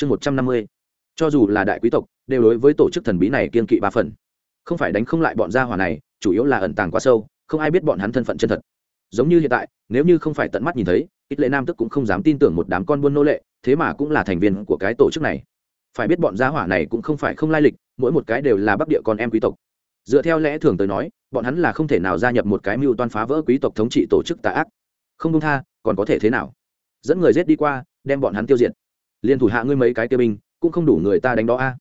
chương một trăm năm mươi. Cho dù là đại quý tộc, đều đối với tổ chức thần bí này kiên kỵ ba phần. Không phải đánh không lại bọn gia hỏa này, chủ yếu là ẩn tàng quá sâu, không ai biết bọn hắn thân phận chân thật. Giống như hiện tại, nếu như không phải tận mắt nhìn thấy, ít lệ nam tức cũng không dám tin tưởng một đám con buôn nô lệ, thế mà cũng là thành viên của cái tổ chức này. Phải biết bọn gia hỏa này cũng không phải không lai lịch, mỗi một cái đều là bắc địa con em quý tộc. Dựa theo lẽ thường tới nói, bọn hắn là không thể nào gia nhập một cái mưu toan phá vỡ quý tộc thống trị tổ chức tà ác. Không đông tha, còn có thể thế nào? Dẫn người giết đi qua, đem bọn hắn tiêu diệt liên thủ hạ ngươi mấy cái kia binh, cũng không đủ người ta đánh đó a. À.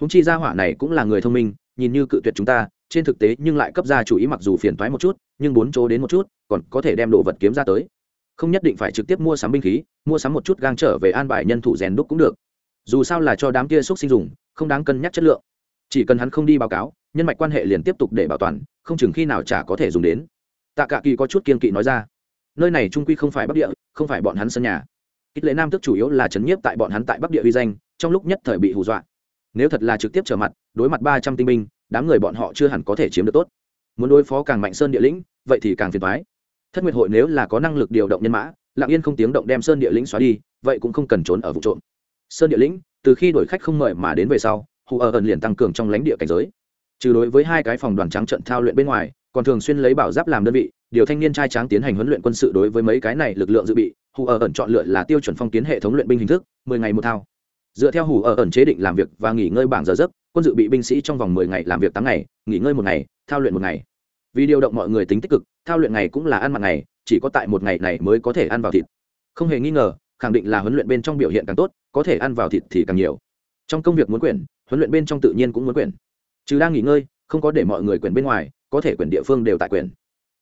húng chi gia hỏa này cũng là người thông minh, nhìn như cự tuyệt chúng ta, trên thực tế nhưng lại cấp ra chủ ý mặc dù phiền toái một chút, nhưng bốn chỗ đến một chút, còn có thể đem đồ vật kiếm ra tới. Không nhất định phải trực tiếp mua sắm binh khí, mua sắm một chút gang trở về an bài nhân thủ rèn đúc cũng được. Dù sao là cho đám kia xúc sinh dùng, không đáng cân nhắc chất lượng. Chỉ cần hắn không đi báo cáo, nhân mạch quan hệ liền tiếp tục để bảo toàn, không chừng khi nào chả có thể dùng đến. Tạ cả kỳ có chút kiên kỵ nói ra. Nơi này trung quy không phải bắc địa, không phải bọn hắn sân nhà ít lệ nam tức chủ yếu là chấn nhiếp tại bọn hắn tại bắc địa uy danh, trong lúc nhất thời bị hù dọa. Nếu thật là trực tiếp trở mặt, đối mặt ba trăm tinh binh, đám người bọn họ chưa hẳn có thể chiếm được tốt. Muốn đối phó càng mạnh sơn địa lĩnh, vậy thì càng phiền thoái thất nguyệt hội nếu là có năng lực điều động nhân mã, lặng yên không tiếng động đem sơn địa lĩnh xóa đi, vậy cũng không cần trốn ở vụ trộm. Sơn địa lĩnh, từ khi đổi khách không mời mà đến về sau, hù ở ẩn liền tăng cường trong lãnh địa cảnh giới. Trừ đối với hai cái phòng đoàn trắng trận thao luyện bên ngoài, còn thường xuyên lấy bảo giáp làm đơn vị, điều thanh niên trai tráng tiến hành huấn luyện quân sự đối với mấy cái này lực lượng dự bị hù ở ẩn chọn lựa là tiêu chuẩn phong kiến hệ thống luyện binh hình thức, mười ngày một thao. Dựa theo hù ở ẩn chế định làm việc và nghỉ ngơi bảng giờ giấc, quân dự bị binh sĩ trong vòng mười ngày làm việc tám ngày, nghỉ ngơi một ngày, thao luyện một ngày. Vì điều động mọi người tính tích cực, thao luyện ngày cũng là ăn mặn ngày, chỉ có tại một ngày này mới có thể ăn vào thịt. Không hề nghi ngờ, khẳng định là huấn luyện bên trong biểu hiện càng tốt, có thể ăn vào thịt thì càng nhiều. Trong công việc muốn quyển, huấn luyện bên trong tự nhiên cũng muốn quyển. Chứ đang nghỉ ngơi, không có để mọi người quyển bên ngoài, có thể quyển địa phương đều tại quyển.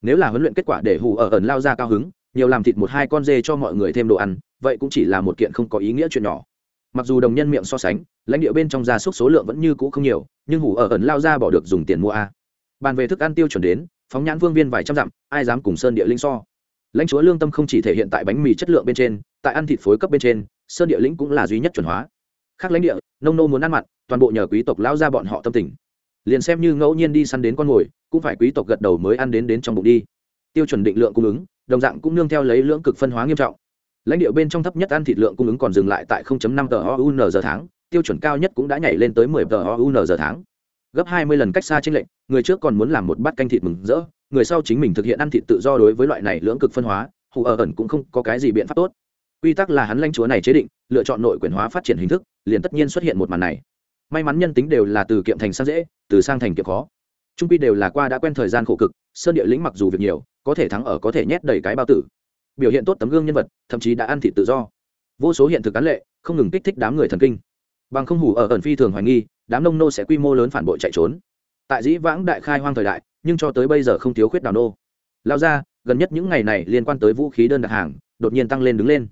Nếu là huấn luyện kết quả để hù ở ẩn lao ra cao hứng nhiều làm thịt một hai con dê cho mọi người thêm đồ ăn, vậy cũng chỉ là một kiện không có ý nghĩa chuyện nhỏ. Mặc dù đồng nhân miệng so sánh, lãnh địa bên trong gia súc số lượng vẫn như cũ không nhiều, nhưng hủ ở ẩn lao ra bỏ được dùng tiền mua a. Bàn về thức ăn tiêu chuẩn đến, phóng nhãn vương viên vài trăm dặm, ai dám cùng sơn địa linh so? Lãnh chúa lương tâm không chỉ thể hiện tại bánh mì chất lượng bên trên, tại ăn thịt phối cấp bên trên, sơn địa lĩnh cũng là duy nhất chuẩn hóa. Khác lãnh địa, nông nô muốn ăn mặn, toàn bộ nhờ quý tộc lao ra bọn họ tâm tình. Liền xem như ngẫu nhiên đi săn đến con mồi, cũng phải quý tộc gật đầu mới ăn đến đến trong bụng đi. Tiêu chuẩn định lượng cung ứng đồng dạng cũng nương theo lấy lưỡng cực phân hóa nghiêm trọng. Lãnh địa bên trong thấp nhất ăn thịt lượng cung ứng còn dừng lại tại 0.5 tờ oun giờ tháng, tiêu chuẩn cao nhất cũng đã nhảy lên tới 10 tờ oun giờ tháng. Gấp 20 lần cách xa trên lệnh người trước còn muốn làm một bát canh thịt mừng rỡ, người sau chính mình thực hiện ăn thịt tự do đối với loại này lưỡng cực phân hóa, hù ở ẩn cũng không có cái gì biện pháp tốt. Quy tắc là hắn lãnh chúa này chế định, lựa chọn nội quyền hóa phát triển hình thức, liền tất nhiên xuất hiện một màn này. May mắn nhân tính đều là từ kiệm thành sang dễ, từ sang thành kiệm khó. Trung quy đều là qua đã quen thời gian khổ cực sơn địa lĩnh mặc dù việc nhiều, có thể thắng ở có thể nhét đầy cái bao tử. Biểu hiện tốt tấm gương nhân vật, thậm chí đã ăn thịt tự do. Vô số hiện thực án lệ, không ngừng kích thích đám người thần kinh. Bằng không hủ ở ẩn phi thường hoài nghi, đám nông nô sẽ quy mô lớn phản bội chạy trốn. Tại dĩ vãng đại khai hoang thời đại, nhưng cho tới bây giờ không thiếu khuyết đào nô. Lao ra, gần nhất những ngày này liên quan tới vũ khí đơn đặt hàng, đột nhiên tăng lên đứng lên.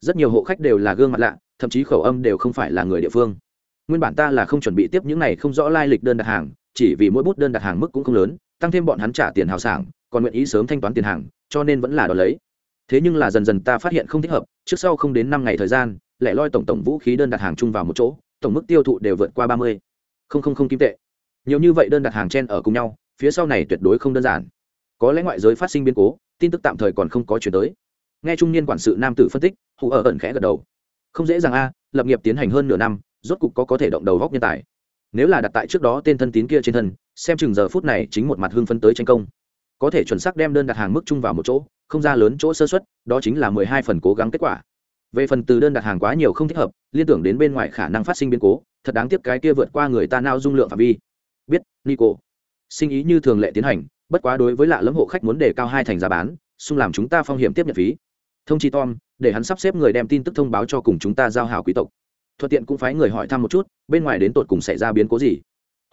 Rất nhiều hộ khách đều là gương mặt lạ, thậm chí khẩu âm đều không phải là người địa phương. Nguyên bản ta là không chuẩn bị tiếp những này không rõ lai lịch đơn đặt hàng, chỉ vì mỗi bút đơn đặt hàng mức cũng không lớn tăng thêm bọn hắn trả tiền hào sảng, còn nguyện ý sớm thanh toán tiền hàng, cho nên vẫn là đòi lấy. Thế nhưng là dần dần ta phát hiện không thích hợp, trước sau không đến năm ngày thời gian, lẻ loi tổng tổng vũ khí đơn đặt hàng chung vào một chỗ, tổng mức tiêu thụ đều vượt qua ba mươi. Không không không kim tệ. Nhiều như vậy đơn đặt hàng chen ở cùng nhau, phía sau này tuyệt đối không đơn giản. Có lẽ ngoại giới phát sinh biến cố, tin tức tạm thời còn không có chuyển tới. Nghe trung niên quản sự nam tử phân tích, hù ở ẩn khẽ gật đầu. Không dễ dàng a, lập nghiệp tiến hành hơn nửa năm, rốt cục có có thể động đầu góc nhân tài nếu là đặt tại trước đó tên thân tín kia trên thân, xem chừng giờ phút này chính một mặt hưng phấn tới tranh công. Có thể chuẩn xác đem đơn đặt hàng mức chung vào một chỗ, không ra lớn chỗ sơ xuất đó chính là mười hai phần cố gắng kết quả. Về phần từ đơn đặt hàng quá nhiều không thích hợp, liên tưởng đến bên ngoài khả năng phát sinh biến cố, thật đáng tiếc cái kia vượt qua người ta nao dung lượng phạm vi. Biết, nico. Sinh ý như thường lệ tiến hành, bất quá đối với lạ lẫm hộ khách muốn đề cao hai thành giá bán, xung làm chúng ta phong hiểm tiếp nhận phí. Thông chi tom, để hắn sắp xếp người đem tin tức thông báo cho cùng chúng ta giao hảo quý tộc thuận tiện cũng phái người hỏi thăm một chút, bên ngoài đến tột cùng xảy ra biến cố gì.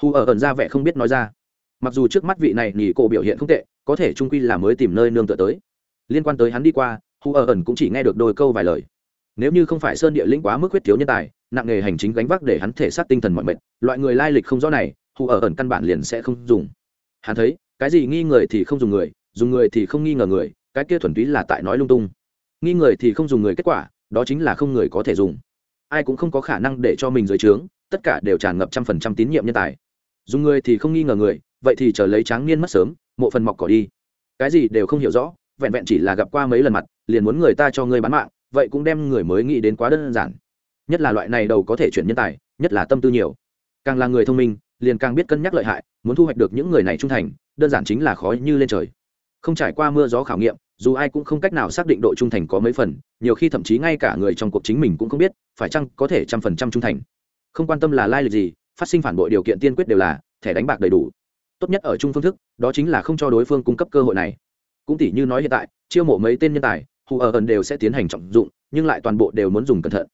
Hù ở ẩn ra vẻ không biết nói ra. Mặc dù trước mắt vị này nghỉ cổ biểu hiện không tệ, có thể trung quy là mới tìm nơi nương tựa tới. Liên quan tới hắn đi qua, hù ở ẩn cũng chỉ nghe được đôi câu vài lời. Nếu như không phải sơn địa lĩnh quá mức huyết thiếu nhân tài, nặng nghề hành chính gánh vác để hắn thể xác tinh thần mọi mệt, loại người lai lịch không rõ này, hù ở ẩn căn bản liền sẽ không dùng. Hắn thấy, cái gì nghi người thì không dùng người dùng người thì không nghi ngờ người, cái kia thuần túy là tại nói lung tung. Nghi người thì không dùng người kết quả, đó chính là không người có thể dùng ai cũng không có khả năng để cho mình dưới trướng, tất cả đều tràn ngập trăm phần trăm tín nhiệm nhân tài. Dùng người thì không nghi ngờ người, vậy thì chờ lấy tráng niên mất sớm, mộ phần mọc cỏ đi. Cái gì đều không hiểu rõ, vẹn vẹn chỉ là gặp qua mấy lần mặt, liền muốn người ta cho ngươi bán mạng, vậy cũng đem người mới nghĩ đến quá đơn giản. Nhất là loại này đầu có thể chuyển nhân tài, nhất là tâm tư nhiều. Càng là người thông minh, liền càng biết cân nhắc lợi hại, muốn thu hoạch được những người này trung thành, đơn giản chính là khó như lên trời. Không trải qua mưa gió khảo nghiệm dù ai cũng không cách nào xác định độ trung thành có mấy phần, nhiều khi thậm chí ngay cả người trong cuộc chính mình cũng không biết, phải chăng có thể trăm phần trăm trung thành. Không quan tâm là lai lịch gì, phát sinh phản bội điều kiện tiên quyết đều là thẻ đánh bạc đầy đủ. Tốt nhất ở chung phương thức, đó chính là không cho đối phương cung cấp cơ hội này. Cũng tỷ như nói hiện tại, chiêu mộ mấy tên nhân tài, hù ở ẩn đều sẽ tiến hành trọng dụng, nhưng lại toàn bộ đều muốn dùng cẩn thận.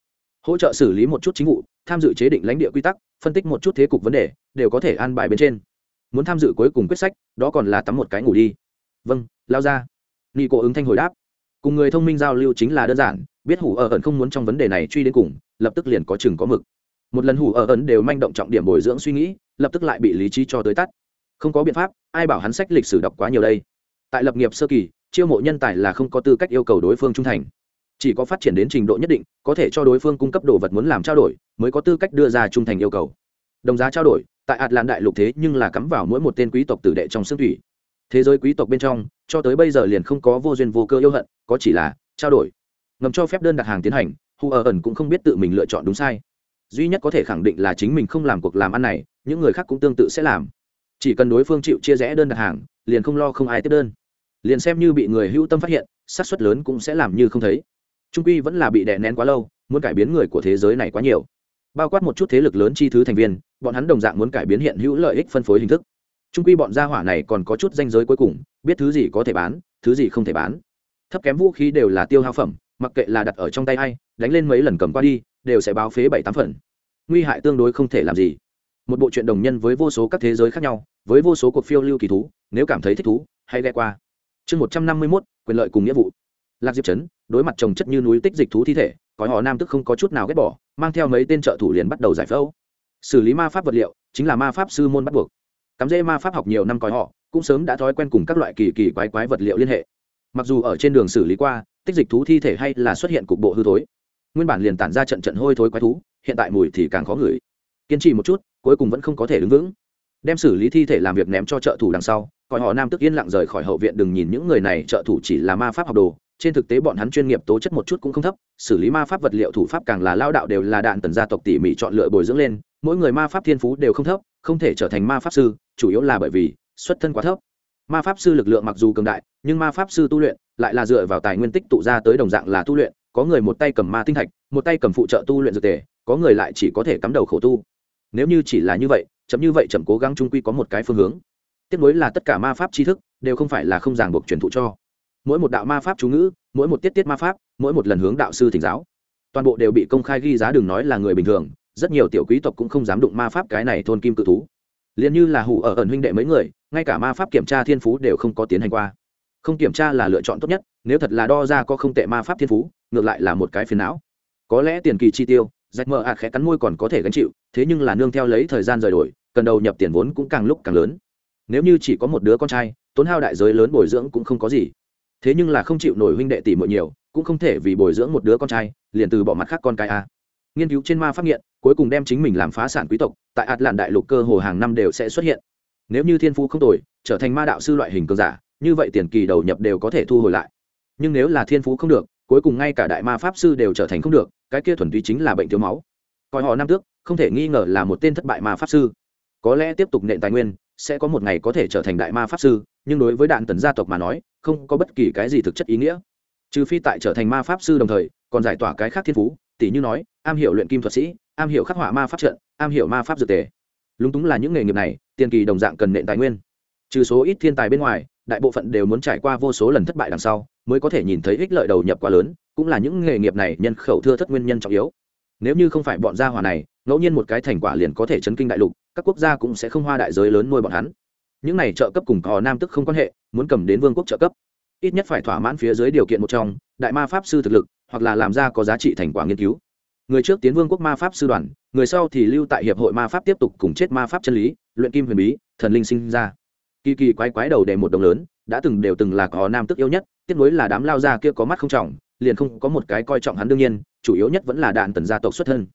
Hỗ trợ xử lý một chút chính vụ, tham dự chế định lãnh địa quy tắc, phân tích một chút thế cục vấn đề, đều có thể an bài bên trên. Muốn tham dự cuối cùng quyết sách, đó còn là tắm một cái ngủ đi. Vâng lao ra nghi cổ ứng thanh hồi đáp. Cùng người thông minh giao lưu chính là đơn giản, biết hủ ở ẩn không muốn trong vấn đề này truy đến cùng, lập tức liền có chừng có mực. Một lần hủ ở ẩn đều manh động trọng điểm bồi dưỡng suy nghĩ, lập tức lại bị lý trí cho tới tắt. Không có biện pháp, ai bảo hắn sách lịch sử đọc quá nhiều đây? Tại lập nghiệp sơ kỳ, chiêu mộ nhân tài là không có tư cách yêu cầu đối phương trung thành. Chỉ có phát triển đến trình độ nhất định, có thể cho đối phương cung cấp đồ vật muốn làm trao đổi, mới có tư cách đưa ra trung thành yêu cầu. Đồng giá trao đổi, tại ạt lan đại lục thế nhưng là cắm vào mỗi một tên quý tộc tử đệ trong xương thủy thế giới quý tộc bên trong, cho tới bây giờ liền không có vô duyên vô cơ yêu hận, có chỉ là trao đổi. Ngầm cho phép đơn đặt hàng tiến hành, hu ở ẩn cũng không biết tự mình lựa chọn đúng sai. Duy nhất có thể khẳng định là chính mình không làm cuộc làm ăn này, những người khác cũng tương tự sẽ làm. Chỉ cần đối phương chịu chia rẽ đơn đặt hàng, liền không lo không ai tiếp đơn. Liền xem như bị người hữu tâm phát hiện sát suất lớn cũng sẽ làm như không thấy. Trung quy vẫn là bị đè nén quá lâu, muốn cải biến người của thế giới này quá nhiều. Bao quát một chút thế lực lớn chi thứ thành viên, bọn hắn đồng dạng muốn cải biến hiện hữu lợi ích phân phối hình thức trung quy bọn gia hỏa này còn có chút danh giới cuối cùng, biết thứ gì có thể bán, thứ gì không thể bán. Thấp kém vũ khí đều là tiêu hao phẩm, mặc kệ là đặt ở trong tay a i đánh lên mấy lần cầm qua đi, đều sẽ báo phế bảy tám phần. Nguy hại tương đối không thể làm gì. Một bộ truyện đồng nhân với vô số các thế giới khác nhau, với vô số cuộc phiêu lưu kỳ thú, nếu cảm thấy thích thú, hãy ghe qua. Chương một trăm năm mươi mốt, quyền lợi cùng nghĩa vụ. Lạc diệp trấn, đối mặt trồng chất như núi tích dịch thú thi thể có họ nam tức không có chút nào ghét bỏ, mang theo mấy tên trợ thủ liền bắt đầu giải phẫu. Xử lý ma pháp vật liệu, chính là ma pháp sư môn bắt buộc cắm dễ ma pháp học nhiều năm coi họ, cũng sớm đã thói quen cùng các loại kỳ kỳ quái quái vật liệu liên hệ. Mặc dù ở trên đường xử lý qua, tích dịch thú thi thể hay là xuất hiện cục bộ hư thối, nguyên bản liền tản ra trận trận hôi thối quái thú, hiện tại mùi thì càng khó ngửi. Kiên trì một chút, cuối cùng vẫn không có thể đứng vững. Đem xử lý thi thể làm việc ném cho trợ thủ đằng sau, coi họ nam tức yên lặng rời khỏi hậu viện đừng nhìn những người này, trợ thủ chỉ là ma pháp học đồ, trên thực tế bọn hắn chuyên nghiệp tố chất một chút cũng không thấp, xử lý ma pháp vật liệu thủ pháp càng là lao đạo đều là đạn tần gia tộc tỉ mỉ chọn lựa bồi dưỡng lên, mỗi người ma pháp thiên phú đều không thấp không thể trở thành ma pháp sư, chủ yếu là bởi vì xuất thân quá thấp. Ma pháp sư lực lượng mặc dù cường đại, nhưng ma pháp sư tu luyện lại là dựa vào tài nguyên tích tụ ra tới đồng dạng là tu luyện, có người một tay cầm ma tinh thạch, một tay cầm phụ trợ tu luyện dược tề, có người lại chỉ có thể cắm đầu khổ tu. Nếu như chỉ là như vậy chấm như vậy chậm cố gắng trung quy có một cái phương hướng. Tiếp nối là tất cả ma pháp tri thức, đều không phải là không ràng buộc truyền thụ cho. Mỗi một đạo ma pháp chú ngữ, mỗi một tiết tiết ma pháp, mỗi một lần hướng đạo sư thỉnh giáo, toàn bộ đều bị công khai ghi giá đừng nói là người bình thường rất nhiều tiểu quý tộc cũng không dám đụng ma pháp cái này thôn kim cự thú. Liền như là hủ ở ẩn huynh đệ mấy người, ngay cả ma pháp kiểm tra thiên phú đều không có tiến hành qua. Không kiểm tra là lựa chọn tốt nhất, nếu thật là đo ra có không tệ ma pháp thiên phú, ngược lại là một cái phiền não. Có lẽ tiền kỳ chi tiêu rạch mờ ạt khẽ cắn môi còn có thể gánh chịu, thế nhưng là nương theo lấy thời gian rời đổi, cần đầu nhập tiền vốn cũng càng lúc càng lớn. Nếu như chỉ có một đứa con trai, tốn hao đại giới lớn bồi dưỡng cũng không có gì. Thế nhưng là không chịu nổi huynh đệ tỷ muội nhiều, cũng không thể vì bồi dưỡng một đứa con trai, liền từ bỏ mặt khác con cái a. Nghiên cứu trên ma pháp nghiện cuối cùng đem chính mình làm phá sản quý tộc, tại ạt lạn đại lục cơ hồ hàng năm đều sẽ xuất hiện. Nếu như thiên phú không tồi, trở thành ma đạo sư loại hình cường giả, như vậy tiền kỳ đầu nhập đều có thể thu hồi lại. Nhưng nếu là thiên phú không được, cuối cùng ngay cả đại ma pháp sư đều trở thành không được, cái kia thuần túy chính là bệnh thiếu máu. Coi họ nam tước, không thể nghi ngờ là một tên thất bại ma pháp sư. Có lẽ tiếp tục nện tài nguyên, sẽ có một ngày có thể trở thành đại ma pháp sư, nhưng đối với đạn tần gia tộc mà nói, không có bất kỳ cái gì thực chất ý nghĩa. Trừ phi tại trở thành ma pháp sư đồng thời, còn giải tỏa cái khác thiên phú tỷ như nói, am hiểu luyện kim thuật sĩ, am hiểu khắc họa ma pháp trận, am hiểu ma pháp dược tề. Lúng túng là những nghề nghiệp này, tiền kỳ đồng dạng cần nện tài nguyên. Trừ số ít thiên tài bên ngoài, đại bộ phận đều muốn trải qua vô số lần thất bại đằng sau, mới có thể nhìn thấy ích lợi đầu nhập quá lớn, cũng là những nghề nghiệp này nhân khẩu thưa thất nguyên nhân trọng yếu. Nếu như không phải bọn gia hỏa này, ngẫu nhiên một cái thành quả liền có thể chấn kinh đại lục, các quốc gia cũng sẽ không hoa đại giới lớn nuôi bọn hắn. Những này trợ cấp cùng cò nam tức không quan hệ, muốn cầm đến vương quốc trợ cấp ít nhất phải thỏa mãn phía dưới điều kiện một trong, đại ma pháp sư thực lực, hoặc là làm ra có giá trị thành quả nghiên cứu. Người trước tiến vương quốc ma pháp sư đoàn, người sau thì lưu tại hiệp hội ma pháp tiếp tục cùng chết ma pháp chân lý, luyện kim huyền bí, thần linh sinh ra. Kỳ kỳ quái quái đầu đề một đồng lớn, đã từng đều từng là có nam tức yêu nhất, tiếc nối là đám lao ra kia có mắt không trọng, liền không có một cái coi trọng hắn đương nhiên, chủ yếu nhất vẫn là đạn tần gia tộc xuất thân.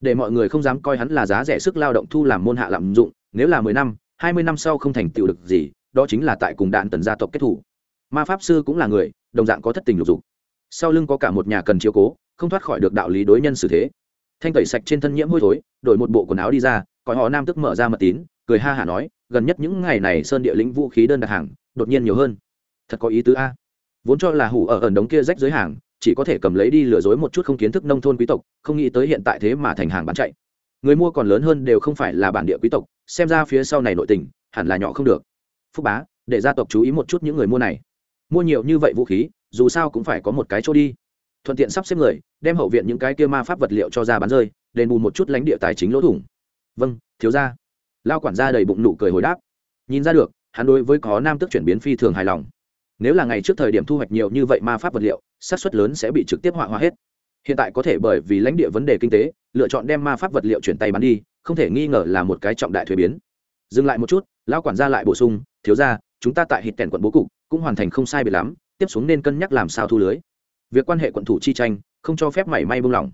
Để mọi người không dám coi hắn là giá rẻ sức lao động thu làm môn hạ lạm dụng, nếu là mười năm, hai mươi năm sau không thành tựu được gì, đó chính là tại cùng đạn tần gia tộc kết thủ ma pháp sư cũng là người, đồng dạng có thất tình lục dục. Sau lưng có cả một nhà cần chiếu cố, không thoát khỏi được đạo lý đối nhân xử thế. Thanh tẩy sạch trên thân nhiễm hôi thối, đổi một bộ quần áo đi ra cõi họ nam tức mở ra mật tín, cười ha hả nói, gần nhất những ngày này sơn địa lĩnh vũ khí đơn đặt hàng, đột nhiên nhiều hơn. Thật có ý tứ a. Vốn cho là hủ ở ẩn đống kia rách giới hàng, chỉ có thể cầm lấy đi lừa dối một chút không kiến thức nông thôn quý tộc, không nghĩ tới hiện tại thế mà thành hàng bán chạy. Người mua còn lớn hơn đều không phải là bản địa quý tộc, xem ra phía sau này nội tình, hẳn là nhỏ không được. Phúc bá, để gia tộc chú ý một chút những người mua này mua nhiều như vậy vũ khí, dù sao cũng phải có một cái chỗ đi. Thuận tiện sắp xếp người, đem hậu viện những cái kia ma pháp vật liệu cho ra bán rơi, đền bù một chút lãnh địa tài chính lỗ thủng. Vâng thiếu ra lao quản gia đầy bụng nụ cười hồi đáp. Nhìn ra được, hắn đối với có nam tức chuyển biến phi thường hài lòng. Nếu là ngày trước thời điểm thu hoạch nhiều như vậy ma pháp vật liệu, xác suất lớn sẽ bị trực tiếp họa hóa hết. Hiện tại có thể bởi vì lãnh địa vấn đề kinh tế, lựa chọn đem ma pháp vật liệu chuyển tay bán đi, không thể nghi ngờ là một cái trọng đại thuế biến. Dừng lại một chút lão quản gia lại bổ sung, thiếu ra chúng ta tại hít kèn quận bố cục cũng hoàn thành không sai biệt lắm, tiếp xuống nên cân nhắc làm sao thu lưới. Việc quan hệ quận thủ chi tranh, không cho phép mảy may buông lỏng.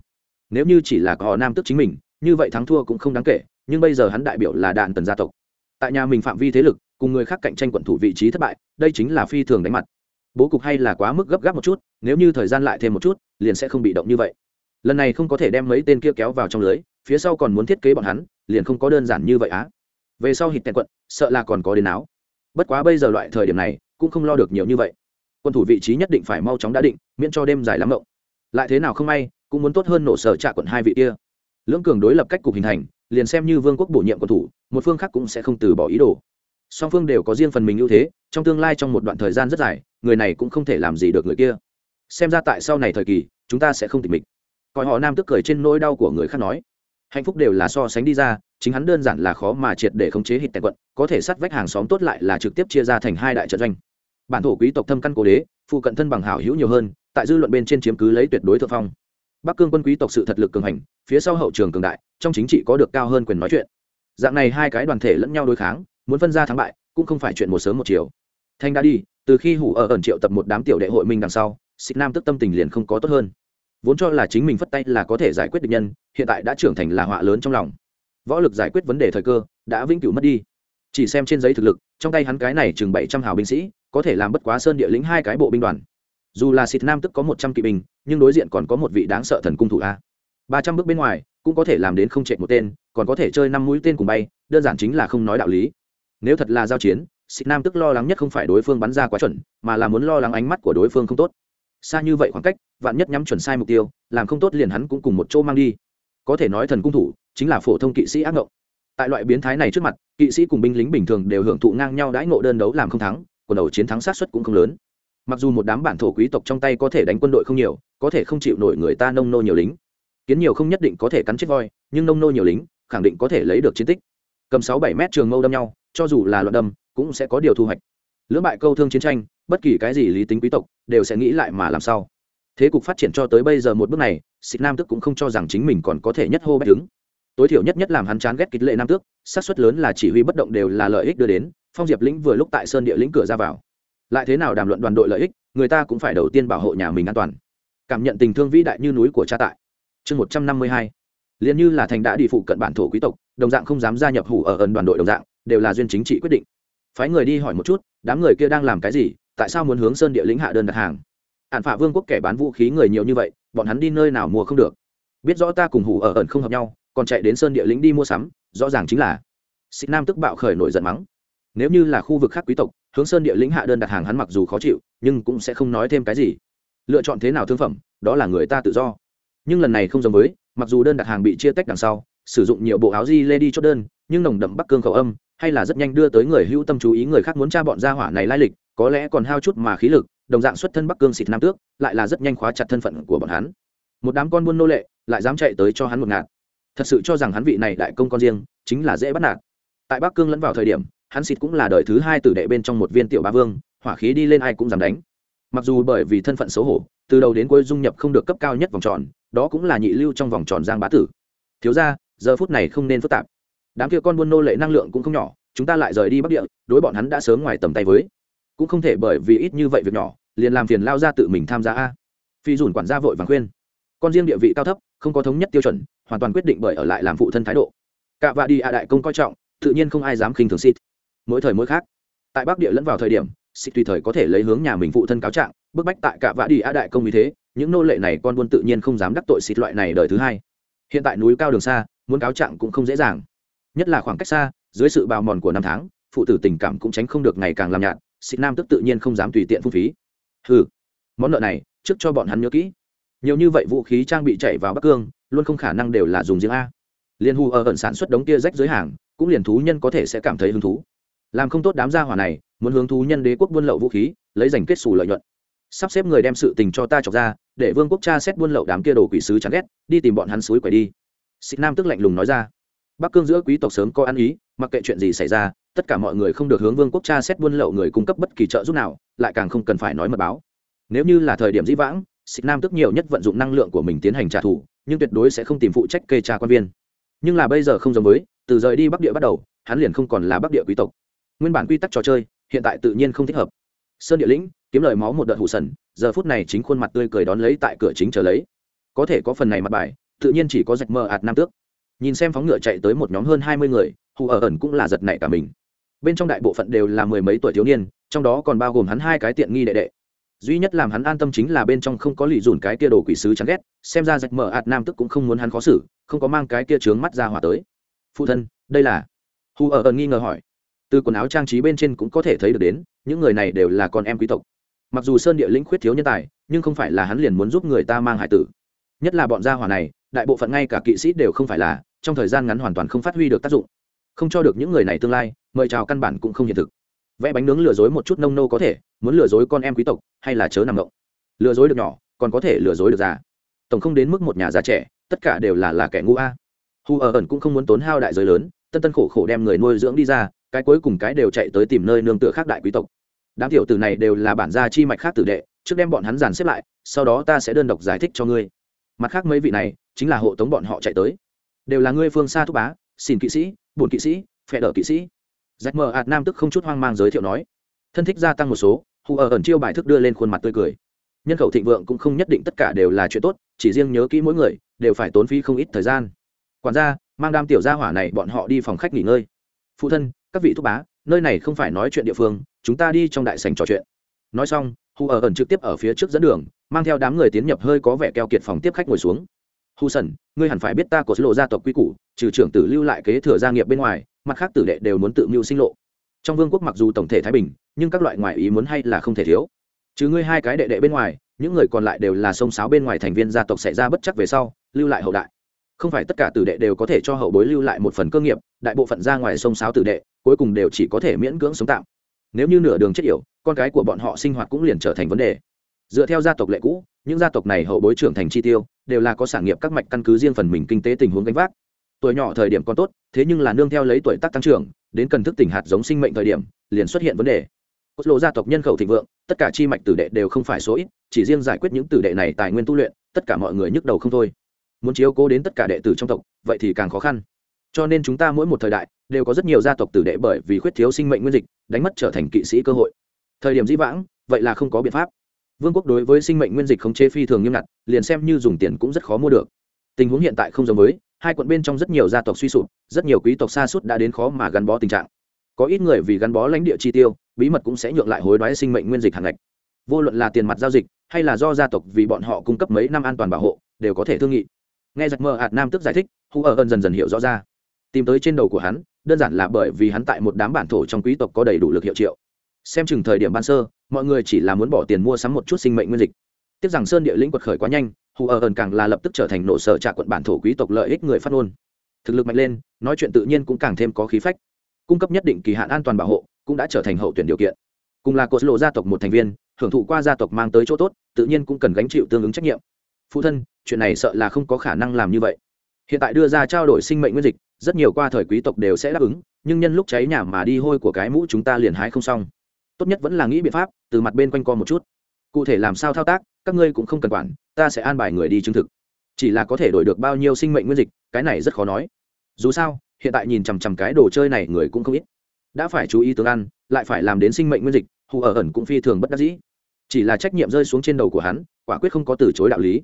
Nếu như chỉ là có nam tức chính mình, như vậy thắng thua cũng không đáng kể, nhưng bây giờ hắn đại biểu là đạn tần gia tộc. Tại nhà mình phạm vi thế lực, cùng người khác cạnh tranh quận thủ vị trí thất bại, đây chính là phi thường đánh mặt. Bố cục hay là quá mức gấp gáp một chút, nếu như thời gian lại thêm một chút, liền sẽ không bị động như vậy. Lần này không có thể đem mấy tên kia kéo vào trong lưới, phía sau còn muốn thiết kế bọn hắn, liền không có đơn giản như vậy á. Về sau hít tẹn quận, sợ là còn có đến áo. Bất quá bây giờ loại thời điểm này cũng không lo được nhiều như vậy. Quân thủ vị trí nhất định phải mau chóng đã định, miễn cho đêm dài lắm mộng. Lại thế nào không may, cũng muốn tốt hơn nổ sở trạ quận hai vị kia. Lưỡng cường đối lập cách cục hình thành, liền xem như vương quốc bổ nhiệm quân thủ, một phương khác cũng sẽ không từ bỏ ý đồ. Song phương đều có riêng phần mình ưu thế, trong tương lai trong một đoạn thời gian rất dài, người này cũng không thể làm gì được người kia. Xem ra tại sau này thời kỳ, chúng ta sẽ không tịch mịch. Coi họ nam tức cười trên nỗi đau của người khác nói. Hạnh phúc đều là so sánh đi ra, chính hắn đơn giản là khó mà triệt để khống chế hít tèn quận, có thể sát vách hàng xóm tốt lại là trực tiếp chia ra thành hai đại trận doanh bản thổ quý tộc thâm căn cố đế, phụ cận thân bằng hảo hữu nhiều hơn, tại dư luận bên trên chiếm cứ lấy tuyệt đối thượng phong. Bắc cương quân quý tộc sự thật lực cường hành, phía sau hậu trường cường đại, trong chính trị có được cao hơn quyền nói chuyện. Dạng này hai cái đoàn thể lẫn nhau đối kháng, muốn phân ra thắng bại, cũng không phải chuyện một sớm một chiều. Thanh đã đi, từ khi hủ ở ẩn triệu tập một đám tiểu đệ hội minh đằng sau xích nam tức tâm tình liền không có tốt hơn. Vốn cho là chính mình phất tay là có thể giải quyết được nhân, hiện tại đã trưởng thành là họa lớn trong lòng. Võ lực giải quyết vấn đề thời cơ, đã vĩnh cửu mất đi. Chỉ xem trên giấy thực lực, trong tay hắn cái này chừng bảy trăm hào binh sĩ có thể làm bất quá sơn địa lĩnh hai cái bộ binh đoàn. Dù là xịt nam tức có một trăm kỵ binh, nhưng đối diện còn có một vị đáng sợ thần cung thủ a. Ba trăm bước bên ngoài, cũng có thể làm đến không chạy một tên, còn có thể chơi năm mũi tên cùng bay, đơn giản chính là không nói đạo lý. Nếu thật là giao chiến xịt nam tức lo lắng nhất không phải đối phương bắn ra quá chuẩn, mà là muốn lo lắng ánh mắt của đối phương không tốt. Xa như vậy khoảng cách, vạn nhất nhắm chuẩn sai mục tiêu, làm không tốt liền hắn cũng cùng một chỗ mang đi. Có thể nói thần cung thủ, chính là phổ thông kỵ sĩ ác ngộng. Tại loại biến thái này trước mặt, kỵ sĩ cùng binh lính bình thường đều hưởng thụ ngang nhau đãi ngộ đơn đấu làm không thắng quần đầu chiến thắng sát xuất cũng không lớn. Mặc dù một đám bản thổ quý tộc trong tay có thể đánh quân đội không nhiều, có thể không chịu nổi người ta nông nô nhiều lính. Kiến nhiều không nhất định có thể cắn chết voi, nhưng nông nô nhiều lính, khẳng định có thể lấy được chiến tích. Cầm sáu bảy mét trường mâu đâm nhau, cho dù là loạn đâm, cũng sẽ có điều thu hoạch. Lưỡng bại câu thương chiến tranh, bất kỳ cái gì lý tính quý tộc, đều sẽ nghĩ lại mà làm sao. Thế cục phát triển cho tới bây giờ một bước này xịt nam tức cũng không cho rằng chính mình còn có thể nhất hô bách đứng. Tối thiểu nhất nhất làm hắn chán ghét kịch lệ nam tước xác suất lớn là chỉ huy bất động đều là lợi ích đưa đến phong diệp lĩnh vừa lúc tại sơn địa lĩnh cửa ra vào. Lại thế nào đàm luận đoàn đội lợi ích, người ta cũng phải đầu tiên bảo hộ nhà mình an toàn. Cảm nhận tình thương vĩ đại như núi của cha tại. Chương một trăm năm mươi hai. Liền như là thành đã đi phụ cận bản thổ quý tộc, đồng dạng không dám gia nhập hủ ở ẩn đoàn đội đồng dạng, đều là duyên chính trị quyết định. Phái người đi hỏi một chút, đám người kia đang làm cái gì, tại sao muốn hướng sơn địa lĩnh hạ đơn đặt hàng? Hạn phả vương quốc kẻ bán vũ khí người nhiều như vậy, bọn hắn đi nơi nào mua không được? Biết rõ ta cùng hủ ở ẩn không hợp nhau, còn chạy đến sơn địa lĩnh đi mua sắm, rõ ràng chính là. Xích nam tức bạo khởi nổi giận mắng nếu như là khu vực khác quý tộc, hướng sơn địa lĩnh hạ đơn đặt hàng hắn mặc dù khó chịu, nhưng cũng sẽ không nói thêm cái gì. Lựa chọn thế nào thương phẩm, đó là người ta tự do. Nhưng lần này không giống với, mặc dù đơn đặt hàng bị chia tách đằng sau, sử dụng nhiều bộ áo di lê đi chốt đơn, nhưng nồng đậm bắc cương khẩu âm, hay là rất nhanh đưa tới người hữu tâm chú ý người khác muốn tra bọn gia hỏa này lai lịch, có lẽ còn hao chút mà khí lực, đồng dạng xuất thân bắc cương xịt nam tước, lại là rất nhanh khóa chặt thân phận của bọn hắn. Một đám con buôn nô lệ, lại dám chạy tới cho hắn một ngạt. Thật sự cho rằng hắn vị này đại công con riêng, chính là dễ bắt nạt. Tại bắc cương lẫn vào thời điểm hắn xịt cũng là đời thứ hai tử đệ bên trong một viên tiểu ba vương, hỏa khí đi lên ai cũng dám đánh. Mặc dù bởi vì thân phận xấu hổ, từ đầu đến cuối dung nhập không được cấp cao nhất vòng tròn, đó cũng là nhị lưu trong vòng tròn giang bá tử. Thiếu ra giờ phút này không nên phức tạp. Đám kia con buôn nô lệ năng lượng cũng không nhỏ, chúng ta lại rời đi bắc địa, đối bọn hắn đã sớm ngoài tầm tay với. Cũng không thể bởi vì ít như vậy việc nhỏ, liền làm phiền lao ra tự mình tham gia a. Phi dùn quản gia vội vàng khuyên. Con riêng địa vị cao thấp, không có thống nhất tiêu chuẩn, hoàn toàn quyết định bởi ở lại làm phụ thân thái độ. Cả vạ đi a đại công coi trọng, tự nhiên không ai dám khinh thường xịt mỗi thời mỗi khác. Tại bắc địa lẫn vào thời điểm xịt tùy thời có thể lấy hướng nhà mình phụ thân cáo trạng, bức bách tại cả vạ đi a đại công như thế, những nô lệ này con buôn tự nhiên không dám đắc tội xịt loại này đời thứ hai. Hiện tại núi cao đường xa, muốn cáo trạng cũng không dễ dàng. Nhất là khoảng cách xa, dưới sự bào mòn của năm tháng, phụ tử tình cảm cũng tránh không được ngày càng làm nhạt xịt nam tức tự nhiên không dám tùy tiện phung phí. Ừ món nợ này, trước cho bọn hắn nhớ kỹ. Nhiều như vậy vũ khí trang bị chạy vào bắc cương, luôn không khả năng đều là dùng riêng a. Liên hù ở ẩn sản xuất đống kia rách giới hàng, cũng liền thú nhân có thể sẽ cảm thấy hứng thú làm không tốt đám gia hỏa này, muốn hướng thú nhân đế quốc buôn lậu vũ khí, lấy giành kết xù lợi nhuận. Sắp xếp người đem sự tình cho ta chọc ra, để vương quốc cha xét buôn lậu đám kia đồ quỷ sứ chán ghét, đi tìm bọn hắn suối quẩy đi. Xích nam tức lạnh lùng nói ra. Bắc cương giữa quý tộc sớm có ăn ý, mặc kệ chuyện gì xảy ra, tất cả mọi người không được hướng vương quốc cha xét buôn lậu người cung cấp bất kỳ trợ giúp nào, lại càng không cần phải nói mật báo. Nếu như là thời điểm dĩ vãng, xích nam tức nhiều nhất vận dụng năng lượng của mình tiến hành trả thù, nhưng tuyệt đối sẽ không tìm phụ trách kê tra quan viên. Nhưng là bây giờ không giống với, từ rời đi bắc địa bắt đầu, hắn liền không còn là bắc địa quý tộc nguyên bản quy tắc trò chơi, hiện tại tự nhiên không thích hợp. Sơn địa lĩnh, kiếm lời máu một đợt hụ sần, giờ phút này chính khuôn mặt tươi cười đón lấy tại cửa chính chờ lấy. Có thể có phần này mặt bài, tự nhiên chỉ có rạch mờ ạt nam tước. Nhìn xem phóng ngựa chạy tới một nhóm hơn hai mươi người, hù ở ẩn cũng là giật nảy cả mình. Bên trong đại bộ phận đều là mười mấy tuổi thiếu niên, trong đó còn bao gồm hắn hai cái tiện nghi đệ đệ. Duy nhất làm hắn an tâm chính là bên trong không có lì dùn cái kia đồ quỷ sứ chán ghét, xem ra rạch mờ ạt nam tức cũng không muốn hắn khó xử, không có mang cái kia trướng mắt ra hỏa tới. Phụ thân, đây là? Hù ở ẩn nghi ngờ hỏi từ quần áo trang trí bên trên cũng có thể thấy được đến, những người này đều là con em quý tộc. Mặc dù sơn địa lĩnh khuyết thiếu nhân tài, nhưng không phải là hắn liền muốn giúp người ta mang hải tử. Nhất là bọn gia hỏa này, đại bộ phận ngay cả kỵ sĩ đều không phải là, trong thời gian ngắn hoàn toàn không phát huy được tác dụng. Không cho được những người này tương lai, mời chào căn bản cũng không hiện thực. Vẽ bánh nướng lừa dối một chút nông nô có thể, muốn lừa dối con em quý tộc, hay là chớ nằm động. Lừa dối được nhỏ, còn có thể lừa dối được già. Tổng không đến mức một nhà già trẻ, tất cả đều là là kẻ ngu a. Hu ở ẩn cũng không muốn tốn hao đại giới lớn, tân tân khổ khổ đem người nuôi dưỡng đi ra cái cuối cùng cái đều chạy tới tìm nơi nương tựa khác đại quý tộc. Đám tiểu tử này đều là bản gia chi mạch khác tử đệ, trước đem bọn hắn dàn xếp lại, sau đó ta sẽ đơn độc giải thích cho ngươi. Mặt khác mấy vị này, chính là hộ tống bọn họ chạy tới. Đều là ngươi phương xa thúc bá xin kỵ sĩ bùn kỵ sĩ phe đỡ kỵ sĩ. Rách mờ ạt nam tức không chút hoang mang giới thiệu nói. Thân thích gia tăng một số, hù ở ẩn chiêu bài thức đưa lên khuôn mặt tươi cười. Nhân khẩu thịnh vượng cũng không nhất định tất cả đều là chuyện tốt, chỉ riêng nhớ kỹ mỗi người, đều phải tốn phí không ít thời gian. Quản gia, mang đam tiểu gia hỏa này bọn họ đi phòng khách nghỉ ngơi. Phụ thân các vị thúc bá, nơi này không phải nói chuyện địa phương, chúng ta đi trong đại sành trò chuyện. Nói xong hù ở ẩn trực tiếp ở phía trước dẫn đường, mang theo đám người tiến nhập hơi có vẻ keo kiệt phòng tiếp khách ngồi xuống. Hù sần ngươi hẳn phải biết ta của lộ gia tộc quy củ, trừ trưởng tử lưu lại kế thừa gia nghiệp bên ngoài, mặt khác tử đệ đều muốn tự mưu sinh lộ. Trong vương quốc mặc dù tổng thể thái bình, nhưng các loại ngoại ý muốn hay là không thể thiếu. Chứ ngươi hai cái đệ đệ bên ngoài, những người còn lại đều là sông sáo bên ngoài thành viên gia tộc xảy ra bất chắc về sau, lưu lại hậu đại. Không phải tất cả tử đệ đều có thể cho hậu bối lưu lại một phần cơ nghiệp, đại bộ phận ra ngoài sông sáo tử đệ cuối cùng đều chỉ có thể miễn cưỡng sống tạm. Nếu như nửa đường chết yểu, con cái của bọn họ sinh hoạt cũng liền trở thành vấn đề. Dựa theo gia tộc lệ cũ, những gia tộc này hậu bối trưởng thành chi tiêu, đều là có sản nghiệp các mạch căn cứ riêng phần mình kinh tế tình huống gánh vác. Tuổi nhỏ thời điểm còn tốt, thế nhưng là nương theo lấy tuổi tác tăng trưởng, đến cần thức tỉnh hạt giống sinh mệnh thời điểm, liền xuất hiện vấn đề. Cốt lộ gia tộc nhân khẩu thịnh vượng, tất cả chi mạch tử đệ đều không phải số ít, chỉ riêng giải quyết những tử đệ này tài nguyên tu luyện, tất cả mọi người nhức đầu không thôi. Muốn chiếu cố đến tất cả đệ tử trong tộc, vậy thì càng khó khăn. Cho nên chúng ta mỗi một thời đại đều có rất nhiều gia tộc tử đệ bởi vì khuyết thiếu sinh mệnh nguyên dịch, đánh mất trở thành kỵ sĩ cơ hội. Thời điểm dĩ vãng, vậy là không có biện pháp. Vương quốc đối với sinh mệnh nguyên dịch không chế phi thường nghiêm ngặt, liền xem như dùng tiền cũng rất khó mua được. Tình huống hiện tại không giống với, hai quận bên trong rất nhiều gia tộc suy sụp, rất nhiều quý tộc xa suốt đã đến khó mà gắn bó tình trạng. Có ít người vì gắn bó lãnh địa chi tiêu, bí mật cũng sẽ nhượng lại hối đoái sinh mệnh nguyên dịch hàng ngạch. Vô luận là tiền mặt giao dịch, hay là do gia tộc vì bọn họ cung cấp mấy năm an toàn bảo hộ, đều có thể thương nghị. Nghe giặc mơ ạt nam tức giải thích, hù ở ơn dần dần hiểu rõ ra tìm tới trên đầu của hắn, đơn giản là bởi vì hắn tại một đám bản thổ trong quý tộc có đầy đủ lực hiệu triệu. Xem chừng thời điểm ban sơ, mọi người chỉ là muốn bỏ tiền mua sắm một chút sinh mệnh nguyên dịch. Tiếc rằng sơn địa lĩnh quật khởi quá nhanh, hù ở ẩn càng là lập tức trở thành nổ sở trạ quận bản thổ quý tộc lợi ích người phát ngôn. Thực lực mạnh lên, nói chuyện tự nhiên cũng càng thêm có khí phách. Cung cấp nhất định kỳ hạn an toàn bảo hộ, cũng đã trở thành hậu tuyển điều kiện. Cùng là cột lộ gia tộc một thành viên, hưởng thụ qua gia tộc mang tới chỗ tốt, tự nhiên cũng cần gánh chịu tương ứng trách nhiệm. Phụ thân, chuyện này sợ là không có khả năng làm như vậy. Hiện tại đưa ra trao đổi sinh mệnh nguyên dịch rất nhiều qua thời quý tộc đều sẽ đáp ứng, nhưng nhân lúc cháy nhà mà đi hôi của cái mũ chúng ta liền hái không xong. Tốt nhất vẫn là nghĩ biện pháp, từ mặt bên quanh co một chút. Cụ thể làm sao thao tác, các ngươi cũng không cần quản, ta sẽ an bài người đi chứng thực. Chỉ là có thể đổi được bao nhiêu sinh mệnh nguyên dịch, cái này rất khó nói. Dù sao, hiện tại nhìn chằm chằm cái đồ chơi này người cũng không ít. Đã phải chú ý tướng ăn, lại phải làm đến sinh mệnh nguyên dịch, hù ở ẩn cũng phi thường bất đắc dĩ. Chỉ là trách nhiệm rơi xuống trên đầu của hắn, quả quyết không có từ chối đạo lý.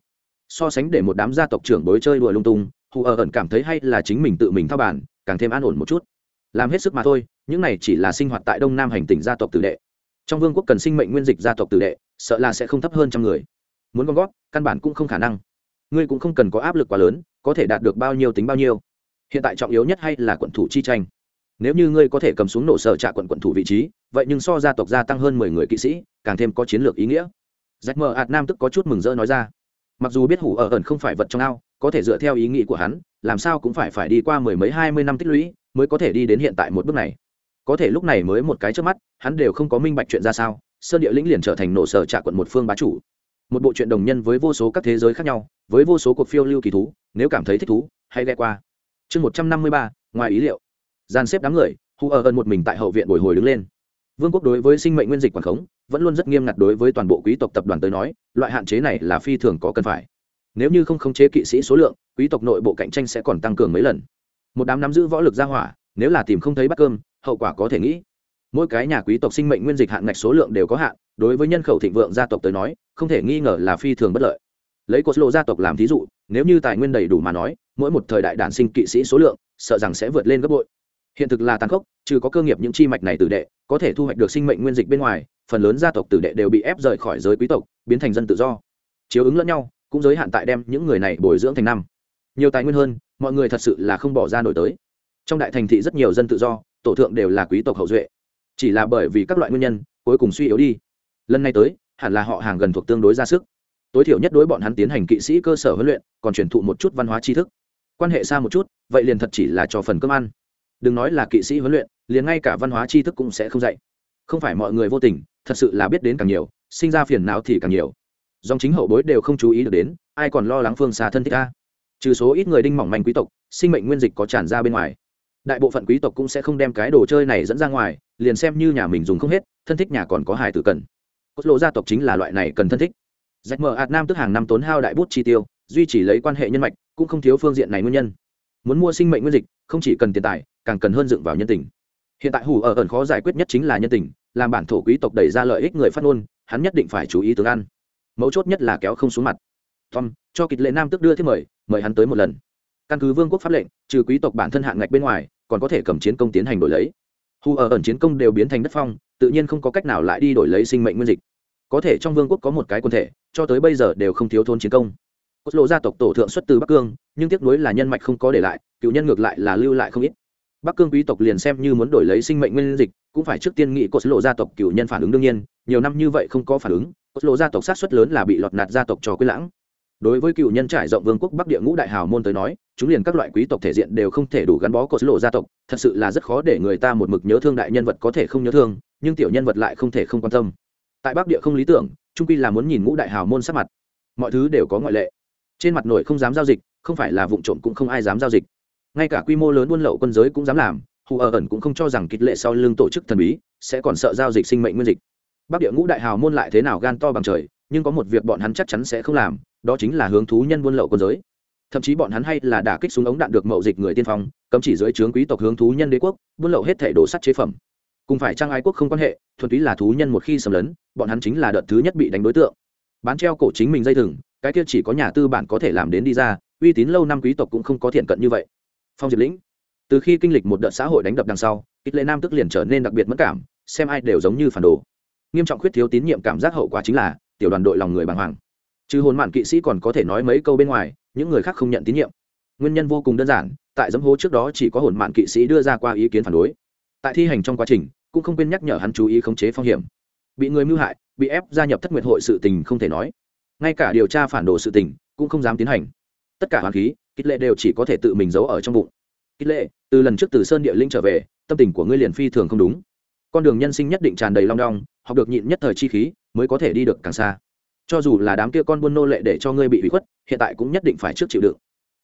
So sánh để một đám gia tộc trưởng bối chơi đùa lung tung hù ở ẩn cảm thấy hay là chính mình tự mình thao bản càng thêm an ổn một chút. Làm hết sức mà thôi những này chỉ là sinh hoạt tại đông nam hành tỉnh gia tộc tử đệ. Trong vương quốc cần sinh mệnh nguyên dịch gia tộc tử đệ sợ là sẽ không thấp hơn trăm người. Muốn gom góp, căn bản cũng không khả năng. Ngươi cũng không cần có áp lực quá lớn có thể đạt được bao nhiêu tính bao nhiêu. Hiện tại trọng yếu nhất hay là quận thủ chi tranh. Nếu như ngươi có thể cầm xuống nổ sở trạ quận quận thủ vị trí vậy nhưng so gia tộc gia tăng hơn mười người kỵ sĩ càng thêm có chiến lược ý nghĩa. Rách mờ ạt nam tức có chút mừng rỡ nói ra. Mặc dù biết hủ ở ẩn không phải vật trong ao có thể dựa theo ý nghĩ của hắn, làm sao cũng phải phải đi qua mười mấy hai mươi năm tích lũy mới có thể đi đến hiện tại một bước này. Có thể lúc này mới một cái trước mắt, hắn đều không có minh bạch chuyện ra sao, sơn địa lĩnh liền trở thành nổ sở trạ quận một phương bá chủ. Một bộ chuyện đồng nhân với vô số các thế giới khác nhau, với vô số cuộc phiêu lưu kỳ thú, nếu cảm thấy thích thú, hãy ghe qua. Chương một trăm năm mươi ba, ngoài ý liệu. Gian xếp đám người hù ở ẩn một mình tại hậu viện bồi hồi đứng lên. Vương quốc đối với sinh mệnh nguyên dịch quảng khống, vẫn luôn rất nghiêm ngặt đối với toàn bộ quý tộc tập đoàn tới nói, loại hạn chế này là phi thường có cần phải nếu như không khống chế kỵ sĩ số lượng, quý tộc nội bộ cạnh tranh sẽ còn tăng cường mấy lần. Một đám nắm giữ võ lực ra hỏa, nếu là tìm không thấy bắt cơm, hậu quả có thể nghĩ. Mỗi cái nhà quý tộc sinh mệnh nguyên dịch hạn ngạch số lượng đều có hạn, đối với nhân khẩu thịnh vượng gia tộc tới nói, không thể nghi ngờ là phi thường bất lợi. Lấy cột lộ gia tộc làm thí dụ, nếu như tài nguyên đầy đủ mà nói, mỗi một thời đại đản sinh kỵ sĩ số lượng, sợ rằng sẽ vượt lên gấp bội. Hiện thực là tàn khốc, trừ có cơ nghiệp những chi mạch này tử đệ, có thể thu hoạch được sinh mệnh nguyên dịch bên ngoài, phần lớn gia tộc tử đệ đều bị ép rời khỏi giới quý tộc, biến thành dân tự do. Chiếu ứng lẫn nhau cũng giới hạn tại đem những người này bồi dưỡng thành năm. Nhiều tài nguyên hơn, mọi người thật sự là không bỏ ra nổi tới. Trong đại thành thị rất nhiều dân tự do, tổ thượng đều là quý tộc hậu duệ. Chỉ là bởi vì các loại nguyên nhân, cuối cùng suy yếu đi. Lần này tới, hẳn là họ hàng gần thuộc tương đối ra sức. Tối thiểu nhất đối bọn hắn tiến hành kỵ sĩ cơ sở huấn luyện, còn truyền thụ một chút văn hóa tri thức. Quan hệ xa một chút, vậy liền thật chỉ là cho phần cơm ăn. Đừng nói là kỵ sĩ huấn luyện, liền ngay cả văn hóa tri thức cũng sẽ không dạy. Không phải mọi người vô tình, thật sự là biết đến càng nhiều, sinh ra phiền não thì càng nhiều dòng chính hậu bối đều không chú ý được đến, ai còn lo lắng phương xa thân thích ta? Trừ số ít người đinh mỏng manh quý tộc, sinh mệnh nguyên dịch có tràn ra bên ngoài. Đại bộ phận quý tộc cũng sẽ không đem cái đồ chơi này dẫn ra ngoài, liền xem như nhà mình dùng không hết, thân thích nhà còn có hài tử cần. Cốt lộ gia tộc chính là loại này cần thân thích. Rạch mở hạt nam tức hàng năm tốn hao đại bút chi tiêu, duy trì lấy quan hệ nhân mạch, cũng không thiếu phương diện này nguyên nhân. Muốn mua sinh mệnh nguyên dịch, không chỉ cần tiền tài, càng cần hơn dựng vào nhân tình. Hiện tại hủ ở ẩn khó giải quyết nhất chính là nhân tình, làm bản thổ quý tộc đẩy ra lợi ích người phát ngôn, hắn nhất định phải chú ý tướng ăn mấu chốt nhất là kéo không xuống mặt. Tom, cho kịch lệ nam tức đưa thiết mời mời hắn tới một lần. Căn cứ vương quốc pháp lệnh, trừ quý tộc bản thân hạng ngạch bên ngoài, còn có thể cầm chiến công tiến hành đổi lấy. Hù ở ẩn chiến công đều biến thành đất phong, tự nhiên không có cách nào lại đi đổi lấy sinh mệnh nguyên dịch. Có thể trong vương quốc có một cái quân thể, cho tới bây giờ đều không thiếu thôn chiến công. Cốt lộ gia tộc tổ thượng xuất từ bắc cương, nhưng tiếc nuối là nhân mạch không có để lại, cựu nhân ngược lại là lưu lại không ít. Bắc cương quý tộc liền xem như muốn đổi lấy sinh mệnh nguyên dịch cũng phải trước tiên nghĩ cốt lộ gia tộc cựu nhân phản ứng đương nhiên, nhiều năm như vậy không có phản ứng cốt lộ gia tộc sát xuất lớn là bị lọt nạt gia tộc cho quyết lãng. Đối với cựu nhân trải rộng vương quốc bắc địa ngũ đại hào môn tới nói, chúng liền các loại quý tộc thể diện đều không thể đủ gắn bó cột lộ gia tộc, thật sự là rất khó để người ta một mực nhớ thương đại nhân vật có thể không nhớ thương, nhưng tiểu nhân vật lại không thể không quan tâm. Tại bắc địa không lý tưởng, trung quy là muốn nhìn ngũ đại hào môn sát mặt. Mọi thứ đều có ngoại lệ. Trên mặt nội không dám giao dịch, không phải là vụ trộm cũng không ai dám giao dịch. Ngay cả quy mô lớn buôn lậu quân giới cũng dám làm hù ở ẩn cũng không cho rằng kịch lệ sau lưng tổ chức thần bí, sẽ còn sợ giao dịch sinh mệnh nguyên dịch. Bắc địa ngũ đại hào môn lại thế nào gan to bằng trời, nhưng có một việc bọn hắn chắc chắn sẽ không làm, đó chính là hướng thú nhân buôn lậu quân giới. Thậm chí bọn hắn hay là đả kích súng ống đạn được mậu dịch người tiên phong, cấm chỉ dưới trướng quý tộc hướng thú nhân đế quốc, buôn lậu hết thể đồ sắt chế phẩm. Cùng phải trang ái quốc không quan hệ, thuần túy là thú nhân một khi xâm lấn, bọn hắn chính là đợt thứ nhất bị đánh đối tượng. Bán treo cổ chính mình dây thừng, cái kia chỉ có nhà tư bản có thể làm đến đi ra, uy tín lâu năm quý tộc cũng không có thiện cận như vậy. Phong diệp lĩnh từ khi kinh lịch một đợt xã hội đánh đập đằng sau ít lệ nam tức liền trở nên đặc biệt mất cảm, xem ai đều giống như phản đồ. Nghiêm trọng khuyết thiếu tín nhiệm cảm giác hậu quả chính là, tiểu đoàn đội lòng người bàng hoàng. Trừ hồn mạn kỵ sĩ còn có thể nói mấy câu bên ngoài, những người khác không nhận tín nhiệm. Nguyên nhân vô cùng đơn giản, tại dấm hố trước đó chỉ có hồn mạn kỵ sĩ đưa ra qua ý kiến phản đối. Tại thi hành trong quá trình, cũng không quên nhắc nhở hắn chú ý khống chế phong hiểm. Bị người mưu hại, bị ép gia nhập thất nguyện hội sự tình không thể nói. Ngay cả điều tra phản đồ sự tình, cũng không dám tiến hành. Tất cả hoàn khí, kích lệ đều chỉ có thể tự mình giấu ở trong bụng kích lệ, từ lần trước từ sơn địa linh trở về, tâm tình của ngươi liền phi thường không đúng. Con đường nhân sinh nhất định tràn đầy long đong, học được nhịn nhất thời chi khí, mới có thể đi được càng xa. Cho dù là đám kia con buôn nô lệ để cho ngươi bị hủy khuất, hiện tại cũng nhất định phải trước chịu đựng.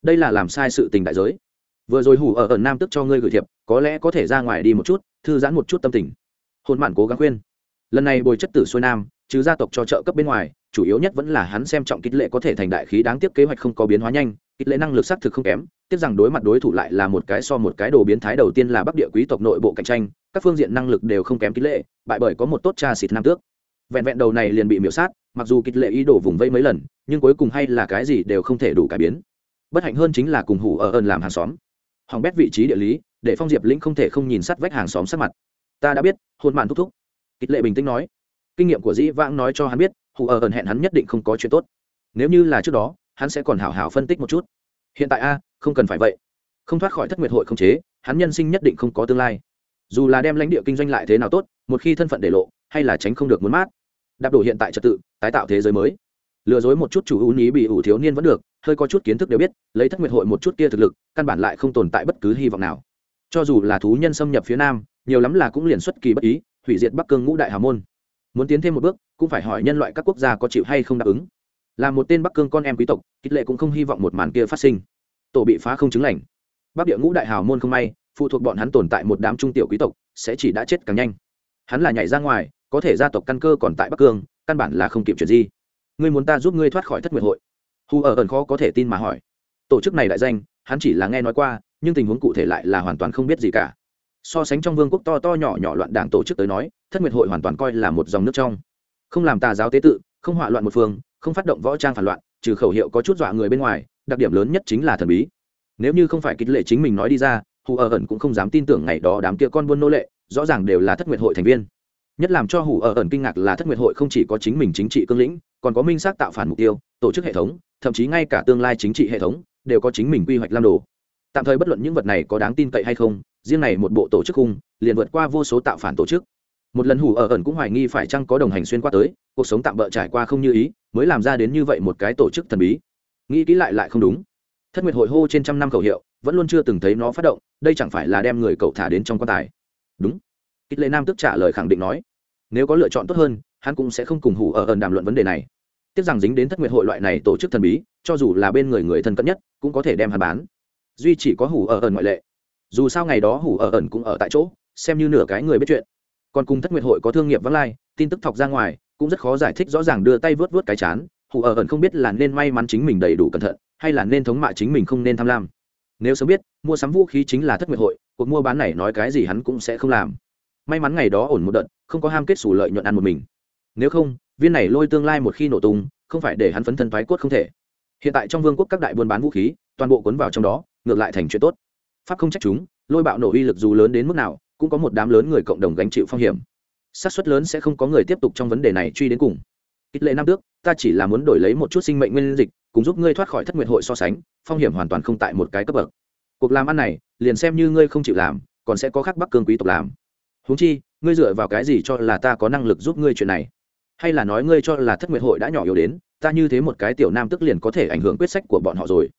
Đây là làm sai sự tình đại giới. Vừa rồi hủ ở ẩn nam tức cho ngươi gửi thiệp, có lẽ có thể ra ngoài đi một chút, thư giãn một chút tâm tình. Hôn mạn cố gắng khuyên. Lần này bồi chất tử xuôi nam, chứ gia tộc cho trợ cấp bên ngoài, chủ yếu nhất vẫn là hắn xem trọng kích lệ có thể thành đại khí đáng tiếc kế hoạch không có biến hóa nhanh kích lệ năng lực xác thực không kém, tiếc rằng đối mặt đối thủ lại là một cái so một cái đồ biến thái đầu tiên là bắc địa quý tộc nội bộ cạnh tranh, các phương diện năng lực đều không kém kích lệ, bại bởi có một tốt cha xịt nam tước. Vẹn vẹn đầu này liền bị miễu sát, mặc dù kịch lệ ý đồ vùng vây mấy lần, nhưng cuối cùng hay là cái gì đều không thể đủ cải biến. Bất hạnh hơn chính là cùng hủ ở ơn làm hàng xóm. Hỏng bét vị trí địa lý, để phong diệp lĩnh không thể không nhìn sát vách hàng xóm sát mặt. Ta đã biết, hôn màn thúc thúc. Kịch lệ bình tĩnh nói. Kinh nghiệm của dĩ vãng nói cho hắn biết, hủ ở ơn hẹn hắn nhất định không có chuyện tốt. Nếu như là trước đó hắn sẽ còn hảo hảo phân tích một chút. Hiện tại a, không cần phải vậy. Không thoát khỏi thất nguyệt hội không chế, hắn nhân sinh nhất định không có tương lai. Dù là đem lãnh địa kinh doanh lại thế nào tốt, một khi thân phận để lộ, hay là tránh không được muốn mát. Đạp đổ hiện tại trật tự, tái tạo thế giới mới. Lừa dối một chút chủ ưu ý bị ủ thiếu niên vẫn được, hơi có chút kiến thức đều biết, lấy thất nguyệt hội một chút kia thực lực, căn bản lại không tồn tại bất cứ hy vọng nào. Cho dù là thú nhân xâm nhập phía nam, nhiều lắm là cũng liền xuất kỳ bất ý, hủy diệt bắc cương ngũ đại hào môn. Muốn tiến thêm một bước, cũng phải hỏi nhân loại các quốc gia có chịu hay không đáp ứng là một tên bắc cương con em quý tộc, kích lệ cũng không hy vọng một màn kia phát sinh. Tổ bị phá không chứng lành. Bắc địa ngũ đại hào môn không may, phụ thuộc bọn hắn tồn tại một đám trung tiểu quý tộc, sẽ chỉ đã chết càng nhanh. Hắn là nhảy ra ngoài, có thể gia tộc căn cơ còn tại bắc cương, căn bản là không kịp chuyện gì. Ngươi muốn ta giúp ngươi thoát khỏi thất nguyệt hội? Hù ở ẩn khó có thể tin mà hỏi. Tổ chức này đại danh, hắn chỉ là nghe nói qua, nhưng tình huống cụ thể lại là hoàn toàn không biết gì cả. So sánh trong vương quốc to to nhỏ nhỏ loạn đảng tổ chức tới nói, thất nguyệt hội hoàn toàn coi là một dòng nước trong. Không làm tà giáo tế tự, không hỏa loạn một phương không phát động võ trang phản loạn, trừ khẩu hiệu có chút dọa người bên ngoài, đặc điểm lớn nhất chính là thần bí. Nếu như không phải kích lệ chính mình nói đi ra, hù ở ẩn cũng không dám tin tưởng ngày đó đám kia con buôn nô lệ, rõ ràng đều là thất nguyệt hội thành viên. Nhất làm cho hủ ở ẩn kinh ngạc là thất nguyệt hội không chỉ có chính mình chính trị cương lĩnh, còn có minh xác tạo phản mục tiêu, tổ chức hệ thống, thậm chí ngay cả tương lai chính trị hệ thống, đều có chính mình quy hoạch lam đồ. Tạm thời bất luận những vật này có đáng tin cậy hay không, riêng này một bộ tổ chức khung, liền vượt qua vô số tạo phản tổ chức một lần hủ ở ẩn cũng hoài nghi phải chăng có đồng hành xuyên qua tới, cuộc sống tạm bỡ trải qua không như ý, mới làm ra đến như vậy một cái tổ chức thần bí. Nghĩ kỹ lại lại không đúng. Thất nguyệt hội hô trên trăm năm khẩu hiệu, vẫn luôn chưa từng thấy nó phát động, đây chẳng phải là đem người cậu thả đến trong quan tài. Đúng. Ít lệ nam tức trả lời khẳng định nói, nếu có lựa chọn tốt hơn, hắn cũng sẽ không cùng hủ ở ẩn đàm luận vấn đề này. Tiếc rằng dính đến thất nguyệt hội loại này tổ chức thần bí, cho dù là bên người người thân cận nhất, cũng có thể đem hắn bán. Duy chỉ có hủ ở ẩn ngoại lệ. Dù sao ngày đó hủ ở ẩn cũng ở tại chỗ, xem như nửa cái người biết chuyện còn cùng thất nguyệt hội có thương nghiệp vắng lai, tin tức thọc ra ngoài, cũng rất khó giải thích rõ ràng đưa tay vớt vớt cái chán. Hủ ở ẩn không biết là nên may mắn chính mình đầy đủ cẩn thận, hay là nên thống mạ chính mình không nên tham lam. Nếu sớm biết, mua sắm vũ khí chính là thất nguyệt hội, cuộc mua bán này nói cái gì hắn cũng sẽ không làm. May mắn ngày đó ổn một đợt, không có ham kết xù lợi nhuận ăn một mình. Nếu không, viên này lôi tương lai một khi nổ tung, không phải để hắn phấn thân thoái cốt không thể. Hiện tại trong vương quốc các đại buôn bán vũ khí, toàn bộ cuốn vào trong đó, ngược lại thành chuyện tốt. Pháp không trách chúng, lôi bạo nổ uy lực dù lớn đến mức nào cũng có một đám lớn người cộng đồng gánh chịu phong hiểm. Xác suất lớn sẽ không có người tiếp tục trong vấn đề này truy đến cùng. Ít lệ năm tước, ta chỉ là muốn đổi lấy một chút sinh mệnh nguyên dịch, cùng giúp ngươi thoát khỏi thất nguyện hội so sánh, phong hiểm hoàn toàn không tại một cái cấp bậc. Cuộc làm ăn này, liền xem như ngươi không chịu làm, còn sẽ có khác bắc cương quý tộc làm. Huống chi, ngươi dựa vào cái gì cho là ta có năng lực giúp ngươi chuyện này? Hay là nói ngươi cho là thất nguyện hội đã nhỏ yếu đến, ta như thế một cái tiểu nam tức liền có thể ảnh hưởng quyết sách của bọn họ rồi?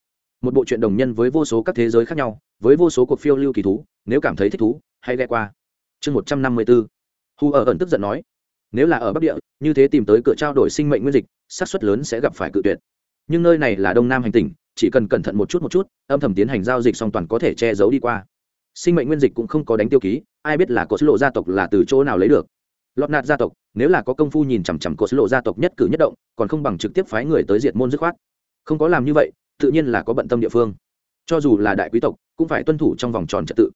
Một bộ truyện đồng nhân với vô số các thế giới khác nhau, với vô số cuộc phiêu lưu kỳ thú, nếu cảm thấy thích thú, hãy ghe qua. Chương một trăm năm mươi bốn hu ở ẩn tức giận nói, nếu là ở bắc địa, như thế tìm tới cửa trao đổi sinh mệnh nguyên dịch, xác suất lớn sẽ gặp phải cự tuyệt. Nhưng nơi này là đông nam hành tỉnh, chỉ cần cẩn thận một chút một chút, âm thầm tiến hành giao dịch song toàn có thể che giấu đi qua. Sinh mệnh nguyên dịch cũng không có đánh tiêu ký, ai biết là có lộ gia tộc là từ chỗ nào lấy được. Lọt nạt gia tộc, nếu là có công phu nhìn chằm chằm có lộ gia tộc nhất cử nhất động, còn không bằng trực tiếp phái người tới diệt môn dứt khoát. Không có làm như vậy tự nhiên là có bận tâm địa phương. Cho dù là đại quý tộc, cũng phải tuân thủ trong vòng tròn trật tự.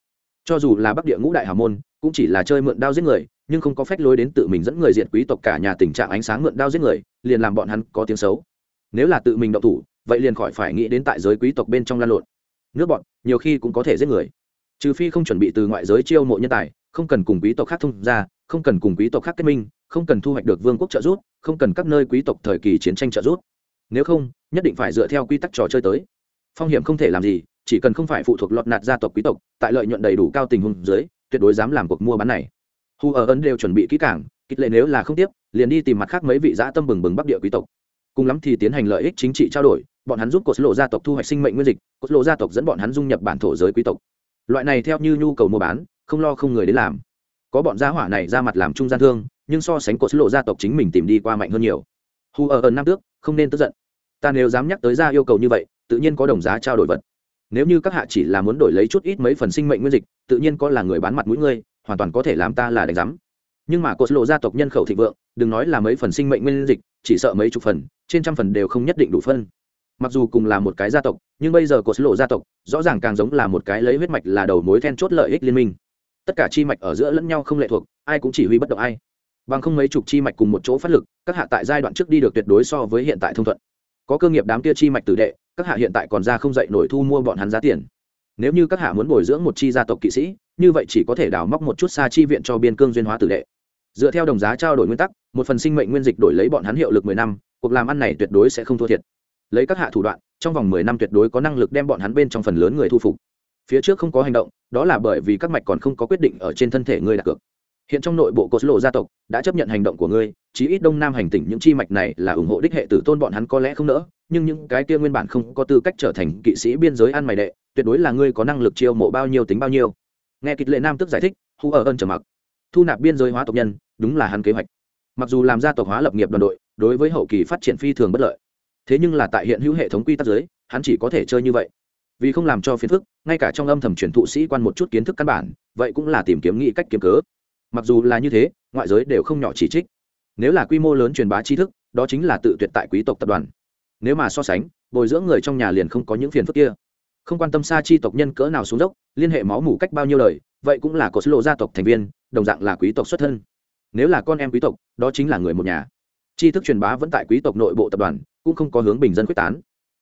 Cho dù là bắc địa ngũ đại hào môn, cũng chỉ là chơi mượn đao giết người, nhưng không có phách lối đến tự mình dẫn người diện quý tộc cả nhà tình trạng ánh sáng mượn đao giết người, liền làm bọn hắn có tiếng xấu. Nếu là tự mình động thủ, vậy liền khỏi phải nghĩ đến tại giới quý tộc bên trong lan lộn. Nước bọn, nhiều khi cũng có thể giết người. Trừ phi không chuẩn bị từ ngoại giới chiêu mộ nhân tài, không cần cùng quý tộc khác thông ra không cần cùng quý tộc khác kết minh, không cần thu hoạch được vương quốc trợ giúp, không cần các nơi quý tộc thời kỳ chiến tranh trợ giúp nếu không, nhất định phải dựa theo quy tắc trò chơi tới. Phong hiểm không thể làm gì, chỉ cần không phải phụ thuộc lọt nạt gia tộc quý tộc, tại lợi nhuận đầy đủ cao tình huống dưới, tuyệt đối dám làm cuộc mua bán này. Hù ở ấn đều chuẩn bị kỹ cảng kịch lệ nếu là không tiếp, liền đi tìm mặt khác mấy vị giã tâm bừng bừng bắc địa quý tộc. Cùng lắm thì tiến hành lợi ích chính trị trao đổi, bọn hắn giúp cột lộ gia tộc thu hoạch sinh mệnh nguyên dịch cột lộ gia tộc dẫn bọn hắn dung nhập bản thổ giới quý tộc. Loại này theo như nhu cầu mua bán, không lo không người đến làm. Có bọn gia hỏa này ra mặt làm trung gian thương, nhưng so sánh cột lộ gia tộc chính mình tìm đi qua mạnh hơn nhiều. Hù ở ẩn năm tước không nên tức giận. Ta nếu dám nhắc tới ra yêu cầu như vậy, tự nhiên có đồng giá trao đổi vật. Nếu như các hạ chỉ là muốn đổi lấy chút ít mấy phần sinh mệnh nguyên dịch, tự nhiên có là người bán mặt mũi ngươi, hoàn toàn có thể làm ta là đánh giám. Nhưng mà cột lộ gia tộc nhân khẩu thịnh vượng, đừng nói là mấy phần sinh mệnh nguyên dịch, chỉ sợ mấy chục phần, trên trăm phần đều không nhất định đủ phân. Mặc dù cùng là một cái gia tộc, nhưng bây giờ cột lộ gia tộc, rõ ràng càng giống là một cái lấy huyết mạch là đầu mối then chốt lợi ích liên minh. Tất cả chi mạch ở giữa lẫn nhau không lệ thuộc, ai cũng chỉ huy bất động ai bằng không mấy chục chi mạch cùng một chỗ phát lực, các hạ tại giai đoạn trước đi được tuyệt đối so với hiện tại thông thuận. Có cơ nghiệp đám kia chi mạch tử đệ, các hạ hiện tại còn ra không dậy nổi thu mua bọn hắn giá tiền. Nếu như các hạ muốn bồi dưỡng một chi gia tộc kỵ sĩ, như vậy chỉ có thể đào móc một chút xa chi viện cho biên cương duyên hóa tử đệ. Dựa theo đồng giá trao đổi nguyên tắc, một phần sinh mệnh nguyên dịch đổi lấy bọn hắn hiệu lực mười năm, cuộc làm ăn này tuyệt đối sẽ không thua thiệt. Lấy các hạ thủ đoạn, trong vòng mười năm tuyệt đối có năng lực đem bọn hắn bên trong phần lớn người thu phục. Phía trước không có hành động, đó là bởi vì các mạch còn không có quyết định ở trên thân thể ngươi đặt cược hiện trong nội bộ cột lộ gia tộc đã chấp nhận hành động của ngươi, chí ít đông nam hành tỉnh những chi mạch này là ủng hộ đích hệ tử tôn bọn hắn có lẽ không nỡ, nhưng những cái kia nguyên bản không có tư cách trở thành kỵ sĩ biên giới ăn mày đệ, tuyệt đối là ngươi có năng lực chiêu mộ bao nhiêu tính bao nhiêu. Nghe kịch lệ nam tức giải thích, hu ở ơn trở mặc. Thu nạp biên giới hóa tộc nhân, đúng là hắn kế hoạch. Mặc dù làm gia tộc hóa lập nghiệp đoàn đội, đối với hậu kỳ phát triển phi thường bất lợi. Thế nhưng là tại hiện hữu hệ thống quy tắc giới, hắn chỉ có thể chơi như vậy. Vì không làm cho phiền phức, ngay cả trong âm thầm truyền thụ sĩ quan một chút kiến thức căn bản, vậy cũng là tìm kiếm nghĩ cách kiếm cớ mặc dù là như thế, ngoại giới đều không nhỏ chỉ trích. Nếu là quy mô lớn truyền bá tri thức, đó chính là tự tuyệt tại quý tộc tập đoàn. Nếu mà so sánh, bồi dưỡng người trong nhà liền không có những phiền phức kia. Không quan tâm xa chi tộc nhân cỡ nào xuống dốc, liên hệ máu mủ cách bao nhiêu lời vậy cũng là có số lộ gia tộc thành viên, đồng dạng là quý tộc xuất thân. Nếu là con em quý tộc, đó chính là người một nhà. Tri thức truyền bá vẫn tại quý tộc nội bộ tập đoàn, cũng không có hướng bình dân quyết tán.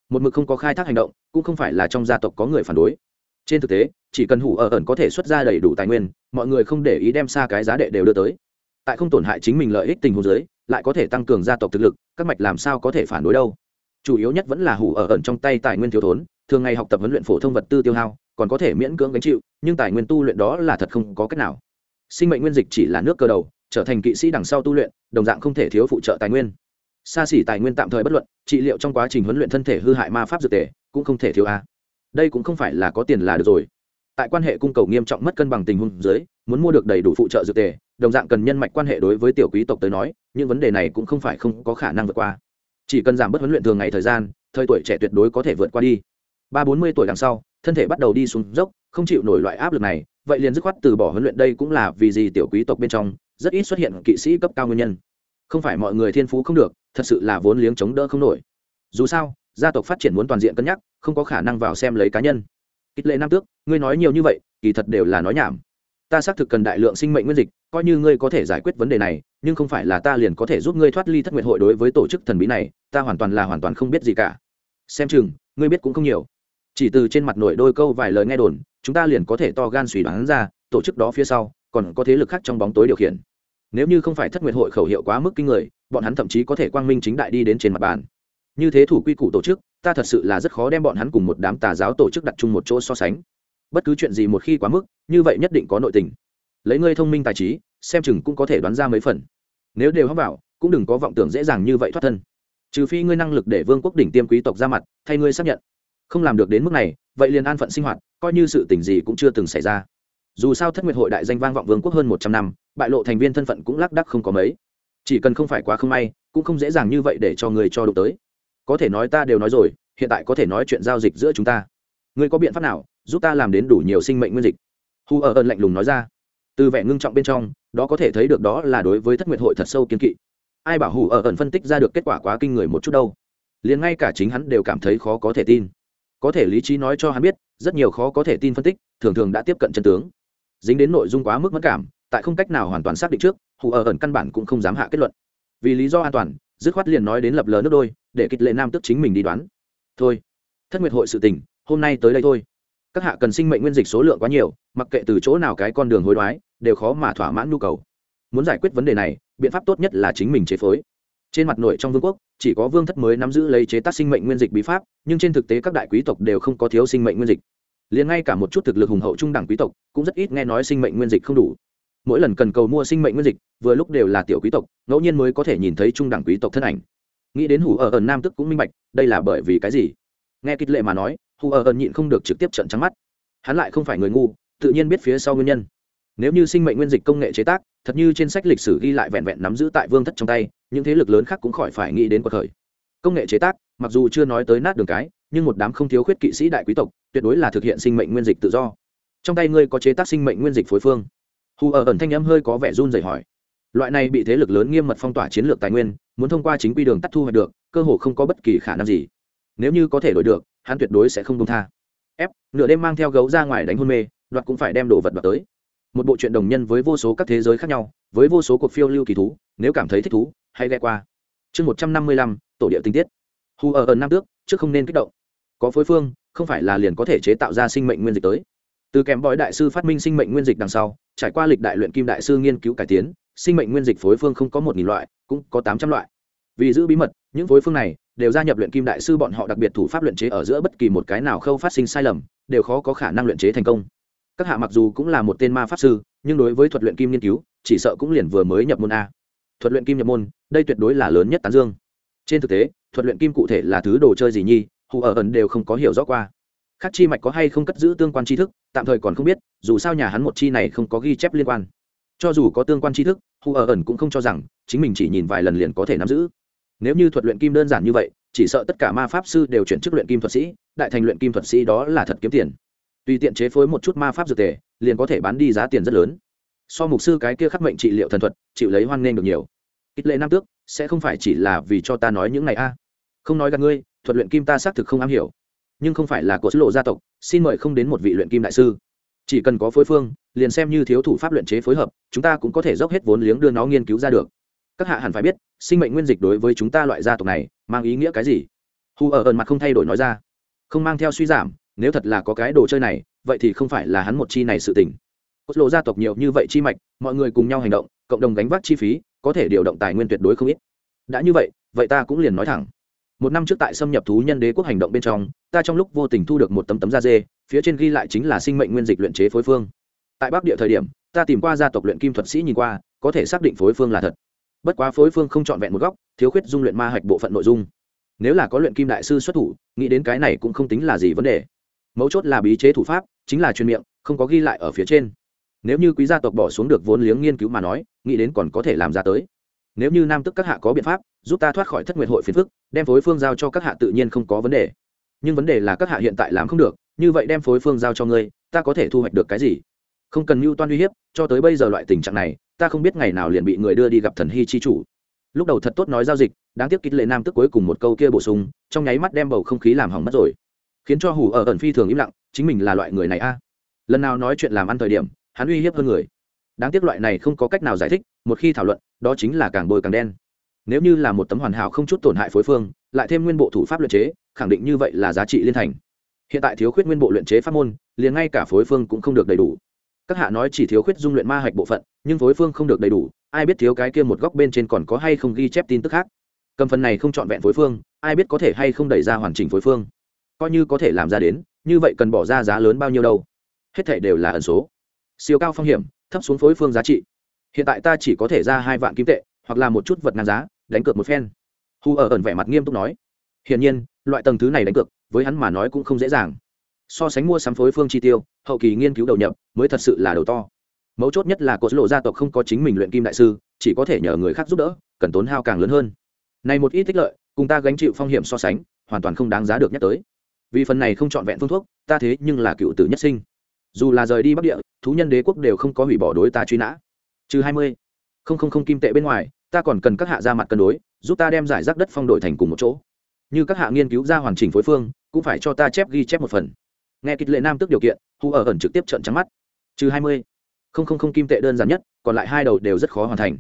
Một mực không có khai thác hành động, cũng không phải là trong gia tộc có người phản đối trên thực tế, chỉ cần hủ ở ẩn có thể xuất ra đầy đủ tài nguyên, mọi người không để ý đem xa cái giá đệ đều đưa tới. Tại không tổn hại chính mình lợi ích tình huống giới lại có thể tăng cường gia tộc thực lực, các mạch làm sao có thể phản đối đâu? Chủ yếu nhất vẫn là hủ ở ẩn trong tay tài nguyên thiếu thốn, thường ngày học tập huấn luyện phổ thông vật tư tiêu hao, còn có thể miễn cưỡng gánh chịu, nhưng tài nguyên tu luyện đó là thật không có cách nào. Sinh mệnh nguyên dịch chỉ là nước cơ đầu, trở thành kỵ sĩ đằng sau tu luyện, đồng dạng không thể thiếu phụ trợ tài nguyên. Xa xỉ tài nguyên tạm thời bất luận, trị liệu trong quá trình huấn luyện thân thể hư hại ma pháp dược tề, cũng không thể thiếu a đây cũng không phải là có tiền là được rồi. Tại quan hệ cung cầu nghiêm trọng mất cân bằng tình huống dưới, muốn mua được đầy đủ phụ trợ dược tề, đồng dạng cần nhân mạch quan hệ đối với tiểu quý tộc tới nói, những vấn đề này cũng không phải không có khả năng vượt qua. Chỉ cần giảm bớt huấn luyện thường ngày thời gian, thời tuổi trẻ tuyệt đối có thể vượt qua đi. Ba bốn mươi tuổi đằng sau, thân thể bắt đầu đi xuống dốc, không chịu nổi loại áp lực này, vậy liền dứt khoát từ bỏ huấn luyện đây cũng là vì gì tiểu quý tộc bên trong, rất ít xuất hiện kỵ sĩ cấp cao nguyên nhân. Không phải mọi người thiên phú không được, thật sự là vốn liếng chống đỡ không nổi. Dù sao gia tộc phát triển muốn toàn diện cân nhắc, không có khả năng vào xem lấy cá nhân. Ít lệ nam tước, ngươi nói nhiều như vậy, kỳ thật đều là nói nhảm. Ta xác thực cần đại lượng sinh mệnh nguyên dịch, coi như ngươi có thể giải quyết vấn đề này, nhưng không phải là ta liền có thể giúp ngươi thoát ly thất nguyệt hội đối với tổ chức thần bí này, ta hoàn toàn là hoàn toàn không biết gì cả. Xem chừng, ngươi biết cũng không nhiều. Chỉ từ trên mặt nổi đôi câu vài lời nghe đồn, chúng ta liền có thể to gan suy đoán ra, tổ chức đó phía sau, còn có thế lực khác trong bóng tối điều khiển. Nếu như không phải thất nguyệt hội khẩu hiệu quá mức kinh người, bọn hắn thậm chí có thể quang minh chính đại đi đến trên mặt bàn như thế thủ quy củ tổ chức, ta thật sự là rất khó đem bọn hắn cùng một đám tà giáo tổ chức đặt chung một chỗ so sánh. Bất cứ chuyện gì một khi quá mức, như vậy nhất định có nội tình. Lấy ngươi thông minh tài trí, xem chừng cũng có thể đoán ra mấy phần. Nếu đều hấp vào, cũng đừng có vọng tưởng dễ dàng như vậy thoát thân. Trừ phi ngươi năng lực để vương quốc đỉnh tiêm quý tộc ra mặt, thay ngươi xác nhận. Không làm được đến mức này, vậy liền an phận sinh hoạt, coi như sự tình gì cũng chưa từng xảy ra. Dù sao thất nguyệt hội đại danh vang vọng vương quốc hơn một trăm năm, bại lộ thành viên thân phận cũng lác đắc không có mấy. Chỉ cần không phải quá không may, cũng không dễ dàng như vậy để cho người cho đụng tới có thể nói ta đều nói rồi, hiện tại có thể nói chuyện giao dịch giữa chúng ta. Ngươi có biện pháp nào giúp ta làm đến đủ nhiều sinh mệnh nguyên dịch? Hu ở ơn lạnh lùng nói ra. Từ vẻ ngưng trọng bên trong, đó có thể thấy được đó là đối với thất nguyệt hội thật sâu kiên kỵ. Ai bảo hù ở ẩn phân tích ra được kết quả quá kinh người một chút đâu. Liền ngay cả chính hắn đều cảm thấy khó có thể tin. Có thể lý trí nói cho hắn biết, rất nhiều khó có thể tin phân tích, thường thường đã tiếp cận chân tướng. Dính đến nội dung quá mức mất cảm, tại không cách nào hoàn toàn xác định trước hù ở ẩn căn bản cũng không dám hạ kết luận. Vì lý do an toàn, dứt khoát liền nói đến lập lờ nước đôi để kịch lệ nam tức chính mình đi đoán. Thôi, thất nguyệt hội sự tình, hôm nay tới đây thôi. Các hạ cần sinh mệnh nguyên dịch số lượng quá nhiều, mặc kệ từ chỗ nào cái con đường hối đoái, đều khó mà thỏa mãn nhu cầu. Muốn giải quyết vấn đề này, biện pháp tốt nhất là chính mình chế phối. Trên mặt nội trong vương quốc, chỉ có vương thất mới nắm giữ lấy chế tác sinh mệnh nguyên dịch bí pháp, nhưng trên thực tế các đại quý tộc đều không có thiếu sinh mệnh nguyên dịch. Liền ngay cả một chút thực lực hùng hậu trung đẳng quý tộc, cũng rất ít nghe nói sinh mệnh nguyên dịch không đủ. Mỗi lần cần cầu mua sinh mệnh nguyên dịch, vừa lúc đều là tiểu quý tộc, ngẫu nhiên mới có thể nhìn thấy trung đẳng quý tộc thân ảnh nghĩ đến hủ ở ẩn nam tức cũng minh bạch, đây là bởi vì cái gì? Nghe kích lệ mà nói, hủ ở ẩn nhịn không được trực tiếp trận trắng mắt. Hắn lại không phải người ngu, tự nhiên biết phía sau nguyên nhân. Nếu như sinh mệnh nguyên dịch công nghệ chế tác, thật như trên sách lịch sử ghi lại vẹn vẹn nắm giữ tại vương thất trong tay, những thế lực lớn khác cũng khỏi phải nghĩ đến cuộc khởi. Công nghệ chế tác, mặc dù chưa nói tới nát đường cái, nhưng một đám không thiếu khuyết kỵ sĩ đại quý tộc, tuyệt đối là thực hiện sinh mệnh nguyên dịch tự do. Trong tay ngươi có chế tác sinh mệnh nguyên dịch phối phương. Hù ở ẩn thanh âm hơi có vẻ run rẩy hỏi loại này bị thế lực lớn nghiêm mật phong tỏa chiến lược tài nguyên, muốn thông qua chính quy đường tắt thu hoạch được, cơ hồ không có bất kỳ khả năng gì. Nếu như có thể đổi được, hắn tuyệt đối sẽ không công tha. Ép, nửa đêm mang theo gấu ra ngoài đánh hôn mê, đoạt cũng phải đem đồ vật đoạt tới. Một bộ truyện đồng nhân với vô số các thế giới khác nhau, với vô số cuộc phiêu lưu kỳ thú, nếu cảm thấy thích thú, hãy ghe qua. Chương một trăm năm mươi lăm, tổ địa tinh tiết. Hù ở ở nam tước, trước không nên kích động. Có phối phương, không phải là liền có thể chế tạo ra sinh mệnh nguyên dịch tới. Từ kèm bói đại sư phát minh sinh mệnh nguyên dịch đằng sau, trải qua lịch đại luyện kim đại sư nghiên cứu cải tiến sinh mệnh nguyên dịch phối phương không có một nghìn loại, cũng có tám trăm loại. Vì giữ bí mật, những phối phương này đều gia nhập luyện kim đại sư bọn họ đặc biệt thủ pháp luyện chế ở giữa bất kỳ một cái nào khâu phát sinh sai lầm, đều khó có khả năng luyện chế thành công. Các hạ mặc dù cũng là một tên ma pháp sư, nhưng đối với thuật luyện kim nghiên cứu, chỉ sợ cũng liền vừa mới nhập môn a. Thuật luyện kim nhập môn, đây tuyệt đối là lớn nhất tán dương. Trên thực tế, thuật luyện kim cụ thể là thứ đồ chơi gì nhi hù ở ẩn đều không có hiểu rõ qua. Khác chi mạch có hay không cất giữ tương quan tri thức, tạm thời còn không biết, dù sao nhà hắn một chi này không có ghi chép liên quan cho dù có tương quan tri thức hù ở ẩn cũng không cho rằng chính mình chỉ nhìn vài lần liền có thể nắm giữ. Nếu như thuật luyện kim đơn giản như vậy, chỉ sợ tất cả ma pháp sư đều chuyển chức luyện kim thuật sĩ, đại thành luyện kim thuật sĩ đó là thật kiếm tiền. Tùy tiện chế phối một chút ma pháp dược tề, liền có thể bán đi giá tiền rất lớn. So mục sư cái kia khắc mệnh trị liệu thần thuật, chịu lấy hoan nghênh được nhiều. Ít lệ nam tước, sẽ không phải chỉ là vì cho ta nói những này a. Không nói gặp ngươi, thuật luyện kim ta xác thực không am hiểu. Nhưng không phải là của sứ lộ gia tộc, xin mời không đến một vị luyện kim đại sư. Chỉ cần có phối phương liền xem như thiếu thủ pháp luyện chế phối hợp, chúng ta cũng có thể dốc hết vốn liếng đưa nó nghiên cứu ra được. Các hạ hẳn phải biết, sinh mệnh nguyên dịch đối với chúng ta loại gia tộc này, mang ý nghĩa cái gì? Hù ở ẩn mặt không thay đổi nói ra. Không mang theo suy giảm, nếu thật là có cái đồ chơi này, vậy thì không phải là hắn một chi này sự tình. Cốt lộ gia tộc nhiều như vậy chi mạch, mọi người cùng nhau hành động, cộng đồng gánh vác chi phí, có thể điều động tài nguyên tuyệt đối không ít. Đã như vậy vậy ta cũng liền nói thẳng. Một năm trước tại xâm nhập thú nhân đế quốc hành động bên trong, ta trong lúc vô tình thu được một tấm tấm da dê, phía trên ghi lại chính là sinh mệnh nguyên dịch luyện chế phối phương tại bắc địa thời điểm, ta tìm qua gia tộc luyện kim thuật sĩ nhìn qua, có thể xác định phối phương là thật. Bất quá phối phương không trọn vẹn một góc, thiếu khuyết dung luyện ma hạch bộ phận nội dung. Nếu là có luyện kim đại sư xuất thủ, nghĩ đến cái này cũng không tính là gì vấn đề. Mấu chốt là bí chế thủ pháp, chính là truyền miệng, không có ghi lại ở phía trên. Nếu như quý gia tộc bỏ xuống được vốn liếng nghiên cứu mà nói, nghĩ đến còn có thể làm ra tới. Nếu như nam tức các hạ có biện pháp, giúp ta thoát khỏi thất nguyện hội phiền phức, đem phối phương giao cho các hạ tự nhiên không có vấn đề. Nhưng vấn đề là các hạ hiện tại làm không được, như vậy đem phối phương giao cho ngươi, ta có thể thu hoạch được cái gì? Không cần mưu toan uy hiếp, cho tới bây giờ loại tình trạng này, ta không biết ngày nào liền bị người đưa đi gặp thần hy chi chủ. Lúc đầu thật tốt nói giao dịch, đáng tiếc kích lệ nam tức cuối cùng một câu kia bổ sung, trong nháy mắt đem bầu không khí làm hỏng mất rồi. Khiến cho hủ ở ẩn phi thường im lặng, chính mình là loại người này a. À. Lần nào nói chuyện làm ăn thời điểm, hắn uy hiếp hơn người. Đáng tiếc loại này không có cách nào giải thích, một khi thảo luận, đó chính là càng bôi càng đen. Nếu như là một tấm hoàn hảo không chút tổn hại phối phương, lại thêm nguyên bộ thủ pháp luyện chế, khẳng định như vậy là giá trị liên thành. Hiện tại thiếu khuyết nguyên bộ luyện chế pháp môn, liền ngay cả phối phương cũng không được đầy đủ các hạ nói chỉ thiếu khuyết dung luyện ma hạch bộ phận, nhưng phối phương không được đầy đủ, ai biết thiếu cái kia một góc bên trên còn có hay không ghi chép tin tức khác. Cầm phần này không trọn vẹn phối phương, ai biết có thể hay không đẩy ra hoàn chỉnh phối phương. Coi như có thể làm ra đến, như vậy cần bỏ ra giá lớn bao nhiêu đâu. Hết thể đều là ẩn số. Siêu cao phong hiểm, thấp xuống phối phương giá trị. Hiện tại ta chỉ có thể ra hai vạn kim tệ, hoặc là một chút vật ngang giá, đánh cược một phen. Hu ở ẩn vẻ mặt nghiêm túc nói. Hiển nhiên, loại tầng thứ này đánh cược, với hắn mà nói cũng không dễ dàng so sánh mua sắm phối phương chi tiêu, hậu kỳ nghiên cứu đầu nhập mới thật sự là đầu to. Mấu chốt nhất là cột lộ gia tộc không có chính mình luyện kim đại sư, chỉ có thể nhờ người khác giúp đỡ, cần tốn hao càng lớn hơn. Này một ít tích lợi, cùng ta gánh chịu phong hiểm so sánh, hoàn toàn không đáng giá được nhắc tới. Vì phần này không trọn vẹn phương thuốc, ta thế nhưng là cựu tử nhất sinh. Dù là rời đi bắc địa, thú nhân đế quốc đều không có hủy bỏ đối ta truy nã. Trừ hai mươi, không không không kim tệ bên ngoài, ta còn cần các hạ ra mặt cân đối, giúp ta đem giải rác đất phong đổi thành cùng một chỗ. Như các hạ nghiên cứu ra hoàn chỉnh phối phương, cũng phải cho ta chép ghi chép một phần nghe kịch lệ nam tức điều kiện, hu ở ẩn trực tiếp trận trắng mắt. Trừ hai mươi, không không không kim tệ đơn giản nhất, còn lại hai đầu đều rất khó hoàn thành.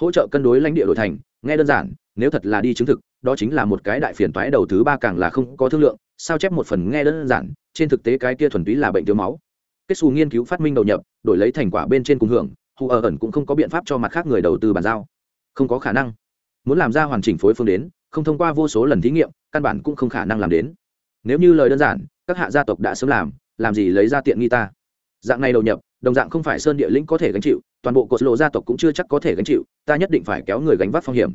Hỗ trợ cân đối lãnh địa đổi thành, nghe đơn giản, nếu thật là đi chứng thực, đó chính là một cái đại phiền toái đầu thứ ba càng là không có thương lượng, sao chép một phần nghe đơn giản, trên thực tế cái kia thuần túy là bệnh thiếu máu. Kết xù nghiên cứu phát minh đầu nhập, đổi lấy thành quả bên trên cùng hưởng hù ở ẩn cũng không có biện pháp cho mặt khác người đầu tư bàn giao. Không có khả năng. Muốn làm ra hoàn chỉnh phối phương đến, không thông qua vô số lần thí nghiệm, căn bản cũng không khả năng làm đến. Nếu như lời đơn giản các hạ gia tộc đã sớm làm làm gì lấy ra tiện nghi ta? Dạng này đầu nhập, đồng dạng không phải sơn địa lĩnh có thể gánh chịu, toàn bộ cột lộ gia tộc cũng chưa chắc có thể gánh chịu, ta nhất định phải kéo người gánh vác phong hiểm.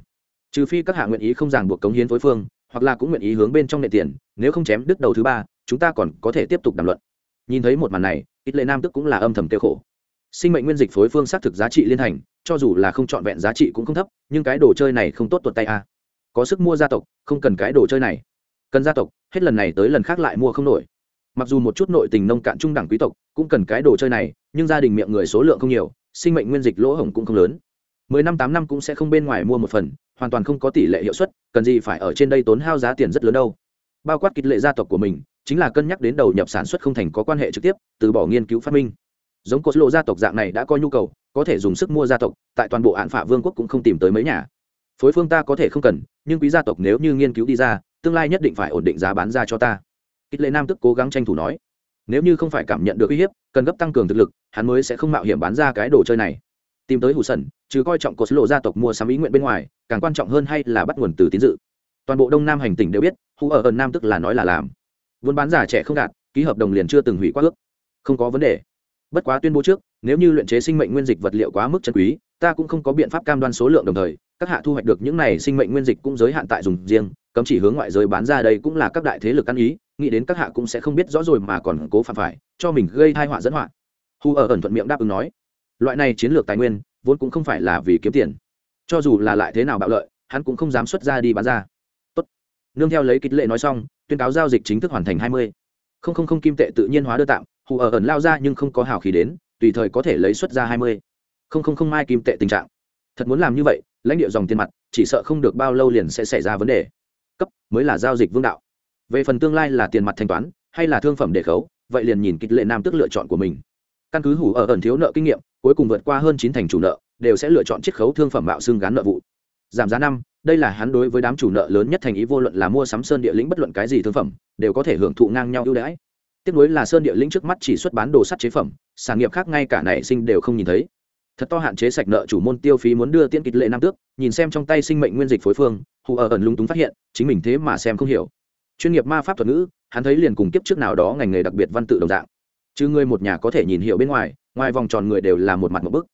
Trừ phi các hạ nguyện ý không ràng buộc cống hiến phối phương, hoặc là cũng nguyện ý hướng bên trong nệ tiền, nếu không chém đứt đầu thứ ba, chúng ta còn có thể tiếp tục đàm luận. Nhìn thấy một màn này, ít lệ nam tức cũng là âm thầm kêu khổ. Sinh mệnh nguyên dịch phối phương xác thực giá trị liên hành, cho dù là không trọn vẹn giá trị cũng không thấp, nhưng cái đồ chơi này không tốt tuột tay a. Có sức mua gia tộc, không cần cái đồ chơi này cần gia tộc, hết lần này tới lần khác lại mua không nổi. Mặc dù một chút nội tình nông cạn trung đẳng quý tộc cũng cần cái đồ chơi này, nhưng gia đình miệng người số lượng không nhiều, sinh mệnh nguyên dịch lỗ hổng cũng không lớn. Mười năm tám năm cũng sẽ không bên ngoài mua một phần, hoàn toàn không có tỷ lệ hiệu suất, cần gì phải ở trên đây tốn hao giá tiền rất lớn đâu. Bao quát kịch lệ gia tộc của mình, chính là cân nhắc đến đầu nhập sản xuất không thành có quan hệ trực tiếp, từ bỏ nghiên cứu phát minh. Giống cột lộ gia tộc dạng này đã có nhu cầu, có thể dùng sức mua gia tộc, tại toàn bộ hạn phả vương quốc cũng không tìm tới mấy nhà. Phối phương ta có thể không cần, nhưng quý gia tộc nếu như nghiên cứu đi ra tương lai nhất định phải ổn định giá bán ra cho ta. Kích lệ nam tức cố gắng tranh thủ nói, nếu như không phải cảm nhận được uy hiếp, cần gấp tăng cường thực lực, hắn mới sẽ không mạo hiểm bán ra cái đồ chơi này. Tìm tới hủ sần chứ coi trọng cột lộ gia tộc mua sắm ý nguyện bên ngoài, càng quan trọng hơn hay là bắt nguồn từ tín dự. Toàn bộ đông nam hành tỉnh đều biết, Hủ ở ẩn nam tức là nói là làm. Vốn bán giả trẻ không đạt, ký hợp đồng liền chưa từng hủy quá ước. Không có vấn đề. Bất quá tuyên bố trước, nếu như luyện chế sinh mệnh nguyên dịch vật liệu quá mức chân quý, ta cũng không có biện pháp cam đoan số lượng đồng thời, các hạ thu hoạch được những này sinh mệnh nguyên dịch cũng giới hạn tại dùng riêng cấm chỉ hướng ngoại giới bán ra đây cũng là các đại thế lực ăn ý, nghĩ đến các hạ cũng sẽ không biết rõ rồi mà còn cố phạm phải, cho mình gây thai họa dẫn họa. Hu ở ẩn thuận miệng đáp ứng nói, loại này chiến lược tài nguyên, vốn cũng không phải là vì kiếm tiền. Cho dù là lại thế nào bạo lợi, hắn cũng không dám xuất ra đi bán ra. Tốt. Nương theo lấy kích lệ nói xong, tuyên cáo giao dịch chính thức hoàn thành hai mươi. Không không không kim tệ tự nhiên hóa đưa tạm hù ở ẩn lao ra nhưng không có hào khí đến, tùy thời có thể lấy xuất ra hai mươi. Không không không mai kim tệ tình trạng. Thật muốn làm như vậy, lãnh địa dòng tiền mặt, chỉ sợ không được bao lâu liền sẽ xảy ra vấn đề cấp, mới là giao dịch vương đạo. Về phần tương lai là tiền mặt thanh toán, hay là thương phẩm để khấu, vậy liền nhìn kịch lệ nam tức lựa chọn của mình. Căn cứ hủ ở ẩn thiếu nợ kinh nghiệm, cuối cùng vượt qua hơn chín thành chủ nợ, đều sẽ lựa chọn chiết khấu thương phẩm mạo xương gán nợ vụ. Giảm giá năm, đây là hắn đối với đám chủ nợ lớn nhất thành ý vô luận là mua sắm sơn địa lĩnh bất luận cái gì thương phẩm, đều có thể hưởng thụ ngang nhau ưu đãi. Tiếp nối là sơn địa lĩnh trước mắt chỉ xuất bán đồ sắt chế phẩm, sản nghiệp khác ngay cả nảy sinh đều không nhìn thấy thật to hạn chế sạch nợ chủ môn tiêu phí muốn đưa tiễn kịch lệ nam tước, nhìn xem trong tay sinh mệnh nguyên dịch phối phương, hù ở ẩn lung túng phát hiện, chính mình thế mà xem không hiểu. Chuyên nghiệp ma pháp thuật ngữ, hắn thấy liền cùng kiếp trước nào đó ngành nghề đặc biệt văn tự đồng dạng. Chứ người một nhà có thể nhìn hiểu bên ngoài ngoài vòng tròn người đều là một mặt một bức.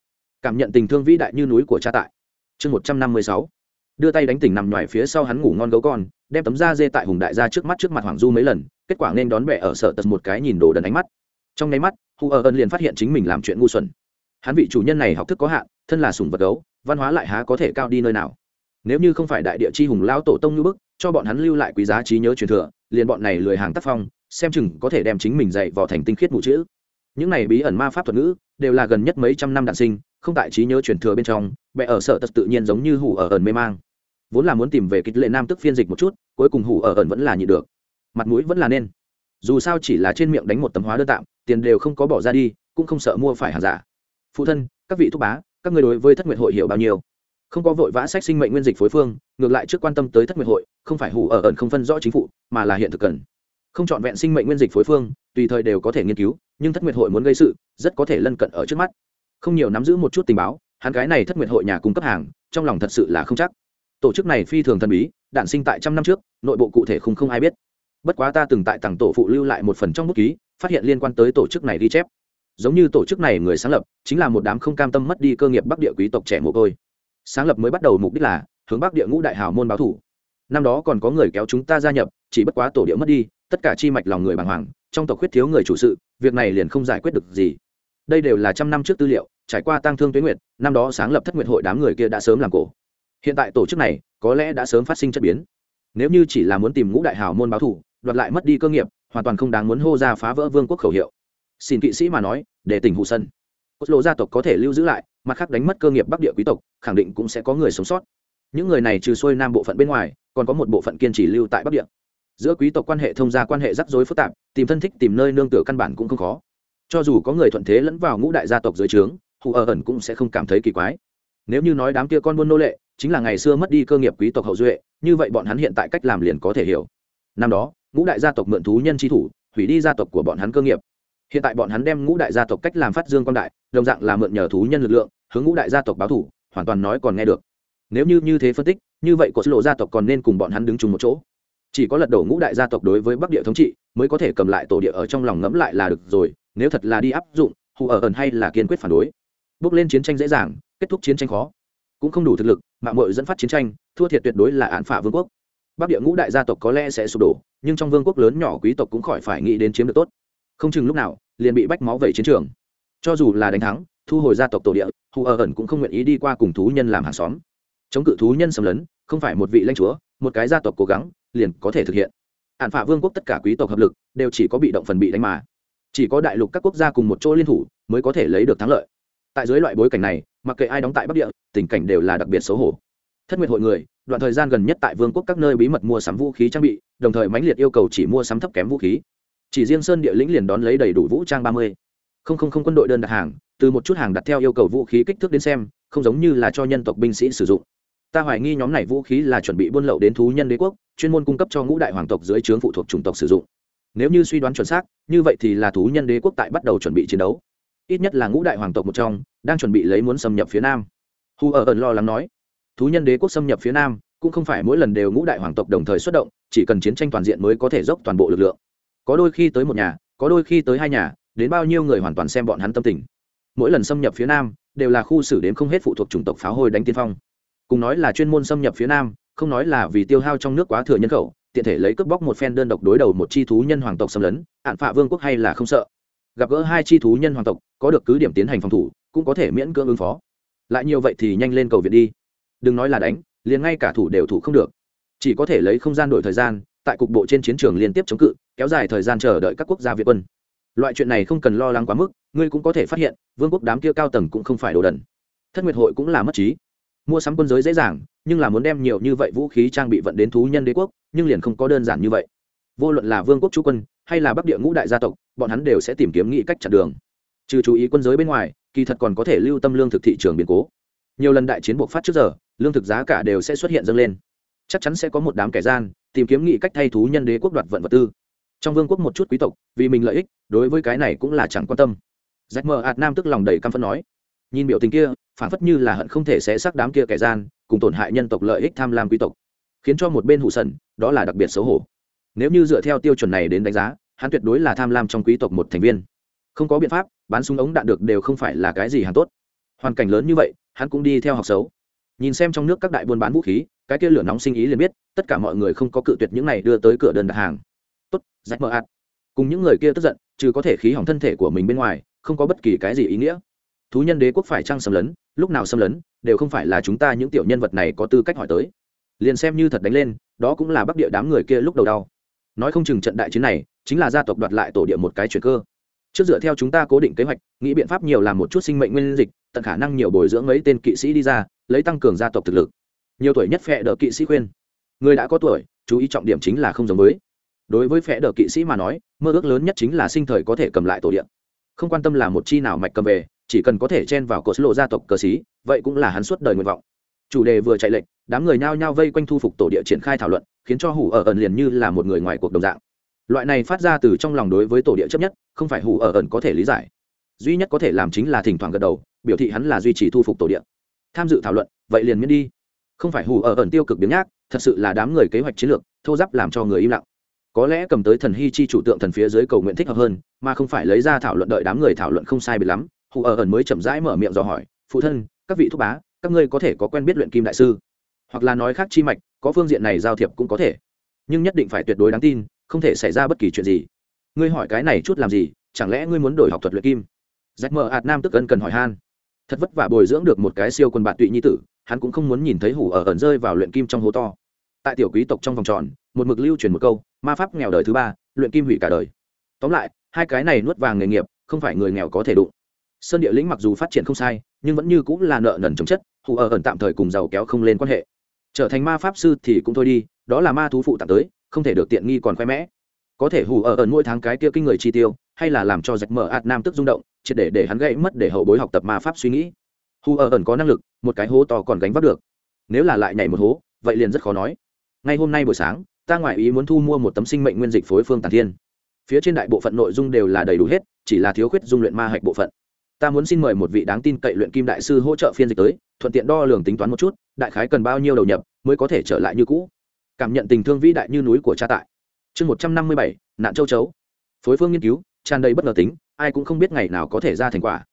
Cảm nhận tình thương vĩ đại như núi của cha tại. Chương một trăm năm mươi sáu. Đưa tay đánh tỉnh nằm ngoài phía sau hắn ngủ ngon gấu con, đem tấm da dê tại hùng đại gia trước mắt trước mặt hoàng du mấy lần, kết quả nên đón bẹ ở sở tật một cái nhìn đồ đần ánh mắt. Trong nháy mắt, hù ở ẩn liền phát hiện chính mình làm chuyện ngu xuẩn hắn vị chủ nhân này học thức có hạn, thân là sùng vật gấu, văn hóa lại há có thể cao đi nơi nào. Nếu như không phải đại địa chi hùng lao tổ tông như bức, cho bọn hắn lưu lại quý giá trí nhớ truyền thừa, liền bọn này lười hàng tác phong, xem chừng có thể đem chính mình dạy vào thành tinh khiết mụ chữ. Những này bí ẩn ma pháp thuật ngữ, đều là gần nhất mấy trăm năm đạn sinh, không tại trí nhớ truyền thừa bên trong bệ ở sở tật tự nhiên giống như hủ ở ẩn mê mang. Vốn là muốn tìm về kịch lệ nam tức phiên dịch một chút, cuối cùng hủ ở ẩn vẫn là nhị được. Mặt mũi vẫn là nên. Dù sao chỉ là trên miệng đánh một tấm hóa đơn tạm, tiền đều không có bỏ ra đi, cũng không sợ mua phải hàng giả phụ thân, các vị thúc bá, các người đối với thất nguyện hội hiểu bao nhiêu? Không có vội vã sách sinh mệnh nguyên dịch phối phương, ngược lại trước quan tâm tới thất nguyện hội, không phải hủ ở ẩn không phân rõ chính phủ mà là hiện thực cần. Không chọn vẹn sinh mệnh nguyên dịch phối phương, tùy thời đều có thể nghiên cứu, nhưng thất nguyện hội muốn gây sự, rất có thể lân cận ở trước mắt. Không nhiều nắm giữ một chút tình báo, hắn gái này thất nguyện hội nhà cung cấp hàng, trong lòng thật sự là không chắc. Tổ chức này phi thường thần bí đản sinh tại trăm năm trước, nội bộ cụ thể không không ai biết. Bất quá ta từng tại tặng tổ phụ lưu lại một phần trong bút ký, phát hiện liên quan tới tổ chức này ghi chép giống như tổ chức này người sáng lập, chính là một đám không cam tâm mất đi cơ nghiệp bắc địa quý tộc trẻ mồ côi. Sáng lập mới bắt đầu mục đích là hướng bắc địa ngũ đại hào môn báo thủ. Năm đó còn có người kéo chúng ta gia nhập, chỉ bất quá tổ địa mất đi, tất cả chi mạch lòng người bàng hoàng, trong tộc khuyết thiếu người chủ sự, việc này liền không giải quyết được gì. Đây đều là trăm năm trước tư liệu, trải qua tăng thương tuyến nguyệt, năm đó sáng lập thất nguyện hội đám người kia đã sớm làm cổ. Hiện tại tổ chức này, có lẽ đã sớm phát sinh chất biến. Nếu như chỉ là muốn tìm ngũ đại hào môn báo thủ, đoạt lại mất đi cơ nghiệp, hoàn toàn không đáng muốn hô ra phá vỡ vương quốc khẩu hiệu xin kỵ sĩ mà nói, để tỉnh hụ sân. Cốt lộ gia tộc có thể lưu giữ lại, mặt khác đánh mất cơ nghiệp bắc địa quý tộc, khẳng định cũng sẽ có người sống sót. Những người này trừ xuôi nam bộ phận bên ngoài, còn có một bộ phận kiên trì lưu tại bắc địa. Giữa quý tộc quan hệ thông gia quan hệ rắc rối phức tạp, tìm thân thích, tìm nơi nương tựa căn bản cũng không khó. Cho dù có người thuận thế lẫn vào ngũ đại gia tộc dưới trướng hù ở ẩn cũng sẽ không cảm thấy kỳ quái. Nếu như nói đám kia con buôn nô lệ, chính là ngày xưa mất đi cơ nghiệp quý tộc hậu duệ, như vậy bọn hắn hiện tại cách làm liền có thể hiểu. Năm đó, ngũ đại gia tộc mượn thú nhân tri thủ, hủy đi gia tộc của bọn hắn cơ nghiệp hiện tại bọn hắn đem ngũ đại gia tộc cách làm phát dương quan đại, đồng dạng là mượn nhờ thú nhân lực lượng, hướng ngũ đại gia tộc báo thủ, hoàn toàn nói còn nghe được. Nếu như như thế phân tích, như vậy của lộ gia tộc còn nên cùng bọn hắn đứng chung một chỗ. Chỉ có lật đổ ngũ đại gia tộc đối với bắc địa thống trị, mới có thể cầm lại tổ địa ở trong lòng ngẫm lại là được rồi, nếu thật là đi áp dụng, hù ở ẩn hay là kiên quyết phản đối. Bước lên chiến tranh dễ dàng, kết thúc chiến tranh khó. Cũng không đủ thực lực mạng mội dẫn phát chiến tranh, thua thiệt tuyệt đối là án phả vương quốc. Bắc địa ngũ đại gia tộc có lẽ sẽ sụp đổ, nhưng trong vương quốc lớn nhỏ quý tộc cũng khỏi phải nghĩ đến chiếm được tốt không chừng lúc nào, liền bị bách máu vẩy chiến trường. Cho dù là đánh thắng, thu hồi gia tộc tổ địa, hù ở ẩn cũng không nguyện ý đi qua cùng thú nhân làm hàng xóm. Chống cự thú nhân xâm lấn, không phải một vị lãnh chúa, một cái gia tộc cố gắng, liền có thể thực hiện. Hạn phả vương quốc tất cả quý tộc hợp lực, đều chỉ có bị động phần bị đánh mà. Chỉ có đại lục các quốc gia cùng một chỗ liên thủ, mới có thể lấy được thắng lợi. Tại dưới loại bối cảnh này, mặc kệ ai đóng tại bắc địa, tình cảnh đều là đặc biệt xấu hổ. Thất nguyệt hội người, đoạn thời gian gần nhất tại vương quốc các nơi bí mật mua sắm vũ khí trang bị, đồng thời mãnh liệt yêu cầu chỉ mua sắm thấp kém vũ khí chỉ riêng sơn địa lĩnh liền đón lấy đầy đủ vũ trang ba mươi. Không không không quân đội đơn đặt hàng, từ một chút hàng đặt theo yêu cầu vũ khí kích thước đến xem, không giống như là cho nhân tộc binh sĩ sử dụng. Ta hoài nghi nhóm này vũ khí là chuẩn bị buôn lậu đến thú nhân đế quốc, chuyên môn cung cấp cho ngũ đại hoàng tộc dưới trướng phụ thuộc chủng tộc sử dụng. Nếu như suy đoán chuẩn xác, như vậy thì là thú nhân đế quốc tại bắt đầu chuẩn bị chiến đấu. Ít nhất là ngũ đại hoàng tộc một trong, đang chuẩn bị lấy muốn xâm nhập phía nam. Hu ở ẩn lo lắng nói, thú nhân đế quốc xâm nhập phía nam, cũng không phải mỗi lần đều ngũ đại hoàng tộc đồng thời xuất động, chỉ cần chiến tranh toàn diện mới có thể dốc toàn bộ lực lượng có đôi khi tới một nhà, có đôi khi tới hai nhà, đến bao nhiêu người hoàn toàn xem bọn hắn tâm tình. Mỗi lần xâm nhập phía nam, đều là khu xử đến không hết phụ thuộc chủng tộc pháo hôi đánh tiên phong. Cùng nói là chuyên môn xâm nhập phía nam, không nói là vì tiêu hao trong nước quá thừa nhân khẩu, tiện thể lấy cướp bóc một phen đơn độc đối đầu một chi thú nhân hoàng tộc xâm lấn, hạn phạ vương quốc hay là không sợ. Gặp gỡ hai chi thú nhân hoàng tộc, có được cứ điểm tiến hành phòng thủ, cũng có thể miễn cưỡng ứng phó. Lại nhiều vậy thì nhanh lên cầu viện đi. Đừng nói là đánh, liền ngay cả thủ đều thủ không được. Chỉ có thể lấy không gian đổi thời gian tại cục bộ trên chiến trường liên tiếp chống cự, kéo dài thời gian chờ đợi các quốc gia việt quân. Loại chuyện này không cần lo lắng quá mức, ngươi cũng có thể phát hiện, vương quốc đám kia cao tầng cũng không phải đồ đần. Thất nguyệt hội cũng là mất trí. Mua sắm quân giới dễ dàng, nhưng là muốn đem nhiều như vậy vũ khí trang bị vận đến thú nhân đế quốc, nhưng liền không có đơn giản như vậy. Vô luận là vương quốc chú quân, hay là bắc địa ngũ đại gia tộc, bọn hắn đều sẽ tìm kiếm nghĩ cách chặn đường. Trừ chú ý quân giới bên ngoài, kỳ thật còn có thể lưu tâm lương thực thị trường biến cố. Nhiều lần đại chiến buộc phát trước giờ, lương thực giá cả đều sẽ xuất hiện dâng lên. Chắc chắn sẽ có một đám kẻ gian tìm kiếm nghị cách thay thú nhân đế quốc đoạt vận vật tư. Trong vương quốc một chút quý tộc, vì mình lợi ích, đối với cái này cũng là chẳng quan tâm. Rách mờ ạt nam tức lòng đầy căm phẫn nói, nhìn biểu tình kia, phản phất như là hận không thể sẽ xác đám kia kẻ gian, cùng tổn hại nhân tộc lợi ích tham lam quý tộc, khiến cho một bên hụ sần, đó là đặc biệt xấu hổ. Nếu như dựa theo tiêu chuẩn này đến đánh giá, hắn tuyệt đối là tham lam trong quý tộc một thành viên. Không có biện pháp, bán súng ống đạn được đều không phải là cái gì hàng tốt. Hoàn cảnh lớn như vậy, hắn cũng đi theo học xấu. Nhìn xem trong nước các đại buôn bán vũ khí cái kia lửa nóng sinh ý liền biết, tất cả mọi người không có cự tuyệt những này đưa tới cửa đơn đặt hàng. Tốt rách mờ ạt. Cùng những người kia tức giận chứ có thể khí hỏng thân thể của mình bên ngoài, không có bất kỳ cái gì ý nghĩa. Thú nhân đế quốc phải trăng xâm lấn, lúc nào xâm lấn, đều không phải là chúng ta những tiểu nhân vật này có tư cách hỏi tới. Liền xem như thật đánh lên, đó cũng là bắc địa đám người kia lúc đầu đau. Nói không chừng trận đại chiến này, chính là gia tộc đoạt lại tổ địa một cái chuyển cơ. Trước dựa theo chúng ta cố định kế hoạch, nghĩ biện pháp nhiều làm một chút sinh mệnh nguyên dịch, tận khả năng nhiều bồi dưỡng mấy tên kỵ sĩ đi ra, lấy tăng cường gia tộc thực lực nhiều tuổi nhất phệ đỡ kỵ sĩ khuyên. Người đã có tuổi, chú ý trọng điểm chính là không giống với. Đối với phệ đỡ kỵ sĩ mà nói, mơ ước lớn nhất chính là sinh thời có thể cầm lại tổ điện không quan tâm là một chi nào mạch cầm về, chỉ cần có thể chen vào cột lộ gia tộc cờ sĩ, vậy cũng là hắn suốt đời nguyện vọng. Chủ đề vừa chạy lệnh đám người nhao nhao vây quanh thu phục tổ địa triển khai thảo luận, khiến cho hủ ở ẩn liền như là một người ngoài cuộc đồng dạng. Loại này phát ra từ trong lòng đối với tổ địa chấp nhất, không phải hủ ở ẩn có thể lý giải. Duy nhất có thể làm chính là thỉnh thoảng gật đầu, biểu thị hắn là duy trì thu phục tổ địa. Tham dự thảo luận, vậy liền miễn đi không phải Hù ở ẩn tiêu cực biếng nhác, thật sự là đám người kế hoạch chiến lược, thô giáp làm cho người im lặng. Có lẽ cầm tới thần hy chi chủ tượng thần phía dưới cầu nguyện thích hợp hơn, mà không phải lấy ra thảo luận đợi đám người thảo luận không sai biệt lắm, Hù ở ẩn mới chậm rãi mở miệng dò hỏi, phụ thân, các vị thúc bá, các ngươi có thể có quen biết luyện kim đại sư? Hoặc là nói khác chi mạch, có phương diện này giao thiệp cũng có thể. Nhưng nhất định phải tuyệt đối đáng tin, không thể xảy ra bất kỳ chuyện gì. Ngươi hỏi cái này chút làm gì? Chẳng lẽ ngươi muốn đổi học thuật luyện kim? Rách mờ ạt nam tức ân cần hỏi han thật vất vả bồi dưỡng được một cái siêu quần bạn tụy nhi tử, hắn cũng không muốn nhìn thấy hủ ở ẩn rơi vào luyện kim trong hố to. Tại tiểu quý tộc trong vòng tròn, một mực lưu truyền một câu, ma pháp nghèo đời thứ ba, luyện kim hủy cả đời. Tóm lại, hai cái này nuốt vàng nghề nghiệp, không phải người nghèo có thể đụng. Sơn địa lĩnh mặc dù phát triển không sai, nhưng vẫn như cũng là nợ nần chống chất, hủ ở ẩn tạm thời cùng giàu kéo không lên quan hệ. Trở thành ma pháp sư thì cũng thôi đi, đó là ma thú phụ tạm tới, không thể được tiện nghi còn khoe mẽ. Có thể hủ ở ẩn mỗi tháng cái kia kinh người chi tiêu hay là làm cho rạch mở ạt nam tức rung động, triệt để để hắn gãy mất để hậu bối học tập ma pháp suy nghĩ. Hù ở ẩn có năng lực, một cái hố to còn gánh vác được. Nếu là lại nhảy một hố, vậy liền rất khó nói. Ngay hôm nay buổi sáng, ta ngoại ý muốn thu mua một tấm sinh mệnh nguyên dịch phối phương tàn thiên. Phía trên đại bộ phận nội dung đều là đầy đủ hết, chỉ là thiếu khuyết dung luyện ma hạch bộ phận. Ta muốn xin mời một vị đáng tin cậy luyện kim đại sư hỗ trợ phiên dịch tới, thuận tiện đo lường tính toán một chút, đại khái cần bao nhiêu đầu nhập mới có thể trở lại như cũ. Cảm nhận tình thương vĩ đại như núi của cha tại. Chương một trăm năm mươi bảy, nạn châu chấu. Phối phương nghiên cứu tràn đầy bất ngờ tính, ai cũng không biết ngày nào có thể ra thành quả.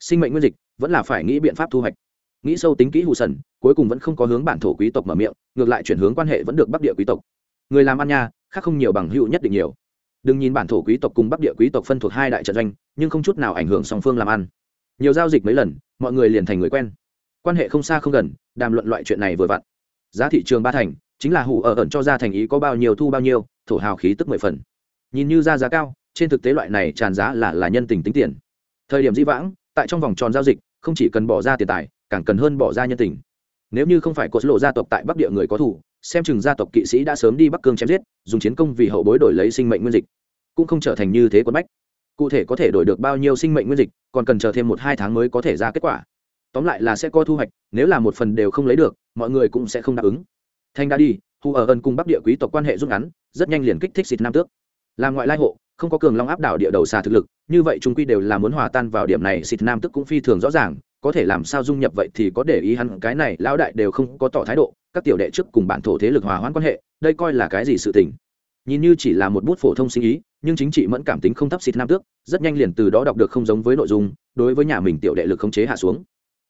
Sinh mệnh nguyên dịch vẫn là phải nghĩ biện pháp thu hoạch. Nghĩ sâu tính kỹ hù sần, cuối cùng vẫn không có hướng bản thổ quý tộc mở miệng, ngược lại chuyển hướng quan hệ vẫn được bắc địa quý tộc. Người làm ăn nha, khác không nhiều bằng hữu nhất định nhiều. Đừng nhìn bản thổ quý tộc cùng bắc địa quý tộc phân thuộc hai đại trận doanh, nhưng không chút nào ảnh hưởng song phương làm ăn. Nhiều giao dịch mấy lần, mọi người liền thành người quen. Quan hệ không xa không gần, đàm luận loại chuyện này vừa vặn. Giá thị trường ba thành, chính là hủ ở ẩn cho ra thành ý có bao nhiêu thu bao nhiêu, thổ hào khí tức mười phần. Nhìn như ra giá cao trên thực tế loại này tràn giá là là nhân tình tính tiền. Thời điểm di vãng, tại trong vòng tròn giao dịch, không chỉ cần bỏ ra tiền tài, càng cần hơn bỏ ra nhân tình. Nếu như không phải cột lộ gia tộc tại bắc địa người có thủ xem chừng gia tộc kỵ sĩ đã sớm đi bắc cương chém giết, dùng chiến công vì hậu bối đổi lấy sinh mệnh nguyên dịch. Cũng không trở thành như thế quân bách. Cụ thể có thể đổi được bao nhiêu sinh mệnh nguyên dịch, còn cần chờ thêm một hai tháng mới có thể ra kết quả. Tóm lại là sẽ có thu hoạch, nếu là một phần đều không lấy được, mọi người cũng sẽ không đáp ứng. Thanh đã đi, hù ở ân cùng bắc địa quý tộc quan hệ rút ngắn, rất nhanh liền kích thích xịt nam tước là ngoại lai hộ, không có cường long áp đảo địa đầu xà thực lực, như vậy chúng quy đều là muốn hòa tan vào điểm này xịt nam tức cũng phi thường rõ ràng, có thể làm sao dung nhập vậy thì có để ý hắn, cái này lão đại đều không có tỏ thái độ, các tiểu đệ trước cùng bản thổ thế lực hòa hoãn quan hệ, đây coi là cái gì sự tình? Nhìn như chỉ là một bút phổ thông sinh ý, nhưng chính trị mẫn cảm tính không thấp xịt nam tước, rất nhanh liền từ đó đọc được không giống với nội dung, đối với nhà mình tiểu đệ lực khống chế hạ xuống.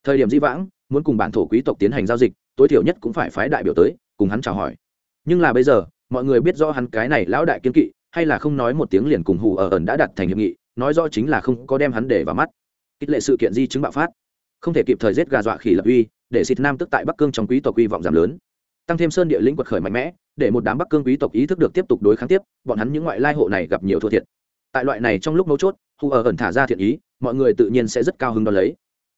Thời điểm di vãng, muốn cùng bản thổ quý tộc tiến hành giao dịch, tối thiểu nhất cũng phải phái đại biểu tới, cùng hắn chào hỏi. Nhưng là bây giờ, mọi người biết rõ hắn cái này lão đại kiên kỵ hay là không nói một tiếng liền cùng hù ở ẩn đã đặt thành hiệp nghị, nói rõ chính là không có đem hắn để vào mắt. Kích lệ sự kiện di chứng bạo phát. Không thể kịp thời giết gà dọa khỉ lập uy, để xịt nam tức tại bắc cương trong quý tộc uy vọng giảm lớn. Tăng thêm sơn địa lĩnh quật khởi mạnh mẽ, để một đám bắc cương quý tộc ý thức được tiếp tục đối kháng tiếp, bọn hắn những ngoại lai hộ này gặp nhiều thua thiệt. Tại loại này trong lúc mấu chốt, hù ở ẩn thả ra thiện ý, mọi người tự nhiên sẽ rất cao hứng đón lấy.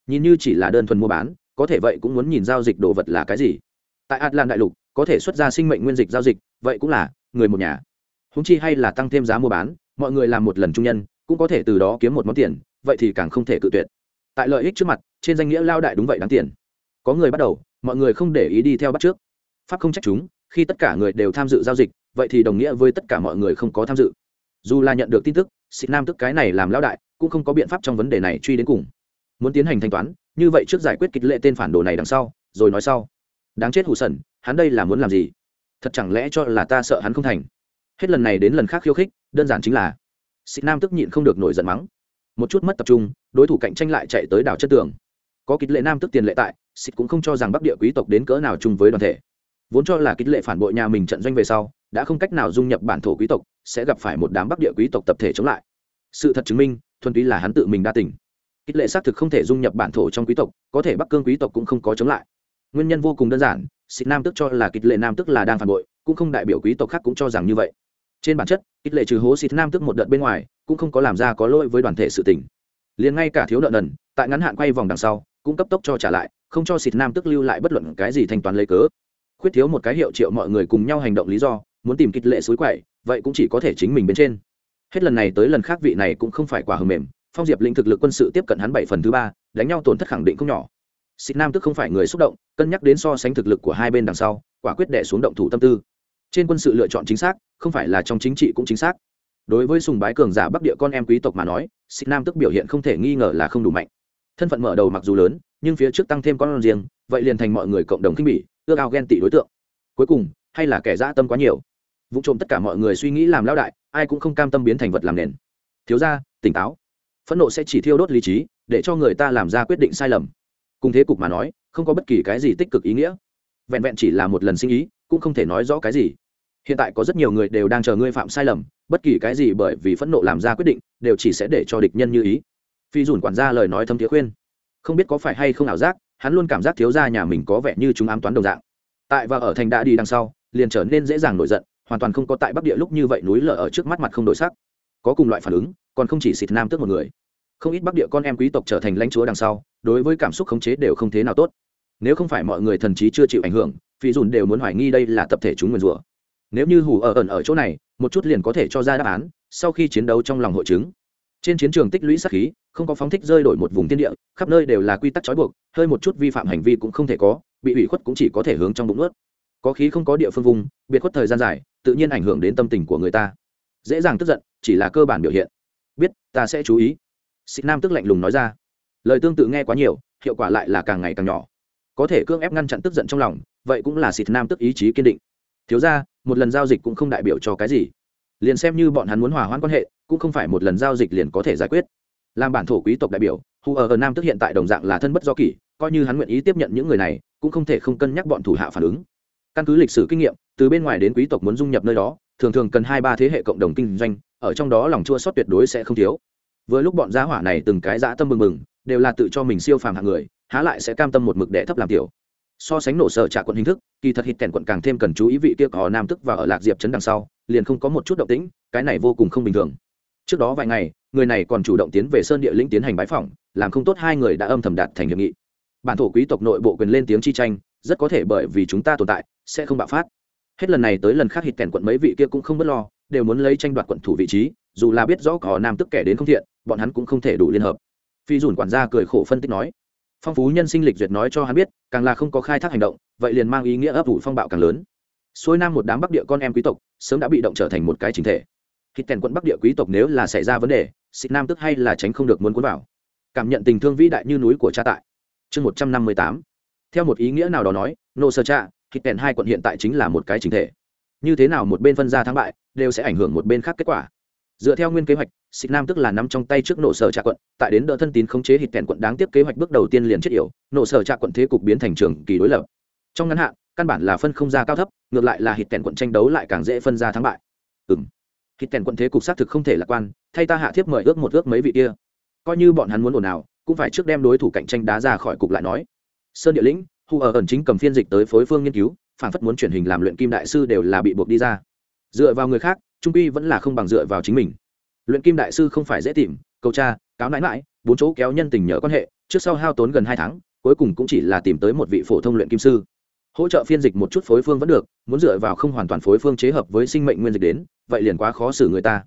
Nhìn như chỉ là đơn thuần mua bán, có thể vậy cũng muốn nhìn giao dịch đồ vật là cái gì. Tại atlan đại lục, có thể xuất ra sinh mệnh nguyên dịch giao dịch, vậy cũng là người một nhà húng chi hay là tăng thêm giá mua bán, mọi người làm một lần trung nhân, cũng có thể từ đó kiếm một món tiền, vậy thì càng không thể cự tuyệt. Tại lợi ích trước mặt, trên danh nghĩa lao đại đúng vậy đáng tiền. Có người bắt đầu, mọi người không để ý đi theo bắt trước. Pháp không trách chúng, khi tất cả người đều tham dự giao dịch, vậy thì đồng nghĩa với tất cả mọi người không có tham dự. Dù là nhận được tin tức xịt nam tức cái này làm lao đại, cũng không có biện pháp trong vấn đề này truy đến cùng. Muốn tiến hành thanh toán, như vậy trước giải quyết kịch lệ tên phản đồ này đằng sau, rồi nói sau. Đáng chết hù sần, hắn đây là muốn làm gì? Thật chẳng lẽ cho là ta sợ hắn không thành? Hết lần này đến lần khác khiêu khích, đơn giản chính là sĩ nam tức nhịn không được nổi giận mắng. Một chút mất tập trung, đối thủ cạnh tranh lại chạy tới đảo chất tường. Có kịch lệ nam tức tiền lệ tại, xịt cũng không cho rằng bắc địa quý tộc đến cỡ nào chung với đoàn thể. Vốn cho là kịch lệ phản bội nhà mình trận doanh về sau, đã không cách nào dung nhập bản thổ quý tộc, sẽ gặp phải một đám bắc địa quý tộc tập thể chống lại. Sự thật chứng minh, thuần túy là hắn tự mình đa tỉnh kịch lệ xác thực không thể dung nhập bản thổ trong quý tộc, có thể bắc cương quý tộc cũng không có chống lại. Nguyên nhân vô cùng đơn giản, xịt nam tức cho là kịch lệ nam tức là đang phản bội, cũng không đại biểu quý tộc khác cũng cho rằng như vậy trên bản chất ít lệ trừ hố xịt nam tức một đợt bên ngoài, cũng không có làm ra có lỗi với đoàn thể sự tình. Liền ngay cả thiếu nợ nần, tại ngắn hạn quay vòng đằng sau, cũng cấp tốc cho trả lại, không cho xịt nam tức lưu lại bất luận cái gì thanh toán lấy cớ. Khuyết thiếu một cái hiệu triệu mọi người cùng nhau hành động lý do, muốn tìm kịch lệ suối quậy, vậy cũng chỉ có thể chính mình bên trên. Hết lần này tới lần khác vị này cũng không phải quả hờ mềm, phong diệp lĩnh thực lực quân sự tiếp cận hắn bảy phần thứ ba, đánh nhau tổn thất khẳng định không nhỏ. Xịt nam tức không phải người xúc động, cân nhắc đến so sánh thực lực của hai bên đằng sau, quả quyết đẻ xuống động thủ tâm tư trên quân sự lựa chọn chính xác, không phải là trong chính trị cũng chính xác. Đối với sùng bái cường giả bắc địa con em quý tộc mà nói, xích nam tức biểu hiện không thể nghi ngờ là không đủ mạnh. Thân phận mở đầu mặc dù lớn, nhưng phía trước tăng thêm con riêng, vậy liền thành mọi người cộng đồng khinh bỉ, ước ao ghen tị đối tượng. Cuối cùng, hay là kẻ dã tâm quá nhiều. Vụ trộm tất cả mọi người suy nghĩ làm lao đại, ai cũng không cam tâm biến thành vật làm nền. Thiếu ra tỉnh táo. Phẫn nộ sẽ chỉ thiêu đốt lý trí, để cho người ta làm ra quyết định sai lầm. Cùng thế cục mà nói, không có bất kỳ cái gì tích cực ý nghĩa. Vẹn vẹn chỉ là một lần sinh ý, cũng không thể nói rõ cái gì hiện tại có rất nhiều người đều đang chờ ngươi phạm sai lầm, bất kỳ cái gì bởi vì phẫn nộ làm ra quyết định, đều chỉ sẽ để cho địch nhân như ý. Phi dùn quản gia lời nói thâm thiế khuyên. Không biết có phải hay không ảo giác, hắn luôn cảm giác thiếu gia nhà mình có vẻ như chúng ám toán đồng dạng. Tại và ở thành đã đi đằng sau, liền trở nên dễ dàng nổi giận, hoàn toàn không có tại bắc địa lúc như vậy núi lở ở trước mắt mặt không đổi sắc. Có cùng loại phản ứng, còn không chỉ xịt nam tước một người. Không ít bắc địa con em quý tộc trở thành lãnh chúa đằng sau, đối với cảm xúc khống chế đều không thế nào tốt. Nếu không phải mọi người thần trí chưa chịu ảnh hưởng, phi dùn đều muốn hoài nghi đây là tập thể chúng nguyền rủa nếu như hủ ở ẩn ở chỗ này, một chút liền có thể cho ra đáp án, sau khi chiến đấu trong lòng hội chứng. Trên chiến trường tích lũy sát khí, không có phóng thích rơi đổi một vùng thiên địa, khắp nơi đều là quy tắc trói buộc, hơi một chút vi phạm hành vi cũng không thể có, bị ủy khuất cũng chỉ có thể hướng trong bụng ướt có khí không có địa phương vùng, biệt khuất thời gian dài, tự nhiên ảnh hưởng đến tâm tình của người ta. Dễ dàng tức giận, chỉ là cơ bản biểu hiện. Biết, ta sẽ chú ý. Sĩ nam tức lạnh lùng nói ra. Lời tương tự nghe quá nhiều, hiệu quả lại là càng ngày càng nhỏ. Có thể cưỡng ép ngăn chặn tức giận trong lòng, vậy cũng là xịt nam tức ý chí kiên định thiếu ra, một lần giao dịch cũng không đại biểu cho cái gì. Liền xem như bọn hắn muốn hòa hoãn quan hệ, cũng không phải một lần giao dịch liền có thể giải quyết. Làm bản thổ quý tộc đại biểu hù ở nam tức hiện tại đồng dạng là thân bất do kỷ, coi như hắn nguyện ý tiếp nhận những người này, cũng không thể không cân nhắc bọn thủ hạ phản ứng. Căn cứ lịch sử kinh nghiệm, từ bên ngoài đến quý tộc muốn dung nhập nơi đó, thường thường cần hai ba thế hệ cộng đồng kinh doanh, ở trong đó lòng chua sót tuyệt đối sẽ không thiếu. Với lúc bọn giá hỏa này từng cái dã tâm mừng mừng, đều là tự cho mình siêu phàm hạng người, há lại sẽ cam tâm một mực đệ thấp làm tiểu so sánh nổ sở trả quận hình thức, kỳ thật hít kèn quận càng thêm cần chú ý vị kia có nam tức và ở lạc diệp trấn đằng sau, liền không có một chút động tĩnh, cái này vô cùng không bình thường. Trước đó vài ngày, người này còn chủ động tiến về sơn địa lĩnh tiến hành bãi phỏng, làm không tốt hai người đã âm thầm đạt thành hiệp nghị. Bản thổ quý tộc nội bộ quyền lên tiếng chi tranh, rất có thể bởi vì chúng ta tồn tại, sẽ không bạo phát. Hết lần này tới lần khác hít kèn quận mấy vị kia cũng không b ấ t lo, đều muốn lấy tranh đoạt quận thủ vị trí, dù là biết rõ có nam tức kẻ đến không thiện, bọn hắn cũng không thể đủ liên hợp. Phi dùn quản gia cười khổ phân tích nói phong phú nhân sinh lịch duyệt nói cho hắn biết, càng là không có khai thác hành động, vậy liền mang ý nghĩa ấp ủ phong bạo càng lớn. Xuôi nam một đám bắc địa con em quý tộc, sớm đã bị động trở thành một cái chính thể. Khi tèn quận bắc địa quý tộc nếu là xảy ra vấn đề, xịt nam tức hay là tránh không được muốn cuốn vào. Cảm nhận tình thương vĩ đại như núi của cha tại. Chương một trăm năm mươi tám. Theo một ý nghĩa nào đó nói, nô sơ cha khi tèn hai quận hiện tại chính là một cái chính thể. Như thế nào một bên phân ra thắng bại, đều sẽ ảnh hưởng một bên khác kết quả dựa theo nguyên kế hoạch xịt nam tức là nắm trong tay trước nổ sở trạ quận, tại đến đỡ thân tín khống chế hít kèn quận đáng tiếc kế hoạch bước đầu tiên liền chết yểu, nổ sở trạ quận thế cục biến thành trường kỳ đối lập. Trong ngắn hạn, căn bản là phân không ra cao thấp, ngược lại là hít kèn quận tranh đấu lại càng dễ phân ra thắng bại. Ừ m hít kèn quận thế cục xác thực không thể lạc quan, thay ta hạ thiếp mời ước một ước mấy vị kia. Coi như bọn hắn muốn ồn nào cũng phải trước đem đối thủ cạnh tranh đá ra khỏi cục lại nói. Sơn địa lĩnh hù ở ẩn chính cầm phiên dịch tới phối phương nghiên cứu phản phất muốn chuyển hình làm luyện kim đại sư đều là bị buộc đi ra. Dựa vào người khác trung quy vẫn là không bằng dựa vào chính mình. Luyện kim đại sư không phải dễ tìm, cầu cha, cáo nãi mãi bốn chỗ kéo nhân tình nhớ quan hệ, trước sau hao tốn gần hai tháng, cuối cùng cũng chỉ là tìm tới một vị phổ thông luyện kim sư. Hỗ trợ phiên dịch một chút phối phương vẫn được, muốn dựa vào không hoàn toàn phối phương chế hợp với sinh mệnh nguyên dịch đến, vậy liền quá khó xử người ta.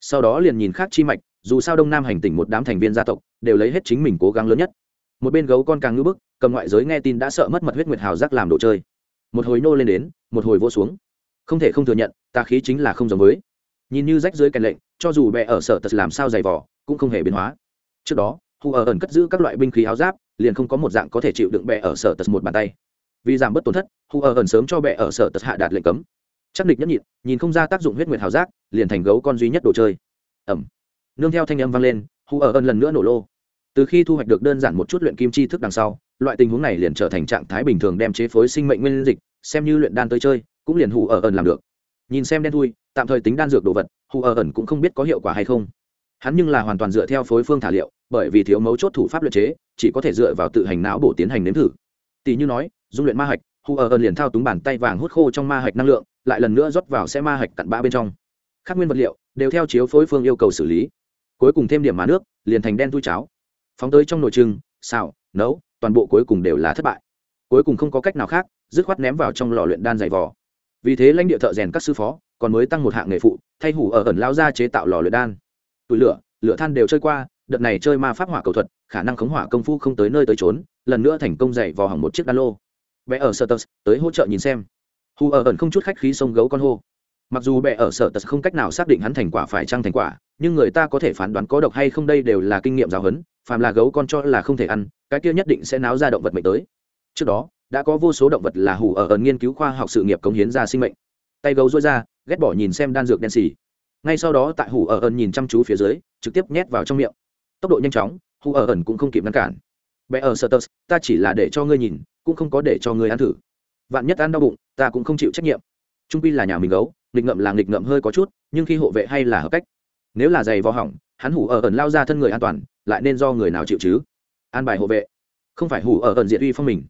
Sau đó liền nhìn khác chi mạch, dù sao đông nam hành tỉnh một đám thành viên gia tộc, đều lấy hết chính mình cố gắng lớn nhất. Một bên gấu con càng ngưỡng bức, cầm ngoại giới nghe tin đã sợ mất mật huyết nguyệt hào giác làm đồ chơi. Một hồi nô lên đến, một hồi vô xuống không thể không thừa nhận tà khí chính là không giống với. Nhìn như rách dưới kèn lệnh, cho dù bè ở sở tật làm sao dày vỏ cũng không hề biến hóa. Trước đó hù ở ẩn cất giữ các loại binh khí áo giáp, liền không có một dạng có thể chịu đựng bè ở sở tật một bàn tay. Vì giảm bớt tổn thất hù ở ẩn sớm cho bè ở sở tật hạ đạt lệnh cấm. Chắc địch nhất nhịn, nhìn không ra tác dụng huyết nguyệt hào giác, liền thành gấu con duy nhất đồ chơi. Ẩm. Nương theo thanh âm vang lên hù ở ẩn lần nữa nổ lô. Từ khi thu hoạch được đơn giản một chút luyện kim chi thức đằng sau, loại tình huống này liền trở thành trạng thái bình thường đem chế phối sinh mệnh nguyên dịch, xem như luyện đan tới chơi cũng liền hù ở ẩn làm được. Nhìn xem đen thui, tạm thời tính đan dược đồ vật, hù ở ẩn cũng không biết có hiệu quả hay không. Hắn nhưng là hoàn toàn dựa theo phối phương thả liệu, bởi vì thiếu mấu chốt thủ pháp luyện chế, chỉ có thể dựa vào tự hành não bổ tiến hành nếm thử. Tỷ như nói, dung luyện ma hạch, hù ở ẩn liền thao túng bàn tay vàng hút khô trong ma hạch năng lượng, lại lần nữa rót vào sẽ ma hạch cặn bã bên trong. Các nguyên vật liệu, đều theo chiếu phối phương yêu cầu xử lý. Cuối cùng thêm điểm má nước, liền thành đen thui cháo. Phóng tới trong nồi trưng xào, nấu, toàn bộ cuối cùng đều là thất bại. Cuối cùng không có cách nào khác, dứt khoát ném vào trong lò luyện đan dày vò vì thế lãnh địa thợ rèn các sư phó còn mới tăng một hạng nghề phụ, thay hủ ở ẩn lao ra chế tạo lò luyện đan. Tủi lửa lửa than đều chơi qua, đợt này chơi ma pháp hỏa cầu thuật, khả năng khống hỏa công phu không tới nơi tới trốn lần nữa thành công dày vào hỏng một chiếc đan lô. Bé ở sơ tật tới hỗ trợ nhìn xem. Hù ở ẩn không chút khách khí sông gấu con hô. Mặc dù bệ ở sở tật không cách nào xác định hắn thành quả phải trăng thành quả, nhưng người ta có thể phán đoán có độc hay không đây đều là kinh nghiệm giáo huấn, phàm là gấu con cho là không thể ăn, cái kia nhất định sẽ náo ra động vật mệnh tới. Trước đó đã có vô số động vật là hủ ở ẩn nghiên cứu khoa học sự nghiệp cống hiến ra sinh mệnh. Tay gấu dối ra, ghét bỏ nhìn xem đan dược đen xì. Ngay sau đó tại hủ ở ẩn nhìn chăm chú phía dưới, trực tiếp nhét vào trong miệng. Tốc độ nhanh chóng, hủ ở ẩn cũng không kịp ngăn cản. Bé ở sơ tơ ta chỉ là để cho ngươi nhìn, cũng không có để cho ngươi ăn thử. Vạn nhất ăn đau bụng, ta cũng không chịu trách nhiệm. Trung pi là nhà mình gấu, nghịch ngậm là nghịch ngậm hơi có chút, nhưng khi hộ vệ hay là hợp cách. Nếu là giày vò hỏng, hắn hủ ở ẩn lao ra thân người an toàn, lại nên do người nào chịu chứ? An bài hộ vệ. Không phải hủ ở ẩn diện uy phong mình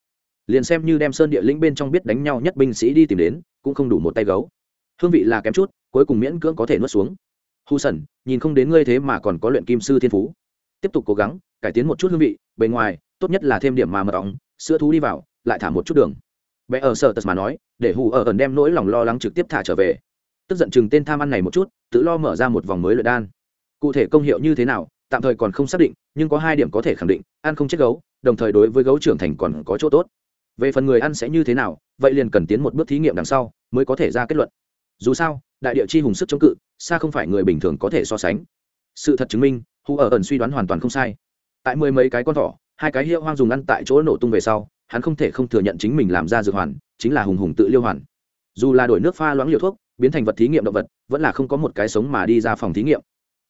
liền xem như đem sơn địa lĩnh bên trong biết đánh nhau nhất binh sĩ đi tìm đến, cũng không đủ một tay gấu. Hương vị là kém chút, cuối cùng miễn cưỡng có thể nuốt xuống. Hù sần nhìn không đến ngươi thế mà còn có luyện kim sư thiên phú. Tiếp tục cố gắng, cải tiến một chút hương vị, bề ngoài, tốt nhất là thêm điểm mà mật ong, sữa thú đi vào, lại thả một chút đường. Bé ở sợ tật mà nói, để hù ở ẩn đem nỗi lòng lo lắng trực tiếp thả trở về. Tức giận chừng tên tham ăn này một chút, tự lo mở ra một vòng mới luyện đan. Cụ thể công hiệu như thế nào, tạm thời còn không xác định, nhưng có hai điểm có thể khẳng định, ăn không chết gấu, đồng thời đối với gấu trưởng thành còn có chỗ tốt về phần người ăn sẽ như thế nào, vậy liền cần tiến một bước thí nghiệm đằng sau mới có thể ra kết luận. Dù sao, đại địa chi hùng sức chống cự, xa không phải người bình thường có thể so sánh. Sự thật chứng minh, hù ở ẩn suy đoán hoàn toàn không sai. Tại mười mấy cái con thỏ, hai cái hiệu hoang dùng ăn tại chỗ nổ tung về sau, hắn không thể không thừa nhận chính mình làm ra dược hoàn, chính là hùng hùng tự liêu hoàn. Dù là đổi nước pha loãng liều thuốc, biến thành vật thí nghiệm động vật, vẫn là không có một cái sống mà đi ra phòng thí nghiệm.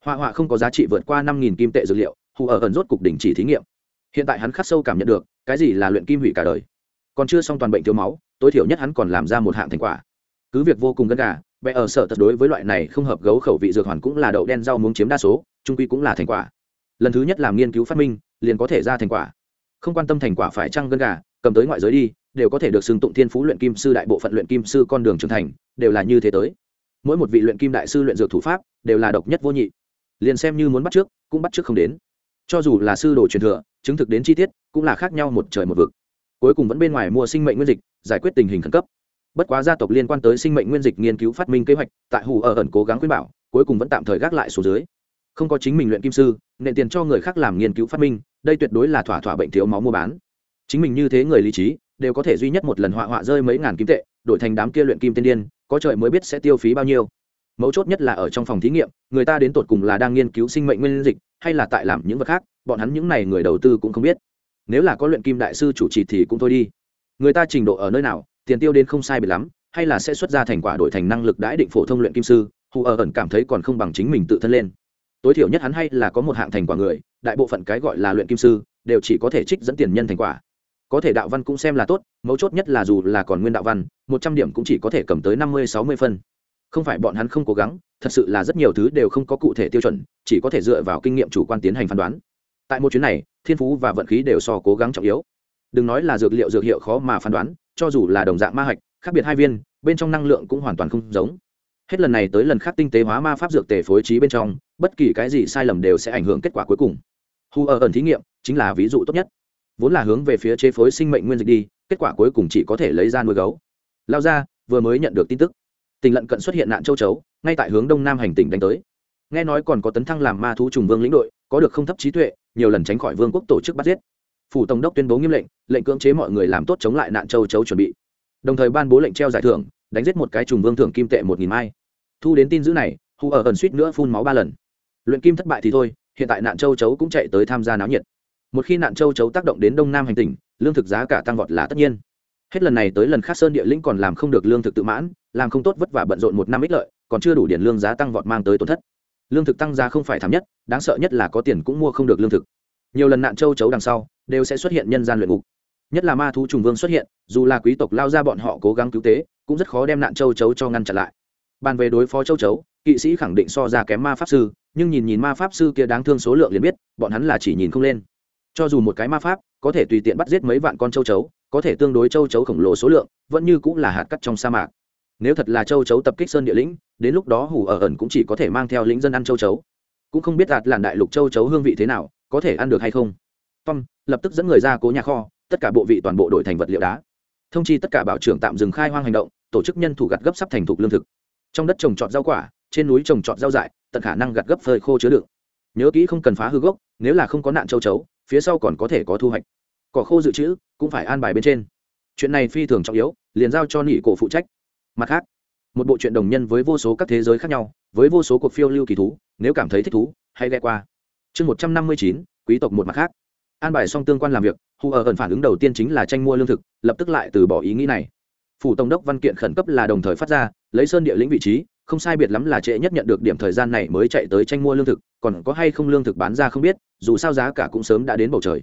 Hoa họa không có giá trị vượt qua năm nghìn kim tệ dược liệu, hù ở ẩn rốt cục đỉnh chỉ thí nghiệm. Hiện tại hắn khắc sâu cảm nhận được, cái gì là luyện kim hủy cả đời còn chưa xong toàn bệnh thiếu máu, tối thiểu nhất hắn còn làm ra một hạng thành quả. Cứ việc vô cùng gân gà bé ở sở thật đối với loại này không hợp gấu khẩu vị dược hoàn cũng là đậu đen rau muống chiếm đa số, trung quy cũng là thành quả. Lần thứ nhất làm nghiên cứu phát minh, liền có thể ra thành quả. Không quan tâm thành quả phải trăng gân gà, cầm tới ngoại giới đi, đều có thể được xưng tụng thiên phú luyện kim sư đại bộ phận luyện kim sư con đường trưởng thành, đều là như thế tới. Mỗi một vị luyện kim đại sư luyện dược thủ pháp, đều là độc nhất vô nhị. Liền xem như muốn bắt trước, cũng bắt trước không đến. Cho dù là sư đồ truyền thừa, chứng thực đến chi tiết, cũng là khác nhau một trời một vực cuối cùng vẫn bên ngoài mua sinh mệnh nguyên dịch, giải quyết tình hình khẩn cấp. Bất quá gia tộc liên quan tới sinh mệnh nguyên dịch nghiên cứu phát minh kế hoạch, tại hù ở ẩn cố gắng khuyên bảo, cuối cùng vẫn tạm thời gác lại số dưới. Không có chính mình luyện kim sư, nện tiền cho người khác làm nghiên cứu phát minh, đây tuyệt đối là thỏa thỏa bệnh thiếu máu mua bán. Chính mình như thế người lý trí, đều có thể duy nhất một lần họa họa rơi mấy ngàn kim tệ, đổi thành đám kia luyện kim tiên điên, có trời mới biết sẽ tiêu phí bao nhiêu. Mấu chốt nhất là ở trong phòng thí nghiệm, người ta đến tột cùng là đang nghiên cứu sinh mệnh nguyên dịch, hay là tại làm những vật khác, bọn hắn những n à y người đầu tư cũng không biết nếu là có luyện kim đại sư chủ trì thì cũng thôi đi. Người ta trình độ ở nơi nào, tiền tiêu đến không sai biệt lắm, hay là sẽ xuất ra thành quả đổi thành năng lực đãi định phổ thông luyện kim sư, hù ở ẩn cảm thấy còn không bằng chính mình tự thân lên. Tối thiểu nhất hắn hay là có một hạng thành quả người, đại bộ phận cái gọi là luyện kim sư, đều chỉ có thể trích dẫn tiền nhân thành quả. Có thể đạo văn cũng xem là tốt, mấu chốt nhất là dù là còn nguyên đạo văn, một trăm điểm cũng chỉ có thể cầm tới năm mươi, sáu mươi phân. Không phải bọn hắn không cố gắng, thật sự là rất nhiều thứ đều không có cụ thể tiêu chuẩn, chỉ có thể dựa vào kinh nghiệm chủ quan tiến hành phán đoán tại một chuyến này, thiên phú và vận khí đều so cố gắng trọng yếu. Đừng nói là dược liệu dược hiệu khó mà phán đoán, cho dù là đồng dạng ma hạch, khác biệt hai viên, bên trong năng lượng cũng hoàn toàn không giống. Hết lần này tới lần khác tinh tế hóa ma pháp dược tề phối trí bên trong, bất kỳ cái gì sai lầm đều sẽ ảnh hưởng kết quả cuối cùng. Hu ở ẩn thí nghiệm, chính là ví dụ tốt nhất. Vốn là hướng về phía chế phối sinh mệnh nguyên dịch đi, kết quả cuối cùng chỉ có thể lấy ra nuôi gấu. Lao ra, vừa mới nhận được tin tức. Tình lận cận xuất hiện nạn châu chấu, ngay tại hướng đông nam hành tỉnh đánh tới nghe nói còn có tấn thăng làm ma thú trùng vương lĩnh đội, có được không thấp trí tuệ, nhiều lần tránh khỏi vương quốc tổ chức bắt giết. Phủ tổng đốc tuyên bố nghiêm lệnh lệnh cưỡng chế mọi người làm tốt chống lại nạn châu chấu chuẩn bị. Đồng thời ban bố lệnh treo giải thưởng, đánh giết một cái trùng vương thưởng kim tệ một nghìn mai. Thu đến tin dữ này hù ở ẩn suýt nữa phun máu ba lần. Luyện kim thất bại thì thôi, hiện tại nạn châu chấu cũng chạy tới tham gia náo nhiệt. Một khi nạn châu chấu tác động đến đông nam hành tỉnh lương thực giá cả tăng vọt là tất nhiên. Hết lần này tới lần khác sơn địa lĩnh còn làm không được lương thực tự mãn, làm không tốt vất vả bận rộn một năm ích lợi, còn chưa đủ điển lương giá tăng vọt mang tới tổn thất lương thực tăng giá không phải thảm nhất, đáng sợ nhất là có tiền cũng mua không được lương thực. Nhiều lần nạn châu chấu đằng sau, đều sẽ xuất hiện nhân gian luyện ngục. Nhất là ma thú trùng vương xuất hiện, dù là quý tộc lao ra bọn họ cố gắng cứu tế, cũng rất khó đem nạn châu chấu cho ngăn chặn lại. Bàn về đối phó châu chấu, kỵ sĩ khẳng định so ra kém ma pháp sư, nhưng nhìn nhìn ma pháp sư kia đáng thương số lượng liền biết, bọn hắn là chỉ nhìn không lên. Cho dù một cái ma pháp, có thể tùy tiện bắt giết mấy vạn con châu chấu, có thể tương đối châu chấu khổng lồ số lượng, vẫn như cũng là hạt cắt trong sa mạc nếu thật là châu chấu tập kích sơn địa lĩnh, đến lúc đó hủ ở ẩn cũng chỉ có thể mang theo lĩnh dân ăn châu chấu. Cũng không biết đạt làn đại lục châu chấu hương vị thế nào, có thể ăn được hay không. Tom lập tức dẫn người ra cố nhà kho, tất cả bộ vị toàn bộ đổi thành vật liệu đá. Thông chi tất cả bảo trưởng tạm dừng khai hoang hành động, tổ chức nhân thủ gặt gấp sắp thành thục lương thực. Trong đất trồng trọt rau quả, trên núi trồng trọt rau dại, tận khả năng gặt gấp phơi khô chứa đựng. Nhớ kỹ không cần phá hư gốc, nếu là không có nạn châu chấu, phía sau còn có thể có thu hoạch. Cỏ khô dự trữ cũng phải an bài bên trên. Chuyện này phi thường trọng yếu, liền giao cho nỉ cổ phụ trách mặt khác, một bộ truyện đồng nhân với vô số các thế giới khác nhau, với vô số cuộc phiêu lưu kỳ thú, nếu cảm thấy thích thú, hãy ghe qua. Chương một trăm năm mươi chín, quý tộc một mặt khác. An bài xong tương quan làm việc hù ở ẩn phản ứng đầu tiên chính là tranh mua lương thực, lập tức lại từ bỏ ý nghĩ này. Phủ tổng đốc văn kiện khẩn cấp là đồng thời phát ra, lấy sơn địa lĩnh vị trí, không sai biệt lắm là trễ nhất nhận được điểm thời gian này mới chạy tới tranh mua lương thực, còn có hay không lương thực bán ra không biết, dù sao giá cả cũng sớm đã đến bầu trời.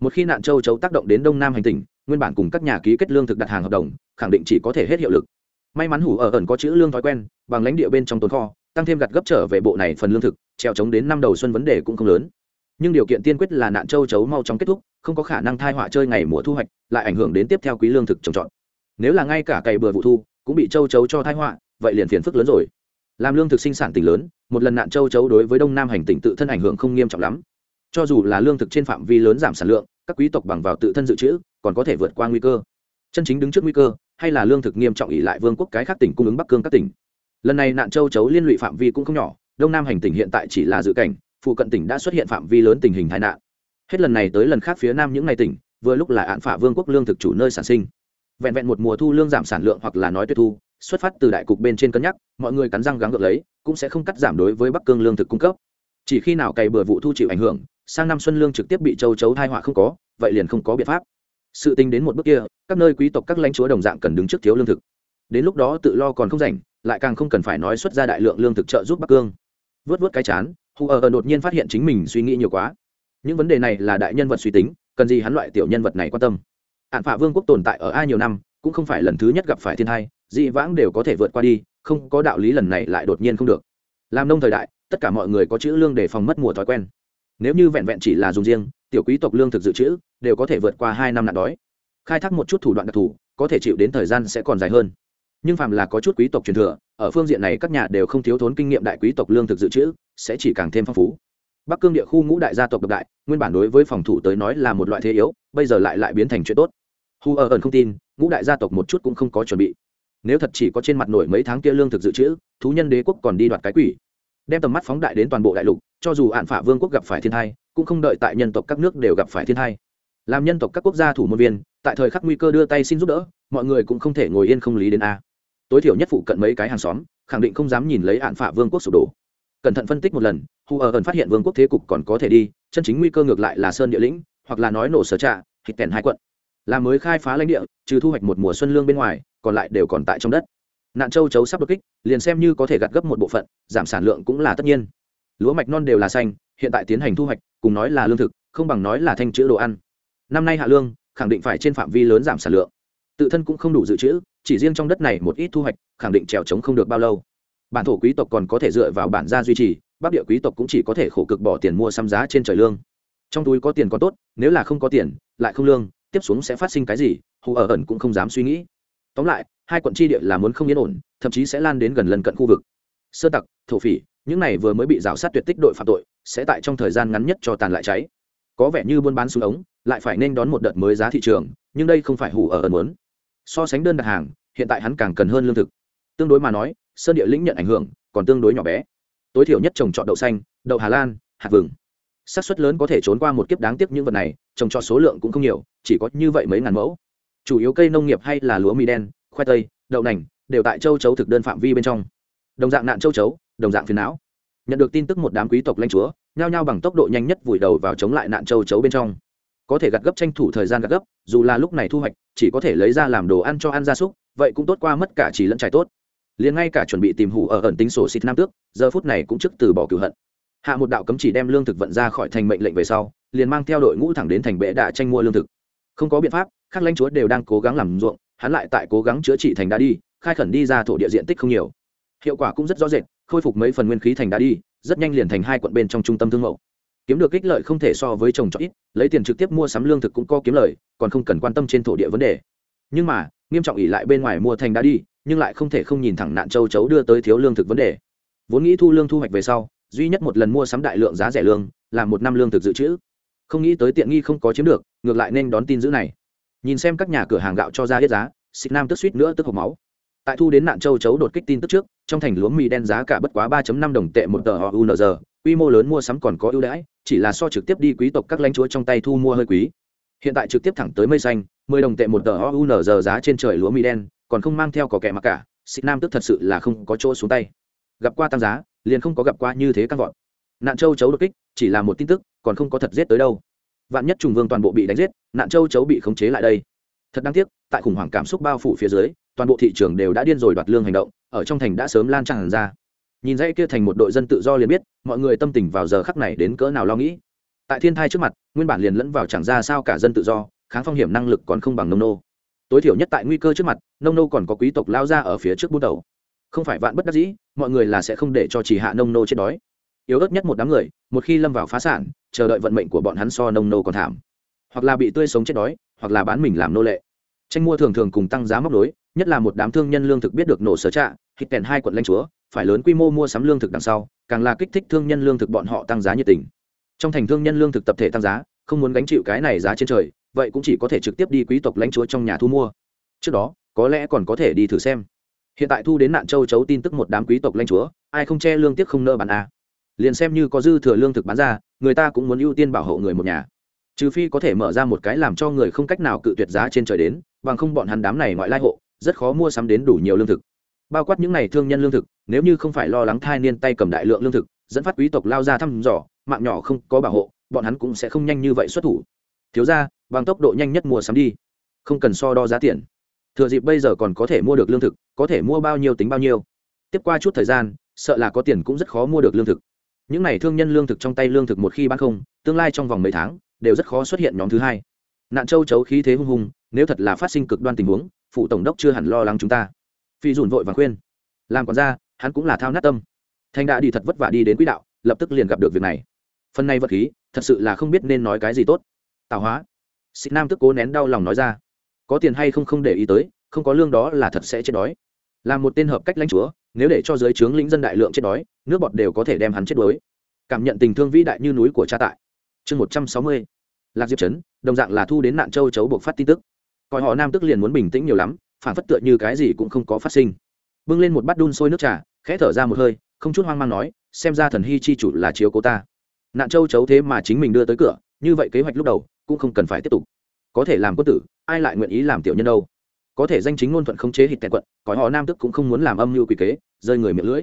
Một khi nạn châu chấu tác động đến đông nam hành tỉnh, nguyên bản cùng các nhà ký kết lương thực đặt hàng hợp đồng, khẳng định chỉ có thể hết hiệu lực may mắn hủ ở ẩn có chữ lương thói quen, bằng lãnh địa bên trong tồn kho, tăng thêm gặt gấp trở về bộ này phần lương thực, treo chống đến năm đầu xuân vấn đề cũng không lớn. Nhưng điều kiện tiên quyết là nạn châu chấu mau chóng kết thúc, không có khả năng thai họa chơi ngày mùa thu hoạch, lại ảnh hưởng đến tiếp theo quý lương thực trồng trọt. Nếu là ngay cả cày bừa vụ thu, cũng bị châu chấu cho thai họa, vậy liền phiền phức lớn rồi. Làm lương thực sinh sản tỉnh lớn, một lần nạn châu chấu đối với đông nam hành tỉnh tự thân ảnh hưởng không nghiêm trọng lắm. Cho dù là lương thực trên phạm vi lớn giảm sản lượng, các quý tộc bằng vào tự thân dự trữ, còn có thể vượt qua nguy cơ. Chân chính đứng trước nguy cơ hay là lương thực nghiêm trọng ỉ lại vương quốc cái khác tỉnh cung ứng bắc cương các tỉnh. Lần này nạn châu chấu liên lụy phạm vi cũng không nhỏ, đông nam hành tỉnh hiện tại chỉ là dự cảnh, phụ cận tỉnh đã xuất hiện phạm vi lớn tình hình tai nạn. Hết lần này tới lần khác phía nam những ngày tỉnh, vừa lúc là án phả vương quốc lương thực chủ nơi sản sinh. Vẹn vẹn một mùa thu lương giảm sản lượng hoặc là nói tuyệt thu, xuất phát từ đại cục bên trên cân nhắc, mọi người cắn răng gắng gượng lấy, cũng sẽ không cắt giảm đối với bắc cương lương thực cung cấp. Chỉ khi nào cày bừa vụ thu chịu ảnh hưởng, sang năm xuân lương trực tiếp bị châu chấu thai họa không có, vậy liền không có biện pháp sự tính đến một bước kia, các nơi quý tộc các lãnh chúa đồng dạng cần đứng trước thiếu lương thực. Đến lúc đó tự lo còn không rảnh, lại càng không cần phải nói xuất ra đại lượng lương thực trợ giúp bắc cương. Vớt vớt cái chán hù ở đột nhiên phát hiện chính mình suy nghĩ nhiều quá. Những vấn đề này là đại nhân vật suy tính, cần gì hắn loại tiểu nhân vật này quan tâm. Hạn phả vương quốc tồn tại ở ai nhiều năm, cũng không phải lần thứ nhất gặp phải thiên thai dị vãng đều có thể vượt qua đi, không có đạo lý lần này lại đột nhiên không được. Làm nông thời đại, tất cả mọi người có chữ lương để phòng mất mùa thói quen. Nếu như vẹn vẹn chỉ là dùng riêng tiểu quý tộc lương thực dự trữ đều có thể vượt qua hai năm nạn đói. Khai thác một chút thủ đoạn đặc thù, có thể chịu đến thời gian sẽ còn dài hơn. Nhưng phàm là có chút quý tộc truyền thừa, ở phương diện này các nhà đều không thiếu thốn kinh nghiệm đại quý tộc lương thực dự trữ, sẽ chỉ càng thêm phong phú. Bắc cương địa khu ngũ đại gia tộc độc đại, nguyên bản đối với phòng thủ tới nói là một loại thế yếu, bây giờ lại lại biến thành chuyện tốt. Hu ở ẩn không tin, ngũ đại gia tộc một chút cũng không có chuẩn bị. Nếu thật chỉ có trên mặt nổi mấy tháng kia lương thực dự trữ, thú nhân đế quốc còn đi đoạt cái quỷ. Đem tầm mắt phóng đại đến toàn bộ đại lục, cho dù hạn phả vương quốc gặp phải thiên thai cũng không đợi tại nhân tộc các nước đều gặp phải thiên tai làm nhân tộc các quốc gia thủ môn viên, tại thời khắc nguy cơ đưa tay xin giúp đỡ, mọi người cũng không thể ngồi yên không lý đến a. Tối thiểu nhất phụ cận mấy cái hàng xóm, khẳng định không dám nhìn lấy hạn phả vương quốc sụp đổ. Cẩn thận phân tích một lần, hu ở ẩn phát hiện vương quốc thế cục còn có thể đi, chân chính nguy cơ ngược lại là sơn địa lĩnh, hoặc là nói nổ sở trạ, thịt tèn hai quận. Là mới khai phá lãnh địa, trừ thu hoạch một mùa xuân lương bên ngoài, còn lại đều còn tại trong đất. Nạn châu chấu sắp đột kích, liền xem như có thể gặt gấp một bộ phận, giảm sản lượng cũng là tất nhiên. Lúa mạch non đều là xanh, hiện tại tiến hành thu hoạch cùng nói là lương thực, không bằng nói là thanh chữ đồ ăn. Năm nay hạ lương, khẳng định phải trên phạm vi lớn giảm sản lượng. Tự thân cũng không đủ dự trữ, chỉ riêng trong đất này một ít thu hoạch, khẳng định trèo trống không được bao lâu. Bản thổ quý tộc còn có thể dựa vào bản gia duy trì, bắc địa quý tộc cũng chỉ có thể khổ cực bỏ tiền mua xăm giá trên trời lương. Trong túi có tiền có tốt, nếu là không có tiền, lại không lương, tiếp xuống sẽ phát sinh cái gì, hù ở ẩn cũng không dám suy nghĩ. Tóm lại, hai quận tri địa là muốn không yên ổn, thậm chí sẽ lan đến gần lần cận khu vực. Sơ tặc, thổ phỉ những này vừa mới bị rào sát tuyệt tích đội phạm tội, sẽ tại trong thời gian ngắn nhất cho tàn lại cháy. Có vẻ như buôn bán xuống ống, lại phải nên đón một đợt mới giá thị trường, nhưng đây không phải hủ ở ẩn muốn. So sánh đơn đặt hàng, hiện tại hắn càng cần hơn lương thực. Tương đối mà nói, sơn địa lĩnh nhận ảnh hưởng, còn tương đối nhỏ bé. Tối thiểu nhất trồng trọt đậu xanh, đậu hà lan, hạt vừng. Xác suất lớn có thể trốn qua một kiếp đáng tiếc những vật này, trồng trọt số lượng cũng không nhiều, chỉ có như vậy mấy ngàn mẫu. Chủ yếu cây nông nghiệp hay là lúa mì đen, khoai tây, đậu nành, đều tại châu chấu thực đơn phạm vi bên trong. Đồng dạng nạn châu chấu đồng dạng phiền não. Nhận được tin tức một đám quý tộc lãnh chúa, nhao nhao bằng tốc độ nhanh nhất vùi đầu vào chống lại nạn châu chấu bên trong. Có thể gặt gấp tranh thủ thời gian gặt gấp, dù là lúc này thu hoạch, chỉ có thể lấy ra làm đồ ăn cho ăn gia súc, vậy cũng tốt qua mất cả chỉ lẫn trải tốt. Liền ngay cả chuẩn bị tìm hủ ở ẩn tính sổ xịt nam tước, giờ phút này cũng trước từ bỏ cửu hận. Hạ một đạo cấm chỉ đem lương thực vận ra khỏi thành mệnh lệnh về sau, liền mang theo đội ngũ thẳng đến thành bệ đạ tranh mua lương thực. Không có biện pháp, các lãnh chúa đều đang cố gắng làm ruộng, hắn lại tại cố gắng chữa trị thành đã đi, khai khẩn đi ra thổ địa diện tích không nhiều. Hiệu quả cũng rất rõ rệt khôi phục mấy phần nguyên khí thành đá đi, rất nhanh liền thành hai quận bên trong trung tâm thương mẫu. Kiếm được ích lợi không thể so với trồng trọt ít, lấy tiền trực tiếp mua sắm lương thực cũng có kiếm lợi còn không cần quan tâm trên thổ địa vấn đề. Nhưng mà, nghiêm trọng ỉ lại bên ngoài mua thành đá đi, nhưng lại không thể không nhìn thẳng nạn châu chấu đưa tới thiếu lương thực vấn đề. Vốn nghĩ thu lương thu hoạch về sau, duy nhất một lần mua sắm đại lượng giá rẻ lương, là một năm lương thực dự trữ. Không nghĩ tới tiện nghi không có chiếm được, ngược lại nên đón tin dữ này. Nhìn xem các nhà cửa hàng gạo cho ra hết giá xịt nam tức suýt nữa tức hộp máu tại thu đến nạn châu chấu đột kích tin tức trước, trong thành lúa mì đen giá cả bất quá 3 năm đồng tệ một tờ họ unz quy mô lớn mua sắm còn có ưu đãi, chỉ là so trực tiếp đi quý tộc các lãnh chúa trong tay thu mua hơi quý. Hiện tại trực tiếp thẳng tới mây xanh 10 đồng tệ một tờ họ unz giá trên trời lúa mì đen, còn không mang theo có kẻ mặc cả, xịt nam tức thật sự là không có chỗ xuống tay. Gặp qua tăng giá, liền không có gặp qua như thế căng vọt. Nạn châu chấu đột kích, chỉ là một tin tức, còn không có thật giết tới đâu. Vạn nhất trùng vương toàn bộ bị đánh giết, nạn châu chấu bị khống chế lại đây thật đáng tiếc, tại khủng hoảng cảm xúc bao phủ phía dưới, toàn bộ thị trường đều đã điên rồi đoạt lương hành động, ở trong thành đã sớm lan tràn ra. Nhìn dãy kia thành một đội dân tự do liền biết, mọi người tâm tình vào giờ khắc này đến cỡ nào lo nghĩ. Tại thiên thai trước mặt, nguyên bản liền lẫn vào chẳng ra sao cả dân tự do, kháng phong hiểm năng lực còn không bằng nông nô. Tối thiểu nhất tại nguy cơ trước mặt, nông nô còn có quý tộc lao ra ở phía trước bút đầu. Không phải vạn bất đắc dĩ, mọi người là sẽ không để cho chỉ hạ nông nô chết đói. Yếu ớt nhất một đám người, một khi lâm vào phá sản, chờ đợi vận mệnh của bọn hắn so nông nô còn thảm hoặc là bị tươi sống chết đói, hoặc là bán mình làm nô lệ. Tranh mua thường thường cùng tăng giá móc nối, nhất là một đám thương nhân lương thực biết được nổ sở trạ, hít kèn hai quận lãnh chúa, phải lớn quy mô mua sắm lương thực đằng sau, càng là kích thích thương nhân lương thực bọn họ tăng giá nhiệt tình. Trong thành thương nhân lương thực tập thể tăng giá, không muốn gánh chịu cái này giá trên trời, vậy cũng chỉ có thể trực tiếp đi quý tộc lãnh chúa trong nhà thu mua. Trước đó, có lẽ còn có thể đi thử xem. Hiện tại thu đến nạn châu chấu tin tức một đám quý tộc lãnh chúa, ai không che lương tiếc không nợ bàn a à? liền xem như có dư thừa lương thực bán ra, người ta cũng muốn ưu tiên bảo hộ người một nhà trừ phi có thể mở ra một cái làm cho người không cách nào cự tuyệt giá trên trời đến, bằng không bọn hắn đám này ngoại lai hộ, rất khó mua sắm đến đủ nhiều lương thực. Bao quát những n à y thương nhân lương thực, nếu như không phải lo lắng thai niên tay cầm đại lượng lương thực, dẫn phát quý tộc lao ra thăm dò, mạng nhỏ không có bảo hộ, bọn hắn cũng sẽ không nhanh như vậy xuất thủ. Thiếu ra bằng tốc độ nhanh nhất mua sắm đi. Không cần so đo giá tiền. Thừa dịp bây giờ còn có thể mua được lương thực, có thể mua bao nhiêu tính bao nhiêu. Tiếp qua chút thời gian, sợ là có tiền cũng rất khó mua được lương thực. Những n à y thương nhân lương thực trong tay lương thực một khi bán không, tương lai trong vòng mấy tháng đều rất khó xuất hiện nhóm thứ hai. Nạn châu chấu khí thế hung hùng, nếu thật là phát sinh cực đoan tình huống phụ tổng đốc chưa hẳn lo lắng chúng ta. Phi dùn vội vàng khuyên. Làm còn ra hắn cũng là thao nát tâm. Thanh đã đi thật vất vả đi đến quỹ đạo, lập tức liền gặp được việc này. Phần này vật khí, thật sự là không biết nên nói cái gì tốt. Tào hóa. Xịt nam tức cố nén đau lòng nói ra. Có tiền hay không không để ý tới, không có lương đó là thật sẽ chết đói. Là một tên hợp cách lãnh chúa, nếu để cho giới trướng lĩnh dân đại lượng chết đói, nước bọt đều có thể đem hắn chết đuối. Cảm nhận tình thương vĩ đại như núi của cha tại chương một trăm sáu mươi, lạc diệp trấn, đồng dạng là thu đến nạn châu chấu buộc phát tin tức. Coi họ nam tức liền muốn bình tĩnh nhiều lắm, phản phất tựa như cái gì cũng không có phát sinh. Bưng lên một bát đun sôi nước trà, khẽ thở ra một hơi, không chút hoang mang nói, xem ra thần hy chi chủ là chiếu cố ta. Nạn châu chấu thế mà chính mình đưa tới cửa, như vậy kế hoạch lúc đầu, cũng không cần phải tiếp tục. Có thể làm quân tử, ai lại nguyện ý làm tiểu nhân đâu? Có thể danh chính ngôn thuận khống chế hít tẹn quận cõi họ nam tức cũng không muốn làm âm mưu quỷ kế, rơi người miệng lưỡi.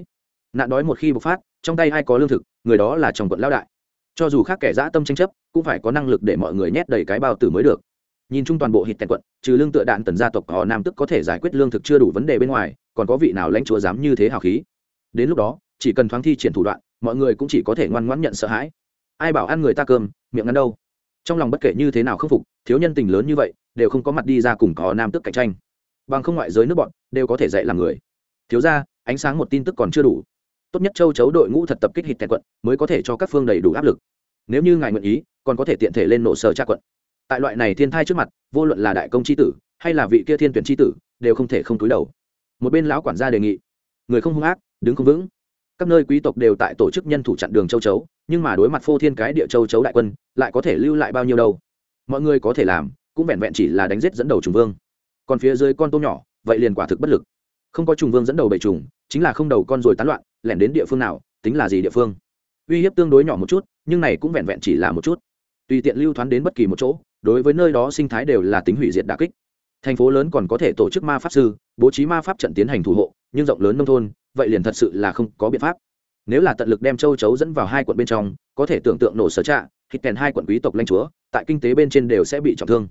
Nạn đói một khi bộc phát, trong tay ai có lương thực, người đó là chồng quận lao đại cho dù khác kẻ dã tâm tranh chấp, cũng phải có năng lực để mọi người nhét đầy cái bao tử mới được. Nhìn chung toàn bộ hít tèn quận, trừ lương tựa đạn tần gia tộc họ nam tức có thể giải quyết lương thực chưa đủ vấn đề bên ngoài, còn có vị nào lãnh chúa dám như thế hào khí? Đến lúc đó, chỉ cần thoáng thi triển thủ đoạn, mọi người cũng chỉ có thể ngoan ngoãn nhận sợ hãi. Ai bảo ăn người ta cơm, miệng ngắn đâu? Trong lòng bất kể như thế nào khắc phục, thiếu nhân tình lớn như vậy, đều không có mặt đi ra cùng có nam tức cạnh tranh. Bằng không ngoại giới nước bọn, đều có thể dạy làm người. Thiếu ra ánh sáng một tin tức còn chưa đủ tốt nhất châu chấu đội ngũ thật tập kích hít tèn quận, mới có thể cho các phương đầy đủ áp lực. Nếu như ngài nguyện ý, còn có thể tiện thể lên nổ sở tra quận. Tại loại này thiên thai trước mặt, vô luận là đại công tri tử, hay là vị kia thiên tuyển tri tử, đều không thể không túi đầu. Một bên lão quản gia đề nghị, người không hung ác, đứng không vững. Các nơi quý tộc đều tại tổ chức nhân thủ chặn đường châu chấu, nhưng mà đối mặt phô thiên cái địa châu chấu đại quân, lại có thể lưu lại bao nhiêu đâu? Mọi người có thể làm, cũng vẹn vẹn chỉ là đánh giết dẫn đầu trùng vương. Còn phía dưới con tôm nhỏ, vậy liền quả thực bất lực không có trùng vương dẫn đầu bầy trùng, chính là không đầu con rồi tán loạn, lẻn đến địa phương nào, tính là gì địa phương. Uy hiếp tương đối nhỏ một chút, nhưng này cũng vẹn vẹn chỉ là một chút. Tùy tiện lưu thoáng đến bất kỳ một chỗ, đối với nơi đó sinh thái đều là tính hủy diệt đà kích. Thành phố lớn còn có thể tổ chức ma pháp sư, bố trí ma pháp trận tiến hành thủ hộ, nhưng rộng lớn nông thôn, vậy liền thật sự là không có biện pháp. Nếu là tận lực đem châu chấu dẫn vào hai quận bên trong, có thể tưởng tượng nổ sở trạ hít kèn hai quận quý tộc lanh chúa, tại kinh tế bên trên đều sẽ bị trọng thương.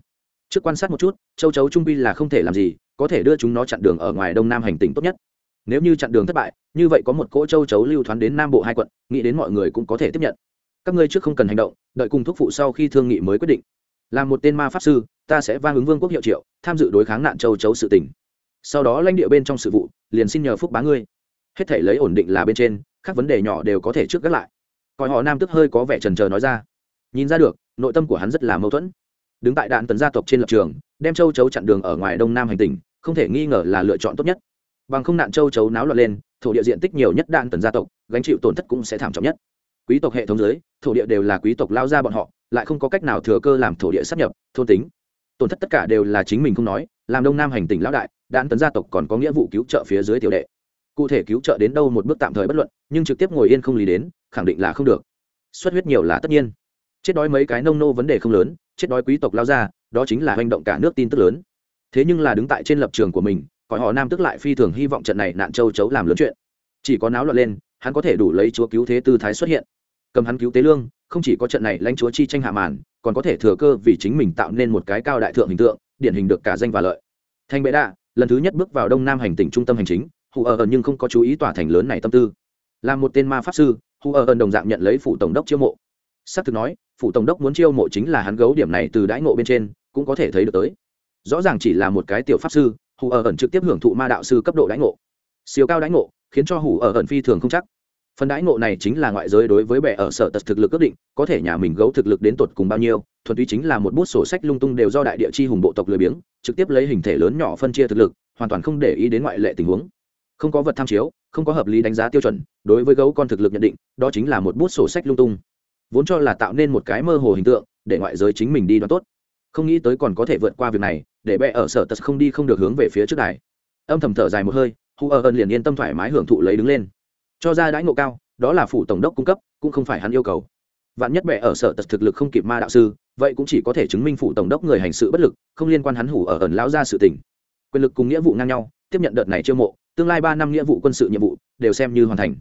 Trước quan sát một chút, châu chấu trung bi là không thể làm gì có thể đưa chúng nó chặn đường ở ngoài đông nam hành tinh tốt nhất. Nếu như chặn đường thất bại, như vậy có một cỗ châu chấu lưu thoán đến nam bộ hai quận, nghĩ đến mọi người cũng có thể tiếp nhận. Các ngươi trước không cần hành động, đợi cùng thúc phụ sau khi thương nghị mới quyết định. Làm một tên ma pháp sư, ta sẽ vang ứng vương quốc hiệu triệu, tham dự đối kháng nạn châu chấu sự tỉnh sau đó lãnh địa bên trong sự vụ, liền xin nhờ phúc bá ngươi. Hết thể lấy ổn định là bên trên, các vấn đề nhỏ đều có thể trước gác lại. Coi họ nam tức hơi có vẻ trần trờ nói ra. Nhìn ra được, nội tâm của hắn rất là mâu thuẫn. Đứng tại đạn tấn gia tộc trên lập trường, đem châu chấu chặn đường ở ngoài đông nam hành tỉnh không thể nghi ngờ là lựa chọn tốt nhất. Bằng không nạn châu chấu náo loạn lên, thổ địa diện tích nhiều nhất đạn tấn gia tộc, gánh chịu tổn thất cũng sẽ thảm trọng nhất. Quý tộc hệ thống dưới, thổ địa đều là quý tộc lao ra bọn họ, lại không có cách nào thừa cơ làm thổ địa sắp nhập, thôn tính. Tổn thất tất cả đều là chính mình không nói, làm đông nam hành tỉnh lão đại đạn tấn gia tộc còn có nghĩa vụ cứu trợ phía dưới tiểu đệ. Cụ thể cứu trợ đến đâu một bước tạm thời bất luận, nhưng trực tiếp ngồi yên không lý đến, khẳng định là không được. Xuất huyết nhiều là tất nhiên. Chết đói mấy cái nông nô vấn đề không lớn, chết đói quý tộc lao ra, đó chính là hành động cả nước tin tức lớn thế nhưng là đứng tại trên lập trường của mình, cõi họ nam tức lại phi thường hy vọng trận này nạn châu chấu làm lớn chuyện. Chỉ có náo loạn lên, hắn có thể đủ lấy chúa cứu thế tư thái xuất hiện. Cầm hắn cứu tế lương, không chỉ có trận này lãnh chúa chi tranh hạ màn, còn có thể thừa cơ vì chính mình tạo nên một cái cao đại thượng hình tượng, điển hình được cả danh và lợi. Thanh bệ đạ, lần thứ nhất bước vào đông nam hành tỉnh trung tâm hành chính, hù ở ẩn nhưng không có chú ý tòa thành lớn này tâm tư. Là một tên ma pháp sư, hù ở ẩn đồng dạng nhận lấy phủ tổng đốc chiêu mộ. S ắ c thực nói, phủ tổng đốc muốn chiêu mộ chính là hắn gấu điểm này từ đãi ngộ bên trên, cũng có thể thấy được tới rõ ràng chỉ là một cái tiểu pháp sư, hù ở ẩn trực tiếp hưởng thụ ma đạo sư cấp độ đãi ngộ. Siêu cao đãi ngộ, khiến cho hù ở ẩn phi thường không chắc. Phần đãi ngộ này chính là ngoại giới đối với bệ ở sở tật thực lực ước định, có thể nhà mình gấu thực lực đến tột cùng bao nhiêu, thuần túy chính là một bút sổ sách lung tung đều do đại địa chi hùng bộ tộc lười biếng, trực tiếp lấy hình thể lớn nhỏ phân chia thực lực, hoàn toàn không để ý đến ngoại lệ tình huống. Không có vật tham chiếu, không có hợp lý đánh giá tiêu chuẩn, đối với gấu con thực lực nhận định, đó chính là một bút sổ sách lung tung. Vốn cho là tạo nên một cái mơ hồ hình tượng, để ngoại giới chính mình đi đoán tốt không nghĩ tới còn có thể vượt qua việc này, để bệ ở sở tật không đi không được hướng về phía trước đài. Âm thầm thở dài một hơi, hu ở ơn liền yên tâm thoải mái hưởng thụ lấy đứng lên. Cho ra đãi ngộ cao, đó là phủ tổng đốc cung cấp, cũng không phải hắn yêu cầu. Vạn nhất bệ ở sở tật thực lực không kịp ma đạo sư, vậy cũng chỉ có thể chứng minh phủ tổng đốc người hành sự bất lực, không liên quan hắn hủ ở ẩn lão ra sự tình. Quyền lực cùng nghĩa vụ ngang nhau, tiếp nhận đợt này chiêu mộ, tương lai ba năm nghĩa vụ quân sự nhiệm vụ, đều xem như hoàn thành.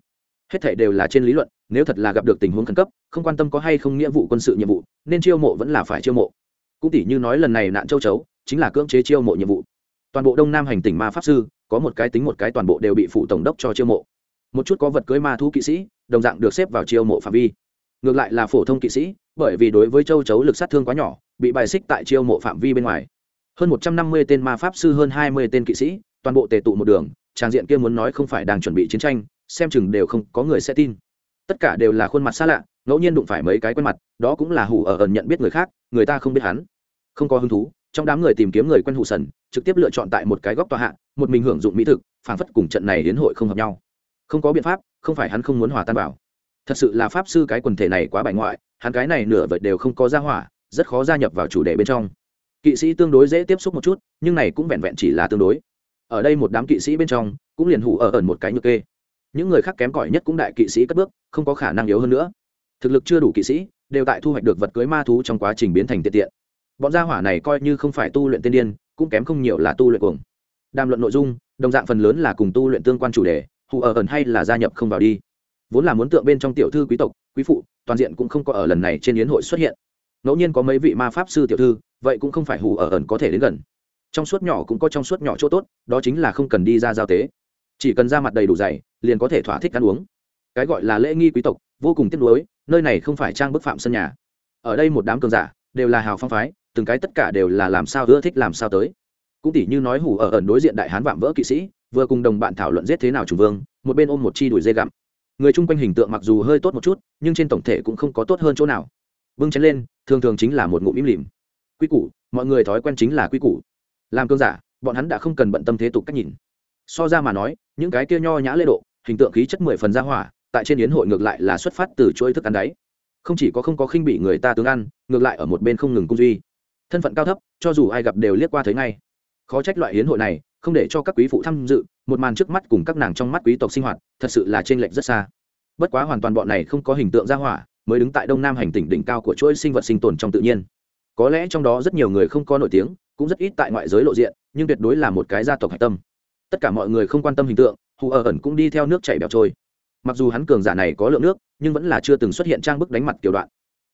Hết thể đều là trên lý luận, nếu thật là gặp được tình huống khẩn cấp, không quan tâm có hay không nghĩa vụ quân sự nhiệm vụ, nên chiêu mộ vẫn là phải chiêu mộ cũng tỷ như nói lần này nạn châu chấu, chính là cưỡng chế chiêu mộ nhiệm vụ. Toàn bộ đông nam hành tỉnh ma pháp sư, có một cái tính một cái toàn bộ đều bị phụ tổng đốc cho chiêu mộ. Một chút có vật cưới ma thú kỵ sĩ, đồng dạng được xếp vào chiêu mộ phạm vi. Ngược lại là phổ thông kỵ sĩ, bởi vì đối với châu chấu lực sát thương quá nhỏ, bị bài xích tại chiêu mộ phạm vi bên ngoài. Hơn một trăm năm mươi tên ma pháp sư, hơn hai mươi tên kỵ sĩ, toàn bộ tề tụ một đường tràng diện kia muốn nói không phải đang chuẩn bị chiến tranh, xem chừng đều không có người sẽ tin. Tất cả đều là khuôn mặt xa lạ ngẫu nhiên đụng phải mấy cái quen mặt, đó cũng là hủ ở ẩn nhận biết người khác, người ta không biết hắn. Không có hứng thú, trong đám người tìm kiếm người quen hủ sần, trực tiếp lựa chọn tại một cái góc tòa hạ, một mình hưởng dụng mỹ thực, phảng phất cùng trận này đến hội không hợp nhau. Không có biện pháp, không phải hắn không muốn hòa tan vào. Thật sự là pháp sư cái quần thể này quá bài ngoại, hắn cái này nửa vật đều không có ra hỏa, rất khó gia nhập vào chủ đề bên trong. Kỵ sĩ tương đối dễ tiếp xúc một chút, nhưng này cũng vẹn vẹn chỉ là tương đối. Ở đây một đám kỵ sĩ bên trong, cũng liền hủ ở ẩn một cái nhược kê. Những người khác kém cỏi nhất cũng đại kỵ sĩ cất bước, không có khả năng yếu hơn nữa thực lực chưa đủ kỵ sĩ, đều tại thu hoạch được vật cưới ma thú trong quá trình biến thành tiện tiện. Bọn gia hỏa này coi như không phải tu luyện tiên điên, cũng kém không nhiều là tu luyện cuồng. Đàm luận nội dung, đồng dạng phần lớn là cùng tu luyện tương quan chủ đề, hù ở ẩn hay là gia nhập không vào đi. Vốn là muốn tượng bên trong tiểu thư quý tộc, quý phụ, toàn diện cũng không có ở lần này trên yến hội xuất hiện. Ngẫu nhiên có mấy vị ma pháp sư tiểu thư, vậy cũng không phải hù ở ẩn có thể đến gần. Trong suốt nhỏ cũng có trong suốt nhỏ chỗ tốt, đó chính là không cần đi ra giao tế. Chỉ cần ra mặt đầy đủ dày, liền có thể thỏa thích ăn uống. Cái gọi là lễ nghi quý tộc, vô cùng tiếc nuối nơi này không phải trang bức phạm sân nhà. Ở đây một đám cường giả đều là hào phong phái, từng cái tất cả đều là làm sao ưa thích làm sao tới. Cũng tỉ như nói hủ ở ẩn đối diện đại hán vạm vỡ kỵ sĩ, vừa cùng đồng bạn thảo luận giết thế nào chủ vương, một bên ôm một chi đuổi dây gặm. Người chung quanh hình tượng mặc dù hơi tốt một chút, nhưng trên tổng thể cũng không có tốt hơn chỗ nào. Bưng chén lên, thường thường chính là một ngụm im lìm. Quy củ, mọi người thói quen chính là quy củ. Làm cơn giả, bọn hắn đã không cần bận tâm thế tục cách nhìn. So ra mà nói, những cái kia nho nhã lễ độ, hình tượng khí chất mười phần ra hỏa tại trên yến hội ngược lại là xuất phát từ chuỗi thức ăn đáy không chỉ có không có khinh bị người ta tướng ăn, ngược lại ở một bên không ngừng cung duy. Thân phận cao thấp, cho dù ai gặp đều liếc qua thấy ngay. Khó trách loại hiến hội này, không để cho các quý phụ tham dự, một màn trước mắt cùng các nàng trong mắt quý tộc sinh hoạt, thật sự là t r ê n lệch rất xa. Bất quá hoàn toàn bọn này không có hình tượng ra hỏa, mới đứng tại đông nam hành tỉnh đỉnh cao của chuỗi sinh vật sinh tồn trong tự nhiên. Có lẽ trong đó rất nhiều người không có nổi tiếng, cũng rất ít tại ngoại giới lộ diện, nhưng tuyệt đối là một cái gia tộc hạch tâm. Tất cả mọi người không quan tâm hình tượng, hù ở ẩn cũng đi theo nước chảy bẹo trôi mặc dù hắn cường giả này có lượng nước, nhưng vẫn là chưa từng xuất hiện trang bức đánh mặt kiểu đoạn.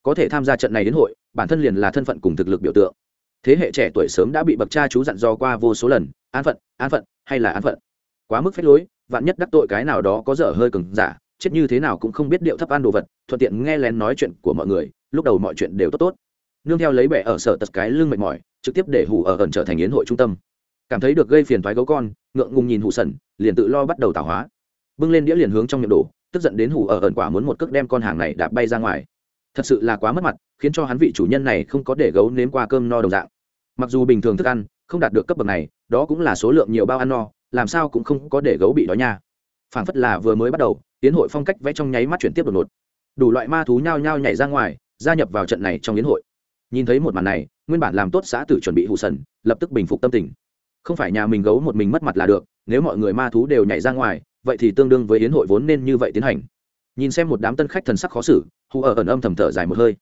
Có thể tham gia trận này đến hội, bản thân liền là thân phận cùng thực lực biểu tượng. Thế hệ trẻ tuổi sớm đã bị bậc cha chú dặn dò qua vô số lần, an phận an phận, hay là an phận? Quá mức phép lối, vạn nhất đắc tội cái nào đó có dở hơi cường giả, chết như thế nào cũng không biết điệu thấp ăn đồ vật, thuận tiện nghe lén nói chuyện của mọi người, lúc đầu mọi chuyện đều tốt tốt. Nương theo lấy bẻ ở sở tật cái lưng mệt mỏi, trực tiếp để hủ ở ẩn trở thành yến hội trung tâm. Cảm thấy được gây phiền thoái gấu con, ngượng ngùng nhìn hụ sần, liền tự lo bắt đầu tảo hóa bưng lên đĩa liền hướng trong miệng đổ, tức giận đến hủ ở ẩn quả muốn một cước đem con hàng này đạp bay ra ngoài. Thật sự là quá mất mặt, khiến cho hắn vị chủ nhân này không có để gấu nếm qua cơm no đồng dạng. Mặc dù bình thường thức ăn không đạt được cấp bậc này, đó cũng là số lượng nhiều bao ăn no, làm sao cũng không có để gấu bị đói nha. Phảng phất là vừa mới bắt đầu, tiến hội phong cách vẽ trong nháy mắt chuyển tiếp đột ngột. Đủ loại ma thú nhao nhao nhảy ra ngoài, gia nhập vào trận này trong yến hội. Nhìn thấy một màn này, nguyên bản làm tốt xã tử chuẩn bị hụ sần, lập tức bình phục tâm tình. Không phải nhà mình gấu một mình mất mặt là được, nếu mọi người ma thú đều nhảy ra ngoài vậy thì tương đương với yến hội vốn nên như vậy tiến hành. Nhìn xem một đám tân khách thần sắc khó xử, hù ở ẩn âm thầm thở dài một hơi.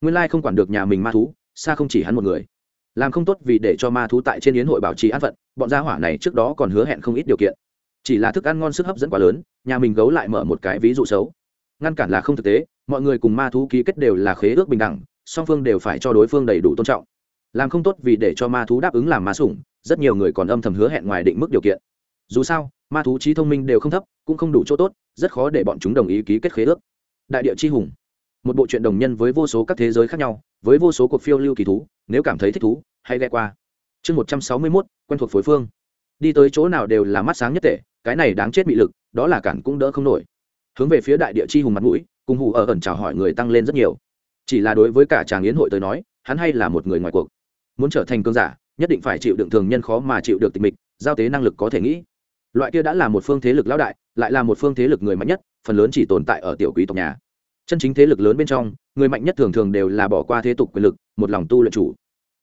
Nguyên lai không quản được nhà mình ma thú, xa không chỉ hắn một người. Làm không tốt vì để cho ma thú tại trên yến hội bảo trì an phận, bọn gia hỏa này trước đó còn hứa hẹn không ít điều kiện. Chỉ là thức ăn ngon sức hấp dẫn quá lớn, nhà mình gấu lại mở một cái ví dụ xấu. Ngăn cản là không thực tế, mọi người cùng ma thú ký kết đều là khế ước bình đẳng, song phương đều phải cho đối phương đầy đủ tôn trọng. Làm không tốt vì để cho ma thú đáp ứng làm ma sủng, rất nhiều người còn âm thầm hứa hẹn ngoài định mức điều kiện dù sao, ma thú trí thông minh đều không thấp, cũng không đủ chỗ tốt, rất khó để bọn chúng đồng ý ký kết khế ước. Đại địa chi hùng. Một bộ truyện đồng nhân với vô số các thế giới khác nhau, với vô số cuộc phiêu lưu kỳ thú, nếu cảm thấy thích thú hay ghe qua. Chương một trăm sáu mươi mốt, quen thuộc phối phương. Đi tới chỗ nào đều là mắt sáng nhất tệ, cái này đáng chết bị lực, đó là cản cũng đỡ không nổi. Hướng về phía đại địa chi hùng mặt mũi, cùng hù ở ẩn chào hỏi người tăng lên rất nhiều. Chỉ là đối với cả chàng yến hội tới nói, hắn hay là một người ngoài cuộc. Muốn trở thành cơn giả, nhất định phải chịu đựng thường nhân khó mà chịu được tịch mịch, giao tế năng lực có thể nghĩ loại kia đã là một phương thế lực lão đại, lại là một phương thế lực người mạnh nhất, phần lớn chỉ tồn tại ở tiểu quý tộc nhà. Chân chính thế lực lớn bên trong, người mạnh nhất thường thường đều là bỏ qua thế tục quyền lực, một lòng tu luyện chủ.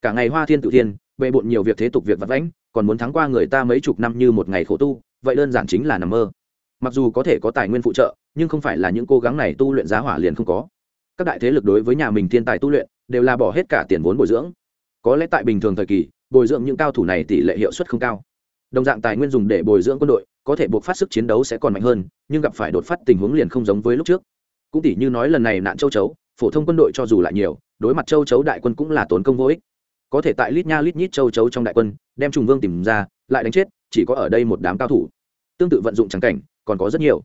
Cả ngày hoa thiên tự thiên, bệ bộn nhiều việc thế tục việc vặt vãnh, còn muốn thắng qua người ta mấy chục năm như một ngày khổ tu, vậy đơn giản chính là nằm mơ. Mặc dù có thể có tài nguyên phụ trợ, nhưng không phải là những cố gắng này tu luyện giá hỏa liền không có. Các đại thế lực đối với nhà mình thiên tài tu luyện, đều là bỏ hết cả tiền vốn bồi dưỡng. Có lẽ tại bình thường thời kỳ, bồi dưỡng những cao thủ này tỷ lệ hiệu suất không cao đồng dạng tài nguyên dùng để bồi dưỡng quân đội, có thể buộc phát sức chiến đấu sẽ còn mạnh hơn, nhưng gặp phải đột phát tình huống liền không giống với lúc trước. Cũng tỷ như nói lần này nạn châu chấu, phổ thông quân đội cho dù lại nhiều, đối mặt châu chấu đại quân cũng là tốn công vô ích. Có thể tại lít nha lít nhít châu chấu trong đại quân, đem trùng vương tìm ra, lại đánh chết, chỉ có ở đây một đám cao thủ. Tương tự vận dụng trắng cảnh, còn có rất nhiều.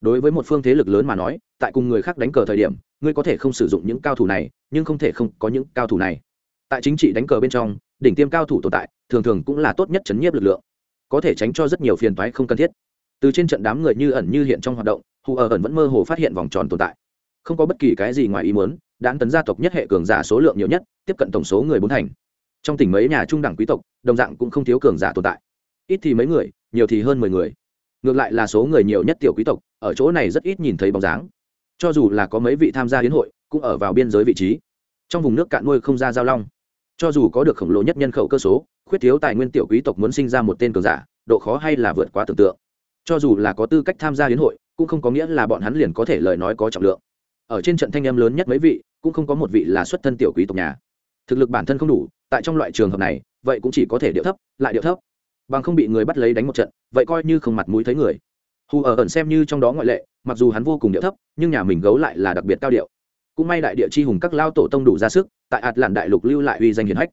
Đối với một phương thế lực lớn mà nói, tại cùng người khác đánh cờ thời điểm, ngươi có thể không sử dụng những cao thủ này, nhưng không thể không có những cao thủ này. Tại chính trị đánh cờ bên trong, đỉnh tiêm cao thủ tồn tại, thường thường cũng là tốt nhất chấn nhiếp lực lượng có thể tránh cho rất nhiều phiền toái không cần thiết. Từ trên trận đám người như ẩn như hiện trong hoạt động, hù ở ẩn vẫn mơ hồ phát hiện vòng tròn tồn tại. Không có bất kỳ cái gì ngoài ý muốn đán tấn gia tộc nhất hệ cường giả số lượng nhiều nhất, tiếp cận tổng số người bốn thành. Trong tỉnh mấy nhà trung đẳng quý tộc, đồng dạng cũng không thiếu cường giả tồn tại. Ít thì mấy người, nhiều thì hơn mười người. Ngược lại là số người nhiều nhất tiểu quý tộc, ở chỗ này rất ít nhìn thấy bóng dáng. Cho dù là có mấy vị tham gia hiến hội, cũng ở vào biên giới vị trí. Trong vùng nước cạn nuôi không ra giao long cho dù có được khổng lồ nhất nhân khẩu cơ số, khuyết thiếu tài nguyên tiểu quý tộc muốn sinh ra một tên cường giả, độ khó hay là vượt quá tưởng tượng. Cho dù là có tư cách tham gia hiến hội, cũng không có nghĩa là bọn hắn liền có thể lời nói có trọng lượng. Ở trên trận thanh em lớn nhất mấy vị, cũng không có một vị là xuất thân tiểu quý tộc nhà. Thực lực bản thân không đủ, tại trong loại trường hợp này, vậy cũng chỉ có thể điệu thấp, lại điệu thấp. Bằng không bị người bắt lấy đánh một trận, vậy coi như không mặt mũi thấy người. Hù ở ẩn xem như trong đó ngoại lệ, mặc dù hắn vô cùng điệu thấp, nhưng nhà mình gấu lại là đặc biệt cao điệu cũng may đại địa chi hùng các lao tổ tông đủ ra sức, tại ạt lạn đại lục lưu lại uy danh hiền hách.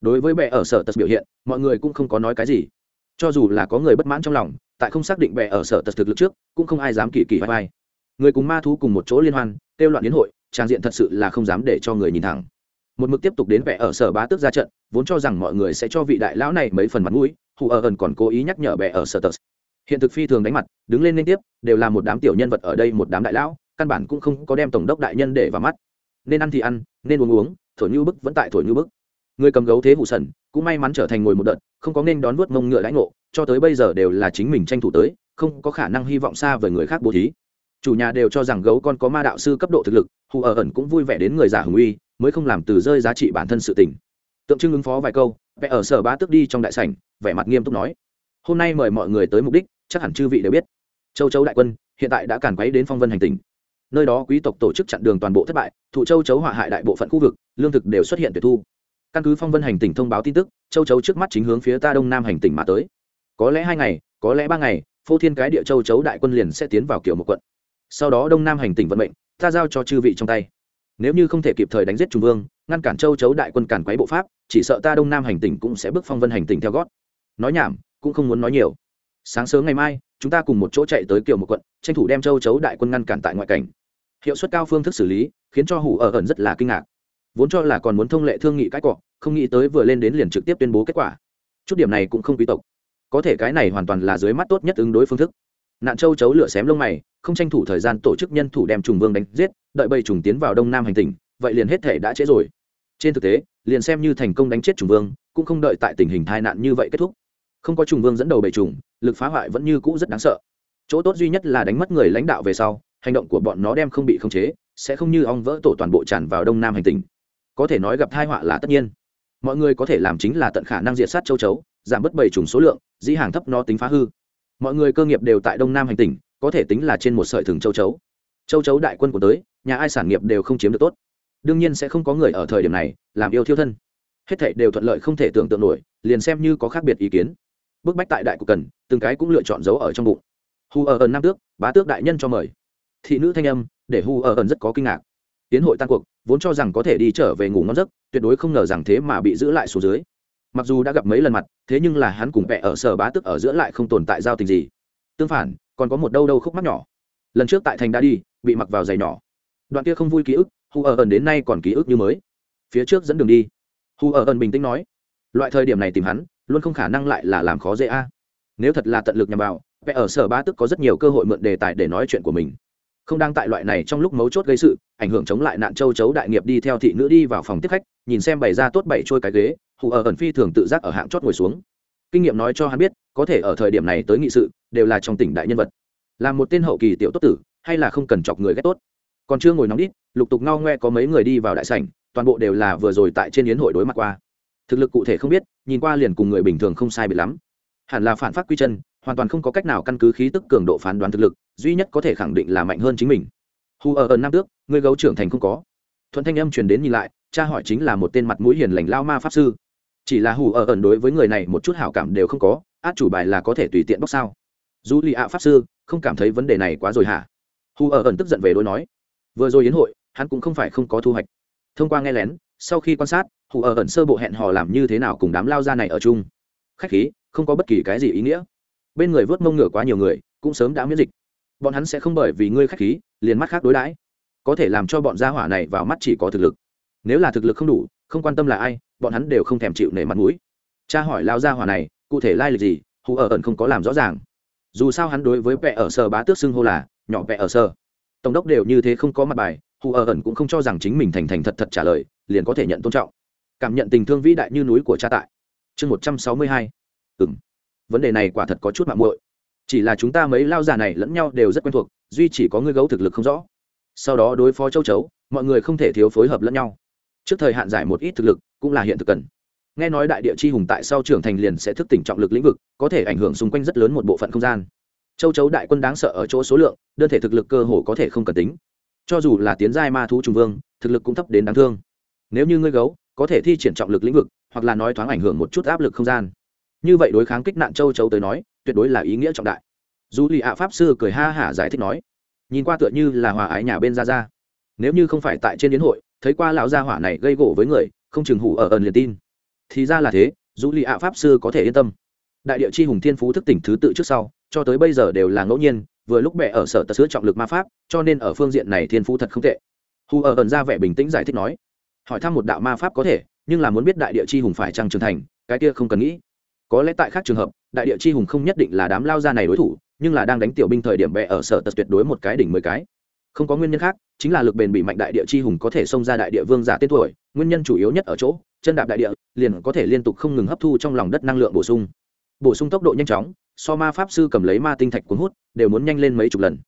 Đối với bệ ở sở tật biểu hiện, mọi người cũng không có nói cái gì. Cho dù là có người bất mãn trong lòng, tại không xác định bệ ở sở tật thực lực trước, cũng không ai dám kỳ kỳ vai vai. Người cùng ma thú cùng một chỗ liên hoan, kêu loạn đến hội, trang diện thật sự là không dám để cho người nhìn thẳng. Một mực tiếp tục đến bệ ở sở bá tước ra trận, vốn cho rằng mọi người sẽ cho vị đại lão này mấy phần mặt mũi, hù ở ẩn còn cố ý nhắc nhở bệ ở sở tật. Hiện thực phi thường đánh mặt, đứng lên liên tiếp, đều là một đám tiểu nhân vật ở đây, một đám đại lão căn bản cũng không có đem tổng đốc đại nhân để vào mắt. Nên ăn thì ăn, nên uống uống, thổi như bức vẫn tại thổi như bức. Người cầm gấu thế vụ sần, cũng may mắn trở thành ngồi một đợt, không có nên đón vớt mông ngựa đãi ngộ, cho tới bây giờ đều là chính mình tranh thủ tới, không có khả năng hy vọng xa với người khác bố thí. Chủ nhà đều cho rằng gấu con có ma đạo sư cấp độ thực lực, hù ở ẩn cũng vui vẻ đến người già hùng uy, mới không làm từ rơi giá trị bản thân sự tình. Tượng trưng ứng phó vài câu, vẽ ở sở bá tước đi trong đại sảnh, vẻ mặt nghiêm túc nói. Hôm nay mời mọi người tới mục đích, chắc hẳn chư vị đều biết. Châu chấu đại quân, hiện tại đã cản quấy đến phong vân hành tình nơi đó quý tộc tổ chức chặn đường toàn bộ thất bại, thụ châu chấu hỏa hại đại bộ phận khu vực, lương thực đều xuất hiện tuyệt thu. Căn cứ phong vân hành tỉnh thông báo tin tức, châu chấu trước mắt chính hướng phía ta đông nam hành tỉnh mà tới. Có lẽ hai ngày, có lẽ ba ngày, phô thiên cái địa châu chấu đại quân liền sẽ tiến vào kiểu một quận. Sau đó đông nam hành tỉnh vận mệnh, ta giao cho chư vị trong tay. Nếu như không thể kịp thời đánh giết trung vương, ngăn cản châu chấu đại quân cản quấy bộ pháp, chỉ sợ ta đông nam hành tỉnh cũng sẽ bước phong vân hành tỉnh theo gót. Nói nhảm, cũng không muốn nói nhiều. Sáng sớm ngày mai, chúng ta cùng một chỗ chạy tới kiểu một quận, tranh thủ đem châu chấu đại quân ngăn cản tại ngoại cảnh hiệu suất cao phương thức xử lý, khiến cho hủ ở ẩn rất là kinh ngạc. Vốn cho là còn muốn thông lệ thương nghị cãi cọ, không nghĩ tới vừa lên đến liền trực tiếp tuyên bố kết quả. Chút điểm này cũng không quý tộc. Có thể cái này hoàn toàn là dưới mắt tốt nhất ứng đối phương thức. Nạn châu chấu lửa xém lông mày, không tranh thủ thời gian tổ chức nhân thủ đem trùng vương đánh giết, đợi bầy trùng tiến vào đông nam hành tỉnh, vậy liền hết thể đã trễ rồi. Trên thực tế, liền xem như thành công đánh chết trùng vương, cũng không đợi tại tình hình tai nạn như vậy kết thúc. Không có trùng vương dẫn đầu bầy trùng, lực phá hoại vẫn như cũ rất đáng sợ. Chỗ tốt duy nhất là đánh mất người lãnh đạo về sau hành động của bọn nó đem không bị khống chế, sẽ không như ong vỡ tổ toàn bộ tràn vào đông nam hành tinh. Có thể nói gặp tai họa là tất nhiên. Mọi người có thể làm chính là tận khả năng diệt sát châu chấu, giảm bớt bảy trùng số lượng, dĩ hàng thấp nó tính phá hư. Mọi người cơ nghiệp đều tại đông nam hành tinh, có thể tính là trên một sợi thừng châu chấu. Châu chấu đại quân của tới, nhà ai sản nghiệp đều không chiếm được tốt. Đương nhiên sẽ không có người ở thời điểm này làm yêu thiêu thân. Hết thảy đều thuận lợi không thể tưởng tượng nổi, liền xem như có khác biệt ý kiến. Bức bách tại đại cục cần, từng cái cũng lựa chọn giấu ở trong bụng. Hù ở ẩn nam tước, bá tước đại nhân cho mời thị nữ thanh âm, để hu ở ẩn rất có kinh ngạc. Tiến hội tan cuộc, vốn cho rằng có thể đi trở về ngủ ngon giấc, tuyệt đối không ngờ rằng thế mà bị giữ lại số dưới. Mặc dù đã gặp mấy lần mặt, thế nhưng là hắn cùng vẽ ở sở bá tức ở giữa lại không tồn tại giao tình gì. Tương phản, còn có một đâu đâu khúc mắc nhỏ. Lần trước tại thành đã đi, bị mặc vào giày nhỏ. Đoạn kia không vui ký ức, hu ở ẩn đến nay còn ký ức như mới. Phía trước dẫn đường đi. Hu ở ẩn bình tĩnh nói, loại thời điểm này tìm hắn, luôn không khả năng lại là làm khó dễ a. Nếu thật là tận lực nhằm vào, vẽ ở sở bá tức có rất nhiều cơ hội mượn đề tài để nói chuyện của mình không đang tại loại này trong lúc mấu chốt gây sự, ảnh hưởng chống lại nạn châu chấu đại nghiệp đi theo thị nữ đi vào phòng tiếp khách, nhìn xem bày ra tốt bảy trôi cái ghế, hù ở ẩn phi thường tự giác ở hạng chót ngồi xuống. Kinh nghiệm nói cho hắn biết, có thể ở thời điểm này tới nghị sự, đều là trong tỉnh đại nhân vật. Là một tên hậu kỳ tiểu tốt tử, hay là không cần chọc người ghét tốt. Còn chưa ngồi nóng đít, lục tục ngao ngoe có mấy người đi vào đại sảnh, toàn bộ đều là vừa rồi tại trên yến hội đối mặt qua. Thực lực cụ thể không biết, nhìn qua liền cùng người bình thường không sai biệt lắm. Hẳn là phản phát quy chân, hoàn toàn không có cách nào căn cứ khí tức cường độ phán đoán thực lực duy nhất có thể khẳng định là mạnh hơn chính mình. Hù ở ẩn nam tước, người gấu trưởng thành không có. Thuận thanh âm truyền đến nhìn lại, cha hỏi chính là một tên mặt mũi hiền lành lao ma pháp sư. Chỉ là hù ở ẩn đối với người này một chút hảo cảm đều không có, át chủ bài là có thể tùy tiện bóc sao. Dù lì ạ pháp sư, không cảm thấy vấn đề này quá rồi hả? Hù ở ẩn tức giận về đối nói. Vừa rồi yến hội, hắn cũng không phải không có thu hoạch. Thông qua nghe lén, sau khi quan sát hù ở ẩn sơ bộ hẹn hò làm như thế nào cùng đám lao ra này ở chung. Khách khí, không có bất kỳ cái gì ý nghĩa. Bên người vớt mông ngựa quá nhiều người, cũng sớm đã miễn dịch bọn hắn sẽ không bởi vì ngươi khách khí, liền mắt khác đối đãi. Có thể làm cho bọn gia hỏa này vào mắt chỉ có thực lực. Nếu là thực lực không đủ, không quan tâm là ai, bọn hắn đều không thèm chịu nể mặt mũi. Cha hỏi lao gia hỏa này, cụ thể lai lịch gì, hù ở ẩn không có làm rõ ràng. Dù sao hắn đối với vẽ ở sở bá tước xưng hô là nhỏ vẽ ở sơ tổng đốc đều như thế không có mặt bài, hù ở ẩn cũng không cho rằng chính mình thành thành thật thật trả lời, liền có thể nhận tôn trọng. Cảm nhận tình thương vĩ đại như núi của cha tại. Chương một trăm sáu mươi hai. Ừ vấn đề này quả thật có chút mạng muội chỉ là chúng ta mấy lao già này lẫn nhau đều rất quen thuộc, duy chỉ có ngươi gấu thực lực không rõ. Sau đó đối phó châu chấu, mọi người không thể thiếu phối hợp lẫn nhau. Trước thời hạn giải một ít thực lực, cũng là hiện thực cần. Nghe nói đại địa chi hùng tại sau trưởng thành liền sẽ thức tỉnh trọng lực lĩnh vực, có thể ảnh hưởng xung quanh rất lớn một bộ phận không gian. Châu chấu đại quân đáng sợ ở chỗ số lượng, đơn thể thực lực cơ hồ có thể không cần tính. Cho dù là tiến giai ma thú trùng vương, thực lực cũng thấp đến đáng thương. Nếu như ngươi gấu, có thể thi triển trọng lực lĩnh vực, hoặc là nói thoáng ảnh hưởng một chút áp lực không gian. Như vậy đối kháng kích nạn châu chấu tới nói tuyệt đối là ý nghĩa trọng đại. Dù lì ạ pháp sư cười ha hả giải thích nói, nhìn qua tựa như là hòa ái nhà bên ra ra nếu như không phải tại trên đến hội, thấy qua lão gia hỏa này gây gỗ với người, không chừng hủ ở ẩn liền tin. Thì ra là thế, dù lì ạ pháp sư có thể yên tâm. Đại địa chi hùng thiên phú thức tỉnh thứ tự trước sau, cho tới bây giờ đều là ngẫu nhiên, vừa lúc bệ ở sở tật sứa trọng lực ma pháp, cho nên ở phương diện này thiên phú thật không tệ. Hù ở ẩn ra vẻ bình tĩnh giải thích nói, hỏi thăm một đạo ma pháp có thể, nhưng là muốn biết đại địa chi hùng phải trăng trưởng thành, cái kia không cần nghĩ. Có lẽ tại khác trường hợp đại địa chi hùng không nhất định là đám lao ra này đối thủ, nhưng là đang đánh tiểu binh thời điểm bệ ở sở tật tuyệt đối một cái đỉnh mười cái. Không có nguyên nhân khác, chính là lực bền bị mạnh đại địa chi hùng có thể xông ra đại địa vương giả tên tuổi, nguyên nhân chủ yếu nhất ở chỗ, chân đạp đại địa, liền có thể liên tục không ngừng hấp thu trong lòng đất năng lượng bổ sung. Bổ sung tốc độ nhanh chóng, so ma pháp sư cầm lấy ma tinh thạch cuốn hút, đều muốn nhanh lên mấy chục lần.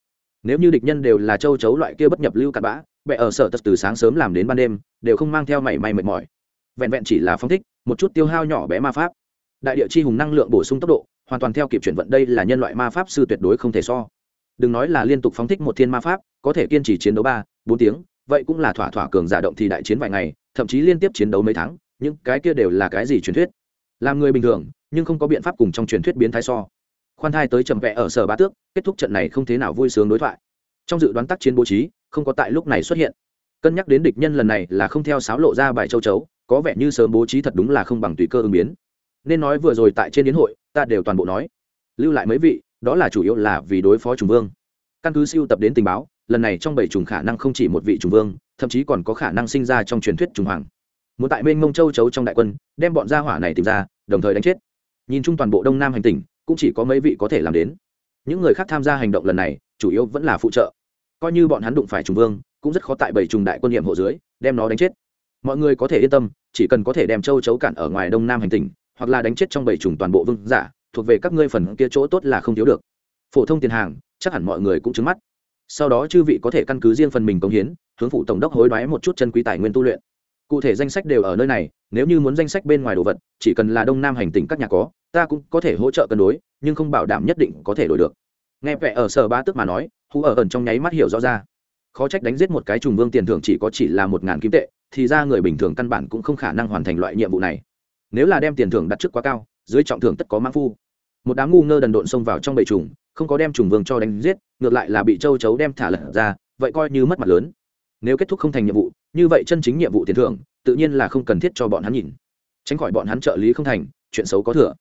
Nếu như địch nhân đều là châu chấu loại kia bất nhập lưu cặn bã bệ ở sở tật từ sáng sớm làm đến ban đêm, đều không mang theo mảy may mệt mỏi. Vẹn vẹn chỉ là phong thích, một chút tiêu hao nhỏ bé ma pháp đại địa chi hùng năng lượng bổ sung tốc độ, hoàn toàn theo kịp chuyển vận đây là nhân loại ma pháp sư tuyệt đối không thể so. Đừng nói là liên tục phóng thích một thiên ma pháp, có thể kiên trì chiến đấu ba, bốn tiếng, vậy cũng là thỏa thỏa cường giả động thì đại chiến vài ngày, thậm chí liên tiếp chiến đấu mấy tháng, những cái kia đều là cái gì truyền thuyết? Làm người bình thường, nhưng không có biện pháp cùng trong truyền thuyết biến thái so. Khoan thai tới trầm vẽ ở sở ba tước, kết thúc trận này không thế nào vui sướng đối thoại. Trong dự đoán tác chiến bố trí, không có tại lúc này xuất hiện. Cân nhắc đến địch nhân lần này là không theo sáo lộ ra bài châu chấu, có vẻ như sớm bố trí thật đúng là không bằng tùy cơ ứng biến nên nói vừa rồi tại trên đến hội, ta đều toàn bộ nói. Lưu lại mấy vị, đó là chủ yếu là vì đối phó trùng vương. Căn cứ siêu tập đến tình báo, lần này trong bảy trùng khả năng không chỉ một vị trùng vương, thậm chí còn có khả năng sinh ra trong truyền thuyết trùng hoàng. Một tại bên mông châu chấu trong đại quân, đem bọn gia hỏa này tìm ra, đồng thời đánh chết. Nhìn chung toàn bộ đông nam hành tỉnh, cũng chỉ có mấy vị có thể làm đến. Những người khác tham gia hành động lần này, chủ yếu vẫn là phụ trợ. Coi như bọn hắn đụng phải trùng vương, cũng rất khó tại bảy trùng đại quân nhiệm hộ dưới, đem nó đánh chết. Mọi người có thể yên tâm, chỉ cần có thể đem châu chấu cản ở ngoài đông nam hành tỉnh hoặc là đánh chết trong bảy trùng toàn bộ vương giả, thuộc về các ngươi phần kia chỗ tốt là không thiếu được. Phổ thông tiền hàng, chắc hẳn mọi người cũng chứng mắt. Sau đó chư vị có thể căn cứ riêng phần mình công hiến, hướng phụ tổng đốc hối đoái một chút chân quý tài nguyên tu luyện. Cụ thể danh sách đều ở nơi này, nếu như muốn danh sách bên ngoài đồ vật, chỉ cần là đông nam hành tỉnh các nhà có, ta cũng có thể hỗ trợ cân đối, nhưng không bảo đảm nhất định có thể đổi được. Nghe vẻ ở sở ba tức mà nói, hú ở ẩn trong nháy mắt hiểu rõ ra. Khó trách đánh giết một cái trùng vương tiền thưởng chỉ có chỉ là một ngàn kim tệ, thì ra người bình thường căn bản cũng không khả năng hoàn thành loại nhiệm vụ này nếu là đem tiền thưởng đặt trước quá cao, dưới trọng thưởng tất có mãn phu. Một đám ngu ngơ đần độn xông vào trong bầy trùng, không có đem trùng vương cho đánh giết, ngược lại là bị châu chấu đem thả lật ra, vậy coi như mất mặt lớn. Nếu kết thúc không thành nhiệm vụ, như vậy chân chính nhiệm vụ tiền thưởng, tự nhiên là không cần thiết cho bọn hắn nhìn. Tránh khỏi bọn hắn trợ lý không thành, chuyện xấu có thừa.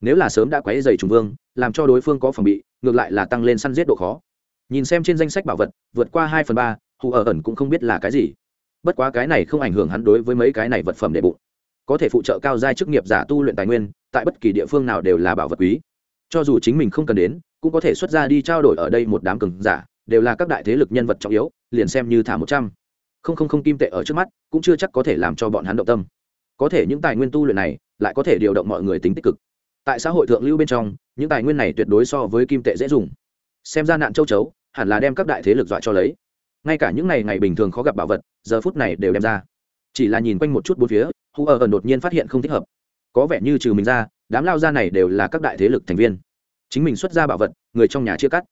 Nếu là sớm đã quấy dày trùng vương, làm cho đối phương có phòng bị, ngược lại là tăng lên săn giết độ khó. Nhìn xem trên danh sách bảo vật, vượt qua hai phần ba, hù ở ẩn cũng không biết là cái gì. Bất quá cái này không ảnh hưởng hắn đối với mấy cái này vật phẩm để bụng có thể phụ trợ cao giai chức nghiệp giả tu luyện tài nguyên, tại bất kỳ địa phương nào đều là bảo vật quý. Cho dù chính mình không cần đến, cũng có thể xuất ra đi trao đổi ở đây một đám cường giả, đều là các đại thế lực nhân vật trọng yếu, liền xem như thả một trăm. Không không không kim tệ ở trước mắt, cũng chưa chắc có thể làm cho bọn hắn động tâm. Có thể những tài nguyên tu luyện này, lại có thể điều động mọi người tính tích cực. Tại xã hội thượng lưu bên trong, những tài nguyên này tuyệt đối so với kim tệ dễ dùng. Xem ra nạn châu chấu, hẳn là đem các đại thế lực dọa cho lấy. Ngay cả những ngày ngày bình thường khó gặp bảo vật, giờ phút này đều đem ra. Chỉ là nhìn quanh một chút bốn phía hù ở ẩn đột nhiên phát hiện không thích hợp. Có vẻ như trừ mình ra, đám lao ra này đều là các đại thế lực thành viên. Chính mình xuất ra bảo vật, người trong nhà chia cắt.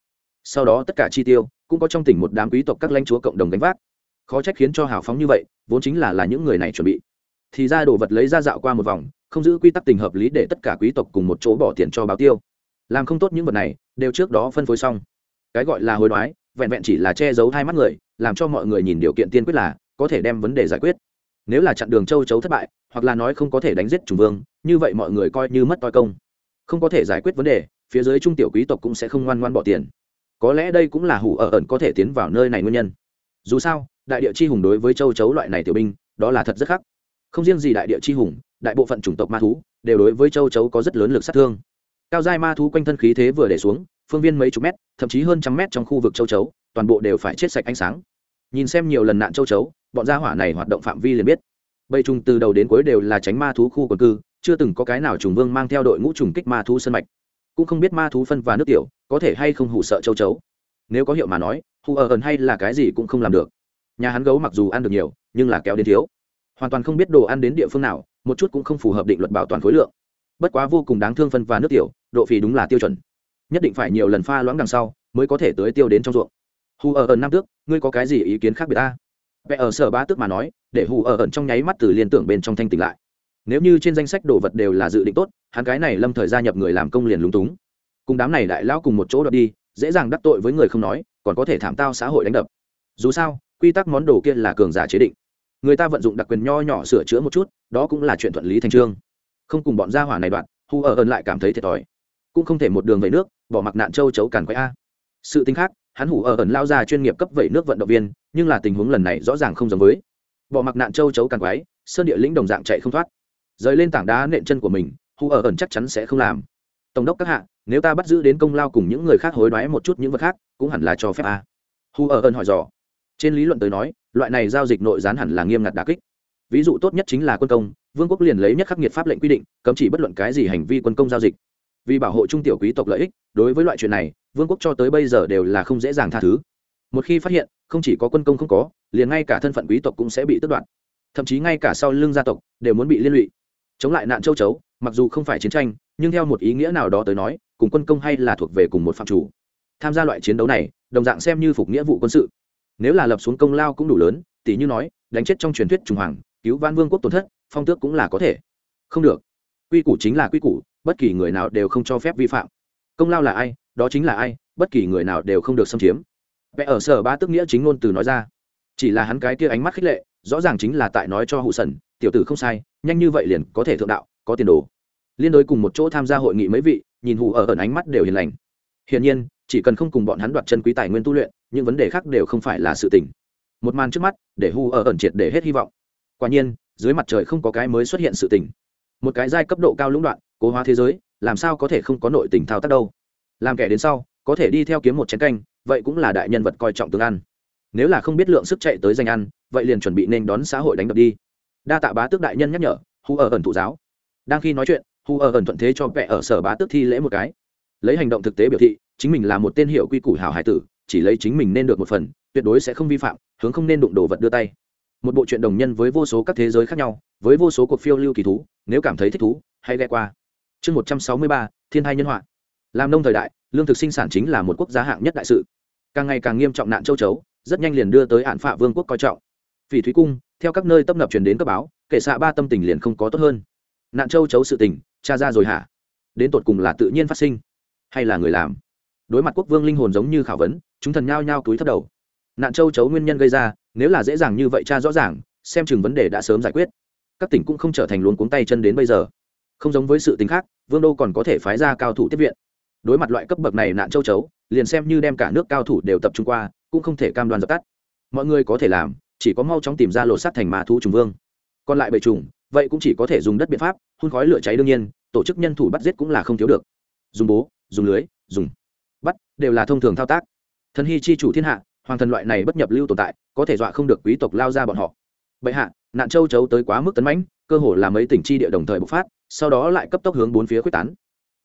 Sau đó tất cả chi tiêu cũng có trong tỉnh một đám quý tộc các lãnh chúa cộng đồng gánh vác. Khó trách khiến cho hào phóng như vậy, vốn chính là là những người này chuẩn bị. Thì ra đồ vật lấy ra dạo qua một vòng, không giữ quy tắc tình hợp lý để tất cả quý tộc cùng một chỗ bỏ tiền cho báo tiêu. Làm không tốt những vật này, đều trước đó phân phối xong. Cái gọi là hối đoái, vẹn vẹn chỉ là che giấu hai mắt người, làm cho mọi người nhìn điều kiện tiên quyết là có thể đem vấn đề giải quyết nếu là chặn đường châu chấu thất bại, hoặc là nói không có thể đánh giết trùng vương, như vậy mọi người coi như mất toi công. Không có thể giải quyết vấn đề, phía dưới trung tiểu quý tộc cũng sẽ không ngoan ngoan bỏ tiền. Có lẽ đây cũng là hủ ở ẩn có thể tiến vào nơi này nguyên nhân. Dù sao, đại địa chi hùng đối với châu chấu loại này tiểu binh, đó là thật rất khắc không riêng gì đại địa chi hùng, đại bộ phận chủng tộc ma thú, đều đối với châu chấu có rất lớn lực sát thương. Cao giai ma thú quanh thân khí thế vừa để xuống, phương viên mấy chục mét, thậm chí hơn trăm mét trong khu vực châu chấu, toàn bộ đều phải chết sạch ánh sáng nhìn xem nhiều lần nạn châu chấu, bọn gia hỏa này hoạt động phạm vi liền biết. Bầy trùng từ đầu đến cuối đều là tránh ma thú khu quần cư, chưa từng có cái nào trùng vương mang theo đội ngũ trùng kích ma thú sân mạch. Cũng không biết ma thú phân và nước tiểu, có thể hay không hủ sợ châu chấu. Nếu có hiệu mà nói, hù ở ẩn hay là cái gì cũng không làm được. Nhà hắn gấu mặc dù ăn được nhiều, nhưng là kéo đến thiếu. Hoàn toàn không biết đồ ăn đến địa phương nào, một chút cũng không phù hợp định luật bảo toàn khối lượng. Bất quá vô cùng đáng thương phân và nước tiểu, độ phì đúng là tiêu chuẩn. Nhất định phải nhiều lần pha loãng đằng sau, mới có thể tới tiêu đến trong ruộng hù ở ẩn năm tước, ngươi có cái gì ý kiến khác biệt ta? Vẽ ở sở ba tước mà nói, để hù ở ẩn trong nháy mắt từ liên tưởng bên trong thanh tỉnh lại. Nếu như trên danh sách đồ vật đều là dự định tốt, hắn cái này lâm thời gia nhập người làm công liền lúng túng. Cùng đám này đại lão cùng một chỗ đọc đi, dễ dàng đắc tội với người không nói, còn có thể thảm tao xã hội đánh đập. Dù sao, quy tắc món đồ kia là cường giả chế định. Người ta vận dụng đặc quyền nho nhỏ sửa chữa một chút, đó cũng là chuyện thuận lý thành trương. Không cùng bọn gia hỏa này đoạn, Hù ở ẩn lại cảm thấy thiệt thòi. Cũng không thể một đường vẩy nước, bỏ mặc nạn châu chấu càn quay a. Sự tính khác hắn hủ ở ẩn lao ra chuyên nghiệp cấp vẩy nước vận động viên, nhưng là tình huống lần này rõ ràng không giống với. Bỏ mặc nạn châu chấu càn quái, sơn địa lĩnh đồng dạng chạy không thoát. Rời lên tảng đá nện chân của mình, hủ ở ẩn chắc chắn sẽ không làm. Tổng đốc các hạ, nếu ta bắt giữ đến công lao cùng những người khác hối đoái một chút những vật khác, cũng hẳn là cho phép a. Hủ ở ẩn hỏi dò. Trên lý luận tới nói, loại này giao dịch nội gián hẳn là nghiêm ngặt đà kích. Ví dụ tốt nhất chính là quân công, vương quốc liền lấy nhất khắc nghiệt pháp lệnh quy định, cấm chỉ bất luận cái gì hành vi quân công giao dịch vì bảo hộ trung tiểu quý tộc lợi ích, đối với loại chuyện này, vương quốc cho tới bây giờ đều là không dễ dàng tha thứ. Một khi phát hiện, không chỉ có quân công không có, liền ngay cả thân phận quý tộc cũng sẽ bị tước đoạt. Thậm chí ngay cả sau lưng gia tộc, đều muốn bị liên lụy. Chống lại nạn châu chấu, mặc dù không phải chiến tranh, nhưng theo một ý nghĩa nào đó tới nói, cùng quân công hay là thuộc về cùng một phạm chủ. Tham gia loại chiến đấu này, đồng dạng xem như phục nghĩa vụ quân sự. Nếu là lập xuống công lao cũng đủ lớn tỷ như nói, đánh chết trong truyền thuyết trùng hoàng, cứu văn vương quốc tổn thất, phong tước cũng là có thể. Không được. Quy củ chính là quy củ bất kỳ người nào đều không cho phép vi phạm. Công lao là ai, đó chính là ai, bất kỳ người nào đều không được xâm chiếm. Vẽ ở sở ba tức nghĩa chính ngôn từ nói ra. Chỉ là hắn cái kia ánh mắt khích lệ, rõ ràng chính là tại nói cho hụ sần, tiểu tử không sai, nhanh như vậy liền có thể thượng đạo, có tiền đồ. Liên đối cùng một chỗ tham gia hội nghị mấy vị, nhìn hụ ở ẩn ánh mắt đều hiền lành. Hiển nhiên, chỉ cần không cùng bọn hắn đoạt chân quý tài nguyên tu luyện, những vấn đề khác đều không phải là sự tình. Một màn trước mắt, để hụ ở ẩn triệt để hết hy vọng. Quả nhiên, dưới mặt trời không có cái mới xuất hiện sự tình. Một cái giai cấp độ cao lũng đoạn cố hóa thế giới, làm sao có thể không có nội tình thao tác đâu? Làm kẻ đến sau, có thể đi theo kiếm một chén canh, vậy cũng là đại nhân vật coi trọng tương ăn. Nếu là không biết lượng sức chạy tới danh ăn, vậy liền chuẩn bị nên đón xã hội đánh đập đi. Đa tạ bá tước đại nhân nhắc nhở, hu ở ẩn thụ giáo. Đang khi nói chuyện, hu ở ẩn thuận thế cho vẽ ở sở bá tước thi lễ một cái. Lấy hành động thực tế biểu thị, chính mình là một tên hiệu quy củ hảo hải tử, chỉ lấy chính mình nên được một phần, tuyệt đối sẽ không vi phạm, hướng không nên đụng đồ vật đưa tay. Một bộ chuyện đồng nhân với vô số các thế giới khác nhau, với vô số cuộc phiêu lưu kỳ thú, nếu cảm thấy thích thú, hãy ghe qua chương một trăm sáu mươi ba, thiên hai nhân họa. Làm nông thời đại, lương thực sinh sản chính là một quốc gia hạng nhất đại sự. Càng ngày càng nghiêm trọng nạn châu chấu, rất nhanh liền đưa tới hạn phạ vương quốc coi trọng. Phỉ thúy cung, theo các nơi tấp nập truyền đến cấp báo, kể xạ ba tâm tình liền không có tốt hơn. Nạn châu chấu sự tình cha ra rồi hả? Đến tột cùng là tự nhiên phát sinh, hay là người làm? Đối mặt quốc vương linh hồn giống như khảo vấn, chúng thần nhao nhao túi thấp đầu. Nạn châu chấu nguyên nhân gây ra, nếu là dễ dàng như vậy cha rõ ràng, xem chừng vấn đề đã sớm giải quyết. Các tỉnh cũng không trở thành luống cuống tay chân đến bây giờ không giống với sự tính khác, vương đô còn có thể phái ra cao thủ tiếp viện. Đối mặt loại cấp bậc này nạn châu chấu, liền xem như đem cả nước cao thủ đều tập trung qua, cũng không thể cam đoan dập tắt. Mọi người có thể làm, chỉ có mau chóng tìm ra lột sắt thành mà thu trùng vương. Còn lại bầy trùng, vậy cũng chỉ có thể dùng đất biện pháp, hun khói lửa cháy đương nhiên, tổ chức nhân thủ bắt giết cũng là không thiếu được. Dùng bố, dùng lưới, dùng bắt, đều là thông thường thao tác. Thần hy chi chủ thiên hạ, hoàng thần loại này bất nhập lưu tồn tại, có thể dọa không được quý tộc lao ra bọn họ. Bệ hạ, nạn châu chấu tới quá mức tấn mãnh, cơ hồ là mấy tỉnh chi địa đồng thời bộc phát sau đó lại cấp tốc hướng bốn phía quyết tán.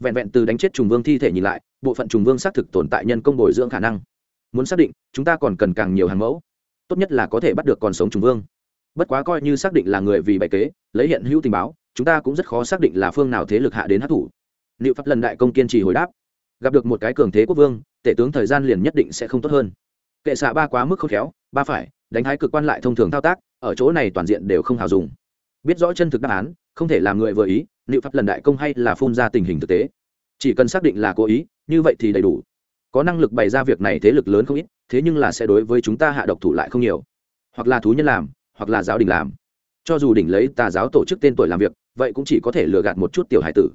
Vẹn vẹn từ đánh chết trùng vương thi thể nhìn lại, bộ phận trùng vương xác thực tồn tại nhân công bồi dưỡng khả năng. Muốn xác định, chúng ta còn cần càng nhiều hàng mẫu. Tốt nhất là có thể bắt được còn sống trùng vương. Bất quá coi như xác định là người vì bày kế, lấy hiện hữu tình báo, chúng ta cũng rất khó xác định là phương nào thế lực hạ đến hát thủ liệu pháp lần đại công kiên trì hồi đáp. Gặp được một cái cường thế quốc vương, tể tướng thời gian liền nhất định sẽ không tốt hơn. Kệ xạ ba quá mức khôn khéo, ba phải, đánh thái cực quan lại thông thường thao tác, ở chỗ này toàn diện đều không hào dùng biết rõ chân thực đáp án, không thể làm người vừa ý, liệu pháp lần đại công hay là phun ra tình hình thực tế. Chỉ cần xác định là cố ý, như vậy thì đầy đủ. Có năng lực bày ra việc này thế lực lớn không ít, thế nhưng là sẽ đối với chúng ta hạ độc thủ lại không nhiều. Hoặc là thú nhân làm, hoặc là giáo đình làm. Cho dù đỉnh lấy tà giáo tổ chức tên tuổi làm việc, vậy cũng chỉ có thể lừa gạt một chút tiểu hải tử.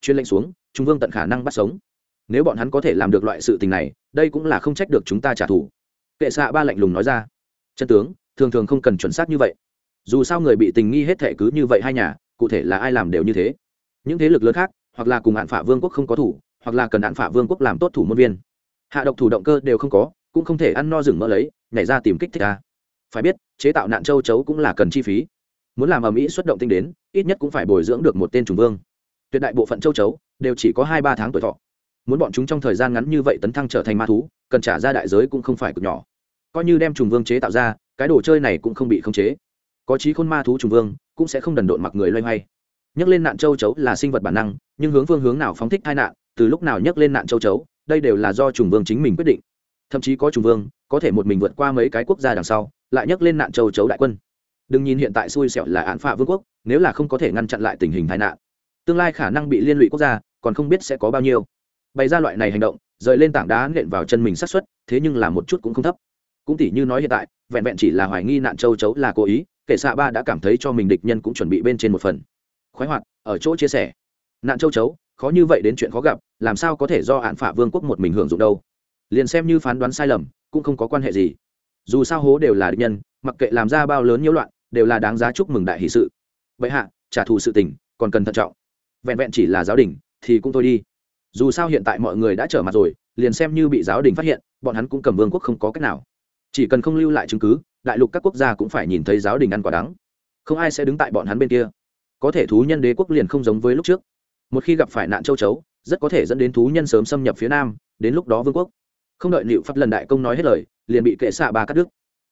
Chuyên lệnh xuống, trung vương tận khả năng bắt sống. Nếu bọn hắn có thể làm được loại sự tình này, đây cũng là không trách được chúng ta trả thù. Kệ xạ ba lạnh lùng nói ra. Chân tướng, thường thường không cần chuẩn xác như vậy dù sao người bị tình nghi hết thể cứ như vậy hai nhà, cụ thể là ai làm đều như thế. Những thế lực lớn khác, hoặc là cùng hạn phả vương quốc không có thủ, hoặc là cần hạn phả vương quốc làm tốt thủ môn viên. Hạ độc thủ động cơ đều không có, cũng không thể ăn no rừng mỡ lấy, nhảy ra tìm kích thích ta phải biết, chế tạo nạn châu chấu cũng là cần chi phí. Muốn làm ở mỹ xuất động tinh đến, ít nhất cũng phải bồi dưỡng được một tên trùng vương. Tuyệt đại bộ phận châu chấu đều chỉ có hai ba tháng tuổi thọ. Muốn bọn chúng trong thời gian ngắn như vậy tấn thăng trở thành ma thú, cần trả ra đại giới cũng không phải cực nhỏ. Coi như đem trùng vương chế tạo ra, cái đồ chơi này cũng không bị khống chế có trí khôn ma thú trùng vương, cũng sẽ không đần độn mặc người loay hoay. Nhắc lên nạn châu chấu là sinh vật bản năng, nhưng hướng phương hướng nào phóng thích tai nạn, từ lúc nào nhắc lên nạn châu chấu, đây đều là do trùng vương chính mình quyết định. Thậm chí có trùng vương, có thể một mình vượt qua mấy cái quốc gia đằng sau, lại nhắc lên nạn châu chấu đại quân. Đừng nhìn hiện tại xui xẻo là án phạ vương quốc, nếu là không có thể ngăn chặn lại tình hình tai nạn, tương lai khả năng bị liên lụy quốc gia, còn không biết sẽ có bao nhiêu. Bày ra loại này hành động, rời lên tảng đá nện vào chân mình sát xuất thế nhưng là một chút cũng không thấp. Cũng tỉ như nói hiện tại, vẹn vẹn chỉ là hoài nghi nạn châu chấu là cố ý kể xạ ba đã cảm thấy cho mình địch nhân cũng chuẩn bị bên trên một phần. Khoái hoạt, ở chỗ chia sẻ. Nạn châu chấu, khó như vậy đến chuyện khó gặp, làm sao có thể do hạn phả vương quốc một mình hưởng dụng đâu? Liền xem như phán đoán sai lầm, cũng không có quan hệ gì. Dù sao hố đều là địch nhân, mặc kệ làm ra bao lớn nhiễu loạn, đều là đáng giá chúc mừng đại hỷ sự. Vậy hạ, trả thù sự tình, còn cần thận trọng. Vẹn vẹn chỉ là giáo đình, thì cũng thôi đi. Dù sao hiện tại mọi người đã trở mặt rồi, liền xem như bị giáo đình phát hiện, bọn hắn cũng cầm vương quốc không có cách nào chỉ cần không lưu lại chứng cứ, đại lục các quốc gia cũng phải nhìn thấy giáo đình ăn quả đắng. Không ai sẽ đứng tại bọn hắn bên kia. Có thể thú nhân đế quốc liền không giống với lúc trước. Một khi gặp phải nạn châu chấu, rất có thể dẫn đến thú nhân sớm xâm nhập phía nam, đến lúc đó vương quốc. Không đợi liệu pháp lần đại công nói hết lời, liền bị kệ xạ ba cắt đứt.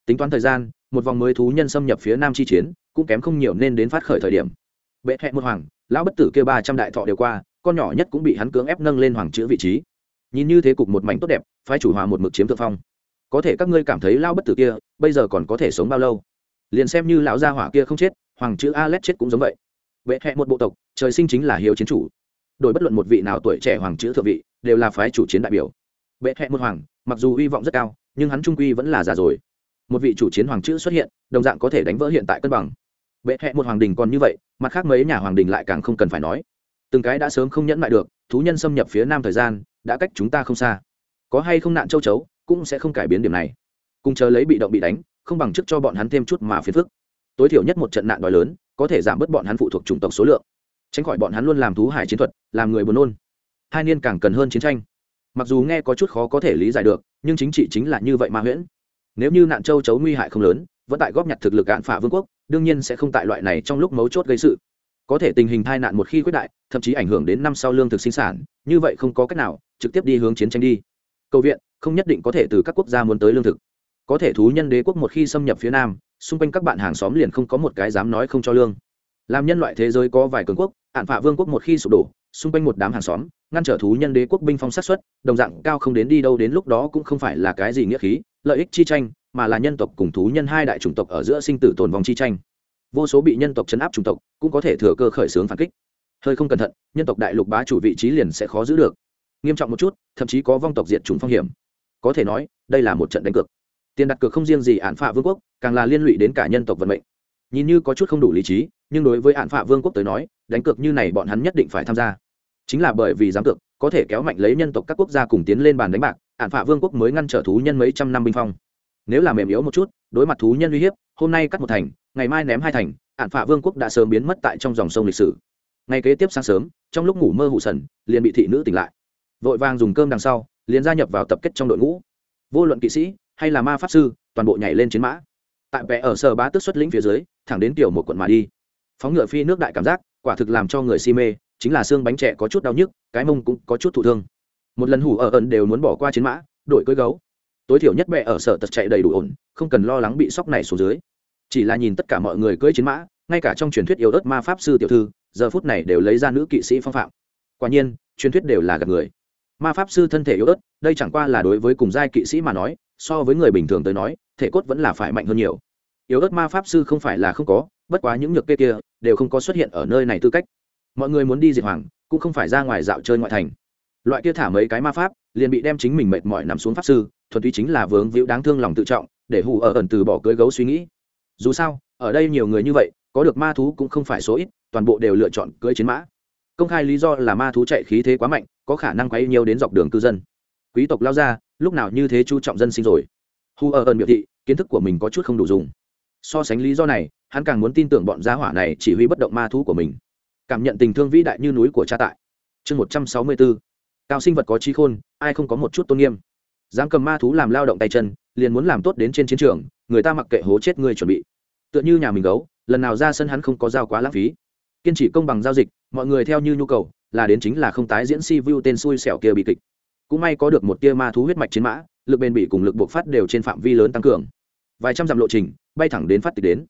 Tính toán thời gian, một vòng mới thú nhân xâm nhập phía nam chi chiến, cũng kém không nhiều nên đến phát khởi thời điểm. Bệ hẹ một hoàng, lão bất tử kêu ba trăm đại thọ đều qua, con nhỏ nhất cũng bị hắn cưỡng ép nâng lên hoàng chữ vị trí. Nhìn như thế cục một mảnh tốt đẹp, phái chủ hòa một mực chiếm thượng phong có thể các ngươi cảm thấy lao bất tử kia bây giờ còn có thể sống bao lâu? Liền xem như lão gia hỏa kia không chết, hoàng chữ alex chết cũng giống vậy. Vệ hẹ một bộ tộc, trời sinh chính là hiếu chiến chủ. Đổi bất luận một vị nào tuổi trẻ hoàng chữ thượng vị, đều là phái chủ chiến đại biểu. Vệ hẹ một hoàng, mặc dù hy vọng rất cao, nhưng hắn trung quy vẫn là già rồi. Một vị chủ chiến hoàng chữ xuất hiện, đồng dạng có thể đánh vỡ hiện tại cân bằng. Vệ hẹ một hoàng đình còn như vậy, mặt khác mấy nhà hoàng đình lại càng không cần phải nói. Từng cái đã sớm không nhẫn lại được, thú nhân xâm nhập phía nam thời gian, đã cách chúng ta không xa. Có hay không nạn châu chấu cũng sẽ không cải biến điểm này. Cùng chờ lấy bị động bị đánh, không bằng chức cho bọn hắn thêm chút mà phiền phức. Tối thiểu nhất một trận nạn đói lớn, có thể giảm bớt bọn hắn phụ thuộc chủng tộc số lượng. Tránh khỏi bọn hắn luôn làm thú hải chiến thuật, làm người buồn nôn. Hai niên càng cần hơn chiến tranh. Mặc dù nghe có chút khó có thể lý giải được, nhưng chính trị chính là như vậy mà huyễn. Nếu như nạn châu chấu nguy hại không lớn, vẫn tại góp nhặt thực lực cạn phả vương quốc, đương nhiên sẽ không tại loại này trong lúc mấu chốt gây sự. Có thể tình hình tai nạn một khi quyết đại, thậm chí ảnh hưởng đến năm sau lương thực sinh sản, như vậy không có cách nào trực tiếp đi hướng chiến tranh đi cầu viện, không nhất định có thể từ các quốc gia muốn tới lương thực. Có thể thú nhân đế quốc một khi xâm nhập phía nam, xung quanh các bạn hàng xóm liền không có một cái dám nói không cho lương. Làm nhân loại thế giới có vài cường quốc, ạn phạ vương quốc một khi sụp đổ, xung quanh một đám hàng xóm, ngăn trở thú nhân đế quốc binh phong sát xuất, đồng dạng cao không đến đi đâu đến lúc đó cũng không phải là cái gì nghĩa khí, lợi ích chi tranh, mà là nhân tộc cùng thú nhân hai đại chủng tộc ở giữa sinh tử tồn vong chi tranh. Vô số bị nhân tộc chấn áp chủng tộc cũng có thể thừa cơ khởi xướng phản kích. Hơi không cẩn thận, nhân tộc đại lục bá chủ vị trí liền sẽ khó giữ được nghiêm trọng một chút, thậm chí có vong tộc diệt chủng phong hiểm. Có thể nói, đây là một trận đánh cược. Tiền đặt cược không riêng gì án phạ vương quốc, càng là liên lụy đến cả nhân tộc vận mệnh. Nhìn như có chút không đủ lý trí, nhưng đối với án phạ vương quốc tới nói, đánh cược như này bọn hắn nhất định phải tham gia. Chính là bởi vì dám cược, có thể kéo mạnh lấy nhân tộc các quốc gia cùng tiến lên bàn đánh bạc án phạ vương quốc mới ngăn trở thú nhân mấy trăm năm binh phong. Nếu là mềm yếu một chút, đối mặt thú nhân uy hiếp, hôm nay cắt một thành, ngày mai ném hai thành án phạ vương quốc đã sớm biến mất tại trong dòng sông lịch sử. Ngày kế tiếp sáng sớm, trong lúc ngủ mơ hụ sần, liền bị thị nữ tỉnh lại vội vàng dùng cơm đằng sau, liền gia nhập vào tập kết trong đội ngũ. Vô luận kỵ sĩ hay là ma pháp sư, toàn bộ nhảy lên chiến mã. Tại vẽ ở sở bá tức xuất lĩnh phía dưới, thẳng đến tiểu một quận mà đi. Phóng ngựa phi nước đại cảm giác, quả thực làm cho người si mê, chính là xương bánh trẻ có chút đau nhức, cái mông cũng có chút thụ thương. Một lần hủ ở ẩn đều muốn bỏ qua chiến mã, đội cưỡi gấu. Tối thiểu nhất bệ ở sở tật chạy đầy đủ ổn, không cần lo lắng bị sóc này xuống dưới. Chỉ là nhìn tất cả mọi người cưỡi chiến mã, ngay cả trong truyền thuyết yếu ớt ma pháp sư tiểu thư, giờ phút này đều lấy ra nữ kỵ sĩ phong phạm. Quả nhiên, truyền thuyết đều là gặp người ma pháp sư thân thể yếu ớt, đây chẳng qua là đối với cùng giai kỵ sĩ mà nói, so với người bình thường tới nói, thể cốt vẫn là phải mạnh hơn nhiều. Yếu ớt ma pháp sư không phải là không có, bất quá những nhược kê kia đều không có xuất hiện ở nơi này tư cách. Mọi người muốn đi diệt hoàng, cũng không phải ra ngoài dạo chơi ngoại thành. Loại kia thả mấy cái ma pháp, liền bị đem chính mình mệt mỏi nằm xuống pháp sư, thuần túy chính là vướng víu đáng thương lòng tự trọng, để hù ở ẩn từ bỏ cưới gấu suy nghĩ. Dù sao, ở đây nhiều người như vậy, có được ma thú cũng không phải số ít, toàn bộ đều lựa chọn cưới chiến mã. Công khai lý do là ma thú chạy khí thế quá mạnh có khả năng quấy nhiều đến dọc đường cư dân. Quý tộc lao ra, lúc nào như thế chú trọng dân sinh rồi. Hu ở ẩn biểu thị, kiến thức của mình có chút không đủ dùng. So sánh lý do này, hắn càng muốn tin tưởng bọn gia hỏa này chỉ huy bất động ma thú của mình. Cảm nhận tình thương vĩ đại như núi của cha tại. Chương một trăm sáu mươi bốn cao sinh vật có trí khôn, ai không có một chút tôn nghiêm. Dám cầm ma thú làm lao động tay chân, liền muốn làm tốt đến trên chiến trường, người ta mặc kệ hố chết người chuẩn bị. Tựa như nhà mình gấu, lần nào ra sân hắn không có giao quá lãng phí. Kiên trì công bằng giao dịch, mọi người theo như nhu cầu là đến chính là không tái diễn si vu tên xui xẻo kia bị kịch. Cũng may có được một tia ma thú huyết mạch chiến mã, lực bền bỉ cùng lực bộc phát đều trên phạm vi lớn tăng cường. Vài trăm dặm lộ trình, bay thẳng đến phát tịch đến.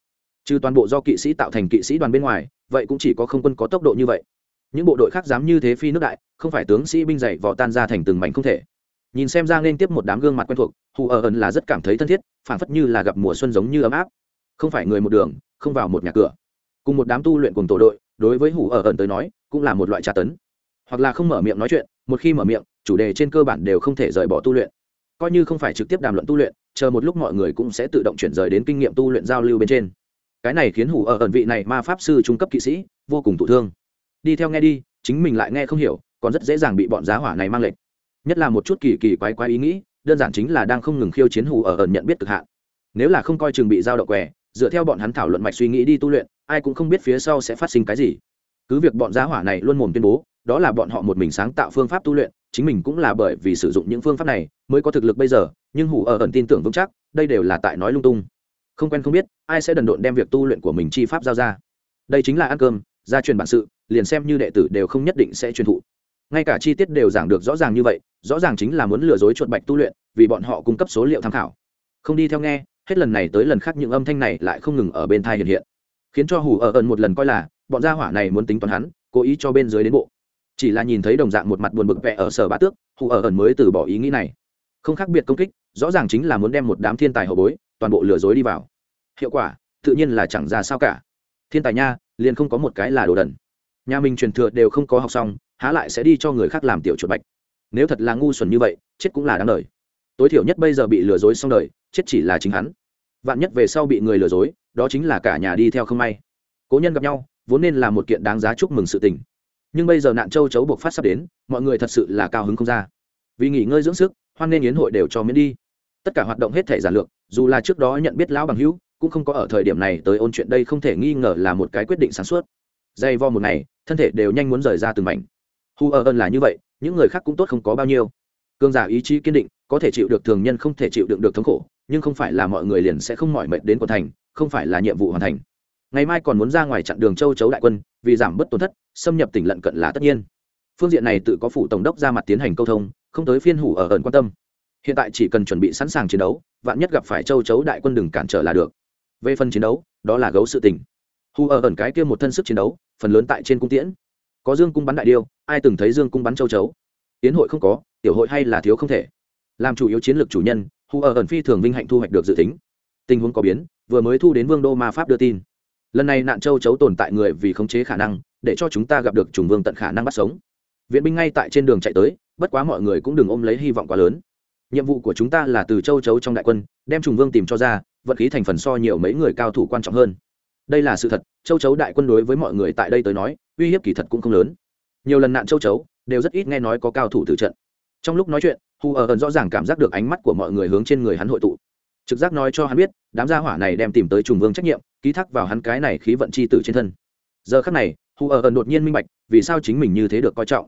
Trừ toàn bộ do kỵ sĩ tạo thành kỵ sĩ đoàn bên ngoài, vậy cũng chỉ có không quân có tốc độ như vậy. Những bộ đội khác dám như thế phi nước đại, không phải tướng sĩ binh dày vò tan ra thành từng mảnh không thể. Nhìn xem ra nên tiếp một đám gương mặt quen thuộc, hù ở ẩn là rất cảm thấy thân thiết phản phất như là gặp mùa xuân giống như ấm áp. Không phải người một đường, không vào một nhà cửa. Cùng một đám tu luyện cùng tổ đội đối với hủ ở ẩn tới nói, cũng là một loại tra tấn. Hoặc là không mở miệng nói chuyện, một khi mở miệng, chủ đề trên cơ bản đều không thể rời bỏ tu luyện. Coi như không phải trực tiếp đàm luận tu luyện, chờ một lúc mọi người cũng sẽ tự động chuyển rời đến kinh nghiệm tu luyện giao lưu bên trên. Cái này khiến hủ ở ẩn vị này ma pháp sư trung cấp kỵ sĩ vô cùng thụ thương. Đi theo nghe đi, chính mình lại nghe không hiểu, còn rất dễ dàng bị bọn giá hỏa này mang lệnh nhất là một chút kỳ kỳ quái quái ý nghĩ, đơn giản chính là đang không ngừng khiêu chiến Hủ ở ẩn nhận biết cực hạn. Nếu là không coi chừng bị giao động què, dựa theo bọn hắn thảo luận mạch suy nghĩ đi tu luyện ai cũng không biết phía sau sẽ phát sinh cái gì. Cứ việc bọn giá hỏa này luôn mồm tuyên bố, đó là bọn họ một mình sáng tạo phương pháp tu luyện, chính mình cũng là bởi vì sử dụng những phương pháp này mới có thực lực bây giờ, nhưng hủ ở ẩn tin tưởng vững chắc, đây đều là tại nói lung tung. Không quen không biết, ai sẽ đần độn đem việc tu luyện của mình chi pháp giao ra. Đây chính là ăn cơm, gia truyền bản sự, liền xem như đệ tử đều không nhất định sẽ truyền thụ. Ngay cả chi tiết đều giảng được rõ ràng như vậy, rõ ràng chính là muốn lừa dối chuột bạch tu luyện, vì bọn họ cung cấp số liệu tham khảo. Không đi theo nghe, hết lần này tới lần khác những âm thanh này lại không ngừng ở bên thai hiện hiện khiến cho hủ ở ẩn một lần coi là, bọn gia hỏa này muốn tính toán hắn, cố ý cho bên dưới đến bộ. Chỉ là nhìn thấy đồng dạng một mặt buồn bực vẽ ở sở bá tước, hủ ở ẩn mới từ bỏ ý nghĩ này. Không khác biệt công kích, rõ ràng chính là muốn đem một đám thiên tài hậu bối, toàn bộ lừa dối đi vào. Hiệu quả, tự nhiên là chẳng ra sao cả. Thiên tài nha, liền không có một cái là đồ đần. Nhà mình truyền thừa đều không có học xong, há lại sẽ đi cho người khác làm tiểu chuột bạch. Nếu thật là ngu xuẩn như vậy, chết cũng là đáng đời. Tối thiểu nhất bây giờ bị lừa dối xong đời, chết chỉ là chính hắn. Vạn nhất về sau bị người lừa dối đó chính là cả nhà đi theo không may. Cố nhân gặp nhau, vốn nên là một kiện đáng giá chúc mừng sự tình. Nhưng bây giờ nạn châu chấu buộc phát sắp đến, mọi người thật sự là cao hứng không ra. Vì nghỉ ngơi dưỡng sức, hoan nên yến hội đều cho miễn đi. Tất cả hoạt động hết thể giản lược, dù là trước đó nhận biết lão bằng hữu, cũng không có ở thời điểm này tới ôn chuyện đây không thể nghi ngờ là một cái quyết định sáng suốt. Dây vo một ngày, thân thể đều nhanh muốn rời ra từng mảnh. Hu ở ơn là như vậy, những người khác cũng tốt không có bao nhiêu. Cương giả ý chí kiên định, có thể chịu được thường nhân không thể chịu đựng được thống khổ, nhưng không phải là mọi người liền sẽ không mỏi mệt đến quận thành không phải là nhiệm vụ hoàn thành. Ngày mai còn muốn ra ngoài chặn đường châu chấu đại quân, vì giảm bớt tổn thất, xâm nhập tỉnh lận cận là tất nhiên. Phương diện này tự có phủ tổng đốc ra mặt tiến hành câu thông, không tới phiên hủ ở ẩn quan tâm. Hiện tại chỉ cần chuẩn bị sẵn sàng chiến đấu, vạn nhất gặp phải châu chấu đại quân đừng cản trở là được. Về phần chiến đấu, đó là gấu sự tình. Hù ở ẩn cái kia một thân sức chiến đấu, phần lớn tại trên cung tiễn. Có dương cung bắn đại điêu, ai từng thấy dương cung bắn châu chấu? Tiến hội không có, tiểu hội hay là thiếu không thể. Làm chủ yếu chiến lược chủ nhân hù ở ẩn phi thường vinh hạnh thu hoạch được dự tính. Tình huống có biến vừa mới thu đến vương đô ma pháp đưa tin. Lần này nạn châu chấu tồn tại người vì khống chế khả năng, để cho chúng ta gặp được trùng vương tận khả năng bắt sống. Viện binh ngay tại trên đường chạy tới, bất quá mọi người cũng đừng ôm lấy hy vọng quá lớn. Nhiệm vụ của chúng ta là từ châu chấu trong đại quân, đem trùng vương tìm cho ra, vận khí thành phần so nhiều mấy người cao thủ quan trọng hơn. Đây là sự thật, châu chấu đại quân đối với mọi người tại đây tới nói, uy hiếp kỳ thật cũng không lớn. Nhiều lần nạn châu chấu, đều rất ít nghe nói có cao thủ tử trận. Trong lúc nói chuyện hù ở ẩn rõ ràng cảm giác được ánh mắt của mọi người hướng trên người hắn hội tụ. Trực giác nói cho hắn biết đám gia hỏa này đem tìm tới trùng vương trách nhiệm, ký thác vào hắn cái này khí vận c h i tử trên thân. Giờ khắc này hù ở ẩn đột nhiên minh bạch, vì sao chính mình như thế được coi trọng.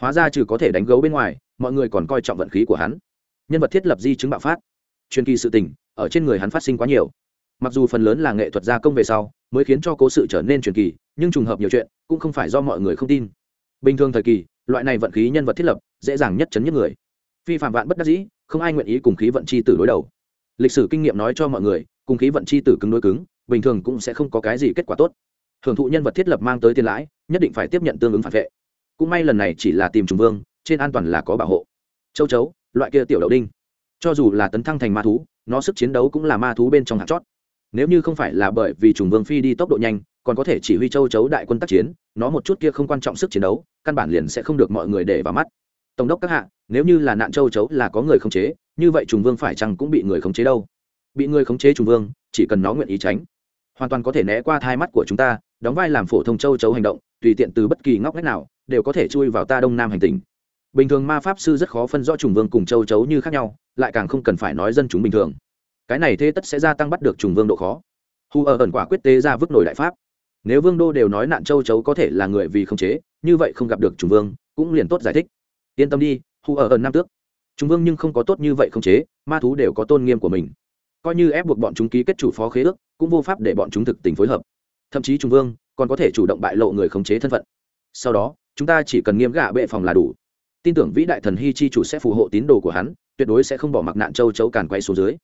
Hóa ra trừ có thể đánh gấu bên ngoài, mọi người còn coi trọng vận khí của hắn. Nhân vật thiết lập di chứng bạo phát. Truyền kỳ sự tình, ở trên người hắn phát sinh quá nhiều. Mặc dù phần lớn là nghệ thuật gia công về sau, mới khiến cho cố sự trở nên truyền kỳ, nhưng trùng hợp nhiều chuyện, cũng không phải do mọi người không tin. Bình thường thời kỳ, loại này vận khí nhân vật thiết lập, dễ dàng nhất chấn nhất người. Phi phạm vạn bất đắc dĩ, không ai nguyện ý cùng khí vận chi tử đối đầu lịch sử kinh nghiệm nói cho mọi người, cùng khí vận chi tử cứng đối cứng, bình thường cũng sẽ không có cái gì kết quả tốt. Hưởng thụ nhân vật thiết lập mang tới tiền lãi, nhất định phải tiếp nhận tương ứng phản vệ. Cũng may lần này chỉ là tìm trùng vương, trên an toàn là có bảo hộ. Châu chấu, loại kia tiểu đậu đinh. Cho dù là tấn thăng thành ma thú, nó sức chiến đấu cũng là ma thú bên trong hạt chót. Nếu như không phải là bởi vì trùng vương phi đi tốc độ nhanh, còn có thể chỉ huy châu chấu đại quân tác chiến, nó một chút kia không quan trọng sức chiến đấu, căn bản liền sẽ không được mọi người để vào mắt. Tổng đốc các hạ, nếu như là nạn châu chấu là có người không chế như vậy trùng vương phải chăng cũng bị người khống chế đâu? Bị người khống chế trùng vương, chỉ cần nó nguyện ý tránh, hoàn toàn có thể né qua thai mắt của chúng ta, đóng vai làm phổ thông châu chấu hành động, tùy tiện từ bất kỳ ngóc ngách nào, đều có thể chui vào ta đông nam hành tinh bình thường ma pháp sư rất khó phân rõ trùng vương cùng châu chấu như khác nhau, lại càng không cần phải nói dân chúng bình thường. Cái này thế tất sẽ gia tăng bắt được trùng vương độ khó. Hù ở ẩn quả quyết tế ra vứt nổi đại pháp. Nếu vương đô đều nói nạn châu chấu có thể là người vì không chế, như vậy không gặp được trùng vương, cũng liền tốt giải thích. Yên tâm đi, hù ở ẩn nam tước chúng vương nhưng không có tốt như vậy không chế, ma thú đều có tôn nghiêm của mình. Coi như ép buộc bọn chúng ký kết chủ phó khế ước, cũng vô pháp để bọn chúng thực tình phối hợp. Thậm chí trung vương còn có thể chủ động bại lộ người khống chế thân phận. Sau đó, chúng ta chỉ cần nghiêm gạ bệ phòng là đủ. Tin tưởng vĩ đại thần hy chi chủ sẽ phù hộ tín đồ của hắn, tuyệt đối sẽ không bỏ mặc nạn châu chấu càn quay xuống dưới.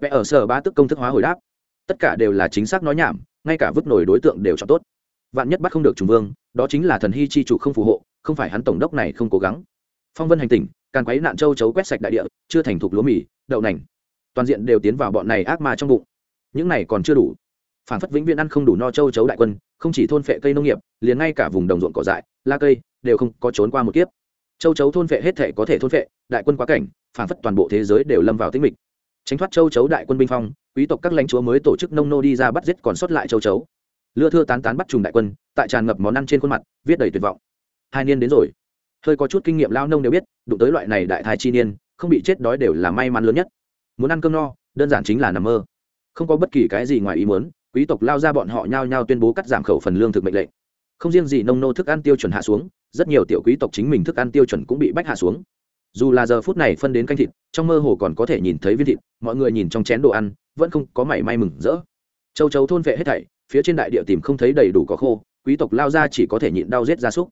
Vẽ ở sở ba tức công thức hóa hồi đáp. Tất cả đều là chính xác nói nhảm, ngay cả vứt nổi đối tượng đều chọn tốt. Vạn nhất bắt không được trung vương, đó chính là thần hy chi chủ không phù hộ, không phải hắn tổng đốc này không cố gắng. Phong vân hành tỉnh càn quấy nạn châu chấu quét sạch đại địa, chưa thành thục lúa mì, đậu nành. Toàn diện đều tiến vào bọn này ác ma trong bụng. Những này còn chưa đủ. Phản phất vĩnh viễn ăn không đủ no châu chấu đại quân, không chỉ thôn phệ cây nông nghiệp, liền ngay cả vùng đồng ruộng cỏ dại la cây, đều không có trốn qua một kiếp. Châu chấu thôn phệ hết thể có thể thôn phệ, đại quân quá cảnh, phản phất toàn bộ thế giới đều lâm vào tĩnh mịch. Tránh thoát châu chấu đại quân binh phong, quý tộc các lãnh chúa mới tổ chức nông nô đi ra bắt giết còn sót lại châu chấu. Lưa thưa tán tán bắt trùng đại quân, tại tràn ngập món ăn trên khuôn mặt, viết đầy tuyệt vọng. Hai niên đến rồi hơi có chút kinh nghiệm lao nông đều biết, đụng tới loại này đại thai chi niên, không bị chết đói đều là may mắn lớn nhất. Muốn ăn cơm no, đơn giản chính là nằm mơ. Không có bất kỳ cái gì ngoài ý muốn, quý tộc lao ra bọn họ nhao nhao tuyên bố cắt giảm khẩu phần lương thực mệnh lệnh. Không riêng gì nông nô thức ăn tiêu chuẩn hạ xuống, rất nhiều tiểu quý tộc chính mình thức ăn tiêu chuẩn cũng bị bách hạ xuống. Dù là giờ phút này phân đến canh thịt, trong mơ hồ còn có thể nhìn thấy viên thịt, mọi người nhìn trong chén đồ ăn, vẫn không có mảy may mừng rỡ. Châu chấu thôn vệ hết thảy, phía trên đại địa tìm không thấy đầy đủ có khô, quý tộc lao ra chỉ có thể nhịn đau rết gia súc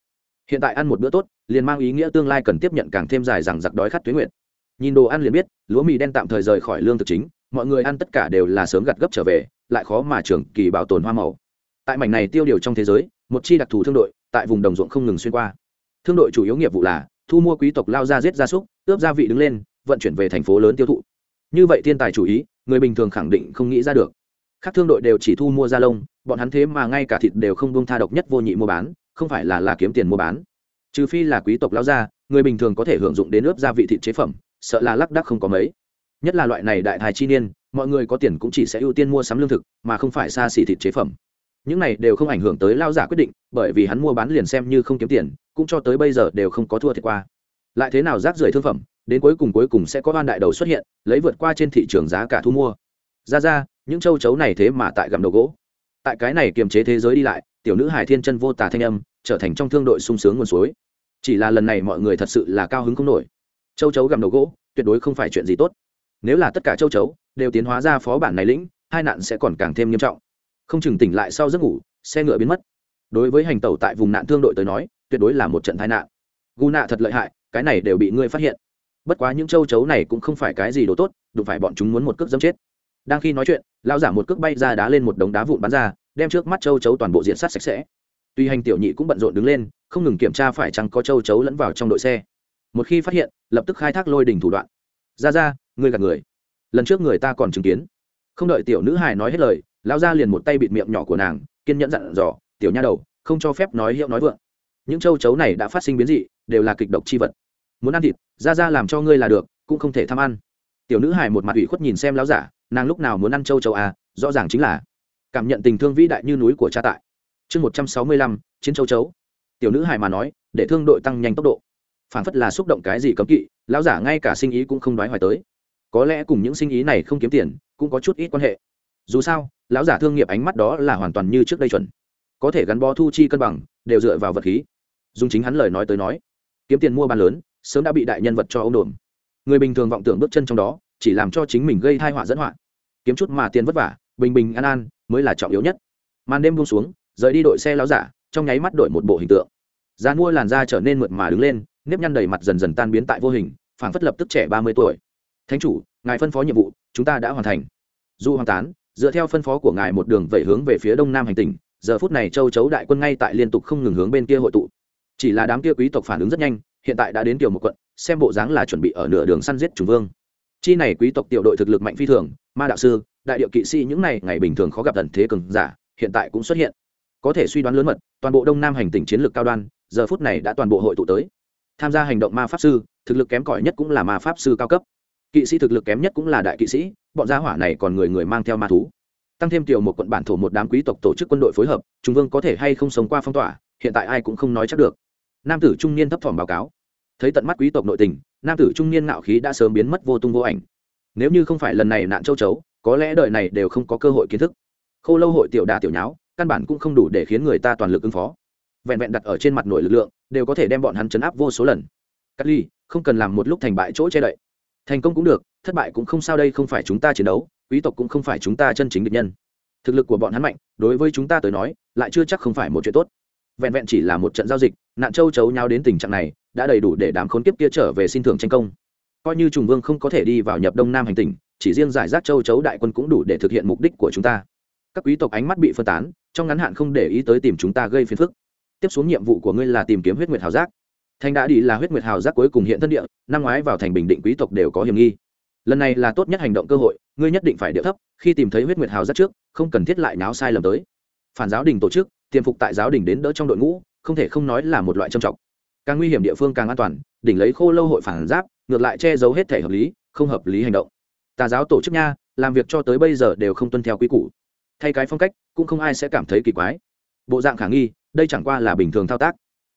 hiện tại ăn một bữa tốt, liền mang ý nghĩa tương lai cần tiếp nhận càng thêm dài rằng giặc đói khát tuyến nguyện nhìn đồ ăn liền biết, lúa mì đen tạm thời rời khỏi lương thực chính, mọi người ăn tất cả đều là sớm gặt gấp trở về, lại khó mà trưởng kỳ bảo tồn hoa màu. Tại mảnh này tiêu điều trong thế giới, một chi đặc thù thương đội, tại vùng đồng ruộng không ngừng xuyên qua. Thương đội chủ yếu nghiệp vụ là, thu mua quý tộc lao ra giết gia súc, ướp gia vị đứng lên, vận chuyển về thành phố lớn tiêu thụ. Như vậy thiên tài chủ ý, người bình thường khẳng định không nghĩ ra được. Các thương đội đều chỉ thu mua da lông, bọn hắn thế mà ngay cả thịt đều không buông tha độc nhất vô nhị mua bán không phải là là kiếm tiền mua bán. Trừ phi là quý tộc lao ra người bình thường có thể hưởng dụng đến ướp gia vị thịt chế phẩm, sợ là lắc đắc không có mấy. Nhất là loại này đại thái chi niên, mọi người có tiền cũng chỉ sẽ ưu tiên mua sắm lương thực, mà không phải xa xỉ thịt chế phẩm. Những này đều không ảnh hưởng tới lao giả quyết định, bởi vì hắn mua bán liền xem như không kiếm tiền, cũng cho tới bây giờ đều không có thua thiệt qua. Lại thế nào rác rưởi thương phẩm, đến cuối cùng cuối cùng sẽ có van đại đầu xuất hiện, lấy vượt qua trên thị trường giá cả thu mua. Ra ra, những châu chấu này thế mà tại gầm đầu gỗ. Tại cái này kiềm chế thế giới đi lại tiểu nữ hải thiên chân vô tà thanh âm, trở thành trong thương đội sung sướng nguồn suối. Chỉ là lần này mọi người thật sự là cao hứng không nổi. Châu chấu gặm đầu gỗ, tuyệt đối không phải chuyện gì tốt. Nếu là tất cả châu chấu đều tiến hóa ra phó bản này lĩnh, hai nạn sẽ còn càng thêm nghiêm trọng. Không chừng tỉnh lại sau giấc ngủ, xe ngựa biến mất. Đối với hành tẩu tại vùng nạn thương đội tới nói, tuyệt đối là một trận tai nạn. Gu nạ thật lợi hại, cái này đều bị ngươi phát hiện. Bất quá những châu chấu này cũng không phải cái gì đồ tốt, đụng phải bọn chúng muốn một cước dẫm chết. Đang khi nói chuyện lao giả một cước bay ra đá lên một đống đá vụn bắn ra đem trước mắt châu chấu toàn bộ diện sát sạch sẽ. Tuy hành tiểu nhị cũng bận rộn đứng lên, không ngừng kiểm tra phải chăng có châu chấu lẫn vào trong đội xe. Một khi phát hiện, lập tức khai thác lôi đỉnh thủ đoạn. Ra ra, ngươi gạt người. Lần trước người ta còn chứng kiến. Không đợi tiểu nữ hài nói hết lời, lão gia liền một tay bịt miệng nhỏ của nàng, kiên nhẫn dặn dò, tiểu nha đầu, không cho phép nói hiệu nói vượng. Những châu chấu này đã phát sinh biến dị, đều là kịch độc chi vật. Muốn ăn thịt, ra ra làm cho ngươi là được, cũng không thể tham ăn. Tiểu nữ hài một mặt ủy khuất nhìn xem lão giả, nàng lúc nào muốn ăn châu chấu à? Rõ ràng chính là cảm nhận tình thương vĩ đại như núi của cha tại. Chương một trăm sáu mươi lăm, chiến châu chấu. Tiểu nữ hài mà nói, để thương đội tăng nhanh tốc độ. Phản phất là xúc động cái gì cấm kỵ, lão giả ngay cả sinh ý cũng không đoái hoài tới. Có lẽ cùng những sinh ý này không kiếm tiền, cũng có chút ít quan hệ. Dù sao, lão giả thương nghiệp ánh mắt đó là hoàn toàn như trước đây chuẩn. Có thể gắn bó thu chi cân bằng, đều dựa vào vật khí. Dùng chính hắn lời nói tới nói, kiếm tiền mua bán lớn, sớm đã bị đại nhân vật cho ông đồn người bình thường vọng tưởng bước chân trong đó, chỉ làm cho chính mình gây thai họa dẫn họa. Kiếm chút mà tiền vất vả bình bình an an mới là trọng yếu nhất. Màn đêm buông xuống, rời đi đội xe láo giả, trong nháy mắt đổi một bộ hình tượng. Giá mua làn da trở nên mượt mà đứng lên, nếp nhăn đầy mặt dần dần tan biến tại vô hình, phảng phất lập tức trẻ ba mươi tuổi. Thánh chủ, ngài phân phó nhiệm vụ, chúng ta đã hoàn thành. Du hoàng tán, dựa theo phân phó của ngài một đường vẩy hướng về phía đông nam hành tỉnh, giờ phút này châu chấu đại quân ngay tại liên tục không ngừng hướng bên kia hội tụ. Chỉ là đám kia quý tộc phản ứng rất nhanh, hiện tại đã đến tiểu một quận, xem bộ dáng là chuẩn bị ở nửa đường săn giết chủ vương. Chi này quý tộc tiểu đội thực lực mạnh phi thường, ma đạo sư đại điệu kỵ sĩ những này ngày bình thường khó gặp tận thế cường giả, hiện tại cũng xuất hiện. Có thể suy đoán lớn mật, toàn bộ đông nam hành tỉnh chiến lược cao đoan, giờ phút này đã toàn bộ hội tụ tới. Tham gia hành động ma pháp sư, thực lực kém cỏi nhất cũng là ma pháp sư cao cấp. Kỵ sĩ thực lực kém nhất cũng là đại kỵ sĩ, bọn gia hỏa này còn người người mang theo ma thú. Tăng thêm tiểu một quận bản thổ một đám quý tộc tổ chức quân đội phối hợp, trung vương có thể hay không sống qua phong tỏa, hiện tại ai cũng không nói chắc được. Nam tử trung niên thấp thỏm báo cáo. Thấy tận mắt quý tộc nội tình, nam tử trung niên ngạo khí đã sớm biến mất vô tung vô ảnh. Nếu như không phải lần này nạn châu chấu có lẽ đời này đều không có cơ hội kiến thức. Khô lâu hội tiểu đà tiểu nháo, căn bản cũng không đủ để khiến người ta toàn lực ứng phó. Vẹn vẹn đặt ở trên mặt nội lực lượng, đều có thể đem bọn hắn chấn áp vô số lần. Cắt ly, không cần làm một lúc thành bại chỗ che đậy. Thành công cũng được, thất bại cũng không sao đây không phải chúng ta chiến đấu, quý tộc cũng không phải chúng ta chân chính địch nhân. Thực lực của bọn hắn mạnh, đối với chúng ta tới nói, lại chưa chắc không phải một chuyện tốt. Vẹn vẹn chỉ là một trận giao dịch, nạn châu chấu nhau đến tình trạng này, đã đầy đủ để đám khốn kiếp kia trở về xin thưởng tranh công. Coi như trùng vương không có thể đi vào nhập đông nam hành tỉnh chỉ riêng giải rác châu chấu đại quân cũng đủ để thực hiện mục đích của chúng ta. Các quý tộc ánh mắt bị phân tán, trong ngắn hạn không để ý tới tìm chúng ta gây phiền phức. Tiếp xuống nhiệm vụ của ngươi là tìm kiếm huyết nguyệt hào giác. Thành đã đi là huyết nguyệt hào giác cuối cùng hiện thân địa, năm ngoái vào thành bình định quý tộc đều có hiểm nghi. Lần này là tốt nhất hành động cơ hội, ngươi nhất định phải điệu thấp, khi tìm thấy huyết nguyệt hào giác trước, không cần thiết lại náo sai lầm tới. Phản giáo đình tổ chức, tiềm phục tại giáo đình đến đỡ trong đội ngũ, không thể không nói là một loại trầm trọng. Càng nguy hiểm địa phương càng an toàn, đỉnh lấy khô lâu hội phản giáp, ngược lại che giấu hết thể hợp lý, không hợp lý hành động tà giáo tổ chức nha, làm việc cho tới bây giờ đều không tuân theo quy củ. Thay cái phong cách, cũng không ai sẽ cảm thấy kỳ quái. Bộ dạng khả nghi, đây chẳng qua là bình thường thao tác.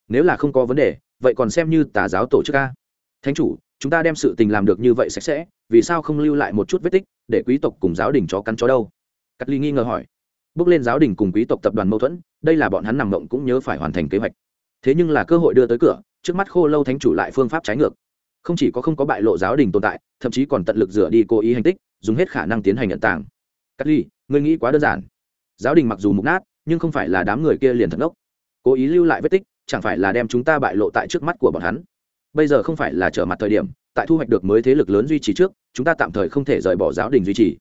Nếu là không có vấn đề, vậy còn xem như tà giáo tổ chức a. Thánh chủ, chúng ta đem sự tình làm được như vậy sạch sẽ, vì sao không lưu lại một chút vết tích, để quý tộc cùng giáo đình chó cắn chó đâu? Cắt ly nghi ngờ hỏi. Bước lên giáo đình cùng quý tộc tập đoàn mâu thuẫn, đây là bọn hắn nằm mộng cũng nhớ phải hoàn thành kế hoạch. Thế nhưng là cơ hội đưa tới cửa, trước mắt khô lâu thánh chủ lại phương pháp trái ngược không chỉ có không có bại lộ giáo đình tồn tại, thậm chí còn tận lực rửa đi cố ý hành tích, dùng hết khả năng tiến hành nhận tàng. Cắt ly, ngươi nghĩ quá đơn giản. Giáo đình mặc dù mục nát, nhưng không phải là đám người kia liền thật ngốc cố ý lưu lại vết tích, chẳng phải là đem chúng ta bại lộ tại trước mắt của bọn hắn. Bây giờ không phải là trở mặt thời điểm, tại thu hoạch được mới thế lực lớn duy trì trước, chúng ta tạm thời không thể rời bỏ giáo đình duy trì.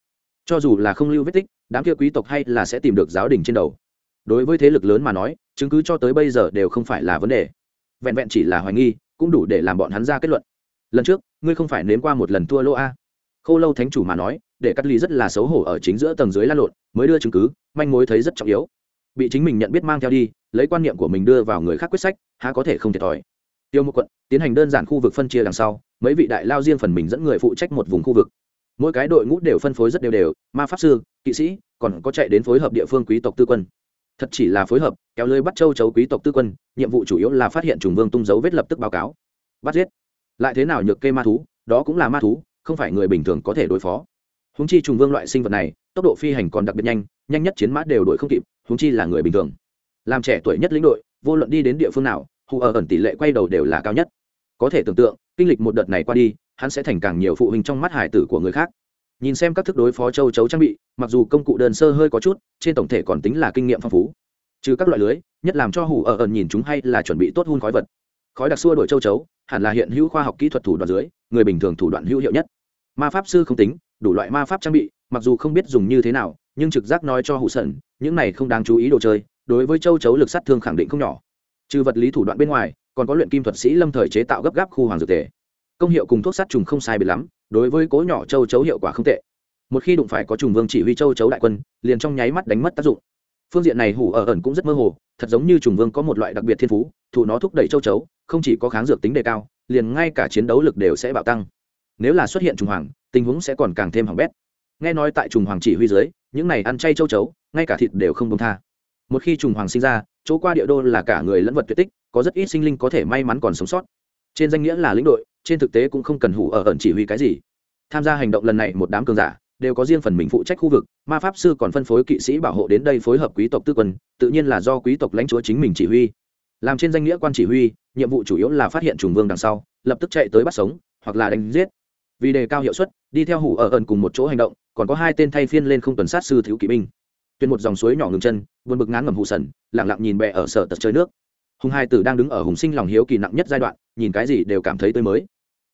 Cho dù là không lưu vết tích, đám kia quý tộc hay là sẽ tìm được giáo đình trên đầu. Đối với thế lực lớn mà nói, chứng cứ cho tới bây giờ đều không phải là vấn đề. Vẹn vẹn chỉ là hoài nghi, cũng đủ để làm bọn hắn ra kết luận lần trước, ngươi không phải nếm qua một lần thua lô a. Khô lâu thánh chủ mà nói, để cắt ly rất là xấu hổ ở chính giữa tầng dưới lan lộn, mới đưa chứng cứ, manh mối thấy rất trọng yếu. Bị chính mình nhận biết mang theo đi, lấy quan niệm của mình đưa vào người khác quyết sách, há có thể không thiệt thòi. Tiêu một quận, tiến hành đơn giản khu vực phân chia đằng sau, mấy vị đại lao riêng phần mình dẫn người phụ trách một vùng khu vực. Mỗi cái đội ngũ đều phân phối rất đều đều, ma pháp sư, kỵ sĩ, còn có chạy đến phối hợp địa phương quý tộc tư quân. Thật chỉ là phối hợp, kéo lưới bắt châu chấu quý tộc tư quân, nhiệm vụ chủ yếu là phát hiện trùng vương tung dấu vết lập tức báo cáo. Bắt giết lại thế nào nhược kê ma thú, đó cũng là ma thú, không phải người bình thường có thể đối phó. Húng chi trùng vương loại sinh vật này, tốc độ phi hành còn đặc biệt nhanh nhanh nhất chiến mã đều đuổi không kịp húng chi là người bình thường. Làm trẻ tuổi nhất lĩnh đội, vô luận đi đến địa phương nào, hù ở ẩn tỷ lệ quay đầu đều là cao nhất. Có thể tưởng tượng, kinh lịch một đợt này qua đi, hắn sẽ thành càng nhiều phụ huynh trong mắt hải tử của người khác. Nhìn xem các thức đối phó châu chấu trang bị, mặc dù công cụ đơn sơ hơi có chút, trên tổng thể còn tính là kinh nghiệm phong phú. Trừ các loại lưới, nhất làm cho hủ ở ẩn nhìn chúng hay là chuẩn bị tốt hun khói vật khói đặc xua đổi châu chấu, hẳn là hiện hữu khoa học kỹ thuật thủ đoạn dưới, người bình thường thủ đoạn hữu hiệu nhất. Ma pháp sư không tính, đủ loại ma pháp trang bị, mặc dù không biết dùng như thế nào, nhưng trực giác nói cho hụ sẩn, những này không đáng chú ý đồ chơi, đối với châu chấu lực sát thương khẳng định không nhỏ. Trừ vật lý thủ đoạn bên ngoài, còn có luyện kim thuật sĩ lâm thời chế tạo gấp gáp khu hoàng dược tề. Công hiệu cùng thuốc sát trùng không sai biệt lắm, đối với cố nhỏ châu chấu hiệu quả không tệ. Một khi đụng phải có trùng vương chỉ huy châu chấu đại quân, liền trong nháy mắt đánh mất tác dụng phương diện này hủ ở ẩn cũng rất mơ hồ, thật giống như trùng vương có một loại đặc biệt thiên phú, thụ nó thúc đẩy châu chấu, không chỉ có kháng dược tính đề cao, liền ngay cả chiến đấu lực đều sẽ bạo tăng. Nếu là xuất hiện trùng hoàng, tình huống sẽ còn càng thêm hỏng bét. Nghe nói tại trùng hoàng chỉ huy dưới, những này ăn chay châu chấu, ngay cả thịt đều không công tha. Một khi trùng hoàng sinh ra, chỗ qua địa đô là cả người lẫn vật tuyệt tích, có rất ít sinh linh có thể may mắn còn sống sót. Trên danh nghĩa là lĩnh đội, trên thực tế cũng không cần hủ ở ẩn chỉ huy cái gì. Tham gia hành động lần này một đám cường giả đều có riêng phần mình phụ trách khu vực, ma pháp sư còn phân phối kỵ sĩ bảo hộ đến đây phối hợp quý tộc tư quân, tự nhiên là do quý tộc lãnh chúa chính mình chỉ huy. Làm trên danh nghĩa quan chỉ huy, nhiệm vụ chủ yếu là phát hiện trùng vương đằng sau, lập tức chạy tới bắt sống, hoặc là đánh giết. Vì đề cao hiệu suất, đi theo hủ ở ẩn cùng một chỗ hành động, còn có hai tên thay phiên lên không tuần sát sư thiếu kỵ binh. Tuyên một dòng suối nhỏ ngừng chân buồn bực ngán ngầm hụ sần lẳng lặng nhìn bè ở sở tật chơi nước. Hùng hai tử đang đứng ở hùng sinh lòng hiếu kỳ nặng nhất giai đoạn, nhìn cái gì đều cảm thấy tươi mới.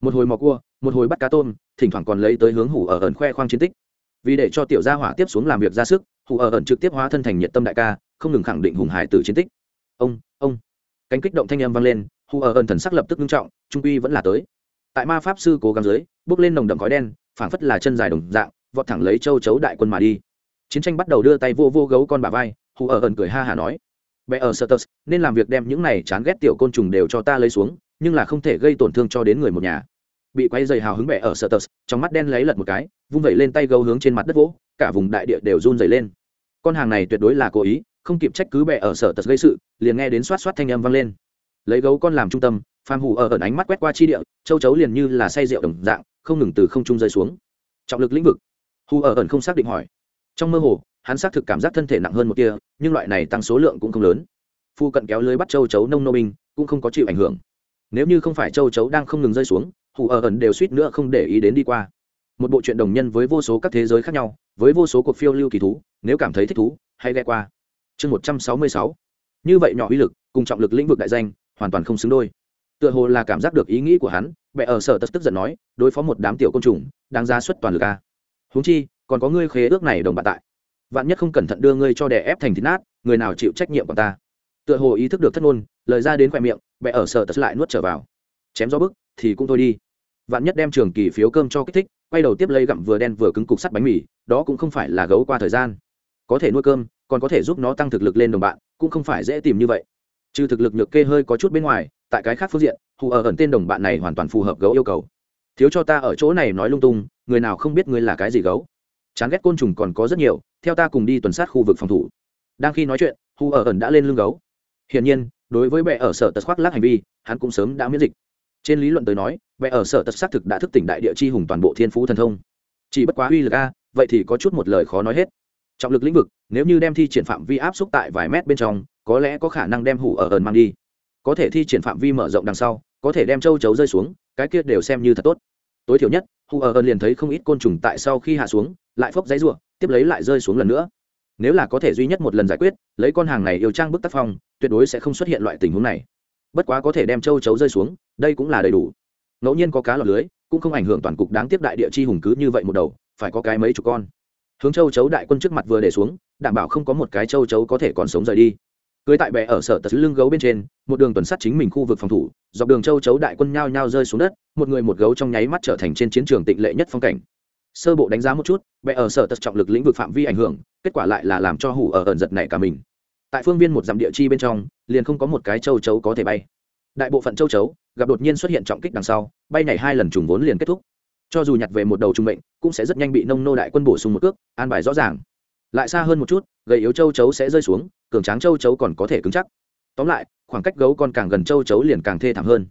Một hồi mò cua một hồi bắt cá tôm, thỉnh thoảng còn lấy tới hướng hủ ở ẩn khoe khoang chiến tích. Vì để cho tiểu gia hỏa tiếp xuống làm việc ra sức, hủ ở ẩn trực tiếp hóa thân thành nhiệt tâm đại ca, không ngừng khẳng định hùng hải tử chiến tích. Ông ông. Cánh kích động thanh âm vang lên, hủ ở ẩn thần sắc lập tức nghiêm trọng, trung quy vẫn là tới. Tại ma pháp sư cố gắng dưới, bước lên nồng đậm khói đen, phảng phất là chân dài đồng dạng, vọt thẳng lấy châu chấu đại quân mà đi. Chiến tranh bắt đầu đưa tay vô vô gấu con bà vai hù ở ẩn cười ha hả nói. Bé ở Sertus nên làm việc đem những này chán ghét tiểu côn trùng đều cho ta lấy xuống, nhưng là không thể gây tổn thương cho đến người một nhà bị quay dày hào hứng bẻ ở Sertus trong mắt đen lấy lật một cái, vung vẩy lên tay gấu hướng trên mặt đất vỗ, cả vùng đại địa đều run dày lên. Con hàng này tuyệt đối là cố ý, không kịp trách cứ bẻ ở sở tật gây sự, liền nghe đến xoát xoát thanh âm vang lên. Lấy gấu con làm trung tâm phan hủ ở ẩn ánh mắt quét qua chi địa, châu chấu liền như là say rượu đồng dạng, không ngừng từ không trung rơi xuống. Trọng lực lĩnh vực. Hù ở ẩn không xác định hỏi. Trong mơ hồ, hắn xác thực cảm giác thân thể nặng hơn một kia nhưng loại này tăng số lượng cũng không lớn. Phu cận kéo lưới bắt châu chấu nông nô binh, cũng không có chịu ảnh hưởng. Nếu như không phải châu chấu đang không ngừng rơi xuống hù ở ẩn đều suýt nữa không để ý đến đi qua. Một bộ chuyện đồng nhân với vô số các thế giới khác nhau, với vô số cuộc phiêu lưu kỳ thú, nếu cảm thấy thích thú hay ghe qua. Chương một trăm sáu mươi sáu. Như vậy nhỏ uy lực, cùng trọng lực lĩnh vực đại danh, hoàn toàn không xứng đôi. Tựa hồ là cảm giác được ý nghĩ của hắn, bệ ở sở tất tức giận nói, đối phó một đám tiểu côn trùng đang ra suất toàn lực a. Huống chi, còn có ngươi khế ước này đồng bạn tại. Vạn nhất không cẩn thận đưa ngươi cho đè ép thành thịt nát, người nào chịu trách nhiệm của ta? Tựa hồ ý thức được thất ngôn, lời ra đến khoe miệng, bệ ở sở tất lại nuốt trở vào. Chém gió bức, thì cũng thôi đi vạn nhất đem trường kỳ phiếu cơm cho kích thích, quay đầu tiếp lấy gặm vừa đen vừa cứng cục sắt bánh mì, đó cũng không phải là gấu qua thời gian. Có thể nuôi cơm, còn có thể giúp nó tăng thực lực lên đồng bạn, cũng không phải dễ tìm như vậy. Trừ thực lực nhược kê hơi có chút bên ngoài, tại cái khác phương diện, hù ở ẩn tên đồng bạn này hoàn toàn phù hợp gấu yêu cầu. Thiếu cho ta ở chỗ này nói lung tung, người nào không biết ngươi là cái gì gấu. Chán ghét côn trùng còn có rất nhiều, theo ta cùng đi tuần sát khu vực phòng thủ. Đang khi nói chuyện, Hù ở ẩn đã lên lưng gấu. Hiển nhiên, đối với bệ ở sở tật khoác lác hành vi, hắn cũng sớm đã miễn dịch trên lý luận tới nói vẽ ở sở tật xác thực đã thức tỉnh đại địa chi hùng toàn bộ thiên phú thần thông. Chỉ bất quá uy lực a, vậy thì có chút một lời khó nói hết. Trọng lực lĩnh vực, nếu như đem thi triển phạm vi áp xúc tại vài mét bên trong, có lẽ có khả năng đem hủ ở ẩn mang đi. Có thể thi triển phạm vi mở rộng đằng sau, có thể đem châu chấu rơi xuống, cái kia đều xem như thật tốt. Tối thiểu nhất, hủ ở ẩn liền thấy không ít côn trùng tại sau khi hạ xuống, lại phốc giấy ruộng tiếp lấy lại rơi xuống lần nữa. Nếu là có thể duy nhất một lần giải quyết, lấy con hàng này yêu trang bức tác phong, tuyệt đối sẽ không xuất hiện loại tình huống này bất quá có thể đem châu chấu rơi xuống, đây cũng là đầy đủ. Ngẫu nhiên có cá lọt lưới, cũng không ảnh hưởng toàn cục đáng tiếp đại địa chi hùng cứ như vậy một đầu, phải có cái mấy chục con. Hướng châu chấu đại quân trước mặt vừa để xuống, đảm bảo không có một cái châu chấu có thể còn sống rời đi. Cưới tại bè ở sở tật lưng gấu bên trên, một đường tuần sắt chính mình khu vực phòng thủ, dọc đường châu chấu đại quân nhao nhao rơi xuống đất, một người một gấu trong nháy mắt trở thành trên chiến trường tịnh lệ nhất phong cảnh. Sơ bộ đánh giá một chút, bè ở sở tật trọng lực lĩnh vực phạm vi ảnh hưởng, kết quả lại là làm cho hủ ở ẩn giật này cả mình tại phương viên một dặm địa chi bên trong, liền không có một cái châu chấu có thể bay. Đại bộ phận châu chấu, gặp đột nhiên xuất hiện trọng kích đằng sau, bay nhảy hai lần trùng vốn liền kết thúc. Cho dù nhặt về một đầu trung mệnh, cũng sẽ rất nhanh bị nông nô đại quân bổ sung một cước, an bài rõ ràng. Lại xa hơn một chút, gầy yếu châu chấu sẽ rơi xuống, cường tráng châu chấu còn có thể cứng chắc. Tóm lại, khoảng cách gấu con càng gần châu chấu liền càng thê thảm hơn.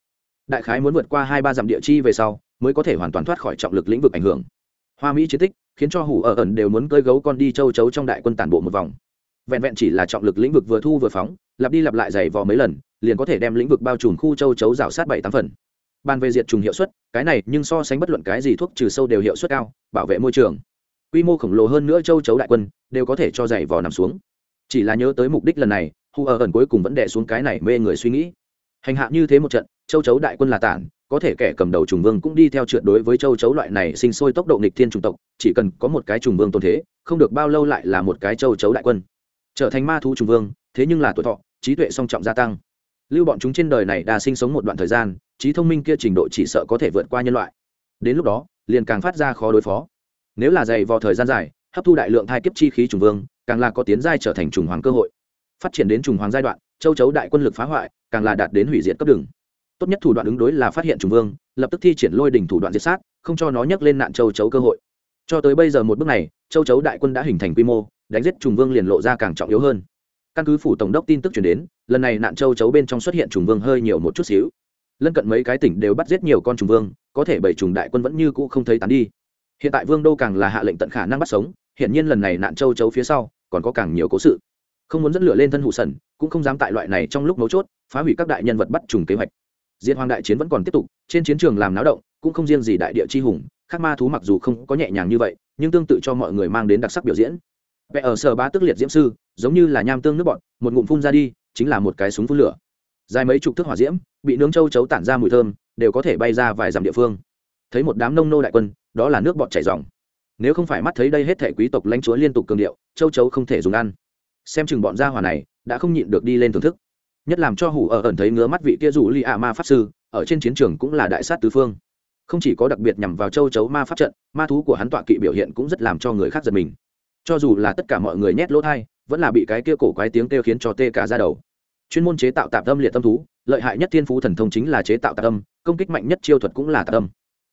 Đại khái muốn vượt qua hai ba dặm địa chi về sau, mới có thể hoàn toàn thoát khỏi trọng lực lĩnh vực ảnh hưởng. Hoa mỹ chiến tích, khiến cho hủ ở ẩn đều muốn cơi gấu con đi châu chấu trong đại quân tản bộ một vòng vẹn vẹn chỉ là trọng lực lĩnh vực vừa thu vừa phóng, lặp đi lặp lại dày vò mấy lần, liền có thể đem lĩnh vực bao trùm khu châu chấu rào sát bảy tám phần. Bàn về diệt trùng hiệu suất, cái này nhưng so sánh bất luận cái gì thuốc trừ sâu đều hiệu suất cao, bảo vệ môi trường. Quy mô khổng lồ hơn nữa châu chấu đại quân, đều có thể cho dày vò nằm xuống. Chỉ là nhớ tới mục đích lần này hù ở ẩn cuối cùng vẫn đẻ xuống cái này mê người suy nghĩ. Hành hạ như thế một trận, châu chấu đại quân là tản, có thể kẻ cầm đầu trùng vương cũng đi theo trượt đối với châu chấu loại này sinh sôi tốc độ nghịch thiên trùng tộc, chỉ cần có một cái trùng vương tồn thế, không được bao lâu lại là một cái châu chấu đại quân trở thành ma thú trùng vương, thế nhưng là tuổi thọ, trí tuệ song trọng gia tăng. Lưu bọn chúng trên đời này đã sinh sống một đoạn thời gian, trí thông minh kia trình độ chỉ sợ có thể vượt qua nhân loại. Đến lúc đó, liền càng phát ra khó đối phó. Nếu là dày vò thời gian dài, hấp thu đại lượng thai kiếp chi khí trùng vương, càng là có tiến giai trở thành trùng hoàng cơ hội. Phát triển đến trùng hoàng giai đoạn, châu chấu đại quân lực phá hoại, càng là đạt đến hủy diệt cấp đường. Tốt nhất thủ đoạn ứng đối là phát hiện trùng vương, lập tức thi triển lôi đỉnh thủ đoạn diệt sát, không cho nó nhấc lên nạn châu chấu cơ hội. Cho tới bây giờ một bước này, châu chấu đại quân đã hình thành quy mô đánh giết trùng vương liền lộ ra càng trọng yếu hơn. Căn cứ phủ tổng đốc tin tức chuyển đến, lần này nạn châu chấu bên trong xuất hiện trùng vương hơi nhiều một chút xíu. Lân cận mấy cái tỉnh đều bắt giết nhiều con trùng vương, có thể bảy trùng đại quân vẫn như cũ không thấy tán đi. Hiện tại vương đô càng là hạ lệnh tận khả năng bắt sống hiện nhiên lần này nạn châu chấu phía sau, còn có càng nhiều cố sự. Không muốn dẫn lửa lên thân hụ sần, cũng không dám tại loại này trong lúc mấu chốt, phá hủy các đại nhân vật bắt trùng kế hoạch. Diệt hoàng đại chiến vẫn còn tiếp tục, trên chiến trường làm náo động, cũng không riêng gì đại địa chi hùng, khác ma thú mặc dù không có nhẹ nhàng như vậy, nhưng tương tự cho mọi người mang đến đặc sắc biểu diễn vẽ ở sở ba tức liệt diễm sư, giống như là nham tương nước bọn một ngụm phun ra đi, chính là một cái súng phun lửa. Dài mấy chục thước hỏa diễm, bị nướng châu chấu tản ra mùi thơm, đều có thể bay ra vài dặm địa phương. Thấy một đám nông nô đại quân, đó là nước bọt chảy dòng. Nếu không phải mắt thấy đây hết thể quý tộc lãnh chúa liên tục cường điệu, châu chấu không thể dùng ăn. Xem chừng bọn gia hỏa này, đã không nhịn được đi lên thưởng thức. Nhất làm cho hủ ở ẩn thấy ngứa mắt vị kia rủ li ạ ma pháp sư, ở trên chiến trường cũng là đại sát tứ phương. Không chỉ có đặc biệt nhằm vào châu chấu ma pháp trận, ma thú của hắn tọa kỵ biểu hiện cũng rất làm cho người khác giật mình cho dù là tất cả mọi người nhét lỗ thai, vẫn là bị cái kia cổ quái tiếng kêu khiến cho tê cả ra đầu. Chuyên môn chế tạo tạp tâm liệt tâm thú, lợi hại nhất thiên phú thần thông chính là chế tạo tạp tâm công kích mạnh nhất chiêu thuật cũng là tạp tâm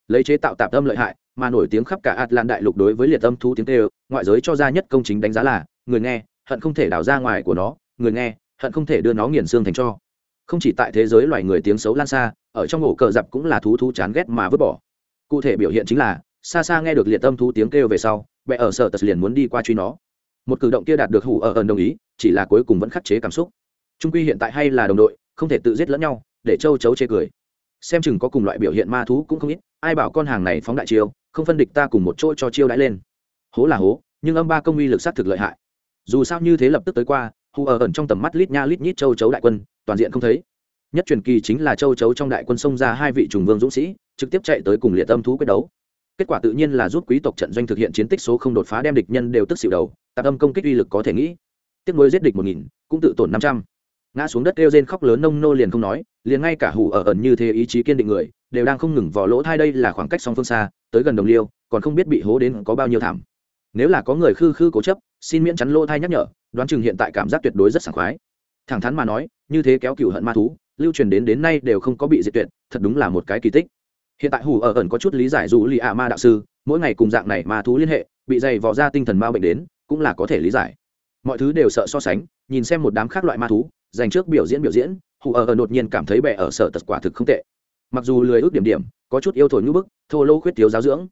lấy chế tạo tạp tâm lợi hại, mà nổi tiếng khắp cả atlan đại lục đối với liệt tâm thú tiếng kêu, ngoại giới cho ra nhất công chính đánh giá là, người nghe, hận không thể đào ra ngoài của nó, người nghe, hận không thể đưa nó nghiền xương thành cho. Không chỉ tại thế giới loài người tiếng xấu lan xa, ở trong ổ cờ dập cũng là thú thú chán ghét mà vứt bỏ. Cụ thể biểu hiện chính là, xa xa nghe được liệt tâm thú tiếng kêu về sau bệ ở sở tật liền muốn đi qua truy nó. Một cử động kia đạt được hủ ở ẩn đồng ý, chỉ là cuối cùng vẫn khắc chế cảm xúc. Trung quy hiện tại hay là đồng đội, không thể tự giết lẫn nhau, để châu chấu chê cười. Xem chừng có cùng loại biểu hiện ma thú cũng không ít, ai bảo con hàng này phóng đại chiêu, không phân địch ta cùng một chỗ cho chiêu đãi lên. Hố là hố, nhưng âm ba công uy lực sát thực lợi hại. Dù sao như thế lập tức tới qua hù ở ẩn trong tầm mắt lít nha lít nhít châu chấu đại quân, toàn diện không thấy. Nhất truyền kỳ chính là châu chấu trong đại quân xông ra hai vị trùng vương dũng sĩ, trực tiếp chạy tới cùng liệt âm thú quyết đấu kết quả tự nhiên là giúp quý tộc trận doanh thực hiện chiến tích số không đột phá đem địch nhân đều tức xịu đầu, tạp âm công kích uy lực có thể nghĩ. Tiếp nối giết địch một nghìn, cũng tự tổn năm trăm. Ngã xuống đất kêu rên khóc lớn nông nô liền không nói, liền ngay cả hủ ở ẩn như thế ý chí kiên định người, đều đang không ngừng vò lỗ thai đây là khoảng cách song phương xa, tới gần đồng liêu, còn không biết bị hố đến có bao nhiêu thảm. Nếu là có người khư khư cố chấp, xin miễn chắn lỗ thai nhắc nhở, đoán chừng hiện tại cảm giác tuyệt đối rất sảng khoái. Thẳng thắn mà nói, như thế kéo cựu hận ma thú, lưu truyền đến đến nay đều không có bị diệt tuyệt, thật đúng là một cái kỳ tích hiện tại hủ ở ẩn có chút lý giải dù lì ạ ma đạo sư, mỗi ngày cùng dạng này ma thú liên hệ, bị dày vò ra tinh thần ma bệnh đến, cũng là có thể lý giải. Mọi thứ đều sợ so sánh, nhìn xem một đám khác loại ma thú, dành trước biểu diễn biểu diễn, hủ ở ở đột nhiên cảm thấy bẹ ở sở tật quả thực không tệ. Mặc dù lười ước điểm điểm, có chút yêu thổi ngữ bức, thô lô khuyết thiếu giáo dưỡng,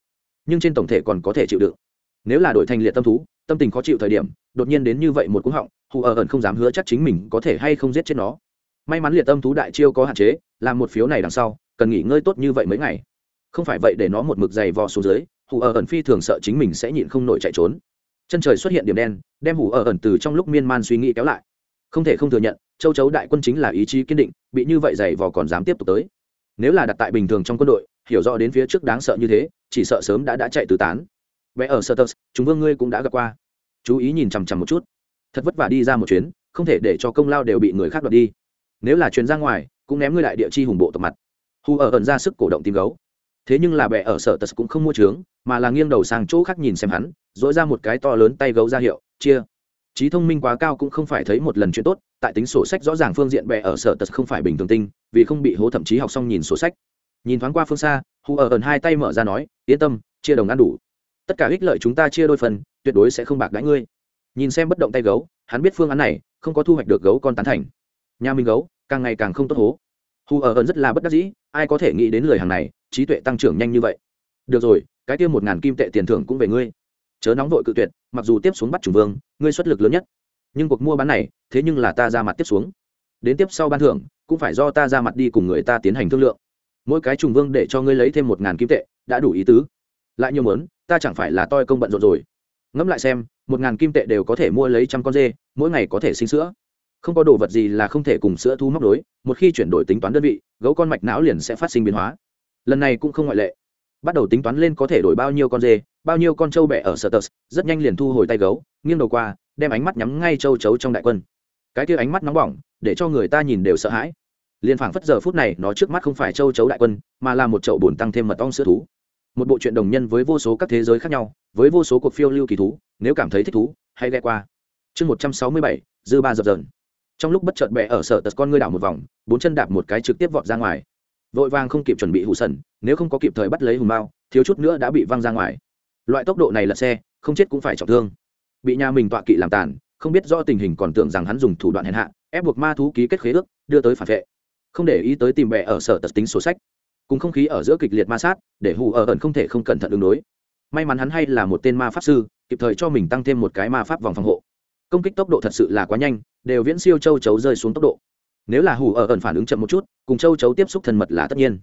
nhưng trên tổng thể còn có thể chịu đựng. Nếu là đổi thành liệt tâm thú, tâm tình khó chịu thời điểm, đột nhiên đến như vậy một cú họng hù ở ẩn không dám hứa chắc chính mình có thể hay không giết chết nó. May mắn liệt tâm thú đại chiêu có hạn chế, làm một phiếu này đằng sau cần nghỉ ngơi tốt như vậy mấy ngày. Không phải vậy để nó một mực dày vò xuống dưới hù ở ẩn phi thường sợ chính mình sẽ nhịn không nổi chạy trốn. Chân trời xuất hiện điểm đen, đem hù ở ẩn từ trong lúc miên man suy nghĩ kéo lại. Không thể không thừa nhận, châu chấu đại quân chính là ý chí kiên định, bị như vậy dày vò còn dám tiếp tục tới. Nếu là đặt tại bình thường trong quân đội, hiểu rõ đến phía trước đáng sợ như thế, chỉ sợ sớm đã đã chạy tứ tán. Vẽ ở sơ tơ chúng vương ngươi cũng đã gặp qua. Chú ý nhìn chằm chằm một chút. Thật vất vả đi ra một chuyến, không thể để cho công lao đều bị người khác đoạt đi. Nếu là chuyến ra ngoài, cũng ném ngươi đại địa chi hùng bộ tập mặt hù ở ẩn ra sức cổ động tìm gấu. Thế nhưng là bệ ở sở tật cũng không mua trướng, mà là nghiêng đầu sang chỗ khác nhìn xem hắn dỗi ra một cái to lớn tay gấu ra hiệu, chia. Trí thông minh quá cao cũng không phải thấy một lần chuyện tốt, tại tính sổ sách rõ ràng phương diện bệ ở sở tật không phải bình thường tinh, vì không bị hố thậm chí học xong nhìn sổ sách. Nhìn thoáng qua phương xa, hù ở ẩn hai tay mở ra nói, yên tâm, chia đồng ăn đủ. Tất cả ích lợi chúng ta chia đôi phần, tuyệt đối sẽ không bạc đãi ngươi. Nhìn xem bất động tay gấu, hắn biết phương án này, không có thu hoạch được gấu con tán thành. Nhà mình gấu, càng ngày càng không tốt hố hù ở ẩn rất là bất đắc dĩ, ai có thể nghĩ đến lời hàng này, trí tuệ tăng trưởng nhanh như vậy. Được rồi, cái tiêu một ngàn kim tệ tiền thưởng cũng về ngươi. Chớ nóng vội cự tuyệt, mặc dù tiếp xuống bắt chủ vương, ngươi xuất lực lớn nhất. Nhưng cuộc mua bán này, thế nhưng là ta ra mặt tiếp xuống. Đến tiếp sau ban thưởng, cũng phải do ta ra mặt đi cùng người ta tiến hành thương lượng. Mỗi cái trùng vương để cho ngươi lấy thêm một ngàn kim tệ, đã đủ ý tứ. Lại nhiều mớn, ta chẳng phải là toi công bận rộn rồi. Ngẫm lại xem, một ngàn kim tệ đều có thể mua lấy trăm con dê, mỗi ngày có thể sinh sữa không có đồ vật gì là không thể cùng sữa thu móc đối một khi chuyển đổi tính toán đơn vị, gấu con mạch não liền sẽ phát sinh biến hóa. Lần này cũng không ngoại lệ. Bắt đầu tính toán lên có thể đổi bao nhiêu con dê, bao nhiêu con trâu bẹ ở sở tờ rất nhanh liền thu hồi tay gấu, nghiêng đầu qua, đem ánh mắt nhắm ngay châu chấu trong đại quân. Cái kia ánh mắt nóng bỏng, để cho người ta nhìn đều sợ hãi. Liền phảng phất giờ phút này, nó trước mắt không phải châu chấu đại quân, mà là một chậu bùn tăng thêm mật ong sữa thú. Một bộ truyện đồng nhân với vô số các thế giới khác nhau, với vô số cuộc phiêu lưu kỳ thú, nếu cảm thấy thích thú, hãy ghe qua. Chương một trăm sáu mươi bảy, dư ba dập dần trong lúc bất chợt bẹ ở sở tật con ngươi đảo một vòng, bốn chân đạp một cái trực tiếp vọt ra ngoài. Vội vàng không kịp chuẩn bị hụ sần, nếu không có kịp thời bắt lấy hùng bao, thiếu chút nữa đã bị văng ra ngoài. Loại tốc độ này là xe, không chết cũng phải trọng thương. Bị nhà mình tọa kỵ làm tàn, không biết rõ tình hình còn tưởng rằng hắn dùng thủ đoạn hèn hạ, ép buộc ma thú ký kết khế ước, đưa tới phản vệ. Không để ý tới tìm bẹ ở sở tật tính sổ sách. Cùng không khí ở giữa kịch liệt ma sát, để hù ở ẩn không thể không cẩn thận ứng đối. May mắn hắn hay là một tên ma pháp sư, kịp thời cho mình tăng thêm một cái ma pháp vòng phòng hộ công kích tốc độ thật sự là quá nhanh, đều viễn siêu châu chấu rơi xuống tốc độ. Nếu là hù ở ẩn phản ứng chậm một chút, cùng châu chấu tiếp xúc thân mật là tất nhiên.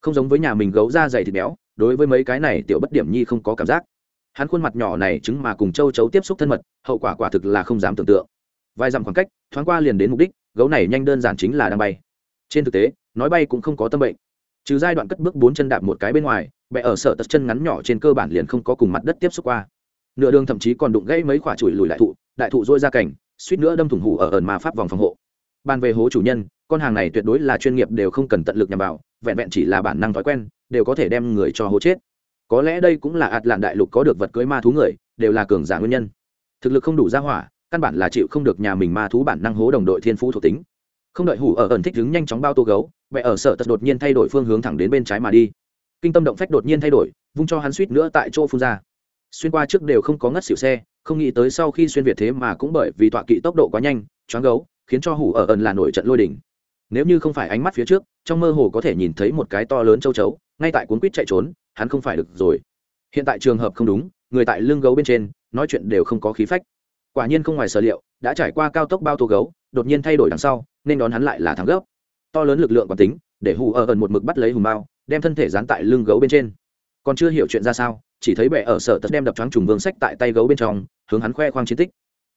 Không giống với nhà mình gấu da dày thịt béo, đối với mấy cái này tiểu bất điểm nhi không có cảm giác. Hắn khuôn mặt nhỏ này chứng mà cùng châu chấu tiếp xúc thân mật, hậu quả quả thực là không dám tưởng tượng. Vài dặm khoảng cách, thoáng qua liền đến mục đích, gấu này nhanh đơn giản chính là đang bay. Trên thực tế, nói bay cũng không có tâm bệnh. Trừ giai đoạn cất bước bốn chân đạp một cái bên ngoài bẹ ở sở tật chân ngắn nhỏ trên cơ bản liền không có cùng mặt đất tiếp xúc qua nửa đường thậm chí còn đụng gãy mấy quả chùi lùi đại thụ đại thụ dôi ra cảnh suýt nữa đâm thủng hủ ở ẩn mà pháp vòng phòng hộ. Ban về hố chủ nhân, con hàng này tuyệt đối là chuyên nghiệp đều không cần tận lực nhằm vào, vẹn vẹn chỉ là bản năng thói quen, đều có thể đem người cho hố chết. Có lẽ đây cũng là ạt lạn đại lục có được vật cưới ma thú người, đều là cường giả nguyên nhân. Thực lực không đủ ra hỏa, căn bản là chịu không được nhà mình ma thú bản năng hố đồng đội thiên phú thuộc tính. Không đợi hủ ở ẩn thích đứng nhanh chóng bao tô gấu, vẻ ở sở tật đột nhiên thay đổi phương hướng thẳng đến bên trái mà đi. Kinh tâm động phách đột nhiên thay đổi, vung cho hắn suýt nữa tại chỗ phun ra xuyên qua trước đều không có ngất xỉu xe, không nghĩ tới sau khi xuyên việt thế mà cũng bởi vì tọa kỵ tốc độ quá nhanh, choáng gấu khiến cho hủ ở ẩn là nổi trận lôi đỉnh nếu như không phải ánh mắt phía trước, trong mơ hồ có thể nhìn thấy một cái to lớn châu chấu, ngay tại cuốn quýt chạy trốn, hắn không phải được rồi. Hiện tại trường hợp không đúng, người tại lưng gấu bên trên, nói chuyện đều không có khí phách. Quả nhiên không ngoài sở liệu, đã trải qua cao tốc bao tô gấu, đột nhiên thay đổi đằng sau, nên đón hắn lại là thắng gấp. To lớn lực lượng quán tính, để hù ở ẩn một mực bắt lấy hùng bao, đem thân thể dán tại lưng gấu bên trên còn chưa hiểu chuyện ra sao, chỉ thấy bệ ở sở tật đem đập choáng trùng vương sách tại tay gấu bên trong, hướng hắn khoe khoang chiến tích.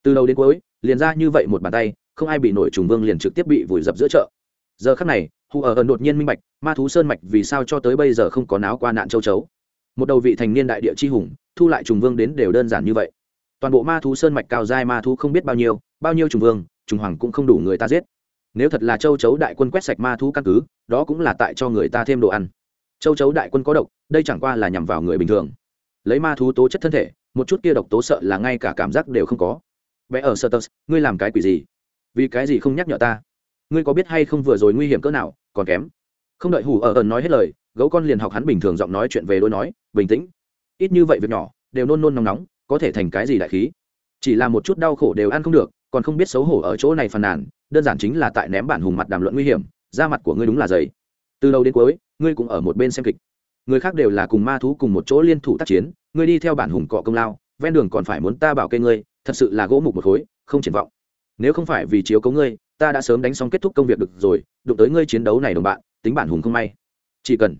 Từ đầu đến cuối, liền ra như vậy một bàn tay, không ai bị nổi trùng vương liền trực tiếp bị vùi dập giữa chợ. Giờ khắc này, hù ở ẩn đột nhiên minh bạch, ma thú sơn mạch vì sao cho tới bây giờ không có náo qua nạn châu chấu. Một đầu vị thành niên đại địa chi hùng, thu lại trùng vương đến đều đơn giản như vậy. Toàn bộ ma thú sơn mạch cao dai ma thú không biết bao nhiêu bao nhiêu trùng vương, trùng hoàng cũng không đủ người ta giết. Nếu thật là châu chấu đại quân quét sạch ma thú căn cứ, đó cũng là tại cho người ta thêm đồ ăn châu chấu đại quân có độc, đây chẳng qua là nhằm vào người bình thường. Lấy ma thú tố chất thân thể, một chút kia độc tố sợ là ngay cả cảm giác đều không có. Vẽ ở sơ tơ ngươi làm cái quỷ gì? Vì cái gì không nhắc nhở ta? Ngươi có biết hay không vừa rồi nguy hiểm cỡ nào, còn kém? Không đợi hủ ở ẩn nói hết lời, gấu con liền học hắn bình thường giọng nói chuyện về đôi nói, bình tĩnh. Ít như vậy việc nhỏ, đều nôn nôn nóng nóng, có thể thành cái gì đại khí? Chỉ là một chút đau khổ đều ăn không được, còn không biết xấu hổ ở chỗ này phàn nàn, đơn giản chính là tại ném bản hùng mặt đàm luận nguy hiểm, da mặt của ngươi đúng là dày từ đầu đến cuối, ngươi cũng ở một bên xem kịch. Người khác đều là cùng ma thú cùng một chỗ liên thủ tác chiến, ngươi đi theo bản hùng cọ công lao, ven đường còn phải muốn ta bảo kê ngươi, thật sự là gỗ mục một khối, không triển vọng. Nếu không phải vì chiếu cấu ngươi, ta đã sớm đánh xong kết thúc công việc được rồi, đụng tới ngươi chiến đấu này đồng bạn, tính bản hùng không may. Chỉ cần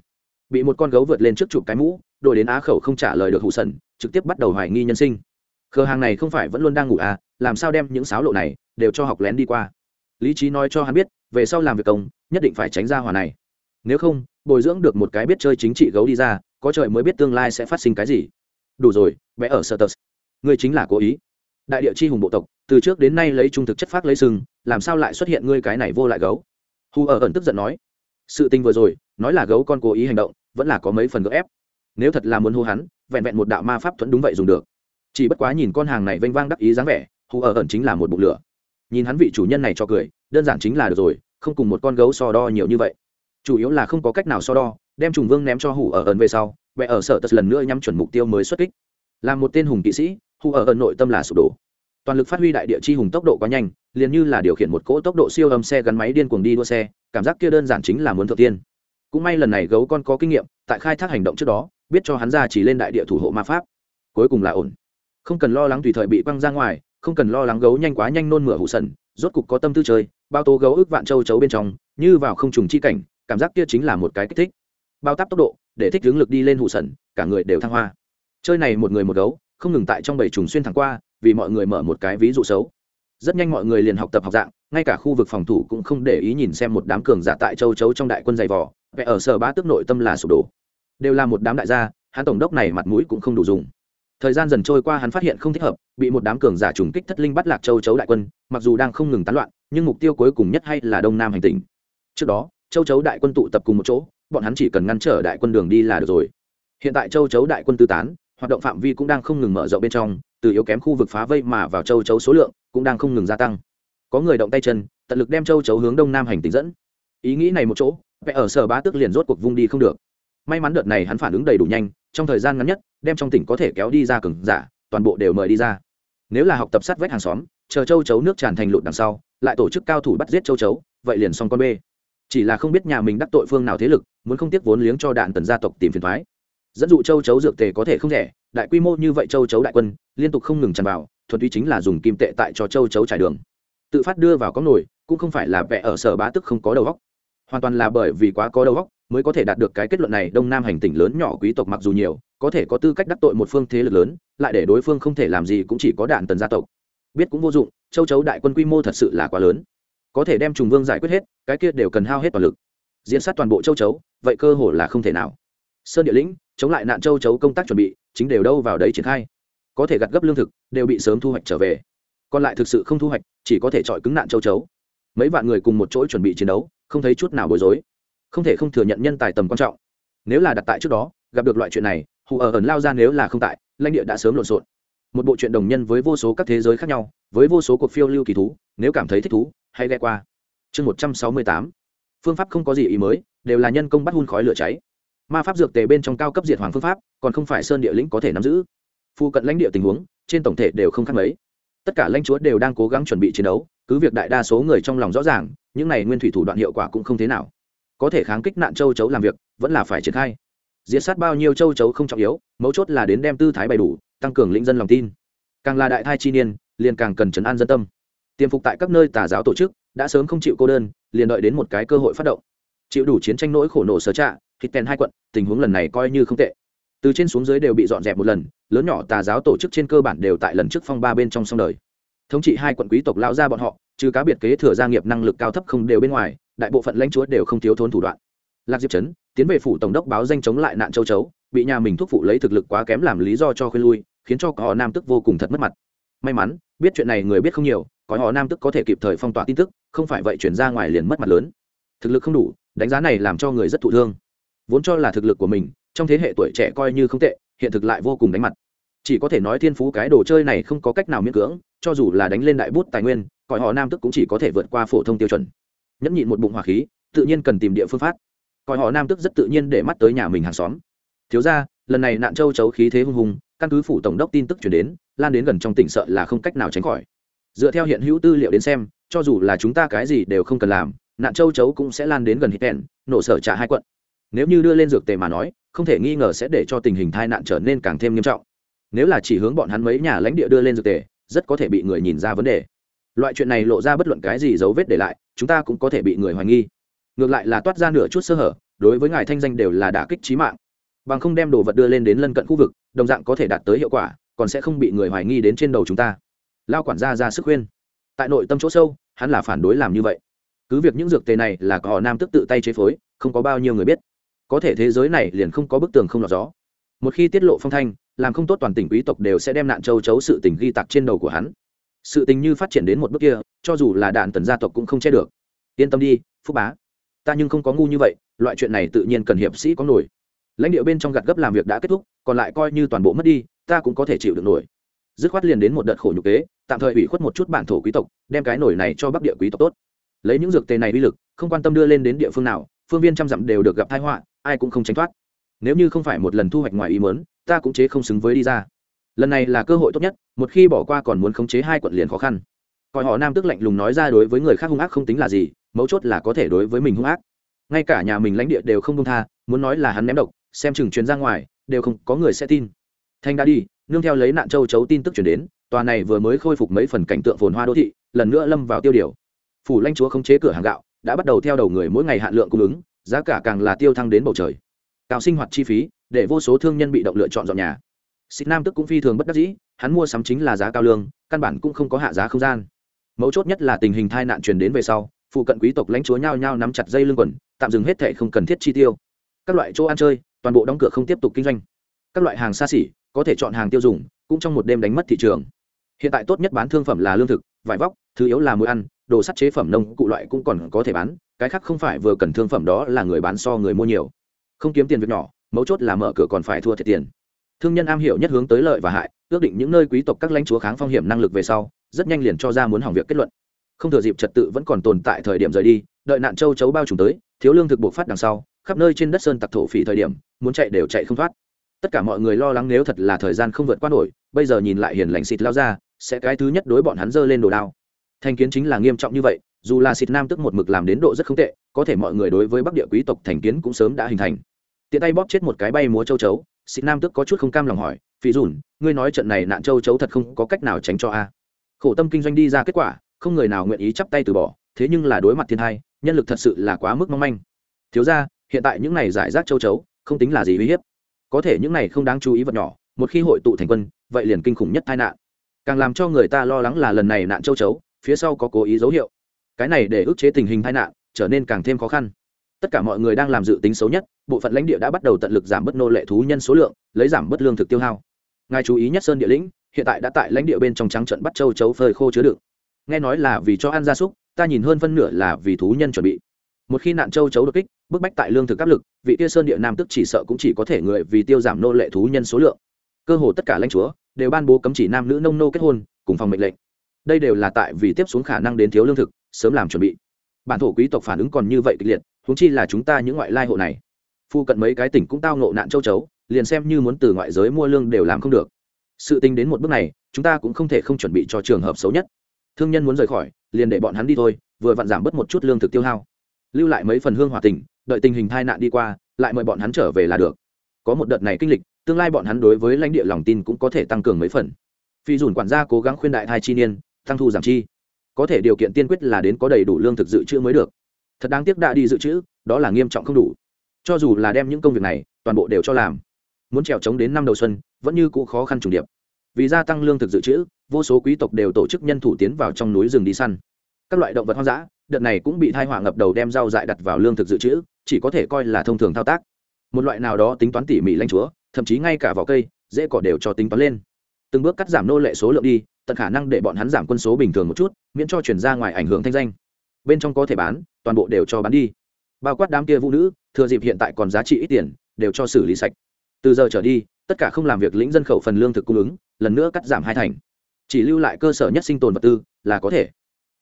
bị một con gấu vượt lên trước chụp cái mũ, đội đến á khẩu không trả lời được hụ sần, trực tiếp bắt đầu hoài nghi nhân sinh. Khờ hàng này không phải vẫn luôn đang ngủ à làm sao đem những sáo lộ này đều cho học lén đi qua? Lý trí nói cho hắn biết, về sau làm việc công, nhất định phải tránh ra hòa này nếu không, bồi dưỡng được một cái biết chơi chính trị gấu đi ra, có trời mới biết tương lai sẽ phát sinh cái gì. Đủ rồi vẽ ở sơ tơ ngươi chính là cố ý. Đại địa chi hùng bộ tộc, từ trước đến nay lấy trung thực chất phát lấy sừng, làm sao lại xuất hiện ngươi cái này vô lại gấu? Hù ở ẩn tức giận nói. Sự tình vừa rồi, nói là gấu con cố ý hành động, vẫn là có mấy phần gỡ ép. Nếu thật là muốn hô hắn, vẹn vẹn một đạo ma pháp thuẫn đúng vậy dùng được. Chỉ bất quá nhìn con hàng này vênh vang đắc ý dáng vẻ hù ở ẩn chính là một bụng lửa. Nhìn hắn vị chủ nhân này cho cười, đơn giản chính là được rồi, không cùng một con gấu so đo nhiều như vậy chủ yếu là không có cách nào so đo, đem trùng vương ném cho hủ ở ẩn về sau vẽ ở sở tật lần nữa nhắm chuẩn mục tiêu mới xuất kích. Là một tên hùng kỵ sĩ, hủ ở ẩn nội tâm là sụp đổ. Toàn lực phát huy đại địa chi hùng tốc độ quá nhanh, liền như là điều khiển một cỗ tốc độ siêu âm xe gắn máy điên cuồng đi đua xe, cảm giác kia đơn giản chính là muốn thượng tiên. Cũng may lần này gấu con có kinh nghiệm, tại khai thác hành động trước đó, biết cho hắn ra chỉ lên đại địa thủ hộ ma pháp. Cuối cùng là ổn. Không cần lo lắng tùy thời bị quăng ra ngoài, không cần lo lắng gấu nhanh quá nhanh nôn mửa hụ sần, rốt cục có tâm tư chơi, bao tố gấu ức vạn châu chấu bên trong, như vào không trùng chi cảnh cảm giác kia chính là một cái kích thích. Bao tắp tốc độ, để thích hướng lực đi lên hụ sần, cả người đều thăng hoa. Chơi này một người một gấu, không ngừng tại trong bảy trùng xuyên thẳng qua, vì mọi người mở một cái ví dụ xấu. Rất nhanh mọi người liền học tập học dạng, ngay cả khu vực phòng thủ cũng không để ý nhìn xem một đám cường giả tại châu chấu trong đại quân dày vỏ vẽ ở sở bá tức nội tâm là sụp đổ. Đều là một đám đại gia, hắn tổng đốc này mặt mũi cũng không đủ dùng. Thời gian dần trôi qua hắn phát hiện không thích hợp, bị một đám cường giả trùng kích thất linh bắt lạc châu chấu đại quân, mặc dù đang không ngừng tán loạn, nhưng mục tiêu cuối cùng nhất hay là đông nam hành tỉnh. Trước đó châu chấu đại quân tụ tập cùng một chỗ, bọn hắn chỉ cần ngăn trở đại quân đường đi là được rồi. Hiện tại châu chấu đại quân tư tán, hoạt động phạm vi cũng đang không ngừng mở rộng bên trong, từ yếu kém khu vực phá vây mà vào châu chấu số lượng cũng đang không ngừng gia tăng. Có người động tay chân, tận lực đem châu chấu hướng đông nam hành tính dẫn. Ý nghĩ này một chỗ vẽ ở sở bá tức liền rốt cuộc vung đi không được. May mắn đợt này hắn phản ứng đầy đủ nhanh, trong thời gian ngắn nhất, đem trong tỉnh có thể kéo đi ra cường giả, toàn bộ đều mời đi ra. Nếu là học tập sát vách hàng xóm, chờ châu chấu nước tràn thành lụt đằng sau, lại tổ chức cao thủ bắt giết châu chấu, vậy liền xong con bê chỉ là không biết nhà mình đắc tội phương nào thế lực, muốn không tiếc vốn liếng cho đạn tần gia tộc tìm phiền thoái. Dẫn dụ châu chấu dược tề có thể không rẻ, đại quy mô như vậy châu chấu đại quân, liên tục không ngừng tràn vào, thuần túy chính là dùng kim tệ tại cho châu chấu trải đường. Tự phát đưa vào có nổi cũng không phải là vẽ ở sở bá tức không có đầu góc hoàn toàn là bởi vì quá có đầu góc mới có thể đạt được cái kết luận này, đông nam hành tỉnh lớn nhỏ quý tộc mặc dù nhiều, có thể có tư cách đắc tội một phương thế lực lớn, lại để đối phương không thể làm gì cũng chỉ có đạn tần gia tộc. Biết cũng vô dụng, châu chấu đại quân quy mô thật sự là quá lớn có thể đem trùng vương giải quyết hết, cái kia đều cần hao hết toàn lực. Diễn sát toàn bộ châu chấu, vậy cơ hội là không thể nào. Sơn địa lĩnh, chống lại nạn châu chấu công tác chuẩn bị, chính đều đâu vào đấy triển khai. Có thể gặt gấp lương thực, đều bị sớm thu hoạch trở về. Còn lại thực sự không thu hoạch, chỉ có thể chọi cứng nạn châu chấu. Mấy vạn người cùng một chỗ chuẩn bị chiến đấu, không thấy chút nào bối rối. Không thể không thừa nhận nhân tài tầm quan trọng. Nếu là đặt tại trước đó, gặp được loại chuyện này, hù ở ẩn lao ra nếu là không tại, lãnh địa đã sớm lộn xộn. Một bộ chuyện đồng nhân với vô số các thế giới khác nhau, với vô số cuộc phiêu lưu kỳ thú, nếu cảm thấy thích thú hay ghe qua. Chương một trăm sáu mươi tám. Phương pháp không có gì ý mới, đều là nhân công bắt hun khói lửa cháy. Ma pháp dược tề bên trong cao cấp diệt hoàng phương pháp, còn không phải sơn địa lĩnh có thể nắm giữ. Phu cận lãnh địa tình huống, trên tổng thể đều không khác mấy. Tất cả lãnh chúa đều đang cố gắng chuẩn bị chiến đấu, cứ việc đại đa số người trong lòng rõ ràng, những này nguyên thủy thủ đoạn hiệu quả cũng không thế nào. Có thể kháng kích nạn châu chấu làm việc, vẫn là phải triển khai. Diệt sát bao nhiêu châu chấu không trọng yếu, mấu chốt là đến đem tư thái bày đủ, tăng cường lĩnh dân lòng tin. Càng là đại thai chi niên, liền càng cần trấn an dân tâm tiềm phục tại các nơi tà giáo tổ chức, đã sớm không chịu cô đơn, liền đợi đến một cái cơ hội phát động. Chịu đủ chiến tranh nỗi khổ nổ sở trạ thịt tèn hai quận, tình huống lần này coi như không tệ. Từ trên xuống dưới đều bị dọn dẹp một lần, lớn nhỏ tà giáo tổ chức trên cơ bản đều tại lần trước phong ba bên trong sông đời. Thống trị hai quận quý tộc lao ra bọn họ, trừ cá biệt kế thừa gia nghiệp năng lực cao thấp không đều bên ngoài, đại bộ phận lãnh chúa đều không thiếu thốn thủ đoạn. Lạc diệp trấn tiến về phủ tổng đốc báo danh chống lại nạn châu chấu, bị nhà mình thúc phụ lấy thực lực quá kém làm lý do cho khuyên lui, khiến cho họ nam tức vô cùng thật mất mặt may mắn, biết chuyện này người biết không nhiều có họ nam tức có thể kịp thời phong tỏa tin tức, không phải vậy chuyển ra ngoài liền mất mặt lớn. Thực lực không đủ, đánh giá này làm cho người rất thụ thương. Vốn cho là thực lực của mình, trong thế hệ tuổi trẻ coi như không tệ, hiện thực lại vô cùng đánh mặt. Chỉ có thể nói thiên phú cái đồ chơi này không có cách nào miễn cưỡng, cho dù là đánh lên đại bút tài nguyên cõi họ nam tức cũng chỉ có thể vượt qua phổ thông tiêu chuẩn. Nhẫn nhịn một bụng hỏa khí, tự nhiên cần tìm địa phương phát. Cõi họ nam tức rất tự nhiên để mắt tới nhà mình hàng xóm. Thiếu ra lần này nạn châu chấu khí thế hung hùng, căn cứ phủ tổng đốc tin tức chuyển đến lan đến gần trong tỉnh sợ là không cách nào tránh khỏi. Dựa theo hiện hữu tư liệu đến xem, cho dù là chúng ta cái gì đều không cần làm, nạn châu chấu cũng sẽ lan đến gần hít đèn nổ sở trả hai quận. Nếu như đưa lên dược tề mà nói, không thể nghi ngờ sẽ để cho tình hình tai nạn trở nên càng thêm nghiêm trọng. Nếu là chỉ hướng bọn hắn mấy nhà lãnh địa đưa lên dược tề, rất có thể bị người nhìn ra vấn đề. Loại chuyện này lộ ra bất luận cái gì dấu vết để lại, chúng ta cũng có thể bị người hoài nghi. Ngược lại là toát ra nửa chút sơ hở, đối với ngài thanh danh đều là đả kích trí mạng. Bằng không đem đồ vật đưa lên đến lân cận khu vực, đồng dạng có thể đạt tới hiệu quả còn sẽ không bị người hoài nghi đến trên đầu chúng ta. Lao quản gia ra sức khuyên. Tại nội tâm chỗ sâu, hắn là phản đối làm như vậy. Cứ việc những dược tề này là có nam tức tự tay chế phối, không có bao nhiêu người biết. Có thể thế giới này liền không có bức tường không lọt gió. Một khi tiết lộ phong thanh, làm không tốt toàn tỉnh quý tộc đều sẽ đem nạn châu chấu sự tình ghi tặc trên đầu của hắn. Sự tình như phát triển đến một bước kia, cho dù là đạn tần gia tộc cũng không che được. Yên tâm đi, phúc bá. Ta nhưng không có ngu như vậy, loại chuyện này tự nhiên cần hiệp sĩ có nổi. Lãnh địa bên trong gặt gấp làm việc đã kết thúc, còn lại coi như toàn bộ mất đi ta cũng có thể chịu được nổi. Dứt khoát liền đến một đợt khổ nhục kế, tạm thời ủy khuất một chút bản thổ quý tộc, đem cái nổi này cho bắc địa quý tộc tốt. Lấy những dược tề này uy lực, không quan tâm đưa lên đến địa phương nào, phương viên trăm dặm đều được gặp tai họa, ai cũng không tránh thoát. Nếu như không phải một lần thu hoạch ngoài ý mớn ta cũng chế không xứng với đi ra. Lần này là cơ hội tốt nhất, một khi bỏ qua còn muốn khống chế hai quận liền khó khăn. Coi họ nam tức lạnh lùng nói ra đối với người khác hung ác không tính là gì, mấu chốt là có thể đối với mình hung ác. Ngay cả nhà mình lãnh địa đều không công tha, muốn nói là hắn ném độc, xem chừng chuyến ra ngoài, đều không có người sẽ tin thanh đã đi, nương theo lấy nạn châu chấu tin tức chuyển đến, tòa này vừa mới khôi phục mấy phần cảnh tượng phồn hoa đô thị, lần nữa lâm vào tiêu điều. Phủ lãnh chúa khống chế cửa hàng gạo, đã bắt đầu theo đầu người mỗi ngày hạn lượng cung ứng, giá cả càng là tiêu thăng đến bầu trời. Cao sinh hoạt chi phí, để vô số thương nhân bị động lựa chọn dọn nhà. Xịt nam tức cũng phi thường bất đắc dĩ, hắn mua sắm chính là giá cao lương, căn bản cũng không có hạ giá không gian. Mấu chốt nhất là tình hình tai nạn truyền đến về sau, phụ cận quý tộc lãnh chúa nhao nhao nắm chặt dây lưng quần, tạm dừng hết thệ không cần thiết chi tiêu. Các loại chỗ ăn chơi, toàn bộ đóng cửa không tiếp tục kinh doanh. Các loại hàng xa xỉ có thể chọn hàng tiêu dùng, cũng trong một đêm đánh mất thị trường. Hiện tại tốt nhất bán thương phẩm là lương thực, vải vóc, thứ yếu là muối ăn, đồ sắt chế phẩm nông cụ loại cũng còn có thể bán, cái khác không phải vừa cần thương phẩm đó là người bán so người mua nhiều. Không kiếm tiền việc nhỏ, mấu chốt là mở cửa còn phải thua thiệt tiền. Thương nhân am hiểu nhất hướng tới lợi và hại, ước định những nơi quý tộc các lãnh chúa kháng phong hiểm năng lực về sau, rất nhanh liền cho ra muốn hỏng việc kết luận. Không thừa dịp trật tự vẫn còn tồn tại thời điểm rời đi, đợi nạn châu chấu bao trùm tới, thiếu lương thực buộc phát đằng sau, khắp nơi trên đất sơn tặc thổ phỉ thời điểm, muốn chạy đều chạy không thoát tất cả mọi người lo lắng nếu thật là thời gian không vượt qua nổi, bây giờ nhìn lại hiền lành xịt lao ra, sẽ cái thứ nhất đối bọn hắn dơ lên đồ đao. Thành kiến chính là nghiêm trọng như vậy, dù là xịt nam tức một mực làm đến độ rất không tệ, có thể mọi người đối với bắc địa quý tộc thành kiến cũng sớm đã hình thành. Tiện tay bóp chết một cái bay múa châu chấu, xịt nam tức có chút không cam lòng hỏi phí dùn, ngươi nói trận này nạn châu chấu thật không có cách nào tránh cho a? Khổ tâm kinh doanh đi ra kết quả, không người nào nguyện ý chắp tay từ bỏ, thế nhưng là đối mặt thiên hai nhân lực thật sự là quá mức mong manh. Thiếu ra hiện tại những này giải rác châu chấu, không tính là gì uy hiếp có thể những này không đáng chú ý vật nhỏ, một khi hội tụ thành quân, vậy liền kinh khủng nhất tai nạn. Càng làm cho người ta lo lắng là lần này nạn châu chấu, phía sau có cố ý dấu hiệu. Cái này để ức chế tình hình tai nạn, trở nên càng thêm khó khăn. Tất cả mọi người đang làm dự tính xấu nhất, bộ phận lãnh địa đã bắt đầu tận lực giảm bớt nô lệ thú nhân số lượng, lấy giảm bớt lương thực tiêu hao. Ngài chú ý nhất sơn địa lĩnh, hiện tại đã tại lãnh địa bên trong trắng trận bắt châu chấu phơi khô chứa đựng. Nghe nói là vì cho ăn gia súc, ta nhìn hơn phân nửa là vì thú nhân chuẩn bị một khi nạn châu chấu đột kích, bức bách tại lương thực áp lực, vị tia sơn địa nam tức chỉ sợ cũng chỉ có thể người vì tiêu giảm nô lệ thú nhân số lượng. Cơ hồ tất cả lãnh chúa đều ban bố cấm chỉ nam nữ nông nô kết hôn, cùng phòng mệnh lệnh. Đây đều là tại vì tiếp xuống khả năng đến thiếu lương thực, sớm làm chuẩn bị. Bản thổ quý tộc phản ứng còn như vậy kịch liệt húng chi là chúng ta những ngoại lai hộ này. Phu cận mấy cái tỉnh cũng tao ngộ nạn châu chấu, liền xem như muốn từ ngoại giới mua lương đều làm không được. Sự tính đến một bước này, chúng ta cũng không thể không chuẩn bị cho trường hợp xấu nhất. Thương nhân muốn rời khỏi, liền để bọn hắn đi thôi, vừa vặn giảm bớt một chút lương thực tiêu hao lưu lại mấy phần hương hòa tình, đợi tình hình tai nạn đi qua, lại mời bọn hắn trở về là được. Có một đợt này kinh lịch, tương lai bọn hắn đối với lãnh địa lòng tin cũng có thể tăng cường mấy phần. Phi dùn quản gia cố gắng khuyên đại thai chi niên, tăng thu giảm chi. Có thể điều kiện tiên quyết là đến có đầy đủ lương thực dự trữ mới được. Thật đáng tiếc đã đi dự trữ, đó là nghiêm trọng không đủ. Cho dù là đem những công việc này, toàn bộ đều cho làm. Muốn trèo trống đến năm đầu xuân, vẫn như cũ khó khăn trùng điệp. Vì gia tăng lương thực dự trữ, vô số quý tộc đều tổ chức nhân thủ tiến vào trong núi rừng đi săn. Các loại động vật hoang dã đợt này cũng bị thai họa ngập đầu đem rau dại đặt vào lương thực dự trữ, chỉ có thể coi là thông thường thao tác. Một loại nào đó tính toán tỉ mỉ lanh chúa, thậm chí ngay cả vỏ cây, dễ cỏ đều cho tính toán lên. Từng bước cắt giảm nô lệ số lượng đi, tận khả năng để bọn hắn giảm quân số bình thường một chút, miễn cho chuyển ra ngoài ảnh hưởng thanh danh. Bên trong có thể bán, toàn bộ đều cho bán đi. Bao quát đám kia vũ nữ, thừa dịp hiện tại còn giá trị ít tiền, đều cho xử lý sạch. Từ giờ trở đi, tất cả không làm việc lĩnh dân khẩu phần lương thực cung ứng, lần nữa cắt giảm hai thành. Chỉ lưu lại cơ sở nhất sinh tồn vật tư là có thể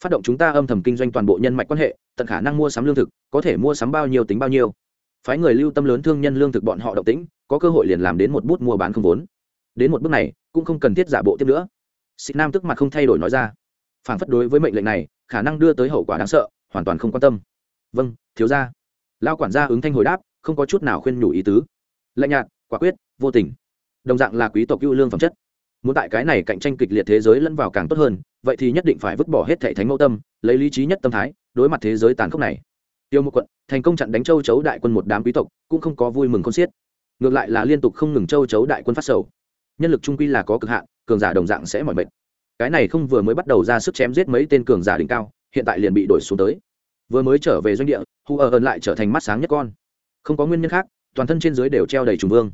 phát động chúng ta âm thầm kinh doanh toàn bộ nhân mạch quan hệ, tận khả năng mua sắm lương thực, có thể mua sắm bao nhiêu tính bao nhiêu. Phái người lưu tâm lớn thương nhân lương thực bọn họ động tĩnh, có cơ hội liền làm đến một bút mua bán không vốn. Đến một bước này, cũng không cần thiết giả bộ tiếp nữa. Sĩ nam tức mặt không thay đổi nói ra. Phản phất đối với mệnh lệnh này, khả năng đưa tới hậu quả đáng sợ, hoàn toàn không quan tâm. Vâng thiếu gia. lao quản gia ứng thanh hồi đáp, không có chút nào khuyên nhủ ý tứ. Lạnh nhạt, quả quyết, vô tình. Đồng dạng là quý tộc ưu lương phẩm chất muốn tại cái này cạnh tranh kịch liệt thế giới lẫn vào càng tốt hơn, vậy thì nhất định phải vứt bỏ hết thệ thánh mẫu tâm, lấy lý trí nhất tâm thái, đối mặt thế giới tàn khốc này. Tiêu một quận, thành công chặn đánh châu chấu đại quân một đám quý tộc, cũng không có vui mừng con xiết. Ngược lại là liên tục không ngừng châu chấu đại quân phát sầu. Nhân lực trung quy là có cực hạn, cường giả đồng dạng sẽ mỏi mệt. Cái này không vừa mới bắt đầu ra sức chém giết mấy tên cường giả đỉnh cao, hiện tại liền bị đổi xuống tới. Vừa mới trở về doanh địa, hu ở ơn lại trở thành mắt sáng nhất con. Không có nguyên nhân khác, toàn thân trên dưới đều treo đầy trùng vương.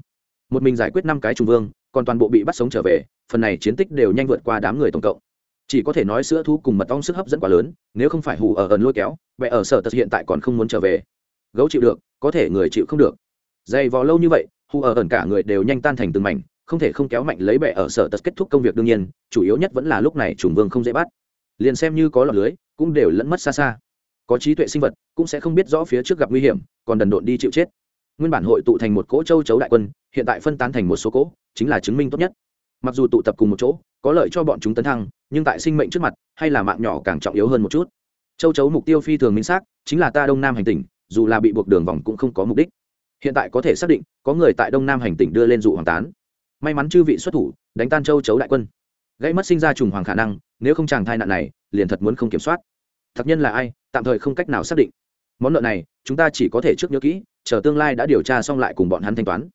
Một mình giải quyết năm cái trùng vương, còn toàn bộ bị bắt sống trở về phần này chiến tích đều nhanh vượt qua đám người tổng cộng. Chỉ có thể nói sữa thu cùng mật ong sức hấp dẫn quá lớn, nếu không phải hù ở ẩn lôi kéo vẻ ở sở tật hiện tại còn không muốn trở về. Gấu chịu được, có thể người chịu không được. Dày vò lâu như vậy, hù ở ẩn cả người đều nhanh tan thành từng mảnh, không thể không kéo mạnh lấy bệ ở sở tật kết thúc công việc đương nhiên, chủ yếu nhất vẫn là lúc này trùng vương không dễ bắt. Liền xem như có lọt lưới, cũng đều lẫn mất xa xa. Có trí tuệ sinh vật, cũng sẽ không biết rõ phía trước gặp nguy hiểm, còn đần độn đi chịu chết. Nguyên bản hội tụ thành một cỗ châu chấu đại quân, hiện tại phân tán thành một số cỗ, chính là chứng minh tốt nhất mặc dù tụ tập cùng một chỗ, có lợi cho bọn chúng tấn thăng, nhưng tại sinh mệnh trước mặt, hay là mạng nhỏ càng trọng yếu hơn một chút. Châu chấu mục tiêu phi thường minh xác, chính là ta đông nam hành tỉnh, dù là bị buộc đường vòng cũng không có mục đích. Hiện tại có thể xác định, có người tại đông nam hành tỉnh đưa lên dụ hoàng tán. May mắn chư vị xuất thủ, đánh tan châu chấu đại quân. Gây mất sinh ra trùng hoàng khả năng, nếu không chàng thai nạn này, liền thật muốn không kiểm soát. Thật nhân là ai, tạm thời không cách nào xác định. Món nợ này, chúng ta chỉ có thể trước nhớ kỹ, chờ tương lai đã điều tra xong lại cùng bọn hắn thanh toán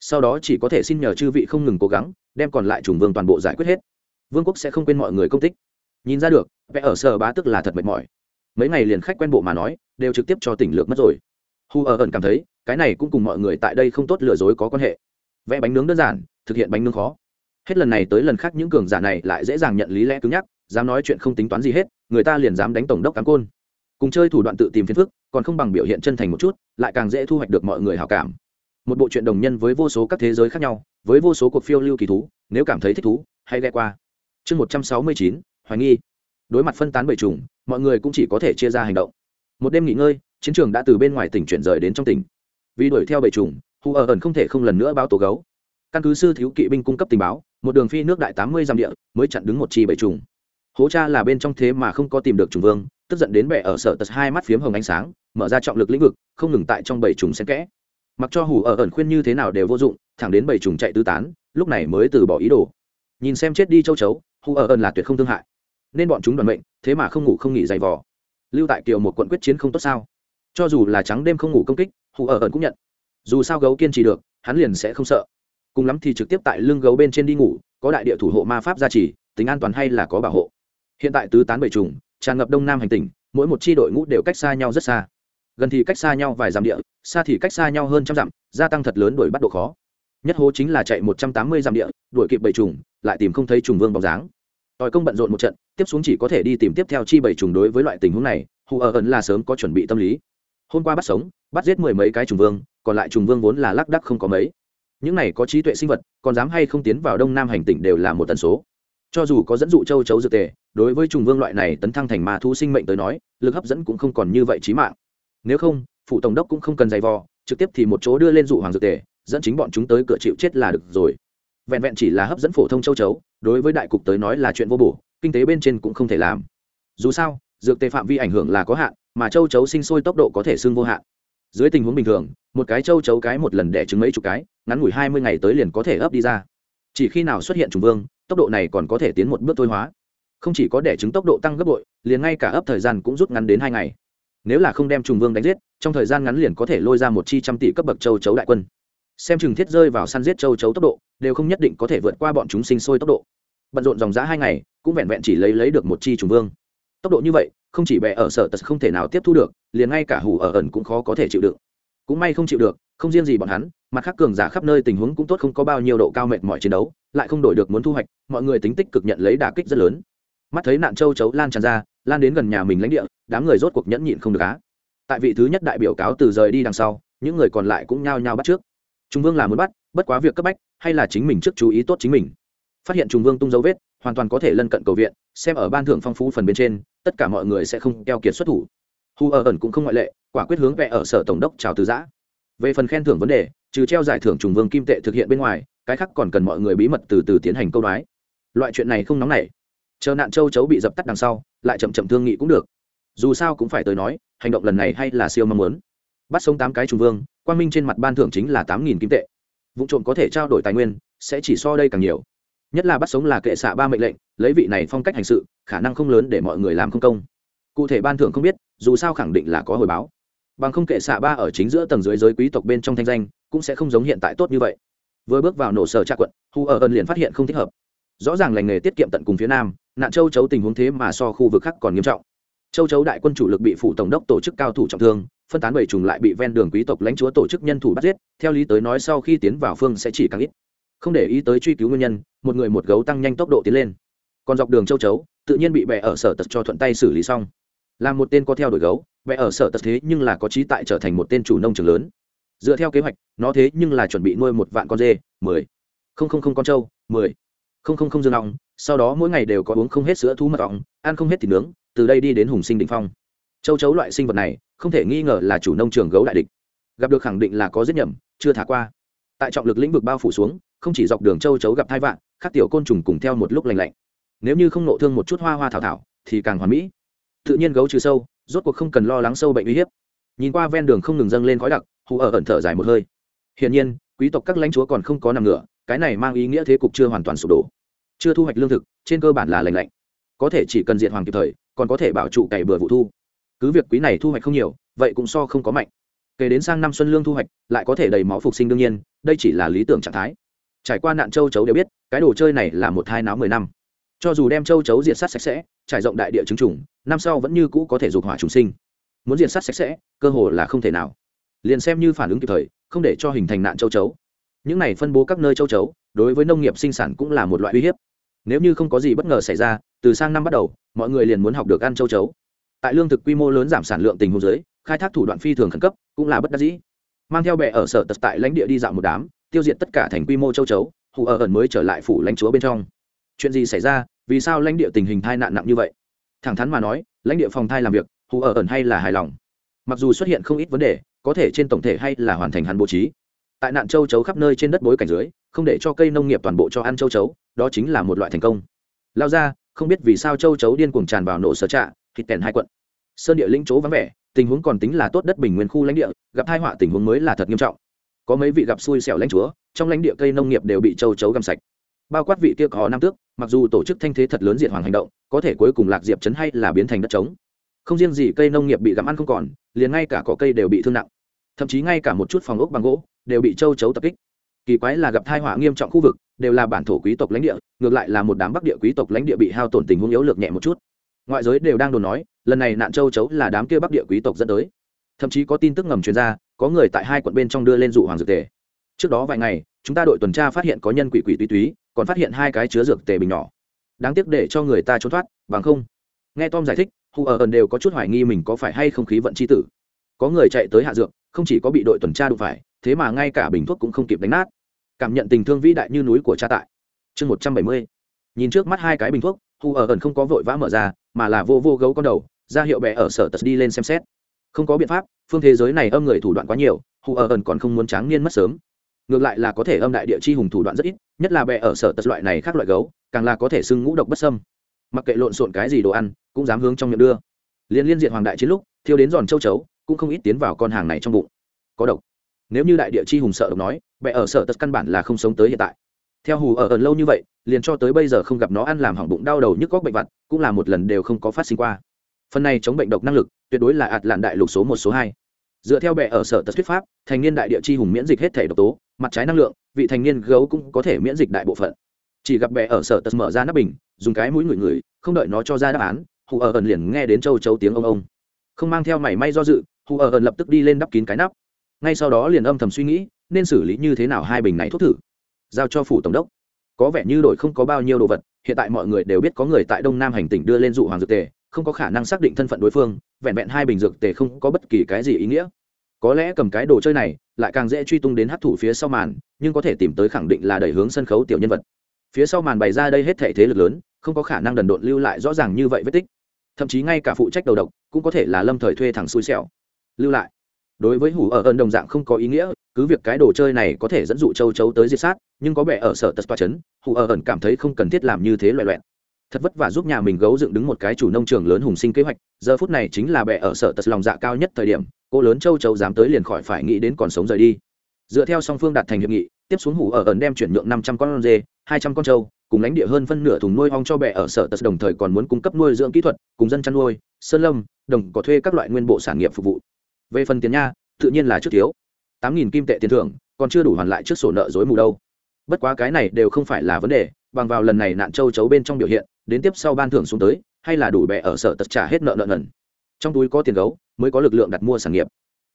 sau đó chỉ có thể xin nhờ chư vị không ngừng cố gắng, đem còn lại trùng vương toàn bộ giải quyết hết. Vương quốc sẽ không quên mọi người công tích. Nhìn ra được vẽ ở sở bá tức là thật mệt mỏi. Mấy ngày liền khách quen bộ mà nói, đều trực tiếp cho tỉnh lược mất rồi. Hu ở ẩn cảm thấy, cái này cũng cùng mọi người tại đây không tốt lừa dối có quan hệ. Vẽ bánh nướng đơn giản, thực hiện bánh nướng khó. Hết lần này tới lần khác những cường giả này lại dễ dàng nhận lý lẽ cứng nhắc, dám nói chuyện không tính toán gì hết, người ta liền dám đánh tổng đốc cán côn. Cùng chơi thủ đoạn tự tìm phiền phức, còn không bằng biểu hiện chân thành một chút, lại càng dễ thu hoạch được mọi người hào cảm một bộ truyện đồng nhân với vô số các thế giới khác nhau, với vô số cuộc phiêu lưu kỳ thú, nếu cảm thấy thích thú, hãy ghe qua. Chương một trăm sáu mươi chín, hoài nghi. Đối mặt phân tán bảy trùng mọi người cũng chỉ có thể chia ra hành động. Một đêm nghỉ ngơi, chiến trường đã từ bên ngoài tỉnh chuyển rời đến trong tỉnh. Vì đuổi theo bầy trùng hù ở ẩn không thể không lần nữa báo tố gấu. Căn cứ sư thiếu kỵ binh cung cấp tình báo, một đường phi nước đại tám mươi dặm địa, mới chặn đứng một chi bầy trùng hố cha là bên trong thế mà không có tìm được trùng vương, tức giận đến bệ ở sở tật hai mắt phiếm hồng ánh sáng, mở ra trọng lực lĩnh vực, không ngừng tại trong bầy trùng xen kẽ mặc cho hủ ở ẩn khuyên như thế nào đều vô dụng, thẳng đến bầy trùng chạy tứ tán, lúc này mới từ bỏ ý đồ. Nhìn xem chết đi châu chấu, hủ ở ẩn là tuyệt không thương hại. Nên bọn chúng đoàn mệnh, thế mà không ngủ không nghỉ dày vò. Lưu tại kiều một quận quyết chiến không tốt sao? Cho dù là trắng đêm không ngủ công kích, hủ ở ẩn cũng nhận. Dù sao gấu kiên trì được, hắn liền sẽ không sợ. Cùng lắm thì trực tiếp tại lưng gấu bên trên đi ngủ, có đại địa thủ hộ ma pháp gia trì, tính an toàn hay là có bảo hộ. Hiện tại tứ tán bầy trùng, tràn ngập đông nam hành tỉnh, mỗi một tri đội ngũ đều cách xa nhau rất xa gần thì cách xa nhau vài dặm địa, xa thì cách xa nhau hơn trăm dặm, gia tăng thật lớn đuổi bắt độ khó. Nhất hố chính là chạy một trăm tám mươi dặm địa, đuổi kịp bầy trùng lại tìm không thấy trùng vương bóng dáng. Tòi công bận rộn một trận, tiếp xuống chỉ có thể đi tìm tiếp theo chi bầy trùng đối với loại tình huống này, hù ở ẩn là sớm có chuẩn bị tâm lý. Hôm qua bắt sống, bắt giết mười mấy cái trùng vương, còn lại trùng vương vốn là lác đắc không có mấy. Những này có trí tuệ sinh vật, còn dám hay không tiến vào đông nam hành tỉnh đều là một tần số. Cho dù có dẫn dụ châu chấu dược tề, đối với trùng vương loại này tấn thăng thành ma thu sinh mệnh tới nói, lực hấp dẫn cũng không còn như vậy trí mạng nếu không phụ tổng đốc cũng không cần giày vò, trực tiếp thì một chỗ đưa lên dụ hoàng dược tề, dẫn chính bọn chúng tới cửa chịu chết là được rồi. Vẹn vẹn chỉ là hấp dẫn phổ thông châu chấu, đối với đại cục tới nói là chuyện vô bổ, kinh tế bên trên cũng không thể làm. Dù sao, dược tề phạm vi ảnh hưởng là có hạn, mà châu chấu sinh sôi tốc độ có thể xưng vô hạn. Dưới tình huống bình thường, một cái châu chấu cái một lần đẻ trứng mấy chục cái, ngắn ngủi hai mươi ngày tới liền có thể ấp đi ra. Chỉ khi nào xuất hiện trùng vương, tốc độ này còn có thể tiến một bước thôi hóa. Không chỉ có đẻ trứng tốc độ tăng gấp bội, liền ngay cả ấp thời gian cũng rút ngắn đến hai ngày nếu là không đem trùng vương đánh giết, trong thời gian ngắn liền có thể lôi ra một chi trăm tỷ cấp bậc châu chấu đại quân. Xem chừng thiết rơi vào săn giết châu chấu tốc độ, đều không nhất định có thể vượt qua bọn chúng sinh sôi tốc độ. Bận rộn dòng giã hai ngày, cũng vẹn vẹn chỉ lấy lấy được một chi trùng vương. Tốc độ như vậy, không chỉ bè ở sở tật không thể nào tiếp thu được, liền ngay cả hủ ở ẩn cũng khó có thể chịu đựng. Cũng may không chịu được, không riêng gì bọn hắn, mặt khác cường giả khắp nơi tình huống cũng tốt không có bao nhiêu độ cao mệt mọi chiến đấu, lại không đổi được muốn thu hoạch, mọi người tính tích cực nhận lấy đà kích rất lớn. Mắt thấy nạn châu chấu lan tràn ra lan đến gần nhà mình lãnh địa, đám người rốt cuộc nhẫn nhịn không được á. Tại vị thứ nhất đại biểu cáo từ rời đi đằng sau, những người còn lại cũng nhao nhao bắt trước. Trung vương là muốn bắt, bất quá việc cấp bách, hay là chính mình trước chú ý tốt chính mình. Phát hiện trung vương tung dấu vết, hoàn toàn có thể lân cận cầu viện, xem ở ban thưởng phong phú phần bên trên, tất cả mọi người sẽ không keo kiệt xuất thủ. Hu ở ẩn cũng không ngoại lệ, quả quyết hướng vẽ ở sở tổng đốc chào từ giã. Về phần khen thưởng vấn đề, trừ treo giải thưởng trùng vương kim tệ thực hiện bên ngoài, cái khác còn cần mọi người bí mật từ từ tiến hành câu đoái. Loại chuyện này không nóng nảy chờ nạn châu chấu bị dập tắt đằng sau, lại chậm chậm thương nghị cũng được. Dù sao cũng phải tới nói, hành động lần này hay là siêu mong muốn. Bắt sống tám cái trung vương, quang minh trên mặt ban thưởng chính là tám nghìn kim tệ. Vụ trộm có thể trao đổi tài nguyên, sẽ chỉ so đây càng nhiều. Nhất là bắt sống là kệ xạ ba mệnh lệnh, lấy vị này phong cách hành sự, khả năng không lớn để mọi người làm không công. Cụ thể ban thưởng không biết, dù sao khẳng định là có hồi báo. Bằng không kệ xạ ba ở chính giữa tầng dưới giới quý tộc bên trong thanh danh, cũng sẽ không giống hiện tại tốt như vậy. Vừa bước vào nổ sở trạ quận, hu ở ân liền phát hiện không thích hợp rõ ràng lành nghề tiết kiệm tận cùng phía nam, nạn châu chấu tình huống thế mà so khu vực khác còn nghiêm trọng. Châu chấu đại quân chủ lực bị phủ tổng đốc tổ chức cao thủ trọng thương, phân tán bảy trùng lại bị ven đường quý tộc lãnh chúa tổ chức nhân thủ bắt giết, theo lý tới nói sau khi tiến vào phương sẽ chỉ càng ít. Không để ý tới truy cứu nguyên nhân, một người một gấu tăng nhanh tốc độ tiến lên. Còn dọc đường châu chấu, tự nhiên bị bè ở sở tật cho thuận tay xử lý xong. Là một tên có theo đuổi gấu, bè ở sở tật thế nhưng là có trí tại trở thành một tên chủ nông trường lớn. Dựa theo kế hoạch, nó thế nhưng là chuẩn bị nuôi một vạn con dê, mười. Không không không con trâu, mười không không không dương ong, sau đó mỗi ngày đều có uống không hết sữa thú mật ong, ăn không hết thịt nướng, từ đây đi đến hùng sinh định phong. Châu chấu loại sinh vật này, không thể nghi ngờ là chủ nông trường gấu đại địch. Gặp được khẳng định là có giết nhầm, chưa thả qua. Tại trọng lực lĩnh vực bao phủ xuống, không chỉ dọc đường châu chấu gặp thai vạn các tiểu côn trùng cùng theo một lúc lành lạnh. Nếu như không nộ thương một chút hoa hoa thảo thảo, thì càng hoàn mỹ. Tự nhiên gấu trừ sâu, rốt cuộc không cần lo lắng sâu bệnh uy hiếp. Nhìn qua ven đường không ngừng dâng lên khói đặc, hù ở ẩn thở dài một hơi. Hiển nhiên, quý tộc các lãnh chúa còn không có nằm ngửa, cái này mang ý nghĩa thế cục chưa hoàn toàn sụp đổ chưa thu hoạch lương thực, trên cơ bản là lành lạnh. Có thể chỉ cần diện hoàng kịp thời, còn có thể bảo trụ cày bừa vụ thu. Cứ việc quý này thu hoạch không nhiều, vậy cũng so không có mạnh. Kể đến sang năm xuân lương thu hoạch, lại có thể đầy máu phục sinh đương nhiên, đây chỉ là lý tưởng trạng thái. Trải qua nạn châu chấu đều biết, cái đồ chơi này là một hai náo mười năm. Cho dù đem châu chấu diệt sát sạch sẽ, trải rộng đại địa chứng trùng, năm sau vẫn như cũ có thể dục hỏa trùng sinh. Muốn diệt sát sạch sẽ, cơ hồ là không thể nào. Liền xem như phản ứng kịp thời, không để cho hình thành nạn châu chấu. Những này phân bố các nơi châu chấu, đối với nông nghiệp sinh sản cũng là một loại uy hiếp nếu như không có gì bất ngờ xảy ra, từ sang năm bắt đầu, mọi người liền muốn học được ăn châu chấu. Tại lương thực quy mô lớn giảm sản lượng tình hồ dưới, khai thác thủ đoạn phi thường khẩn cấp, cũng là bất đắc dĩ. Mang theo bè ở sở tật tại lãnh địa đi dạo một đám, tiêu diệt tất cả thành quy mô châu chấu, hù ở ẩn mới trở lại phủ lãnh chúa bên trong. Chuyện gì xảy ra? Vì sao lãnh địa tình hình thai nạn nặng như vậy? Thẳng thắn mà nói, lãnh địa phòng thai làm việc, hù ở ẩn hay là hài lòng? Mặc dù xuất hiện không ít vấn đề, có thể trên tổng thể hay là hoàn thành hắn bố trí. Tại nạn châu chấu khắp nơi trên đất bối cảnh dưới không để cho cây nông nghiệp toàn bộ cho ăn châu chấu, đó chính là một loại thành công. Lao ra, không biết vì sao châu chấu điên cuồng tràn vào nổ sở trạ, thịt kèn hai quận. Sơn địa linh chỗ vắng vẻ, tình huống còn tính là tốt đất bình nguyên khu lãnh địa, gặp hai họa tình huống mới là thật nghiêm trọng. Có mấy vị gặp xui xẻo lãnh chúa, trong lãnh địa cây nông nghiệp đều bị châu chấu găm sạch. Bao quát vị kia có năm tước, mặc dù tổ chức thanh thế thật lớn diện hoàng hành động, có thể cuối cùng lạc diệp chấn hay là biến thành đất trống. Không riêng gì cây nông nghiệp bị gặm ăn không còn, liền ngay cả cỏ cây đều bị thương nặng. Thậm chí ngay cả một chút phòng ốc bằng gỗ đều bị châu chấu tập kích kỳ quái là gặp thai họa nghiêm trọng khu vực, đều là bản thổ quý tộc lãnh địa, ngược lại là một đám bắc địa quý tộc lãnh địa bị hao tổn tình huống yếu lược nhẹ một chút. Ngoại giới đều đang đồn nói, lần này nạn châu chấu là đám kia bắc địa quý tộc dẫn tới. Thậm chí có tin tức ngầm truyền ra, có người tại hai quận bên trong đưa lên dụ hoàng dược tề. Trước đó vài ngày, chúng ta đội tuần tra phát hiện có nhân quỷ quỷ túy túy, còn phát hiện hai cái chứa dược tề bình nhỏ. Đáng tiếc để cho người ta trốn thoát, bằng không. Nghe tom giải thích hù ở ẩn đều có chút hoài nghi mình có phải hay không khí vận c h i tử. Có người chạy tới hạ dược, không chỉ có bị đội tuần tra đụng phải, thế mà ngay cả bình thuốc cũng không kịp đánh nát cảm nhận tình thương vĩ đại như núi của cha tại. Chương một trăm bảy mươi. Nhìn trước mắt hai cái bình thuốc hù ở ẩn không có vội vã mở ra, mà là vô vô gấu con đầu, ra hiệu bè ở sở tật đi lên xem xét. Không có biện pháp, phương thế giới này âm người thủ đoạn quá nhiều hù ở ẩn còn không muốn tráng niên mất sớm. Ngược lại là có thể âm đại địa chi hùng thủ đoạn rất ít, nhất là bè ở sở tật loại này khác loại gấu, càng là có thể sưng ngũ độc bất sâm mặc kệ lộn xộn cái gì đồ ăn, cũng dám hướng trong miệng đưa. Liên liên diện hoàng đại chiến lúc, thiêu đến giòn châu chấu, cũng không ít tiến vào con hàng này trong bụng. Có độc. Nếu như đại địa chi hùng sợ độc nói bè ở sở tật căn bản là không sống tới hiện tại. Theo hù ở ẩn lâu như vậy, liền cho tới bây giờ không gặp nó ăn làm hỏng bụng đau đầu nhức góc bệnh vặt, cũng là một lần đều không có phát sinh qua. Phần này chống bệnh độc năng lực, tuyệt đối là ạt lạn đại lục số một, số hai. Dựa theo bệ ở sở tật thuyết pháp, thành niên đại địa chi hùng miễn dịch hết thể độc tố, mặt trái năng lượng, vị thành niên gấu cũng có thể miễn dịch đại bộ phận. Chỉ gặp bệ ở sở tật mở ra nắp bình, dùng cái mũi ngửi ngửi, không đợi nó cho ra đáp án, hù ở ẩn liền nghe đến châu chấu tiếng ông ông. Không mang theo mảy may do dự, hù ở ẩn lập tức đi lên đắp kín cái nắp. Ngay sau đó liền âm thầm suy nghĩ nên xử lý như thế nào hai bình này thuốc thử? Giao cho phủ tổng đốc. Có vẻ như đội không có bao nhiêu đồ vật, hiện tại mọi người đều biết có người tại đông nam hành tỉnh đưa lên dụ hoàng dược tề, không có khả năng xác định thân phận đối phương, vẹn vẹn hai bình dược tề không có bất kỳ cái gì ý nghĩa. Có lẽ cầm cái đồ chơi này, lại càng dễ truy tung đến hát thủ phía sau màn, nhưng có thể tìm tới khẳng định là đẩy hướng sân khấu tiểu nhân vật. Phía sau màn bày ra đây hết thể thế lực lớn, không có khả năng đần độn lưu lại rõ ràng như vậy vết tích. Thậm chí ngay cả phụ trách đầu độc, cũng có thể là lâm thời thuê thằng xui xẻo. Lưu lại. Đối với hủ ở ơn đồng dạng không có ý nghĩa cứ việc cái đồ chơi này có thể dẫn dụ châu chấu tới diệt sát, nhưng có vẻ ở sở tật toa chấn, hù ở ẩn cảm thấy không cần thiết làm như thế loại loẹn thật vất vả giúp nhà mình gấu dựng đứng một cái chủ nông trường lớn hùng sinh kế hoạch, giờ phút này chính là bệ ở sở tật lòng dạ cao nhất thời điểm, cô lớn châu chấu dám tới liền khỏi phải nghĩ đến còn sống rời đi. Dựa theo song phương đạt thành hiệp nghị, tiếp xuống hủ ở ẩn đem chuyển nhượng năm trăm con dê, hai trăm con trâu, cùng lãnh địa hơn phân nửa thùng nuôi ong cho bệ ở sở tật đồng thời còn muốn cung cấp nuôi dưỡng kỹ thuật, cùng dân chăn nuôi, sơn lâm, đồng có thuê các loại nguyên bộ sản nghiệp phục vụ. Về phần tiền nha, tự nhiên là trước thiếu tám nghìn kim tệ tiền thưởng, còn chưa đủ hoàn lại trước sổ nợ dối mù đâu. Bất quá cái này đều không phải là vấn đề, bằng vào lần này nạn châu chấu bên trong biểu hiện, đến tiếp sau ban thưởng xuống tới, hay là đủ bè ở sở tật trả hết nợ nợ nần. Trong túi có tiền gấu, mới có lực lượng đặt mua sản nghiệp.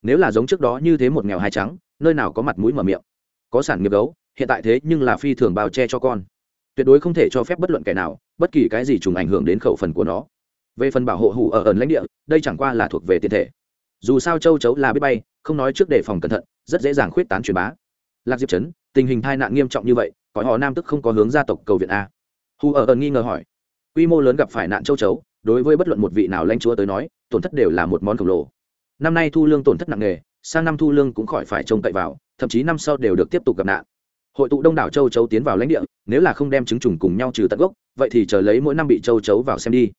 Nếu là giống trước đó như thế một nghèo hai trắng, nơi nào có mặt mũi mở miệng. Có sản nghiệp gấu, hiện tại thế nhưng là phi thường bào che cho con. Tuyệt đối không thể cho phép bất luận kẻ nào, bất kỳ cái gì trùng ảnh hưởng đến khẩu phần của nó. Về phần bảo hộ hủ ở ẩn lãnh địa, đây chẳng qua là thuộc về tiền thể. Dù sao châu chấu là biết bay không nói trước đề phòng cẩn thận, rất dễ dàng khuyết tán truyền bá. Lạc diệp trấn, tình hình tai nạn nghiêm trọng như vậy có họ nam tức không có hướng gia tộc cầu viện a. Hù ở ẩn nghi ngờ hỏi. Quy mô lớn gặp phải nạn châu chấu, đối với bất luận một vị nào lãnh chúa tới nói, tổn thất đều là một món khổng lồ. Năm nay thu lương tổn thất nặng nề, sang năm thu lương cũng khỏi phải trông cậy vào, thậm chí năm sau đều được tiếp tục gặp nạn. Hội tụ đông đảo châu chấu tiến vào lãnh địa, nếu là không đem chứng trùng cùng nhau trừ tận gốc, vậy thì chờ lấy mỗi năm bị châu chấu vào xem đi.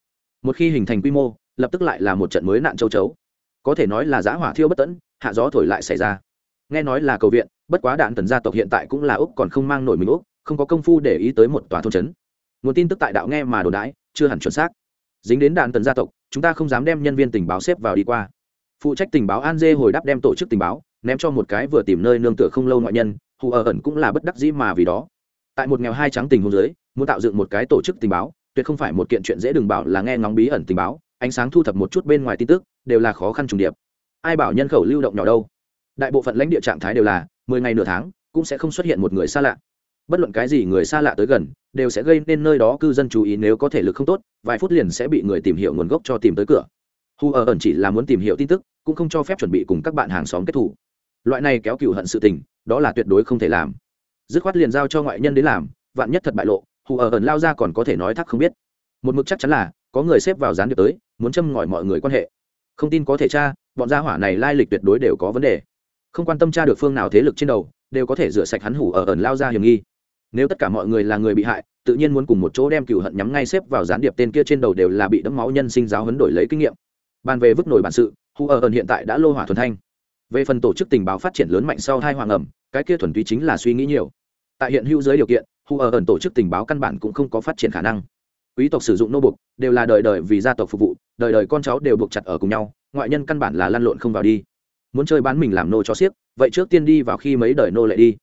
Một khi hình thành quy mô, lập tức lại là một trận mới nạn châu chấu. Có thể nói là giã hỏa thiêu bất tẫn hạ gió thổi lại xảy ra. Nghe nói là cầu viện, bất quá đạn tần gia tộc hiện tại cũng là úc còn không mang nổi mình úc, không có công phu để ý tới một tòa thôn trấn. Nguồn tin tức tại đạo nghe mà đồn đãi, chưa hẳn chuẩn xác. Dính đến đạn tần gia tộc, chúng ta không dám đem nhân viên tình báo xếp vào đi qua. Phụ trách tình báo an dê hồi đáp đem tổ chức tình báo, ném cho một cái vừa tìm nơi nương tựa không lâu ngoại nhân, hù ở ẩn cũng là bất đắc dĩ mà vì đó. Tại một nghèo hai trắng tình hôn giới muốn tạo dựng một cái tổ chức tình báo, tuyệt không phải một kiện chuyện dễ đừng bảo là nghe ngóng bí ẩn tình báo, ánh sáng thu thập một chút bên ngoài tin tức, đều là khó khăn trùng điệp ai bảo nhân khẩu lưu động nhỏ đâu? Đại bộ phận lãnh địa trạng thái đều là, mười ngày nửa tháng, cũng sẽ không xuất hiện một người xa lạ. Bất luận cái gì người xa lạ tới gần, đều sẽ gây nên nơi đó cư dân chú ý nếu có thể lực không tốt, vài phút liền sẽ bị người tìm hiểu nguồn gốc cho tìm tới cửa. Hu ở ẩn chỉ là muốn tìm hiểu tin tức, cũng không cho phép chuẩn bị cùng các bạn hàng xóm kết thủ. Loại này kéo cựu hận sự tình, đó là tuyệt đối không thể làm. Dứt khoát liền giao cho ngoại nhân đến làm, vạn nhất thật bại lộ hù ở ẩn lao ra còn có thể nói thắc không biết. Một mực chắc chắn là, có người xếp vào gián điệp tới, muốn châm ngòi mọi người quan hệ không tin có thể tra, bọn gia hỏa này lai lịch tuyệt đối đều có vấn đề. Không quan tâm tra được phương nào thế lực trên đầu, đều có thể rửa sạch hắn hủ ở ẩn lao ra hiểm nghi. Nếu tất cả mọi người là người bị hại, tự nhiên muốn cùng một chỗ đem cựu hận nhắm ngay xếp vào gián điệp tên kia trên đầu đều là bị đẫm máu nhân sinh giáo hấn đổi lấy kinh nghiệm. Bàn về vứt nổi bản sự, hủ ở ẩn hiện tại đã lô hỏa thuần thanh. Về phần tổ chức tình báo phát triển lớn mạnh sau hai hoàng ẩm, cái kia thuần túy chính là suy nghĩ nhiều. Tại hiện hữu giới điều kiện, hủ ở ẩn tổ chức tình báo căn bản cũng không có phát triển khả năng quý tộc sử dụng nô bục đều là đời đời vì gia tộc phục vụ, đời đời con cháu đều buộc chặt ở cùng nhau, ngoại nhân căn bản là lăn lộn không vào đi. Muốn chơi bán mình làm nô cho xiếc, vậy trước tiên đi vào khi mấy đời nô lệ đi.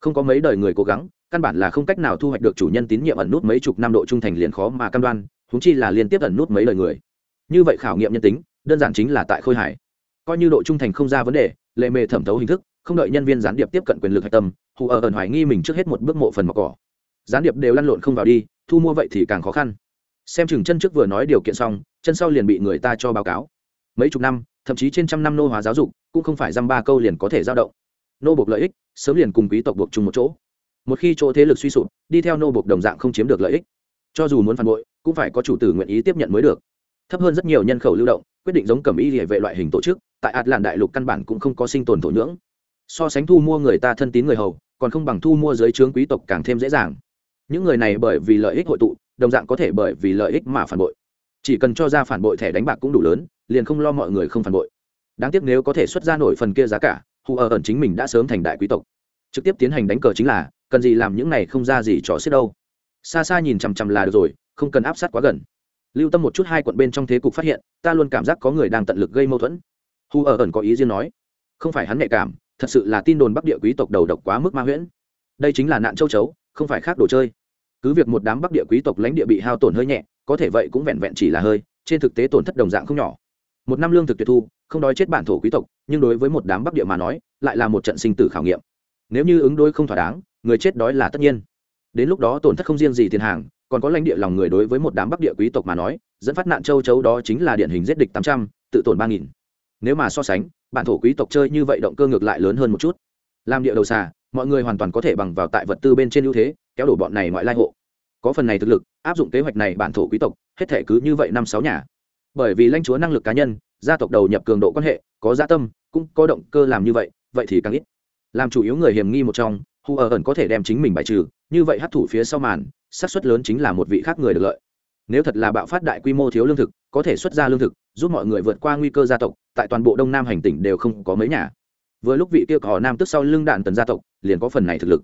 Không có mấy đời người cố gắng, căn bản là không cách nào thu hoạch được chủ nhân tín nhiệm ẩn nút mấy chục năm độ trung thành liền khó mà căn đoan húng chi là liên tiếp ẩn nút mấy đời người. Như vậy khảo nghiệm nhân tính, đơn giản chính là tại khôi hải coi như độ trung thành không ra vấn đề, lệ mề thẩm thấu hình thức, không đợi nhân viên gián điệp tiếp cận quyền lực hạch tâm, hù ở ẩn hoài nghi mình trước hết một bước mộ phần mọc cỏ. Gián điệp đều lăn lộn không vào đi thu mua vậy thì càng khó khăn. Xem chừng chân trước vừa nói điều kiện xong, chân sau liền bị người ta cho báo cáo. Mấy chục năm, thậm chí trên trăm năm nô hóa giáo dục, cũng không phải dăm ba câu liền có thể giao động. Nô buộc lợi ích, sớm liền cùng quý tộc buộc chung một chỗ. Một khi chỗ thế lực suy sụp, đi theo nô buộc đồng dạng không chiếm được lợi ích. Cho dù muốn phản bội, cũng phải có chủ tử nguyện ý tiếp nhận mới được. Thấp hơn rất nhiều nhân khẩu lưu động, quyết định giống cầm y địa vệ loại hình tổ chức, tại ạt làn đại lục căn bản cũng không có sinh tồn thổ nhưỡng. So sánh thu mua người ta thân tín người hầu, còn không bằng thu mua giới trướng quý tộc càng thêm dễ dàng những người này bởi vì lợi ích hội tụ, đồng dạng có thể bởi vì lợi ích mà phản bội. Chỉ cần cho ra phản bội thẻ đánh bạc cũng đủ lớn, liền không lo mọi người không phản bội. Đáng tiếc nếu có thể xuất ra nổi phần kia giá cả, hù ở ẩn chính mình đã sớm thành đại quý tộc. Trực tiếp tiến hành đánh cờ chính là, cần gì làm những này không ra gì trò xiết đâu. Xa xa nhìn chằm chằm là được rồi, không cần áp sát quá gần. Lưu tâm một chút hai quận bên trong thế cục phát hiện, ta luôn cảm giác có người đang tận lực gây mâu thuẫn. Hù ở ẩn có ý riêng nói, không phải hắn nhạy cảm, thật sự là tin đồn bắc địa quý tộc đầu độc quá mức ma huyễn. Đây chính là nạn châu chấu, không phải khác đồ chơi cứ việc một đám bắc địa quý tộc lãnh địa bị hao tổn hơi nhẹ, có thể vậy cũng vẹn vẹn chỉ là hơi, trên thực tế tổn thất đồng dạng không nhỏ. Một năm lương thực tuyệt thu, không đói chết bản thổ quý tộc, nhưng đối với một đám bắc địa mà nói, lại là một trận sinh tử khảo nghiệm. Nếu như ứng đối không thỏa đáng, người chết đói là tất nhiên. Đến lúc đó tổn thất không riêng gì tiền hàng, còn có lãnh địa lòng người đối với một đám bắc địa quý tộc mà nói, dẫn phát nạn châu chấu đó chính là điển hình giết địch tám trăm, tự tổn ba nghìn. Nếu mà so sánh, bản thổ quý tộc chơi như vậy động cơ ngược lại lớn hơn một chút. Làm địa đầu xà mọi người hoàn toàn có thể bằng vào tại vật tư bên trên ưu thế, kéo đổ bọn này ngoại lai hộ. Có phần này thực lực, áp dụng kế hoạch này bản thổ quý tộc, hết thể cứ như vậy năm sáu nhà. Bởi vì lãnh chúa năng lực cá nhân, gia tộc đầu nhập cường độ quan hệ, có gia tâm, cũng có động cơ làm như vậy vậy thì càng ít. Làm chủ yếu người hiểm nghi một trong hù ở ẩn có thể đem chính mình bài trừ, như vậy hấp thụ phía sau màn, xác suất lớn chính là một vị khác người được lợi. Nếu thật là bạo phát đại quy mô thiếu lương thực, có thể xuất ra lương thực, giúp mọi người vượt qua nguy cơ gia tộc, tại toàn bộ đông nam hành tỉnh đều không có mấy nhà vừa lúc vị kia cỏ nam tức sau lưng đạn tần gia tộc, liền có phần này thực lực.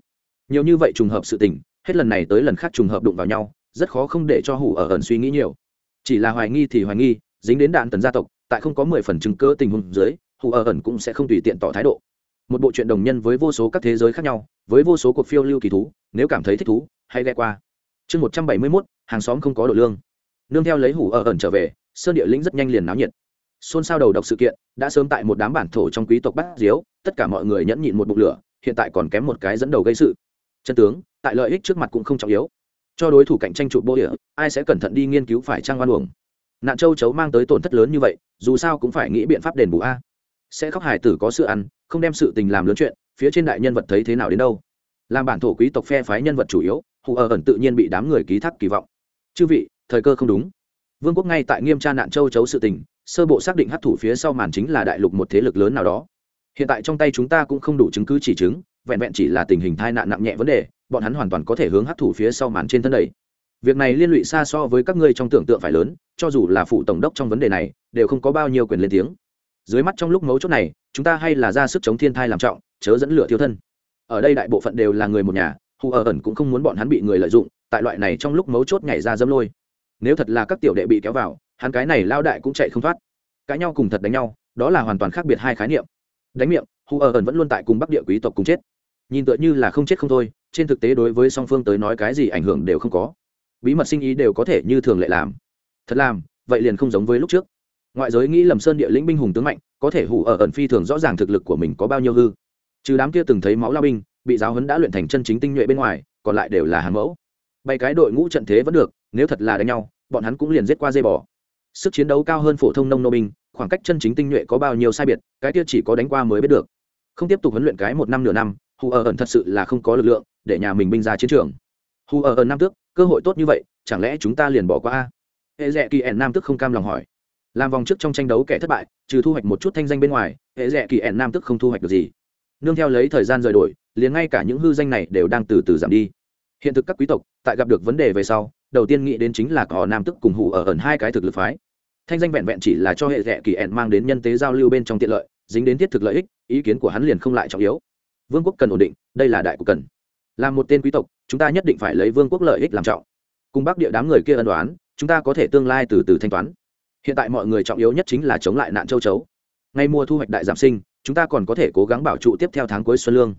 Nhiều như vậy trùng hợp sự tình, hết lần này tới lần khác trùng hợp đụng vào nhau, rất khó không để cho hủ ở ẩn suy nghĩ nhiều. Chỉ là hoài nghi thì hoài nghi, dính đến đạn tần gia tộc, tại không có mười phần chứng cơ tình huống dưới, hủ ở ẩn cũng sẽ không tùy tiện tỏ thái độ. Một bộ truyện đồng nhân với vô số các thế giới khác nhau, với vô số cuộc phiêu lưu kỳ thú, nếu cảm thấy thích thú, hãy ghé qua. Chương một trăm bảy mươi mốt, hàng xóm không có độ lương. Nương theo lấy hủ ở ẩn trở về, sơn địa lĩnh rất nhanh liền náo nhiệt xôn xao đầu độc sự kiện, đã sớm tại một đám bản thổ trong quý tộc bắt diếu tất cả mọi người nhẫn nhịn một bụng lửa, hiện tại còn kém một cái dẫn đầu gây sự. Chân tướng, tại lợi ích trước mặt cũng không trọng yếu. Cho đối thủ cạnh tranh trụ bô địa, ai sẽ cẩn thận đi nghiên cứu phải trang oan uổng? Nạn châu chấu mang tới tổn thất lớn như vậy, dù sao cũng phải nghĩ biện pháp đền bù a. Sẽ khóc hài tử có sự ăn, không đem sự tình làm lớn chuyện, phía trên đại nhân vật thấy thế nào đến đâu? Làm bản thổ quý tộc phe phái nhân vật chủ yếu, hù ở ẩn tự nhiên bị đám người ký thác kỳ vọng. Chư vị, thời cơ không đúng. Vương quốc ngay tại nghiêm tra nạn châu chấu sự tình sơ bộ xác định hấp thủ phía sau màn chính là đại lục một thế lực lớn nào đó. Hiện tại trong tay chúng ta cũng không đủ chứng cứ chỉ chứng, vẹn vẹn chỉ là tình hình tai nạn nặng nhẹ vấn đề, bọn hắn hoàn toàn có thể hướng hấp thủ phía sau màn trên thân đầy việc này liên lụy xa so với các ngươi trong tưởng tượng phải lớn, cho dù là phụ tổng đốc trong vấn đề này, đều không có bao nhiêu quyền lên tiếng. Dưới mắt trong lúc mấu chốt này, chúng ta hay là ra sức chống thiên thai làm trọng, chớ dẫn lửa thiêu thân. Ở đây đại bộ phận đều là người một nhà, hù ở ẩn cũng không muốn bọn hắn bị người lợi dụng, tại loại này trong lúc mấu chốt nhảy ra dâm lôi. Nếu thật là các tiểu đệ bị kéo vào hắn cái này lao đại cũng chạy không thoát. Cãi nhau cùng thật đánh nhau, đó là hoàn toàn khác biệt hai khái niệm. Đánh miệng hù ở ẩn vẫn luôn tại cùng bắc địa quý tộc cùng chết. Nhìn tựa như là không chết không thôi, trên thực tế đối với song phương tới nói cái gì ảnh hưởng đều không có. Bí mật sinh ý đều có thể như thường lệ làm. Thật làm, vậy liền không giống với lúc trước. Ngoại giới nghĩ lầm sơn địa lĩnh binh hùng tướng mạnh, có thể hủ ở ẩn phi thường rõ ràng thực lực của mình có bao nhiêu hư. Trừ đám kia từng thấy máu lao binh, bị giáo huấn đã luyện thành chân chính tinh nhuệ bên ngoài, còn lại đều là hàng mẫu. Bay cái đội ngũ trận thế vẫn được, nếu thật là đánh nhau, bọn hắn cũng liền giết qua dây bò sức chiến đấu cao hơn phổ thông nông nô binh, khoảng cách chân chính tinh nhuệ có bao nhiêu sai biệt, cái kia chỉ có đánh qua mới biết được. Không tiếp tục huấn luyện cái một năm nửa năm, hù ở ẩn thật sự là không có lực lượng để nhà mình binh ra chiến trường. Hù ở ẩn Nam tước, cơ hội tốt như vậy, chẳng lẽ chúng ta liền bỏ qua a? Hệ rẽ kỳ Ẩn nam Tước không cam lòng hỏi. Làm vòng trước trong tranh đấu kẻ thất bại, trừ thu hoạch một chút thanh danh bên ngoài, hệ rẽ kỳ Ẩn nam Tước không thu hoạch được gì. Nương theo lấy thời gian rời đổi, liền ngay cả những hư danh này đều đang từ từ giảm đi. Hiện thực các quý tộc, tại gặp được vấn đề về sau, đầu tiên nghĩ đến chính là có nam tức cùng hủ ở ẩn hai cái thực lực phái thanh danh vẹn vẹn chỉ là cho hệ rẻ kỳ ẹn mang đến nhân tế giao lưu bên trong tiện lợi, dính đến thiết thực lợi ích, ý kiến của hắn liền không lại trọng yếu. Vương quốc cần ổn định, đây là đại cục cần. Là một tên quý tộc, chúng ta nhất định phải lấy vương quốc lợi ích làm trọng. Cùng bắc địa đám người kia ân đoán chúng ta có thể tương lai từ từ thanh toán. Hiện tại mọi người trọng yếu nhất chính là chống lại nạn châu chấu. Ngay mùa thu hoạch đại giảm sinh, chúng ta còn có thể cố gắng bảo trụ tiếp theo tháng cuối xuân lương.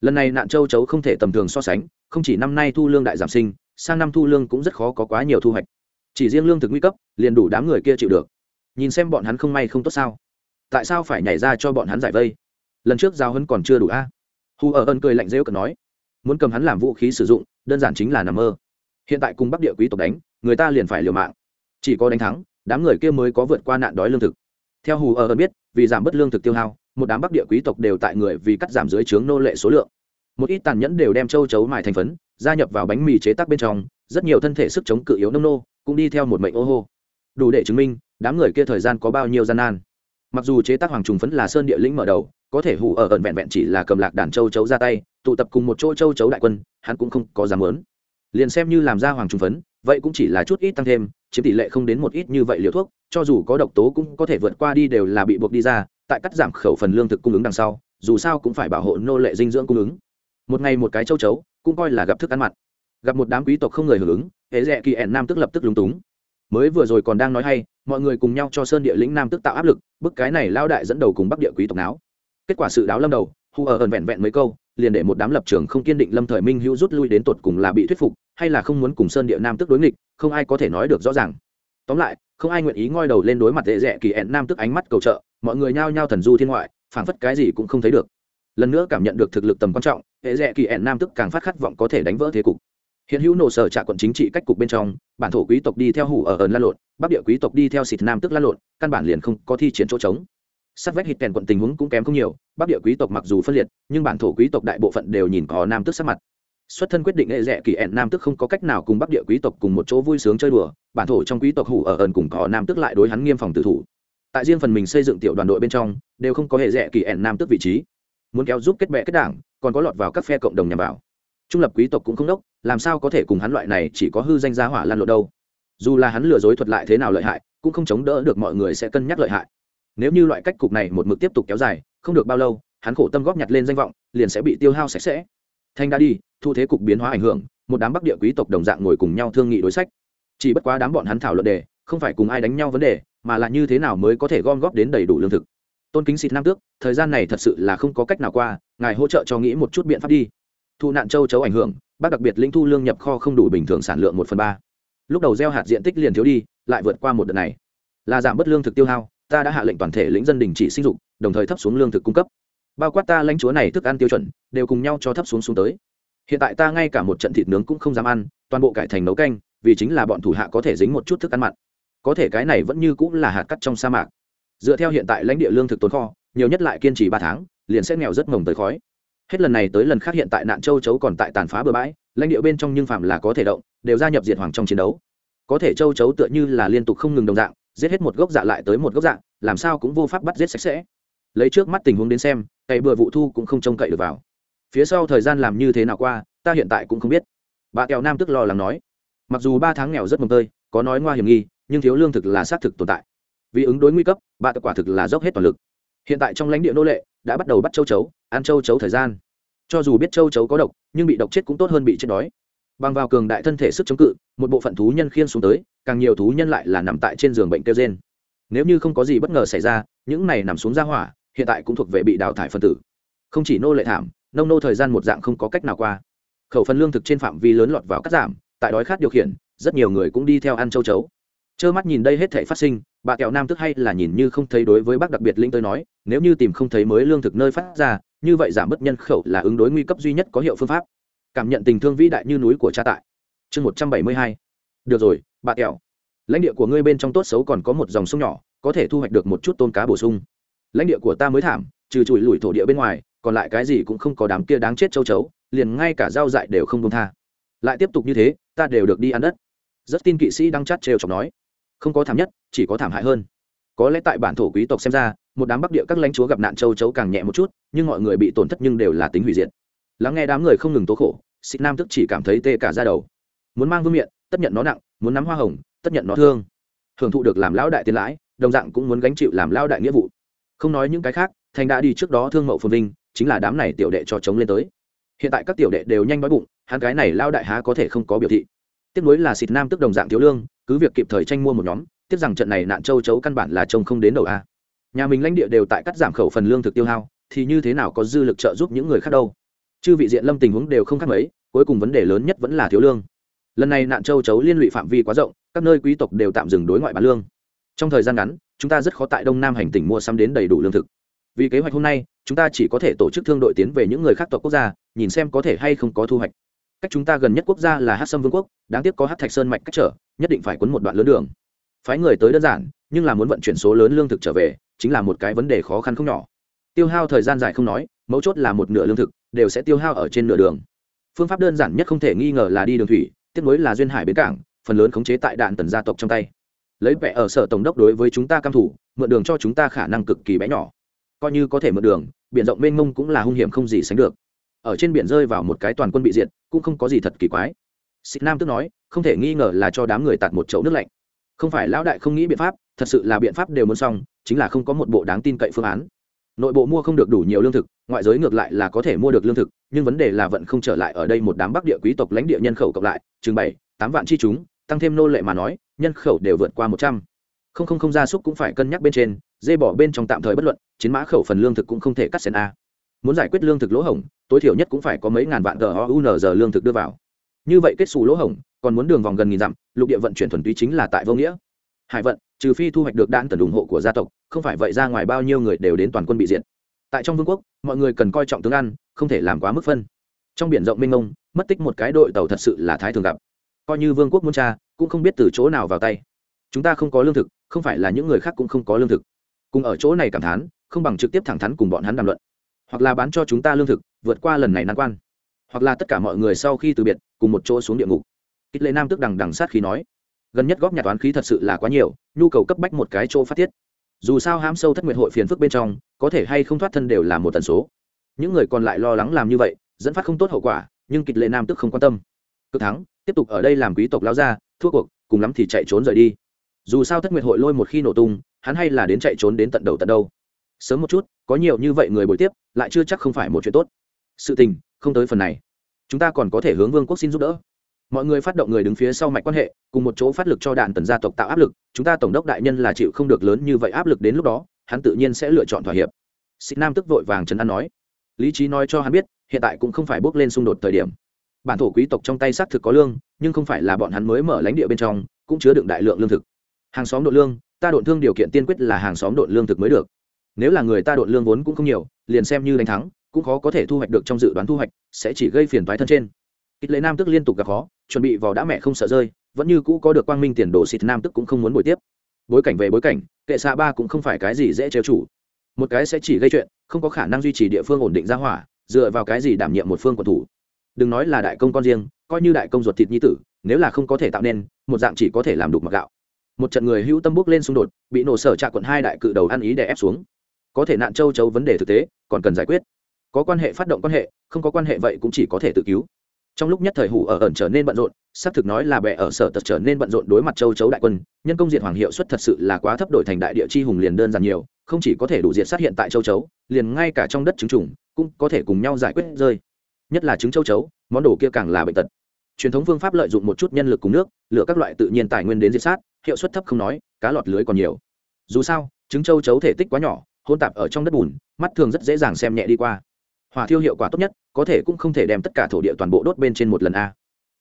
Lần này nạn châu chấu không thể tầm thường so sánh, không chỉ năm nay thu lương đại giảm sinh, sang năm thu lương cũng rất khó có quá nhiều thu hoạch chỉ riêng lương thực nguy cấp, liền đủ đám người kia chịu được. Nhìn xem bọn hắn không may không tốt sao? Tại sao phải nhảy ra cho bọn hắn giải vây? Lần trước giao hân còn chưa đủ a. À? hù ở ân cười lạnh rêu cần nói, muốn cầm hắn làm vũ khí sử dụng, đơn giản chính là nằm mơ. Hiện tại cùng bắc địa quý tộc đánh, người ta liền phải liều mạng. Chỉ có đánh thắng, đám người kia mới có vượt qua nạn đói lương thực. Theo hù ở ân biết, vì giảm bớt lương thực tiêu hao, một đám bắc địa quý tộc đều tại người vì cắt giảm dưới trướng nô lệ số lượng. Một ít tàn nhẫn đều đem châu chấu mài thành phấn, gia nhập vào bánh mì chế tác bên trong, rất nhiều thân thể sức chống cự yếu nông nô cũng đi theo một mệnh ô hô. Đủ để chứng minh, đám người kia thời gian có bao nhiêu gian nan. Mặc dù chế tác hoàng trùng phấn là sơn địa lĩnh mở đầu, có thể hủ ở ẩn vẹn vẹn chỉ là cầm lạc đàn châu chấu ra tay, tụ tập cùng một chỗ châu chấu đại quân, hắn cũng không có dám lớn liền xem như làm ra hoàng trùng phấn, vậy cũng chỉ là chút ít tăng thêm, chiếm tỷ lệ không đến một ít như vậy liều thuốc, cho dù có độc tố cũng có thể vượt qua đi đều là bị buộc đi ra, tại cắt giảm khẩu phần lương thực cung ứng đằng sau, dù sao cũng phải bảo hộ nô lệ dinh dưỡng cung ứng. Một ngày một cái châu chấu, cũng coi là gặp thức ăn mặn. Gặp một đám quý tộc không người hưởng ứng hệ rẽ kỳ ẻn nam tức lập tức lúng túng. Mới vừa rồi còn đang nói hay, mọi người cùng nhau cho sơn địa lĩnh nam tức tạo áp lực, bức cái này lao đại dẫn đầu cùng bắc địa quý tộc não kết quả sự đáo lâm đầu hù ở ẩn vẹn vẹn mấy câu, liền để một đám lập trường không kiên định lâm thời minh hữu rút lui đến tột cùng là bị thuyết phục, hay là không muốn cùng sơn địa nam tức đối nghịch, không ai có thể nói được rõ ràng. Tóm lại, không ai nguyện ý ngoi đầu lên đối mặt dễ dẹ kỳ ẹn nam tức ánh mắt cầu trợ, mọi người nhao nhao thần du thiên ngoại, phảng phất cái gì cũng không thấy được. Lần nữa cảm nhận được thực lực tầm quan trọng hệ dẹ kỳ ẹn nam tức càng phát khát vọng có thể đánh vỡ thế cục hiện hữu nổ sở trạ quận chính trị cách cục bên trong, bản thổ quý tộc đi theo hủ ở ẩn lan lộn, bắc địa quý tộc đi theo xịt nam tức lan lộn, căn bản liền không có thi triển chỗ trống. Sát vách hít kèn quận tình huống cũng kém không nhiều, bắc địa quý tộc mặc dù phân liệt, nhưng bản thổ quý tộc đại bộ phận đều nhìn có nam tức sắc mặt. Xuất thân quyết định hệ rẻ kỳ ẹn nam tức không có cách nào cùng bắc địa quý tộc cùng một chỗ vui sướng chơi đùa, bản thổ trong quý tộc hủ ở ẩn cùng có nam tức lại đối hắn nghiêm phòng tử thủ. Tại riêng phần mình xây dựng tiểu đoàn đội bên trong, đều không có hệ rẻ kỳ ẹn nam tức vị trí. Muốn kéo giúp kết bè kết đảng, còn có lọt vào các phe cộng đồng nhằm vào trung lập quý tộc cũng không đốc làm sao có thể cùng hắn loại này chỉ có hư danh giá hỏa lan lộ đâu? Dù là hắn lừa dối thuật lại thế nào lợi hại, cũng không chống đỡ được mọi người sẽ cân nhắc lợi hại. Nếu như loại cách cục này một mực tiếp tục kéo dài, không được bao lâu, hắn khổ tâm góp nhặt lên danh vọng, liền sẽ bị tiêu hao sạch sẽ. Thanh đã đi, thu thế cục biến hóa ảnh hưởng, một đám bắc địa quý tộc đồng dạng ngồi cùng nhau thương nghị đối sách. Chỉ bất quá đám bọn hắn thảo luận đề, không phải cùng ai đánh nhau vấn đề, mà là như thế nào mới có thể gom góp đến đầy đủ lương thực. Tôn kính xịt nam tước, thời gian này thật sự là không có cách nào qua, ngài hỗ trợ cho nghĩ một chút biện pháp đi thu nạn châu chấu ảnh hưởng, bác đặc biệt linh thu lương nhập kho không đủ bình thường sản lượng một phần ba. Lúc đầu gieo hạt diện tích liền thiếu đi, lại vượt qua một đợt này. Là giảm bớt lương thực tiêu hao, ta đã hạ lệnh toàn thể lĩnh dân đình chỉ sinh dục, đồng thời thấp xuống lương thực cung cấp. Bao quát ta lãnh chúa này thức ăn tiêu chuẩn, đều cùng nhau cho thấp xuống xuống tới. Hiện tại ta ngay cả một trận thịt nướng cũng không dám ăn, toàn bộ cải thành nấu canh, vì chính là bọn thủ hạ có thể dính một chút thức ăn mặn. Có thể cái này vẫn như cũng là hạt cắt trong sa mạc. Dựa theo hiện tại lãnh địa lương thực tồn kho, nhiều nhất lại kiên trì ba tháng, liền sẽ nghèo rất mồng tới khói hết lần này tới lần khác hiện tại nạn châu chấu còn tại tàn phá bờ bãi, lãnh địa bên trong nhưng phạm là có thể động, đều gia nhập diệt hoàng trong chiến đấu. Có thể châu chấu tựa như là liên tục không ngừng đồng dạng, giết hết một gốc dạ lại tới một gốc dạ làm sao cũng vô pháp bắt giết sạch sẽ. Lấy trước mắt tình huống đến xem cày bừa vụ thu cũng không trông cậy được vào. Phía sau thời gian làm như thế nào qua, ta hiện tại cũng không biết. Bà kẹo nam tức lo lắng nói. Mặc dù ba tháng nghèo rất mồng tơi, có nói ngoa hiểm nghi, nhưng thiếu lương thực là xác thực tồn tại. Vì ứng đối nguy cấp, bà quả thực là dốc hết toàn lực. Hiện tại trong lãnh địa nô lệ đã bắt đầu bắt châu chấu, ăn châu chấu thời gian. Cho dù biết châu chấu có độc, nhưng bị độc chết cũng tốt hơn bị chết đói. Bằng vào cường đại thân thể sức chống cự, một bộ phận thú nhân khiên xuống tới, càng nhiều thú nhân lại là nằm tại trên giường bệnh kêu trên nếu như không có gì bất ngờ xảy ra, những này nằm xuống ra hỏa, hiện tại cũng thuộc về bị đào thải phân tử. Không chỉ nô lệ thảm, nông nô thời gian một dạng không có cách nào qua. Khẩu phần lương thực trên phạm vi lớn lọt vào cắt giảm, tại đói khát điều khiển, rất nhiều người cũng đi theo ăn châu chấu trơ mắt nhìn đây hết thể phát sinh, bà kẹo nam tức hay là nhìn như không thấy đối với bác đặc biệt linh tới nói, nếu như tìm không thấy mới lương thực nơi phát ra, như vậy giảm bớt nhân khẩu là ứng đối nguy cấp duy nhất có hiệu phương pháp. Cảm nhận tình thương vĩ đại như núi của cha tại. Chương một trăm bảy mươi hai. Được rồi, bà kẹo. Lãnh địa của ngươi bên trong tốt xấu còn có một dòng sông nhỏ, có thể thu hoạch được một chút tôn cá bổ sung. Lãnh địa của ta mới thảm, trừ chùi lùi thổ địa bên ngoài, còn lại cái gì cũng không có đám kia đáng chết châu chấu, liền ngay cả dao dại đều không công tha. Lại tiếp tục như thế, ta đều được đi ăn đất. Rất tin kỵ sĩ đang chát trêu chọc nói không có thảm nhất, chỉ có thảm hại hơn. Có lẽ tại bản thổ quý tộc xem ra, một đám bắc địa các lãnh chúa gặp nạn châu chấu càng nhẹ một chút, nhưng mọi người bị tổn thất nhưng đều là tính hủy diệt. Lắng nghe đám người không ngừng tố khổ sĩ nam tức chỉ cảm thấy tê cả ra đầu. Muốn mang vương miện, tất nhận nó nặng, muốn nắm hoa hồng, tất nhận nó thương. Hưởng thụ được làm lão đại tiền lãi, đồng dạng cũng muốn gánh chịu làm lao đại nghĩa vụ. Không nói những cái khác, thành đã đi trước đó thương mậu phồn vinh, chính là đám này tiểu đệ cho chống lên tới. Hiện tại các tiểu đệ đều nhanh đói bụng, hắn cái này lao đại há có thể không có biểu thị tiếp nối là xịt nam tức đồng dạng thiếu lương, cứ việc kịp thời tranh mua một nhóm tiếp rằng trận này nạn châu chấu căn bản là trông không đến đầu a. Nhà mình lãnh địa đều tại cắt giảm khẩu phần lương thực tiêu hao, thì như thế nào có dư lực trợ giúp những người khác đâu? Chư vị diện lâm tình huống đều không khác mấy, cuối cùng vấn đề lớn nhất vẫn là thiếu lương. Lần này nạn châu chấu liên lụy phạm vi quá rộng, các nơi quý tộc đều tạm dừng đối ngoại bán lương. Trong thời gian ngắn, chúng ta rất khó tại đông nam hành tỉnh mua sắm đến đầy đủ lương thực. Vì kế hoạch hôm nay, chúng ta chỉ có thể tổ chức thương đội tiến về những người khác tộc quốc gia, nhìn xem có thể hay không có thu hoạch cách chúng ta gần nhất quốc gia là hát sâm vương quốc đáng tiếc có hát thạch sơn mạch cách trở nhất định phải quấn một đoạn lớn đường phái người tới đơn giản nhưng là muốn vận chuyển số lớn lương thực trở về chính là một cái vấn đề khó khăn không nhỏ tiêu hao thời gian dài không nói mấu chốt là một nửa lương thực đều sẽ tiêu hao ở trên nửa đường phương pháp đơn giản nhất không thể nghi ngờ là đi đường thủy tiếp nối là duyên hải bến cảng phần lớn khống chế tại đạn tần gia tộc trong tay lấy vẻ ở sở tổng đốc đối với chúng ta cam thủ mượn đường cho chúng ta khả năng cực kỳ bé nhỏ coi như có thể mượn đường biển rộng mênh mông cũng là hung hiểm không gì sánh được ở trên biển rơi vào một cái toàn quân bị diệt, cũng không có gì thật kỳ quái. Sĩ nam tức nói, không thể nghi ngờ là cho đám người tạt một chậu nước lạnh. Không phải lão đại không nghĩ biện pháp, thật sự là biện pháp đều muốn xong, chính là không có một bộ đáng tin cậy phương án. Nội bộ mua không được đủ nhiều lương thực, ngoại giới ngược lại là có thể mua được lương thực, nhưng vấn đề là vẫn không trở lại ở đây một đám bắc địa quý tộc lãnh địa nhân khẩu cộng lại, chừng bảy, tám vạn chi chúng, tăng thêm nô lệ mà nói, nhân khẩu đều vượt qua một trăm. Không không không gia súc cũng phải cân nhắc bên trên, dê bỏ bên trong tạm thời bất luận, chiến mã khẩu phần lương thực cũng không thể cắt xén a muốn giải quyết lương thực lỗ hổng, tối thiểu nhất cũng phải có mấy ngàn vạn gunz lương thực đưa vào. Như vậy kết xù lỗ hổng, còn muốn đường vòng gần nghìn dặm, lục địa vận chuyển thuần túy chính là tại vô nghĩa. Hải vận, trừ phi thu hoạch được đạn tần ủng hộ của gia tộc, không phải vậy ra ngoài bao nhiêu người đều đến toàn quân bị diện tại trong vương quốc, mọi người cần coi trọng tướng ăn, không thể làm quá mức phân. Trong biển rộng mênh mông, mất tích một cái đội tàu thật sự là thái thường gặp. Coi như vương quốc muốn cha cũng không biết từ chỗ nào vào tay. Chúng ta không có lương thực, không phải là những người khác cũng không có lương thực. Cùng ở chỗ này cảm thán, không bằng trực tiếp thẳng thắn cùng bọn hắn đàm luận hoặc là bán cho chúng ta lương thực, vượt qua lần này nan quan. Hoặc là tất cả mọi người sau khi từ biệt, cùng một chỗ xuống địa ngục. Ít lệ nam tức đằng đằng sát khí nói. Gần nhất góp nhà toán khí thật sự là quá nhiều, nhu cầu cấp bách một cái chỗ phát tiết. Dù sao hám sâu thất nguyện hội phiền phức bên trong, có thể hay không thoát thân đều là một tần số. Những người còn lại lo lắng làm như vậy, dẫn phát không tốt hậu quả, nhưng kịch lệ nam tức không quan tâm. Cực thắng, tiếp tục ở đây làm quý tộc lao ra thua cuộc, cùng lắm thì chạy trốn rời đi. Dù sao thất nguyệt hội lôi một khi nổ tung, hắn hay là đến chạy trốn đến tận đầu tận đâu sớm một chút, có nhiều như vậy người buổi tiếp, lại chưa chắc không phải một chuyện tốt. Sự tình, không tới phần này. Chúng ta còn có thể hướng vương quốc xin giúp đỡ. Mọi người phát động người đứng phía sau mạch quan hệ, cùng một chỗ phát lực cho đạn tần gia tộc tạo áp lực. Chúng ta tổng đốc đại nhân là chịu không được lớn như vậy áp lực đến lúc đó, hắn tự nhiên sẽ lựa chọn thỏa hiệp. Xích nam tức vội vàng trấn an nói. Lý trí nói cho hắn biết, hiện tại cũng không phải bước lên xung đột thời điểm. Bản thổ quý tộc trong tay xác thực có lương, nhưng không phải là bọn hắn mới mở lãnh địa bên trong, cũng chứa đựng đại lượng lương thực. Hàng xóm đội lương, ta độn thương điều kiện tiên quyết là hàng xóm đội lương thực mới được nếu là người ta độn lương vốn cũng không nhiều, liền xem như đánh thắng, cũng khó có thể thu hoạch được trong dự đoán thu hoạch, sẽ chỉ gây phiền toái thân trên. Kịch lệ nam tức liên tục gặp khó, chuẩn bị vào đã mẹ không sợ rơi, vẫn như cũ có được quang minh tiền đồ xịt nam tức cũng không muốn bồi tiếp. Bối cảnh về bối cảnh, kệ xạ ba cũng không phải cái gì dễ trêu chủ. Một cái sẽ chỉ gây chuyện, không có khả năng duy trì địa phương ổn định ra hỏa, dựa vào cái gì đảm nhiệm một phương quận thủ. Đừng nói là đại công con riêng, coi như đại công ruột thịt nhi tử, nếu là không có thể tạo nên, một dạng chỉ có thể làm đục mặc gạo. Một trận người hữu tâm bước lên xung đột, bị nổ sở trạ quận hai đại cự đầu ăn ý để ép xuống có thể nạn châu chấu vấn đề thực tế, còn cần giải quyết. Có quan hệ phát động quan hệ, không có quan hệ vậy cũng chỉ có thể tự cứu. Trong lúc nhất thời hủ ở ẩn trở nên bận rộn, xác thực nói là bệ ở sở tật trở nên bận rộn đối mặt châu chấu đại quân, nhân công diệt hoàng hiệu suất thật sự là quá thấp đổi thành đại địa chi hùng liền đơn giản nhiều, không chỉ có thể đủ diệt sát hiện tại châu chấu, liền ngay cả trong đất trứng trùng cũng có thể cùng nhau giải quyết rơi. Nhất là trứng châu chấu, món đồ kia càng là bệnh tật. Truyền thống phương pháp lợi dụng một chút nhân lực cùng nước lựa các loại tự nhiên tài nguyên đến diệt sát, hiệu suất thấp không nói, cá lọt lưới còn nhiều. Dù sao, trứng châu chấu thể tích quá nhỏ hôn tạp ở trong đất bùn, mắt thường rất dễ dàng xem nhẹ đi qua. Hỏa thiêu hiệu quả tốt nhất, có thể cũng không thể đem tất cả thổ địa toàn bộ đốt bên trên một lần a.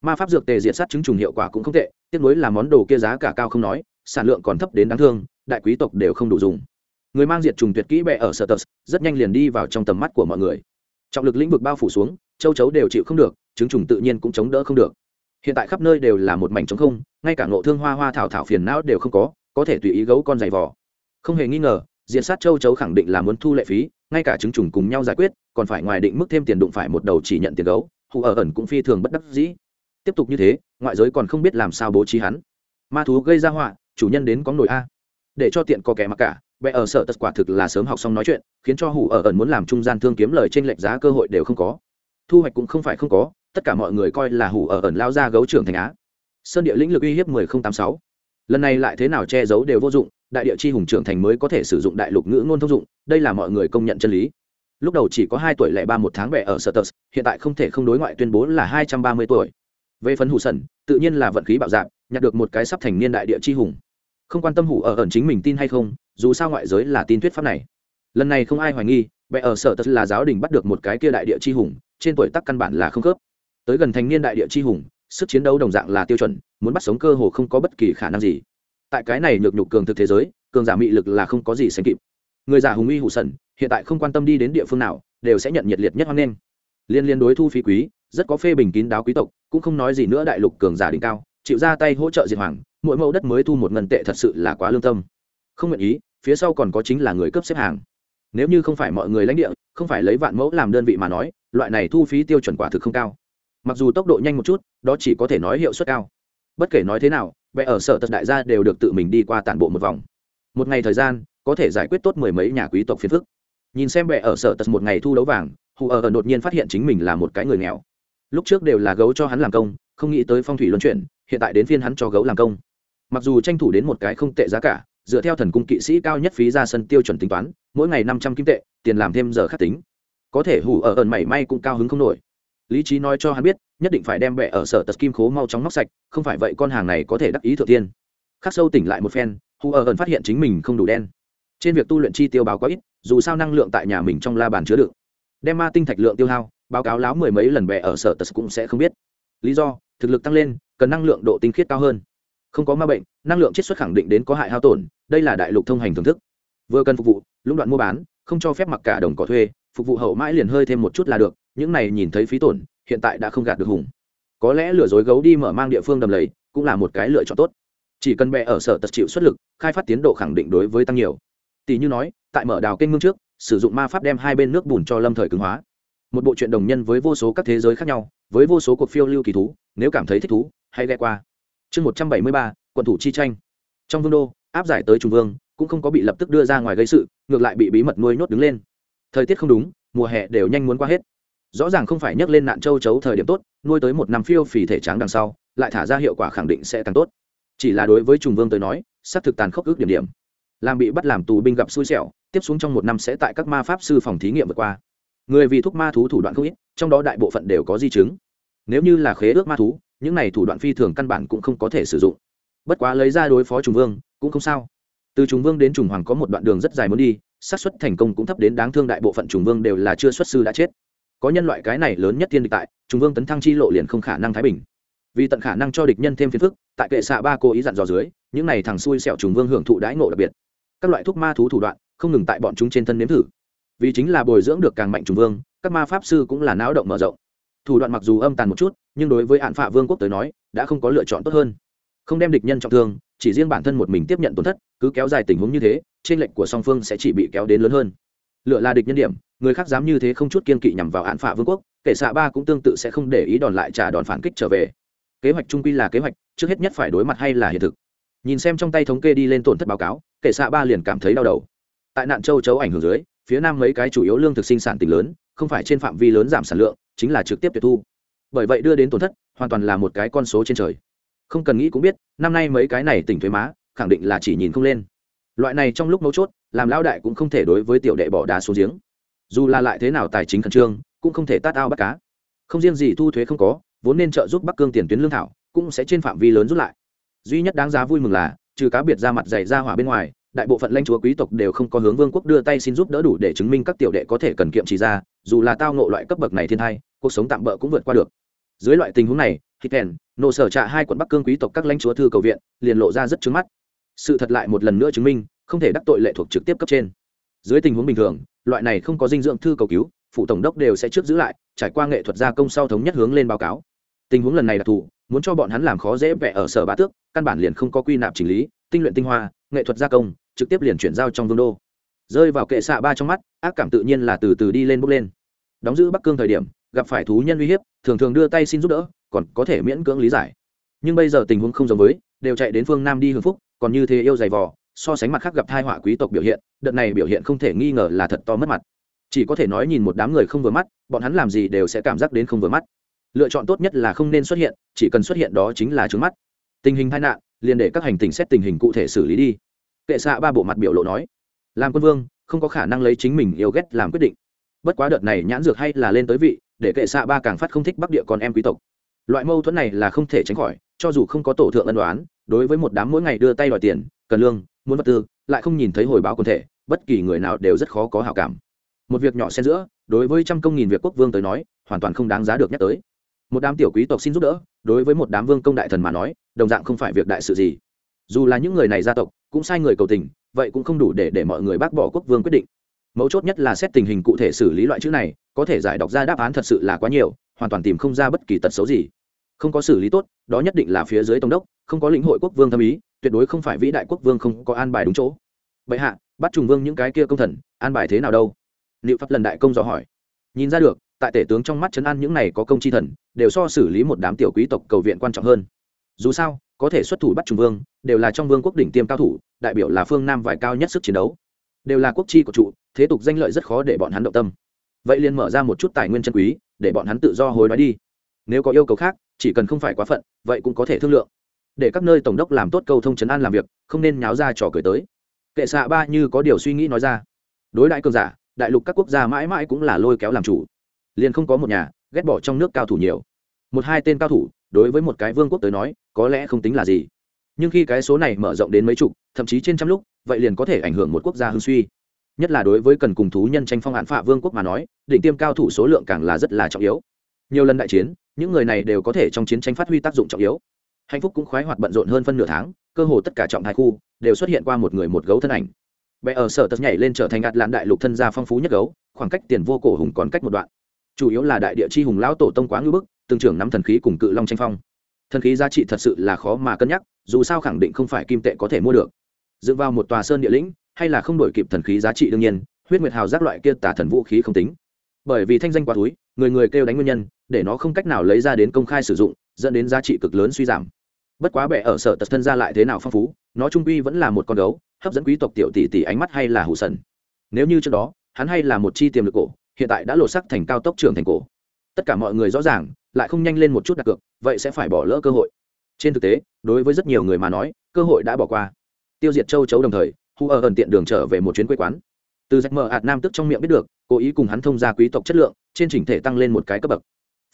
Ma pháp dược tề diệt sát chứng trùng hiệu quả cũng không tệ, tiếc nối là món đồ kia giá cả cao không nói, sản lượng còn thấp đến đáng thương, đại quý tộc đều không đủ dùng. Người mang diệt trùng tuyệt kỹ bẹ ở sở tật rất nhanh liền đi vào trong tầm mắt của mọi người. Trọng lực lĩnh vực bao phủ xuống, châu chấu đều chịu không được, chứng trùng tự nhiên cũng chống đỡ không được. Hiện tại khắp nơi đều là một mảnh trống không, ngay cả ngộ thương hoa hoa thảo thảo phiền não đều không có có thể tùy ý gấu con giày vò. Không hề nghi ngờ diện sát châu chấu khẳng định là muốn thu lệ phí, ngay cả chứng trùng cùng nhau giải quyết, còn phải ngoài định mức thêm tiền đụng phải một đầu chỉ nhận tiền gấu, hù ở ẩn cũng phi thường bất đắc dĩ. Tiếp tục như thế, ngoại giới còn không biết làm sao bố trí hắn. Ma thú gây ra họa, chủ nhân đến có nổi a. Để cho tiện có kẻ mặc cả bé ở sở tất quả thực là sớm học xong nói chuyện, khiến cho hủ ở ẩn muốn làm trung gian thương kiếm lời trên lệch giá cơ hội đều không có. Thu hoạch cũng không phải không có, tất cả mọi người coi là hủ ở ẩn lao ra gấu trưởng thành á. Sơn địa lĩnh lực uy hiếp 10086 lần này lại thế nào che giấu đều vô dụng, đại địa chi hùng trưởng thành mới có thể sử dụng đại lục ngữ ngôn thông dụng, đây là mọi người công nhận chân lý. Lúc đầu chỉ có hai tuổi lẻ ba một tháng bẻ ở sở tờ hiện tại không thể không đối ngoại tuyên bố là hai trăm ba mươi tuổi. Về phần hủ sần tự nhiên là vận khí bạo dạp nhặt được một cái sắp thành niên đại địa chi hùng. Không quan tâm hủ ở ẩn chính mình tin hay không, dù sao ngoại giới là tin thuyết pháp này. Lần này không ai hoài nghi bệ ở sở tật là giáo đình bắt được một cái kia đại địa chi hùng, trên tuổi tắc căn bản là không khớp. Tới gần thành niên đại địa chi hùng sức chiến đấu đồng dạng là tiêu chuẩn, muốn bắt sống cơ hồ không có bất kỳ khả năng gì. Tại cái này nhược nhục cường thực thế giới, cường giả mị lực là không có gì sánh kịp. Người giả hùng uy hủ sần hiện tại không quan tâm đi đến địa phương nào, đều sẽ nhận nhiệt liệt nhất hoan nghênh. Liên liên đối thu phí quý, rất có phê bình kín đáo quý tộc, cũng không nói gì nữa đại lục cường giả đỉnh cao, chịu ra tay hỗ trợ diệt hoàng, mỗi mẫu đất mới thu một ngân tệ thật sự là quá lương tâm. Không nguyện ý, phía sau còn có chính là người cấp xếp hàng. Nếu như không phải mọi người lãnh địa, không phải lấy vạn mẫu làm đơn vị mà nói, loại này thu phí tiêu chuẩn quả thực không cao mặc dù tốc độ nhanh một chút, đó chỉ có thể nói hiệu suất cao. Bất kể nói thế nào vẽ ở sở tật đại gia đều được tự mình đi qua tản bộ một vòng. Một ngày thời gian, có thể giải quyết tốt mười mấy nhà quý tộc phiền phức. Nhìn xem vẽ ở sở tật một ngày thu đấu vàng, hù ở đột nhiên phát hiện chính mình là một cái người nghèo. Lúc trước đều là gấu cho hắn làm công, không nghĩ tới phong thủy luân chuyển, hiện tại đến phiên hắn cho gấu làm công. Mặc dù tranh thủ đến một cái không tệ giá cả, dựa theo thần cung kỵ sĩ cao nhất phí ra sân tiêu chuẩn tính toán, mỗi ngày năm trăm kim tệ, tiền làm thêm giờ khắc tính. Có thể hủ ở ẩn mảy may cũng cao hứng không nổi lý trí nói cho hắn biết, nhất định phải đem bẹ ở sở tật kim khố mau chóng móc sạch, không phải vậy con hàng này có thể đắc ý thượng tiên. Khắc sâu tỉnh lại một phen hù ở ẩn phát hiện chính mình không đủ đen. Trên việc tu luyện chi tiêu báo quá ít, dù sao năng lượng tại nhà mình trong la bàn chứa đựng. Đem ma tinh thạch lượng tiêu hao, báo cáo láo mười mấy lần bẹ ở sở tật cũng sẽ không biết. Lý do, thực lực tăng lên, cần năng lượng độ tinh khiết cao hơn. Không có ma bệnh, năng lượng chiết xuất khẳng định đến có hại hao tổn, đây là đại lục thông hành thưởng thức. Vừa cần phục vụ, lũng đoạn mua bán, không cho phép mặc cả đồng cỏ thuê, phục vụ hậu mãi liền hơi thêm một chút là được những này nhìn thấy phí tổn, hiện tại đã không gạt được hùng. Có lẽ lừa dối gấu đi mở mang địa phương đầm lầy cũng là một cái lựa chọn tốt. Chỉ cần bè ở sở tật chịu xuất lực, khai phát tiến độ khẳng định đối với tăng nhiều. Tỷ như nói, tại mở đào kênh mương trước, sử dụng ma pháp đem hai bên nước bùn cho lâm thời cứng hóa. Một bộ chuyện đồng nhân với vô số các thế giới khác nhau, với vô số cuộc phiêu lưu kỳ thú, nếu cảm thấy thích thú, hãy ghe qua. Chương một trăm bảy mươi ba, quận thủ chi tranh. Trong vương đô, áp giải tới trung vương, cũng không có bị lập tức đưa ra ngoài gây sự, ngược lại bị bí mật nuôi nhốt đứng lên. Thời tiết không đúng, mùa hè đều nhanh muốn qua hết rõ ràng không phải nhắc lên nạn châu chấu thời điểm tốt, nuôi tới một năm phiêu phì thể trắng đằng sau, lại thả ra hiệu quả khẳng định sẽ càng tốt. Chỉ là đối với trùng vương tới nói, xác thực tàn khốc ước điểm điểm. Làm bị bắt làm tù binh gặp xui xẻo, tiếp xuống trong một năm sẽ tại các ma pháp sư phòng thí nghiệm vượt qua. Người vì thuốc ma thú thủ đoạn không ít, trong đó đại bộ phận đều có di chứng. Nếu như là khế ước ma thú, những này thủ đoạn phi thường căn bản cũng không có thể sử dụng. Bất quá lấy ra đối phó trùng vương, cũng không sao. Từ trùng vương đến trùng hoàng có một đoạn đường rất dài muốn đi, xác suất thành công cũng thấp đến đáng thương đại bộ phận trùng vương đều là chưa xuất sư đã chết có nhân loại cái này lớn nhất thiên địch tại, trung vương tấn thăng chi lộ liền không khả năng thái bình. Vì tận khả năng cho địch nhân thêm phiền phức, tại kệ xạ ba cố ý dặn dò dưới, những này thằng xui xẻo trùng vương hưởng thụ đãi ngộ đặc biệt. Các loại thuốc ma thú thủ đoạn, không ngừng tại bọn chúng trên thân nếm thử. Vì chính là bồi dưỡng được càng mạnh trùng vương, các ma pháp sư cũng là náo động mở rộng. Thủ đoạn mặc dù âm tàn một chút, nhưng đối với hạn phạ vương quốc tới nói, đã không có lựa chọn tốt hơn. Không đem địch nhân trọng thương, chỉ riêng bản thân một mình tiếp nhận tổn thất, cứ kéo dài tình huống như thế, trên lệnh của song phương sẽ chỉ bị kéo đến lớn hơn lựa là địch nhân điểm, người khác dám như thế không chút kiên kỵ nhằm vào án phạ vương quốc, kể xạ ba cũng tương tự sẽ không để ý đòn lại trả đòn phản kích trở về. Kế hoạch trung quy là kế hoạch, trước hết nhất phải đối mặt hay là hiện thực. Nhìn xem trong tay thống kê đi lên tổn thất báo cáo, kể xạ ba liền cảm thấy đau đầu. Tại nạn châu chấu ảnh hưởng dưới, phía nam mấy cái chủ yếu lương thực sinh sản tỉnh lớn, không phải trên phạm vi lớn giảm sản lượng, chính là trực tiếp tuyệt thu. Bởi vậy đưa đến tổn thất, hoàn toàn là một cái con số trên trời. Không cần nghĩ cũng biết, năm nay mấy cái này tỉnh thuế má, khẳng định là chỉ nhìn không lên loại này trong lúc mấu chốt, làm lao đại cũng không thể đối với tiểu đệ bỏ đá xuống giếng. Dù là lại thế nào tài chính khẩn trương, cũng không thể tát ao bắt cá. Không riêng gì thu thuế không có, vốn nên trợ giúp bắc cương tiền tuyến lương thảo, cũng sẽ trên phạm vi lớn rút lại. Duy nhất đáng giá vui mừng là, trừ cá biệt ra mặt dày ra hỏa bên ngoài, đại bộ phận lãnh chúa quý tộc đều không có hướng vương quốc đưa tay xin giúp đỡ đủ để chứng minh các tiểu đệ có thể cần kiệm chỉ ra, dù là tao ngộ loại cấp bậc này thiên thai, cuộc sống tạm bỡ cũng vượt qua được. Dưới loại tình huống này, hít kèn nộ sở trạ hai quận bắc cương quý tộc các lãnh chúa thư cầu viện, liền lộ ra rất trứng mắt sự thật lại một lần nữa chứng minh, không thể đắc tội lệ thuộc trực tiếp cấp trên. Dưới tình huống bình thường, loại này không có dinh dưỡng thư cầu cứu, phụ tổng đốc đều sẽ trước giữ lại, trải qua nghệ thuật gia công sau thống nhất hướng lên báo cáo. Tình huống lần này đặc thù, muốn cho bọn hắn làm khó dễ vẽ ở sở bá tước, căn bản liền không có quy nạp chỉnh lý, tinh luyện tinh hoa, nghệ thuật gia công, trực tiếp liền chuyển giao trong vương đô. Rơi vào kệ xạ ba trong mắt, ác cảm tự nhiên là từ từ đi lên bốc lên. Đóng giữ bắc cương thời điểm, gặp phải thú nhân uy hiếp, thường thường đưa tay xin giúp đỡ, còn có thể miễn cưỡng lý giải. Nhưng bây giờ tình huống không giống với, đều chạy đến phương nam đi hưởng phúc còn như thế yêu dày vò, so sánh mặt khác gặp thai họa quý tộc biểu hiện, đợt này biểu hiện không thể nghi ngờ là thật to mất mặt. Chỉ có thể nói nhìn một đám người không vừa mắt, bọn hắn làm gì đều sẽ cảm giác đến không vừa mắt. Lựa chọn tốt nhất là không nên xuất hiện, chỉ cần xuất hiện đó chính là trướng mắt. Tình hình tai nạn, liền để các hành tình xét tình hình cụ thể xử lý đi. Kệ xạ ba bộ mặt biểu lộ nói, làm quân vương, không có khả năng lấy chính mình yêu ghét làm quyết định. Bất quá đợt này nhãn dược hay là lên tới vị, để kệ xạ ba càng phát không thích bắc địa con em quý tộc. Loại mâu thuẫn này là không thể tránh khỏi cho dù không có tổ thượng ân đoán, đối với một đám mỗi ngày đưa tay đòi tiền, cần lương, muốn vật tư, lại không nhìn thấy hồi báo quần thể, bất kỳ người nào đều rất khó có hảo cảm. Một việc nhỏ xen giữa, đối với trăm công nghìn việc quốc vương tới nói, hoàn toàn không đáng giá được nhắc tới. Một đám tiểu quý tộc xin giúp đỡ, đối với một đám vương công đại thần mà nói, đồng dạng không phải việc đại sự gì. Dù là những người này gia tộc, cũng sai người cầu tình, vậy cũng không đủ để để mọi người bác bỏ quốc vương quyết định. Mấu chốt nhất là xét tình hình cụ thể xử lý loại chữ này, có thể giải đọc ra đáp án thật sự là quá nhiều, hoàn toàn tìm không ra bất kỳ tật xấu gì không có xử lý tốt, đó nhất định là phía dưới tổng đốc, không có lĩnh hội quốc vương thâm ý, tuyệt đối không phải vĩ đại quốc vương không có an bài đúng chỗ. Bệ hạ, bắt trùng vương những cái kia công thần, an bài thế nào đâu? Liệu pháp lần đại công dò hỏi. Nhìn ra được, tại tể tướng trong mắt chấn an những này có công chi thần, đều so xử lý một đám tiểu quý tộc cầu viện quan trọng hơn. Dù sao, có thể xuất thủ bắt trùng vương, đều là trong vương quốc đỉnh tiêm cao thủ, đại biểu là phương nam vải cao nhất sức chiến đấu. Đều là quốc chi của trụ thế tục danh lợi rất khó để bọn hắn động tâm. Vậy liền mở ra một chút tài nguyên chân quý, để bọn hắn tự do hối nói đi. Nếu có yêu cầu khác chỉ cần không phải quá phận, vậy cũng có thể thương lượng. Để các nơi tổng đốc làm tốt câu thông chấn an làm việc, không nên nháo ra trò cười tới. Kệ xạ ba như có điều suy nghĩ nói ra. Đối đại cường giả, đại lục các quốc gia mãi mãi cũng là lôi kéo làm chủ. Liền không có một nhà, ghét bỏ trong nước cao thủ nhiều. Một hai tên cao thủ, đối với một cái vương quốc tới nói, có lẽ không tính là gì. Nhưng khi cái số này mở rộng đến mấy chục, thậm chí trên trăm lúc, vậy liền có thể ảnh hưởng một quốc gia hưng suy. Nhất là đối với cần cùng thú nhân tranh phong hạn phạ vương quốc mà nói định tiêm cao thủ số lượng càng là rất là trọng yếu nhiều lần đại chiến, những người này đều có thể trong chiến tranh phát huy tác dụng trọng yếu. Hạnh phúc cũng khoái hoạt bận rộn hơn phân nửa tháng, cơ hồ tất cả trọng thái khu đều xuất hiện qua một người một gấu thân ảnh. Bé ở sở tật nhảy lên trở thành ạt lạn đại lục thân gia phong phú nhất gấu, khoảng cách tiền vô cổ hùng còn cách một đoạn. Chủ yếu là đại địa chi hùng lão tổ tông quá ngưỡng bức tương trưởng nắm thần khí cùng cự long tranh phong. Thần khí giá trị thật sự là khó mà cân nhắc, dù sao khẳng định không phải kim tệ có thể mua được. Dựa vào một tòa sơn địa lĩnh, hay là không đổi kịp thần khí giá trị đương nhiên, huyết nguyệt hào giác loại kia tả thần vũ khí không tính bởi vì thanh danh quá túi, người người kêu đánh nguyên nhân, để nó không cách nào lấy ra đến công khai sử dụng, dẫn đến giá trị cực lớn suy giảm. Bất quá bệ ở sở tật thân ra lại thế nào phong phú, nó trung quy vẫn là một con gấu, hấp dẫn quý tộc tiểu tỷ tỷ ánh mắt hay là hủ sần. Nếu như trước đó, hắn hay là một chi tiềm lực cổ, hiện tại đã lột sắc thành cao tốc trưởng thành cổ. Tất cả mọi người rõ ràng, lại không nhanh lên một chút đặt cược, vậy sẽ phải bỏ lỡ cơ hội. Trên thực tế, đối với rất nhiều người mà nói, cơ hội đã bỏ qua. Tiêu diệt châu chấu đồng thời, hu ở ẩn tiện đường trở về một chuyến quê quán từ rạch mờ ạt nam tức trong miệng biết được, cố ý cùng hắn thông gia quý tộc chất lượng, trên chỉnh thể tăng lên một cái cấp bậc.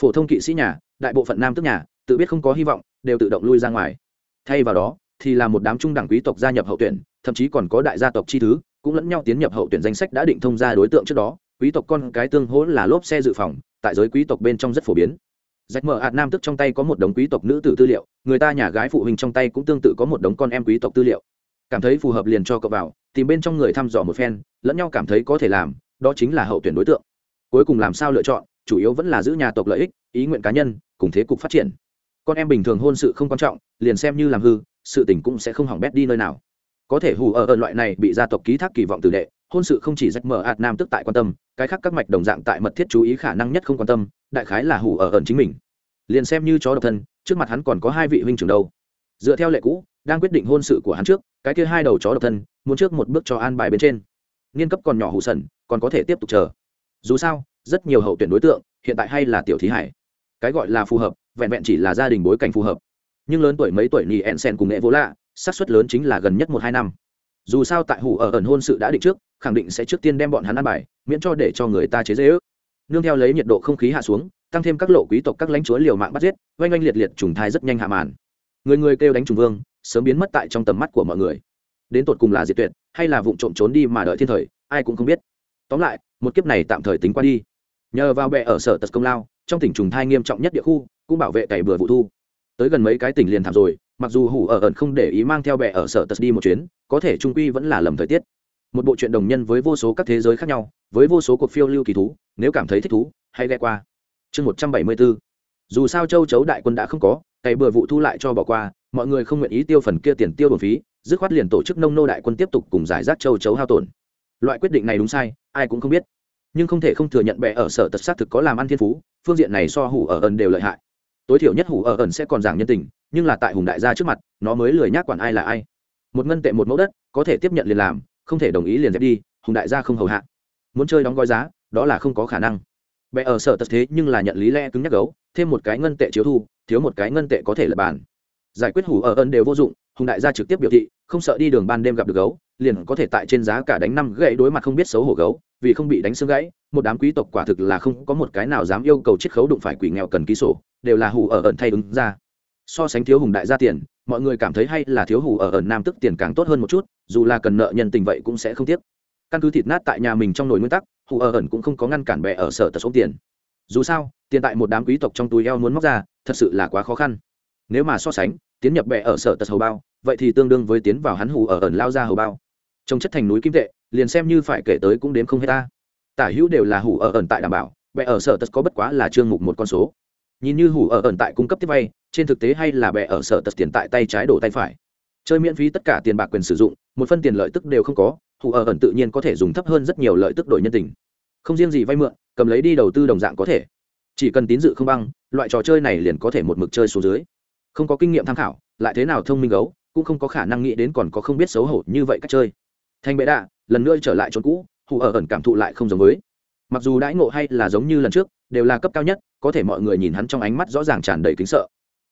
Phổ thông kỵ sĩ nhà, đại bộ phận nam tức nhà, tự biết không có hy vọng, đều tự động lui ra ngoài. Thay vào đó, thì là một đám trung đẳng quý tộc gia nhập hậu tuyển, thậm chí còn có đại gia tộc chi thứ, cũng lẫn nhau tiến nhập hậu tuyển danh sách đã định thông ra đối tượng trước đó. Quý tộc con cái tương hỗ là lốp xe dự phòng, tại giới quý tộc bên trong rất phổ biến. Rạch mở hạt nam tức trong tay có một đống quý tộc nữ tử tư liệu, người ta nhà gái phụ huynh trong tay cũng tương tự có một đống con em quý tộc tư liệu cảm thấy phù hợp liền cho cậu vào, tìm bên trong người thăm dò một phen, lẫn nhau cảm thấy có thể làm, đó chính là hậu tuyển đối tượng. Cuối cùng làm sao lựa chọn, chủ yếu vẫn là giữ nhà tộc lợi ích, ý nguyện cá nhân, cùng thế cục phát triển. Con em bình thường hôn sự không quan trọng, liền xem như làm hư, sự tình cũng sẽ không hỏng bét đi nơi nào. Có thể hù ở ở loại này bị gia tộc ký thác kỳ vọng từ đệ, hôn sự không chỉ rách mở ạt nam tức tại quan tâm, cái khác các mạch đồng dạng tại mật thiết chú ý khả năng nhất không quan tâm, đại khái là hù ở ẩn chính mình. Liền xem như chó độc thân, trước mặt hắn còn có hai vị huynh trưởng đâu. Dựa theo lệ cũ đang quyết định hôn sự của hắn trước, cái kia hai đầu chó độc thân, muốn trước một bước cho an bài bên trên. Nghiên cấp còn nhỏ hụ sần, còn có thể tiếp tục chờ. Dù sao, rất nhiều hậu tuyển đối tượng, hiện tại hay là tiểu thí hải. Cái gọi là phù hợp, vẹn vẹn chỉ là gia đình bối cảnh phù hợp. Nhưng lớn tuổi mấy tuổi nhì ẹn sen cùng nghệ vô lạ, xác suất lớn chính là gần nhất một hai năm. Dù sao tại hủ ở ẩn hôn sự đã định trước, khẳng định sẽ trước tiên đem bọn hắn ăn bài, miễn cho để cho người ta chế dễ ước. Nương theo lấy nhiệt độ không khí hạ xuống, tăng thêm các lộ quý tộc các lãnh chúa liều mạng bắt giết, oanh oanh liệt liệt trùng thai rất nhanh hạ màn. Người người kêu đánh trùng vương sớm biến mất tại trong tầm mắt của mọi người. Đến tột cùng là diệt tuyệt, hay là vụ trộm trốn đi mà đợi thiên thời, ai cũng không biết. Tóm lại, một kiếp này tạm thời tính qua đi. Nhờ vào bệ ở sở tật công lao, trong tỉnh trùng thai nghiêm trọng nhất địa khu, cũng bảo vệ cày bừa vụ thu. Tới gần mấy cái tỉnh liền thảm rồi, mặc dù hủ ở ẩn không để ý mang theo bệ ở sở tật đi một chuyến, có thể trung quy vẫn là lầm thời tiết. Một bộ truyện đồng nhân với vô số các thế giới khác nhau, với vô số cuộc phiêu lưu kỳ thú, nếu cảm thấy thích thú, hãy ghe qua. Chương một trăm bảy mươi bốn. Dù sao châu chấu đại quân đã không có cày bừa vụ thu lại cho bỏ qua mọi người không nguyện ý tiêu phần kia tiền tiêu bổn phí, dứt khoát liền tổ chức nông nô đại quân tiếp tục cùng giải rác châu chấu hao tổn. Loại quyết định này đúng sai, ai cũng không biết. Nhưng không thể không thừa nhận bệ ở sở tật xác thực có làm ăn thiên phú, phương diện này so hủ ở ẩn đều lợi hại. Tối thiểu nhất hủ ở ẩn sẽ còn giảng nhân tình, nhưng là tại hùng đại gia trước mặt, nó mới lười nhác quản ai là ai. Một ngân tệ một mẫu đất, có thể tiếp nhận liền làm, không thể đồng ý liền dẹp đi, hùng đại gia không hầu hạ. Muốn chơi đóng gói giá, đó là không có khả năng. Bệ ở sở tật thế nhưng là nhận lý lẽ cứng nhắc gấu, thêm một cái ngân tệ chiếu thu, thiếu một cái ngân tệ có thể là bàn giải quyết hủ ở ẩn đều vô dụng, hùng đại gia trực tiếp biểu thị, không sợ đi đường ban đêm gặp được gấu, liền có thể tại trên giá cả đánh năm gãy đối mặt không biết xấu hổ gấu, vì không bị đánh xương gãy, một đám quý tộc quả thực là không có một cái nào dám yêu cầu chiết khấu đụng phải quỷ nghèo cần ký sổ, đều là hủ ở ẩn thay ứng ra. So sánh thiếu hùng đại gia tiền, mọi người cảm thấy hay là thiếu hủ ở ẩn nam tức tiền càng tốt hơn một chút, dù là cần nợ nhân tình vậy cũng sẽ không tiếc. Căn cứ thịt nát tại nhà mình trong nồi nguyên tắc, hủ ở ẩn cũng không có ngăn cản bè ở sở tật số tiền. Dù sao, tiền tại một đám quý tộc trong túi eo muốn móc ra, thật sự là quá khó khăn nếu mà so sánh, tiến nhập bệ ở sở tật hầu bao, vậy thì tương đương với tiến vào hắn hủ ở ẩn lao ra hầu bao. Trông chất thành núi kim tệ, liền xem như phải kể tới cũng đếm không hết ta. Tả hữu đều là hủ ở ẩn tại đảm bảo bệ ở sở tật có bất quá là chương mục một con số. Nhìn như hủ ở ẩn tại cung cấp tiếp vay, trên thực tế hay là bệ ở sở tật tiền tại tay trái đổ tay phải. Chơi miễn phí tất cả tiền bạc quyền sử dụng, một phân tiền lợi tức đều không có hủ ở ẩn tự nhiên có thể dùng thấp hơn rất nhiều lợi tức đổi nhân tình. Không riêng gì vay mượn, cầm lấy đi đầu tư đồng dạng có thể. Chỉ cần tín dự không băng, loại trò chơi này liền có thể một mực chơi xuống dưới không có kinh nghiệm tham khảo, lại thế nào thông minh gấu, cũng không có khả năng nghĩ đến còn có không biết xấu hổ như vậy cách chơi. Thanh bệ đạ, lần nữa trở lại chỗ cũ, hù ở ẩn cảm thụ lại không giống với. Mặc dù đãi ngộ hay là giống như lần trước, đều là cấp cao nhất, có thể mọi người nhìn hắn trong ánh mắt rõ ràng tràn đầy kính sợ.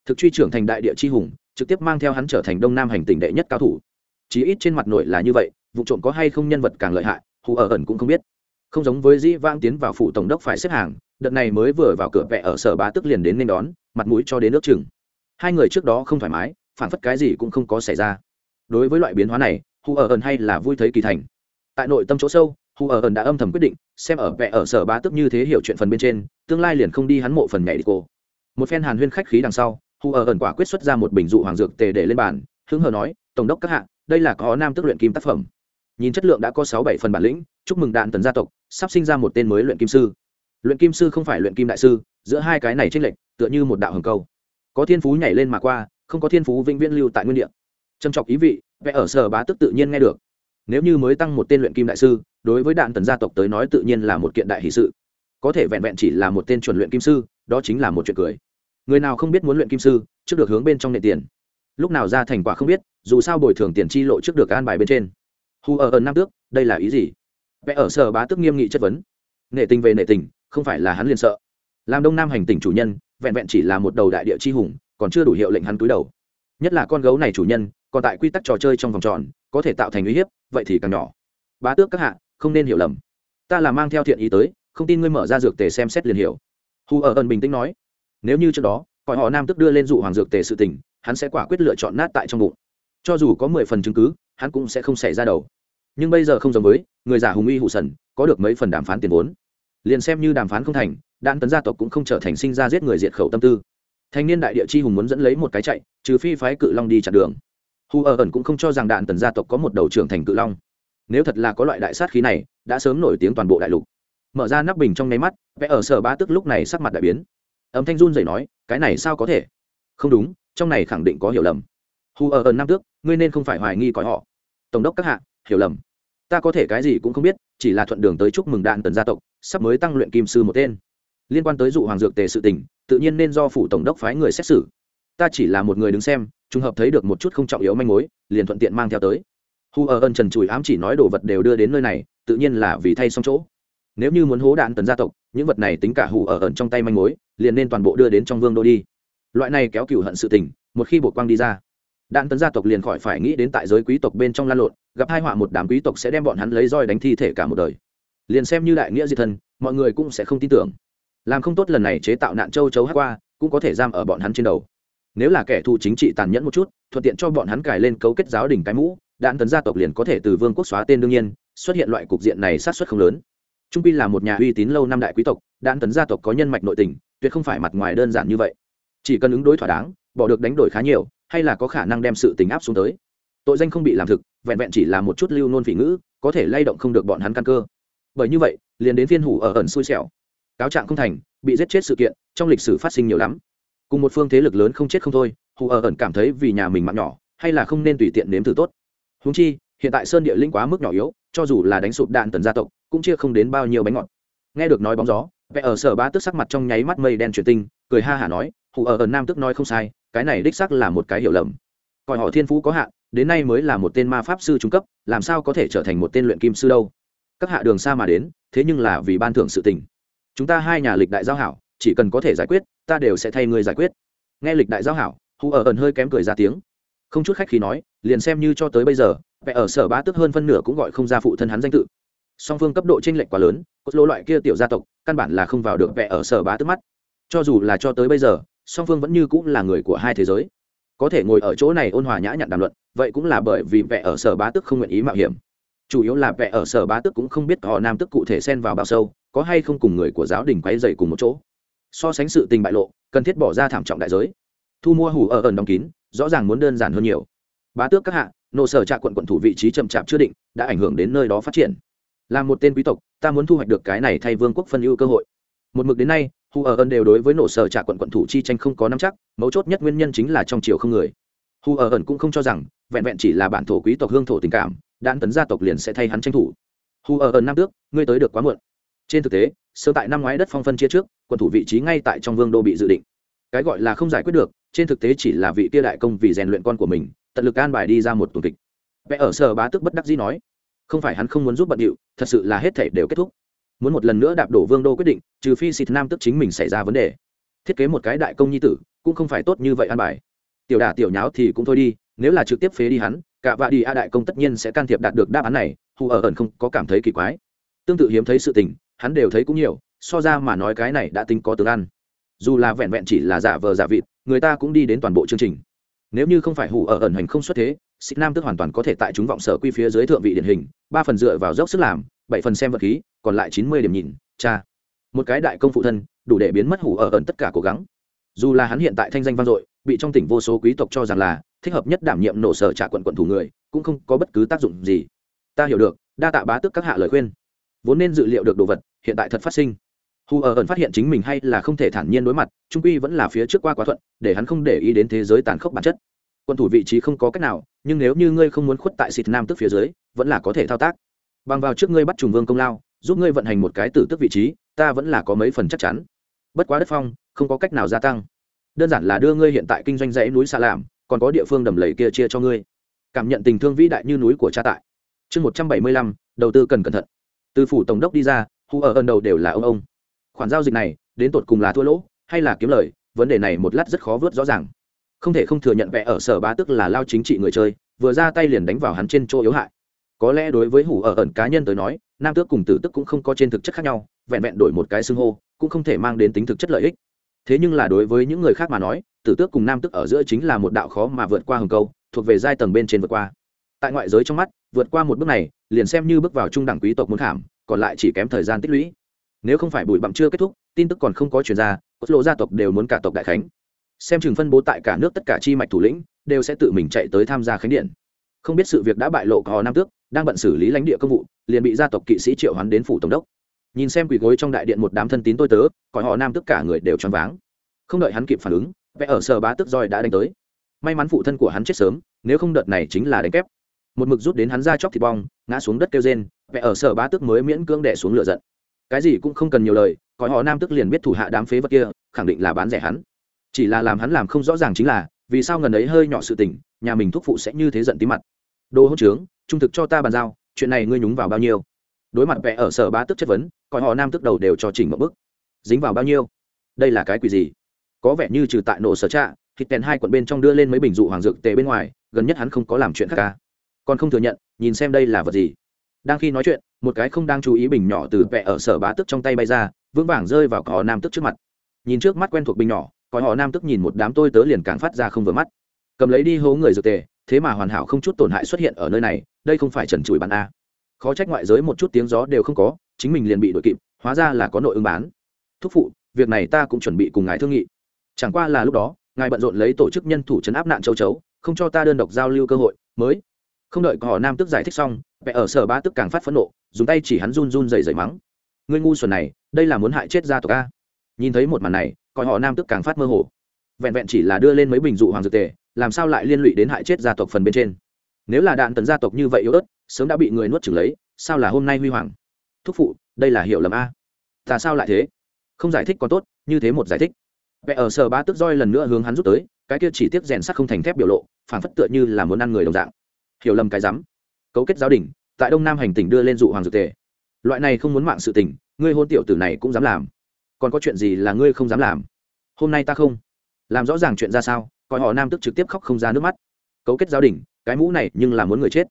Thực truy trưởng thành đại địa chi hùng, trực tiếp mang theo hắn trở thành đông nam hành tỉnh đệ nhất cao thủ. Chí ít trên mặt nội là như vậy, vụ trộm có hay không nhân vật càng lợi hại, hù ở ẩn cũng không biết. Không giống với dĩ vang tiến vào phủ tổng đốc phải xếp hàng, đợt này mới vừa vào cửa vẽ ở sở bá tức liền đến nên đón, mặt mũi cho đến nước chừng hai người trước đó không thoải mái phản phất cái gì cũng không có xảy ra. Đối với loại biến hóa này hù ở ẩn hay là vui thấy kỳ thành. Tại nội tâm chỗ sâu hù ở ẩn đã âm thầm quyết định, xem ở vẽ ở sở bá tức như thế hiểu chuyện phần bên trên, tương lai liền không đi hắn mộ phần nhảy đi cô. Một phen hàn huyên khách khí đằng sau hù ở ẩn quả quyết xuất ra một bình dụ hoàng dược tề để lên bàn, hứng hờ nói, tổng đốc các hạ, đây là có nam tức luyện kim tác phẩm. Nhìn chất lượng đã có sáu bảy phần bản lĩnh, chúc mừng đạn tần gia tộc, sắp sinh ra một tên mới luyện kim sư. Luyện kim sư không phải luyện kim đại sư, giữa hai cái này tranh lệch, tựa như một đạo hầm câu có thiên phú nhảy lên mà qua, không có thiên phú vĩnh viễn lưu tại nguyên địa. Trầm trọc ý vị, vẽ ở sở bá tức tự nhiên nghe được. Nếu như mới tăng một tên luyện kim đại sư, đối với đạn tần gia tộc tới nói tự nhiên là một kiện đại hì sự. Có thể vẹn vẹn chỉ là một tên chuẩn luyện kim sư, đó chính là một chuyện cười. Người nào không biết muốn luyện kim sư, trước được hướng bên trong nệ tiền. Lúc nào ra thành quả không biết, dù sao bồi thường tiền chi lộ trước được an bài bên trên. Hù ở ẩn nam tước, đây là ý gì? Vẽ ở sở bá tức nghiêm nghị chất vấn. Nệ tình về nệ tình, không phải là hắn liền sợ. Làm đông nam hành tỉnh chủ nhân vẹn vẹn chỉ là một đầu đại địa chi hùng, còn chưa đủ hiệu lệnh hắn túi đầu. Nhất là con gấu này chủ nhân, còn tại quy tắc trò chơi trong vòng tròn, có thể tạo thành uy hiếp, vậy thì càng nhỏ. Bá tước các hạ, không nên hiểu lầm. Ta là mang theo thiện ý tới, không tin ngươi mở ra dược tề xem xét liền hiểu. Hù ở ẩn bình tĩnh nói, nếu như trước đó cõi họ nam tức đưa lên dụ hoàng dược tề sự tình, hắn sẽ quả quyết lựa chọn nát tại trong bụng. Cho dù có mười phần chứng cứ, hắn cũng sẽ không xảy ra đầu. Nhưng bây giờ không giống với, người giả hùng uy hụ sần, có được mấy phần đàm phán tiền vốn. Liền xem như đàm phán không thành đạn tấn gia tộc cũng không trở thành sinh ra giết người diệt khẩu tâm tư. Thanh niên đại địa chi hùng muốn dẫn lấy một cái chạy, trừ phi phái cự long đi chặn đường. Hù ở ẩn cũng không cho rằng đạn tần gia tộc có một đầu trưởng thành cự long. Nếu thật là có loại đại sát khí này, đã sớm nổi tiếng toàn bộ đại lục. Mở ra nắp bình trong nháy mắt, vẽ ở sở bá tức lúc này sắc mặt đại biến. Âm thanh run dậy nói, cái này sao có thể? Không đúng, trong này khẳng định có hiểu lầm. Hù ở ẩn năm tước, ngươi nên không phải hoài nghi coi họ. Tổng đốc các hạ, hiểu lầm. Ta có thể cái gì cũng không biết, chỉ là thuận đường tới chúc mừng đạn tần gia tộc, sắp mới tăng luyện kim sư một tên liên quan tới dụ hoàng dược tề sự tình, tự nhiên nên do phủ tổng đốc phái người xét xử. Ta chỉ là một người đứng xem, trùng hợp thấy được một chút không trọng yếu manh mối, liền thuận tiện mang theo tới. Hu ở ân trần chùi ám chỉ nói đồ vật đều đưa đến nơi này, tự nhiên là vì thay xong chỗ. Nếu như muốn hố đạn tần gia tộc, những vật này tính cả hù ở ẩn trong tay manh mối, liền nên toàn bộ đưa đến trong vương đô đi. Loại này kéo cựu hận sự tình, một khi bộ quang đi ra, đạn tấn gia tộc liền khỏi phải nghĩ đến tại giới quý tộc bên trong lan lộn, gặp hai họa một đám quý tộc sẽ đem bọn hắn lấy roi đánh thi thể cả một đời. Liền xem như đại nghĩa di thân mọi người cũng sẽ không tin tưởng làm không tốt lần này chế tạo nạn châu chấu hát qua, cũng có thể giam ở bọn hắn trên đầu. Nếu là kẻ thù chính trị tàn nhẫn một chút, thuận tiện cho bọn hắn cài lên cấu kết giáo đình cái mũ, đạn tấn gia tộc liền có thể từ vương quốc xóa tên đương nhiên, xuất hiện loại cục diện này sát xuất không lớn. Trung pi là một nhà uy tín lâu năm đại quý tộc, đạn tấn gia tộc có nhân mạch nội tình, tuyệt không phải mặt ngoài đơn giản như vậy. Chỉ cần ứng đối thỏa đáng, bỏ được đánh đổi khá nhiều, hay là có khả năng đem sự tình áp xuống tới. Tội danh không bị làm thực, vẹn vẹn chỉ là một chút lưu nôn phỉ ngữ, có thể lay động không được bọn hắn căn cơ. Bởi như vậy, liền đến phiên hủ ở ẩn xui xẻo cáo trạng không thành, bị giết chết sự kiện, trong lịch sử phát sinh nhiều lắm. Cùng một phương thế lực lớn không chết không thôi Hù ở ẩn cảm thấy vì nhà mình mạng nhỏ, hay là không nên tùy tiện nếm thử tốt. Húng chi, hiện tại sơn địa linh quá mức nhỏ yếu, cho dù là đánh sụp đạn tần gia tộc, cũng chia không đến bao nhiêu bánh ngọt. Nghe được nói bóng gió vẽ ở sở ba tức sắc mặt trong nháy mắt mây đen chuyển tinh, cười ha hả nói Hù ở ẩn nam tức nói không sai, cái này đích xác là một cái hiểu lầm. Coi họ thiên phú có hạn, đến nay mới là một tên ma pháp sư trung cấp, làm sao có thể trở thành một tên luyện kim sư đâu? Các hạ đường xa mà đến, thế nhưng là vì ban thưởng sự tình chúng ta hai nhà lịch đại giao hảo, chỉ cần có thể giải quyết, ta đều sẽ thay người giải quyết. Nghe lịch đại giao hảo, hù ở ẩn hơi kém cười ra tiếng. Không chút khách khi nói, liền xem như cho tới bây giờ vẽ ở sở bá tức hơn phân nửa cũng gọi không ra phụ thân hắn danh tự. Song phương cấp độ t r ê n lệch quá lớn cốt lỗ loại kia tiểu gia tộc, căn bản là không vào được vẽ ở sở bá tức mắt. Cho dù là cho tới bây giờ, song phương vẫn như cũng là người của hai thế giới. Có thể ngồi ở chỗ này ôn hòa nhã nhặn đàm luận, vậy cũng là bởi vì vẽ ở sở bá tức không nguyện ý mạo hiểm. Chủ yếu là vẽ ở sở bá tức cũng không biết họ nam tức cụ thể xen vào bao sâu có hay không cùng người của giáo đình quay dày cùng một chỗ. So sánh sự tình bại lộ, cần thiết bỏ ra thảm trọng đại giới. Thu mua hủ ở ẩn đóng kín, rõ ràng muốn đơn giản hơn nhiều. Bá tước các hạ nộ sở trạ quận quận thủ vị trí chậm chạp chưa định, đã ảnh hưởng đến nơi đó phát triển. Là một tên quý tộc, ta muốn thu hoạch được cái này thay vương quốc phân ưu cơ hội. Một mực đến nay hù ở ẩn đều đối với nổ sở trạ quận quận thủ chi tranh không có nắm chắc, mấu chốt nhất nguyên nhân chính là trong triều không người. Hù ở ẩn cũng không cho rằng, vẹn vẹn chỉ là bản thổ quý tộc hương thổ tình cảm đạn tấn gia tộc liền sẽ thay hắn tranh thủ. Hù ở ẩn năm tước, ngươi tới được quá muộn trên thực tế, sơ tại năm ngoái đất phong phân chia trước, quận thủ vị trí ngay tại trong vương đô bị dự định. Cái gọi là không giải quyết được, trên thực tế chỉ là vị tia đại công vì rèn luyện con của mình, tận lực an bài đi ra một tuần kịch. Vẽ ở sở bá tức bất đắc dĩ nói, không phải hắn không muốn giúp bận điệu, thật sự là hết thể đều kết thúc. Muốn một lần nữa đạp đổ vương đô quyết định, trừ phi xịt nam tức chính mình xảy ra vấn đề. Thiết kế một cái đại công nhi tử, cũng không phải tốt như vậy an bài. Tiểu đả tiểu nháo thì cũng thôi đi, nếu là trực tiếp phế đi hắn, cả vạ đi a đại công tất nhiên sẽ can thiệp đạt được đáp án này, hù ở ẩn không có cảm thấy kỳ quái. Tương tự hiếm thấy sự tình hắn đều thấy cũng nhiều, so ra mà nói cái này đã tính có tướng ăn. Dù là vẹn vẹn chỉ là giả vờ giả vịt, người ta cũng đi đến toàn bộ chương trình. Nếu như không phải hủ ở ẩn hành không xuất thế, xích nam tức hoàn toàn có thể tại chúng vọng sở quy phía dưới thượng vị điển hình, ba phần dựa vào dốc sức làm, bảy phần xem vật khí, còn lại chín mươi điểm nhìn, cha. Một cái đại công phụ thân, đủ để biến mất hủ ở ẩn tất cả cố gắng. Dù là hắn hiện tại thanh danh vang dội, bị trong tỉnh vô số quý tộc cho rằng là thích hợp nhất đảm nhiệm nổ sở trả quận quận thủ người, cũng không có bất cứ tác dụng gì. Ta hiểu được, đa tạ bá tước các hạ lời khuyên. Vốn nên dự liệu được đồ vật hiện tại thật phát sinh. Hù ở ẩn phát hiện chính mình hay là không thể thản nhiên đối mặt, trung quy vẫn là phía trước qua quá thuận, để hắn không để ý đến thế giới tàn khốc bản chất. Quân thủ vị trí không có cách nào, nhưng nếu như ngươi không muốn khuất tại xịt nam tức phía dưới, vẫn là có thể thao tác. Bằng vào trước ngươi bắt trùng vương công lao, giúp ngươi vận hành một cái tử tức vị trí, ta vẫn là có mấy phần chắc chắn. Bất quá đất phong, không có cách nào gia tăng. Đơn giản là đưa ngươi hiện tại kinh doanh dãy núi xa làm, còn có địa phương đầm lầy kia chia cho ngươi. Cảm nhận tình thương vĩ đại như núi của cha tại. Chương một trăm bảy mươi lăm, đầu tư cần cẩn thận. Từ phủ tổng đốc đi ra hù ở ẩn đầu đều là ông ông. Khoản giao dịch này, đến tột cùng là thua lỗ hay là kiếm lời, vấn đề này một lát rất khó vớt rõ ràng. Không thể không thừa nhận vẽ ở sở bá tức là lao chính trị người chơi, vừa ra tay liền đánh vào hắn trên chỗ yếu hại. Có lẽ đối với hủ ở ẩn cá nhân tới nói, nam tước cùng tử tức cũng không có trên thực chất khác nhau, vẹn vẹn đổi một cái xưng hô, cũng không thể mang đến tính thực chất lợi ích. Thế nhưng là đối với những người khác mà nói, tử tước cùng nam tước ở giữa chính là một đạo khó mà vượt qua hầm câu, thuộc về giai tầng bên trên vượt qua tại ngoại giới trong mắt, vượt qua một bước này, liền xem như bước vào trung đẳng quý tộc muốn khảm, còn lại chỉ kém thời gian tích lũy. Nếu không phải bụi bặm chưa kết thúc, tin tức còn không có chuyển ra, cốt lộ gia tộc đều muốn cả tộc đại khánh. Xem chừng phân bố tại cả nước tất cả chi mạch thủ lĩnh, đều sẽ tự mình chạy tới tham gia khánh điện. Không biết sự việc đã bại lộ có nam tước, đang bận xử lý lãnh địa công vụ, liền bị gia tộc kỵ sĩ triệu hoán đến phủ tổng đốc. Nhìn xem quỳ gối trong đại điện một đám thân tín tôi tớ còn họ nam tất cả người đều choáng váng. Không đợi hắn kịp phản ứng vẽ ở sở bá tức roi đã đánh tới. May mắn phụ thân của hắn chết sớm, nếu không đợt này chính là đánh kép một mực rút đến hắn ra chóc thịt bong, ngã xuống đất kêu rên vẽ ở sở bá tức mới miễn cưỡng đẻ xuống lửa giận. Cái gì cũng không cần nhiều lời, coi họ nam tức liền biết thủ hạ đám phế vật kia, khẳng định là bán rẻ hắn. Chỉ là làm hắn làm không rõ ràng chính là, vì sao ngần ấy hơi nhỏ sự tình, nhà mình thúc phụ sẽ như thế giận tí mặt. Đồ hỗn trướng, trung thực cho ta bàn giao, chuyện này ngươi nhúng vào bao nhiêu? Đối mặt vẽ ở sở bá tức chất vấn, coi họ nam tức đầu đều cho chỉnh một bức dính vào bao nhiêu? Đây là cái quỷ gì? Có vẻ như trừ tại nổ sở trạ, thịt tèn hai quận bên trong đưa lên mấy bình dụ hoàng dược tề bên ngoài, gần nhất hắn không có làm chuyện khác ca còn không thừa nhận, nhìn xem đây là vật gì. Đang khi nói chuyện, một cái không đang chú ý bình nhỏ từ vẽ ở sở bá tức trong tay bay ra, vững vàng rơi vào cỏ nam tức trước mặt. Nhìn trước mắt quen thuộc bình nhỏ coi họ nam tức nhìn một đám tôi tớ liền càng phát ra không vừa mắt. Cầm lấy đi hố người dược tề, thế mà hoàn hảo không chút tổn hại xuất hiện ở nơi này, đây không phải trần trụi bán a. Khó trách ngoại giới một chút tiếng gió đều không có, chính mình liền bị đội kịp, hóa ra là có nội ứng bán. Thúc phụ, việc này ta cũng chuẩn bị cùng ngài thương nghị. Chẳng qua là lúc đó, ngài bận rộn lấy tổ chức nhân thủ chấn áp nạn châu chấu, không cho ta đơn độc giao lưu cơ hội, mới không đợi họ nam tức giải thích xong vẽ ở sở ba tức càng phát phẫn nộ, dùng tay chỉ hắn run run dày dày mắng. Ngươi ngu xuẩn này, đây là muốn hại chết gia tộc a. Nhìn thấy một màn này, coi họ nam tức càng phát mơ hồ. Vẹn vẹn chỉ là đưa lên mấy bình dụ hoàng dược tề, làm sao lại liên lụy đến hại chết gia tộc phần bên trên? Nếu là đạn tần gia tộc như vậy yếu ớt, sớm đã bị người nuốt chửng lấy, sao là hôm nay huy hoàng? Thúc phụ, đây là hiểu lầm a. Ta sao lại thế? Không giải thích còn tốt, như thế một giải thích. Vẽ ở sở ba tức roi lần nữa hướng hắn rút tới, cái kia chỉ tiếp rèn sắt không thành thép biểu lộ phản phất tựa như là muốn ăn người đồng dạng hiểu lầm cái rắm. Cấu kết giáo đình, tại đông nam hành tỉnh đưa lên dụ hoàng dược tề. Loại này không muốn mạng sự tình, ngươi hôn tiểu tử này cũng dám làm. Còn có chuyện gì là ngươi không dám làm? Hôm nay ta không. Làm rõ ràng chuyện ra sao, coi họ nam tức trực tiếp khóc không ra nước mắt. Cấu kết giáo đình, cái mũ này nhưng là muốn người chết.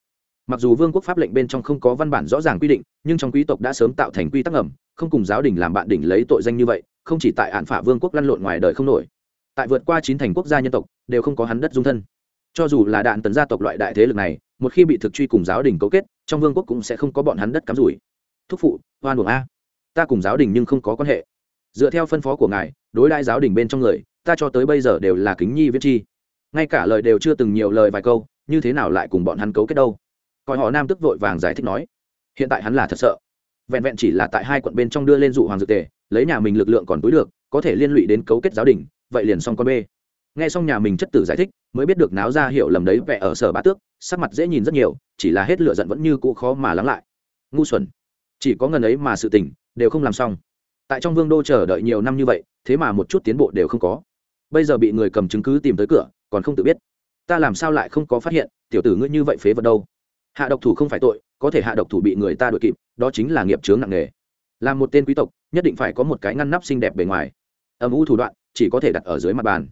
Mặc dù vương quốc pháp lệnh bên trong không có văn bản rõ ràng quy định, nhưng trong quý tộc đã sớm tạo thành quy tắc ẩm không cùng giáo đình làm bạn đỉnh lấy tội danh như vậy, không chỉ tại hạn phả vương quốc lăn lộn ngoài đời không nổi. Tại vượt qua chín thành quốc gia nhân tộc, đều không có hắn đất dung thân cho dù là đạn tấn gia tộc loại đại thế lực này, một khi bị thực truy cùng giáo đình cấu kết, trong vương quốc cũng sẽ không có bọn hắn đất cắm rủi. Thúc phụ, hoan buồng a. Ta cùng giáo đình nhưng không có quan hệ. Dựa theo phân phó của ngài, đối đãi giáo đình bên trong người, ta cho tới bây giờ đều là kính nhi viết chi. Ngay cả lời đều chưa từng nhiều lời vài câu, như thế nào lại cùng bọn hắn cấu kết đâu? Coi họ nam tức vội vàng giải thích nói. Hiện tại hắn là thật sợ. Vẹn vẹn chỉ là tại hai quận bên trong đưa lên dụ hoàng dược tề, lấy nhà mình lực lượng còn túi được, có thể liên lụy đến cấu kết giáo đình, vậy liền xong con bê nghe xong nhà mình chất tử giải thích, mới biết được náo ra hiểu lầm đấy vẽ ở sở bá tước, sắc mặt dễ nhìn rất nhiều, chỉ là hết lựa giận vẫn như cũ khó mà lắng lại. Ngu xuẩn. Chỉ có ngần ấy mà sự tình, đều không làm xong. Tại trong vương đô chờ đợi nhiều năm như vậy, thế mà một chút tiến bộ đều không có. Bây giờ bị người cầm chứng cứ tìm tới cửa, còn không tự biết. Ta làm sao lại không có phát hiện, tiểu tử ngươi như vậy phế vật đâu. Hạ độc thủ không phải tội, có thể hạ độc thủ bị người ta đuổi kịp, đó chính là nghiệp chướng nặng nề. Là một tên quý tộc, nhất định phải có một cái ngăn nắp xinh đẹp bề ngoài. Âm u thủ đoạn, chỉ có thể đặt ở dưới mặt bàn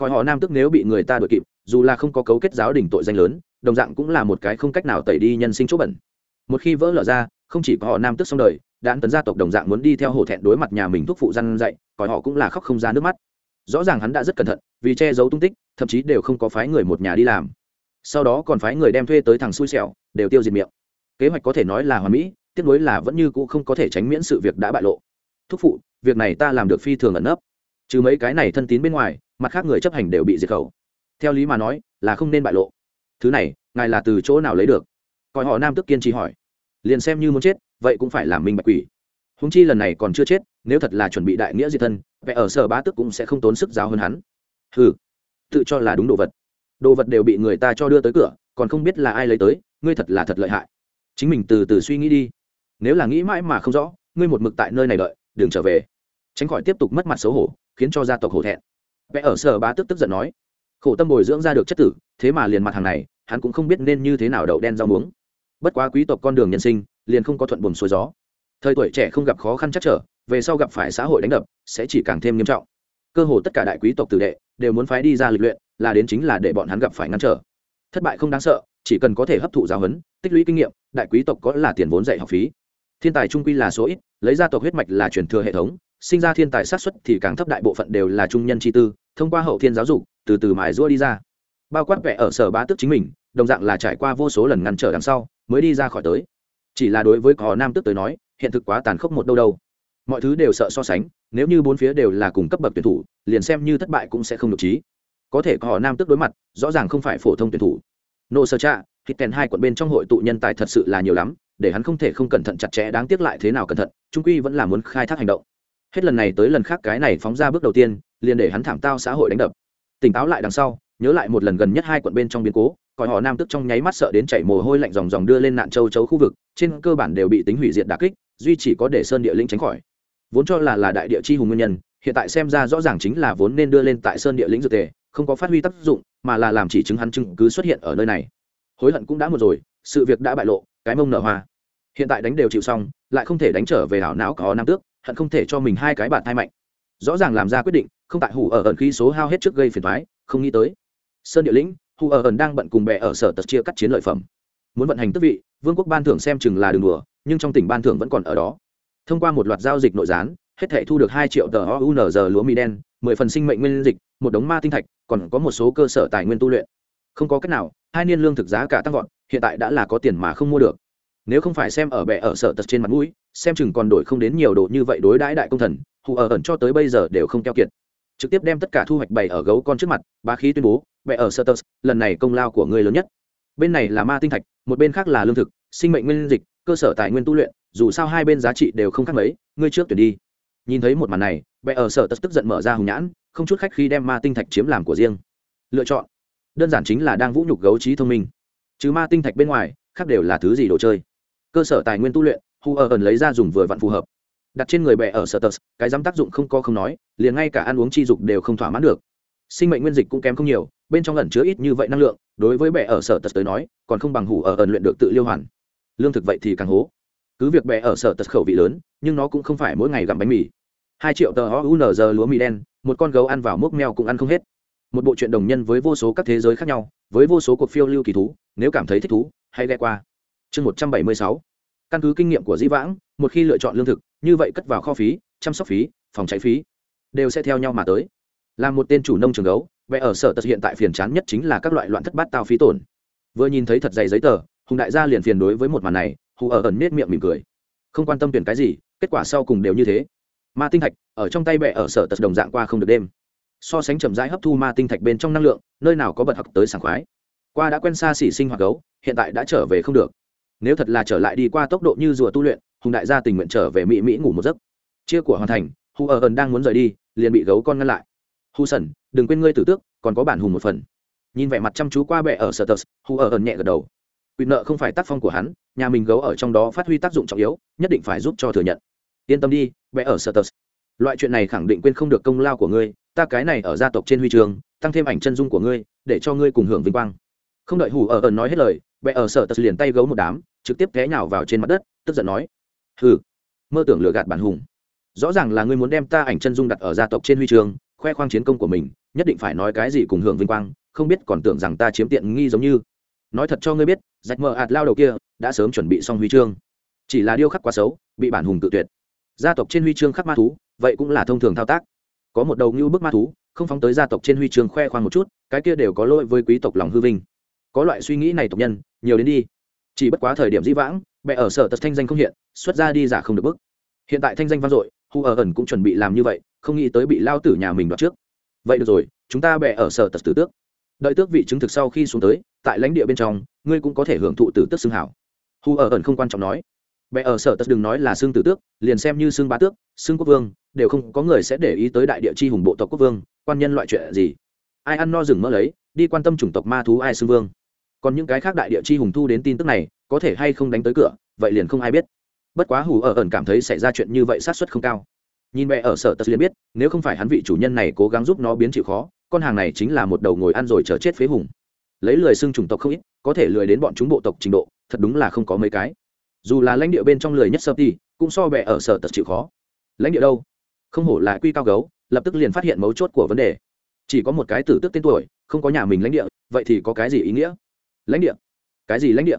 coi họ nam tức nếu bị người ta đuổi kịp, dù là không có cấu kết giáo đình tội danh lớn, đồng dạng cũng là một cái không cách nào tẩy đi nhân sinh chỗ bẩn. Một khi vỡ lở ra, không chỉ có họ nam tức xong đời, đạn tấn gia tộc đồng dạng muốn đi theo hổ thẹn đối mặt nhà mình thúc phụ răn dạy, coi họ cũng là khóc không ra nước mắt. Rõ ràng hắn đã rất cẩn thận, vì che giấu tung tích, thậm chí đều không có phái người một nhà đi làm. Sau đó còn phái người đem thuê tới thằng xui xẻo, đều tiêu diệt miệng. Kế hoạch có thể nói là hoàn mỹ, tiếc nuối là vẫn như cũ không có thể tránh miễn sự việc đã bại lộ. Thúc phụ, việc này ta làm được phi thường ẩn nấp. Trừ mấy cái này thân tín bên ngoài mặt khác người chấp hành đều bị diệt khẩu. Theo lý mà nói, là không nên bại lộ. Thứ này, ngài là từ chỗ nào lấy được? Coi họ nam tức kiên trì hỏi. Liền xem như muốn chết, vậy cũng phải làm minh bạch quỷ. Húng chi lần này còn chưa chết, nếu thật là chuẩn bị đại nghĩa diệt thân vẽ ở sở bá tức cũng sẽ không tốn sức giáo hơn hắn. Ừ tự cho là đúng đồ vật. Đồ vật đều bị người ta cho đưa tới cửa, còn không biết là ai lấy tới, ngươi thật là thật lợi hại. Chính mình từ từ suy nghĩ đi. Nếu là nghĩ mãi mà không rõ, ngươi một mực tại nơi này đợi, đừng trở về. Tránh khỏi tiếp tục mất mặt xấu hổ, khiến cho gia tộc hổ thẹn vẽ ở sở bá tức tức giận nói, khổ tâm bồi dưỡng ra được chất tử, thế mà liền mặt hàng này, hắn cũng không biết nên như thế nào đậu đen rau muống. Bất quá quý tộc con đường nhân sinh, liền không có thuận buồm xuôi gió. Thời tuổi trẻ không gặp khó khăn chắc trở, về sau gặp phải xã hội đánh đập, sẽ chỉ càng thêm nghiêm trọng. Cơ hồ tất cả đại quý tộc tử đệ đều muốn phái đi ra lịch luyện, là đến chính là để bọn hắn gặp phải ngăn trở. Thất bại không đáng sợ, chỉ cần có thể hấp thụ giáo huấn, tích lũy kinh nghiệm, đại quý tộc có là tiền vốn dạy học phí thiên tài trung quy là số ít, lấy gia tộc huyết mạch là truyền thừa hệ thống, sinh ra thiên tài sát xuất thì càng thấp đại bộ phận đều là trung nhân chi tư, thông qua hậu thiên giáo dục, từ từ mài rua đi ra. Bao quát vẽ ở sở bá tước chính mình, đồng dạng là trải qua vô số lần ngăn trở đằng sau, mới đi ra khỏi tới. Chỉ là đối với có nam tước tới nói, hiện thực quá tàn khốc một đâu đâu. Mọi thứ đều sợ so sánh, nếu như bốn phía đều là cùng cấp bậc tuyển thủ, liền xem như thất bại cũng sẽ không được trí. Có thể có nam tước đối mặt, rõ ràng không phải phổ thông tuyển thủ. Nô sơ cha thịt kèn hai quận bên trong hội tụ nhân tài thật sự là nhiều lắm để hắn không thể không cẩn thận chặt chẽ đáng tiếc lại thế nào cẩn thận, trung quy vẫn là muốn khai thác hành động. Hết lần này tới lần khác cái này phóng ra bước đầu tiên, liền để hắn thảm tao xã hội đánh đập. Tỉnh táo lại đằng sau, nhớ lại một lần gần nhất hai quận bên trong biến cố còi họ nam tức trong nháy mắt sợ đến chảy mồ hôi lạnh dòng dòng đưa lên nạn châu chấu khu vực, trên cơ bản đều bị tính hủy diệt đà kích, duy chỉ có để sơn địa lĩnh tránh khỏi. Vốn cho là là đại địa chi hùng nguyên nhân, hiện tại xem ra rõ ràng chính là vốn nên đưa lên tại sơn địa lĩnh dược tề, không có phát huy tác dụng, mà là làm chỉ chứng hắn chứng cứ xuất hiện ở nơi này. Hối hận cũng đã một rồi, sự việc đã bại lộ, cái mông nở hoa hiện tại đánh đều chịu xong, lại không thể đánh trở về hảo não có nam tước, hận không thể cho mình hai cái bạn thai mạnh. Rõ ràng làm ra quyết định, không tại hủ ở ẩn khi số hao hết trước gây phiền thoái không nghĩ tới. Sơn địa lĩnh, hủ ở ẩn đang bận cùng bè ở sở tật chia cắt chiến lợi phẩm. Muốn vận hành tức vị, vương quốc ban thưởng xem chừng là đường đùa, nhưng trong tỉnh ban thưởng vẫn còn ở đó. Thông qua một loạt giao dịch nội gián, hết thể thu được hai triệu tờ ounz lúa mì đen, mười phần sinh mệnh nguyên dịch, một đống ma tinh thạch, còn có một số cơ sở tài nguyên tu luyện. Không có cách nào, hai niên lương thực giá cả tăng vọt, hiện tại đã là có tiền mà không mua được nếu không phải xem ở bệ ở sở tật trên mặt mũi, xem chừng còn đổi không đến nhiều đồ như vậy đối đãi đại công thần, hù ở ẩn cho tới bây giờ đều không keo kiệt. Trực tiếp đem tất cả thu hoạch bày ở gấu con trước mặt ba khí tuyên bố bệ ở sở tật, lần này công lao của ngươi lớn nhất. Bên này là ma tinh thạch, một bên khác là lương thực, sinh mệnh nguyên dịch, cơ sở tài nguyên tu luyện, dù sao hai bên giá trị đều không khác mấy, ngươi trước tuyển đi. Nhìn thấy một màn này bệ ở sở tật tức giận mở ra hùng nhãn, không chút khách khi đem ma tinh thạch chiếm làm của riêng. Lựa chọn. Đơn giản chính là đang vũ nhục gấu trí thông minh. Chứ ma tinh thạch bên ngoài, khác đều là thứ gì đồ chơi? Cơ sở tài nguyên tu luyện, hu ở ẩn lấy ra dùng vừa vặn phù hợp. Đặt trên người bè ở sở tờ cái dám tác dụng không có không nói, liền ngay cả ăn uống chi dục đều không thỏa mãn được. Sinh mệnh nguyên dịch cũng kém không nhiều, bên trong ẩn chứa ít như vậy năng lượng, đối với bè ở sở tật tới nói, còn không bằng hủ ở ẩn luyện được tự liêu hoàn. Lương thực vậy thì càng hố. Cứ việc bè ở sở tật khẩu vị lớn, nhưng nó cũng không phải mỗi ngày gặm bánh mì. Hai triệu tờ unz lúa mì đen, một con gấu ăn vào mốc meo cũng ăn không hết. Một bộ truyện đồng nhân với vô số các thế giới khác nhau, với vô số cuộc phiêu lưu kỳ thú, nếu cảm thấy thích thú, hãy ghe qua chương một trăm bảy mươi sáu. Căn cứ kinh nghiệm của di vãng, một khi lựa chọn lương thực, như vậy cất vào kho phí, chăm sóc phí, phòng cháy phí, đều sẽ theo nhau mà tới. Là một tên chủ nông trường gấu, vẽ ở sở tật hiện tại phiền chán nhất chính là các loại loạn thất bát tao phí tổn. Vừa nhìn thấy thật dày giấy tờ, hùng đại gia liền phiền đối với một màn này, hù ở ẩn nết miệng mỉm cười. Không quan tâm tuyển cái gì, kết quả sau cùng đều như thế. Ma tinh thạch, ở trong tay bệ ở sở tật đồng dạng qua không được đêm. So sánh chậm rãi hấp thu ma tinh thạch bên trong năng lượng, nơi nào có bật học tới sảng khoái. Qua đã quen xa xỉ sinh hoạt gấu, hiện tại đã trở về không được nếu thật là trở lại đi qua tốc độ như rùa tu luyện, hùng đại gia tình nguyện trở về mỹ mỹ ngủ một giấc. Chia của hoàn thành hù ở ờ ẩn đang muốn rời đi, liền bị gấu con ngăn lại. Hù sẩn, đừng quên ngươi tử tước, còn có bản hùng một phần. Nhìn vẻ mặt chăm chú qua bệ ở sở tờ hù ở ẩn nhẹ gật đầu. Quyền nợ không phải tác phong của hắn, nhà mình gấu ở trong đó phát huy tác dụng trọng yếu, nhất định phải giúp cho thừa nhận. Yên tâm đi, bệ ở sở tờ loại chuyện này khẳng định quên không được công lao của ngươi, ta cái này ở gia tộc trên huy trường, tăng thêm ảnh chân dung của ngươi, để cho ngươi cùng hưởng vinh quang không đợi hủ ở ẩn nói hết lời bệ ở sở tật liền tay gấu một đám, trực tiếp té nhào vào trên mặt đất, tức giận nói, hừ, mơ tưởng lừa gạt bản hùng. Rõ ràng là ngươi muốn đem ta ảnh chân dung đặt ở gia tộc trên huy trường, khoe khoang chiến công của mình, nhất định phải nói cái gì cùng hưởng vinh quang, không biết còn tưởng rằng ta chiếm tiện nghi giống như. Nói thật cho ngươi biết rạch mờ ạt lao đầu kia đã sớm chuẩn bị xong huy chương. Chỉ là điêu khắc quá xấu, bị bản hùng tự tuyệt. Gia tộc trên huy chương khắc ma thú, vậy cũng là thông thường thao tác. Có một đầu ngưu bức ma thú, không phóng tới gia tộc trên huy chương khoe khoang một chút, cái kia đều có lỗi với quý tộc lòng hư vinh có loại suy nghĩ này tộc nhân, nhiều đến đi. Chỉ bất quá thời điểm dĩ vãng bệ ở sở tật thanh danh không hiện, xuất ra đi giả không được bức. Hiện tại thanh danh vang dội, hu ở ẩn cũng chuẩn bị làm như vậy, không nghĩ tới bị lao tử nhà mình đoạt trước. Vậy được rồi, chúng ta bệ ở sở tật tử tước. Đợi tước vị chứng thực sau khi xuống tới, tại lãnh địa bên trong, ngươi cũng có thể hưởng thụ tử tước xương hảo. Hu ở ẩn không quan trọng nói. Bệ ở sở tật đừng nói là xương tử tước, liền xem như xương bá tước xương quốc vương, đều không có người sẽ để ý tới đại địa chi hùng bộ tộc quốc vương, quan nhân loại chuyện gì. Ai ăn no rừng mỡ lấy, đi quan tâm chủng tộc ma thú ai xương vương còn những cái khác đại địa chi hùng thu đến tin tức này, có thể hay không đánh tới cửa, vậy liền không ai biết. Bất quá hù ở ẩn cảm thấy xảy ra chuyện như vậy sát xuất không cao. Nhìn mẹ ở sở tật liền biết, nếu không phải hắn vị chủ nhân này cố gắng giúp nó biến chịu khó, con hàng này chính là một đầu ngồi ăn rồi chờ chết phế hùng. Lấy lười xưng chủng tộc không ít, có thể lười đến bọn chúng bộ tộc trình độ, thật đúng là không có mấy cái. Dù là lãnh địa bên trong lười nhất sơ ti cũng so bẹ ở sở tật chịu khó. Lãnh địa đâu? Không hổ là quy cao gấu, lập tức liền phát hiện mấu chốt của vấn đề. Chỉ có một cái tử tước tên tuổi, không có nhà mình lãnh địa, vậy thì có cái gì ý nghĩa? Lãnh địa? Cái gì lãnh địa?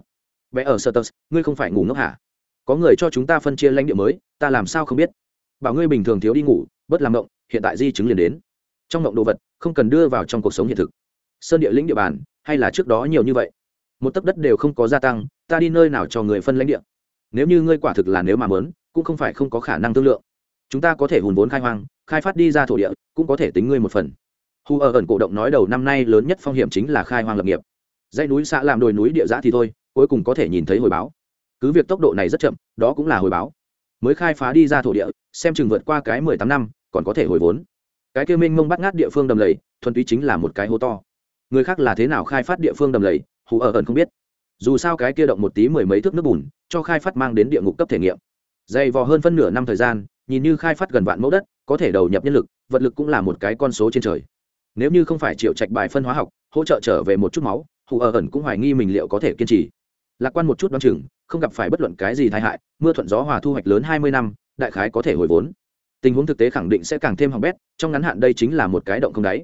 Vẽ ở sơ tơ ngươi không phải ngủ ngốc hả? Có người cho chúng ta phân chia lãnh địa mới, ta làm sao không biết? Bảo ngươi bình thường thiếu đi ngủ, bớt làm động hiện tại di chứng liền đến. Trong động đồ vật, không cần đưa vào trong cuộc sống hiện thực. Sơn địa lĩnh địa bàn, hay là trước đó nhiều như vậy? Một tấc đất đều không có gia tăng, ta đi nơi nào cho người phân lãnh địa? Nếu như ngươi quả thực là nếu mà mớn cũng không phải không có khả năng thương lượng. Chúng ta có thể hùn vốn khai hoang, khai phát đi ra thổ địa, cũng có thể tính ngươi một phần. Hu ở ẩn cổ động nói đầu năm nay lớn nhất phong hiểm chính là khai hoang lập nghiệp dãy núi xã làm đồi núi địa giã thì thôi, cuối cùng có thể nhìn thấy hồi báo. Cứ việc tốc độ này rất chậm, đó cũng là hồi báo. Mới khai phá đi ra thổ địa, xem chừng vượt qua cái mười tám năm, còn có thể hồi vốn. Cái kêu minh mông bắt ngát địa phương đầm lầy, thuần túy chính là một cái hố to. Người khác là thế nào khai phát địa phương đầm lầy, hù ở ẩn không biết. Dù sao cái kia động một tí mười mấy thước nước bùn, cho khai phát mang đến địa ngục cấp thể nghiệm. Dày vò hơn phân nửa năm thời gian, nhìn như khai phát gần vạn mẫu đất, có thể đầu nhập nhân lực, vật lực cũng là một cái con số trên trời. Nếu như không phải triệu trạch bài phân hóa học, hỗ trợ trở về một chút máu hù ở ẩn cũng hoài nghi mình liệu có thể kiên trì. Lạc quan một chút đ o á n chừng, không gặp phải bất luận cái gì tai hại, mưa thuận gió hòa thu hoạch lớn hai mươi năm, đại khái có thể hồi vốn. Tình huống thực tế khẳng định sẽ càng thêm hỏng bét, trong ngắn hạn đây chính là một cái động không đáy.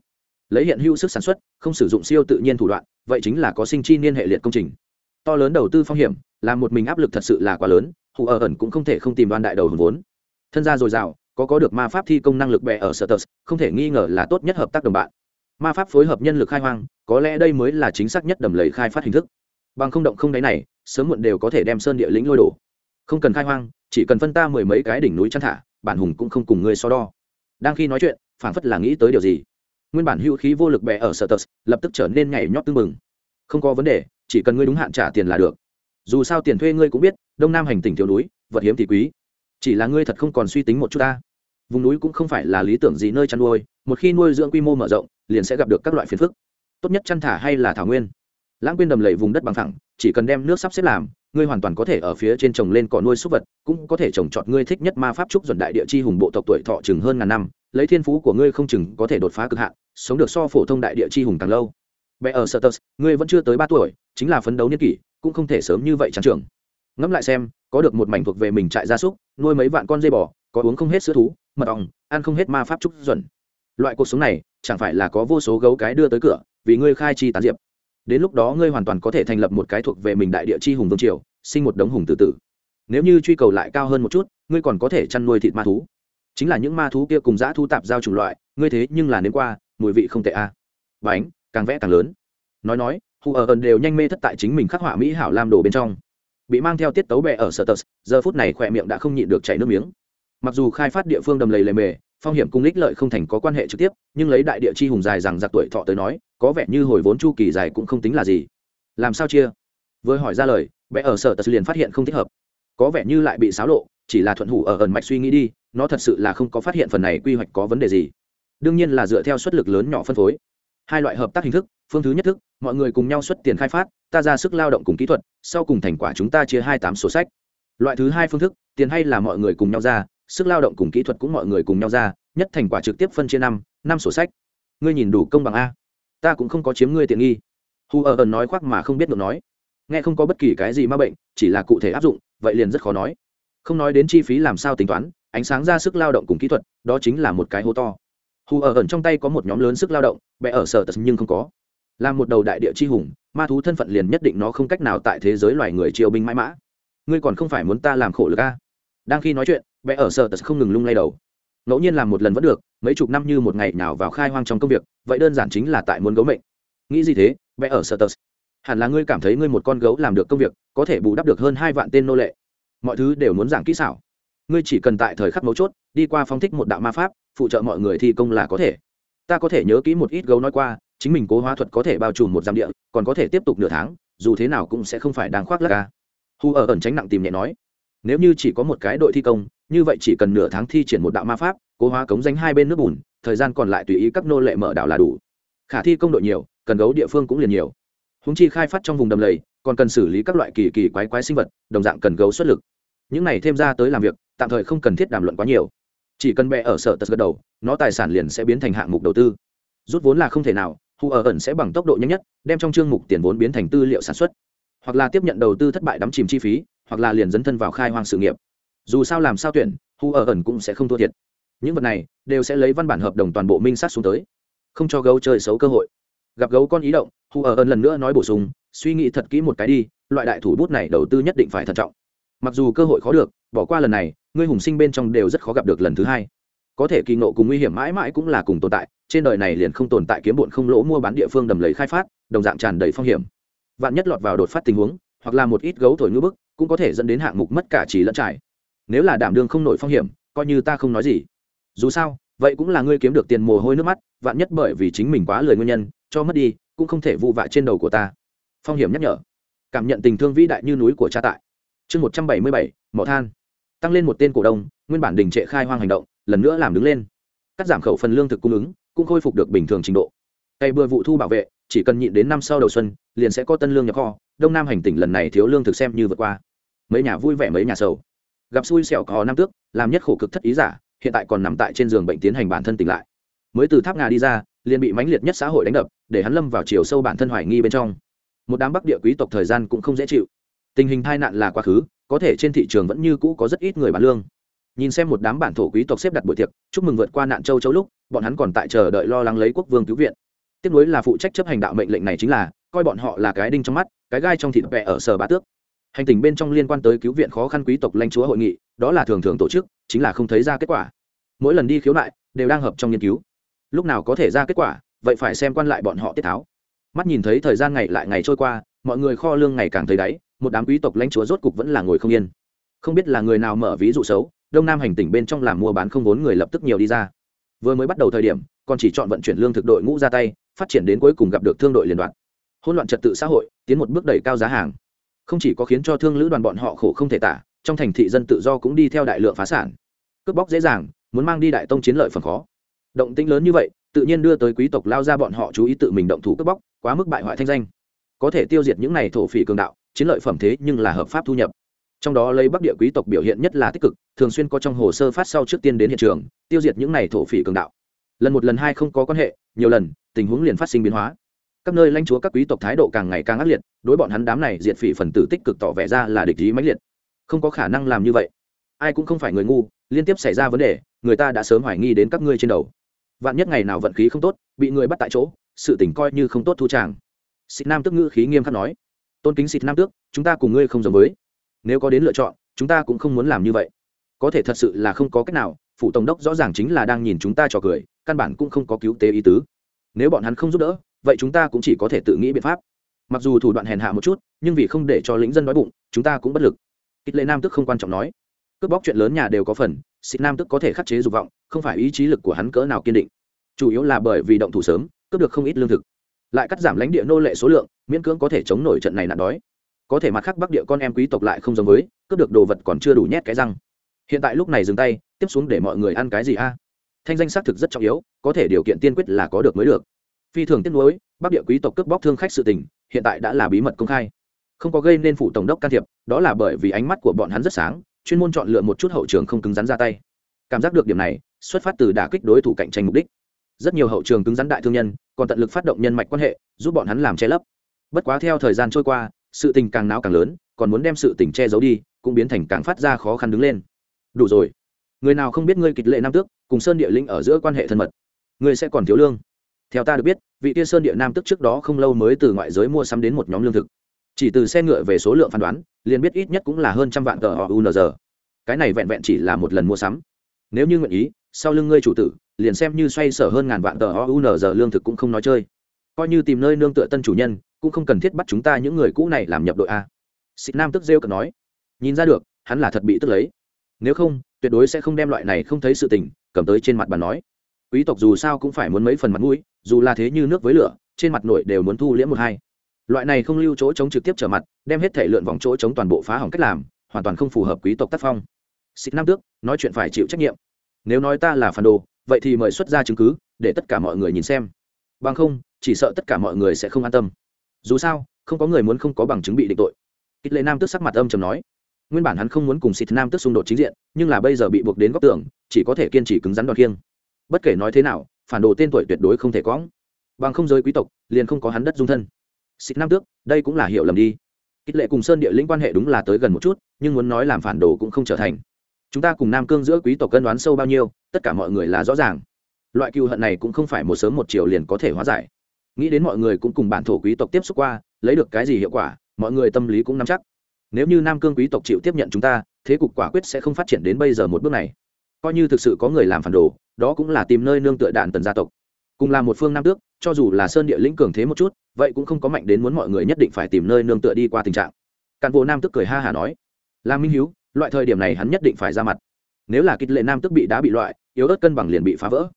Lấy hiện hữu sức sản xuất, không sử dụng siêu tự nhiên thủ đoạn, vậy chính là có sinh chi niên hệ liệt công trình. To lớn đầu tư phong hiểm làm một mình áp lực thật sự là quá lớn, hù ở ẩn cũng không thể không tìm đoan đại đầu hồn vốn. Thân gia dồi dào, có có được ma pháp thi công năng lực bè ở sở tờ không thể nghi ngờ là tốt nhất hợp tác đồng bạn ma pháp phối hợp nhân lực khai hoang có lẽ đây mới là chính xác nhất đầm lầy khai phát hình thức. Bằng không động không đáy này sớm muộn đều có thể đem sơn địa lĩnh lôi đổ. Không cần khai hoang chỉ cần phân ta mười mấy cái đỉnh núi chăn thả bản hùng cũng không cùng ngươi so đo. Đang khi nói chuyện phản phất là nghĩ tới điều gì. Nguyên bản hữu khí vô lực bè ở sở tật, lập tức trở nên nhảy nhót tưng mừng không có vấn đề chỉ cần ngươi đúng hạn trả tiền là được. Dù sao tiền thuê ngươi cũng biết đông nam hành tỉnh thiếu núi vật hiếm thì quý. Chỉ là ngươi thật không còn suy tính một chút ta. Vùng núi cũng không phải là lý tưởng gì nơi chăn nuôi một khi nuôi dưỡng quy mô mở rộng, liền sẽ gặp được các loại phiền phức. Tốt nhất chăn thả hay là thảo nguyên. Lãng quên đầm lầy vùng đất bằng thẳng chỉ cần đem nước sắp xếp làm, ngươi hoàn toàn có thể ở phía trên trồng lên cỏ nuôi súc vật, cũng có thể trồng trọt ngươi thích nhất ma pháp trúc dần đại địa chi hùng bộ tộc tuổi thọ chừng hơn ngàn năm, lấy thiên phú của ngươi không chừng có thể đột phá cực hạn, sống được so phổ thông đại địa chi hùng càng lâu. Bé ở sợ ngươi vẫn chưa tới ba tuổi, chính là phấn đấu niên kỷ, cũng không thể sớm như vậy trắng trưởng ngẫm lại xem, có được một mảnh thuộc về mình trại gia súc, nuôi mấy vạn con dây bò, có uống không hết sữa thú, mật ong, ăn không hết ma pháp trúc dần loại cuộc sống này, chẳng phải là có vô số gấu cái đưa tới cửa, vì ngươi khai chi tán diệp. Đến lúc đó ngươi hoàn toàn có thể thành lập một cái thuộc về mình đại địa chi hùng vương triều, sinh một đống hùng tự tử. Nếu như truy cầu lại cao hơn một chút, ngươi còn có thể chăn nuôi thịt ma thú. Chính là những ma thú kia cùng dã thu tạp giao chủng loại, ngươi thế nhưng là nếm qua, mùi vị không tệ a. Bánh, càng vẽ càng lớn. Nói nói hù ở ẩn đều nhanh mê thất tại chính mình khắc họa mỹ hảo lam đồ bên trong. Bị mang theo tiết tấu bẹ ở sở tờ, giờ phút này khỏe miệng đã không nhịn được chảy nước miếng. Mặc dù khai phát địa phương đầm lầy lề mề phong hiểm cung ích lợi không thành có quan hệ trực tiếp, nhưng lấy đại địa chi hùng dài rằng giặc tuổi thọ tới nói, có vẻ như hồi vốn chu kỳ dài cũng không tính là gì. Làm sao chia? Vừa hỏi ra lời bé ở sở tật liền phát hiện không thích hợp. Có vẻ như lại bị xáo lộ, chỉ là thuận hủ ở ẩn mạch suy nghĩ đi, nó thật sự là không có phát hiện phần này quy hoạch có vấn đề gì. Đương nhiên là dựa theo suất lực lớn nhỏ phân phối. Hai loại hợp tác hình thức, phương thứ nhất thức, mọi người cùng nhau xuất tiền khai phát, ta ra sức lao động cùng kỹ thuật, sau cùng thành quả chúng ta chia hai tám sổ sách. Loại thứ hai phương thức, tiền hay là mọi người cùng nhau ra sức lao động cùng kỹ thuật cũng mọi người cùng nhau ra, nhất thành quả trực tiếp phân chia năm năm sổ sách. Ngươi nhìn đủ công bằng a? Ta cũng không có chiếm ngươi tiện nghi. Hu ở ẩn nói khoác mà không biết được nói. Nghe không có bất kỳ cái gì ma bệnh, chỉ là cụ thể áp dụng, vậy liền rất khó nói. Không nói đến chi phí làm sao tính toán, ánh sáng ra sức lao động cùng kỹ thuật, đó chính là một cái hố to. Hù ở ẩn trong tay có một nhóm lớn sức lao động bẹ ở sở tật nhưng không có. Là một đầu đại địa chi hùng, ma thú thân phận liền nhất định nó không cách nào tại thế giới loài người triều binh mãi mã. Ngươi còn không phải muốn ta làm khổ lực a? Đang khi nói chuyện, bé ở sở tật không ngừng lung lay đầu. Ngẫu nhiên làm một lần vẫn được, mấy chục năm như một ngày nào vào khai hoang trong công việc, vậy đơn giản chính là tại muốn gấu mệnh. Nghĩ gì thế, bé ở sở tật? Hẳn là ngươi cảm thấy ngươi một con gấu làm được công việc, có thể bù đắp được hơn hai vạn tên nô lệ. Mọi thứ đều muốn giảng kỹ xảo. Ngươi chỉ cần tại thời khắc mấu chốt, đi qua phong thích một đạo ma pháp, phụ trợ mọi người thi công là có thể. Ta có thể nhớ kỹ một ít gấu nói qua, chính mình cố hóa thuật có thể bao trùm một giam địa, còn có thể tiếp tục nửa tháng, dù thế nào cũng sẽ không phải đáng khoác lắc ca. Hu ở ẩn tránh nặng tìm nhẹ nói nếu như chỉ có một cái đội thi công, như vậy chỉ cần nửa tháng thi triển một đạo ma pháp, cố hóa cống danh hai bên nước bùn, thời gian còn lại tùy ý các nô lệ mở đảo là đủ. Khả thi công đội nhiều, cần gấu địa phương cũng liền nhiều. Húng chi khai phát trong vùng đầm lầy, còn cần xử lý các loại kỳ kỳ quái quái sinh vật, đồng dạng cần gấu xuất lực. Những này thêm ra tới làm việc, tạm thời không cần thiết đàm luận quá nhiều. Chỉ cần bè ở sở tật gật đầu, nó tài sản liền sẽ biến thành hạng mục đầu tư. Rút vốn là không thể nào, hù ở ẩn sẽ bằng tốc độ nhanh nhất, đem trong chương mục tiền vốn biến thành tư liệu sản xuất. Hoặc là tiếp nhận đầu tư thất bại đắm chìm chi phí hoặc là liền dấn thân vào khai hoang sự nghiệp. Dù sao làm sao tuyển, hu ở ẩn cũng sẽ không thua thiệt. Những vật này đều sẽ lấy văn bản hợp đồng toàn bộ minh sát xuống tới. Không cho gấu chơi xấu cơ hội. Gặp gấu con ý động, hu ở ẩn lần nữa nói bổ sung, suy nghĩ thật kỹ một cái đi, loại đại thủ bút này đầu tư nhất định phải thận trọng. Mặc dù cơ hội khó được, bỏ qua lần này, ngươi hùng sinh bên trong đều rất khó gặp được lần thứ hai. Có thể kỳ nộ cùng nguy hiểm mãi mãi cũng là cùng tồn tại, trên đời này liền không tồn tại kiếm bụn không lỗ mua bán địa phương đầm lầy khai phát, đồng dạng tràn đầy phong hiểm. Vạn nhất lọt vào đột phát tình huống, hoặc là một ít gấu thổi ngữ bức cũng có thể dẫn đến hạng mục mất cả trí lẫn trải. Nếu là đảm đương không nổi phong hiểm, coi như ta không nói gì. Dù sao, vậy cũng là ngươi kiếm được tiền mồ hôi nước mắt, vạn nhất bởi vì chính mình quá lười nguyên nhân, cho mất đi, cũng không thể vụ vạ trên đầu của ta. Phong hiểm nhắc nhở. Cảm nhận tình thương vĩ đại như núi của cha tại. Chương một trăm bảy mươi bảy, mỏ than. Tăng lên một tên cổ đông, nguyên bản đình trệ khai hoang hành động, lần nữa làm đứng lên. Cắt giảm khẩu phần lương thực cung ứng, cũng khôi phục được bình thường trình độ. Cây bừa vụ thu bảo vệ, chỉ cần nhịn đến năm sau đầu xuân, liền sẽ có tân lương nhập kho. Đông nam hành tỉnh lần này thiếu lương thực xem như vượt qua mấy nhà vui vẻ mấy nhà sầu. Gặp xui xẻo có năm tước, làm nhất khổ cực thất ý giả, hiện tại còn nằm tại trên giường bệnh tiến hành bản thân tỉnh lại. Mới từ tháp ngà đi ra, liền bị mãnh liệt nhất xã hội đánh đập, để hắn lâm vào chiều sâu bản thân hoài nghi bên trong. Một đám bắc địa quý tộc thời gian cũng không dễ chịu. Tình hình tai nạn là quá khứ, có thể trên thị trường vẫn như cũ có rất ít người bán lương. Nhìn xem một đám bản thổ quý tộc xếp đặt buổi tiệc, chúc mừng vượt qua nạn châu châu lúc, bọn hắn còn tại chờ đợi lo lắng lấy quốc vương cứu viện. Tiếp nối là phụ trách chấp hành đạo mệnh lệnh này chính là, coi bọn họ là cái đinh trong mắt, cái gai trong thịt vẹ ở sở bá tước hành tình bên trong liên quan tới cứu viện khó khăn quý tộc lãnh chúa hội nghị, đó là thường thường tổ chức, chính là không thấy ra kết quả. Mỗi lần đi khiếu nại, đều đang hợp trong nghiên cứu. Lúc nào có thể ra kết quả, vậy phải xem quan lại bọn họ tiết tháo. Mắt nhìn thấy thời gian ngày lại ngày trôi qua, mọi người kho lương ngày càng thấy đáy, một đám quý tộc lãnh chúa rốt cục vẫn là ngồi không yên. Không biết là người nào mở ví dụ xấu, đông nam hành tỉnh bên trong làm mua bán không vốn người lập tức nhiều đi ra. Vừa mới bắt đầu thời điểm, còn chỉ chọn vận chuyển lương thực đội ngũ ra tay, phát triển đến cuối cùng gặp được thương đội liên đoàn hỗn loạn trật tự xã hội, tiến một bước đẩy cao giá hàng không chỉ có khiến cho thương lữ đoàn bọn họ khổ không thể tả, trong thành thị dân tự do cũng đi theo đại lượng phá sản. Cướp bóc dễ dàng, muốn mang đi đại tông chiến lợi phần khó. Động tĩnh lớn như vậy, tự nhiên đưa tới quý tộc lao ra bọn họ chú ý tự mình động thủ cướp bóc, quá mức bại hoại thanh danh. Có thể tiêu diệt những này thổ phỉ cường đạo, chiến lợi phẩm thế nhưng là hợp pháp thu nhập. Trong đó lấy bắc địa quý tộc biểu hiện nhất là tích cực, thường xuyên có trong hồ sơ phát sau trước tiên đến hiện trường, tiêu diệt những này thổ phỉ cường đạo. Lần một lần hai không có quan hệ, nhiều lần, tình huống liền phát sinh biến hóa các nơi lãnh chúa các quý tộc thái độ càng ngày càng ác liệt, đối bọn hắn đám này diệt phỉ phần tử tích cực tỏ vẻ ra là địch ý mãnh liệt. Không có khả năng làm như vậy. Ai cũng không phải người ngu, liên tiếp xảy ra vấn đề, người ta đã sớm hoài nghi đến các ngươi trên đầu. Vạn nhất ngày nào vận khí không tốt, bị người bắt tại chỗ, sự tỉnh coi như không tốt thu tràng. Xịt nam tức ngữ khí nghiêm khắc nói, tôn kính xịt nam tước, chúng ta cùng ngươi không giống với. Nếu có đến lựa chọn, chúng ta cũng không muốn làm như vậy. Có thể thật sự là không có cách nào, phủ tổng đốc rõ ràng chính là đang nhìn chúng ta trò cười, căn bản cũng không có cứu tế ý tứ. Nếu bọn hắn không giúp đỡ vậy chúng ta cũng chỉ có thể tự nghĩ biện pháp. Mặc dù thủ đoạn hèn hạ một chút, nhưng vì không để cho lĩnh dân đói bụng, chúng ta cũng bất lực. Kích lệ nam tức không quan trọng nói. Cướp bóc chuyện lớn nhà đều có phần xịt nam tức có thể khắc chế dục vọng, không phải ý chí lực của hắn cỡ nào kiên định. Chủ yếu là bởi vì động thủ sớm, cướp được không ít lương thực. Lại cắt giảm lãnh địa nô lệ số lượng, miễn cưỡng có thể chống nổi trận này nạn đói. Có thể mặt khác bắc địa con em quý tộc lại không giống với, cướp được đồ vật còn chưa đủ nhét cái răng. Hiện tại lúc này dừng tay, tiếp xuống để mọi người ăn cái gì a? Thanh danh xác thực rất trọng yếu, có thể điều kiện tiên quyết là có được mới được phi thường tiếc nuối, bắc địa quý tộc cướp bóc thương khách sự tình, hiện tại đã là bí mật công khai. Không có gây nên phủ tổng đốc can thiệp, đó là bởi vì ánh mắt của bọn hắn rất sáng, chuyên môn chọn lựa một chút hậu trường không cứng rắn ra tay. Cảm giác được điểm này, xuất phát từ đả kích đối thủ cạnh tranh mục đích. Rất nhiều hậu trường cứng rắn đại thương nhân, còn tận lực phát động nhân mạch quan hệ, giúp bọn hắn làm che lấp. Bất quá theo thời gian trôi qua, sự tình càng náo càng lớn, còn muốn đem sự tình che giấu đi, cũng biến thành càng phát ra khó khăn đứng lên. Đủ rồi. Người nào không biết ngươi kịch lệ nam tước, cùng sơn địa linh ở giữa quan hệ thân mật, ngươi sẽ còn thiếu lương theo ta được biết, vị tia sơn địa nam tức trước đó không lâu mới từ ngoại giới mua sắm đến một nhóm lương thực. Chỉ từ xe ngựa về số lượng phán đoán, liền biết ít nhất cũng là hơn trăm vạn tờ unz cái này vẹn vẹn chỉ là một lần mua sắm. Nếu như nguyện ý, sau lưng ngươi chủ tử, liền xem như xoay sở hơn ngàn vạn tờ unz lương thực cũng không nói chơi. Coi như tìm nơi nương tựa tân chủ nhân, cũng không cần thiết bắt chúng ta những người cũ này làm nhập đội a. Xịt nam tức rêu cần nói. Nhìn ra được, hắn là thật bị tức lấy. Nếu không, tuyệt đối sẽ không đem loại này không thấy sự tình, cầm tới trên mặt bàn nói quý tộc dù sao cũng phải muốn mấy phần mặt mũi, dù là thế như nước với lửa, trên mặt nội đều muốn thu liễm một hai. Loại này không lưu chỗ chống trực tiếp trở mặt, đem hết thể lượn vòng chỗ chống toàn bộ phá hỏng cách làm, hoàn toàn không phù hợp quý tộc tác phong. Xịt nam tước, nói chuyện phải chịu trách nhiệm. Nếu nói ta là phản đồ, vậy thì mời xuất ra chứng cứ, để tất cả mọi người nhìn xem. Bằng không, chỉ sợ tất cả mọi người sẽ không an tâm. Dù sao, không có người muốn không có bằng chứng bị định tội. Ít lệ nam tước sắc mặt âm chầm nói. Nguyên bản hắn không muốn cùng xịt nam tước xung đột chính diện, nhưng là bây giờ bị buộc đến góc tường, chỉ có thể kiên trì cứng rắn đòn kiêng bất kể nói thế nào, phản đồ tên tuổi tuyệt đối không thể cóng bằng không giới quý tộc, liền không có hắn đất dung thân. Xịt nam tước, đây cũng là hiểu lầm đi. Ít lệ cùng sơn địa lĩnh quan hệ đúng là tới gần một chút, nhưng muốn nói làm phản đồ cũng không trở thành. Chúng ta cùng nam cương giữa quý tộc cân đoán sâu bao nhiêu, tất cả mọi người là rõ ràng. Loại cựu hận này cũng không phải một sớm một chiều liền có thể hóa giải. Nghĩ đến mọi người cũng cùng bản thổ quý tộc tiếp xúc qua, lấy được cái gì hiệu quả, mọi người tâm lý cũng nắm chắc. Nếu như nam cương quý tộc chịu tiếp nhận chúng ta, thế cục quả quyết sẽ không phát triển đến bây giờ một bước này coi như thực sự có người làm phản đồ, đó cũng là tìm nơi nương tựa đạn tần gia tộc. Cùng là một phương nam tước, cho dù là sơn địa lĩnh cường thế một chút, vậy cũng không có mạnh đến muốn mọi người nhất định phải tìm nơi nương tựa đi qua tình trạng. Cán bộ nam tước cười ha hà nói là minh hiếu, loại thời điểm này hắn nhất định phải ra mặt. Nếu là kích lệ nam tước bị đá bị loại, yếu ớt cân bằng liền bị phá vỡ.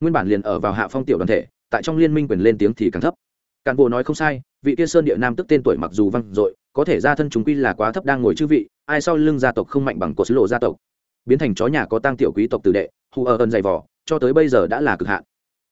Nguyên bản liền ở vào hạ phong tiểu đoàn thể, tại trong liên minh quyền lên tiếng thì càng thấp. Cán bộ nói không sai, vị kia sơn địa nam tức tên tuổi mặc dù văng dội, có thể ra thân chúng quy là quá thấp đang ngồi chư vị, ai sau lưng gia tộc không mạnh bằng cột sứ lộ gia tộc biến thành chó nhà có tang tiểu quý tộc tử đệ, hù ở ơn dày vỏ cho tới bây giờ đã là cực hạn.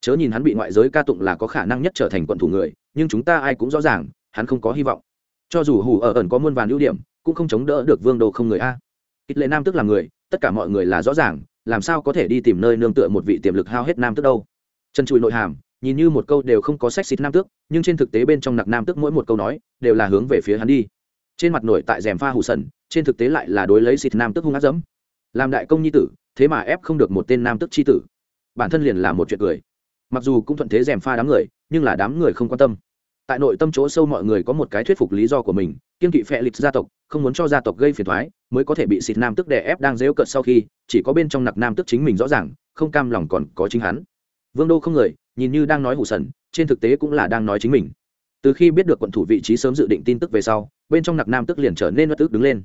Chớ nhìn hắn bị ngoại giới ca tụng là có khả năng nhất trở thành quận thủ người, nhưng chúng ta ai cũng rõ ràng, hắn không có hy vọng. Cho dù hù ở ẩn có muôn vàn ưu điểm, cũng không chống đỡ được vương đồ không người a. Ít lệ nam tức là người, tất cả mọi người là rõ ràng, làm sao có thể đi tìm nơi nương tựa một vị tiềm lực hao hết nam tức đâu? Chân chùi nội hàm, nhìn như một câu đều không có sách xịt nam tước nhưng trên thực tế bên trong nặc nam tước mỗi một câu nói, đều là hướng về phía hắn đi. Trên mặt nổi tại rèm pha hủ sần, trên thực tế lại là đối lấy xịt nam tước hung ác dẫm làm đại công nhi tử, thế mà ép không được một tên nam tức chi tử. Bản thân liền là một chuyện cười. Mặc dù cũng thuận thế rèm pha đám người, nhưng là đám người không quan tâm. Tại nội tâm chỗ sâu mọi người có một cái thuyết phục lý do của mình, kiên kỵ phệ lịch gia tộc, không muốn cho gia tộc gây phiền thoái mới có thể bị xịt nam tức đè ép đang dễu cợt sau khi, chỉ có bên trong nặc nam tức chính mình rõ ràng, không cam lòng còn có chính hắn. Vương đô không người, nhìn như đang nói hủ sần, trên thực tế cũng là đang nói chính mình. Từ khi biết được quận thủ vị trí sớm dự định tin tức về sau, bên trong nặc nam tức liền trở nên bất tức đứng lên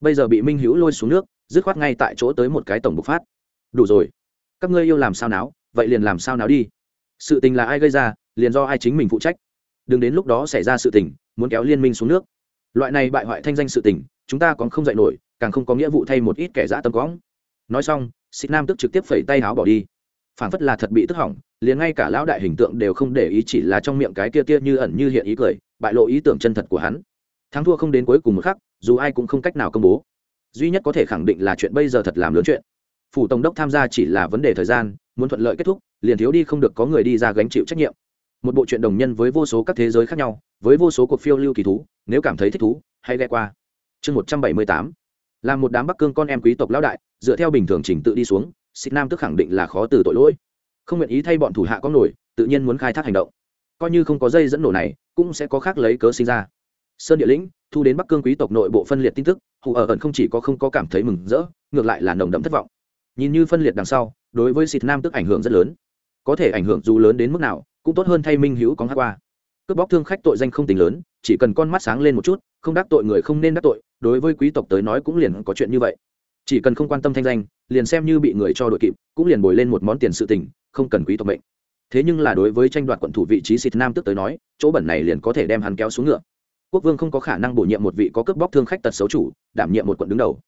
bây giờ bị minh hữu lôi xuống nước, dứt khoát ngay tại chỗ tới một cái tổng bộc phát. Đủ rồi. Các ngươi yêu làm sao náo, vậy liền làm sao náo đi. Sự tình là ai gây ra, liền do ai chính mình phụ trách. Đừng đến lúc đó xảy ra sự tình, muốn kéo liên minh xuống nước. Loại này bại hoại thanh danh sự tình, chúng ta còn không dạy nổi, càng không có nghĩa vụ thay một ít kẻ dã tâm cõng. Nói xong xích nam tức trực tiếp phẩy tay áo bỏ đi. Phản phất là thật bị tức hỏng, liền ngay cả lão đại hình tượng đều không để ý chỉ là trong miệng cái kia kia như ẩn như hiện ý cười, bại lộ ý tưởng chân thật của hắn. Thắng thua không đến cuối cùng một khắc dù ai cũng không cách nào công bố. Duy nhất có thể khẳng định là chuyện bây giờ thật làm lớn chuyện. Phủ tổng đốc tham gia chỉ là vấn đề thời gian, muốn thuận lợi kết thúc, liền thiếu đi không được có người đi ra gánh chịu trách nhiệm. Một bộ chuyện đồng nhân với vô số các thế giới khác nhau, với vô số cuộc phiêu lưu kỳ thú, nếu cảm thấy thích thú, hãy ghe qua. Chương một trăm bảy mươi tám. Là một đám bắc cương con em quý tộc lão đại, dựa theo bình thường trình tự đi xuống xích nam tức khẳng định là khó từ tội lỗi. Không nguyện ý thay bọn thủ hạ có nổi, tự nhiên muốn khai thác hành động. Coi như không có dây dẫn nổ này, cũng sẽ có khác lấy cớ sinh ra sơn địa lĩnh, thu đến bắc cương quý tộc nội bộ phân liệt tin tức, hù ở ẩn không chỉ có không có cảm thấy mừng rỡ, ngược lại là nồng đậm thất vọng. Nhìn như phân liệt đằng sau, đối với xịt nam tức ảnh hưởng rất lớn. Có thể ảnh hưởng dù lớn đến mức nào, cũng tốt hơn thay minh hữu có hát qua. Cướp bóc thương khách tội danh không tính lớn, chỉ cần con mắt sáng lên một chút, không đắc tội người không nên đắc tội, đối với quý tộc tới nói cũng liền có chuyện như vậy. Chỉ cần không quan tâm thanh danh, liền xem như bị người cho đội kịp, cũng liền bồi lên một món tiền sự tình, không cần quý tộc mệnh. Thế nhưng là đối với tranh đoạt quận thủ vị trí xịt nam tức tới nói, chỗ bẩn này liền có thể đem hắn kéo xuống ngựa quốc vương không có khả năng bổ nhiệm một vị có cướp bóc thương khách tật xấu chủ, đảm nhiệm một quận đứng đầu.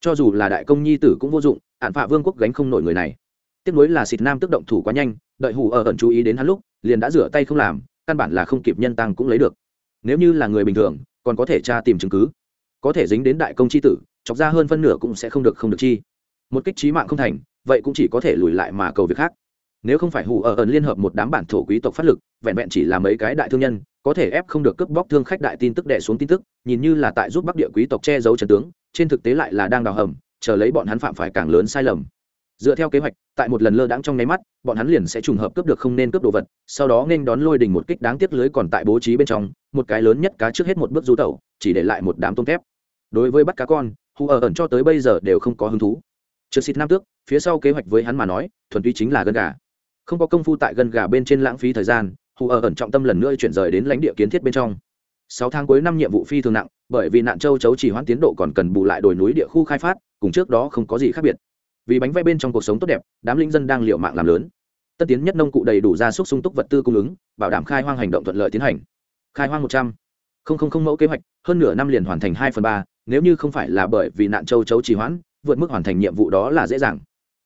Cho dù là đại công nhi tử cũng vô dụng, hạn phạ vương quốc gánh không nổi người này. Tiếp nối là xịt nam tức động thủ quá nhanh, đợi hù ở ẩn chú ý đến hắn lúc, liền đã rửa tay không làm, căn bản là không kịp nhân tăng cũng lấy được. Nếu như là người bình thường, còn có thể tra tìm chứng cứ. Có thể dính đến đại công chi tử, chọc ra hơn phân nửa cũng sẽ không được không được chi. Một kích trí mạng không thành, vậy cũng chỉ có thể lùi lại mà cầu việc khác. Nếu không phải hù ở ẩn liên hợp một đám bản thổ quý tộc phát lực, vẹn vẹn chỉ là mấy cái đại thương nhân có thể ép không được cướp bóc thương khách đại tin tức đẻ xuống tin tức, nhìn như là tại giúp bắc địa quý tộc che giấu trần tướng, trên thực tế lại là đang đào hầm, chờ lấy bọn hắn phạm phải càng lớn sai lầm. Dựa theo kế hoạch, tại một lần lơ đãng trong nháy mắt, bọn hắn liền sẽ trùng hợp cướp được không nên cướp đồ vật, sau đó nên đón lôi đình một kích đáng tiếc lưới còn tại bố trí bên trong, một cái lớn nhất cá trước hết một bước du tẩu, chỉ để lại một đám tôm thép đối với bắt cá con, hù ở ẩn cho tới bây giờ đều không có hứng thú. Trượt xịt nam tước, phía sau kế hoạch với hắn mà nói, thuần túy chính là gân gà. Không có công phu tại gân gà bên trên lãng phí thời gian hù ở ẩn trọng tâm lần nữa chuyển rời đến lãnh địa kiến thiết bên trong. Sáu tháng cuối năm nhiệm vụ phi thường nặng, bởi vì nạn châu chấu chỉ hoãn tiến độ còn cần bù lại đồi núi địa khu khai phát, cùng trước đó không có gì khác biệt. Vì bánh vẽ bên trong cuộc sống tốt đẹp, đám lĩnh dân đang liệu mạng làm lớn. Tân tiến nhất nông cụ đầy đủ gia súc sung túc vật tư cung ứng, bảo đảm khai hoang hành động thuận lợi tiến hành. Khai hoang một trăm. Linh mẫu kế hoạch, hơn nửa năm liền hoàn thành hai phần ba, nếu như không phải là bởi vì nạn châu chấu trì hoãn, vượt mức hoàn thành nhiệm vụ đó là dễ dàng.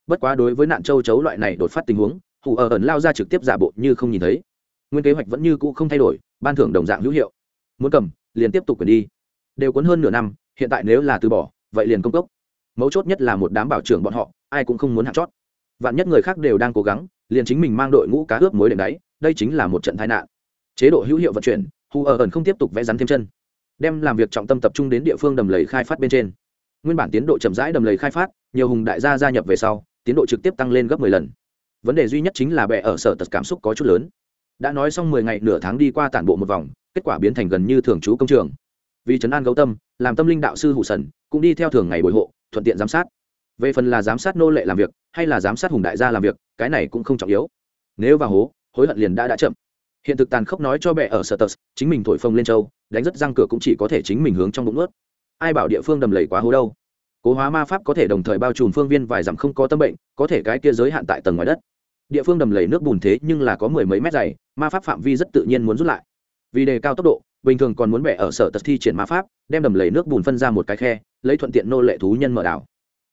Bất quá đối với nạn châu chấu loại này đột phát tình huống hủ ở ẩn lao ra trực tiếp giả bộ như không nhìn thấy nguyên kế hoạch vẫn như cũ không thay đổi, ban thưởng đồng dạng hữu hiệu. Muốn cầm, liền tiếp tục quyền đi. Đều cuốn hơn nửa năm, hiện tại nếu là từ bỏ, vậy liền công cốc. Mấu chốt nhất là một đám bảo trưởng bọn họ, ai cũng không muốn hạt chót. Vạn nhất người khác đều đang cố gắng, liền chính mình mang đội ngũ cá ướp mối đệm đáy, đây chính là một trận tai nạn. Chế độ hữu hiệu vận chuyển hù ở ẩn không tiếp tục vẽ rắn thêm chân. Đem làm việc trọng tâm tập trung đến địa phương đầm lầy khai phát bên trên. Nguyên bản tiến độ chậm rãi đầm lầy khai phát, nhiều hùng đại gia gia nhập về sau, tiến độ trực tiếp tăng lên gấp 10 lần. Vấn đề duy nhất chính là bệ ở sở tật cảm xúc có chút lớn đã nói xong 10 ngày, nửa tháng đi qua tản bộ một vòng, kết quả biến thành gần như thường trú công trường. Vì trấn an gấu tâm, làm tâm linh đạo sư hủ sần, cũng đi theo thường ngày bồi hộ, thuận tiện giám sát. Về phần là giám sát nô lệ làm việc, hay là giám sát hùng đại gia làm việc, cái này cũng không trọng yếu. Nếu vào hố, hối hận liền đã đã chậm. Hiện thực tàn khốc nói cho bệ ở sở tật chính mình thổi phồng lên châu, đánh rất răng cửa cũng chỉ có thể chính mình hướng trong bụng ướt ai bảo địa phương đầm lầy quá hố đâu? Cố hóa ma pháp có thể đồng thời bao trùm phương viên vài dặm không có tâm bệnh, có thể cái kia giới hạn tại tầng ngoài đất. Địa phương đầm lầy nước bùn thế nhưng là có mười mấy mét dày ma pháp phạm vi rất tự nhiên muốn rút lại. Vì đề cao tốc độ, bình thường còn muốn bẻ ở sở tật thi triển ma pháp, đem đầm lầy nước bùn phân ra một cái khe, lấy thuận tiện nô lệ thú nhân mở đảo.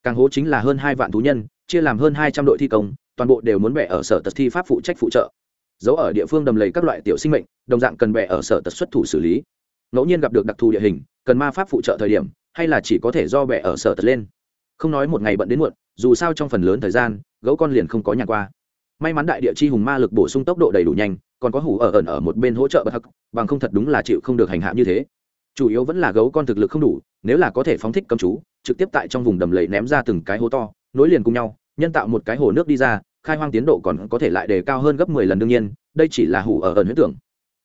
Càng hố chính là hơn hai vạn thú nhân, chia làm hơn hai trăm đội thi công, toàn bộ đều muốn bẻ ở sở tật thi pháp phụ trách phụ trợ. Giấu ở địa phương đầm lầy các loại tiểu sinh mệnh, đồng dạng cần bẻ ở sở tật xuất thủ xử lý. Ngẫu nhiên gặp được đặc thù địa hình, cần ma pháp phụ trợ thời điểm, hay là chỉ có thể do bẻ ở sở tật lên. Không nói một ngày bận đến muộn, dù sao trong phần lớn thời gian, gấu con liền không có nhà qua may mắn đại địa chi hùng ma lực bổ sung tốc độ đầy đủ nhanh, còn có hủ ở ẩn ở một bên hỗ trợ bất hắc, bằng không thật đúng là chịu không được hành hạ như thế. Chủ yếu vẫn là gấu con thực lực không đủ, nếu là có thể phóng thích cầm chú, trực tiếp tại trong vùng đầm lầy ném ra từng cái hố to, nối liền cùng nhau, nhân tạo một cái hồ nước đi ra, khai hoang tiến độ còn có thể lại đề cao hơn gấp mười lần đương nhiên, đây chỉ là hủ ở ẩn huyết tưởng.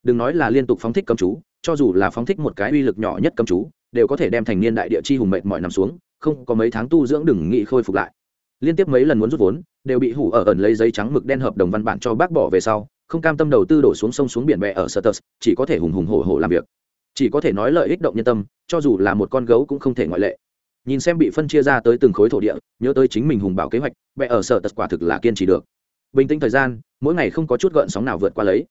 Đừng nói là liên tục phóng thích cầm chú, cho dù là phóng thích một cái uy lực nhỏ nhất cầm chú, đều có thể đem thành niên đại địa chi hùng mệt mỏi nằm xuống, không có mấy tháng tu dưỡng đừng nghị khôi phục lại liên tiếp mấy lần muốn rút vốn đều bị hủ ở ẩn lấy giấy trắng mực đen hợp đồng văn bản cho bác bỏ về sau không cam tâm đầu tư đổ xuống sông xuống biển bè ở Sertus, chỉ có thể hùng hùng hổ hổ làm việc. Chỉ có thể nói lợi ích động nhân tâm, cho dù là một con gấu cũng không thể ngoại lệ. Nhìn xem bị phân chia ra tới từng khối thổ địa, nhớ tới chính mình hùng bảo kế hoạch, bè ở Sertus quả thực là kiên trì được. Bình tĩnh thời gian, mỗi ngày không có chút gợn sóng nào vượt qua lấy.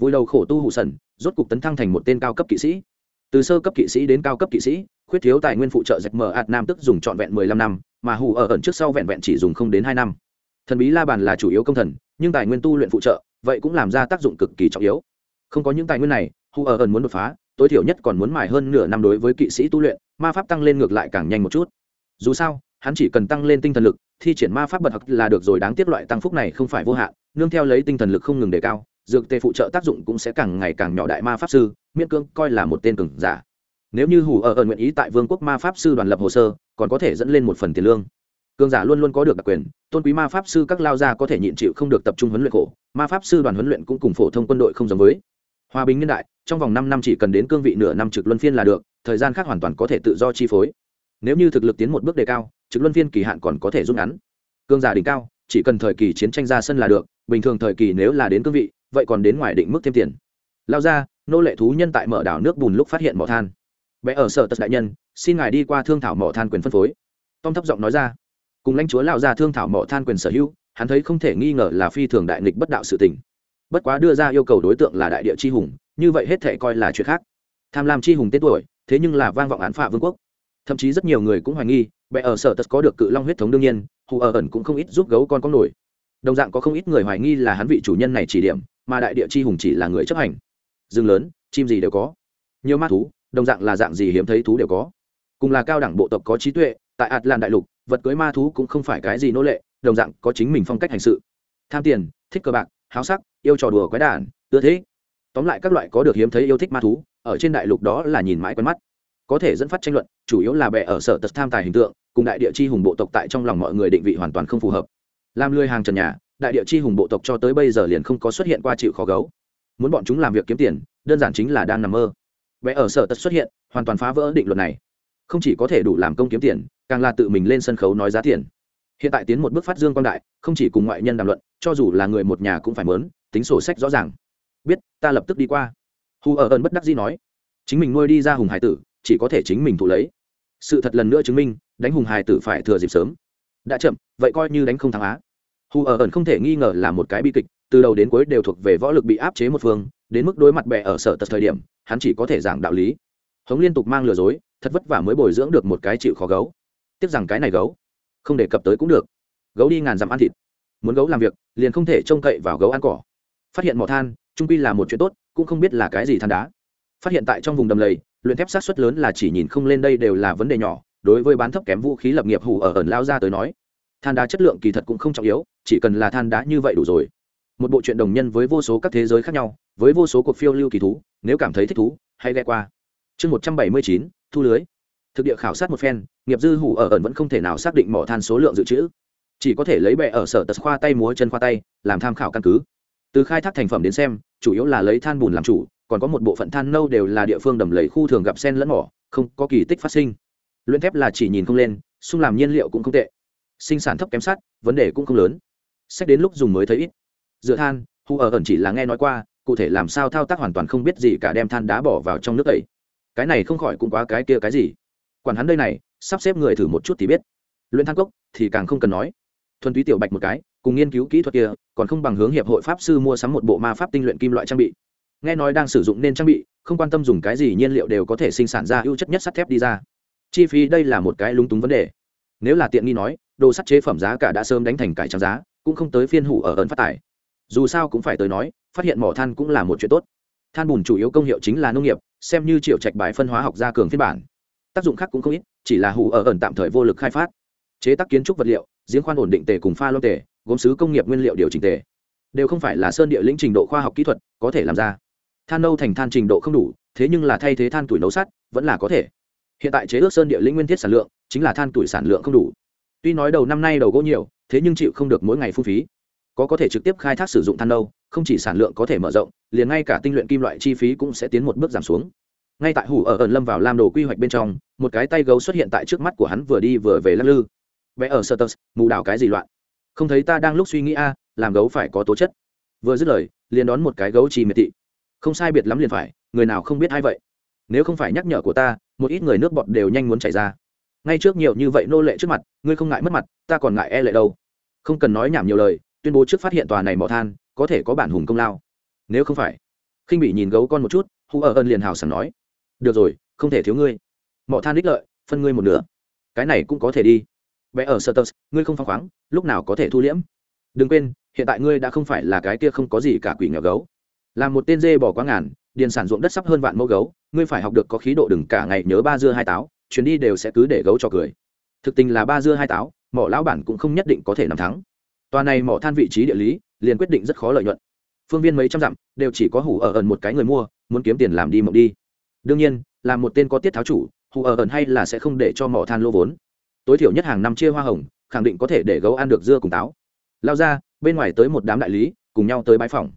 Vui đầu khổ tu hủ sần, rốt cục tấn thăng thành một tên cao cấp kỵ sĩ. Từ sơ cấp kỵ sĩ đến cao cấp kỵ sĩ, khuyết thiếu tài nguyên phụ trợ dạch mở ạt nam tức dùng trọn vẹn mười lăm năm, mà hủ ở ẩn trước sau vẹn vẹn chỉ dùng không đến hai năm. Thần bí la bàn là chủ yếu công thần, nhưng tài nguyên tu luyện phụ trợ, vậy cũng làm ra tác dụng cực kỳ trọng yếu. Không có những tài nguyên này hù ở ẩn muốn đột phá tối thiểu nhất còn muốn mải hơn nửa năm đối với kỵ sĩ tu luyện ma pháp tăng lên ngược lại càng nhanh một chút. Dù sao hắn chỉ cần tăng lên tinh thần lực thi triển ma pháp bật học là được rồi đáng tiếc loại tăng phúc này không phải vô hạn nương theo lấy tinh thần lực không ngừng đề cao dược tề phụ trợ tác dụng cũng sẽ càng ngày càng nhỏ đại ma pháp sư miễn cưỡng coi là một tên cường giả nếu như hủ ở ở nguyện ý tại vương quốc ma pháp sư đoàn lập hồ sơ, còn có thể dẫn lên một phần tiền lương. Cường giả luôn luôn có được đặc quyền, tôn quý ma pháp sư các lao gia có thể nhịn chịu không được tập trung huấn luyện khổ, ma pháp sư đoàn huấn luyện cũng cùng phổ thông quân đội không giống với. Hòa bình niên đại, trong vòng năm năm chỉ cần đến cương vị nửa năm trực luân phiên là được, thời gian khác hoàn toàn có thể tự do chi phối. Nếu như thực lực tiến một bước đề cao, trực luân phiên kỳ hạn còn có thể rút ngắn. Cương giả đỉnh cao, chỉ cần thời kỳ chiến tranh ra sân là được, bình thường thời kỳ nếu là đến cương vị, vậy còn đến ngoài định mức thêm tiền. Lao ra nô lệ thú nhân tại mở đảo nước bùn lúc phát hiện mỏ than bé ở sở tật đại nhân, xin ngài đi qua thương thảo mỏ than quyền phân phối. Tom thấp giọng nói ra. Cùng lãnh chúa lao ra thương thảo mỏ than quyền sở hữu, hắn thấy không thể nghi ngờ là phi thường đại nghịch bất đạo sự tình. Bất quá đưa ra yêu cầu đối tượng là đại địa chi hùng, như vậy hết thể coi là chuyện khác. Tham lam chi hùng tên tuổi, thế nhưng là vang vọng án phạ vương quốc. Thậm chí rất nhiều người cũng hoài nghi bệ ở sở tật có được cự long huyết thống đương nhiên, hù ở ẩn cũng không ít giúp gấu con có nổi. Đồng dạng có không ít người hoài nghi là hắn vị chủ nhân này chỉ điểm, mà đại địa chi hùng chỉ là người chấp hành. Rừng lớn, chim gì đều có. Nhiều ma thú đồng dạng là dạng gì hiếm thấy thú đều có. Cùng là cao đẳng bộ tộc có trí tuệ, tại ạt lan đại lục, vật cưới ma thú cũng không phải cái gì nô lệ, đồng dạng có chính mình phong cách hành sự. Tham tiền, thích cờ bạc, háo sắc, yêu trò đùa quái đản, ưa thế tóm lại các loại có được hiếm thấy yêu thích ma thú, ở trên đại lục đó là nhìn mãi quen mắt. Có thể dẫn phát tranh luận, chủ yếu là bè ở sở tật tham tài hình tượng, cùng đại địa chi hùng bộ tộc tại trong lòng mọi người định vị hoàn toàn không phù hợp. Làm lười hàng trần nhà, đại địa chi hùng bộ tộc cho tới bây giờ liền không có xuất hiện qua chịu khó gấu. Muốn bọn chúng làm việc kiếm tiền, đơn giản chính là đang nằm mơ vẽ ở sở tật xuất hiện, hoàn toàn phá vỡ định luật này. Không chỉ có thể đủ làm công kiếm tiền, càng là tự mình lên sân khấu nói giá tiền. Hiện tại tiến một bước phát dương quan đại, không chỉ cùng ngoại nhân đàm luận, cho dù là người một nhà cũng phải mớn, tính sổ sách rõ ràng. Biết, ta lập tức đi qua. Hù ở ơn bất đắc dĩ nói. Chính mình nuôi đi ra hùng hải tử, chỉ có thể chính mình thụ lấy. Sự thật lần nữa chứng minh, đánh hùng hải tử phải thừa dịp sớm. Đã chậm, vậy coi như đánh không thắng á. Hù ở ẩn không thể nghi ngờ là một cái bi kịch, từ đầu đến cuối đều thuộc về võ lực bị áp chế một phương đến mức đối mặt bè ở sở tật thời điểm, hắn chỉ có thể giảng đạo lý. Hống liên tục mang lừa dối, thật vất vả mới bồi dưỡng được một cái chịu khó gấu. Tiếc rằng cái này gấu, không đề cập tới cũng được. Gấu đi ngàn dặm ăn thịt. Muốn gấu làm việc, liền không thể trông cậy vào gấu ăn cỏ. Phát hiện mỏ than, trung pi là một chuyện tốt, cũng không biết là cái gì than đá. Phát hiện tại trong vùng đầm lầy, luyện thép sát xuất lớn là chỉ nhìn không lên đây đều là vấn đề nhỏ, đối với bán thấp kém vũ khí lập nghiệp hủ ở ẩn lao ra tới nói, than đá chất lượng kỳ thật cũng không trọng yếu, chỉ cần là than đá như vậy đủ rồi. Một bộ chuyện đồng nhân với vô số các thế giới khác nhau với vô số cuộc phiêu lưu kỳ thú, nếu cảm thấy thích thú hay ghe qua. Chương một trăm bảy mươi chín, thu lưới. Thực địa khảo sát một phen, nghiệp dư hủ ở ẩn vẫn không thể nào xác định mỏ than số lượng dự trữ. Chỉ có thể lấy bệ ở sở tật khoa tay múa chân khoa tay, làm tham khảo căn cứ. Từ khai thác thành phẩm đến xem, chủ yếu là lấy than bùn làm chủ, còn có một bộ phận than nâu đều là địa phương đầm lầy khu thường gặp sen lẫn mỏ, không có kỳ tích phát sinh. Luyện thép là chỉ nhìn không lên, xung làm nhiên liệu cũng không tệ. Sinh sản thấp kém sát vấn đề cũng không lớn. Xét đến lúc dùng mới thấy ít. Dựa than hù ở ẩn chỉ là nghe nói qua cụ thể làm sao thao tác hoàn toàn không biết gì cả đem than đá bỏ vào trong nước tẩy cái này không khỏi cũng quá cái kia cái gì. Quản hắn đây này, sắp xếp người thử một chút thì biết. Luyện than cốc thì càng không cần nói. Thuần túy tiểu bạch một cái, cùng nghiên cứu kỹ thuật kia, còn không bằng hướng hiệp hội pháp sư mua sắm một bộ ma pháp tinh luyện kim loại trang bị. Nghe nói đang sử dụng nên trang bị, không quan tâm dùng cái gì nhiên liệu đều có thể sinh sản ra ưu chất nhất sắt thép đi ra. Chi phí đây là một cái lúng túng vấn đề. Nếu là tiện nghi nói, đồ sắt chế phẩm giá cả đã sớm đánh thành cải trang giá, cũng không tới phiên hủ ở ấn phát tài. Dù sao cũng phải tới nói phát hiện mỏ than cũng là một chuyện tốt. Than bùn chủ yếu công hiệu chính là nông nghiệp, xem như triệu trạch bài phân hóa học gia cường phiên bản. Tác dụng khác cũng không ít, chỉ là hủ ở ẩn tạm thời vô lực khai phát. Chế tác kiến trúc vật liệu, giếng khoan ổn định tề cùng pha lô tề, gốm sứ công nghiệp nguyên liệu điều chỉnh tề. Đều không phải là sơn địa lĩnh trình độ khoa học kỹ thuật có thể làm ra. Than nâu thành than trình độ không đủ, thế nhưng là thay thế than tuổi nấu sắt, vẫn là có thể. Hiện tại chế ước sơn địa lĩnh nguyên thiết sản lượng, chính là than tuổi sản lượng không đủ. Tuy nói đầu năm nay đầu gỗ nhiều, thế nhưng chịu không được mỗi ngày phung phí. Có có thể trực tiếp khai thác sử dụng than nâu không chỉ sản lượng có thể mở rộng, liền ngay cả tinh luyện kim loại chi phí cũng sẽ tiến một bước giảm xuống. Ngay tại hủ ở ẩn lâm vào lam đồ quy hoạch bên trong, một cái tay gấu xuất hiện tại trước mắt của hắn vừa đi vừa về lắc lư. Vẽ ở sơ tơ, mù đảo cái gì loạn? Không thấy ta đang lúc suy nghĩ a, làm gấu phải có tố chất. Vừa dứt lời, liền đón một cái gấu trì miệt thị. Không sai biệt lắm liền phải, người nào không biết ai vậy? Nếu không phải nhắc nhở của ta, một ít người nước bọt đều nhanh muốn chảy ra. Ngay trước nhiều như vậy nô lệ trước mặt, ngươi không ngại mất mặt, ta còn ngại e lệ đâu. Không cần nói nhảm nhiều lời, tuyên bố trước phát hiện tòa này mỏ than có thể có bản hùng công lao. Nếu không phải, khinh bị nhìn gấu con một chút hù ở ơn liền hào sảng nói, được rồi, không thể thiếu ngươi. Mỏ than đích lợi, phân ngươi một nửa. Cái này cũng có thể đi. Vẽ ở sơ tơ, ngươi không phăng khoáng, lúc nào có thể thu liễm? Đừng quên, hiện tại ngươi đã không phải là cái kia không có gì cả quỷ nghèo gấu. Là một tên dê bỏ quá ngàn, điền sản ruộng đất sắp hơn vạn mẫu gấu, ngươi phải học được có khí độ đừng cả ngày nhớ ba dưa hai táo, chuyến đi đều sẽ cứ để gấu cho cười. Thực tình là ba dưa hai táo, mỏ lão bản cũng không nhất định có thể nằm thắng. Tòa này mỏ than vị trí địa lý liền quyết định rất khó lợi nhuận. Phương viên mấy trăm dặm, đều chỉ có hủ ở ẩn một cái người mua, muốn kiếm tiền làm đi mộng đi. Đương nhiên, là một tên có tiết tháo chủ, hủ ở ẩn hay là sẽ không để cho mỏ than lô vốn. Tối thiểu nhất hàng năm chia hoa hồng, khẳng định có thể để gấu ăn được dưa cùng táo. Lao ra, bên ngoài tới một đám đại lý, cùng nhau tới bãi phòng.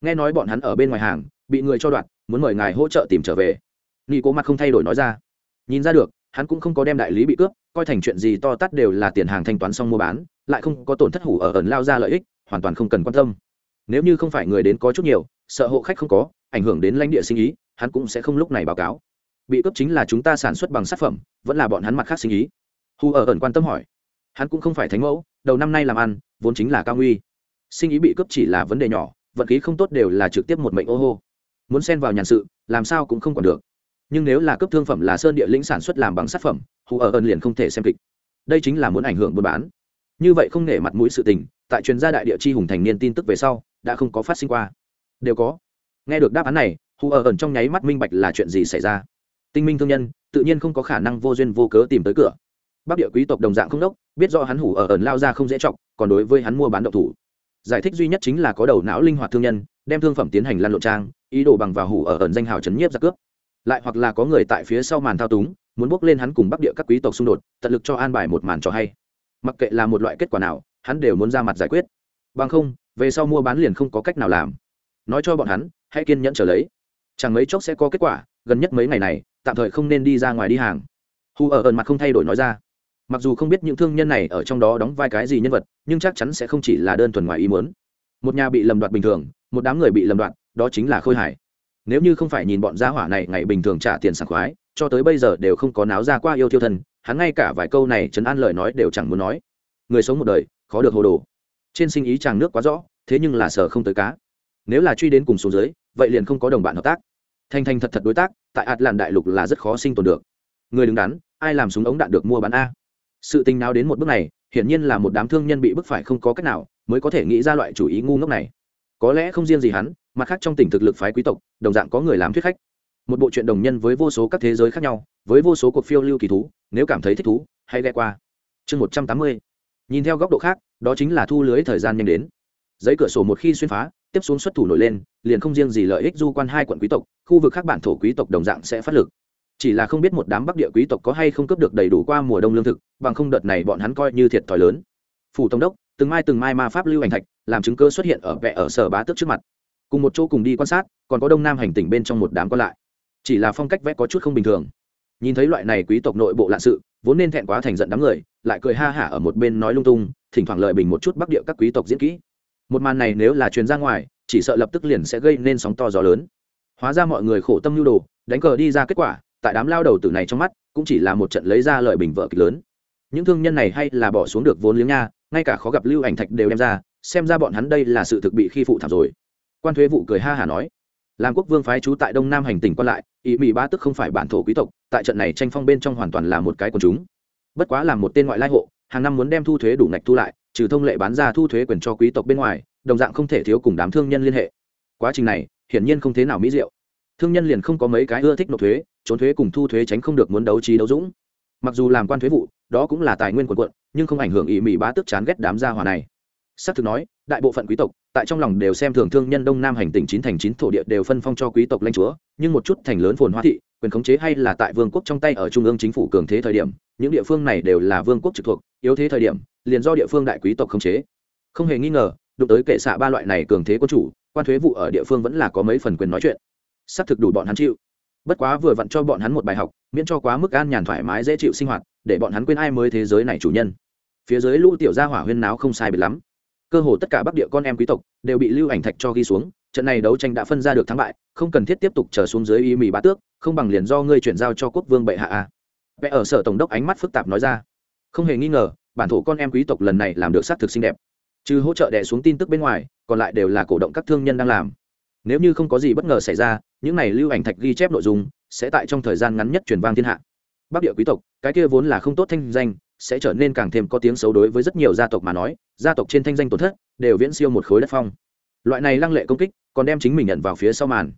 Nghe nói bọn hắn ở bên ngoài hàng, bị người cho đoạt, muốn mời ngài hỗ trợ tìm trở về. Nghi cố mặt không thay đổi nói ra. Nhìn ra được, hắn cũng không có đem đại lý bị cướp, coi thành chuyện gì to tát đều là tiền hàng thanh toán xong mua bán, lại không có tổn thất hủ ở ẩn lao ra lợi ích hoàn toàn không cần quan tâm. Nếu như không phải người đến có chút nhiều, sợ hộ khách không có, ảnh hưởng đến lãnh địa sinh ý, hắn cũng sẽ không lúc này báo cáo. Bị cướp chính là chúng ta sản xuất bằng sản phẩm, vẫn là bọn hắn mặt khác sinh ý. Hù ở ẩn quan tâm hỏi. Hắn cũng không phải thánh mẫu, đầu năm nay làm ăn, vốn chính là cao nguy. Sinh ý bị cướp chỉ là vấn đề nhỏ, vận khí không tốt đều là trực tiếp một mệnh ô hô. Muốn xen vào nhàn sự, làm sao cũng không còn được. Nhưng nếu là cấp thương phẩm là sơn địa lĩnh sản xuất làm bằng sản phẩm hù ở ẩn liền không thể xem kịch. Đây chính là muốn ảnh hưởng buôn bán. Như vậy không nể mặt mũi sự tình tại chuyên gia đại địa chi hùng thành niên tin tức về sau, đã không có phát sinh qua. Đều có. Nghe được đáp án này hù ở ẩn trong nháy mắt minh bạch là chuyện gì xảy ra. Tinh minh thương nhân, tự nhiên không có khả năng vô duyên vô cớ tìm tới cửa. Bắc địa quý tộc đồng dạng không đốc, biết do hắn hủ ở ẩn lao ra không dễ chọc, còn đối với hắn mua bán độc thủ. Giải thích duy nhất chính là có đầu não linh hoạt thương nhân, đem thương phẩm tiến hành lăn lộn trang, ý đồ bằng vào hủ ở ẩn danh hào chấn nhiếp ra cướp. Lại hoặc là có người tại phía sau màn thao túng, muốn bước lên hắn cùng bắc địa các quý tộc xung đột, tận lực cho an bài một màn cho hay. Mặc kệ là một loại kết quả nào hắn đều muốn ra mặt giải quyết. Bằng không, về sau mua bán liền không có cách nào làm. Nói cho bọn hắn, hãy kiên nhẫn trở lấy. Chẳng mấy chốc sẽ có kết quả, gần nhất mấy ngày này, tạm thời không nên đi ra ngoài đi hàng. Hù ở ẩn mặt không thay đổi nói ra. Mặc dù không biết những thương nhân này ở trong đó đóng vai cái gì nhân vật, nhưng chắc chắn sẽ không chỉ là đơn thuần ngoài ý muốn. Một nhà bị lầm đoạt bình thường, một đám người bị lầm đoạt, đó chính là khôi hải. Nếu như không phải nhìn bọn gia hỏa này ngày bình thường trả tiền sảng khoái, cho tới bây giờ đều không có náo ra qua yêu thiêu thân, hắn ngay cả vài câu này chấn an lời nói đều chẳng muốn nói. Người sống một đời khó được hồ đồ. Trên sinh ý chàng nước quá rõ, thế nhưng là sở không tới cá. Nếu là truy đến cùng xuống dưới, vậy liền không có đồng bạn hợp tác. Thành thành thật thật đối tác, tại ạt làn đại lục là rất khó sinh tồn được. Người đứng đắn, ai làm súng ống đạn được mua bán a? Sự tình nào đến một bước này, hiển nhiên là một đám thương nhân bị bức phải không có cách nào, mới có thể nghĩ ra loại chủ ý ngu ngốc này. Có lẽ không riêng gì hắn, mặt khác trong tỉnh thực lực phái quý tộc, đồng dạng có người làm thuyết khách. Một bộ chuyện đồng nhân với vô số các thế giới khác nhau, với vô số cuộc phiêu lưu kỳ thú, nếu cảm thấy thích thú, hãy ghe qua. Chương một trăm tám mươi nhìn theo góc độ khác, đó chính là thu lưới thời gian nhanh đến. Giấy cửa sổ một khi xuyên phá, tiếp xuống xuất thủ nổi lên, liền không riêng gì lợi ích du quan hai quận quý tộc, khu vực khác bản thổ quý tộc đồng dạng sẽ phát lực. Chỉ là không biết một đám bắc địa quý tộc có hay không cướp được đầy đủ qua mùa đông lương thực, bằng không đợt này bọn hắn coi như thiệt thòi lớn. Phủ tổng đốc, từng mai từng mai ma pháp lưu ảnh thạch, làm chứng cơ xuất hiện ở vẽ ở sở bá tước trước mặt. Cùng một chỗ cùng đi quan sát, còn có đông nam hành tỉnh bên trong một đám còn lại. Chỉ là phong cách vẽ có chút không bình thường nhìn thấy loại này quý tộc nội bộ lạ sự, vốn nên thẹn quá thành giận đám người, lại cười ha hả ở một bên nói lung tung, thỉnh thoảng lợi bình một chút bắc địa các quý tộc diễn kỹ. Một màn này nếu là truyền ra ngoài, chỉ sợ lập tức liền sẽ gây nên sóng to gió lớn. Hóa ra mọi người khổ tâm lưu đồ, đánh cờ đi ra kết quả, tại đám lao đầu tử này trong mắt, cũng chỉ là một trận lấy ra lợi bình vợ kịch lớn. Những thương nhân này hay là bỏ xuống được vốn liếng nha, ngay cả khó gặp lưu ảnh thạch đều đem ra, xem ra bọn hắn đây là sự thực bị khi phụ thảm rồi. Quan thuế vụ cười ha hả nói làm quốc vương phái trú tại đông nam hành tỉnh quan lại ý mỹ ba tức không phải bản thổ quý tộc, tại trận này tranh phong bên trong hoàn toàn là một cái quần chúng. Bất quá là một tên ngoại lai hộ, hàng năm muốn đem thu thuế đủ ngạch thu lại, trừ thông lệ bán ra thu thuế quyền cho quý tộc bên ngoài, đồng dạng không thể thiếu cùng đám thương nhân liên hệ. Quá trình này, hiển nhiên không thế nào mỹ diệu. Thương nhân liền không có mấy cái ưa thích nộp thuế, trốn thuế cùng thu thuế tránh không được muốn đấu trí đấu dũng. Mặc dù làm quan thuế vụ, đó cũng là tài nguyên quần quận, nhưng không ảnh hưởng Ý mỹ bá tức chán ghét đám gia hòa này s thực nói, đại bộ phận quý tộc, tại trong lòng đều xem thường thương nhân đông nam hành tỉnh chín thành chín thổ địa đều phân phong cho quý tộc lãnh chúa, nhưng một chút thành lớn phồn hoa thị, quyền khống chế hay là tại vương quốc trong tay ở trung ương chính phủ cường thế thời điểm, những địa phương này đều là vương quốc trực thuộc, yếu thế thời điểm, liền do địa phương đại quý tộc khống chế. Không hề nghi ngờ, đụng tới kệ xạ ba loại này cường thế quân chủ, quan thuế vụ ở địa phương vẫn là có mấy phần quyền nói chuyện. Xác thực đủ bọn hắn chịu. Bất quá vừa vặn cho bọn hắn một bài học, miễn cho quá mức an nhàn thoải mái dễ chịu sinh hoạt, để bọn hắn quên ai mới thế giới này chủ nhân. Phía dưới lũ tiểu gia hỏa huyên náo không sai biệt lắm cơ hồ tất cả bắc địa con em quý tộc đều bị lưu ảnh thạch cho ghi xuống, trận này đấu tranh đã phân ra được thắng bại, không cần thiết tiếp tục trở xuống dưới y mì bá tước, không bằng liền do ngươi chuyển giao cho quốc vương bệ hạ a. Vẽ ở sở tổng đốc ánh mắt phức tạp nói ra. Không hề nghi ngờ, bản thổ con em quý tộc lần này làm được xác thực xinh đẹp. Trừ hỗ trợ đẻ xuống tin tức bên ngoài, còn lại đều là cổ động các thương nhân đang làm. Nếu như không có gì bất ngờ xảy ra, những này lưu ảnh thạch ghi chép nội dung sẽ tại trong thời gian ngắn nhất truyền vang thiên hạ. Bắc địa quý tộc, cái kia vốn là không tốt thanh danh sẽ trở nên càng thêm có tiếng xấu đối với rất nhiều gia tộc mà nói, gia tộc trên thanh danh tổn thất đều viễn siêu một khối đất phong. Loại này lăng lệ công kích còn đem chính mình nhận vào phía sau màn.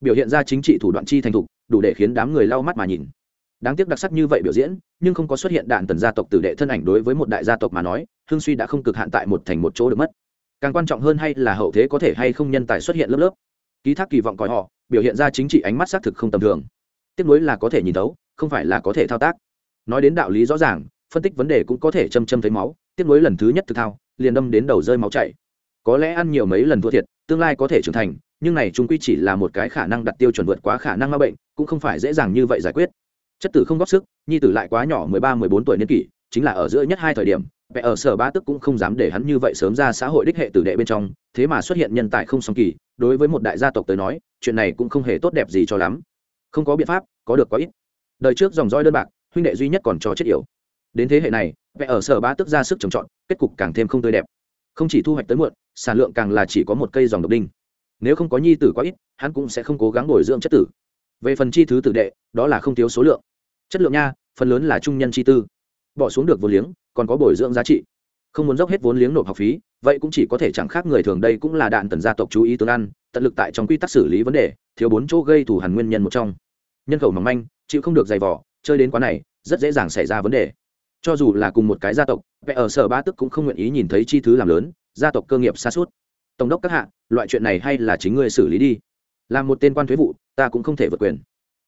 Biểu hiện ra chính trị thủ đoạn chi thành thục, đủ để khiến đám người lau mắt mà nhìn. Đáng tiếc đặc sắc như vậy biểu diễn, nhưng không có xuất hiện đạn tần gia tộc tử đệ thân ảnh đối với một đại gia tộc mà nói hương suy đã không cực hạn tại một thành một chỗ được mất. Càng quan trọng hơn hay là hậu thế có thể hay không nhân tài xuất hiện lớp lớp. Ký thác kỳ vọng còi họ, biểu hiện ra chính trị ánh mắt xác thực không tầm thường. Tiếp nối là có thể nhìn thấu, không phải là có thể thao tác. Nói đến đạo lý rõ ràng phân tích vấn đề cũng có thể châm châm thấy máu, tiếp nối lần thứ nhất thực thao, liền đâm đến đầu rơi máu chảy. Có lẽ ăn nhiều mấy lần thua thiệt, tương lai có thể trưởng thành, nhưng này chúng quy chỉ là một cái khả năng đặt tiêu chuẩn vượt quá khả năng ma bệnh, cũng không phải dễ dàng như vậy giải quyết. Chất tử không góp sức, nhi tử lại quá nhỏ, mười ba, mười bốn tuổi niên kỷ, chính là ở giữa nhất hai thời điểm vẽ ở sở ba tức cũng không dám để hắn như vậy sớm ra xã hội đích hệ tử đệ bên trong, thế mà xuất hiện nhân tài không song kỳ, đối với một đại gia tộc tới nói, chuyện này cũng không hề tốt đẹp gì cho lắm. Không có biện pháp, có được có ít. Đời trước dòng roi đơn bạc, huynh đệ duy nhất còn cho chết yểu đến thế hệ này, vẽ ở sở bá tức ra sức trồng trọt, kết cục càng thêm không tươi đẹp. Không chỉ thu hoạch tới muộn, sản lượng càng là chỉ có một cây dòng độc đinh. Nếu không có nhi tử quá ít, hắn cũng sẽ không cố gắng bồi dưỡng chất tử. Về phần chi thứ tử đệ, đó là không thiếu số lượng. Chất lượng nha, phần lớn là trung nhân chi tư. Bỏ xuống được vốn liếng, còn có bồi dưỡng giá trị. Không muốn dốc hết vốn liếng nộp học phí, vậy cũng chỉ có thể chẳng khác người thường đây cũng là đạn tần gia tộc chú ý tương ăn, tận lực tại trong quy tắc xử lý vấn đề, thiếu bốn chỗ gây thủ hẳn nguyên nhân một trong. Nhân khẩu mỏng manh, chịu không được dày vỏ chơi đến quá này, rất dễ dàng xảy ra vấn đề cho dù là cùng một cái gia tộc vẽ ở sở ba tức cũng không nguyện ý nhìn thấy chi thứ làm lớn, gia tộc cơ nghiệp xa suốt. Tổng đốc các hạ, loại chuyện này hay là chính ngươi xử lý đi. Làm một tên quan thuế vụ, ta cũng không thể vượt quyền.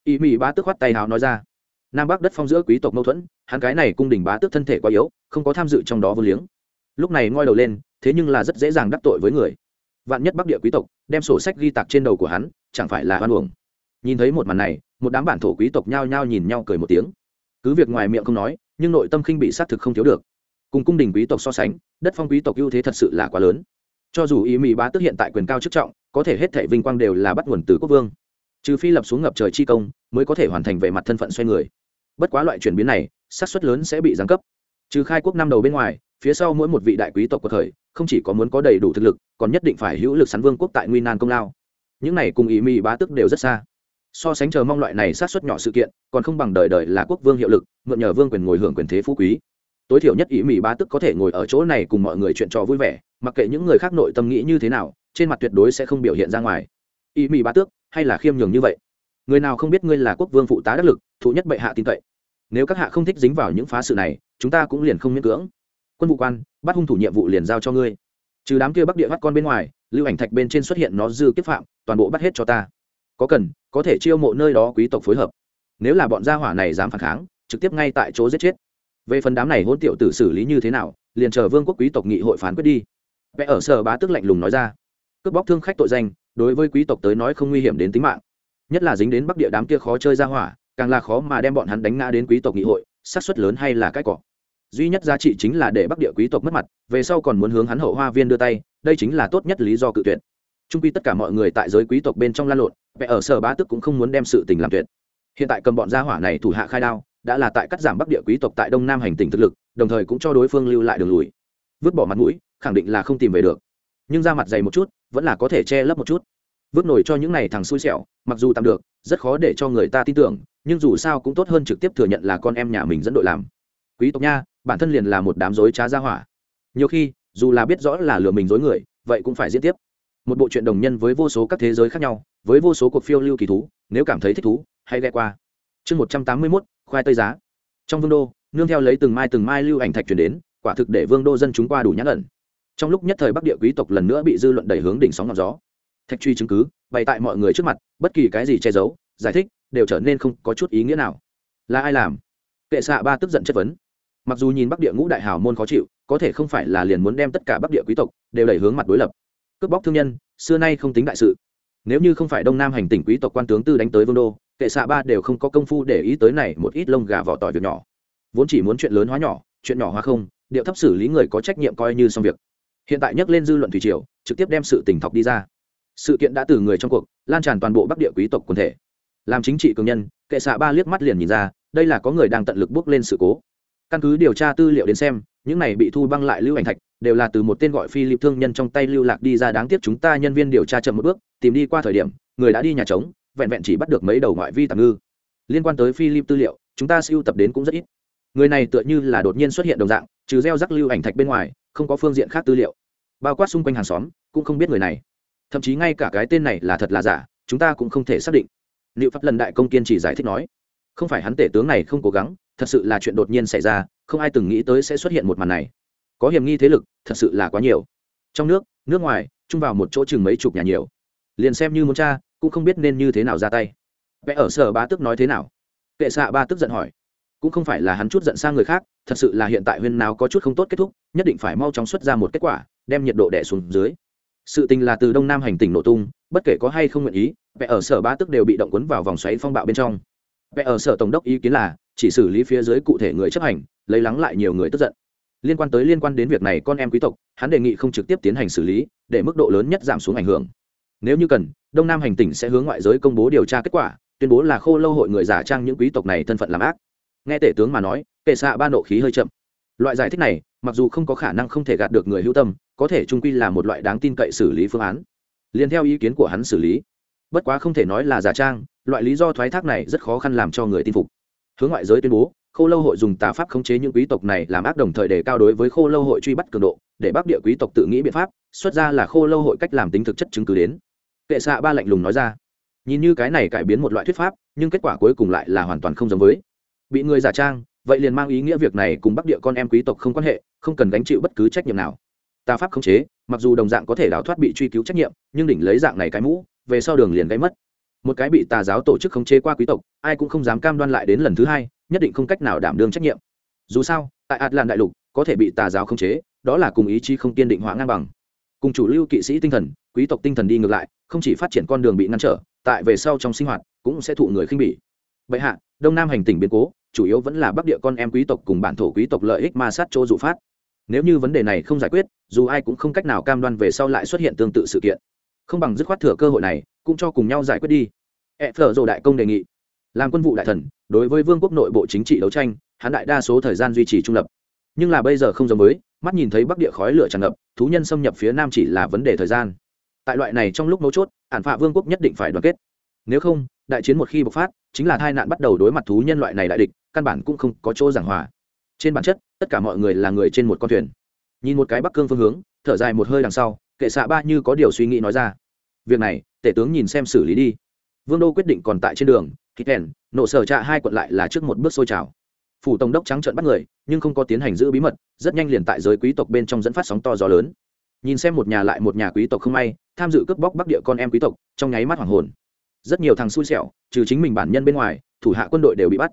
Ý mỹ ba tức khoát tay hào nói ra. Nam bắc đất phong giữa quý tộc mâu thuẫn, hắn cái này cung đình bá tước thân thể quá yếu, không có tham dự trong đó vô liếng. Lúc này ngoi đầu lên, thế nhưng là rất dễ dàng đắc tội với người. Vạn nhất bắc địa quý tộc đem sổ sách ghi tạc trên đầu của hắn, chẳng phải là hoan uổng. Nhìn thấy một màn này, một đám bản thổ quý tộc nhao nhao nhìn nhau cười một tiếng. Cứ việc ngoài miệng không nói nhưng nội tâm khinh bị xác thực không thiếu được. Cùng cung đình quý tộc so sánh, đất phong quý tộc ưu thế thật sự là quá lớn. Cho dù ý mỹ bá tước hiện tại quyền cao chức trọng, có thể hết thể vinh quang đều là bắt nguồn từ quốc vương. Trừ phi lập xuống ngập trời chi công, mới có thể hoàn thành về mặt thân phận xoay người. Bất quá loại chuyển biến này, xác suất lớn sẽ bị giáng cấp. Trừ khai quốc năm đầu bên ngoài, phía sau mỗi một vị đại quý tộc của thời, không chỉ có muốn có đầy đủ thực lực, còn nhất định phải hữu lực sắn vương quốc tại nguy nan công lao. Những này cùng ý mỹ bá tức đều rất xa so sánh chờ mong loại này sát xuất nhỏ sự kiện, còn không bằng đời đời là quốc vương hiệu lực, mượn nhờ vương quyền ngồi hưởng quyền thế phú quý. Tối thiểu nhất ý mỹ bá tức có thể ngồi ở chỗ này cùng mọi người chuyện trò vui vẻ, mặc kệ những người khác nội tâm nghĩ như thế nào, trên mặt tuyệt đối sẽ không biểu hiện ra ngoài. Ý mỹ bá tước, hay là khiêm nhường như vậy? Người nào không biết ngươi là quốc vương phụ tá đắc lực, thụ nhất bệ hạ tin cậy. Nếu các hạ không thích dính vào những phá sự này, chúng ta cũng liền không miễn cưỡng. Quân vụ quan, bắt hung thủ nhiệm vụ liền giao cho ngươi. Trừ đám kia bắc địa bắt con bên ngoài, lưu ảnh thạch bên trên xuất hiện nó dư kiếp phạm, toàn bộ bắt hết cho ta. Có cần có thể chiêu mộ nơi đó quý tộc phối hợp. Nếu là bọn gia hỏa này dám phản kháng, trực tiếp ngay tại chỗ giết chết. Về phần đám này hôn tiểu tử xử lý như thế nào, liền chờ vương quốc quý tộc nghị hội phán quyết đi. Vẽ ở sở bá tức lạnh lùng nói ra. Cướp bóc thương khách tội danh, đối với quý tộc tới nói không nguy hiểm đến tính mạng. Nhất là dính đến bắc địa đám kia khó chơi ra hỏa, càng là khó mà đem bọn hắn đánh ngã đến quý tộc nghị hội, xác suất lớn hay là cái cỏ. Duy nhất giá trị chính là để bắc địa quý tộc mất mặt, về sau còn muốn hướng hắn hậu hoa viên đưa tay, đây chính là tốt nhất lý do cự tuyệt trung quy tất cả mọi người tại giới quý tộc bên trong lan lộn vẽ ở sở bá tức cũng không muốn đem sự tình làm tuyệt. Hiện tại cầm bọn gia hỏa này thủ hạ khai đao, đã là tại cắt giảm bắc địa quý tộc tại đông nam hành tỉnh thực lực, đồng thời cũng cho đối phương lưu lại đường lùi. Vứt bỏ mặt mũi, khẳng định là không tìm về được. Nhưng ra mặt dày một chút, vẫn là có thể che lấp một chút. Vứt nổi cho những này thằng xui xẻo, mặc dù tạm được, rất khó để cho người ta tin tưởng, nhưng dù sao cũng tốt hơn trực tiếp thừa nhận là con em nhà mình dẫn đội làm. Quý tộc nha, bản thân liền là một đám dối trá ra hỏa. Nhiều khi, dù là biết rõ là lừa mình dối người, vậy cũng phải diễn tiếp một bộ truyện đồng nhân với vô số các thế giới khác nhau, với vô số cuộc phiêu lưu kỳ thú, nếu cảm thấy thích thú, hãy ghe qua. Chương một trăm tám mươi mốt, khoai tây giá. Trong vương đô, nương theo lấy từng mai từng mai lưu ảnh thạch chuyển đến, quả thực để vương đô dân chúng qua đủ nhãn ẩn. Trong lúc nhất thời bắc địa quý tộc lần nữa bị dư luận đẩy hướng đỉnh sóng ngọn gió. Thạch truy chứng cứ, bày tại mọi người trước mặt, bất kỳ cái gì che giấu, giải thích, đều trở nên không có chút ý nghĩa nào. Là ai làm? Kệ xạ ba tức giận chất vấn. Mặc dù nhìn bắc địa ngũ đại hào môn khó chịu, có thể không phải là liền muốn đem tất cả bắc địa quý tộc đều đẩy hướng mặt đối lập cướp bóc thương nhân, xưa nay không tính đại sự. Nếu như không phải đông nam hành tỉnh quý tộc quan tướng tư đánh tới vương đô, kệ xạ ba đều không có công phu để ý tới này một ít lông gà vỏ tỏi việc nhỏ. Vốn chỉ muốn chuyện lớn hóa nhỏ, chuyện nhỏ hóa không, điệu thấp xử lý người có trách nhiệm coi như xong việc. Hiện tại nhắc lên dư luận thủy triều, trực tiếp đem sự tỉnh thọc đi ra. Sự kiện đã từ người trong cuộc, lan tràn toàn bộ bắc địa quý tộc quần thể. Làm chính trị cường nhân, kệ xạ ba liếc mắt liền nhìn ra, đây là có người đang tận lực bước lên sự cố. Căn cứ điều tra tư liệu đến xem những này bị thu băng lại lưu ảnh thạch, đều là từ một tên gọi phi lịp thương nhân trong tay lưu lạc đi ra đáng tiếc chúng ta nhân viên điều tra chậm một bước, tìm đi qua thời điểm, người đã đi nhà trống, vẹn vẹn chỉ bắt được mấy đầu ngoại vi tạm ngư. Liên quan tới phi lịp tư liệu, chúng ta siêu tập đến cũng rất ít. Người này tựa như là đột nhiên xuất hiện đồng dạng, trừ gieo rắc lưu ảnh thạch bên ngoài, không có phương diện khác tư liệu. Bao quát xung quanh hàng xóm, cũng không biết người này. Thậm chí ngay cả cái tên này là thật là giả, chúng ta cũng không thể xác định. Liệu pháp lần đại công kiên chỉ giải thích nói, không phải hắn tể tướng này không cố gắng, thật sự là chuyện đột nhiên xảy ra không ai từng nghĩ tới sẽ xuất hiện một màn này. Có hiểm nghi thế lực, thật sự là quá nhiều. Trong nước nước ngoài, chung vào một chỗ chừng mấy chục nhà nhiều. Liền xem như muốn cha cũng không biết nên như thế nào ra tay. Vẽ ở sở ba tức nói thế nào? Kệ xạ ba tức giận hỏi. Cũng không phải là hắn chút giận sang người khác, thật sự là hiện tại huyên nào có chút không tốt kết thúc, nhất định phải mau chóng xuất ra một kết quả, đem nhiệt độ đẻ xuống dưới. Sự tình là từ đông nam hành tỉnh nổ tung, bất kể có hay không nguyện ý, vẽ ở sở ba tức đều bị động quấn vào vòng xoáy phong bạo bên trong. Vẽ ở sở tổng đốc ý kiến là chỉ xử lý phía dưới cụ thể người chấp hành, lấy lắng lại nhiều người tức giận. Liên quan tới liên quan đến việc này con em quý tộc, hắn đề nghị không trực tiếp tiến hành xử lý, để mức độ lớn nhất giảm xuống ảnh hưởng. Nếu như cần, đông nam hành tỉnh sẽ hướng ngoại giới công bố điều tra kết quả, tuyên bố là khô lâu hội người giả trang những quý tộc này thân phận làm ác. Nghe tể tướng mà nói, kệ xạ ba nộ khí hơi chậm. Loại giải thích này, mặc dù không có khả năng không thể gạt được người hữu tâm, có thể trung quy là một loại đáng tin cậy xử lý phương án. Liền theo ý kiến của hắn xử lý. Bất quá không thể nói là giả trang, loại lý do thoái thác này rất khó khăn làm cho người tin phục hướng ngoại giới tuyên bố, khô lâu hội dùng tà pháp khống chế những quý tộc này làm ác đồng thời đề cao đối với khô lâu hội truy bắt cường độ, để bắc địa quý tộc tự nghĩ biện pháp, xuất ra là khô lâu hội cách làm tính thực chất chứng cứ đến. Kệ xạ ba lạnh lùng nói ra. Nhìn như cái này cải biến một loại thuyết pháp, nhưng kết quả cuối cùng lại là hoàn toàn không giống với. Bị người giả trang, vậy liền mang ý nghĩa việc này cùng bắc địa con em quý tộc không quan hệ, không cần gánh chịu bất cứ trách nhiệm nào. Tà pháp khống chế, mặc dù đồng dạng có thể đào thoát bị truy cứu trách nhiệm, nhưng đỉnh lấy dạng này cái mũ, về sau đường liền gây mất một cái bị tà giáo tổ chức khống chế qua quý tộc, ai cũng không dám cam đoan lại đến lần thứ hai, nhất định không cách nào đảm đương trách nhiệm. Dù sao, tại atlan đại lục, có thể bị tà giáo khống chế, đó là cùng ý chí không kiên định hóa ngang bằng. Cùng chủ lưu kỵ sĩ tinh thần, quý tộc tinh thần đi ngược lại, không chỉ phát triển con đường bị ngăn trở, tại về sau trong sinh hoạt cũng sẽ thụ người khinh bỉ. Bệ hạ, đông nam hành tỉnh biến cố, chủ yếu vẫn là bắc địa con em quý tộc cùng bản thổ quý tộc lợi ích ma sát chỗ dụ phát. Nếu như vấn đề này không giải quyết, dù ai cũng không cách nào cam đoan về sau lại xuất hiện tương tự sự kiện. Không bằng dứt khoát thừa cơ hội này cũng cho cùng nhau giải quyết đi. E phở rồ đại công đề nghị. Làm quân vụ đại thần, đối với vương quốc nội bộ chính trị đấu tranh, hắn đại đa số thời gian duy trì trung lập. Nhưng là bây giờ không giống với, mắt nhìn thấy bắc địa khói lửa tràn ngập, thú nhân xâm nhập phía nam chỉ là vấn đề thời gian. Tại loại này trong lúc mấu chốt, ản phạ vương quốc nhất định phải đoàn kết. Nếu không, đại chiến một khi bộc phát, chính là tai nạn bắt đầu đối mặt thú nhân loại này đại địch, căn bản cũng không có chỗ giảng hòa. Trên bản chất, tất cả mọi người là người trên một con thuyền. Nhìn một cái bắc cương phương hướng, thở dài một hơi đằng sau, kệ xạ ba như có điều suy nghĩ nói ra. Việc này tể tướng nhìn xem xử lý đi. Vương đô quyết định còn tại trên đường Kịch kèn nộ sở trạ hai quận lại là trước một bước sôi trào. Phủ tổng đốc trắng trợn bắt người, nhưng không có tiến hành giữ bí mật, rất nhanh liền tại giới quý tộc bên trong dẫn phát sóng to gió lớn. Nhìn xem một nhà lại một nhà quý tộc không may, tham dự cướp bóc bắc địa con em quý tộc, trong nháy mắt hoàng hồn. Rất nhiều thằng xui xẻo, trừ chính mình bản nhân bên ngoài, thủ hạ quân đội đều bị bắt.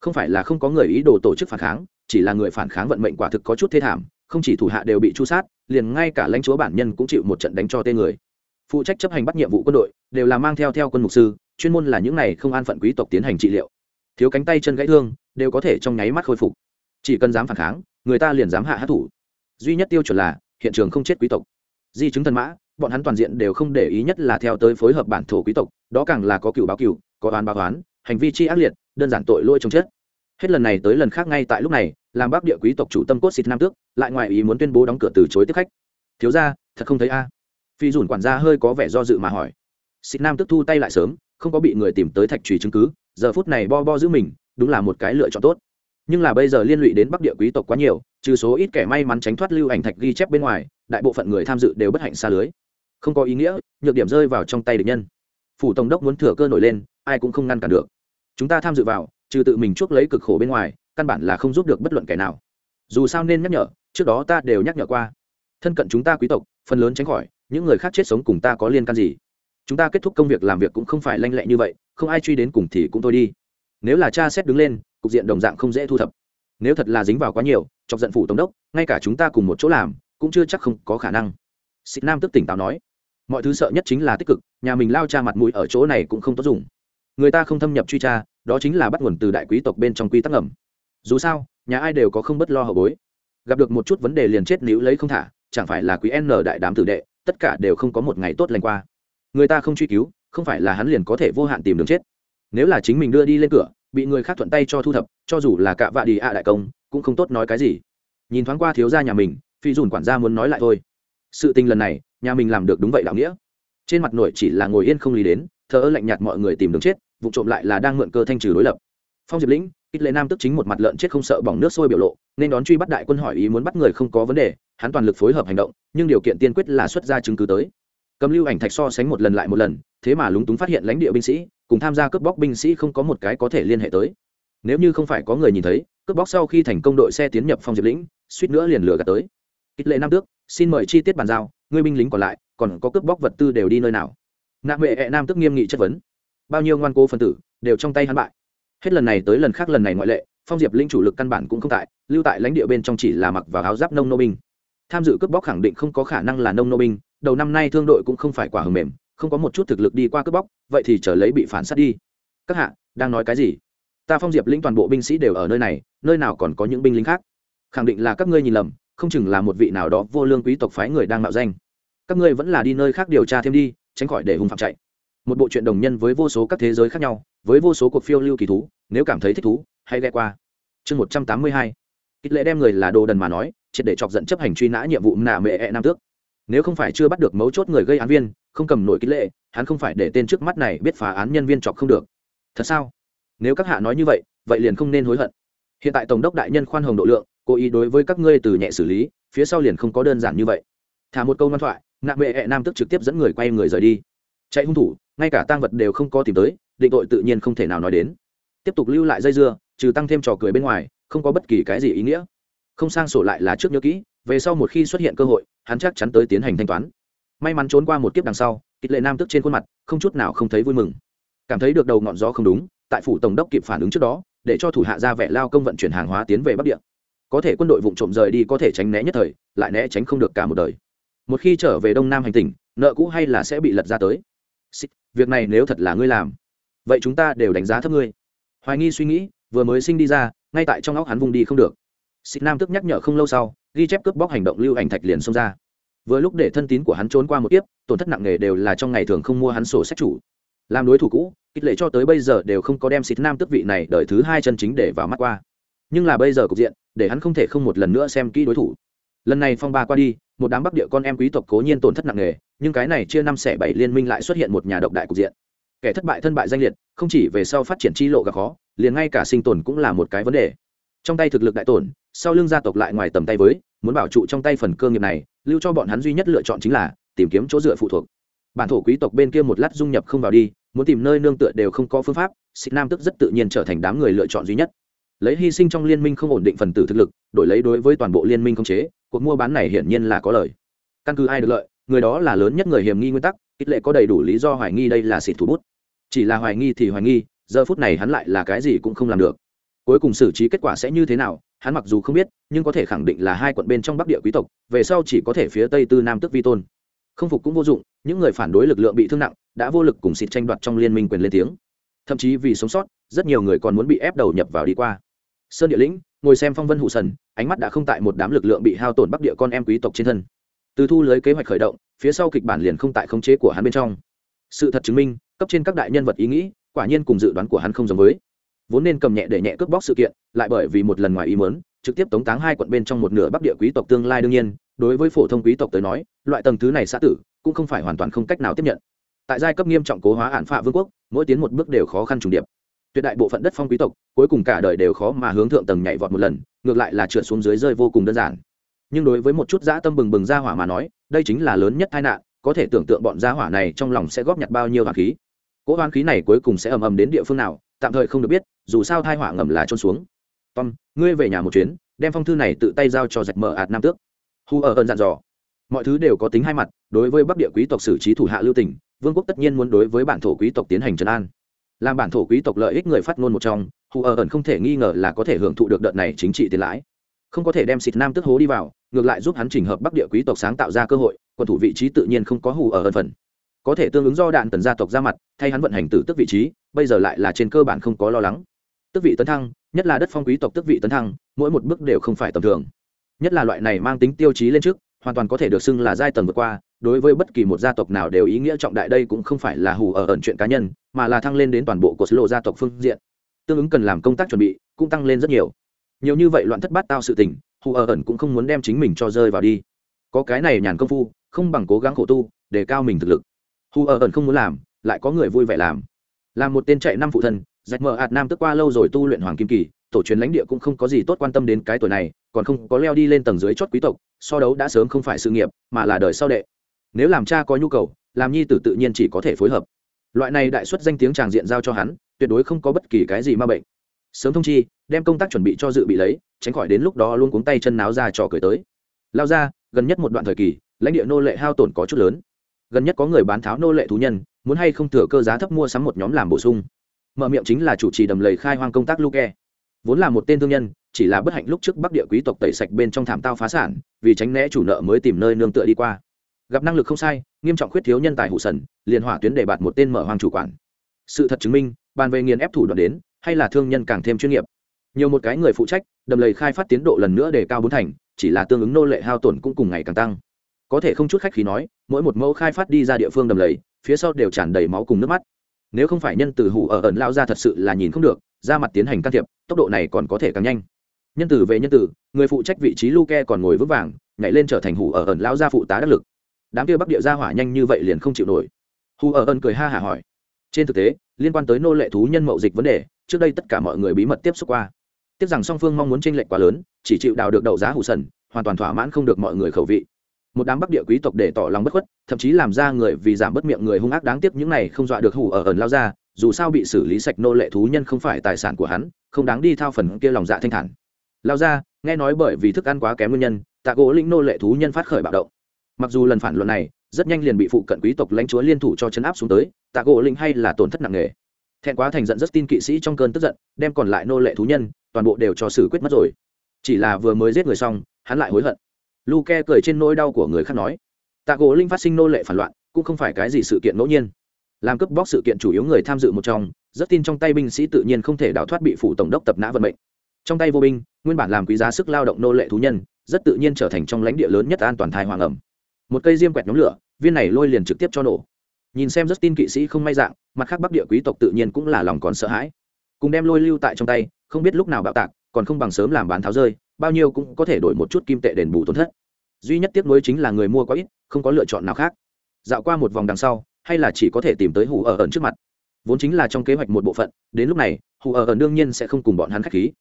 Không phải là không có người ý đồ tổ chức phản kháng, chỉ là người phản kháng vận mệnh quả thực có chút thê thảm, không chỉ thủ hạ đều bị chu sát, liền ngay cả lãnh chúa bản nhân cũng chịu một trận đánh cho tên người phụ trách chấp hành bắt nhiệm vụ quân đội, đều là mang theo theo quân mục sư, chuyên môn là những này không an phận quý tộc tiến hành trị liệu. Thiếu cánh tay chân gãy thương, đều có thể trong nháy mắt khôi phục. Chỉ cần dám phản kháng, người ta liền dám hạ hát thủ duy nhất tiêu chuẩn là, hiện trường không chết quý tộc. Di chứng thần mã, bọn hắn toàn diện đều không để ý nhất là theo tới phối hợp bản thổ quý tộc, đó càng là có cựu báo cựu, có oán báo oán, hành vi chi ác liệt, đơn giản tội lỗi trong chết. Hết lần này tới lần khác ngay tại lúc này, làm bác địa quý tộc chủ tâm cốt xịt nam tước, lại ngoài ý muốn tuyên bố đóng cửa từ chối tiếp khách. Thiếu ra thật không thấy a? Phi dùn quản gia hơi có vẻ do dự mà hỏi. Xịt nam tức thu tay lại sớm, không có bị người tìm tới thạch trùy chứng cứ, giờ phút này bo bo giữ mình, đúng là một cái lựa chọn tốt. Nhưng là bây giờ liên lụy đến bắc địa quý tộc quá nhiều, trừ số ít kẻ may mắn tránh thoát lưu ảnh thạch ghi chép bên ngoài, đại bộ phận người tham dự đều bất hạnh xa lưới. Không có ý nghĩa, nhược điểm rơi vào trong tay địch nhân. Phủ tổng đốc muốn thừa cơ nổi lên, ai cũng không ngăn cản được. Chúng ta tham dự vào, trừ tự mình chuốc lấy cực khổ bên ngoài, căn bản là không giúp được bất luận kẻ nào. Dù sao nên nhắc nhở, trước đó ta đều nhắc nhở qua. Thân cận chúng ta quý tộc, phần lớn tránh khỏi những người khác chết sống cùng ta có liên can gì? Chúng ta kết thúc công việc làm việc cũng không phải lanh lẹ như vậy, không ai truy đến cùng thì cũng thôi đi. Nếu là cha xét đứng lên, cục diện đồng dạng không dễ thu thập. Nếu thật là dính vào quá nhiều, chọc giận phủ tổng đốc, ngay cả chúng ta cùng một chỗ làm, cũng chưa chắc không có khả năng. Xịt nam tức tỉnh táo nói, mọi thứ sợ nhất chính là tích cực, nhà mình lao cha mặt mũi ở chỗ này cũng không tốt dùng. Người ta không thâm nhập truy tra, đó chính là bắt nguồn từ đại quý tộc bên trong quy tắc ngầm. Dù sao, nhà ai đều có không bất lo hậu bối. Gặp được một chút vấn đề liền chết níu lấy không thả, chẳng phải là quý n đại đám tử đệ tất cả đều không có một ngày tốt lành qua. Người ta không truy cứu, không phải là hắn liền có thể vô hạn tìm đường chết. Nếu là chính mình đưa đi lên cửa, bị người khác thuận tay cho thu thập, cho dù là cạ vạ đi ạ đại công, cũng không tốt nói cái gì. Nhìn thoáng qua thiếu gia nhà mình, phi dùn quản gia muốn nói lại thôi. Sự tình lần này, nhà mình làm được đúng vậy đạo nghĩa. Trên mặt nội chỉ là ngồi yên không lý đến, thờ ơ lạnh nhạt mọi người tìm đường chết, vụ trộm lại là đang mượn cơ thanh trừ đối lập. Phong diệp lĩnh ít lệ nam tức chính một mặt lợn chết không sợ bỏng nước sôi biểu lộ, nên đón truy bắt đại quân hỏi ý muốn bắt người không có vấn đề, hắn toàn lực phối hợp hành động, nhưng điều kiện tiên quyết là xuất ra chứng cứ tới. Cầm lưu ảnh thạch so sánh một lần lại một lần, thế mà lúng túng phát hiện lãnh địa binh sĩ, cùng tham gia cướp bóc binh sĩ không có một cái có thể liên hệ tới. Nếu như không phải có người nhìn thấy, cướp bóc sau khi thành công đội xe tiến nhập phòng diệp lĩnh, suýt nữa liền lửa gạt tới. Ít lệ nam tước, xin mời chi tiết bàn giao, ngươi binh lính còn lại, còn có cướp bóc vật tư đều đi nơi nào? Nạ mệ ẹ nam tước nghiêm nghị chất vấn. Bao nhiêu ngoan cố phân tử đều trong tay hắn bại hết lần này tới lần khác lần này ngoại lệ, phong diệp linh chủ lực căn bản cũng không tại, lưu tại lãnh địa bên trong chỉ là mặc vào áo giáp nông nô binh. Tham dự cướp bóc khẳng định không có khả năng là nông nô binh, đầu năm nay thương đội cũng không phải quả hầm mềm, không có một chút thực lực đi qua cướp bóc, vậy thì trở lấy bị phản sát đi. Các hạ, đang nói cái gì? Ta phong diệp lĩnh toàn bộ binh sĩ đều ở nơi này, nơi nào còn có những binh lính khác? Khẳng định là các ngươi nhìn lầm, không chừng là một vị nào đó vô lương quý tộc phái người đang mạo danh. Các ngươi vẫn là đi nơi khác điều tra thêm đi, tránh khỏi để hùng phạm chạy. Một bộ truyện đồng nhân với vô số các thế giới khác nhau với vô số cuộc phiêu lưu kỳ thú, nếu cảm thấy thích thú, hãy ghe qua. Chương một trăm tám mươi hai. Ít lệ đem người là đồ đần mà nói, triệt để chọc dẫn chấp hành truy nã nhiệm vụ nạ mệ e nam tước. Nếu không phải chưa bắt được mấu chốt người gây án viên, không cầm nổi kích lệ, hắn không phải để tên trước mắt này biết phá án nhân viên chọc không được. Thật sao? Nếu các hạ nói như vậy vậy liền không nên hối hận. Hiện tại tổng đốc đại nhân khoan hồng độ lượng, cố ý đối với các ngươi từ nhẹ xử lý, phía sau liền không có đơn giản như vậy. Thả một câu ngoan thoại, nạ mệ e nam tức trực tiếp dẫn người quay người rời đi. Chạy hung thủ, ngay cả tang vật đều không có tìm tới định tội tự nhiên không thể nào nói đến. Tiếp tục lưu lại dây dưa, trừ tăng thêm trò cười bên ngoài, không có bất kỳ cái gì ý nghĩa. Không sang sổ lại là trước nhớ kỹ, về sau một khi xuất hiện cơ hội, hắn chắc chắn tới tiến hành thanh toán. May mắn trốn qua một kiếp đằng sau kịch lệ nam tức trên khuôn mặt, không chút nào không thấy vui mừng. Cảm thấy được đầu ngọn gió không đúng, tại phủ tổng đốc kịp phản ứng trước đó, để cho thủ hạ ra vẻ lao công vận chuyển hàng hóa tiến về bắc địa. Có thể quân đội vụ trộm rời đi có thể tránh né nhất thời, lại né tránh không được cả một đời. Một khi trở về đông nam hành tỉnh, nợ cũ hay là sẽ bị lật ra tới. Việc này nếu thật là ngươi làm vậy chúng ta đều đánh giá thấp ngươi. Hoài nghi suy nghĩ, vừa mới sinh đi ra, ngay tại trong óc hắn vùng đi không được. Xịt nam tức nhắc nhở không lâu sau, ghi chép cướp bóc hành động lưu ảnh thạch liền xông ra. Vừa lúc để thân tín của hắn trốn qua một tiếp tổn thất nặng nề đều là trong ngày thường không mua hắn sổ sách chủ. Làm đối thủ cũ, kích lệ cho tới bây giờ đều không có đem xịt nam tức vị này đợi thứ hai chân chính để vào mắt qua. Nhưng là bây giờ cục diện, để hắn không thể không một lần nữa xem kỹ đối thủ. Lần này phong ba qua đi, một đám bắc địa con em quý tộc cố nhiên tổn thất nặng nề, nhưng cái này chia năm xẻ bảy liên minh lại xuất hiện một nhà độc đại cục diện kẻ thất bại thân bại danh liệt, không chỉ về sau phát triển chi lộ gặp khó, liền ngay cả sinh tồn cũng là một cái vấn đề. Trong tay thực lực đại tổn, sau lưng gia tộc lại ngoài tầm tay với, muốn bảo trụ trong tay phần cơ nghiệp này, lưu cho bọn hắn duy nhất lựa chọn chính là tìm kiếm chỗ dựa phụ thuộc. Bản thổ quý tộc bên kia một lát dung nhập không vào đi, muốn tìm nơi nương tựa đều không có phương pháp xịt nam tức rất tự nhiên trở thành đám người lựa chọn duy nhất. Lấy hy sinh trong liên minh không ổn định phần tử thực lực, đổi lấy đối với toàn bộ liên minh không chế, cuộc mua bán này hiển nhiên là có lời căn cứ ai được lợi, người đó là lớn nhất người hiểm nghi nguyên tắc ít lệ có đầy đủ lý do hoài nghi đây là xịt thủ bút chỉ là hoài nghi thì hoài nghi, giờ phút này hắn lại là cái gì cũng không làm được. Cuối cùng xử trí kết quả sẽ như thế nào, hắn mặc dù không biết, nhưng có thể khẳng định là hai quận bên trong bắc địa quý tộc, về sau chỉ có thể phía tây tư nam tức vi tôn. Không phục cũng vô dụng, những người phản đối lực lượng bị thương nặng, đã vô lực cùng xịt tranh đoạt trong liên minh quyền lên tiếng. Thậm chí vì sống sót, rất nhiều người còn muốn bị ép đầu nhập vào đi qua. Sơn địa lĩnh, ngồi xem phong vân hụ sần, ánh mắt đã không tại một đám lực lượng bị hao tổn bắc địa con em quý tộc trên thân. Từ thu lưới kế hoạch khởi động, phía sau kịch bản liền không tại khống chế của hắn bên trong. Sự thật chứng minh cấp trên các đại nhân vật ý nghĩ, quả nhiên cùng dự đoán của hắn không giống với. Vốn nên cầm nhẹ để nhẹ cướp bóc sự kiện, lại bởi vì một lần ngoài ý mớn trực tiếp tống táng hai quận bên trong một nửa bắc địa quý tộc tương lai đương nhiên, đối với phổ thông quý tộc tới nói, loại tầng thứ này xã tử, cũng không phải hoàn toàn không cách nào tiếp nhận. Tại giai cấp nghiêm trọng cố hóa hạn phạ vương quốc, mỗi tiến một bước đều khó khăn trùng điệp. Tuyệt đại bộ phận đất phong quý tộc, cuối cùng cả đời đều khó mà hướng thượng tầng nhảy vọt một lần, ngược lại là trượt xuống dưới rơi vô cùng đơn giản. Nhưng đối với một chút dã tâm bừng bừng ra hỏa mà nói, đây chính là lớn nhất tai nạn, có thể tưởng tượng bọn gia hỏa này trong lòng sẽ góp nhặt bao nhiêu hoàng khí cỗ hoán khí này cuối cùng sẽ ầm ầm đến địa phương nào, tạm thời không được biết, dù sao thai họa ngầm là trôn xuống. Tom, ngươi về nhà một chuyến, đem phong thư này tự tay giao cho dạch mở ạt nam tước. Hu ở ơn dặn dò. Mọi thứ đều có tính hai mặt, đối với bắc địa quý tộc xử trí thủ hạ lưu tỉnh vương quốc tất nhiên muốn đối với bản thổ quý tộc tiến hành trấn an. Làm bản thổ quý tộc lợi ích người phát ngôn một trong hù ở ẩn không thể nghi ngờ là có thể hưởng thụ được đợt này chính trị tiền lãi. Không có thể đem xịt nam tức hố đi vào, ngược lại giúp hắn chỉnh hợp bắc địa quý tộc sáng tạo ra cơ hội, quân thủ vị trí tự nhiên không có hù ở ẩn phần có thể tương ứng do đạn tần gia tộc ra mặt, thay hắn vận hành tử tức vị trí, bây giờ lại là trên cơ bản không có lo lắng. Tức vị tấn thăng, nhất là đất phong quý tộc tức vị tấn thăng, mỗi một bước đều không phải tầm thường. Nhất là loại này mang tính tiêu chí lên trước, hoàn toàn có thể được xưng là giai tầng vượt qua, đối với bất kỳ một gia tộc nào đều ý nghĩa trọng đại đây cũng không phải là hù ở ẩn chuyện cá nhân, mà là thăng lên đến toàn bộ của sứ lộ gia tộc phương diện. Tương ứng cần làm công tác chuẩn bị, cũng tăng lên rất nhiều. Nhiều như vậy loạn thất bát tao sự tình, hù ở ẩn cũng không muốn đem chính mình cho rơi vào đi. Có cái này nhàn công phu, không bằng cố gắng khổ tu, để cao mình thực lực hù ở ẩn không muốn làm, lại có người vui vẻ làm. Làm một tên chạy năm phụ thân rạch mở hạt nam tức qua lâu rồi tu luyện hoàng kim kỳ, tổ truyền lãnh địa cũng không có gì tốt quan tâm đến cái tuổi này, còn không có leo đi lên tầng dưới chót quý tộc, so đấu đã sớm không phải sự nghiệp, mà là đời sau đệ. Nếu làm cha có nhu cầu, làm nhi tử tự nhiên chỉ có thể phối hợp. Loại này đại xuất danh tiếng tràng diện giao cho hắn, tuyệt đối không có bất kỳ cái gì ma bệnh. Sớm thông chi, đem công tác chuẩn bị cho dự bị lấy, tránh khỏi đến lúc đó luôn cuống tay chân náo ra trò cười tới. Lao ra, gần nhất một đoạn thời kỳ, lãnh địa nô lệ hao tổn có chút lớn gần nhất có người bán tháo nô lệ thú nhân, muốn hay không thừa cơ giá thấp mua sắm một nhóm làm bổ sung. Mở miệng chính là chủ trì đầm lầy khai hoang công tác luke. Vốn là một tên thương nhân, chỉ là bất hạnh lúc trước bắc địa quý tộc tẩy sạch bên trong thảm tao phá sản, vì tránh né chủ nợ mới tìm nơi nương tựa đi qua. Gặp năng lực không sai, nghiêm trọng khuyết thiếu nhân tài hụ sần, liền hỏa tuyến để bạt một tên mở hoang chủ quản. Sự thật chứng minh, bàn về nghiền ép thủ đoạn đến, hay là thương nhân càng thêm chuyên nghiệp. Nhiều một cái người phụ trách, đầm lầy khai phát tiến độ lần nữa để cao bốn thành, chỉ là tương ứng nô lệ hao tổn cũng cùng ngày càng tăng có thể không chút khách khí nói, mỗi một mẫu khai phát đi ra địa phương đầm lầy, phía sau đều tràn đầy máu cùng nước mắt. Nếu không phải nhân từ hủ ở ẩn lao ra thật sự là nhìn không được ra mặt tiến hành can thiệp, tốc độ này còn có thể càng nhanh. Nhân tử về nhân tử người phụ trách vị trí luke còn ngồi vững vàng, nhảy lên trở thành hủ ở ẩn lao ra phụ tá đắc lực. Đám kia bắc địa ra hỏa nhanh như vậy liền không chịu nổi. Hủ ở ẩn cười ha hả hỏi. Trên thực tế, liên quan tới nô lệ thú nhân mậu dịch vấn đề, trước đây tất cả mọi người bí mật tiếp xúc qua. Tiếc rằng song phương mong muốn tranh lệch quá lớn, chỉ chịu đào được đậu giá hủ sần, hoàn toàn thỏa mãn không được mọi người khẩu vị một đám bắc địa quý tộc để tỏ lòng bất khuất, thậm chí làm ra người vì giảm bất miệng người hung ác đáng tiếc những này không dọa được hủ ở ẩn lao ra, dù sao bị xử lý sạch nô lệ thú nhân không phải tài sản của hắn, không đáng đi thao phần kia lòng dạ thanh thản. Lao ra, nghe nói bởi vì thức ăn quá kém nguyên nhân, tạ gỗ lĩnh nô lệ thú nhân phát khởi bạo động. Mặc dù lần phản luận này, rất nhanh liền bị phụ cận quý tộc lãnh chúa liên thủ cho chấn áp xuống tới, tạ gỗ lĩnh hay là tổn thất nặng nề. Thẹn quá thành giận rất tin kỵ sĩ trong cơn tức giận, đem còn lại nô lệ thú nhân, toàn bộ đều cho xử quyết mất rồi. Chỉ là vừa mới giết người xong, hắn lại hối hận luke cười trên nỗi đau của người khác nói, tạ gỗ linh phát sinh nô lệ phản loạn, cũng không phải cái gì sự kiện ngẫu nhiên. Làm cướp bóc sự kiện chủ yếu người tham dự một trong rất tin trong tay binh sĩ tự nhiên không thể đào thoát bị phủ tổng đốc tập nã vận mệnh. Trong tay vô binh, nguyên bản làm quý giá sức lao động nô lệ thú nhân, rất tự nhiên trở thành trong lãnh địa lớn nhất an toàn thai hoàng ẩm. Một cây diêm quẹt nhóm lửa, viên này lôi liền trực tiếp cho nổ. Nhìn xem rất tin kỵ sĩ không may dạng, mặt khác bắc địa quý tộc tự nhiên cũng là lòng còn sợ hãi. Cùng đem lôi lưu tại trong tay, không biết lúc nào bạo tạc, còn không bằng sớm làm bán tháo rơi bao nhiêu cũng có thể đổi một chút kim tệ đền bù tổn thất. Duy nhất tiếc nuối chính là người mua có ít, không có lựa chọn nào khác. Dạo qua một vòng đằng sau, hay là chỉ có thể tìm tới hù ở ẩn trước mặt. Vốn chính là trong kế hoạch một bộ phận, đến lúc này, hù ở ẩn đương nhiên sẽ không cùng bọn hắn k h á c h khí.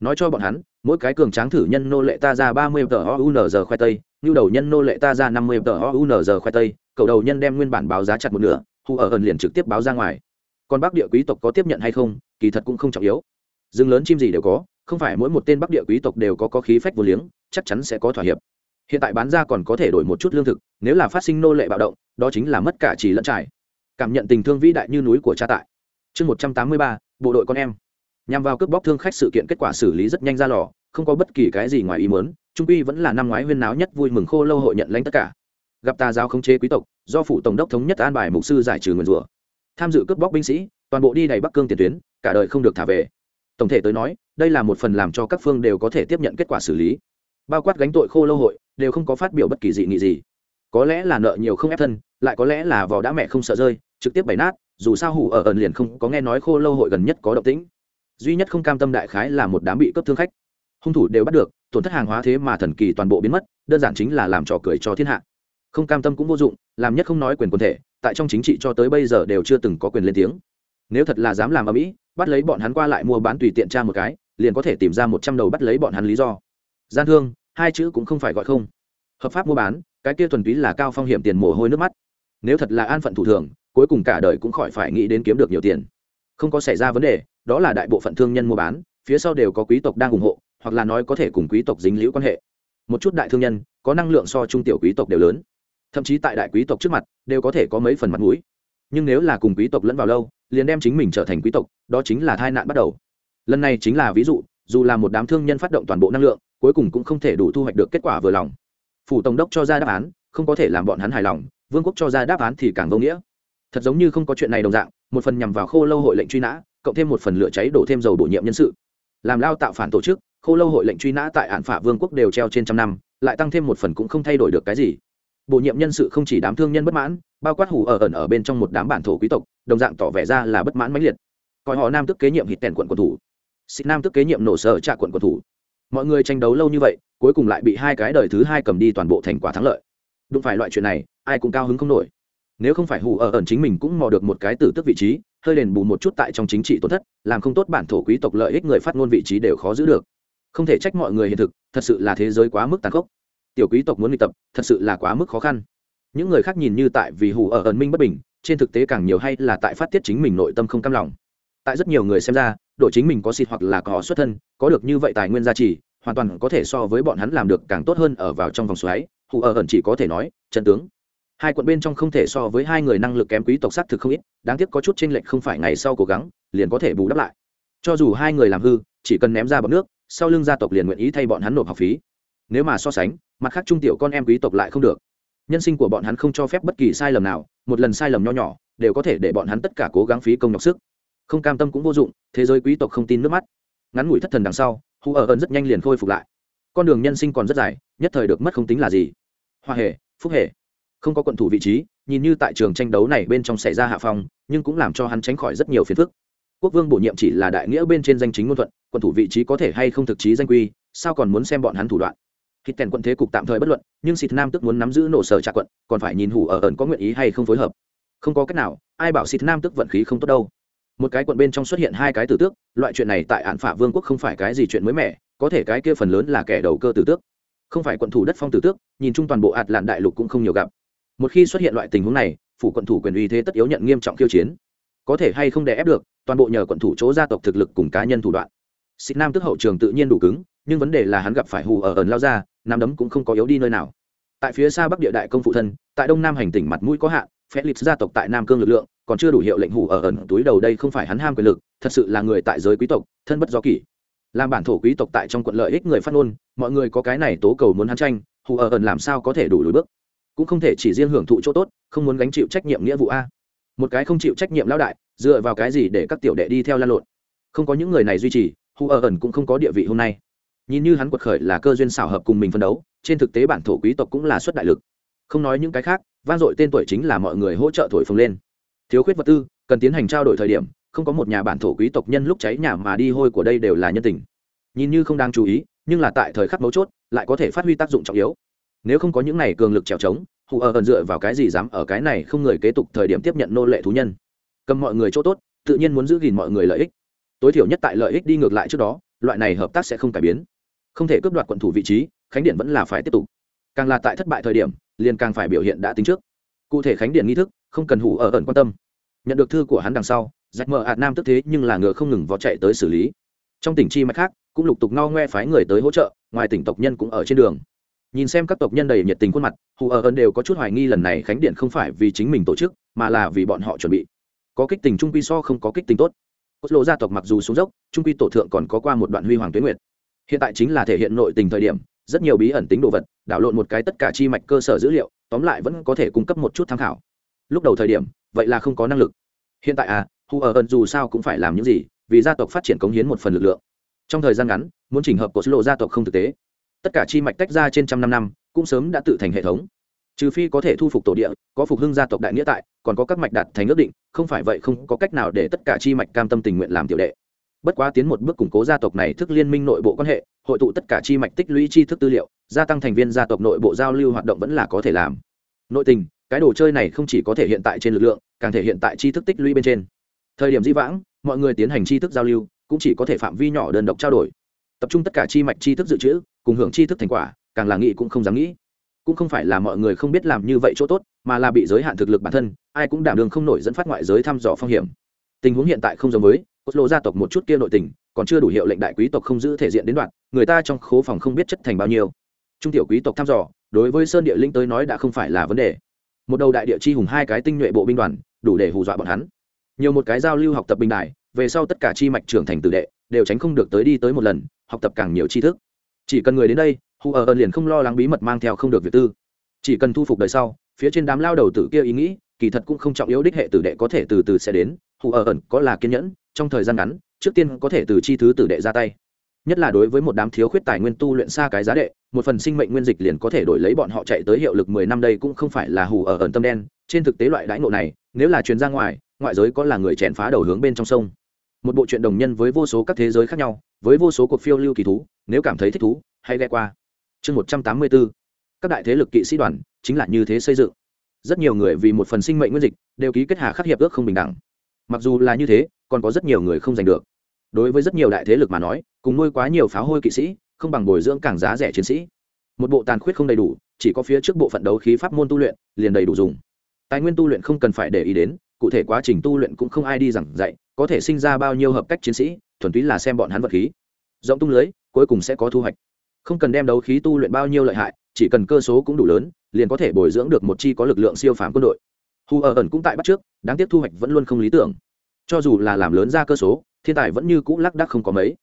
Nói cho bọn hắn, mỗi cái cường tráng thử nhân nô lệ ta ra ba mươi tờ ounz khoai tây như đầu nhân nô lệ ta ra năm mươi tờ ounz khoai tây, cầu đầu nhân đem nguyên bản báo giá chặt một nửa, hù ở ẩn liền trực tiếp báo ra ngoài. Còn bắc địa quý tộc có tiếp nhận hay không, kỳ thật cũng không trọng yếu. Rừng lớn chim gì đều có không phải mỗi một tên bắc địa quý tộc đều có có khí phách vô liếng, chắc chắn sẽ có thỏa hiệp. Hiện tại bán ra còn có thể đổi một chút lương thực, nếu là phát sinh nô lệ bạo động, đó chính là mất cả chỉ lẫn trải. Cảm nhận tình thương vĩ đại như núi của cha tại. Chương một trăm tám mươi ba, bộ đội con em. Nhằm vào cướp bóc thương khách sự kiện kết quả xử lý rất nhanh ra lò, không có bất kỳ cái gì ngoài ý muốn, trung quy vẫn là năm ngoái huyên náo nhất vui mừng khô lâu hội nhận lãnh tất cả. Gặp tà giáo khống chế quý tộc, do phủ tổng đốc thống nhất an bài mục sư giải trừ nguyền rủa. Tham dự cướp bóc binh sĩ, toàn bộ đi đầy bắc cương tiền tuyến, cả đời không được thả về. Tổng thể tới nói đây là một phần làm cho các phương đều có thể tiếp nhận kết quả xử lý. Bao quát gánh tội khô lâu hội, đều không có phát biểu bất kỳ dị nghị gì. Có lẽ là nợ nhiều không ép thân, lại có lẽ là vò đã mẹ không sợ rơi, trực tiếp bày nát, dù sao hủ ở ẩn liền không có nghe nói khô lâu hội gần nhất có động tĩnh. Duy nhất không cam tâm đại khái là một đám bị cướp thương khách. Hung thủ đều bắt được, tổn thất hàng hóa thế mà thần kỳ toàn bộ biến mất, đơn giản chính là làm trò cười cho thiên hạ. Không cam tâm cũng vô dụng, làm nhất không nói quyền quân thể, tại trong chính trị cho tới bây giờ đều chưa từng có quyền lên tiếng. Nếu thật là dám làm ở mỹ bắt lấy bọn hắn qua lại mua bán tùy tiện tra một cái liền có thể tìm ra một trăm đầu bắt lấy bọn hắn lý do. Gian thương, hai chữ cũng không phải gọi không. Hợp pháp mua bán, cái kia thuần túy là cao phong hiểm tiền mồ hôi nước mắt. Nếu thật là an phận thủ thường, cuối cùng cả đời cũng khỏi phải nghĩ đến kiếm được nhiều tiền. Không có xảy ra vấn đề, đó là đại bộ phận thương nhân mua bán, phía sau đều có quý tộc đang ủng hộ, hoặc là nói có thể cùng quý tộc dính liễu quan hệ. Một chút đại thương nhân, có năng lượng so trung tiểu quý tộc đều lớn. Thậm chí tại đại quý tộc trước mặt, đều có thể có mấy phần mặt mũi. Nhưng nếu là cùng quý tộc lẫn vào lâu, liền đem chính mình trở thành quý tộc, đó chính là tai nạn bắt đầu lần này chính là ví dụ, dù là một đám thương nhân phát động toàn bộ năng lượng, cuối cùng cũng không thể đủ thu hoạch được kết quả vừa lòng. Phủ tổng đốc cho ra đáp án, không có thể làm bọn hắn hài lòng, vương quốc cho ra đáp án thì càng vô nghĩa. Thật giống như không có chuyện này đồng dạng, một phần nhằm vào khô lâu hội lệnh truy nã, cộng thêm một phần lửa cháy đổ thêm dầu bổ nhiệm nhân sự. Làm lao tạo phản tổ chức, khô lâu hội lệnh truy nã tại hạn phả vương quốc đều treo trên trăm năm, lại tăng thêm một phần cũng không thay đổi được cái gì. Bổ nhiệm nhân sự không chỉ đám thương nhân bất mãn, bao quát hủ ở ẩn ở bên trong một đám bản thổ quý tộc, đồng dạng tỏ vẻ ra là bất mãn mãnh liệt. Coi họ nam tức kế nhiệm hít tèn quận quận thủ xịt nam tức kế nhiệm nổ sở trạ quận quận thủ. Mọi người tranh đấu lâu như vậy, cuối cùng lại bị hai cái đời thứ hai cầm đi toàn bộ thành quả thắng lợi. Đụng phải loại chuyện này, ai cũng cao hứng không nổi. Nếu không phải hủ ở ẩn chính mình cũng mò được một cái tử tức vị trí, hơi đền bù một chút tại trong chính trị tổn thất, làm không tốt bản thổ quý tộc lợi ích người phát ngôn vị trí đều khó giữ được. Không thể trách mọi người hiện thực, thật sự là thế giới quá mức tàn khốc. Tiểu quý tộc muốn luyện tập, thật sự là quá mức khó khăn. Những người khác nhìn như tại vì hủ ở ẩn minh bất bình, trên thực tế càng nhiều hay là tại phát tiết chính mình nội tâm không cam lòng. Tại rất nhiều người xem ra đội chính mình có xịt hoặc là có xuất thân, có được như vậy tài nguyên gia trì, hoàn toàn có thể so với bọn hắn làm được càng tốt hơn ở vào trong vòng xoáy hủ ở ẩn chỉ có thể nói chân tướng. Hai quận bên trong không thể so với hai người năng lực kém quý tộc sắc thực không ít, đáng tiếc có chút tranh lệch không phải ngày sau cố gắng, liền có thể bù đắp lại. Cho dù hai người làm hư, chỉ cần ném ra bọc nước, sau lưng gia tộc liền nguyện ý thay bọn hắn nộp học phí. Nếu mà so sánh, mặt khác trung tiểu con em quý tộc lại không được. Nhân sinh của bọn hắn không cho phép bất kỳ sai lầm nào, một lần sai lầm nho nhỏ, đều có thể để bọn hắn tất cả cố gắng phí công nhọc sức không cam tâm cũng vô dụng, thế giới quý tộc không tin nước mắt. Ngắn ngủi thất thần đằng sau, hù ở ơn rất nhanh liền khôi phục lại. Con đường nhân sinh còn rất dài, nhất thời được mất không tính là gì. Hoa hề, phúc hề. Không có quận thủ vị trí, nhìn như tại trường tranh đấu này bên trong xảy ra hạ phong, nhưng cũng làm cho hắn tránh khỏi rất nhiều phiền phức. Quốc vương bổ nhiệm chỉ là đại nghĩa bên trên danh chính ngôn thuận, quận thủ vị trí có thể hay không thực chí danh quy, sao còn muốn xem bọn hắn thủ đoạn? Hít tèn quận thế cục tạm thời bất luận, nhưng xịt nam tức muốn nắm giữ nổ sở trạ quận, còn phải nhìn hủ ở ẩn có nguyện ý hay không phối hợp. Không có cách nào, ai bảo xịt nam tức vận khí không tốt đâu một cái quận bên trong xuất hiện hai cái tử tước, loại chuyện này tại hạn phả vương quốc không phải cái gì chuyện mới mẻ, có thể cái kia phần lớn là kẻ đầu cơ tử tước. Không phải quận thủ đất phong tử tước, nhìn chung toàn bộ ạt lạn đại lục cũng không nhiều gặp. Một khi xuất hiện loại tình huống này, phủ quận thủ quyền uy thế tất yếu nhận nghiêm trọng khiêu chiến. Có thể hay không đè ép được, toàn bộ nhờ quận thủ chỗ gia tộc thực lực cùng cá nhân thủ đoạn. Xịt nam tức hậu trường tự nhiên đủ cứng, nhưng vấn đề là hắn gặp phải hù ở ẩn lao ra nam đấm cũng không có yếu đi nơi nào. Tại phía xa bắc địa đại công phụ thân, tại đông nam hành tỉnh mặt mũi có hạn felix gia tộc tại nam cương lực lượng còn chưa đủ hiệu lệnh hủ ở ẩn túi đầu đây không phải hắn ham quyền lực, thật sự là người tại giới quý tộc, thân bất do kỷ. Làm bản thổ quý tộc tại trong quận lợi ích người phát ngôn, mọi người có cái này tố cầu muốn hắn tranh, hủ ở ẩn làm sao có thể đủ lùi bước? Cũng không thể chỉ riêng hưởng thụ chỗ tốt, không muốn gánh chịu trách nhiệm nghĩa vụ a. Một cái không chịu trách nhiệm lão đại, dựa vào cái gì để các tiểu đệ đi theo lan lộn? Không có những người này duy trì hù ở ẩn cũng không có địa vị hôm nay. Nhìn như hắn quật khởi là cơ duyên xảo hợp cùng mình phân đấu, trên thực tế bản thổ quý tộc cũng là xuất đại lực. Không nói những cái khác, vang dội tên tuổi chính là mọi người hỗ trợ thổi phồng lên thiếu khuyết vật tư, cần tiến hành trao đổi thời điểm, không có một nhà bản thổ quý tộc nhân lúc cháy nhà mà đi hôi của đây đều là nhân tình. Nhìn như không đang chú ý, nhưng là tại thời khắc mấu chốt, lại có thể phát huy tác dụng trọng yếu. Nếu không có những này cường lực trèo trống, hù ở ẩn dựa vào cái gì dám ở cái này không người kế tục thời điểm tiếp nhận nô lệ thú nhân. Cầm mọi người chỗ tốt, tự nhiên muốn giữ gìn mọi người lợi ích. Tối thiểu nhất tại lợi ích đi ngược lại trước đó, loại này hợp tác sẽ không cải biến. Không thể cướp đoạt quận thủ vị trí, khánh điện vẫn là phải tiếp tục. Càng là tại thất bại thời điểm, liền càng phải biểu hiện đã tính trước. Cụ thể khánh điện nghi thức, không cần hủ ở ẩn quan tâm nhận được thư của hắn đằng sau rạch mở hạt nam tức thế nhưng là ngựa không ngừng vó chạy tới xử lý. Trong tỉnh chi mạch khác, cũng lục tục ngao ngoe phái người tới hỗ trợ, ngoài tỉnh tộc nhân cũng ở trên đường. Nhìn xem các tộc nhân đầy nhiệt tình khuôn mặt, hù ờ ở ơn đều có chút hoài nghi lần này khánh điện không phải vì chính mình tổ chức, mà là vì bọn họ chuẩn bị. Có kích tình trung quy so không có kích tình tốt. Cốt lộ gia tộc mặc dù xuống dốc, trung quy tổ thượng còn có qua một đoạn huy hoàng tuyến nguyệt. Hiện tại chính là thể hiện nội tình thời điểm, rất nhiều bí ẩn tính đồ vật, đảo lộn một cái tất cả chi mạch cơ sở dữ liệu, tóm lại vẫn có thể cung cấp một chút tham khảo. Lúc đầu thời điểm vậy là không có năng lực. Hiện tại à hù ở ẩn dù sao cũng phải làm những gì, vì gia tộc phát triển cống hiến một phần lực lượng. Trong thời gian ngắn, muốn chỉnh hợp của lộ gia tộc không thực tế. Tất cả chi mạch tách ra trên trăm năm năm, cũng sớm đã tự thành hệ thống. Trừ phi có thể thu phục tổ địa, có phục hưng gia tộc đại nghĩa tại, còn có các mạch đạt thành ước định, không phải vậy không có cách nào để tất cả chi mạch cam tâm tình nguyện làm tiểu đệ. Bất quá tiến một bước củng cố gia tộc này thức liên minh nội bộ quan hệ, hội tụ tất cả chi mạch tích lũy chi thức tư liệu, gia tăng thành viên gia tộc nội bộ giao lưu hoạt động vẫn là có thể làm. Nội tình cái đồ chơi này không chỉ có thể hiện tại trên lực lượng, càng thể hiện tại tri thức tích lũy bên trên. Thời điểm di vãng, mọi người tiến hành tri thức giao lưu, cũng chỉ có thể phạm vi nhỏ đơn độc trao đổi. Tập trung tất cả chi mạch tri thức dự trữ, cùng hưởng tri thức thành quả, càng là nghĩ cũng không dám nghĩ. Cũng không phải là mọi người không biết làm như vậy chỗ tốt, mà là bị giới hạn thực lực bản thân, ai cũng đảm đường không nổi dẫn phát ngoại giới thăm dò phong hiểm. Tình huống hiện tại không giống với cốt lộ gia tộc một chút kia nội tình, còn chưa đủ hiệu lệnh đại quý tộc không giữ thể diện đến đoạn, người ta trong khố phòng không biết chất thành bao nhiêu. Trung tiểu quý tộc thăm dò, đối với sơn địa linh tới nói đã không phải là vấn đề một đầu đại địa chi hùng hai cái tinh nhuệ bộ binh đoàn, đủ để hù dọa bọn hắn. Nhiều một cái giao lưu học tập bình đại về sau tất cả chi mạch trưởng thành tử đệ, đều tránh không được tới đi tới một lần, học tập càng nhiều tri thức. Chỉ cần người đến đây hù ở ơn liền không lo lắng bí mật mang theo không được việc tư. Chỉ cần thu phục đời sau, phía trên đám lao đầu tử kia ý nghĩ, kỳ thật cũng không trọng yếu đích hệ tử đệ có thể từ từ sẽ đến hù ở ẩn có là kiên nhẫn, trong thời gian ngắn, trước tiên có thể từ chi thứ tử đệ ra tay nhất là đối với một đám thiếu khuyết tài nguyên tu luyện xa cái giá đệ, một phần sinh mệnh nguyên dịch liền có thể đổi lấy bọn họ chạy tới hiệu lực mười năm đây cũng không phải là hù ở ẩn tâm đen. Trên thực tế loại đãi ngộ này, nếu là truyền ra ngoài, ngoại giới có là người chèn phá đầu hướng bên trong sông. Một bộ truyện đồng nhân với vô số các thế giới khác nhau, với vô số cuộc phiêu lưu kỳ thú, nếu cảm thấy thích thú, hãy ghe qua. Chương một trăm tám mươi bốn, các đại thế lực kỵ sĩ đoàn, chính là như thế xây dựng. Rất nhiều người vì một phần sinh mệnh nguyên dịch, đều ký kết hà khắc hiệp ước không bình đẳng. Mặc dù là như thế, còn có rất nhiều người không giành được đối với rất nhiều đại thế lực mà nói, cùng nuôi quá nhiều pháo hôi kỵ sĩ, không bằng bồi dưỡng càng giá rẻ chiến sĩ. Một bộ tàn khuyết không đầy đủ, chỉ có phía trước bộ phận đấu khí pháp môn tu luyện, liền đầy đủ dùng. Tài nguyên tu luyện không cần phải để ý đến, cụ thể quá trình tu luyện cũng không ai đi giảng dạy, có thể sinh ra bao nhiêu hợp cách chiến sĩ, thuần túy là xem bọn hắn vật khí. Rộng tung lưới, cuối cùng sẽ có thu hoạch. Không cần đem đấu khí tu luyện bao nhiêu lợi hại, chỉ cần cơ số cũng đủ lớn, liền có thể bồi dưỡng được một chi có lực lượng siêu phàm quân đội. Hù ở ẩn cũng tại bắt trước, đáng tiếc thu hoạch vẫn luôn không lý tưởng. Cho dù là làm lớn ra cơ số thiên tài vẫn như cũ lắc đác không có mấy.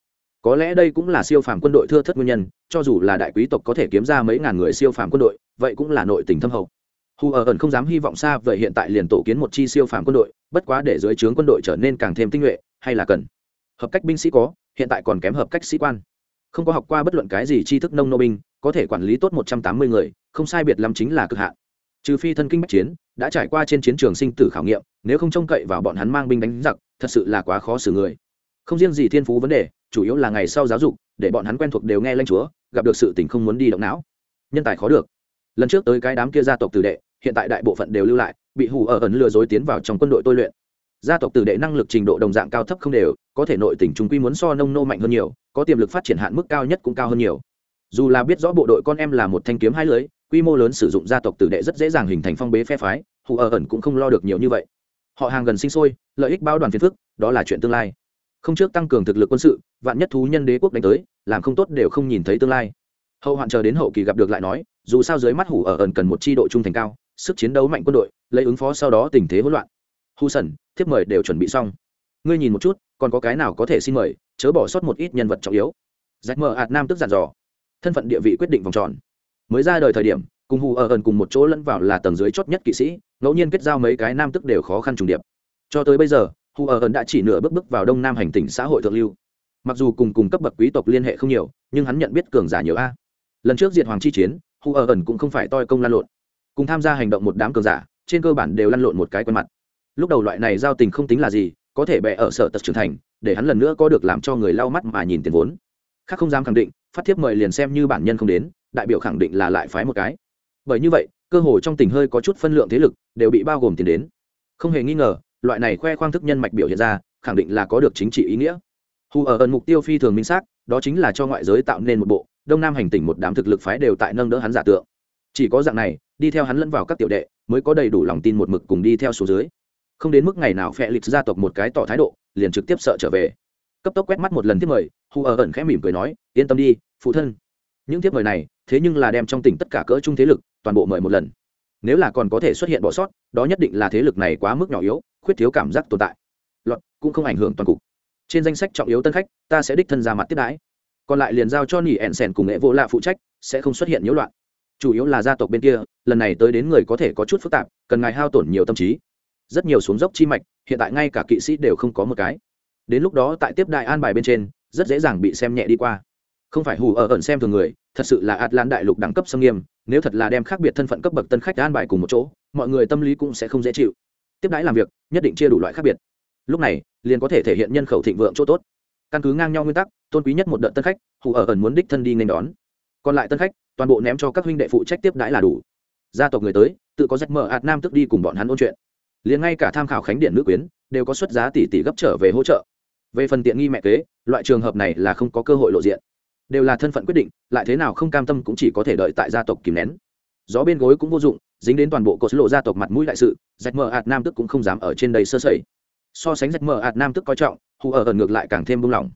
Có lẽ đây cũng là siêu phàm quân đội thưa thất nguyên nhân, cho dù là đại quý tộc có thể kiếm ra mấy ngàn người siêu phàm quân đội, vậy cũng là nội tình thâm hậu. Hù ở ẩn không dám hy vọng xa vậy hiện tại liền tổ kiến một chi siêu phàm quân đội, bất quá để dưới trướng quân đội trở nên càng thêm tinh nhuệ, hay là cần? Hợp cách binh sĩ có, hiện tại còn kém hợp cách sĩ quan. Không có học qua bất luận cái gì tri thức nông nô binh, có thể quản lý tốt một trăm tám mươi người, không sai biệt lắm chính là cực hạn. Trừ phi thân kinh bách chiến, đã trải qua trên chiến trường sinh tử khảo nghiệm, nếu không trông cậy vào bọn hắn mang binh đánh giặc, thật sự là quá khó xử người không riêng gì thiên phú vấn đề, chủ yếu là ngày sau giáo dục, để bọn hắn quen thuộc đều nghe lanh chúa, gặp được sự tình không muốn đi động não. Nhân tài khó được. Lần trước tới cái đám kia gia tộc tử đệ, hiện tại đại bộ phận đều lưu lại, bị hù ở ẩn lừa dối tiến vào trong quân đội tôi luyện. Gia tộc tử đệ năng lực trình độ đồng dạng cao thấp không đều, có thể nội tỉnh chúng quy muốn so nông nô mạnh hơn nhiều, có tiềm lực phát triển hạn mức cao nhất cũng cao hơn nhiều. Dù là biết rõ bộ đội con em là một thanh kiếm hai lưới, quy mô lớn sử dụng gia tộc tử đệ rất dễ dàng hình thành phong bế phe phái, hù ở ẩn cũng không lo được nhiều như vậy. Họ hàng gần sinh sôi, lợi ích bao đoàn phiền phức, đó là chuyện tương lai không trước tăng cường thực lực quân sự, vạn nhất thú nhân đế quốc đánh tới, làm không tốt đều không nhìn thấy tương lai. Hậu hoạn chờ đến hậu kỳ gặp được lại nói, dù sao dưới mắt hủ ở ẩn cần một chi đội trung thành cao, sức chiến đấu mạnh quân đội, lấy ứng phó sau đó tình thế hỗn loạn. Hu sần thiếp mời đều chuẩn bị xong. Ngươi nhìn một chút, còn có cái nào có thể xin mời, chớ bỏ sót một ít nhân vật trọng yếu. Rách mờ ạt nam tức giản dò. Thân phận địa vị quyết định vòng tròn. Mới ra đời thời điểm, cùng hù ở ẩn cùng một chỗ lẫn vào là tầng dưới chót nhất kỵ sĩ, ngẫu nhiên kết giao mấy cái nam tức đều khó khăn trùng điệp. Cho tới bây giờ hù ở ẩn đã chỉ nửa bước bước vào đông nam hành tỉnh xã hội thượng lưu. Mặc dù cùng cùng cấp bậc quý tộc liên hệ không nhiều, nhưng hắn nhận biết cường giả nhiều a. Lần trước diệt hoàng chi chiến, hù ở ẩn cũng không phải toi công lan lộn. Cùng tham gia hành động một đám cường giả, trên cơ bản đều lăn lộn một cái quen mặt. Lúc đầu loại này giao tình không tính là gì, có thể bẹ ở sở tật trưởng thành, để hắn lần nữa có được làm cho người lau mắt mà nhìn tiền vốn. Khác không dám khẳng định, phát thiếp mời liền xem như bản nhân không đến, đại biểu khẳng định là lại phái một cái. Bởi như vậy, cơ hội trong tình hơi có chút phân lượng thế lực đều bị bao gồm tiền đến. Không hề nghi ngờ loại này khoe khoang thức nhân mạch biểu hiện ra, khẳng định là có được chính trị ý nghĩa. Hù ở ẩn mục tiêu phi thường minh xác, đó chính là cho ngoại giới tạo nên một bộ, đông nam hành tỉnh một đám thực lực phái đều tại nâng đỡ hắn giả tượng. Chỉ có dạng này, đi theo hắn lẫn vào các tiểu đệ, mới có đầy đủ lòng tin một mực cùng đi theo số dưới. Không đến mức ngày nào phe lịch gia tộc một cái tỏ thái độ, liền trực tiếp sợ trở về. Cấp tốc quét mắt một lần tiếp mời, hù ở ẩn khẽ mỉm cười nói, yên tâm đi, phụ thân. Những tiếp mời này, thế nhưng là đem trong tỉnh tất cả cỡ trung thế lực toàn bộ mời một lần. Nếu là còn có thể xuất hiện bỏ sót, đó nhất định là thế lực này quá mức nhỏ yếu khuyết thiếu cảm giác tồn tại. Lọt cũng không ảnh hưởng toàn cục. Trên danh sách trọng yếu tân khách, ta sẽ đích thân ra mặt tiếp đãi. Còn lại liền giao cho nỉ ẹn sèn cùng nghệ vô lạ phụ trách, sẽ không xuất hiện nhiễu loạn. Chủ yếu là gia tộc bên kia, lần này tới đến người có thể có chút phức tạp, cần ngài hao tổn nhiều tâm trí. Rất nhiều xuống dốc chi mạch, hiện tại ngay cả kỵ sĩ đều không có một cái. Đến lúc đó tại tiếp đại an bài bên trên, rất dễ dàng bị xem nhẹ đi qua. Không phải hù ở ẩn xem thường người, thật sự là atlan đại lục đẳng cấp xâm nghiêm, nếu thật là đem khác biệt thân phận cấp bậc tân khách an bài cùng một chỗ, mọi người tâm lý cũng sẽ không dễ chịu tiếp đãi làm việc, nhất định chia đủ loại khác biệt. Lúc này, liền có thể thể hiện nhân khẩu thịnh vượng chỗ tốt. Căn cứ ngang nhau nguyên tắc, tôn quý nhất một đợt tân khách, hù ở ẩn muốn đích thân đi nên đón. Còn lại tân khách, toàn bộ ném cho các huynh đệ phụ trách tiếp đãi là đủ. Gia tộc người tới, tự có rách mở ạt nam tức đi cùng bọn hắn ôn chuyện. Liền ngay cả tham khảo khánh điện nữ quyến, đều có xuất giá tỷ tỷ gấp trở về hỗ trợ. Về phần tiện nghi mẹ kế, loại trường hợp này là không có cơ hội lộ diện. Đều là thân phận quyết định, lại thế nào không cam tâm cũng chỉ có thể đợi tại gia tộc kìm nén gió bên gối cũng vô dụng, dính đến toàn bộ cột lộ gia tộc mặt mũi đại sự rạch mờ ạt nam tức cũng không dám ở trên đây sơ sẩy. So sánh rạch mờ ạt nam tức coi trọng, hù ở ẩn ngược lại càng thêm buông lỏng.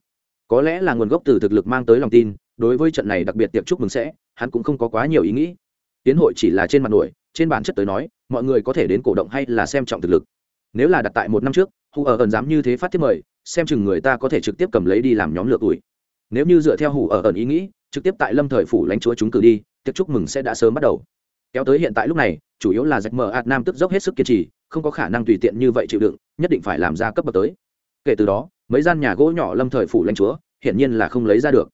Có lẽ là nguồn gốc từ thực lực mang tới lòng tin, đối với trận này đặc biệt tiệc chúc mừng sẽ, hắn cũng không có quá nhiều ý nghĩ. Tiến hội chỉ là trên mặt nổi, trên bản chất tới nói, mọi người có thể đến cổ động hay là xem trọng thực lực. Nếu là đặt tại một năm trước, hù ở ẩn dám như thế phát thiết mời, xem chừng người ta có thể trực tiếp cầm lấy đi làm nhóm lựa tuổi. Nếu như dựa theo hủ ở ẩn ý nghĩ, trực tiếp tại lâm thời phủ lãnh chúa chúng cử đi, tiệc chúc mừng sẽ đã sớm bắt đầu kéo tới hiện tại lúc này, chủ yếu là giặc mờ ạt nam tức dốc hết sức kiên trì, không có khả năng tùy tiện như vậy chịu đựng, nhất định phải làm ra cấp bậc tới. Kể từ đó, mấy gian nhà gỗ nhỏ lâm thời phủ lãnh chúa, hiển nhiên là không lấy ra được.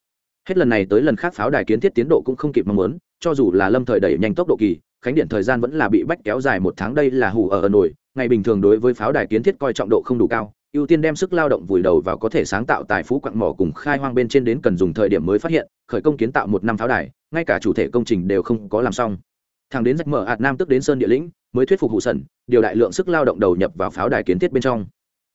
Hết lần này tới lần khác pháo đài kiến thiết tiến độ cũng không kịp mong muốn, cho dù là lâm thời đẩy nhanh tốc độ kỳ, khánh điện thời gian vẫn là bị bách kéo dài một tháng đây là hủ ở ở nổi, ngày bình thường đối với pháo đài kiến thiết coi trọng độ không đủ cao, ưu tiên đem sức lao động vùi đầu vào có thể sáng tạo tài phú quặng mỏ cùng khai hoang bên trên đến cần dùng thời điểm mới phát hiện, khởi công kiến tạo một năm pháo đài, ngay cả chủ thể công trình đều không có làm xong thằng đến rạch mở hạt nam tức đến sơn địa lĩnh, mới thuyết phục hụ sần điều đại lượng sức lao động đầu nhập vào pháo đài kiến thiết bên trong.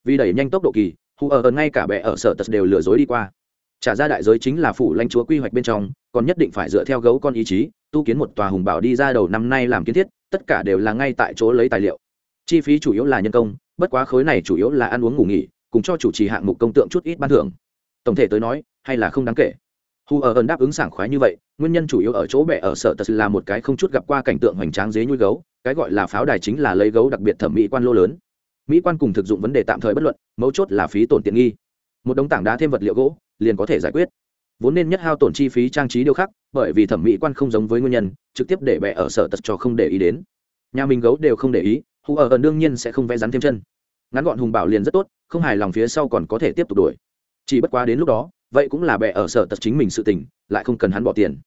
Vì đẩy nhanh tốc độ kỳ hụ ở ngay cả bệ ở sở tật đều lừa dối đi qua. Trả ra đại giới chính là phủ lãnh chúa quy hoạch bên trong, còn nhất định phải dựa theo gấu con ý chí, tu kiến một tòa hùng bảo đi ra đầu năm nay làm kiến thiết, tất cả đều là ngay tại chỗ lấy tài liệu. Chi phí chủ yếu là nhân công, bất quá khối này chủ yếu là ăn uống ngủ nghỉ, cùng cho chủ trì hạng mục công tượng chút ít ban thưởng. Tổng thể tới nói, hay là không đáng kể hù ở ẩn đáp ứng sảng khoái như vậy, nguyên nhân chủ yếu ở chỗ bệ ở sở tật là một cái không chút gặp qua cảnh tượng hoành tráng dế nhui gấu, cái gọi là pháo đài chính là lấy gấu đặc biệt thẩm mỹ quan lô lớn. Mỹ quan cùng thực dụng vấn đề tạm thời bất luận, mấu chốt là phí tổn tiện nghi. Một đống tảng đá thêm vật liệu gỗ, liền có thể giải quyết. Vốn nên nhất hao tổn chi phí trang trí điêu khắc, bởi vì thẩm mỹ quan không giống với nguyên nhân, trực tiếp để bệ ở sở tật cho không để ý đến. Nhà mình gấu đều không để ý hù ở ẩn đương nhiên sẽ không vẽ rắn thêm chân. Ngắn gọn hùng bảo liền rất tốt, không hài lòng phía sau còn có thể tiếp tục đuổi. Chỉ bất quá đến lúc đó vậy cũng là bệ ở sở tật chính mình sự tình, lại không cần hắn bỏ tiền.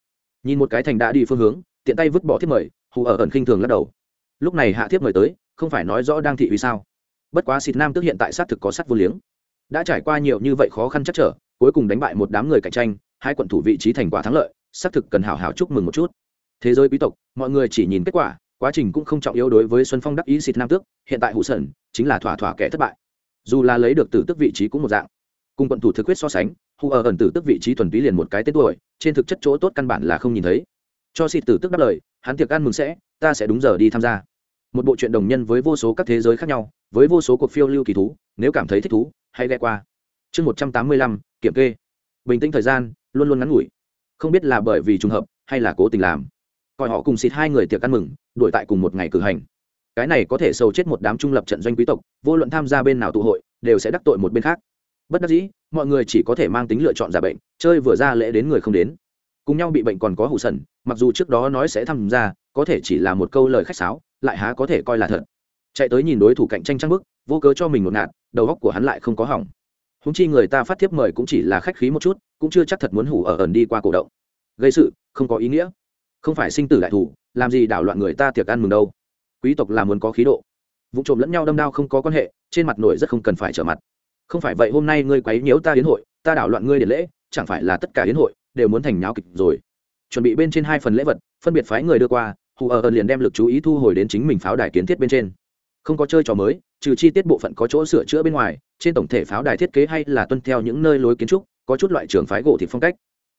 Nhìn một cái thành đã đi phương hướng, tiện tay vứt bỏ thiếp mời, hù ở ẩn khinh thường lắc đầu. Lúc này hạ thiếp mời tới, không phải nói rõ đang thị uy sao. Bất quá xịt nam tức hiện tại xác thực có sắt vô liếng. Đã trải qua nhiều như vậy khó khăn chắc trở, cuối cùng đánh bại một đám người cạnh tranh, hai quận thủ vị trí thành quả thắng lợi, xác thực cần hào hào chúc mừng một chút. Thế giới quý tộc, mọi người chỉ nhìn kết quả, quá trình cũng không trọng yếu đối với xuân phong đắc ý xịt nam tước, hiện tại hụ sẩn chính là thỏa thỏa kẻ thất bại. Dù là lấy được tử tức vị trí cũng một dạng cùng quận thủ thực quyết so sánh, hù ở ẩn tử tức vị trí thuần túy liền một cái tên tuổi, trên thực chất chỗ tốt căn bản là không nhìn thấy. Cho xịt tử tức đáp lời, hắn tiệc ăn mừng sẽ, ta sẽ đúng giờ đi tham gia. Một bộ truyện đồng nhân với vô số các thế giới khác nhau, với vô số cuộc phiêu lưu kỳ thú, nếu cảm thấy thích thú, hãy ghé qua. Chương một trăm tám mươi lăm, kiểm kê. Bình tĩnh thời gian, luôn luôn ngắn ngủi. Không biết là bởi vì trùng hợp, hay là cố tình làm. Coi họ cùng xịt hai người tiệc ăn mừng, đuổi tại cùng một ngày cử hành. Cái này có thể sâu chết một đám trung lập trận doanh quý tộc, vô luận tham gia bên nào tụ hội, đều sẽ đắc tội một bên khác bất đắc dĩ, mọi người chỉ có thể mang tính lựa chọn giả bệnh, chơi vừa ra lễ đến người không đến. Cùng nhau bị bệnh còn có hụ sần, mặc dù trước đó nói sẽ tham gia có thể chỉ là một câu lời khách sáo, lại há có thể coi là thật. Chạy tới nhìn đối thủ cạnh tranh trăng bức vô cớ cho mình một ngạt, đầu góc của hắn lại không có hỏng. Húng chi người ta phát thiếp mời cũng chỉ là khách khí một chút, cũng chưa chắc thật muốn hủ ở ẩn đi qua cổ động. Gây sự, không có ý nghĩa. Không phải sinh tử đại thủ, làm gì đảo loạn người ta tiệc ăn mừng đâu. Quý tộc là muốn có khí độ. Vụ trộm lẫn nhau đâm đao không có quan hệ, trên mặt nổi rất không cần phải trở mặt không phải vậy hôm nay ngươi quấy nhiễu ta hiến hội, ta đảo loạn ngươi để lễ, chẳng phải là tất cả hiến hội đều muốn thành nháo kịch rồi. Chuẩn bị bên trên hai phần lễ vật, phân biệt phái người đưa qua, hù ở liền đem lực chú ý thu hồi đến chính mình pháo đài kiến thiết bên trên. Không có chơi trò mới, trừ chi tiết bộ phận có chỗ sửa chữa bên ngoài, trên tổng thể pháo đài thiết kế hay là tuân theo những nơi lối kiến trúc, có chút loại trường phái gỗ thì phong cách.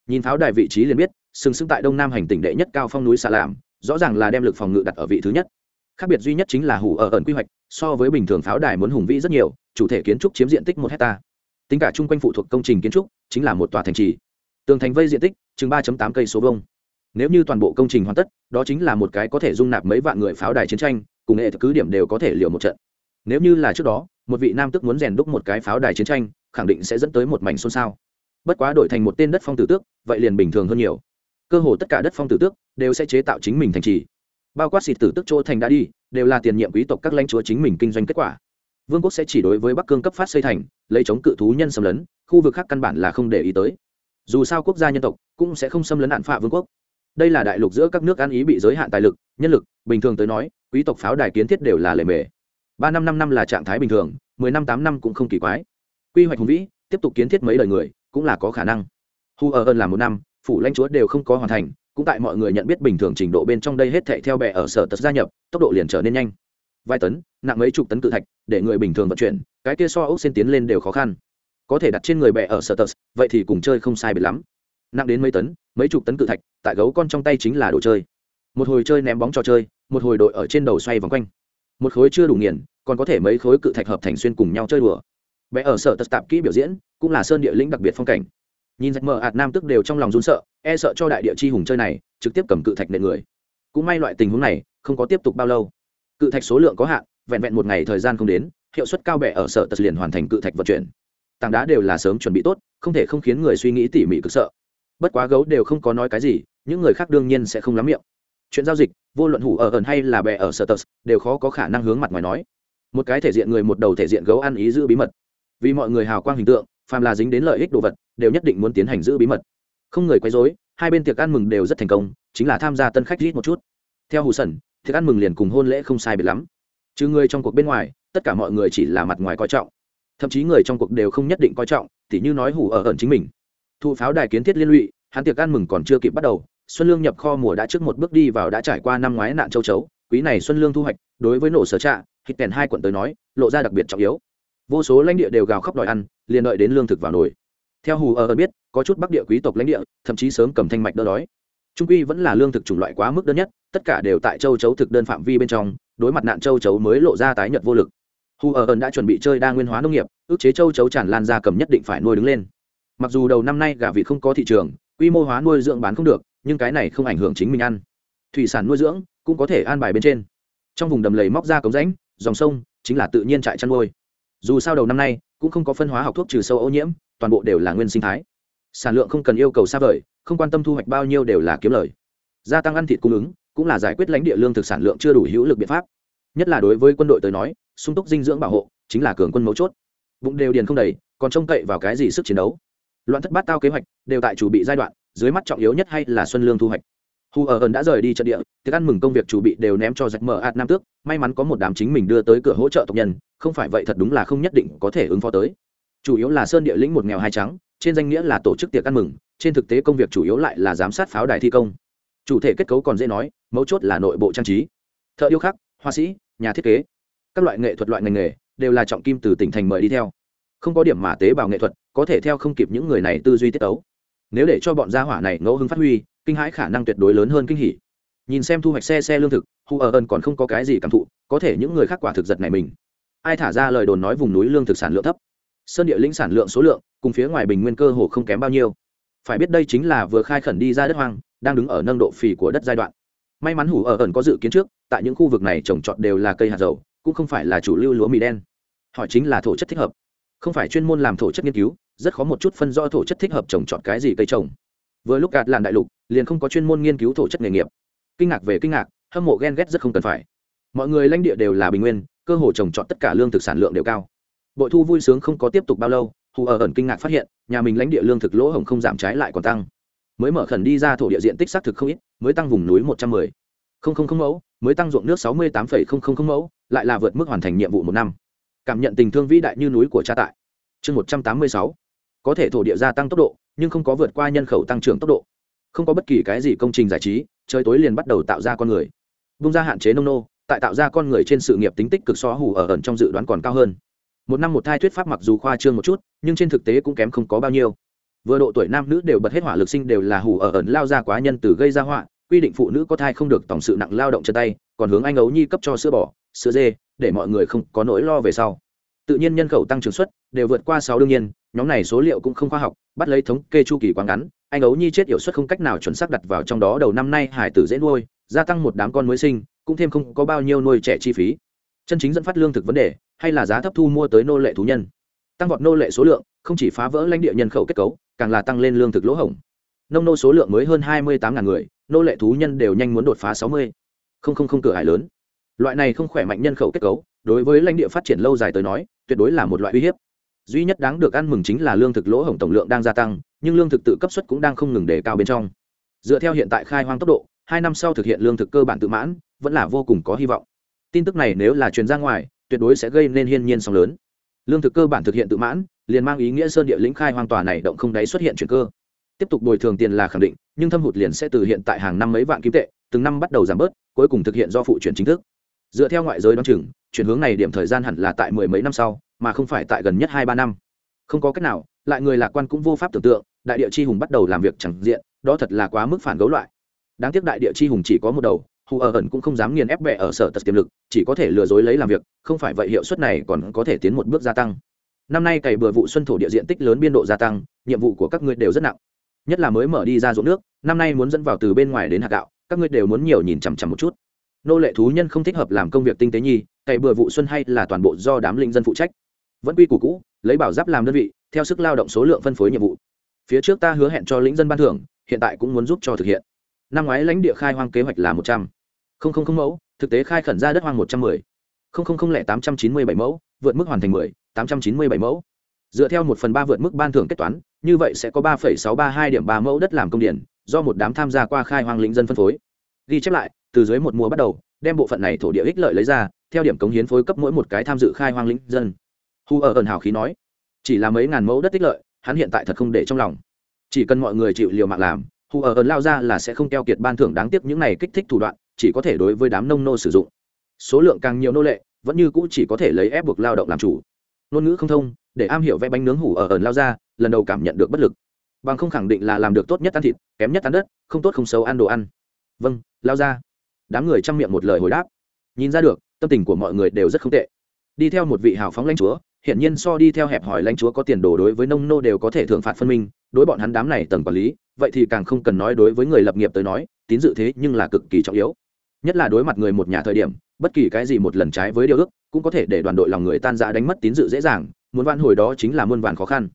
Nhìn pháo đài vị trí liền biết, sừng sững tại đông nam hành tỉnh đệ nhất cao phong núi xà làm rõ ràng là đem lực phòng ngự đặt ở vị thứ nhất khác biệt duy nhất chính là hủ ở ẩn quy hoạch, so với bình thường pháo đài muốn hùng vĩ rất nhiều, chủ thể kiến trúc chiếm diện tích một hectare. Tính cả chung quanh phụ thuộc công trình kiến trúc, chính là một tòa thành trì. Tường thành vây diện tích chừng ba tám cây số vông nếu như toàn bộ công trình hoàn tất, đó chính là một cái có thể dung nạp mấy vạn người pháo đài chiến tranh, cùng nghệ cứ điểm đều có thể liều một trận. Nếu như là trước đó, một vị nam tức muốn rèn đúc một cái pháo đài chiến tranh, khẳng định sẽ dẫn tới một mảnh xôn xao. Bất quá đổi thành một tên đất phong tử tước, vậy liền bình thường hơn nhiều. Cơ hồ tất cả đất phong tử tước đều sẽ chế tạo chính mình thành trì bao quát xịt tử tức chỗ thành đã đi, đều là tiền nhiệm quý tộc các lãnh chúa chính mình kinh doanh kết quả. Vương quốc sẽ chỉ đối với bắc cương cấp phát xây thành, lấy chống cự thú nhân xâm lấn, khu vực khác căn bản là không để ý tới. Dù sao quốc gia nhân tộc cũng sẽ không xâm lấn hạn phạ vương quốc. Đây là đại lục giữa các nước ăn ý bị giới hạn tài lực, nhân lực, bình thường tới nói, quý tộc pháo đài kiến thiết đều là lề mề. Ba năm năm năm là trạng thái bình thường, mười năm tám năm cũng không kỳ quái. Quy hoạch hùng vĩ, tiếp tục kiến thiết mấy đời người, cũng là có khả năng. Hu ở ơn là một năm, phủ lãnh chúa đều không có hoàn thành cũng tại mọi người nhận biết bình thường trình độ bên trong đây hết thảy theo bè ở sở tật gia nhập, tốc độ liền trở nên nhanh. Vài tấn, nặng mấy chục tấn cự thạch, để người bình thường vận chuyển, cái kia so ốc xin tiến lên đều khó khăn. Có thể đặt trên người bè ở sở tật, vậy thì cùng chơi không sai biệt lắm. Nặng đến mấy tấn, mấy chục tấn cự thạch, tại gấu con trong tay chính là đồ chơi. Một hồi chơi ném bóng trò chơi, một hồi đội ở trên đầu xoay vòng quanh. Một khối chưa đủ nghiền, còn có thể mấy khối cự thạch hợp thành xuyên cùng nhau chơi đùa. Bè ở sở tật tạp kỹ biểu diễn, cũng là sơn địa lĩnh đặc biệt phong cảnh nhìn rạch mờ ạt nam tức đều trong lòng run sợ e sợ cho đại địa chi hùng chơi này, trực tiếp cầm cự thạch nện người. Cũng may loại tình huống này, không có tiếp tục bao lâu. Cự thạch số lượng có hạn, vẹn vẹn một ngày thời gian không đến, hiệu suất cao bẻ ở sở tật liền hoàn thành cự thạch vận chuyển. Tảng đá đều là sớm chuẩn bị tốt, không thể không khiến người suy nghĩ tỉ mỉ cực sợ. Bất quá gấu đều không có nói cái gì, những người khác đương nhiên sẽ không lắm miệng. Chuyện giao dịch, vô luận hủ ở ẩn hay là bè ở sở tật, đều khó có khả năng hướng mặt ngoài nói. Một cái thể diện người một đầu thể diện gấu ăn ý giữ bí mật. Vì mọi người hào quang hình tượng phàm là dính đến lợi ích đồ vật, đều nhất định muốn tiến hành giữ bí mật. Không người quấy rối, hai bên tiệc ăn mừng đều rất thành công, chính là tham gia tân khách rít một chút. Theo hù sần tiệc ăn mừng liền cùng hôn lễ không sai biệt lắm. Chứ người trong cuộc bên ngoài, tất cả mọi người chỉ là mặt ngoài coi trọng. Thậm chí người trong cuộc đều không nhất định coi trọng, tỉ như nói hủ ở ẩn chính mình. Thụ pháo đài kiến thiết liên lụy, hắn tiệc ăn mừng còn chưa kịp bắt đầu, xuân lương nhập kho mùa đã trước một bước đi vào đã trải qua năm ngoái nạn châu chấu. Quý này xuân lương thu hoạch, đối với nổ sở trạ, hít kèn hai quận tới nói, lộ ra đặc biệt trọng yếu vô số lãnh địa đều gào khóc đòi ăn, liền đợi đến lương thực vào nồi. Theo hù ờ ở biết, có chút bắc địa quý tộc lãnh địa, thậm chí sớm cầm thanh mạch đỡ đói. Trung quy vẫn là lương thực chủng loại quá mức đơn nhất, tất cả đều tại châu chấu thực đơn phạm vi bên trong, đối mặt nạn châu chấu mới lộ ra tái nhật vô lực. Hù ờ ở ẩn đã chuẩn bị chơi đa nguyên hóa nông nghiệp, ước chế châu chấu tràn lan ra cầm nhất định phải nuôi đứng lên. Mặc dù đầu năm nay gà vịt không có thị trường, quy mô hóa nuôi dưỡng bán không được, nhưng cái này không ảnh hưởng chính mình ăn. Thủy sản nuôi dưỡng cũng có thể an bài bên trên. Trong vùng đầm lầy móc ra cống rãnh, dòng sông chính là tự nhiên trại chăn nuôi dù sao đầu năm nay cũng không có phân hóa học thuốc trừ sâu ô nhiễm, toàn bộ đều là nguyên sinh thái. Sản lượng không cần yêu cầu xa vời, không quan tâm thu hoạch bao nhiêu đều là kiếm lời. Gia tăng ăn thịt cung ứng cũng là giải quyết lãnh địa lương thực sản lượng chưa đủ hữu lực biện pháp. Nhất là đối với quân đội tới nói, sung túc dinh dưỡng bảo hộ chính là cường quân mấu chốt. Bụng đều điền không đầy, còn trông cậy vào cái gì sức chiến đấu? Loạn thất bát tao kế hoạch đều tại chủ bị giai đoạn, dưới mắt trọng yếu nhất hay là xuân lương thu hoạch. Hù ở ẩn đã rời đi trận địa, tiệc ăn mừng công việc chủ bị đều ném cho rạch mở ạt nam tước, may mắn có một đám chính mình đưa tới cửa hỗ trợ tộc nhân không phải vậy thật đúng là không nhất định có thể ứng phó tới. Chủ yếu là sơn địa lĩnh một nghèo hai trắng, trên danh nghĩa là tổ chức tiệc ăn mừng, trên thực tế công việc chủ yếu lại là giám sát pháo đài thi công. Chủ thể kết cấu còn dễ nói, mấu chốt là nội bộ trang trí. Thợ điêu khắc, họa sĩ, nhà thiết kế, các loại nghệ thuật loại ngành nghề đều là trọng kim từ tỉnh thành mời đi theo. Không có điểm mà tế bào nghệ thuật, có thể theo không kịp những người này tư duy tiết ấu nếu để cho bọn gia hỏa này ngẫu hứng phát huy, kinh hãi khả năng tuyệt đối lớn hơn kinh hỉ. Nhìn xem thu hoạch xe xe lương thực, hu ở ơn còn không có cái gì cảm thụ, có thể những người khác quả thực giật này mình ai thả ra lời đồn nói vùng núi lương thực sản lượng thấp. Sơn địa lĩnh sản lượng số lượng, cùng phía ngoài bình nguyên cơ hồ không kém bao nhiêu. Phải biết đây chính là vừa khai khẩn đi ra đất hoang, đang đứng ở nâng độ phì của đất giai đoạn. May mắn hủ ở ẩn có dự kiến trước, tại những khu vực này trồng trọt đều là cây hạt dầu, cũng không phải là chủ lưu lúa mì đen. Họ chính là thổ chất thích hợp. Không phải chuyên môn làm thổ chất nghiên cứu, rất khó một chút phân do thổ chất thích hợp trồng trọt cái gì cây trồng. Vừa lúc gạt làn đại lục, liền không có chuyên môn nghiên cứu thổ chất nghề nghiệp. Kinh ngạc về kinh ngạc, hâm mộ ghen ghét rất không cần phải. Mọi người lãnh địa đều là bình nguyên cơ hồ trồng trọt tất cả lương thực sản lượng đều cao. Bội thu vui sướng không có tiếp tục bao lâu, hù ở ẩn kinh ngạc phát hiện, nhà mình lãnh địa lương thực lỗ hổng không giảm trái lại còn tăng. Mới mở khẩn đi ra thổ địa diện tích xác thực không ít, mới tăng vùng núi một trăm mười. Không không không mẫu, mới tăng ruộng nước sáu mươi tám phẩy không không không mẫu, lại là vượt mức hoàn thành nhiệm vụ một năm. Cảm nhận tình thương vĩ đại như núi của cha tại. Chương một trăm tám mươi sáu. Có thể thổ địa gia tăng tốc độ, nhưng không có vượt qua nhân khẩu tăng trưởng tốc độ. Không có bất kỳ cái gì công trình giải trí, trời tối liền bắt đầu tạo ra con người. Bung ra hạn chế nông nô tại tạo ra con người trên sự nghiệp tính tích cực xóa hủ ở ẩn trong dự đoán còn cao hơn. Một năm một thai thuyết pháp mặc dù khoa trương một chút, nhưng trên thực tế cũng kém không có bao nhiêu. Vừa độ tuổi nam nữ đều bật hết hỏa lực sinh đều là hủ ở ẩn lao ra quá nhân từ gây ra họa, quy định phụ nữ có thai không được tổng sự nặng lao động chân tay, còn hướng anh ấu nhi cấp cho sữa bò, sữa dê, để mọi người không có nỗi lo về sau. Tự nhiên nhân khẩu tăng trưởng suất đều vượt qua sáu đương nhiên, nhóm này số liệu cũng không khoa học, bắt lấy thống kê chu kỳ quá ngắn, anh ấu nhi chết yểu suất không cách nào chuẩn xác đặt vào trong đó đầu năm nay hải tử dễ nuôi, gia tăng một đám con mới sinh cũng thêm không có bao nhiêu nuôi trẻ chi phí. Chân chính dẫn phát lương thực vấn đề, hay là giá thấp thu mua tới nô lệ thú nhân. Tăng vọt nô lệ số lượng, không chỉ phá vỡ lãnh địa nhân khẩu kết cấu, càng là tăng lên lương thực lỗ hổng. Nông nô số lượng mới hơn hai mươi tám người, nô lệ thú nhân đều nhanh muốn đột phá sáu mươi. Không không không cửa hải lớn. Loại này không khỏe mạnh nhân khẩu kết cấu, đối với lãnh địa phát triển lâu dài tới nói, tuyệt đối là một loại uy hiếp. Duy nhất đáng được ăn mừng chính là lương thực lỗ hổng tổng lượng đang gia tăng, nhưng lương thực tự cấp suất cũng đang không ngừng đề cao bên trong. Dựa theo hiện tại khai hoang tốc độ hai năm sau thực hiện lương thực cơ bản tự mãn, vẫn là vô cùng có hy vọng. Tin tức này nếu là truyền ra ngoài, tuyệt đối sẽ gây nên hiên nhiên sóng lớn. Lương thực cơ bản thực hiện tự mãn, liền mang ý nghĩa sơn địa lĩnh khai hoang tòa này động không đáy xuất hiện chuyển cơ. Tiếp tục bồi thường tiền là khẳng định, nhưng thâm hụt liền sẽ từ hiện tại hàng năm mấy vạn kim tệ, từng năm bắt đầu giảm bớt, cuối cùng thực hiện do phụ chuyển chính thức. Dựa theo ngoại giới đ o chừng, chuyển hướng này điểm thời gian hẳn là tại mười mấy năm sau, mà không phải tại gần nhất hai ba năm. Không có cách nào, lại người lạc quan cũng vô pháp tưởng tượng, đại địa chi hùng bắt đầu làm việc chẳng diện, đó thật là quá mức phản gấu loại đáng tiếc đại địa chi hùng chỉ có một đầu, hù ở ẩn cũng không dám nghiền ép bệ ở sở tật tiềm lực, chỉ có thể lừa dối lấy làm việc, không phải vậy hiệu suất này còn có thể tiến một bước gia tăng. Năm nay cày bừa vụ xuân thổ địa diện tích lớn biên độ gia tăng, nhiệm vụ của các ngươi đều rất nặng. Nhất là mới mở đi ra ruộng nước, năm nay muốn dẫn vào từ bên ngoài đến hạt gạo, các ngươi đều muốn nhiều nhìn chằm chằm một chút. Nô lệ thú nhân không thích hợp làm công việc tinh tế nhi, cày bừa vụ xuân hay là toàn bộ do đám linh dân phụ trách. Vẫn quy củ cũ, lấy bảo giáp làm đơn vị, theo sức lao động số lượng phân phối nhiệm vụ. Phía trước ta hứa hẹn cho lĩnh dân ban thưởng, hiện tại cũng muốn giúp cho thực hiện năm ngoái lãnh địa khai hoang kế hoạch là một trăm. Linh mẫu, thực tế khai khẩn ra đất hoang một trăm mười. Tám trăm chín mươi bảy mẫu, vượt mức hoàn thành mười, tám trăm chín mươi bảy mẫu. Dựa theo một phần ba vượt mức ban thưởng kết toán, như vậy sẽ có ba sáu ba hai điểm ba mẫu đất làm công điện, do một đám tham gia qua khai hoang lĩnh dân phân phối. Ghi chép lại, từ dưới một mùa bắt đầu, đem bộ phận này thổ địa ích lợi lấy ra, theo điểm cống hiến phối cấp mỗi một cái tham dự khai hoang lĩnh dân. Hu ở ẩn hào khí nói, chỉ là mấy ngàn mẫu đất tích lợi, hắn hiện tại thật không để trong lòng. Chỉ cần mọi người chịu liều mạng làm hù ở ẩn lao ra là sẽ không keo kiệt ban thưởng đáng tiếc những này kích thích thủ đoạn, chỉ có thể đối với đám nông nô sử dụng. Số lượng càng nhiều nô lệ, vẫn như cũ chỉ có thể lấy ép buộc lao động làm chủ. Ngôn ngữ không thông, để am hiểu vẽ bánh nướng hủ ở ẩn lao ra, lần đầu cảm nhận được bất lực. Bằng không khẳng định là làm được tốt nhất ăn thịt, kém nhất ăn đất, không tốt không xấu ăn đồ ăn. Vâng lao ra. Đám người chăm miệng một lời hồi đáp. Nhìn ra được, tâm tình của mọi người đều rất không tệ. Đi theo một vị hào phóng lãnh chúa hiện nhiên so đi theo hẹp hỏi lãnh chúa có tiền đồ đối với nông nô đều có thể thưởng phạt phân minh đối bọn hắn đám này tầng quản lý, vậy thì càng không cần nói đối với người lập nghiệp tới nói, tín dự thế nhưng là cực kỳ trọng yếu. Nhất là đối mặt người một nhà thời điểm, bất kỳ cái gì một lần trái với điều ước, cũng có thể để đoàn đội lòng người tan ra đánh mất tín dự dễ dàng, muốn van hồi đó chính là muôn vàn khó khăn.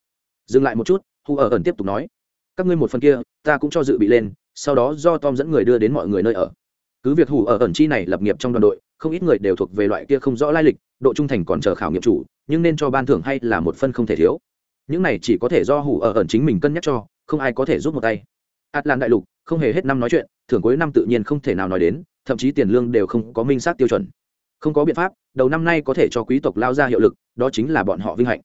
Dừng lại một chút, hu ở ẩn tiếp tục nói, các ngươi một phần kia, ta cũng cho dự bị lên, sau đó do tom dẫn người đưa đến mọi người nơi ở. Cứ việc hủ ở ẩn chi này lập nghiệp trong đoàn đội, không ít người đều thuộc về loại kia không rõ lai lịch, độ trung thành còn chờ khảo nghiệm chủ, nhưng nên cho ban thưởng hay là một phân không thể thiếu những này chỉ có thể do hủ ở ẩn chính mình cân nhắc cho, không ai có thể giúp một tay. Atlan đại lục, không hề hết năm nói chuyện, thưởng cuối năm tự nhiên không thể nào nói đến, thậm chí tiền lương đều không có minh xác tiêu chuẩn. Không có biện pháp, đầu năm nay có thể cho quý tộc lao ra hiệu lực, đó chính là bọn họ vinh hạnh.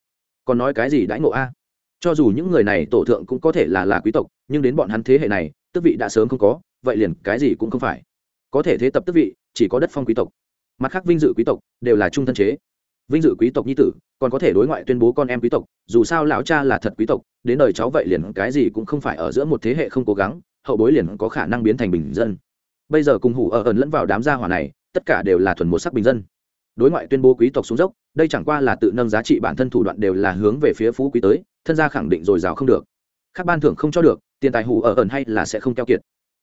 Còn nói cái gì đãi ngộ a? Cho dù những người này tổ thượng cũng có thể là là quý tộc, nhưng đến bọn hắn thế hệ này, tước vị đã sớm không có, vậy liền cái gì cũng không phải. Có thể thế tập tước vị, chỉ có đất phong quý tộc. Mặt khác vinh dự quý tộc, đều là trung thân chế vinh dự quý tộc nhi tử, còn có thể đối ngoại tuyên bố con em quý tộc, dù sao lão cha là thật quý tộc, đến đời cháu vậy liền cái gì cũng không phải ở giữa một thế hệ không cố gắng, hậu bối liền có khả năng biến thành bình dân. Bây giờ cùng hủ ở ẩn lẫn vào đám gia hỏa này, tất cả đều là thuần một sắc bình dân. Đối ngoại tuyên bố quý tộc xuống dốc, đây chẳng qua là tự nâng giá trị bản thân thủ đoạn đều là hướng về phía phú quý tới, thân gia khẳng định dồi dào không được. Các ban thưởng không cho được, tiền tài hủ ở ẩn hay là sẽ không keo kiệt.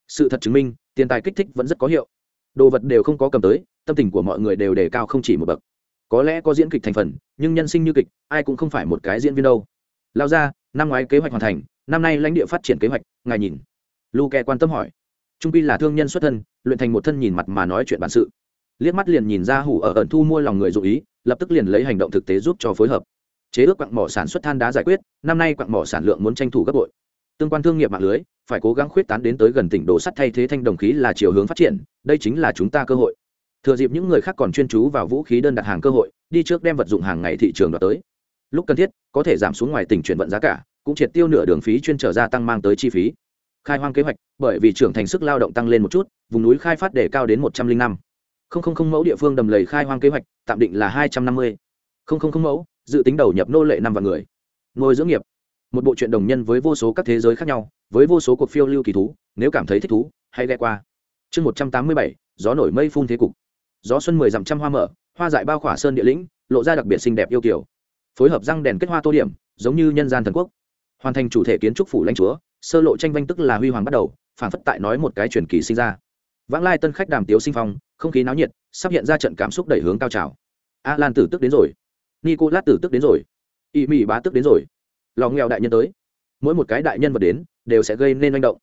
Sự thật chứng minh, tiền tài kích thích vẫn rất có hiệu. Đồ vật đều không có cầm tới, tâm tình của mọi người đều đề cao không chỉ một bậc có lẽ có diễn kịch thành phần, nhưng nhân sinh như kịch, ai cũng không phải một cái diễn viên đâu. Lao ra, năm ngoái kế hoạch hoàn thành, năm nay lãnh địa phát triển kế hoạch, ngài nhìn. Lu kè quan tâm hỏi. Trung pi là thương nhân xuất thân, luyện thành một thân nhìn mặt mà nói chuyện bản sự. Liếc mắt liền nhìn ra hủ ở ẩn thu mua lòng người dụ ý, lập tức liền lấy hành động thực tế giúp cho phối hợp. Chế ước quặng mỏ sản xuất than đá giải quyết, năm nay quặng mỏ sản lượng muốn tranh thủ gấp bội. Tương quan thương nghiệp mạng lưới, phải cố gắng khuyết tán đến tới gần tỉnh đồ sắt thay thế thanh đồng khí là chiều hướng phát triển, đây chính là chúng ta cơ hội thừa dịp những người khác còn chuyên chú vào vũ khí đơn đặt hàng cơ hội, đi trước đem vật dụng hàng ngày thị trường đoạt tới. Lúc cần thiết, có thể giảm xuống ngoài tỉnh chuyển vận giá cả, cũng triệt tiêu nửa đường phí chuyên trở ra tăng mang tới chi phí. Khai hoang kế hoạch, bởi vì trưởng thành sức lao động tăng lên một chút, vùng núi khai phát đề cao đến một trăm linh năm. Không không không mẫu địa phương đầm lầy khai hoang kế hoạch, tạm định là hai trăm năm mươi. Không không không mẫu, dự tính đầu nhập nô lệ năm vạn người. Nuôi dưỡng nghiệp. Một bộ truyện đồng nhân với vô số các thế giới khác nhau, với vô số cuộc phiêu lưu kỳ thú, nếu cảm thấy thích thú, hãy ghe qua. Chương một trăm tám mươi bảy, gió nổi mây phun thế cục gió xuân mười dặm trăm hoa mở, hoa dại bao khỏa sơn địa lĩnh, lộ ra đặc biệt xinh đẹp yêu kiểu phối hợp răng đèn kết hoa tô điểm, giống như nhân gian thần quốc. Hoàn thành chủ thể kiến trúc phủ lãnh chúa, sơ lộ tranh vanh tức là huy hoàng bắt đầu phản phất tại nói một cái truyền kỳ sinh ra. Vãng lai tân khách đàm tiếu sinh phong, không khí náo nhiệt, sắp hiện ra trận cảm xúc đẩy hướng cao trào. A lan tử tức đến rồi. Nico lát tử tức đến rồi. Y mỹ bá tức đến rồi. Lò nghèo đại nhân tới. Mỗi một cái đại nhân vật đến, đều sẽ gây nên manh động.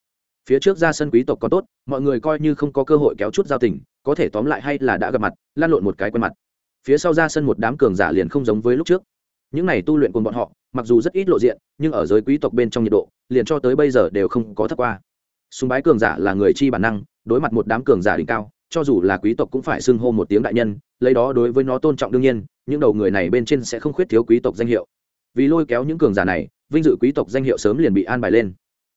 Phía trước ra sân quý tộc có tốt, mọi người coi như không có cơ hội kéo chút giao tình có thể tóm lại hay là đã gặp mặt, lan lộn một cái quen mặt. Phía sau ra sân một đám cường giả liền không giống với lúc trước. Những này tu luyện cùng bọn họ, mặc dù rất ít lộ diện, nhưng ở giới quý tộc bên trong nhiệt độ, liền cho tới bây giờ đều không có thấp qua. Súng bái cường giả là người chi bản năng, đối mặt một đám cường giả đỉnh cao, cho dù là quý tộc cũng phải xưng hô một tiếng đại nhân, lấy đó đối với nó tôn trọng đương nhiên, những đầu người này bên trên sẽ không khuyết thiếu quý tộc danh hiệu. Vì lôi kéo những cường giả này, vinh dự quý tộc danh hiệu sớm liền bị an bài lên.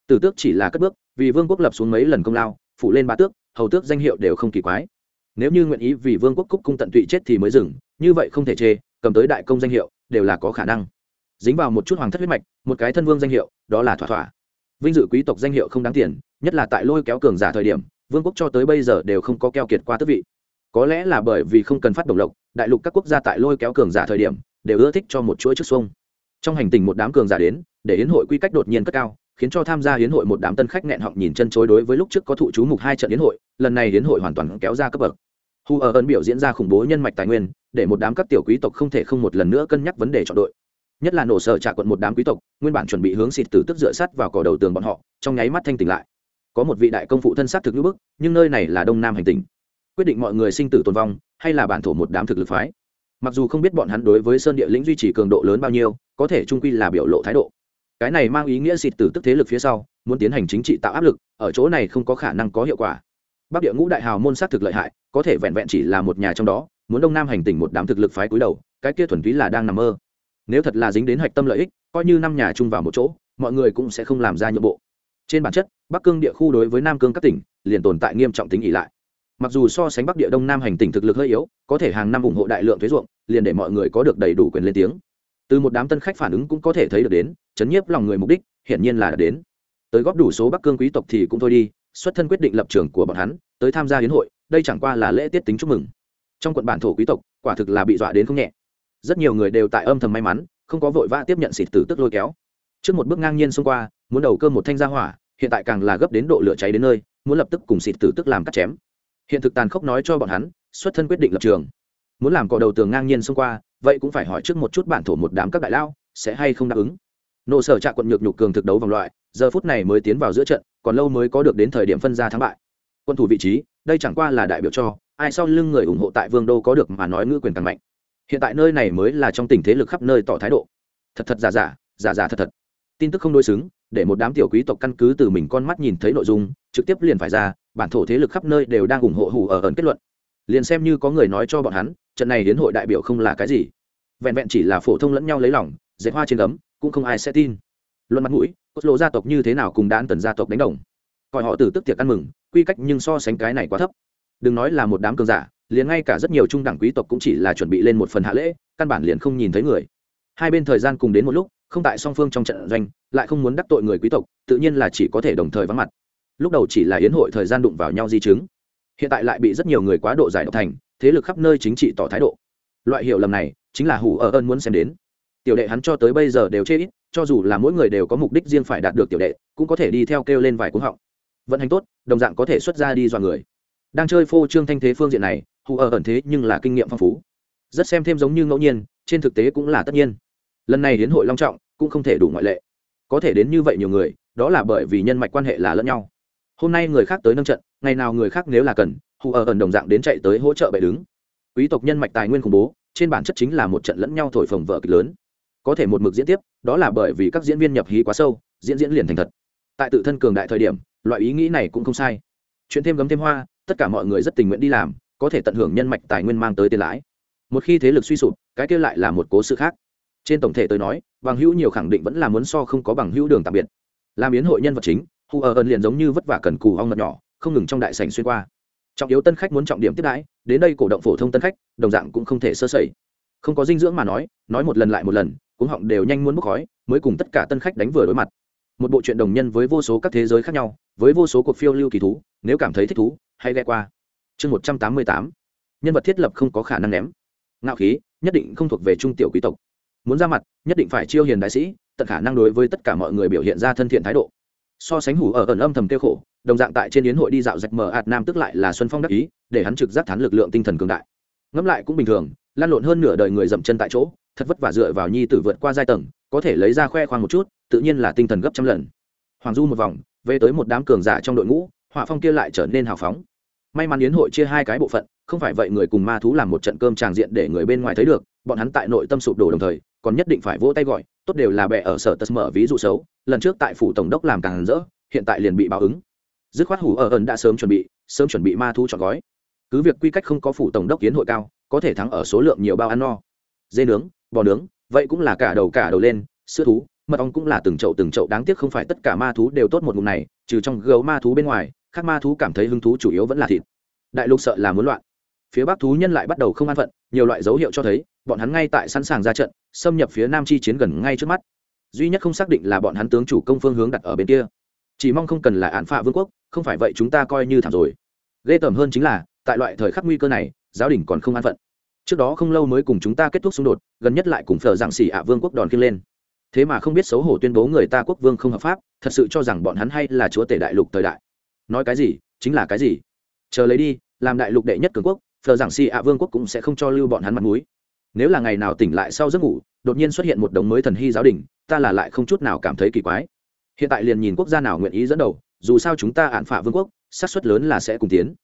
Tử tước chỉ là cất bước, vì vương quốc lập xuống mấy lần công lao phụ lên ba tước, hầu tước danh hiệu đều không kỳ quái nếu như nguyện ý vì vương quốc cúc cung tận tụy chết thì mới dừng, như vậy không thể chê, cầm tới đại công danh hiệu, đều là có khả năng. Dính vào một chút hoàng thất huyết mạch, một cái thân vương danh hiệu, đó là thỏa thỏa. Vinh dự quý tộc danh hiệu không đáng tiền, nhất là tại lôi kéo cường giả thời điểm, vương quốc cho tới bây giờ đều không có keo kiệt qua tước vị. Có lẽ là bởi vì không cần phát động lộc, đại lục các quốc gia tại lôi kéo cường giả thời điểm, đều ưa thích cho một chuỗi trước xuông trong hành tình một đám cường giả đến, để hiến hội quy cách đột nhiên cất cao, khiến cho tham gia hiến hội một đám tân khách nghẹn họng nhìn chân chối đối với lúc trước có thụ chú mục hai trận hiến hội, lần này hiến hội hoàn toàn kéo ra cấp bậc hù ở ơn biểu diễn ra khủng bố nhân mạch tài nguyên để một đám các tiểu quý tộc không thể không một lần nữa cân nhắc vấn đề chọn đội. Nhất là nổ sở trả quận một đám quý tộc nguyên bản chuẩn bị hướng xịt từ tức dựa sắt vào cỏ đầu tường bọn họ trong nháy mắt thanh tỉnh lại. Có một vị đại công phụ thân xác thực ngữ bức nhưng nơi này là đông nam hành tinh, quyết định mọi người sinh tử tồn vong hay là bản thổ một đám thực lực phái. Mặc dù không biết bọn hắn đối với sơn địa lĩnh duy trì cường độ lớn bao nhiêu có thể trung quy là biểu lộ thái độ. Cái này mang ý nghĩa xịt từ tức thế lực phía sau muốn tiến hành chính trị tạo áp lực ở chỗ này không có khả năng có hiệu quả bắc địa ngũ đại hào môn xác thực lợi hại, có thể vẹn vẹn chỉ là một nhà trong đó, muốn đông nam hành tình một đám thực lực phái cúi đầu, cái kia thuần túy là đang nằm mơ. Nếu thật là dính đến hạch tâm lợi ích, coi như năm nhà chung vào một chỗ, mọi người cũng sẽ không làm ra nhượng bộ. Trên bản chất, bắc cương địa khu đối với nam cương các tỉnh, liền tồn tại nghiêm trọng tính ỉ lại. Mặc dù so sánh bắc địa đông nam hành tỉnh thực lực hơi yếu, có thể hàng năm ủng hộ đại lượng thuế ruộng, liền để mọi người có được đầy đủ quyền lên tiếng. Từ một đám tân khách phản ứng cũng có thể thấy được đến, chấn nhiếp lòng người mục đích, hiển nhiên là đến. Tới góp đủ số bắc cương quý tộc thì cũng thôi đi xuất thân quyết định lập trường của bọn hắn, tới tham gia hiến hội, đây chẳng qua là lễ tiết tính chúc mừng. Trong quận bản thổ quý tộc, quả thực là bị dọa đến không nhẹ. Rất nhiều người đều tại âm thầm may mắn, không có vội vã tiếp nhận xịt tử tức lôi kéo. Trước một bước ngang nhiên xông qua, muốn đầu cơ một thanh gia hỏa, hiện tại càng là gấp đến độ lửa cháy đến nơi, muốn lập tức cùng xịt tử tức làm cắt chém. Hiện thực tàn khốc nói cho bọn hắn, xuất thân quyết định lập trường. Muốn làm cọ đầu tường ngang nhiên xông qua, vậy cũng phải hỏi trước một chút bản thổ một đám các đại lao, sẽ hay không đáp ứng. Nộ sở trạ quận nhược nhục cường thực đấu vòng loại, giờ phút này mới tiến vào giữa trận còn lâu mới có được đến thời điểm phân ra thắng bại. Quân thủ vị trí, đây chẳng qua là đại biểu cho, ai sau lưng người ủng hộ tại vương đô có được mà nói ngữ quyền càng mạnh. Hiện tại nơi này mới là trong tình thế lực khắp nơi tỏ thái độ. Thật thật giả giả giả giả thật thật. Tin tức không đối xứng, để một đám tiểu quý tộc căn cứ từ mình con mắt nhìn thấy nội dung, trực tiếp liền phải ra, bản thổ thế lực khắp nơi đều đang ủng hộ hủ ở ẩn kết luận. Liền xem như có người nói cho bọn hắn, trận này đến hội đại biểu không là cái gì. Vẹn vẹn chỉ là phổ thông lẫn nhau lấy lòng, dệt hoa trên ấm cũng không ai sẽ tin luận mặt mũi, cốt lộ gia tộc như thế nào cùng đan tần gia tộc đánh đồng. Coi họ từ tức tiệc ăn mừng, quy cách nhưng so sánh cái này quá thấp. Đừng nói là một đám cường giả, liền ngay cả rất nhiều trung đẳng quý tộc cũng chỉ là chuẩn bị lên một phần hạ lễ, căn bản liền không nhìn thấy người. Hai bên thời gian cùng đến một lúc, không tại song phương trong trận doanh, lại không muốn đắc tội người quý tộc, tự nhiên là chỉ có thể đồng thời vắng mặt. Lúc đầu chỉ là yến hội thời gian đụng vào nhau di chứng. Hiện tại lại bị rất nhiều người quá độ giải độc thành, thế lực khắp nơi chính trị tỏ thái độ. Loại hiểu lầm này, chính là hủ ở ơn muốn xem đến. Tiểu đệ hắn cho tới bây giờ đều chê ít cho dù là mỗi người đều có mục đích riêng phải đạt được tiểu đệ, cũng có thể đi theo kêu lên vài cuống họng. Vận hành tốt, đồng dạng có thể xuất ra đi dọa người. Đang chơi phô trương thanh thế phương diện này, hù ở ẩn thế nhưng là kinh nghiệm phong phú. Rất xem thêm giống như ngẫu nhiên, trên thực tế cũng là tất nhiên. Lần này đến hội long trọng, cũng không thể đủ ngoại lệ. Có thể đến như vậy nhiều người, đó là bởi vì nhân mạch quan hệ là lẫn nhau. Hôm nay người khác tới nâng trận, ngày nào người khác nếu là cần, hù ở ẩn đồng dạng đến chạy tới hỗ trợ bệ đứng. Quý tộc nhân mạch tài nguyên khủng bố, trên bản chất chính là một trận lẫn nhau thổi phồng vợ kịch lớn có thể một mực diễn tiếp, đó là bởi vì các diễn viên nhập hí quá sâu, diễn diễn liền thành thật. Tại tự thân cường đại thời điểm, loại ý nghĩ này cũng không sai. Chuyện thêm gấm thêm hoa, tất cả mọi người rất tình nguyện đi làm, có thể tận hưởng nhân mạch tài nguyên mang tới tiền lãi. Một khi thế lực suy sụp, cái kia lại là một cố sự khác. Trên tổng thể tôi nói, bằng hữu nhiều khẳng định vẫn là muốn so không có bằng hữu đường tạm biệt. Làm biến hội nhân vật chính hù ở ẩn liền giống như vất vả cần cù ong mật nhỏ, không ngừng trong đại sành xuyên qua. Trọng yếu tân khách muốn trọng điểm tiếp đãi, đến đây cổ động phổ thông tân khách, đồng dạng cũng không thể sơ sẩy. Không có dinh dưỡng mà nói nói một lần lại một lần cuống họng đều nhanh muốn bốc khói, mới cùng tất cả tân khách đánh vừa đối mặt. Một bộ truyện đồng nhân với vô số các thế giới khác nhau, với vô số cuộc phiêu lưu kỳ thú, nếu cảm thấy thích thú, hãy ghé qua. Chương một trăm tám mươi tám. Nhân vật thiết lập không có khả năng ném. Ngạo khí, nhất định không thuộc về trung tiểu quý tộc. Muốn ra mặt, nhất định phải chiêu hiền đại sĩ, tận khả năng đối với tất cả mọi người biểu hiện ra thân thiện thái độ. So sánh hủ ở ẩn âm thầm tiêu khổ, đồng dạng tại trên yến hội đi dạo rạch mờ ạt nam tức lại là xuân phong đắc ý, để hắn trực giác thán lực lượng tinh thần cường đại. Ngẫm lại cũng bình thường, lan lộn hơn nửa đời người dậm chân tại chỗ thật vất vả dựa vào nhi tử vượt qua giai tầng, có thể lấy ra khoe khoang một chút, tự nhiên là tinh thần gấp trăm lần. Hoàng du một vòng, về tới một đám cường giả trong đội ngũ, họa phong kia lại trở nên hào phóng. May mắn yến hội chia hai cái bộ phận, không phải vậy người cùng ma thú làm một trận cơm tràng diện để người bên ngoài thấy được, bọn hắn tại nội tâm sụp đổ đồng thời, còn nhất định phải vỗ tay gọi, tốt đều là bè ở sở tật mở ví dụ xấu, lần trước tại phủ tổng đốc làm càng rỡ, hiện tại liền bị báo ứng. Dứt khoát hủ ở ẩn đã sớm chuẩn bị, sớm chuẩn bị ma thú chọn gói. Cứ việc quy cách không có phủ tổng đốc kiến hội cao, có thể thắng ở số lượng nhiều bao ăn no. Dê nướng bò nướng, vậy cũng là cả đầu cả đầu lên, sữa thú, mật ong cũng là từng chậu từng chậu, đáng tiếc không phải tất cả ma thú đều tốt một ngụm này, trừ trong gấu ma thú bên ngoài các ma thú cảm thấy hứng thú chủ yếu vẫn là thịt. Đại lục sợ là muốn loạn. Phía bắc thú nhân lại bắt đầu không an phận, nhiều loại dấu hiệu cho thấy, bọn hắn ngay tại sẵn sàng ra trận, xâm nhập phía nam chi chiến gần ngay trước mắt. Duy nhất không xác định là bọn hắn tướng chủ công phương hướng đặt ở bên kia. Chỉ mong không cần là án phạ vương quốc, không phải vậy chúng ta coi như thảm rồi. Ghê tởm hơn chính là, tại loại thời khắc nguy cơ này, giáo đình còn không an phận trước đó không lâu mới cùng chúng ta kết thúc xung đột, gần nhất lại cùng phờ giảng xỉ ạ vương quốc đòn kiêng lên. Thế mà không biết xấu hổ tuyên bố người ta quốc vương không hợp pháp, thật sự cho rằng bọn hắn hay là chúa tể đại lục thời đại. Nói cái gì, chính là cái gì? Chờ lấy đi, làm đại lục đệ nhất cường quốc phờ giảng xỉ ạ vương quốc cũng sẽ không cho lưu bọn hắn mặt mũi. Nếu là ngày nào tỉnh lại sau giấc ngủ, đột nhiên xuất hiện một đống mới thần hy giáo đình, ta là lại không chút nào cảm thấy kỳ quái. Hiện tại liền nhìn quốc gia nào nguyện ý dẫn đầu, dù sao chúng ta ạn phả vương quốc, xác suất lớn là sẽ cùng tiến.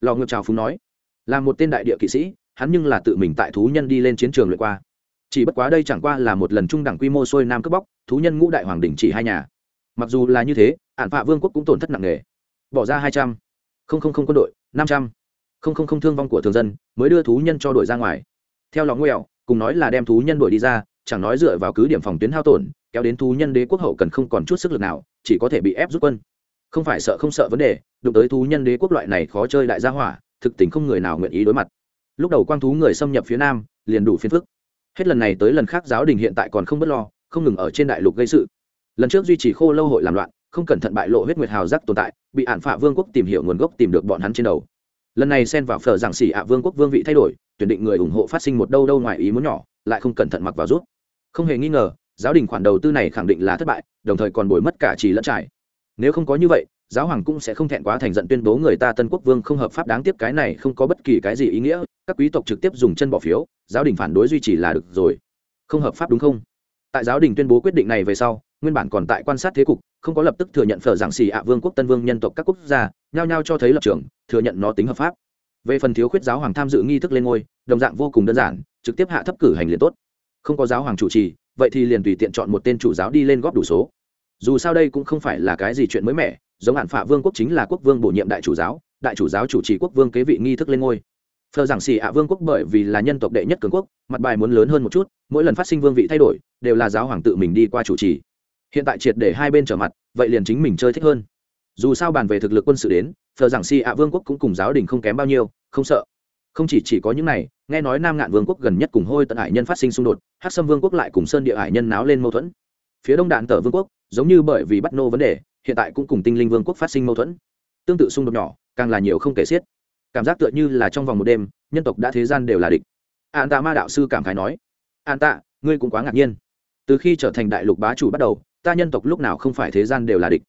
Lò ngược trào phúng nói, là một tên đại địa kỵ sĩ hắn nhưng là tự mình tại thú nhân đi lên chiến trường luyện qua. Chỉ bất quá đây chẳng qua là một lần trung đẳng quy mô xuôi nam cướp bóc, thú nhân ngũ đại hoàng đình chỉ hai nhà. Mặc dù là như thế ạn phạ vương quốc cũng tổn thất nặng nề. Bỏ ra hai trăm. Không không không quân đội, năm trăm. Không không không thương vong của thường dân, mới đưa thú nhân cho đội ra ngoài. Theo lò nguẹo cùng nói là đem thú nhân đội đi ra, chẳng nói dựa vào cứ điểm phòng tuyến hao tổn, kéo đến thú nhân đế quốc hậu cần không còn chút sức lực nào, chỉ có thể bị ép rút quân. Không phải sợ không sợ vấn đề, đụng tới thú nhân đế quốc loại này khó chơi đại gia hỏa, thực tình không người nào nguyện ý đối mặt lúc đầu quang thú người xâm nhập phía nam, liền đủ phiền phức. Hết lần này tới lần khác giáo đình hiện tại còn không b ấ t lo, không ngừng ở trên đại lục gây sự. Lần trước duy trì khô lâu hội làm loạn, không cẩn thận bại lộ huyết nguyệt hào giác tồn tại, bị ạn phạ vương quốc tìm hiểu nguồn gốc tìm được bọn hắn trên đầu. Lần này xen vào phở giảng xỉ ạ vương quốc vương vị thay đổi, tuyển định người ủng hộ phát sinh một đâu đâu ngoài ý muốn nhỏ, lại không cẩn thận mặc vào rút. Không hề nghi ngờ, giáo đình khoản đầu tư này khẳng định là thất bại, đồng thời còn bồi mất cả trì lẫn trải. Nếu không có như vậy giáo hoàng cũng sẽ không thẹn quá thành giận tuyên bố người ta tân quốc vương không hợp pháp đáng tiếc cái này không có bất kỳ cái gì ý nghĩa, các quý tộc trực tiếp dùng chân bỏ phiếu, giáo đình phản đối duy trì là được rồi. Không hợp pháp đúng không? Tại giáo đình tuyên bố quyết định này về sau, nguyên bản còn tại quan sát thế cục, không có lập tức thừa nhận phở giảng xì ạ vương quốc tân vương nhân tộc các quốc gia, nhao nhao cho thấy lập trường, thừa nhận nó tính hợp pháp. Về phần thiếu khuyết giáo hoàng tham dự nghi thức lên ngôi, đồng dạng vô cùng đơn giản, trực tiếp hạ thấp cử hành liền tốt. Không có giáo hoàng chủ trì, vậy thì liền tùy tiện chọn một tên chủ giáo đi lên góp đủ số. Dù sao đây cũng không phải là cái gì chuyện mới mẻ giống hạn phạ vương quốc chính là quốc vương bổ nhiệm đại chủ giáo, đại chủ giáo chủ trì quốc vương kế vị nghi thức lên ngôi. Phờ giảng xì ạ vương quốc bởi vì là nhân tộc đệ nhất cường quốc, mặt bài muốn lớn hơn một chút, mỗi lần phát sinh vương vị thay đổi, đều là giáo hoàng tự mình đi qua chủ trì. Hiện tại triệt để hai bên trở mặt, vậy liền chính mình chơi thích hơn. Dù sao bàn về thực lực quân sự đến, phờ giảng xì ạ vương quốc cũng cùng giáo đình không kém bao nhiêu, không sợ. Không chỉ chỉ có những này, nghe nói nam ngạn vương quốc gần nhất cùng hôi tận hải nhân phát sinh xung đột hát sâm vương quốc lại cùng sơn địa hải nhân náo lên mâu thuẫn. Phía đông đạn tờ vương quốc, giống như bởi vì bắt nô vấn đề hiện tại cũng cùng tinh linh vương quốc phát sinh mâu thuẫn. Tương tự xung đột nhỏ, càng là nhiều không kể xiết. Cảm giác tựa như là trong vòng một đêm, nhân tộc đã thế gian đều là địch. An tạ ma đạo sư cảm khái nói, an tạ, ngươi cũng quá ngạc nhiên. Từ khi trở thành đại lục bá chủ bắt đầu, ta nhân tộc lúc nào không phải thế gian đều là địch.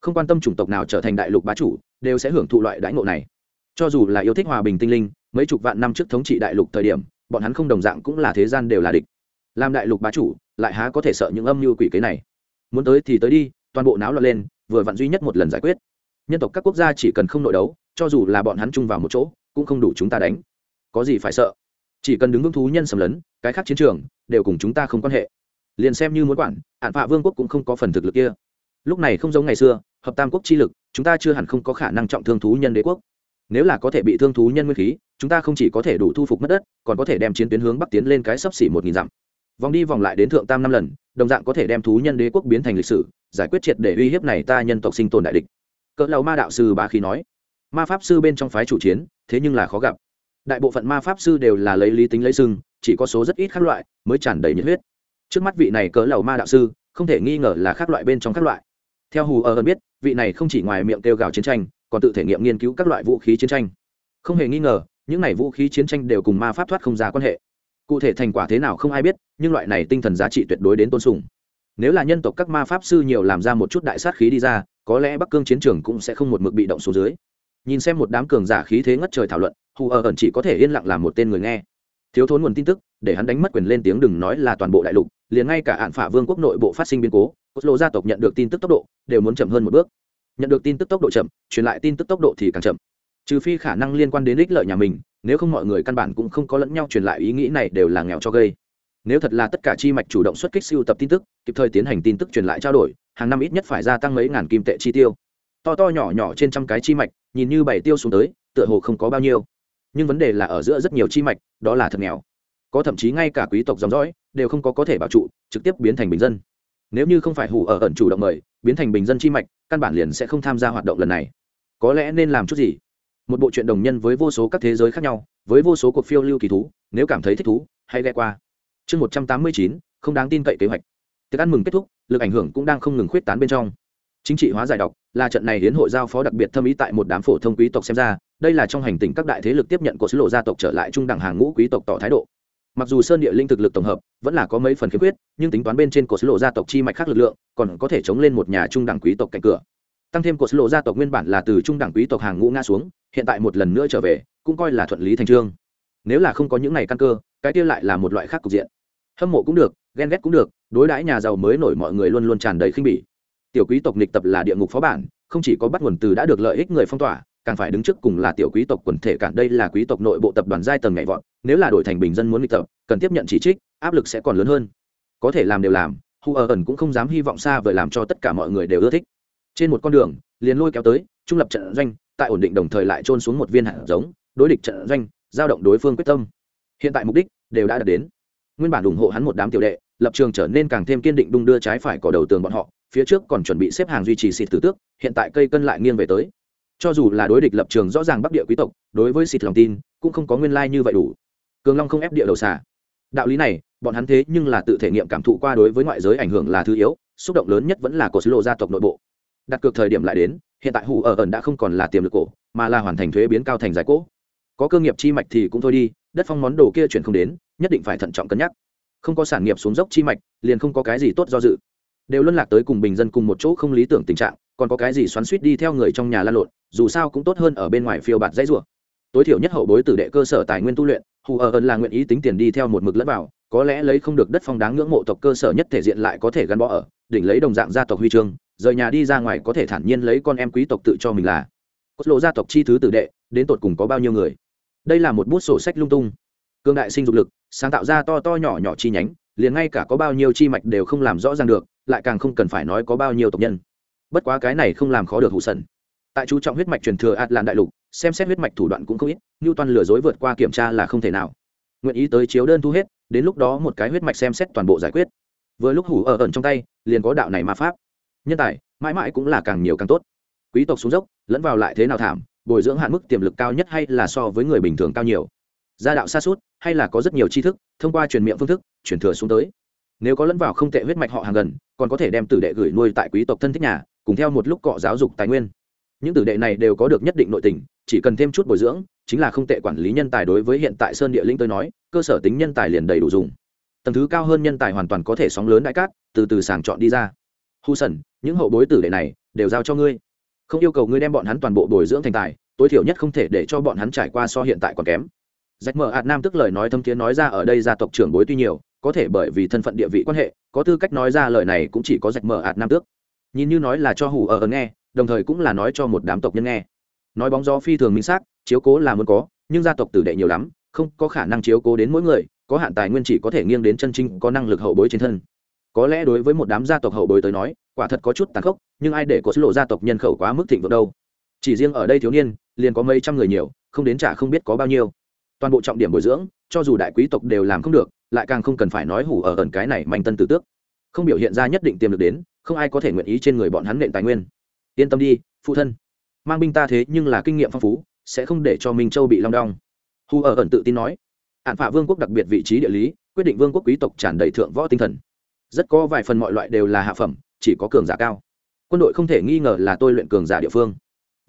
Không quan tâm chủng tộc nào trở thành đại lục bá chủ, đều sẽ hưởng thụ loại đãi ngộ này. Cho dù là yêu thích hòa bình tinh linh, mấy chục vạn năm trước thống trị đại lục thời điểm, bọn hắn không đồng dạng cũng là thế gian đều là địch. Làm đại lục bá chủ, lại há có thể sợ những âm mưu quỷ kế này? Muốn tới thì tới đi, toàn bộ náo loạn lên vừa vặn duy nhất một lần giải quyết. Nhân tộc các quốc gia chỉ cần không nội đấu, cho dù là bọn hắn chung vào một chỗ, cũng không đủ chúng ta đánh. Có gì phải sợ? Chỉ cần đứng vững thú nhân sầm lấn, cái khác chiến trường đều cùng chúng ta không quan hệ. Liền xem như muốn quản hạn phạ vương quốc cũng không có phần thực lực kia. Lúc này không giống ngày xưa, hợp tam quốc chi lực, chúng ta chưa hẳn không có khả năng trọng thương thú nhân đế quốc. Nếu là có thể bị thương thú nhân nguyên khí, chúng ta không chỉ có thể đủ thu phục mất đất, còn có thể đem chiến tuyến hướng bắc tiến lên cái sấp xỉ một nghìn dặm. Vòng đi vòng lại đến thượng tam năm lần, đồng dạng có thể đem thú nhân đế quốc biến thành lịch sử giải quyết triệt để uy hiếp này ta nhân tộc sinh tồn đại địch. Cỡ lầu ma đạo sư bá khí nói, ma pháp sư bên trong phái chủ chiến, thế nhưng là khó gặp. Đại bộ phận ma pháp sư đều là lấy lý tính lấy sưng chỉ có số rất ít các loại mới tràn đầy nhiệt huyết. Trước mắt vị này cỡ lầu ma đạo sư, không thể nghi ngờ là các loại bên trong các loại. Theo hù ờ ở ơn biết, vị này không chỉ ngoài miệng kêu gào chiến tranh, còn tự thể nghiệm nghiên cứu các loại vũ khí chiến tranh. Không hề nghi ngờ, những này vũ khí chiến tranh đều cùng ma pháp thoát không ra quan hệ. Cụ thể thành quả thế nào không ai biết, nhưng loại này tinh thần giá trị tuyệt đối đến tôn sùng nếu là nhân tộc các ma pháp sư nhiều làm ra một chút đại sát khí đi ra, có lẽ bắc cương chiến trường cũng sẽ không một mực bị động xuống dưới. Nhìn xem một đám cường giả khí thế ngất trời thảo luận, hù ở ẩn chỉ có thể yên lặng làm một tên người nghe. Thiếu thốn nguồn tin tức, để hắn đánh mất quyền lên tiếng đừng nói là toàn bộ đại lục, liền ngay cả hạn phả vương quốc nội bộ phát sinh biến cố, cốt lộ gia tộc nhận được tin tức tốc độ đều muốn chậm hơn một bước. Nhận được tin tức tốc độ chậm, truyền lại tin tức tốc độ thì càng chậm. Trừ phi khả năng liên quan đến ích lợi nhà mình, nếu không mọi người căn bản cũng không có lẫn nhau truyền lại ý nghĩ này đều là nghèo cho gây nếu thật là tất cả chi mạch chủ động xuất kích siêu tập tin tức, kịp thời tiến hành tin tức truyền lại trao đổi, hàng năm ít nhất phải gia tăng mấy ngàn kim tệ chi tiêu. To to nhỏ nhỏ trên trăm cái chi mạch, nhìn như bảy tiêu xuống tới, tựa hồ không có bao nhiêu. Nhưng vấn đề là ở giữa rất nhiều chi mạch, đó là thật nghèo. Có thậm chí ngay cả quý tộc dòng dõi, đều không có có thể bảo trụ, trực tiếp biến thành bình dân. Nếu như không phải hủ ở ẩn chủ động mời, biến thành bình dân chi mạch, căn bản liền sẽ không tham gia hoạt động lần này. Có lẽ nên làm chút gì? Một bộ truyện đồng nhân với vô số các thế giới khác nhau, với vô số cuộc phiêu lưu kỳ thú, nếu cảm thấy thích thú, hãy ghe qua chương một trăm tám mươi chín, không đáng tin cậy kế hoạch. Tiệc ăn mừng kết thúc, lực ảnh hưởng cũng đang không ngừng khuyết tán bên trong. Chính trị hóa giải độc là trận này hiến hội giao phó đặc biệt thâm ý tại một đám phổ thông quý tộc xem ra, đây là trong hành tinh các đại thế lực tiếp nhận của sứ lộ gia tộc trở lại trung đẳng hàng ngũ quý tộc tỏ thái độ. Mặc dù sơn địa linh thực lực tổng hợp vẫn là có mấy phần khiếm khuyết, nhưng tính toán bên trên cột lộ gia tộc chi mạch khác lực lượng còn có thể chống lên một nhà trung đẳng quý tộc cạnh cửa. Tăng thêm cột lộ gia tộc nguyên bản là từ trung đẳng quý tộc hàng ngũ ngã xuống, hiện tại một lần nữa trở về, cũng coi là thuận lý thành trương. Nếu là không có những này căn cơ cái kia lại là một loại khác cục diện. Hâm mộ cũng được, ghen ghét cũng được, đối đãi nhà giàu mới nổi mọi người luôn luôn tràn đầy khinh bỉ. Tiểu quý tộc nghịch tập là địa ngục phó bản, không chỉ có bắt nguồn từ đã được lợi ích người phong tỏa, càng phải đứng trước cùng là tiểu quý tộc quần thể cản đây là quý tộc nội bộ tập đoàn giai tầng nhảy vọt, nếu là đổi thành bình dân muốn nghịch tập, cần tiếp nhận chỉ trích, áp lực sẽ còn lớn hơn. Có thể làm đều làm, hu ở ẩn cũng không dám hy vọng xa vời làm cho tất cả mọi người đều ưa thích. Trên một con đường, liền lôi kéo tới, trung lập trận doanh, tại ổn định đồng thời lại trôn xuống một viên hạt giống, đối địch trận doanh, giao động đối phương quyết tâm hiện tại mục đích đều đã đạt đến. Nguyên bản ủng hộ hắn một đám tiểu đệ, lập trường trở nên càng thêm kiên định đung đưa trái phải cỏ đầu tường bọn họ, phía trước còn chuẩn bị xếp hàng duy trì xịt tử tước, hiện tại cây cân lại nghiêng về tới. Cho dù là đối địch lập trường rõ ràng bắc địa quý tộc, đối với xịt lòng tin, cũng không có nguyên lai như vậy đủ. Cường long không ép địa đầu xả đạo lý này, bọn hắn thế nhưng là tự thể nghiệm cảm thụ qua đối với ngoại giới ảnh hưởng là thứ yếu, xúc động lớn nhất vẫn là của sứ lộ gia tộc nội bộ. Đặt cược thời điểm lại đến, hiện tại hủ ở ẩn đã không còn là tiềm lực cổ, mà là hoàn thành thuế biến cao thành giải cỗ có cơ nghiệp chi mạch thì cũng thôi đi đất phong món đồ kia chuyển không đến, nhất định phải thận trọng cân nhắc. Không có sản nghiệp xuống dốc chi mạch, liền không có cái gì tốt do dự. Đều luân lạc tới cùng bình dân cùng một chỗ không lý tưởng tình trạng, còn có cái gì xoắn suýt đi theo người trong nhà lan lộn, dù sao cũng tốt hơn ở bên ngoài phiêu bạt dãy rủa. Tối thiểu nhất hậu bối tử đệ cơ sở tài nguyên tu luyện, hù ở ơn là nguyện ý tính tiền đi theo một mực lẫn vào, có lẽ lấy không được đất phong đáng ngưỡng mộ tộc cơ sở nhất thể diện lại có thể gắn bó ở, đỉnh lấy đồng dạng gia tộc huy chương, rời nhà đi ra ngoài có thể thản nhiên lấy con em quý tộc tự cho mình là. Cốt lộ gia tộc chi thứ tử đệ, đến tột cùng có bao nhiêu người? Đây là một bút sổ sách lung tung. Cương đại sinh dục lực, sáng tạo ra to to nhỏ nhỏ chi nhánh, liền ngay cả có bao nhiêu chi mạch đều không làm rõ ràng được, lại càng không cần phải nói có bao nhiêu tộc nhân. Bất quá cái này không làm khó được hụ sần. Tại chú trọng huyết mạch truyền thừa ạt làn đại lục, xem xét huyết mạch thủ đoạn cũng không ít như toàn lừa dối vượt qua kiểm tra là không thể nào. Nguyện ý tới chiếu đơn thu hết, đến lúc đó một cái huyết mạch xem xét toàn bộ giải quyết. Vừa lúc hủ ở ẩn trong tay, liền có đạo này ma pháp. Nhân tài, mãi mãi cũng là càng nhiều càng tốt. Quý tộc xuống dốc, lẫn vào lại thế nào thảm bồi dưỡng hạn mức tiềm lực cao nhất hay là so với người bình thường cao nhiều? Gia đạo xa suốt, hay là có rất nhiều tri thức, thông qua truyền miệng phương thức, truyền thừa xuống tới? Nếu có lẫn vào không tệ huyết mạch họ hàng gần, còn có thể đem tử đệ gửi nuôi tại quý tộc thân thích nhà, cùng theo một lúc cọ giáo dục tài nguyên. Những tử đệ này đều có được nhất định nội tình, chỉ cần thêm chút bồi dưỡng, chính là không tệ quản lý nhân tài đối với hiện tại sơn địa linh tôi nói, cơ sở tính nhân tài liền đầy đủ dùng. Tầng thứ cao hơn nhân tài hoàn toàn có thể sóng lớn đại cát, từ từ sàng chọn đi ra. Hu sần những hậu bối tử đệ này, đều giao cho ngươi không yêu cầu ngươi đem bọn hắn toàn bộ bồi dưỡng thành tài tối thiểu nhất không thể để cho bọn hắn trải qua so hiện tại còn kém. Rách mở hạt nam tức lời nói thâm thiến nói ra ở đây gia tộc trưởng bối tuy nhiều có thể bởi vì thân phận địa vị quan hệ có tư cách nói ra lời này cũng chỉ có rạch mở hạt nam tước. Nhìn như nói là cho hủ ở nghe đồng thời cũng là nói cho một đám tộc nhân nghe. Nói bóng gió phi thường minh xác chiếu cố là muốn có nhưng gia tộc tử đệ nhiều lắm không có khả năng chiếu cố đến mỗi người có hạn tài nguyên chỉ có thể nghiêng đến chân trinh, có năng lực hậu bối trên thân. Có lẽ đối với một đám gia tộc hậu bối tới nói quả thật có chút tàn khốc, nhưng ai để có lộ gia tộc nhân khẩu quá mức thịnh vượng đâu. Chỉ riêng ở đây thiếu niên, liền có mấy trăm người nhiều, không đến trả không biết có bao nhiêu. Toàn bộ trọng điểm bồi dưỡng, cho dù đại quý tộc đều làm không được, lại càng không cần phải nói hủ ở ẩn cái này mạnh tân tử tước. Không biểu hiện ra nhất định tiềm lực đến, không ai có thể nguyện ý trên người bọn hắn nện tài nguyên. Yên tâm đi, phụ thân. Mang binh ta thế nhưng là kinh nghiệm phong phú, sẽ không để cho minh châu bị long đong. Hù ở ẩn tự tin nói. Hạn phạ vương quốc đặc biệt vị trí địa lý, quyết định vương quốc quý tộc tràn đầy thượng võ tinh thần. Rất có vài phần mọi loại đều là hạ phẩm chỉ có cường giả cao. Quân đội không thể nghi ngờ là tôi luyện cường giả địa phương.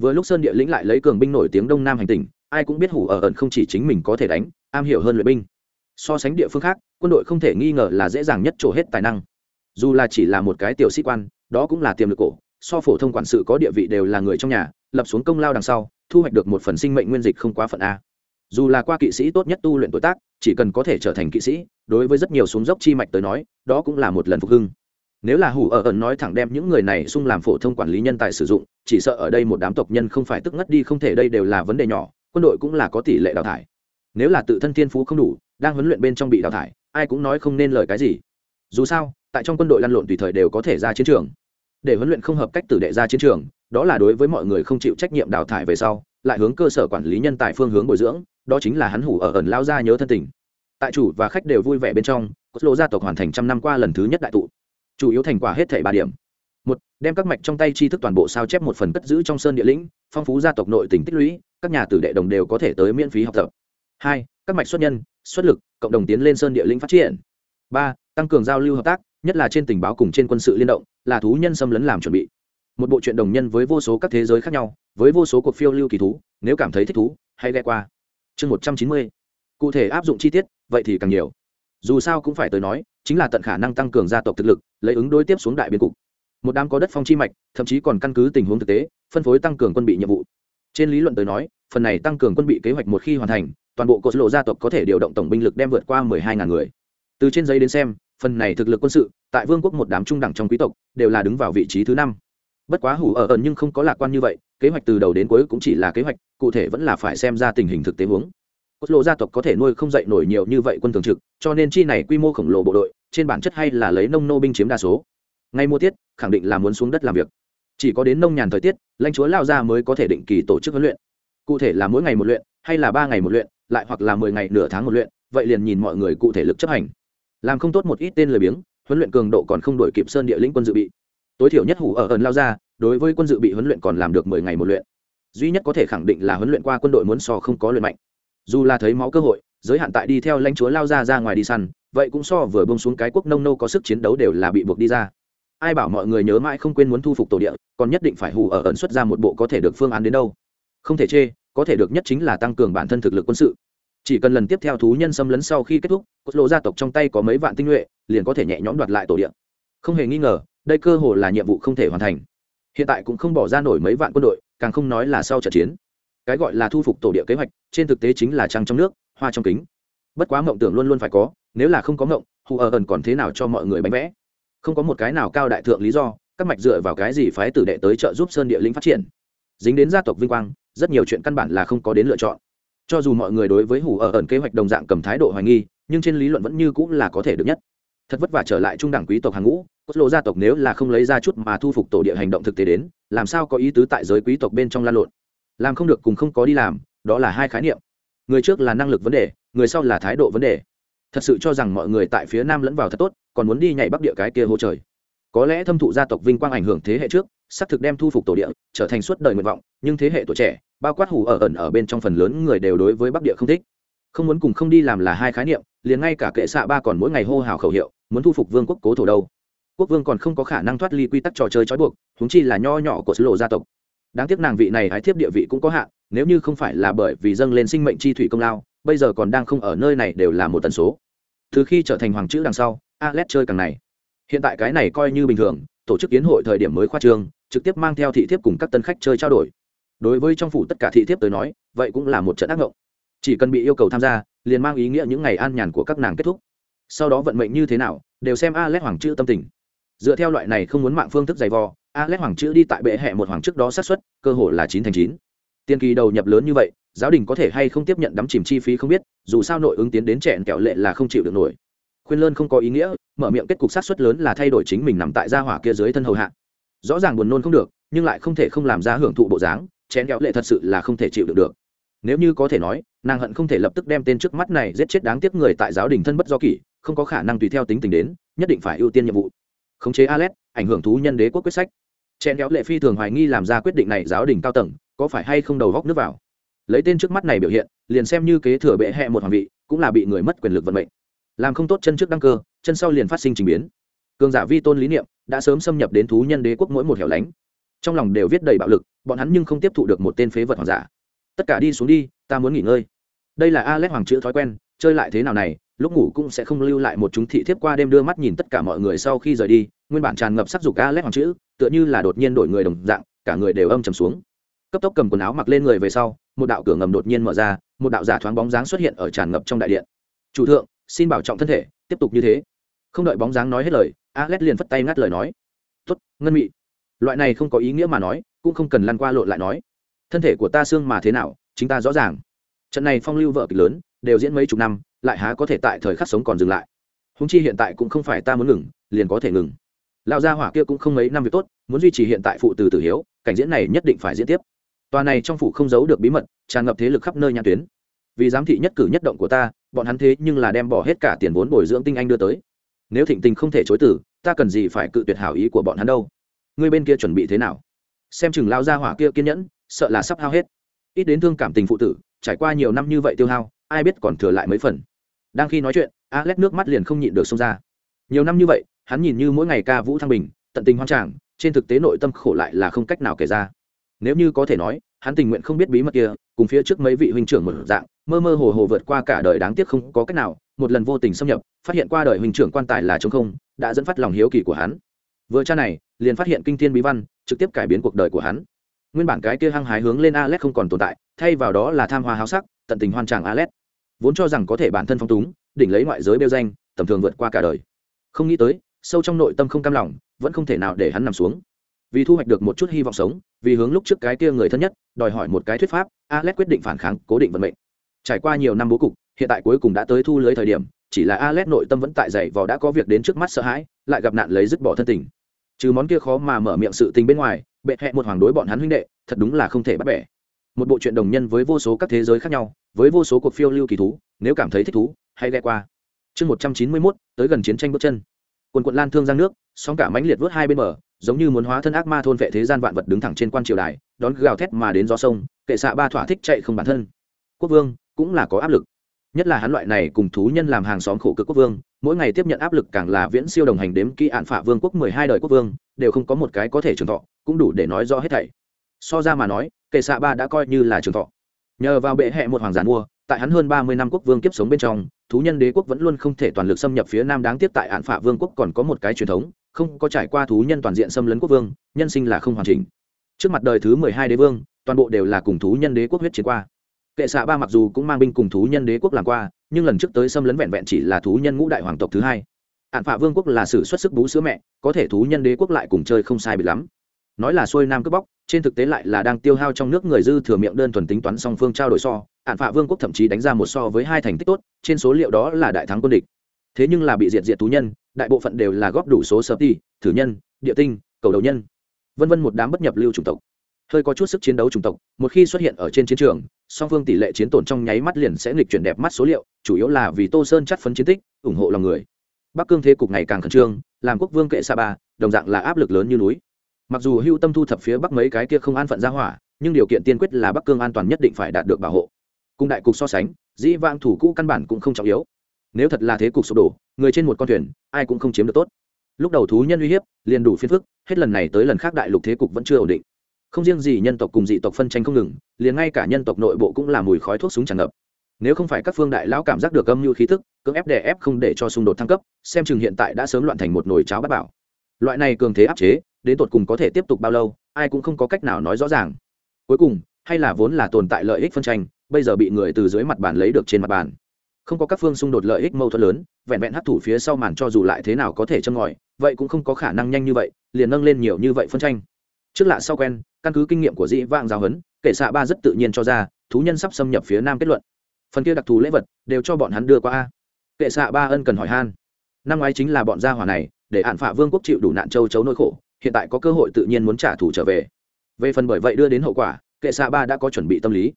Vừa lúc sơn địa lĩnh lại lấy cường binh nổi tiếng đông nam hành tỉnh, ai cũng biết hủ ở ẩn không chỉ chính mình có thể đánh, am hiểu hơn luyện binh. So sánh địa phương khác, quân đội không thể nghi ngờ là dễ dàng nhất trổ hết tài năng. Dù là chỉ là một cái tiểu sĩ quan, đó cũng là tiềm lực cổ, so phổ thông quản sự có địa vị đều là người trong nhà, lập xuống công lao đằng sau, thu hoạch được một phần sinh mệnh nguyên dịch không quá phận a. Dù là qua kỵ sĩ tốt nhất tu luyện tuổi tác, chỉ cần có thể trở thành kỵ sĩ, đối với rất nhiều xuống dốc chi mạch tới nói, đó cũng là một lần phục hưng nếu là hủ ở ẩn nói thẳng đem những người này xung làm phổ thông quản lý nhân tài sử dụng, chỉ sợ ở đây một đám tộc nhân không phải tức ngất đi, không thể đây đều là vấn đề nhỏ, quân đội cũng là có tỷ lệ đào thải. Nếu là tự thân thiên phú không đủ, đang huấn luyện bên trong bị đào thải, ai cũng nói không nên lời cái gì. Dù sao, tại trong quân đội lăn lộn tùy thời đều có thể ra chiến trường. Để huấn luyện không hợp cách tử đệ ra chiến trường, đó là đối với mọi người không chịu trách nhiệm đào thải về sau, lại hướng cơ sở quản lý nhân tài phương hướng bồi dưỡng, đó chính là hắn hủ ở ẩn lao ra nhớ thân tình. Tại chủ và khách đều vui vẻ bên trong có lộ gia tộc hoàn thành trăm năm qua lần thứ nhất đại tụ chủ yếu thành quả hết thể ba điểm. Một, đem các mạch trong tay tri thức toàn bộ sao chép một phần cất giữ trong sơn địa lĩnh, phong phú gia tộc nội tỉnh tích lũy, các nhà tử đệ đồng đều có thể tới miễn phí học tập. Hai, các mạch xuất nhân, xuất lực, cộng đồng tiến lên sơn địa lĩnh phát triển. Ba, tăng cường giao lưu hợp tác, nhất là trên tình báo cùng trên quân sự liên động, là thú nhân xâm lấn làm chuẩn bị. Một bộ truyện đồng nhân với vô số các thế giới khác nhau, với vô số cuộc phiêu lưu kỳ thú, nếu cảm thấy thích thú, hãy ghe qua. Chương một trăm chín mươi. Cụ thể áp dụng chi tiết, vậy thì càng nhiều. Dù sao cũng phải tới nói chính là tận khả năng tăng cường gia tộc thực lực, lấy ứng đối tiếp xuống đại biên cục. Một đám có đất phong chi mạch, thậm chí còn căn cứ tình huống thực tế, phân phối tăng cường quân bị nhiệm vụ. Trên lý luận tới nói, phần này tăng cường quân bị kế hoạch một khi hoàn thành, toàn bộ cột lộ gia tộc có thể điều động tổng binh lực đem vượt qua mười hai ngàn người. Từ trên giấy đến xem, phần này thực lực quân sự, tại vương quốc một đám trung đẳng trong quý tộc, đều là đứng vào vị trí thứ năm. Bất quá hủ ở ẩn nhưng không có lạc quan như vậy, kế hoạch từ đầu đến cuối cũng chỉ là kế hoạch, cụ thể vẫn là phải xem ra tình hình thực tế huống cốt lộ gia tộc có thể nuôi không dậy nổi nhiều như vậy quân thường trực, cho nên chi này quy mô khổng lồ bộ đội, trên bản chất hay là lấy nông nô binh chiếm đa số. Ngay mua tiết, khẳng định là muốn xuống đất làm việc. Chỉ có đến nông nhàn thời tiết, lãnh chúa lao ra mới có thể định kỳ tổ chức huấn luyện. Cụ thể là mỗi ngày một luyện, hay là ba ngày một luyện, lại hoặc là mười ngày nửa tháng một luyện, vậy liền nhìn mọi người cụ thể lực chấp hành. Làm không tốt một ít tên lười biếng, huấn luyện cường độ còn không đổi kịp sơn địa lĩnh quân dự bị. Tối thiểu nhất hủ ở ẩn lao ra đối với quân dự bị huấn luyện còn làm được mười ngày một luyện. Duy nhất có thể khẳng định là huấn luyện qua quân đội muốn so không có luyện mạnh dù là thấy máu cơ hội, giới hạn tại đi theo lãnh chúa lao ra ra ngoài đi săn, vậy cũng so vừa bông xuống cái quốc nông nô có sức chiến đấu đều là bị buộc đi ra. Ai bảo mọi người nhớ mãi không quên muốn thu phục tổ địa, còn nhất định phải hù ở ẩn xuất ra một bộ có thể được phương án đến đâu. Không thể chê, có thể được nhất chính là tăng cường bản thân thực lực quân sự. Chỉ cần lần tiếp theo thú nhân xâm lấn sau khi kết thúc, cốt lộ gia tộc trong tay có mấy vạn tinh nhuệ, liền có thể nhẹ nhõm đoạt lại tổ địa. Không hề nghi ngờ, đây cơ hồ là nhiệm vụ không thể hoàn thành. Hiện tại cũng không bỏ ra nổi mấy vạn quân đội, càng không nói là sau trận chiến cái gọi là thu phục tổ địa kế hoạch, trên thực tế chính là trăng trong nước, hoa trong kính. Bất quá mộng tưởng luôn luôn phải có, nếu là không có mộng, hù ở ẩn còn thế nào cho mọi người bánh vẽ? Không có một cái nào cao đại thượng lý do, các mạch dựa vào cái gì phái tử đệ tới trợ giúp sơn địa linh phát triển? Dính đến gia tộc vinh quang, rất nhiều chuyện căn bản là không có đến lựa chọn. Cho dù mọi người đối với hủ ở ẩn kế hoạch đồng dạng cầm thái độ hoài nghi, nhưng trên lý luận vẫn như cũng là có thể được nhất. Thật vất vả trở lại trung đẳng quý tộc hàng ngũ, cốt lộ gia tộc nếu là không lấy ra chút mà thu phục tổ địa hành động thực tế đến, làm sao có ý tứ tại giới quý tộc bên trong lan lộn? Làm không được cùng không có đi làm, đó là hai khái niệm. Người trước là năng lực vấn đề, người sau là thái độ vấn đề. Thật sự cho rằng mọi người tại phía nam lẫn vào thật tốt, còn muốn đi nhảy bắc địa cái kia hỗ trời. Có lẽ thâm thụ gia tộc vinh quang ảnh hưởng thế hệ trước, xác thực đem thu phục tổ địa, trở thành suốt đời nguyện vọng, nhưng thế hệ tuổi trẻ, bao quát hủ ở ẩn ở bên trong phần lớn người đều đối với bắc địa không thích. Không muốn cùng không đi làm là hai khái niệm, liền ngay cả kệ xạ ba còn mỗi ngày hô hào khẩu hiệu, muốn thu phục vương quốc cố thổ đâu. Quốc vương còn không có khả năng thoát ly quy tắc trò chơi trói buộc húng chi là nho nhỏ của sứ lộ gia tộc đáng tiếc nàng vị này hái thiếp địa vị cũng có hạn, nếu như không phải là bởi vì dâng lên sinh mệnh chi thủy công lao, bây giờ còn đang không ở nơi này đều là một tần số. Từ khi trở thành hoàng chữ đằng sau alex chơi càng này. Hiện tại cái này coi như bình thường, tổ chức kiến hội thời điểm mới khoa trương, trực tiếp mang theo thị thiếp cùng các tân khách chơi trao đổi. Đối với trong phủ tất cả thị thiếp tới nói, vậy cũng là một trận ác ngộng chỉ cần bị yêu cầu tham gia, liền mang ý nghĩa những ngày an nhàn của các nàng kết thúc. Sau đó vận mệnh như thế nào, đều xem A alex hoàng chữ tâm tình. Dựa theo loại này không muốn mạng phương thức dày vò alex hoàng chữ đi tại bệ hệ một hoàng trước đó sát suất, cơ hội là chín thành chín. Tiên kỳ đầu nhập lớn như vậy giáo đình có thể hay không tiếp nhận đắm chìm chi phí không biết dù sao nội ứng tiến đến trẹn kẹo lệ là không chịu được nổi. Khuyên lơn không có ý nghĩa mở miệng kết cục sát suất lớn là thay đổi chính mình nằm tại gia hỏa kia dưới thân hầu hạ. Rõ ràng buồn nôn không được nhưng lại không thể không làm ra hưởng thụ bộ dáng chén kẹo lệ thật sự là không thể chịu được được. Nếu như có thể nói nàng hận không thể lập tức đem tên trước mắt này giết chết đáng tiếc người tại giáo đình thân bất do kỷ không có khả năng tùy theo tính tình đến nhất định phải ưu tiên nhiệm vụ. Khống chế alex ảnh hưởng thú nhân đế quốc quyết sách chen kéo lệ phi thường hoài nghi làm ra quyết định này giáo đình cao tầng, có phải hay không đầu góc nước vào? Lấy tên trước mắt này biểu hiện, liền xem như kế thừa bệ hẹ một hoàng vị, cũng là bị người mất quyền lực vận mệnh. Làm không tốt chân trước đăng cơ, chân sau liền phát sinh trình biến. Cường giả vi tôn lý niệm, đã sớm xâm nhập đến thú nhân đế quốc mỗi một hẻo lánh. Trong lòng đều viết đầy bạo lực, bọn hắn nhưng không tiếp thụ được một tên phế vật hoàng giả. Tất cả đi xuống đi, ta muốn nghỉ ngơi. Đây là alex hoàng chữ thói quen, chơi lại thế nào này, lúc ngủ cũng sẽ không lưu lại một chúng thị thiếp qua đêm đưa mắt nhìn tất cả mọi người sau khi rời đi, nguyên bản tràn ngập sắc dục alex hoàng chữ tựa như là đột nhiên đổi người đồng dạng, cả người đều âm trầm xuống. Cấp tốc cầm quần áo mặc lên người về sau, một đạo cửa ngầm đột nhiên mở ra, một đạo giả thoáng bóng dáng xuất hiện ở tràn ngập trong đại điện. Chủ thượng, xin bảo trọng thân thể, tiếp tục như thế. Không đợi bóng dáng nói hết lời A Gét liền phất tay ngắt lời nói. Tuất ngân mị. Loại này không có ý nghĩa mà nói, cũng không cần lăn qua lộn lại nói. Thân thể của ta xương mà thế nào, chính ta rõ ràng. Trận này phong lưu vợ kịch lớn, đều diễn mấy chục năm, lại há có thể tại thời khắc sống còn dừng lại. Húng chi hiện tại cũng không phải ta muốn ngừng, liền có thể ngừng lão gia hỏa kia cũng không mấy năm việc tốt, muốn duy trì hiện tại phụ từ tử hiếu, cảnh diễn này nhất định phải diễn tiếp. Tòa này trong phủ không giấu được bí mật, tràn ngập thế lực khắp nơi nhãn tuyến. Vì giám thị nhất cử nhất động của ta, bọn hắn thế nhưng là đem bỏ hết cả tiền vốn bồi dưỡng tinh anh đưa tới. Nếu thịnh tình không thể chối tử, ta cần gì phải cự tuyệt hảo ý của bọn hắn đâu? Ngươi bên kia chuẩn bị thế nào? Xem chừng lao gia hỏa kia kiên nhẫn, sợ là sắp hao hết. Ít đến thương cảm tình phụ tử, trải qua nhiều năm như vậy tiêu hao, ai biết còn thừa lại mấy phần. Đang khi nói chuyện alex nước mắt liền không nhịn được xông ra. Nhiều năm như vậy hắn nhìn như mỗi ngày ca vũ thăng bình tận tình hoang tràng trên thực tế nội tâm khổ lại là không cách nào kể ra nếu như có thể nói hắn tình nguyện không biết bí mật kia cùng phía trước mấy vị huynh trưởng một dạng mơ mơ hồ hồ vượt qua cả đời đáng tiếc không có cách nào một lần vô tình xâm nhập phát hiện qua đời huynh trưởng quan tài là trống không đã dẫn phát lòng hiếu kỳ của hắn vừa cha này liền phát hiện kinh thiên bí văn trực tiếp cải biến cuộc đời của hắn nguyên bản cái kia hăng hái hướng lên Alex không còn tồn tại, thay vào đó là tham hoa háo sắc, tận tình hoan tràng Alex. Vốn cho rằng có thể bản thân phong túng, đỉnh lấy ngoại giới bêu danh, tầm thường vượt qua cả đời. Không nghĩ tới, sâu trong nội tâm không cam lòng, vẫn không thể nào để hắn nằm xuống. Vì thu hoạch được một chút hy vọng sống, vì hướng lúc trước cái kia người thân nhất, đòi hỏi một cái thuyết pháp, Alex quyết định phản kháng, cố định vận mệnh. Trải qua nhiều năm bố cục, hiện tại cuối cùng đã tới thu lưới thời điểm, chỉ là Alex nội tâm vẫn tại dậy vò đã có việc đến trước mắt sợ hãi, lại gặp nạn lấy dứt bỏ thân tình. Trừ món kia khó mà mở miệng sự tình bên ngoài, bệ hệ một hoàng đối bọn hắn huynh đệ thật đúng là không thể bắt bẻ một bộ truyện đồng nhân với vô số các thế giới khác nhau với vô số cuộc phiêu lưu kỳ thú nếu cảm thấy thích thú hãy ghe qua chương một trăm chín mươi mốt tới gần chiến tranh bước chân quần quận lan thương giang nước, sóng cả mãnh liệt vớt hai bên bờ, giống như muốn hóa thân ác ma thôn vệ thế gian vạn vật đứng thẳng trên quan triều đài, đón gào thét mà đến gió sông, kệ xạ ba thỏa thích chạy không bản thân. Quốc vương, cũng là có áp lực. Nhất là hắn loại này cùng thú nhân làm hàng xóm khổ cực quốc vương, mỗi ngày tiếp nhận áp lực càng là viễn siêu đồng hành đếm kỹ ạn phả vương quốc mười hai đời quốc vương, đều không có một cái có thể trường thọ, cũng đủ để nói rõ hết thảy. So ra mà nói, kệ xạ ba đã coi như là trường thọ. Nhờ vào bệ hệ một hoàng giàn mua tại hắn hơn ba mươi năm quốc vương kiếp sống bên trong, thú nhân đế quốc vẫn luôn không thể toàn lực xâm nhập phía nam đáng tiếc tại ạn phả vương quốc còn có một cái truyền thống, không có trải qua thú nhân toàn diện xâm lấn quốc vương, nhân sinh là không hoàn chỉnh. Trước mặt đời thứ mười hai đế vương, toàn bộ đều là cùng thú nhân đế quốc huyết chiến qua. Kệ xạ ba mặc dù cũng mang binh cùng thú nhân đế quốc làm qua, nhưng lần trước tới xâm lấn vẹn vẹn chỉ là thú nhân ngũ đại hoàng tộc thứ hai. Ạn phạ vương quốc là sự xuất sức bú sữa mẹ, có thể thú nhân đế quốc lại cùng chơi không sai bị lắm. Nói là xuôi nam cướp bóc, trên thực tế lại là đang tiêu hao trong nước người dư thừa miệng đơn thuần tính toán song phương trao đổi so ạn phạ vương quốc thậm chí đánh ra một so với hai thành tích tốt, trên số liệu đó là đại thắng quân địch. Thế nhưng là bị diệt diệt thú nhân, đại bộ phận đều là góp đủ số sơ ti thử nhân, địa tinh, cầu đầu nhân. Vân vân một đám bất nhập lưu chủng tộc. Hơi có chút sức chiến đấu chủng tộc, một khi xuất hiện ở trên chiến trường, song phương tỷ lệ chiến tổn trong nháy mắt liền sẽ nghịch chuyển đẹp mắt số liệu, chủ yếu là vì tô sơn chắt phấn chiến tích, ủng hộ lòng người. Bắc cương thế cục ngày càng khẩn trương, làm quốc vương kệ sa ba, đồng dạng là áp lực lớn như núi. Mặc dù hưu tâm thu thập phía bắc mấy cái kia không an phận ra hỏa, nhưng điều kiện tiên quyết là bắc cương an toàn nhất định phải đạt được bảo hộ cùng đại cục so sánh, dĩ vang thủ cũ căn bản cũng không trọng yếu. Nếu thật là thế cục sụp đổ, người trên một con thuyền, ai cũng không chiếm được tốt. Lúc đầu thú nhân uy hiếp, liền đủ phiền phức, hết lần này tới lần khác đại lục thế cục vẫn chưa ổn định. Không riêng gì nhân tộc cùng dị tộc phân tranh không ngừng, liền ngay cả nhân tộc nội bộ cũng là mùi khói thuốc súng tràn ngập. Nếu không phải các phương đại lão cảm giác được âm mưu khí tức, cưỡng ép đè ép không để cho xung đột thăng cấp, xem chừng hiện tại đã sớm loạn thành một nồi cháo bát bảo. Loại này cường thế áp chế, đến tột cùng có thể tiếp tục bao lâu, ai cũng không có cách nào nói rõ ràng. Cuối cùng, hay là vốn là tồn tại lợi ích phân tranh bây giờ bị người từ dưới mặt bàn lấy được trên mặt bàn. Không có các phương xung đột lợi ích mâu thuẫn lớn, vẹn vẹn hấp thủ phía sau màn cho dù lại thế nào có thể châm ngòi, vậy cũng không có khả năng nhanh như vậy, liền nâng lên nhiều như vậy phân tranh. Trước lạ sau quen, căn cứ kinh nghiệm của dĩ Vang giáo huấn, kể xạ ba rất tự nhiên cho ra, thú nhân sắp xâm nhập phía nam kết luận. Phần kia đặc thù lễ vật, đều cho bọn hắn đưa qua a. Kệ xạ ba ân cần hỏi han. Năm ngoái chính là bọn gia hỏa này, để hạn phạ vương quốc chịu đủ nạn châu chấu nỗi khổ, hiện tại có cơ hội tự nhiên muốn trả thù trở về. Về phần bởi vậy đưa đến hậu quả kệ xạ ba đã có chuẩn bị tâm lý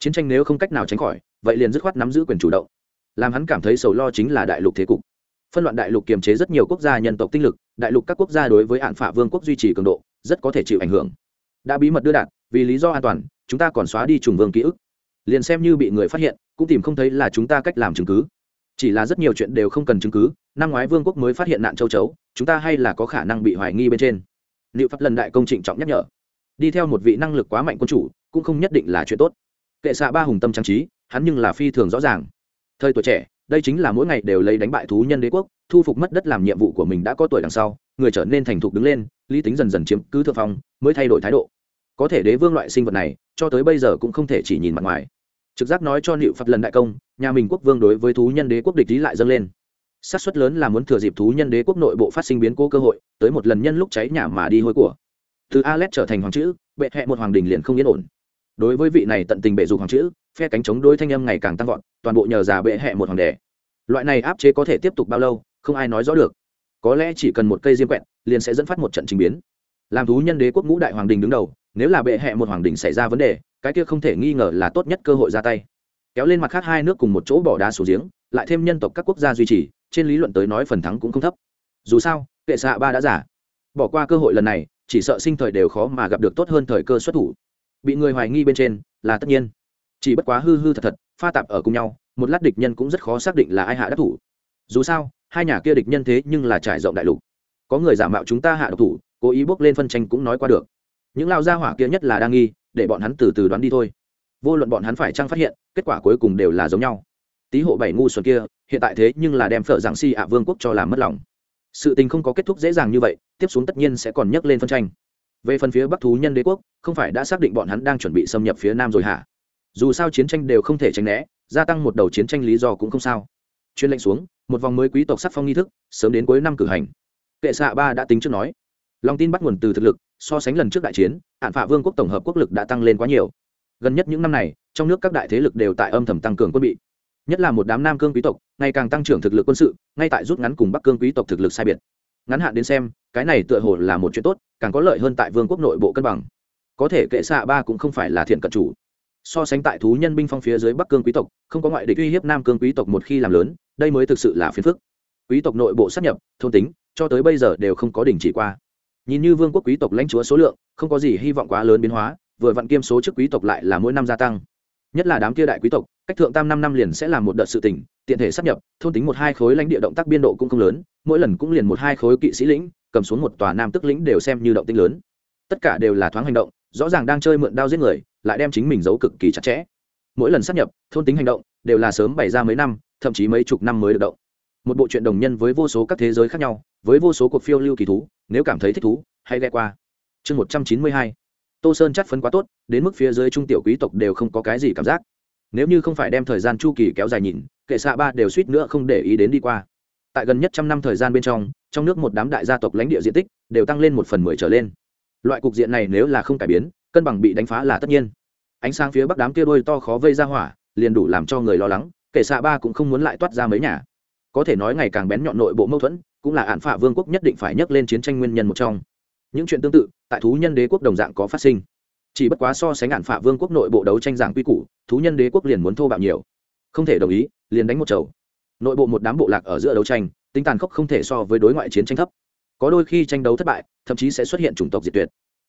chiến tranh nếu không cách nào tránh khỏi, vậy liền dứt khoát nắm giữ quyền chủ động. Làm hắn cảm thấy sầu lo chính là đại lục thế cục. Phân loạn đại lục kiềm chế rất nhiều quốc gia nhân tộc tinh lực, đại lục các quốc gia đối với hạn phả vương quốc duy trì cường độ, rất có thể chịu ảnh hưởng. Đã bí mật đưa đạt, vì lý do an toàn, chúng ta còn xóa đi trùng vương ký ức. Liền xem như bị người phát hiện, cũng tìm không thấy là chúng ta cách làm chứng cứ. Chỉ là rất nhiều chuyện đều không cần chứng cứ, năm ngoái vương quốc mới phát hiện nạn châu chấu, chúng ta hay là có khả năng bị hoài nghi bên trên. Liệu pháp lần đại công trịnh trọng nhắc nhở. Đi theo một vị năng lực quá mạnh quân chủ, cũng không nhất định là chuyện tốt kệ xạ ba hùng tâm trang trí, hắn nhưng là phi thường rõ ràng. Thời tuổi trẻ, đây chính là mỗi ngày đều lấy đánh bại thú nhân đế quốc, thu phục mất đất làm nhiệm vụ của mình đã có tuổi đằng sau, người trở nên thành thục đứng lên, lý tính dần dần chiếm cứ thượng phong, mới thay đổi thái độ. Có thể đế vương loại sinh vật này, cho tới bây giờ cũng không thể chỉ nhìn mặt ngoài. Trực giác nói cho liệu phật lần đại công, nhà mình quốc vương đối với thú nhân đế quốc địch lý lại dâng lên. Xác suất lớn là muốn thừa dịp thú nhân đế quốc nội bộ phát sinh biến cố cơ hội, tới một lần nhân lúc cháy nhà mà đi hôi của. Từ alet trở thành hoàng chữ, bệ hẹ một hoàng đình liền không yên ổn đối với vị này tận tình bệ dục hoàng chữ, phe cánh chống đôi thanh âm ngày càng tăng vọt, toàn bộ nhờ già bệ hẹ một hoàng đẻ. Loại này áp chế có thể tiếp tục bao lâu, không ai nói rõ được. Có lẽ chỉ cần một cây diêm quẹt, liền sẽ dẫn phát một trận trình biến. Làm thú nhân đế quốc ngũ đại hoàng đình đứng đầu, nếu là bệ hẹ một hoàng đình xảy ra vấn đề, cái kia không thể nghi ngờ là tốt nhất cơ hội ra tay. Kéo lên mặt khác hai nước cùng một chỗ bỏ đá xuống giếng, lại thêm nhân tộc các quốc gia duy trì, trên lý luận tới nói phần thắng cũng không thấp. Dù sao, kệ xạ ba đã giả. Bỏ qua cơ hội lần này, chỉ sợ sinh thời đều khó mà gặp được tốt hơn thời cơ xuất thủ bị người hoài nghi bên trên là tất nhiên. Chỉ bất quá hư hư thật thật, pha tạp ở cùng nhau, một lát địch nhân cũng rất khó xác định là ai hạ đắc thủ. Dù sao, hai nhà kia địch nhân thế nhưng là trải rộng đại lục. Có người giả mạo chúng ta hạ độc thủ, cố ý bốc lên phân tranh cũng nói qua được. Những lao gia hỏa kia nhất là đa nghi, để bọn hắn từ từ đoán đi thôi. Vô luận bọn hắn phải chăng phát hiện, kết quả cuối cùng đều là giống nhau. Tý hộ bảy ngu xuẩn kia, hiện tại thế nhưng là đem phở giảng si ạ vương quốc cho làm mất lòng. Sự tình không có kết thúc dễ dàng như vậy, tiếp xuống tất nhiên sẽ còn nhấc lên phân tranh về phần phía bắc thú nhân đế quốc, không phải đã xác định bọn hắn đang chuẩn bị xâm nhập phía nam rồi hả? Dù sao chiến tranh đều không thể tránh né, gia tăng một đầu chiến tranh lý do cũng không sao. Chuyên lệnh xuống, một vòng mới quý tộc sắc phong nghi thức, sớm đến cuối năm cử hành. Kệ xạ ba đã tính trước nói. Lòng tin bắt nguồn từ thực lực, so sánh lần trước đại chiến, hạn phạ vương quốc tổng hợp quốc lực đã tăng lên quá nhiều. Gần nhất những năm này, trong nước các đại thế lực đều tại âm thầm tăng cường quân bị. Nhất là một đám nam cương quý tộc, ngày càng tăng trưởng thực lực quân sự, ngay tại rút ngắn cùng bắc cương quý tộc thực lực sai biệt ngắn hạn đến xem, cái này tựa hồ là một chuyện tốt, càng có lợi hơn tại vương quốc nội bộ cân bằng. Có thể kệ xạ ba cũng không phải là thiện cận chủ. So sánh tại thú nhân binh phong phía dưới bắc cương quý tộc, không có ngoại địch uy hiếp nam cương quý tộc một khi làm lớn, đây mới thực sự là phiền phức. Quý tộc nội bộ sát nhập, thôn tính, cho tới bây giờ đều không có đình chỉ qua. Nhìn như vương quốc quý tộc lãnh chúa số lượng, không có gì hy vọng quá lớn biến hóa, vừa vặn kiêm số chức quý tộc lại là mỗi năm gia tăng. Nhất là đám kia đại quý tộc, cách thượng tam năm năm liền sẽ là một đợt sự tỉnh tiện thể sắp nhập, thôn tính một hai khối lãnh địa động tác biên độ cũng không lớn, mỗi lần cũng liền một hai khối kỵ sĩ lĩnh, cầm xuống một tòa nam tức lĩnh đều xem như động tinh lớn. Tất cả đều là thoáng hành động, rõ ràng đang chơi mượn đao giết người, lại đem chính mình giấu cực kỳ chặt chẽ. Mỗi lần sắp nhập, thôn tính hành động đều là sớm bày ra mấy năm, thậm chí mấy chục năm mới được động. Một bộ truyện đồng nhân với vô số các thế giới khác nhau, với vô số cuộc phiêu lưu kỳ thú, nếu cảm thấy thích thú, hãy ghe qua. Chương một trăm chín mươi hai. Tô sơn chắc phấn quá tốt, đến mức phía dưới trung tiểu quý tộc đều không có cái gì cảm giác nếu như không phải đem thời gian chu kỳ kéo dài nhìn, kệ xạ ba đều suýt nữa không để ý đến đi qua. Tại gần nhất trăm năm thời gian bên trong trong nước một đám đại gia tộc lãnh địa diện tích đều tăng lên một phần mười trở lên. Loại cục diện này nếu là không cải biến, cân bằng bị đánh phá là tất nhiên. Ánh sáng phía bắc đám kia đôi to khó vây ra hỏa, liền đủ làm cho người lo lắng, kệ xạ ba cũng không muốn lại toát ra mấy nhà. Có thể nói ngày càng bén nhọn nội bộ mâu thuẫn, cũng là ạn phả vương quốc nhất định phải nhắc lên chiến tranh nguyên nhân một trong. Những chuyện tương tự, tại thú nhân đế quốc đồng dạng có phát sinh chỉ bất quá so sánh ngạn phạ vương quốc nội bộ đấu tranh giảng quy củ, thú nhân đế quốc liền muốn thô bạo nhiều. Không thể đồng ý, liền đánh một chầu. Nội bộ một đám bộ lạc ở giữa đấu tranh, tính tàn khốc không thể so với đối ngoại chiến tranh thấp. Có đôi khi tranh đấu thất bại, thậm chí sẽ xuất hiện chủng tộc diệt tuyệt.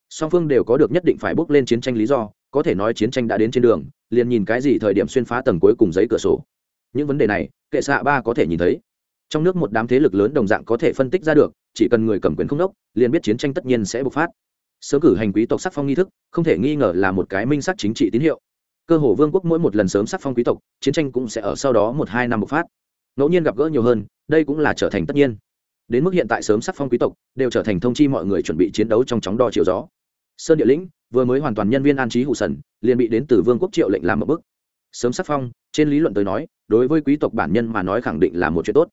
Song phương đều có được nhất định phải bước lên chiến tranh lý do, có thể nói chiến tranh đã đến trên đường, liền nhìn cái gì thời điểm xuyên phá tầng cuối cùng giấy cửa sổ. Những vấn đề này, kệ xạ ba có thể nhìn thấy. Trong nước một đám thế lực lớn đồng dạng có thể phân tích ra được, chỉ cần người cầm quyền không đốc, liền biết chiến tranh tất nhiên sẽ bộc phát sớm cử hành quý tộc sắc phong nghi thức, không thể nghi ngờ là một cái minh sắc chính trị tín hiệu. Cơ hồ vương quốc mỗi một lần sớm sắc phong quý tộc, chiến tranh cũng sẽ ở sau đó một hai năm bộc phát. Ngẫu nhiên gặp gỡ nhiều hơn, đây cũng là trở thành tất nhiên. Đến mức hiện tại sớm sắc phong quý tộc đều trở thành thông chi mọi người chuẩn bị chiến đấu trong chóng đo chiều gió. Sơn địa lĩnh, vừa mới hoàn toàn nhân viên an trí hụ sần, liền bị đến từ vương quốc triệu lệnh làm một bức sớm sắc phong, trên lý luận tới nói, đối với quý tộc bản nhân mà nói khẳng định là một chuyện tốt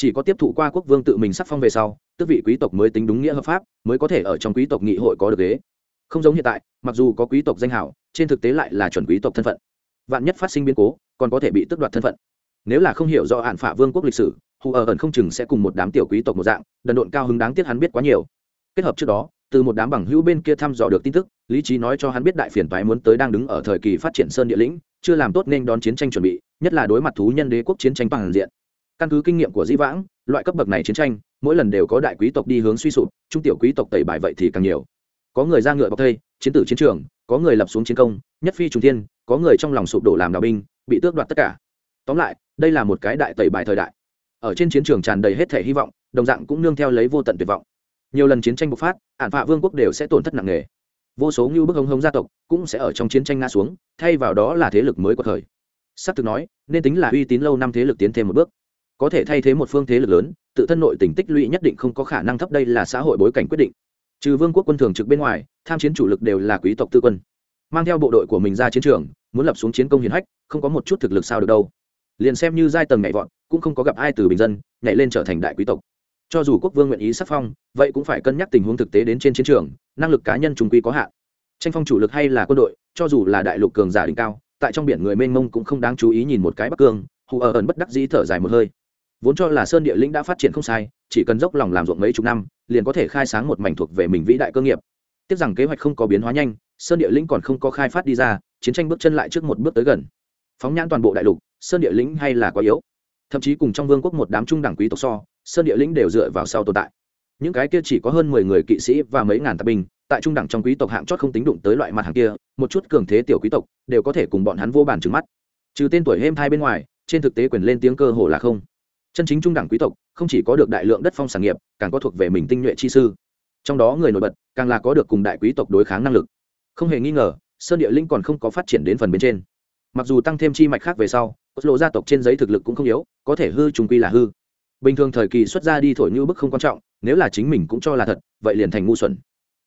chỉ có tiếp thụ qua quốc vương tự mình sắc phong về sau tức vị quý tộc mới tính đúng nghĩa hợp pháp, mới có thể ở trong quý tộc nghị hội có được ghế. Không giống hiện tại, mặc dù có quý tộc danh hảo, trên thực tế lại là chuẩn quý tộc thân phận. Vạn nhất phát sinh biến cố, còn có thể bị tước đoạt thân phận. Nếu là không hiểu rõ hạn phả vương quốc lịch sử, hù ở ẩn không chừng sẽ cùng một đám tiểu quý tộc một dạng, đần độn cao hứng đáng tiếc hắn biết quá nhiều. Kết hợp trước đó, từ một đám bằng hữu bên kia thăm dò được tin tức, lý trí nói cho hắn biết đại phiền toái muốn tới đang đứng ở thời kỳ phát triển sơn địa lĩnh, chưa làm tốt nên đón chiến tranh chuẩn bị, nhất là đối mặt thú nhân đế quốc chiến tranh bằng diện căn cứ kinh nghiệm của di vãng, loại cấp bậc này chiến tranh, mỗi lần đều có đại quý tộc đi hướng suy sụp, trung tiểu quý tộc tẩy bài vậy thì càng nhiều. Có người ra ngựa bọc thây, chiến tử chiến trường, có người lập xuống chiến công, nhất phi trung thiên, có người trong lòng sụp đổ làm đạo binh, bị tước đoạt tất cả. Tóm lại, đây là một cái đại tẩy bài thời đại. Ở trên chiến trường tràn đầy hết thể hy vọng, đồng dạng cũng nương theo lấy vô tận tuyệt vọng. Nhiều lần chiến tranh bộc phát, ản phạ vương quốc đều sẽ tổn thất nặng nề. Vô số ngưu bức hống hống gia tộc cũng sẽ ở trong chiến tranh ngã xuống, thay vào đó là thế lực mới của thời. S ắ c thực nói, nên tính là uy tín lâu năm thế lực tiến thêm một bước có thể thay thế một phương thế lực lớn, tự thân nội tỉnh tích lũy nhất định không có khả năng thấp đây là xã hội bối cảnh quyết định. Trừ vương quốc quân thường trực bên ngoài, tham chiến chủ lực đều là quý tộc tư quân. Mang theo bộ đội của mình ra chiến trường, muốn lập xuống chiến công hiển hách, không có một chút thực lực sao được đâu. Liền xem như giai tầng nhảy vọt, cũng không có gặp ai từ bình dân, nhảy lên trở thành đại quý tộc. Cho dù quốc vương nguyện ý sắc phong, vậy cũng phải cân nhắc tình huống thực tế đến trên chiến trường, năng lực cá nhân trung quy có hạn. Tranh phong chủ lực hay là quân đội, cho dù là đại lục cường giả đỉnh cao, tại trong biển người mênh mông cũng không đáng chú ý nhìn một cái bắc cương, hù ở ẩn bất đắc dĩ thở dài một hơi vốn cho là sơn địa lĩnh đã phát triển không sai, chỉ cần dốc lòng làm ruộng mấy chục năm, liền có thể khai sáng một mảnh thuộc về mình vĩ đại cơ nghiệp. Tiếc rằng kế hoạch không có biến hóa nhanh, sơn địa lĩnh còn không có khai phát đi ra, chiến tranh bước chân lại trước một bước tới gần. Phóng nhãn toàn bộ đại lục, sơn địa lĩnh hay là quá yếu. Thậm chí cùng trong vương quốc một đám trung đẳng quý tộc so, sơn địa lĩnh đều dựa vào sau tồn tại. Những cái kia chỉ có hơn mười người kỵ sĩ và mấy ngàn tạp binh, tại trung đẳng trong quý tộc hạng chót không tính đụng tới loại mặt hàng kia, một chút cường thế tiểu quý tộc đều có thể cùng bọn hắn vô bàn trứng mắt. Trừ tên tuổi hêm thai bên ngoài, trên thực tế quyền lên tiếng cơ hồ là không chân chính trung đẳng quý tộc, không chỉ có được đại lượng đất phong sản nghiệp, càng có thuộc về mình tinh nhuệ chi sư. Trong đó người nổi bật, càng là có được cùng đại quý tộc đối kháng năng lực. Không hề nghi ngờ, sơn địa linh còn không có phát triển đến phần bên trên. Mặc dù tăng thêm chi mạch khác về sau, cốt lộ gia tộc trên giấy thực lực cũng không yếu, có thể hư trùng quy là hư. Bình thường thời kỳ xuất ra đi thổi như bức không quan trọng, nếu là chính mình cũng cho là thật, vậy liền thành ngu xuẩn.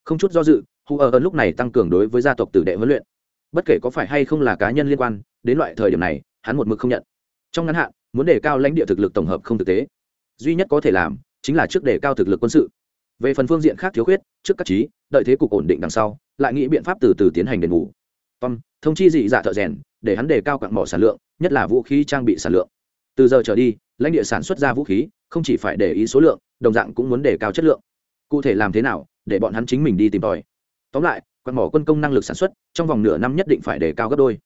Không chút do dự hù ở ơn lúc này tăng cường đối với gia tộc tử đệ huấn luyện. Bất kể có phải hay không là cá nhân liên quan, đến loại thời điểm này, hắn một mực không nhận. Trong ngắn hạn muốn đề cao lãnh địa thực lực tổng hợp không thực tế. Duy nhất có thể làm chính là trước đề cao thực lực quân sự. Về phần phương diện khác thiếu khuyết, trước các trí, đợi thế cục ổn định đằng sau, lại nghĩ biện pháp từ từ tiến hành đền bù. Tom, thông chi dị dạ thợ rèn, để hắn đề cao quặng mỏ sản lượng, nhất là vũ khí trang bị sản lượng. Từ giờ trở đi, lãnh địa sản xuất ra vũ khí, không chỉ phải để ý số lượng, đồng dạng cũng muốn đề cao chất lượng. Cụ thể làm thế nào, để bọn hắn chính mình đi tìm tòi. Tóm lại quặng mỏ quân công năng lực sản xuất, trong vòng nửa năm nhất định phải đề cao gấp đôi.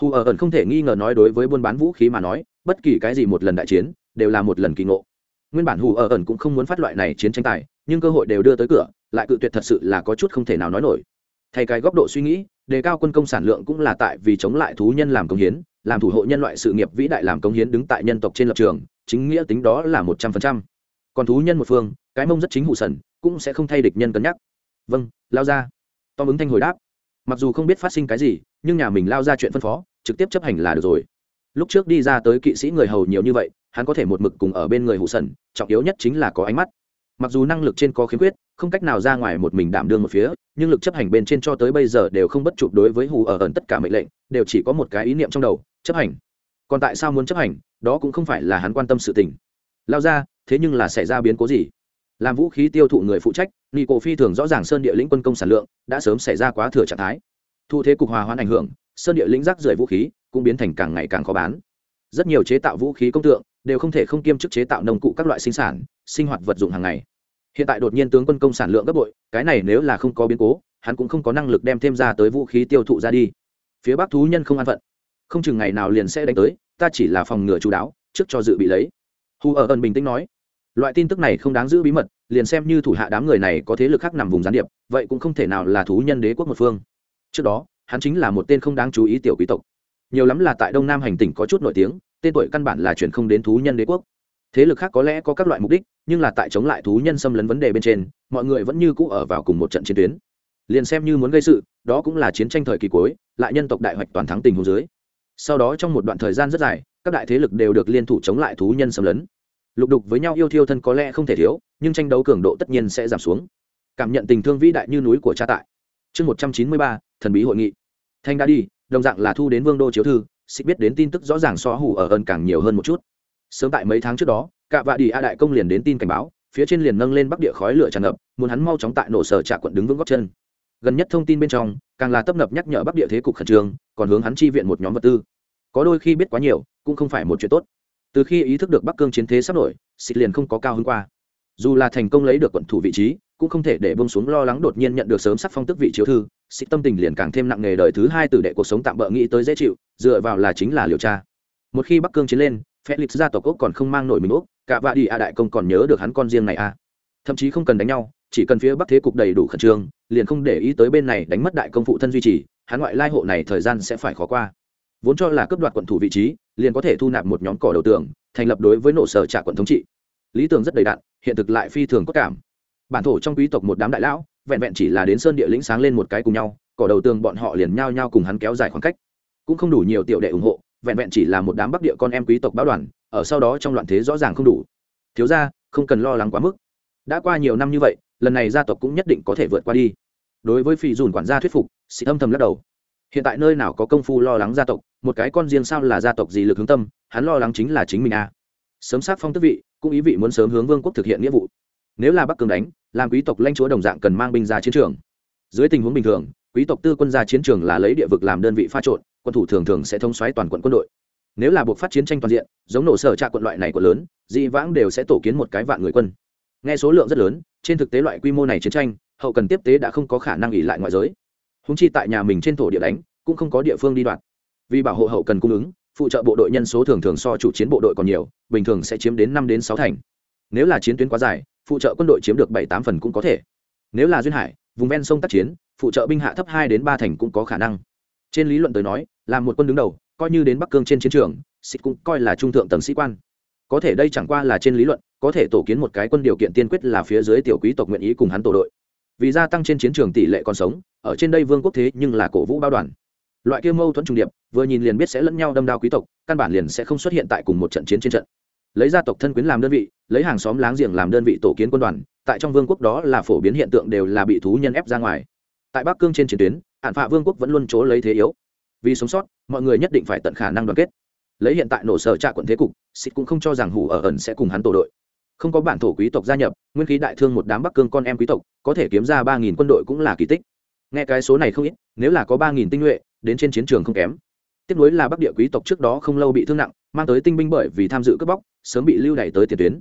Hù ở ẩn không thể nghi ngờ nói đối với buôn bán vũ khí mà nói bất kỳ cái gì một lần đại chiến, đều là một lần kỳ ngộ. Nguyên bản hù ở ẩn cũng không muốn phát loại này chiến tranh tài, nhưng cơ hội đều đưa tới cửa, lại cự tuyệt thật sự là có chút không thể nào nói nổi. Thay cái góc độ suy nghĩ, đề cao quân công sản lượng cũng là tại vì chống lại thú nhân làm công hiến, làm thủ hộ nhân loại sự nghiệp vĩ đại làm công hiến đứng tại nhân tộc trên lập trường, chính nghĩa tính đó là một trăm phần trăm. Còn thú nhân một phương, cái mông rất chính hụ sần, cũng sẽ không thay địch nhân cân nhắc. Vâng lao ra. Tom ứng thanh hồi đáp. Mặc dù không biết phát sinh cái gì, nhưng nhà mình lao ra chuyện phân phó, trực tiếp chấp hành là được rồi lúc trước đi ra tới kỵ sĩ người hầu nhiều như vậy, hắn có thể một mực cùng ở bên người hụ sần, trọng yếu nhất chính là có ánh mắt. Mặc dù năng lực trên có khiếm khuyết, không cách nào ra ngoài một mình đảm đương một phía, nhưng lực chấp hành bên trên cho tới bây giờ đều không bất chụp đối với hù ở ẩn tất cả mệnh lệnh, đều chỉ có một cái ý niệm trong đầu, chấp hành. Còn tại sao muốn chấp hành, đó cũng không phải là hắn quan tâm sự tình. Lao ra, thế nhưng là xảy ra biến cố gì? Làm vũ khí tiêu thụ người phụ trách nghị cổ phi thường rõ ràng sơn địa lĩnh quân công sản lượng, đã sớm xảy ra quá thừa trạng thái. Thu thế cục hòa hoãn ảnh hưởng sơn địa lĩnh rác rưởi vũ khí cũng biến thành càng ngày càng khó bán. Rất nhiều chế tạo vũ khí công tượng đều không thể không kiêm chức chế tạo nông cụ các loại sinh sản, sinh hoạt vật dụng hàng ngày. Hiện tại đột nhiên tướng quân công sản lượng gấp bội, cái này nếu là không có biến cố, hắn cũng không có năng lực đem thêm ra tới vũ khí tiêu thụ ra đi. Phía bắc thú nhân không an phận. Không chừng ngày nào liền sẽ đánh tới, ta chỉ là phòng ngừa chú đáo, trước cho dự bị lấy. Hù ở ẩn bình tĩnh nói, loại tin tức này không đáng giữ bí mật, liền xem như thủ hạ đám người này có thế lực khác nằm vùng gián điệp, vậy cũng không thể nào là thú nhân đế quốc một phương. Trước đó hắn chính là một tên không đáng chú ý tiểu quý tộc. Nhiều lắm là tại đông nam hành tỉnh có chút nổi tiếng, tên tuổi căn bản là chuyển không đến thú nhân đế quốc. Thế lực khác có lẽ có các loại mục đích, nhưng là tại chống lại thú nhân xâm lấn vấn đề bên trên, mọi người vẫn như cũ ở vào cùng một trận chiến tuyến. Liền xem như muốn gây sự, đó cũng là chiến tranh thời kỳ cuối, lại nhân tộc đại hoạch toàn thắng tình hồ dưới. Sau đó trong một đoạn thời gian rất dài, các đại thế lực đều được liên thủ chống lại thú nhân xâm lấn. Lục đục với nhau yêu thiêu thân có lẽ không thể thiếu, nhưng tranh đấu cường độ tất nhiên sẽ giảm xuống. Cảm nhận tình thương vĩ đại như núi của cha tại. Chương một trăm chín mươi ba, thần bí hội nghị thanh đã đi, đồng dạng là thu đến vương đô chiếu thư xích biết đến tin tức rõ ràng so hủ ở ơn càng nhiều hơn một chút. Sớm tại mấy tháng trước đó cả vạ đi a đại công liền đến tin cảnh báo, phía trên liền nâng lên bắc địa khói lửa tràn ngập, muốn hắn mau chóng tại nổ sở trả quận đứng vững góc chân. Gần nhất thông tin bên trong, càng là tấp nập nhắc nhở bắc địa thế cục khẩn trương, còn hướng hắn chi viện một nhóm vật tư. Có đôi khi biết quá nhiều, cũng không phải một chuyện tốt. Từ khi ý thức được bắc cương chiến thế sắp nổi xịt liền không có cao hơn qua. Dù là thành công lấy được quận thủ vị trí, cũng không thể để bông xuống lo lắng đột nhiên nhận được sớm sắc phong tức vị chiếu thư xích tâm tình liền càng thêm nặng nề đời thứ hai tử đệ cuộc sống tạm bỡ nghĩ tới dễ chịu, dựa vào là chính là liều tra. Một khi bắc cương chiến lên, felix gia tộc úc còn không mang nổi mình úc, cả vạ đi a đại công còn nhớ được hắn con riêng này a thậm chí không cần đánh nhau, chỉ cần phía bắc thế cục đầy đủ khẩn trương, liền không để ý tới bên này đánh mất đại công phụ thân duy trì, hắn ngoại lai hộ này thời gian sẽ phải khó qua. Vốn cho là cướp đoạt quận thủ vị trí, liền có thể thu nạp một nhóm cỏ đầu tường, thành lập đối với nổ sở trả quận thống trị. Lý tưởng rất đầy đạn hiện thực lại phi thường có cảm. Bản thổ trong quý tộc một đám đại lão vẹn vẹn chỉ là đến sơn địa lĩnh sáng lên một cái cùng nhau, cỏ đầu tường bọn họ liền nhao nhao cùng hắn kéo dài khoảng cách. Cũng không đủ nhiều tiểu đệ ủng hộ, vẹn vẹn chỉ là một đám bắc địa con em quý tộc báo đoàn, ở sau đó trong loạn thế rõ ràng không đủ. Thiếu ra không cần lo lắng quá mức. Đã qua nhiều năm như vậy, lần này gia tộc cũng nhất định có thể vượt qua đi. Đối với phi dùn quản gia thuyết phục sĩ âm thầm lắc đầu. Hiện tại nơi nào có công phu lo lắng gia tộc, một cái con riêng sao là gia tộc gì lực hướng tâm, hắn lo lắng chính là chính mình a sớm sát phong tước vị, cũng ý vị muốn sớm hướng vương quốc thực hiện nghĩa vụ nếu là bắc cường đánh, làm quý tộc lãnh chúa đồng dạng cần mang binh ra chiến trường. Dưới tình huống bình thường, quý tộc tư quân ra chiến trường là lấy địa vực làm đơn vị pha trộn, quân thủ thường thường sẽ thông xoáy toàn quận quân đội. Nếu là buộc phát chiến tranh toàn diện, giống nổ sở trạ quận loại này của lớn, dị vãng đều sẽ tổ kiến một cái vạn người quân. Nghe số lượng rất lớn, trên thực tế loại quy mô này chiến tranh, hậu cần tiếp tế đã không có khả năng nghỉ lại ngoại giới. Húng chi tại nhà mình trên thổ địa đánh, cũng không có địa phương đi đoạt. Vì bảo hộ hậu cần cung ứng, phụ trợ bộ đội nhân số thường thường so chủ chiến bộ đội còn nhiều, bình thường sẽ chiếm đến năm đến sáu thành. Nếu là chiến tuyến quá dài phụ trợ quân đội chiếm được bảy tám phần cũng có thể. Nếu là duyên hải, vùng ven sông tác chiến, phụ trợ binh hạ thấp hai đến ba thành cũng có khả năng. Trên lý luận tới nói, là một quân đứng đầu, coi như đến bắc cương trên chiến trường, xịt cũng coi là trung thượng tầng sĩ quan. Có thể đây chẳng qua là trên lý luận, có thể tổ kiến một cái quân điều kiện tiên quyết là phía dưới tiểu quý tộc nguyện ý cùng hắn tổ đội. Vì gia tăng trên chiến trường tỷ lệ còn sống, ở trên đây vương quốc thế nhưng là cổ vũ bao đoàn. Loại kia mâu thuẫn trùng điệp, vừa nhìn liền biết sẽ lẫn nhau đâm đao quý tộc, căn bản liền sẽ không xuất hiện tại cùng một trận chiến trên trận lấy gia tộc thân quyến làm đơn vị, lấy hàng xóm láng giềng làm đơn vị tổ kiến quân đoàn, tại trong vương quốc đó là phổ biến hiện tượng đều là bị thú nhân ép ra ngoài. Tại bắc cương trên chiến tuyến, hạn phạ vương quốc vẫn luôn chỗ lấy thế yếu. Vì sống sót, mọi người nhất định phải tận khả năng đoàn kết. Lấy hiện tại nổ sở trạ quận thế cục xịt cũng không cho rằng hủ ở ẩn sẽ cùng hắn tổ đội. Không có bản thổ quý tộc gia nhập, nguyên khí đại thương một đám bắc cương con em quý tộc, có thể kiếm ra ba nghìn quân đội cũng là kỳ tích. Nghe cái số này không ít, nếu là có ba nghìn tinh nhuệ, đến trên chiến trường không kém. Tiếp nối là bắc địa quý tộc trước đó không lâu bị thương nặng mang tới tinh binh bởi vì tham dự cướp bóc, sớm bị lưu đẩy tới tiền tuyến.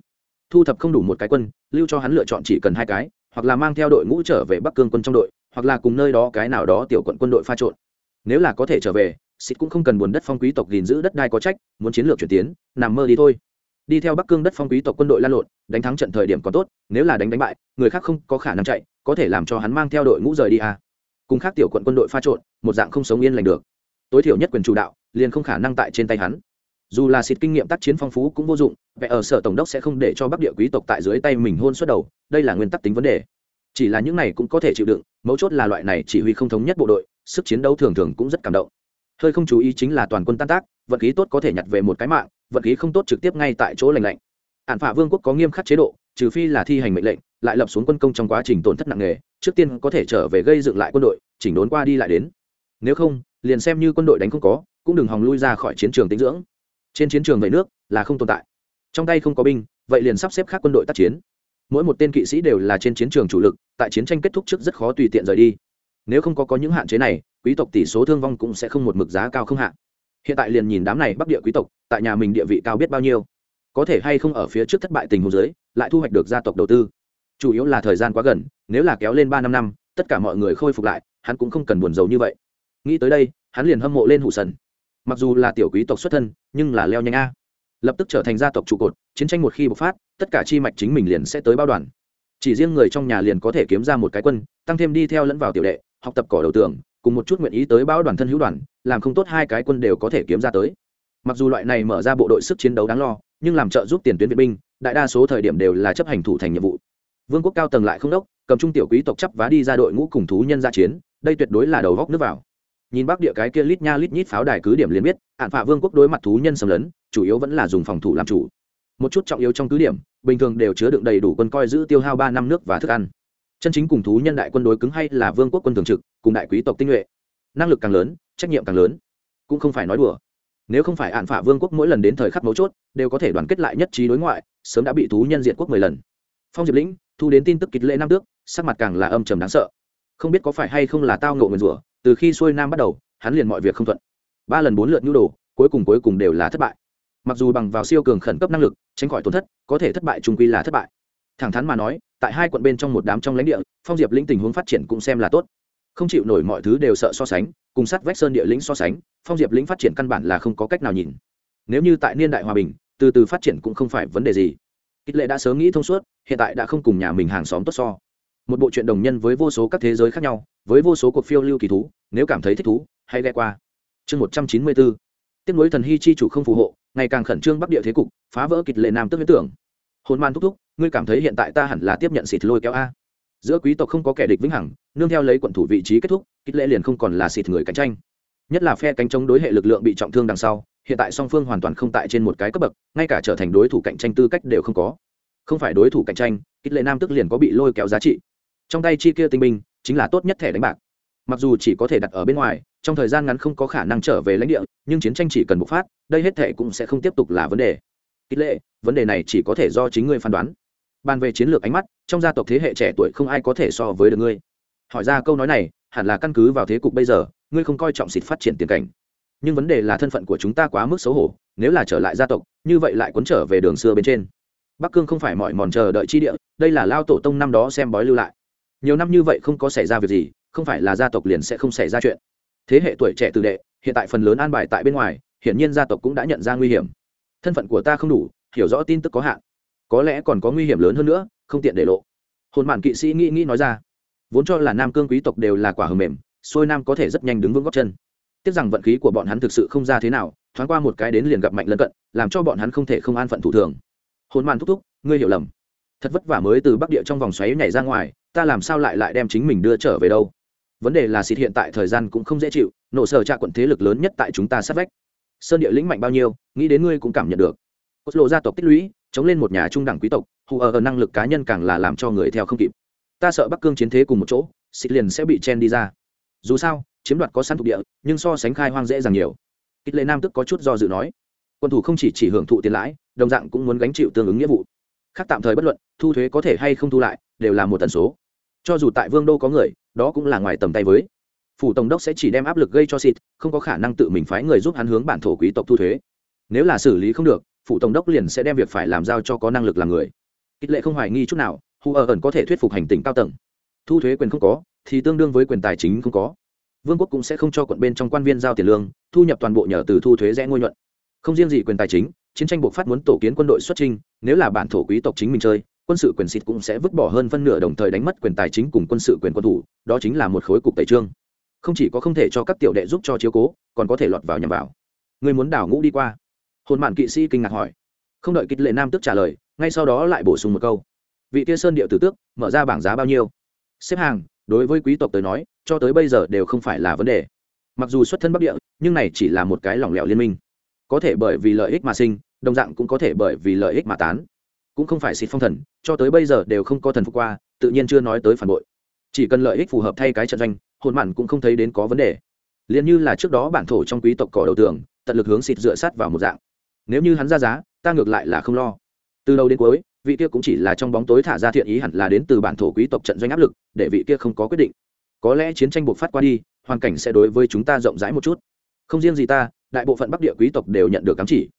Thu thập không đủ một cái quân, lưu cho hắn lựa chọn chỉ cần hai cái, hoặc là mang theo đội ngũ trở về bắc cương quân trong đội, hoặc là cùng nơi đó cái nào đó tiểu quận quân đội pha trộn. Nếu là có thể trở về xịt cũng không cần buồn đất phong quý tộc gìn giữ đất đai có trách, muốn chiến lược chuyển tiến, nằm mơ đi thôi. Đi theo bắc cương đất phong quý tộc quân đội lan lộn, đánh thắng trận thời điểm có tốt, nếu là đánh đánh bại, người khác không có khả năng chạy, có thể làm cho hắn mang theo đội ngũ rời đi à. cùng khác tiểu quận quân đội pha trộn, một dạng không sống yên lành được. Tối thiểu nhất quyền chủ đạo, liền không khả năng tại trên tay hắn dù là xịt kinh nghiệm tác chiến phong phú cũng vô dụng, vẻ ở sở tổng đốc sẽ không để cho bắc địa quý tộc tại dưới tay mình hôn suốt đầu, đây là nguyên tắc tính vấn đề. Chỉ là những này cũng có thể chịu đựng, mấu chốt là loại này chỉ huy không thống nhất bộ đội, sức chiến đấu thường thường cũng rất cảm động. Hơi không chú ý chính là toàn quân tan tác, vận khí tốt có thể nhặt về một cái mạng, vận khí không tốt trực tiếp ngay tại chỗ lành lạnh. Ạn phả vương quốc có nghiêm khắc chế độ, trừ phi là thi hành mệnh lệnh, lại lập xuống quân công trong quá trình tổn thất nặng nề, trước tiên có thể trở về gây dựng lại quân đội, chỉnh đốn qua đi lại đến. Nếu không, liền xem như quân đội đánh không có, cũng đừng hòng lui ra khỏi chiến trường tinh dưỡng trên chiến trường vậy nước là không tồn tại. Trong tay không có binh, vậy liền sắp xếp khác quân đội tác chiến. Mỗi một tên kỵ sĩ đều là trên chiến trường chủ lực, tại chiến tranh kết thúc trước rất khó tùy tiện rời đi. Nếu không có có những hạn chế này, quý tộc tỷ số thương vong cũng sẽ không một mực giá cao không hạn hiện tại liền nhìn đám này bắc địa quý tộc, tại nhà mình địa vị cao biết bao nhiêu. Có thể hay không ở phía trước thất bại tình huống dưới, lại thu hoạch được gia tộc đầu tư. Chủ yếu là thời gian quá gần, nếu là kéo lên ba năm năm, tất cả mọi người khôi phục lại, hắn cũng không cần buồn rầu như vậy. Nghĩ tới đây, hắn liền hâm mộ lên hụ sần mặc dù là tiểu quý tộc xuất thân, nhưng là leo nhanh a. Lập tức trở thành gia tộc trụ cột, chiến tranh một khi bộc phát, tất cả chi mạch chính mình liền sẽ tới bao đoàn. Chỉ riêng người trong nhà liền có thể kiếm ra một cái quân, tăng thêm đi theo lẫn vào tiểu đệ, học tập cỏ đầu tường, cùng một chút nguyện ý tới bao đoàn thân hữu đoàn, làm không tốt hai cái quân đều có thể kiếm ra tới. Mặc dù loại này mở ra bộ đội sức chiến đấu đáng lo, nhưng làm trợ giúp tiền tuyến viện binh, đại đa số thời điểm đều là chấp hành thủ thành nhiệm vụ. Vương quốc cao tầng lại không đốc, cầm trung tiểu quý tộc chấp vá đi ra đội ngũ cùng thú nhân ra chiến, đây tuyệt đối là đầu góc nước vào nhìn bắc địa cái kia lít nha lít nhít pháo đài cứ điểm liền biết, hạn phạ vương quốc đối mặt thú nhân xâm lấn, chủ yếu vẫn là dùng phòng thủ làm chủ. Một chút trọng yếu trong cứ điểm, bình thường đều chứa đựng đầy đủ quân coi giữ tiêu hao ba năm nước và thức ăn. Chân chính cùng thú nhân đại quân đối cứng hay là vương quốc quân thường trực, cùng đại quý tộc tinh nhuệ. Năng lực càng lớn, trách nhiệm càng lớn. Cũng không phải nói đùa. Nếu không phải hạn phả vương quốc mỗi lần đến thời khắc mấu chốt, đều có thể đoàn kết lại nhất trí đối ngoại, sớm đã bị thú nhân diện quốc mười lần. Phong diệp lĩnh, thu đến tin tức kịch lệ năm tước, sắc mặt càng là âm trầm đáng sợ. Không biết có phải hay không là tao ngộ nguyền rủa từ khi xuôi nam bắt đầu, hắn liền mọi việc không thuận. Ba lần bốn lượt nhu đồ, cuối cùng cuối cùng đều là thất bại. Mặc dù bằng vào siêu cường khẩn cấp năng lực, tránh khỏi tổn thất, có thể thất bại trung quy là thất bại. Thẳng thắn mà nói, tại hai quận bên trong một đám trong lãnh địa, phong diệp lĩnh tình huống phát triển cũng xem là tốt. Không chịu nổi mọi thứ đều sợ so sánh, cùng sát vách sơn địa lĩnh so sánh, phong diệp lĩnh phát triển căn bản là không có cách nào nhìn. Nếu như tại niên đại hòa bình, từ từ phát triển cũng không phải vấn đề gì. Ít lệ đã sớm nghĩ thông suốt, hiện tại đã không cùng nhà mình hàng xóm tốt so. Một bộ truyện đồng nhân với vô số các thế giới khác nhau với vô số cuộc phiêu lưu kỳ thú, nếu cảm thấy thích thú, hãy ghe qua. Chương một trăm chín mươi bốn. Tiếp nối thần hy chi chủ không phù hộ, ngày càng khẩn trương bắc địa thế cục, phá vỡ kịch lệ nam tức huyết tưởng. Hồn man thúc thúc, ngươi cảm thấy hiện tại ta hẳn là tiếp nhận xịt lôi kéo a. Giữa quý tộc không có kẻ địch vĩnh hằng, nương theo lấy quận thủ vị trí kết thúc, kịch lệ liền không còn là xịt người cạnh tranh. Nhất là phe cánh chống đối hệ lực lượng bị trọng thương đằng sau, hiện tại song phương hoàn toàn không tại trên một cái cấp bậc, ngay cả trở thành đối thủ cạnh tranh tư cách đều không có. Không phải đối thủ cạnh tranh kích lệ nam tức liền có bị lôi kéo giá trị. Trong tay chi kia tinh binh chính là tốt nhất thẻ đánh bạc. Mặc dù chỉ có thể đặt ở bên ngoài, trong thời gian ngắn không có khả năng trở về lãnh địa, nhưng chiến tranh chỉ cần bộc phát, đây hết thệ cũng sẽ không tiếp tục là vấn đề. Kích lệ, vấn đề này chỉ có thể do chính ngươi phán đoán. Bàn về chiến lược ánh mắt, trong gia tộc thế hệ trẻ tuổi không ai có thể so với được ngươi. Hỏi ra câu nói này, hẳn là căn cứ vào thế cục bây giờ, ngươi không coi trọng xịt phát triển tiền cảnh. Nhưng vấn đề là thân phận của chúng ta quá mức xấu hổ, nếu là trở lại gia tộc, như vậy lại cuốn trở về đường xưa bên trên. Bắc cương không phải mọi mòn chờ đợi chi địa, đây là lao tổ tông năm đó xem bói lưu lại nhiều năm như vậy không có xảy ra việc gì, không phải là gia tộc liền sẽ không xảy ra chuyện. Thế hệ tuổi trẻ từ đệ, hiện tại phần lớn an bài tại bên ngoài, hiển nhiên gia tộc cũng đã nhận ra nguy hiểm. Thân phận của ta không đủ, hiểu rõ tin tức có hạn. Có lẽ còn có nguy hiểm lớn hơn nữa, không tiện để lộ. Hồn mạn kỵ sĩ nghĩ nghĩ nói ra. Vốn cho là nam cương quý tộc đều là quả hờ mềm, xuôi nam có thể rất nhanh đứng vững góc chân. Tiếc rằng vận khí của bọn hắn thực sự không ra thế nào, thoáng qua một cái đến liền gặp mạnh lân cận, làm cho bọn hắn không thể không an phận thủ thường. Hồn mạn thúc thúc, ngươi hiểu lầm. Thật vất vả mới từ bắc địa trong vòng xoáy nhảy ra ngoài ta làm sao lại lại đem chính mình đưa trở về đâu? Vấn đề là xịt hiện tại thời gian cũng không dễ chịu, nổ sở trạ quận thế lực lớn nhất tại chúng ta sát vách. Sơn địa lĩnh mạnh bao nhiêu, nghĩ đến ngươi cũng cảm nhận được. Cốt lộ gia tộc tích lũy, chống lên một nhà trung đẳng quý tộc, hù ở năng lực cá nhân càng là làm cho người theo không kịp. Ta sợ bắc cương chiến thế cùng một chỗ, xịt liền sẽ bị chen đi ra. Dù sao, chiếm đoạt có sẵn thuộc địa, nhưng so sánh khai hoang dễ dàng nhiều. Kích lệ nam tức có chút do dự nói. Quân thủ không chỉ chỉ hưởng thụ tiền lãi, đồng dạng cũng muốn gánh chịu tương ứng nghĩa vụ. Khác tạm thời bất luận, thu thuế có thể hay không thu lại, đều là một tần số cho dù tại vương đô có người, đó cũng là ngoài tầm tay với. Phủ tổng đốc sẽ chỉ đem áp lực gây cho xịt không có khả năng tự mình phái người giúp hắn hướng bản thổ quý tộc thu thuế. Nếu là xử lý không được, phủ tổng đốc liền sẽ đem việc phải làm giao cho có năng lực làm người. Kích lệ không hoài nghi chút nào, hù ở ẩn có thể thuyết phục hành tỉnh cao tầng. Thu thuế quyền không có, thì tương đương với quyền tài chính không có. Vương quốc cũng sẽ không cho quận bên trong quan viên giao tiền lương, thu nhập toàn bộ nhờ từ thu thuế rẽ ngôi nhuận. Không riêng gì quyền tài chính, chiến tranh buộc phát muốn tổ kiến quân đội xuất trinh nếu là bản thổ quý tộc chính mình chơi quân sự quyền xịt cũng sẽ vứt bỏ hơn phân nửa đồng thời đánh mất quyền tài chính cùng quân sự quyền quân thủ, đó chính là một khối cục tẩy trương. Không chỉ có không thể cho các tiểu đệ giúp cho chiếu cố, còn có thể lọt vào nhằm vào. Người muốn đảo ngũ đi qua. Hồn mạn kỵ sĩ kinh ngạc hỏi. Không đợi kịch lệ nam tức trả lời, ngay sau đó lại bổ sung một câu. Vị tia sơn điệu tử tước, mở ra bảng giá bao nhiêu? Xếp hàng, đối với quý tộc tới nói, cho tới bây giờ đều không phải là vấn đề. Mặc dù xuất thân bắc địa, nhưng này chỉ là một cái lỏng lẻo liên minh. Có thể bởi vì lợi ích mà sinh, đồng dạng cũng có thể bởi vì lợi ích mà tán cũng không phải xịt phong thần, cho tới bây giờ đều không có thần phục qua, tự nhiên chưa nói tới phản bội. Chỉ cần lợi ích phù hợp thay cái trận doanh, hồn mặn cũng không thấy đến có vấn đề. Liền như là trước đó bản thổ trong quý tộc cỏ đầu tường, tận lực hướng xịt dựa sát vào một dạng. Nếu như hắn ra giá, ta ngược lại là không lo. Từ đầu đến cuối, vị kia cũng chỉ là trong bóng tối thả ra thiện ý hẳn là đến từ bản thổ quý tộc trận doanh áp lực, để vị kia không có quyết định. Có lẽ chiến tranh buộc phát qua đi, hoàn cảnh sẽ đối với chúng ta rộng rãi một chút. Không riêng gì ta, đại bộ phận bắc địa quý tộc đều nhận được cám chỉ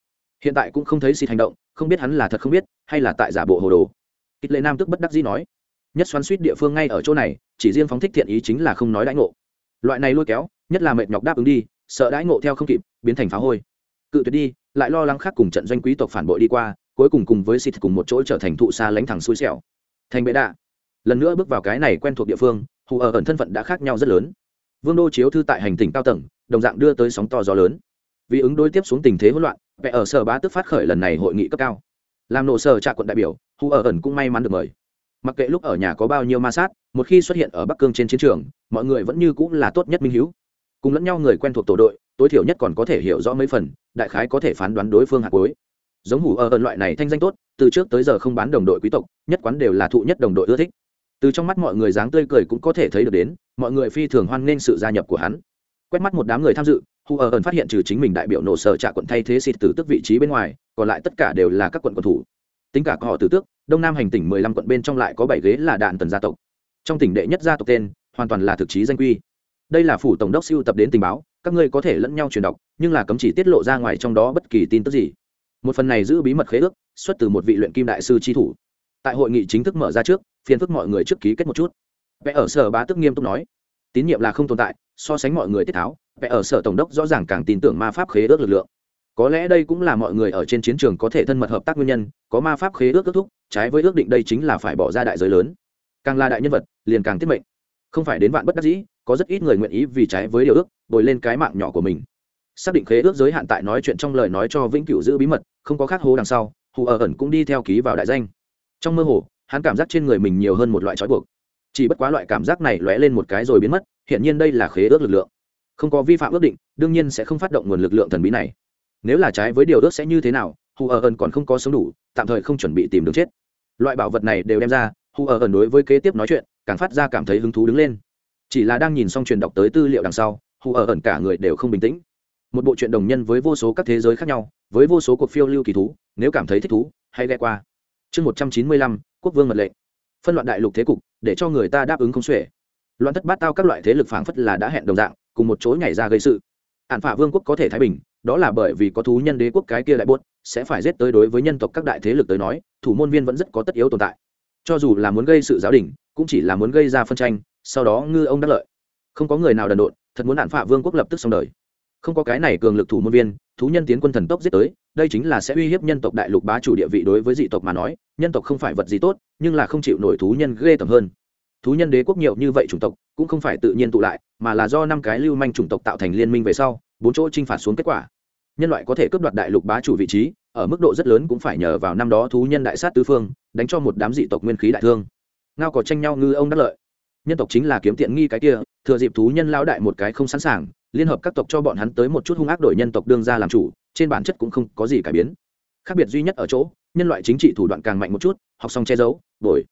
hiện tại cũng không thấy xịt hành động, không biết hắn là thật không biết, hay là tại giả bộ hồ đồ. Kịch lệ nam tức bất đắc dĩ nói, nhất xoắn suýt địa phương ngay ở chỗ này, chỉ riêng phóng thích thiện ý chính là không nói đãi ngộ. Loại này lôi kéo, nhất là mệt nhọc đáp ứng đi, sợ đãi ngộ theo không kịp, biến thành phá hôi. Cự tuyệt đi, lại lo lắng khác cùng trận doanh quý tộc phản bội đi qua, cuối cùng cùng với xịt cùng một chỗ trở thành thụ xa lánh thẳng xui xẻo. Thành bệ đạ. Lần nữa bước vào cái này quen thuộc địa phương, hù ở ẩn thân phận đã khác nhau rất lớn. Vương đô chiếu thư tại hành tỉnh cao tầng, đồng dạng đưa tới sóng to gió lớn vì ứng đối tiếp xuống tình thế hỗn loạn vẽ ở sở bá tức phát khởi lần này hội nghị cấp cao. Làm nổ sở trạ quận đại biểu, hù ở ẩn cũng may mắn được mời. Mặc kệ lúc ở nhà có bao nhiêu ma sát, một khi xuất hiện ở bắc cương trên chiến trường, mọi người vẫn như cũng là tốt nhất minh hữu cùng lẫn nhau người quen thuộc tổ đội, tối thiểu nhất còn có thể hiểu rõ mấy phần, đại khái có thể phán đoán đối phương hạt cuối. Giống hủ ở ẩn loại này thanh danh tốt, từ trước tới giờ không bán đồng đội quý tộc, nhất quán đều là thụ nhất đồng đội ưa thích. Từ trong mắt mọi người dáng tươi cười cũng có thể thấy được đến, mọi người phi thường hoan nghênh sự gia nhập của hắn. Quét mắt một đám người tham dự hù ở ẩn phát hiện trừ chính mình đại biểu nổ sở trạ quận thay thế xịt từ tức vị trí bên ngoài, còn lại tất cả đều là các quận quận thủ. Tính cả họ tử tước, đông nam hành tỉnh mười lăm quận bên trong lại có bảy ghế là đạn tần gia tộc. Trong tỉnh đệ nhất gia tộc tên, hoàn toàn là thực chí danh quy. Đây là phủ tổng đốc siêu tập đến tình báo, các ngươi có thể lẫn nhau truyền đọc, nhưng là cấm chỉ tiết lộ ra ngoài trong đó bất kỳ tin tức gì. Một phần này giữ bí mật khế ước, xuất từ một vị luyện kim đại sư tri thủ. Tại hội nghị chính thức mở ra trước, phiền phức mọi người trước ký kết một chút. Vẽ ở sở bá tức nghiêm túc nói, tín nhiệm là không tồn tại, so sánh mọi người tiết tháo vẽ ở sở tổng đốc rõ ràng càng tin tưởng ma pháp khế ước lực lượng. Có lẽ đây cũng là mọi người ở trên chiến trường có thể thân mật hợp tác nguyên nhân, có ma pháp khế ước kết thúc, trái với ước định đây chính là phải bỏ ra đại giới lớn. Càng là đại nhân vật, liền càng tiết mệnh. Không phải đến vạn bất đắc dĩ, có rất ít người nguyện ý vì trái với điều ước, bồi lên cái mạng nhỏ của mình. Xác định khế ước giới hạn tại nói chuyện trong lời nói cho vĩnh cửu giữ bí mật, không có khác hố đằng sau, hù ở ẩn cũng đi theo ký vào đại danh. Trong mơ hồ, hắn cảm giác trên người mình nhiều hơn một loại trói buộc. Chỉ bất quá loại cảm giác này lóe lên một cái rồi biến mất hiện nhiên đây là khế ước lực lượng không có vi phạm ước định, đương nhiên sẽ không phát động nguồn lực lượng thần bí này. Nếu là trái với điều ước sẽ như thế nào hù ở ẩn còn không có sống đủ, tạm thời không chuẩn bị tìm đường chết. Loại bảo vật này đều đem ra hù ở ẩn đối với kế tiếp nói chuyện, càng phát ra cảm thấy hứng thú đứng lên. Chỉ là đang nhìn xong truyền đọc tới tư liệu đằng sau hù ở ẩn cả người đều không bình tĩnh. Một bộ chuyện đồng nhân với vô số các thế giới khác nhau, với vô số cuộc phiêu lưu kỳ thú, nếu cảm thấy thích thú, hãy ghe qua. Chương một trăm chín mươi lăm, quốc vương mật lệnh. Phân loạn đại lục thế cục, để cho người ta đáp ứng không xuể. Loạn thất bát tao các loại thế lực phảng phất là đã hẹn đồng dạng cùng một chỗ nhảy ra gây sự. Ạn phả vương quốc có thể thái bình, đó là bởi vì có thú nhân đế quốc cái kia lại buốt, sẽ phải giết tới đối với nhân tộc các đại thế lực tới nói, thủ môn viên vẫn rất có tất yếu tồn tại. Cho dù là muốn gây sự giáo đình, cũng chỉ là muốn gây ra phân tranh, sau đó ngư ông đắc lợi. Không có người nào đần độn, thật muốn ạn phả vương quốc lập tức xong đời. Không có cái này cường lực thủ môn viên, thú nhân tiến quân thần tốc giết tới, đây chính là sẽ uy hiếp nhân tộc đại lục bá chủ địa vị đối với dị tộc mà nói, nhân tộc không phải vật gì tốt, nhưng là không chịu nổi thú nhân ghê tởm hơn. Thú nhân đế quốc nhiều như vậy chủng tộc, cũng không phải tự nhiên tụ lại mà là do năm cái lưu manh chủng tộc tạo thành liên minh về sau, bốn chỗ t r i n h phạt xuống kết quả. Nhân loại có thể cướp đoạt đại lục bá chủ vị trí, ở mức độ rất lớn cũng phải nhờ vào năm đó thú nhân đại sát tứ phương, đánh cho một đám dị tộc nguyên khí đại thương. Ngao có tranh nhau ngư ông đắc lợi. Nhân tộc chính là kiếm tiện nghi cái kia, thừa dịp thú nhân lao đại một cái không sẵn sàng, liên hợp các tộc cho bọn hắn tới một chút hung ác đổi nhân tộc đương ra làm chủ, trên bản chất cũng không có gì cải biến. Khác biệt duy nhất ở chỗ, nhân loại chính trị thủ đoạn càng mạnh một chút, học xong che giấu, đổi.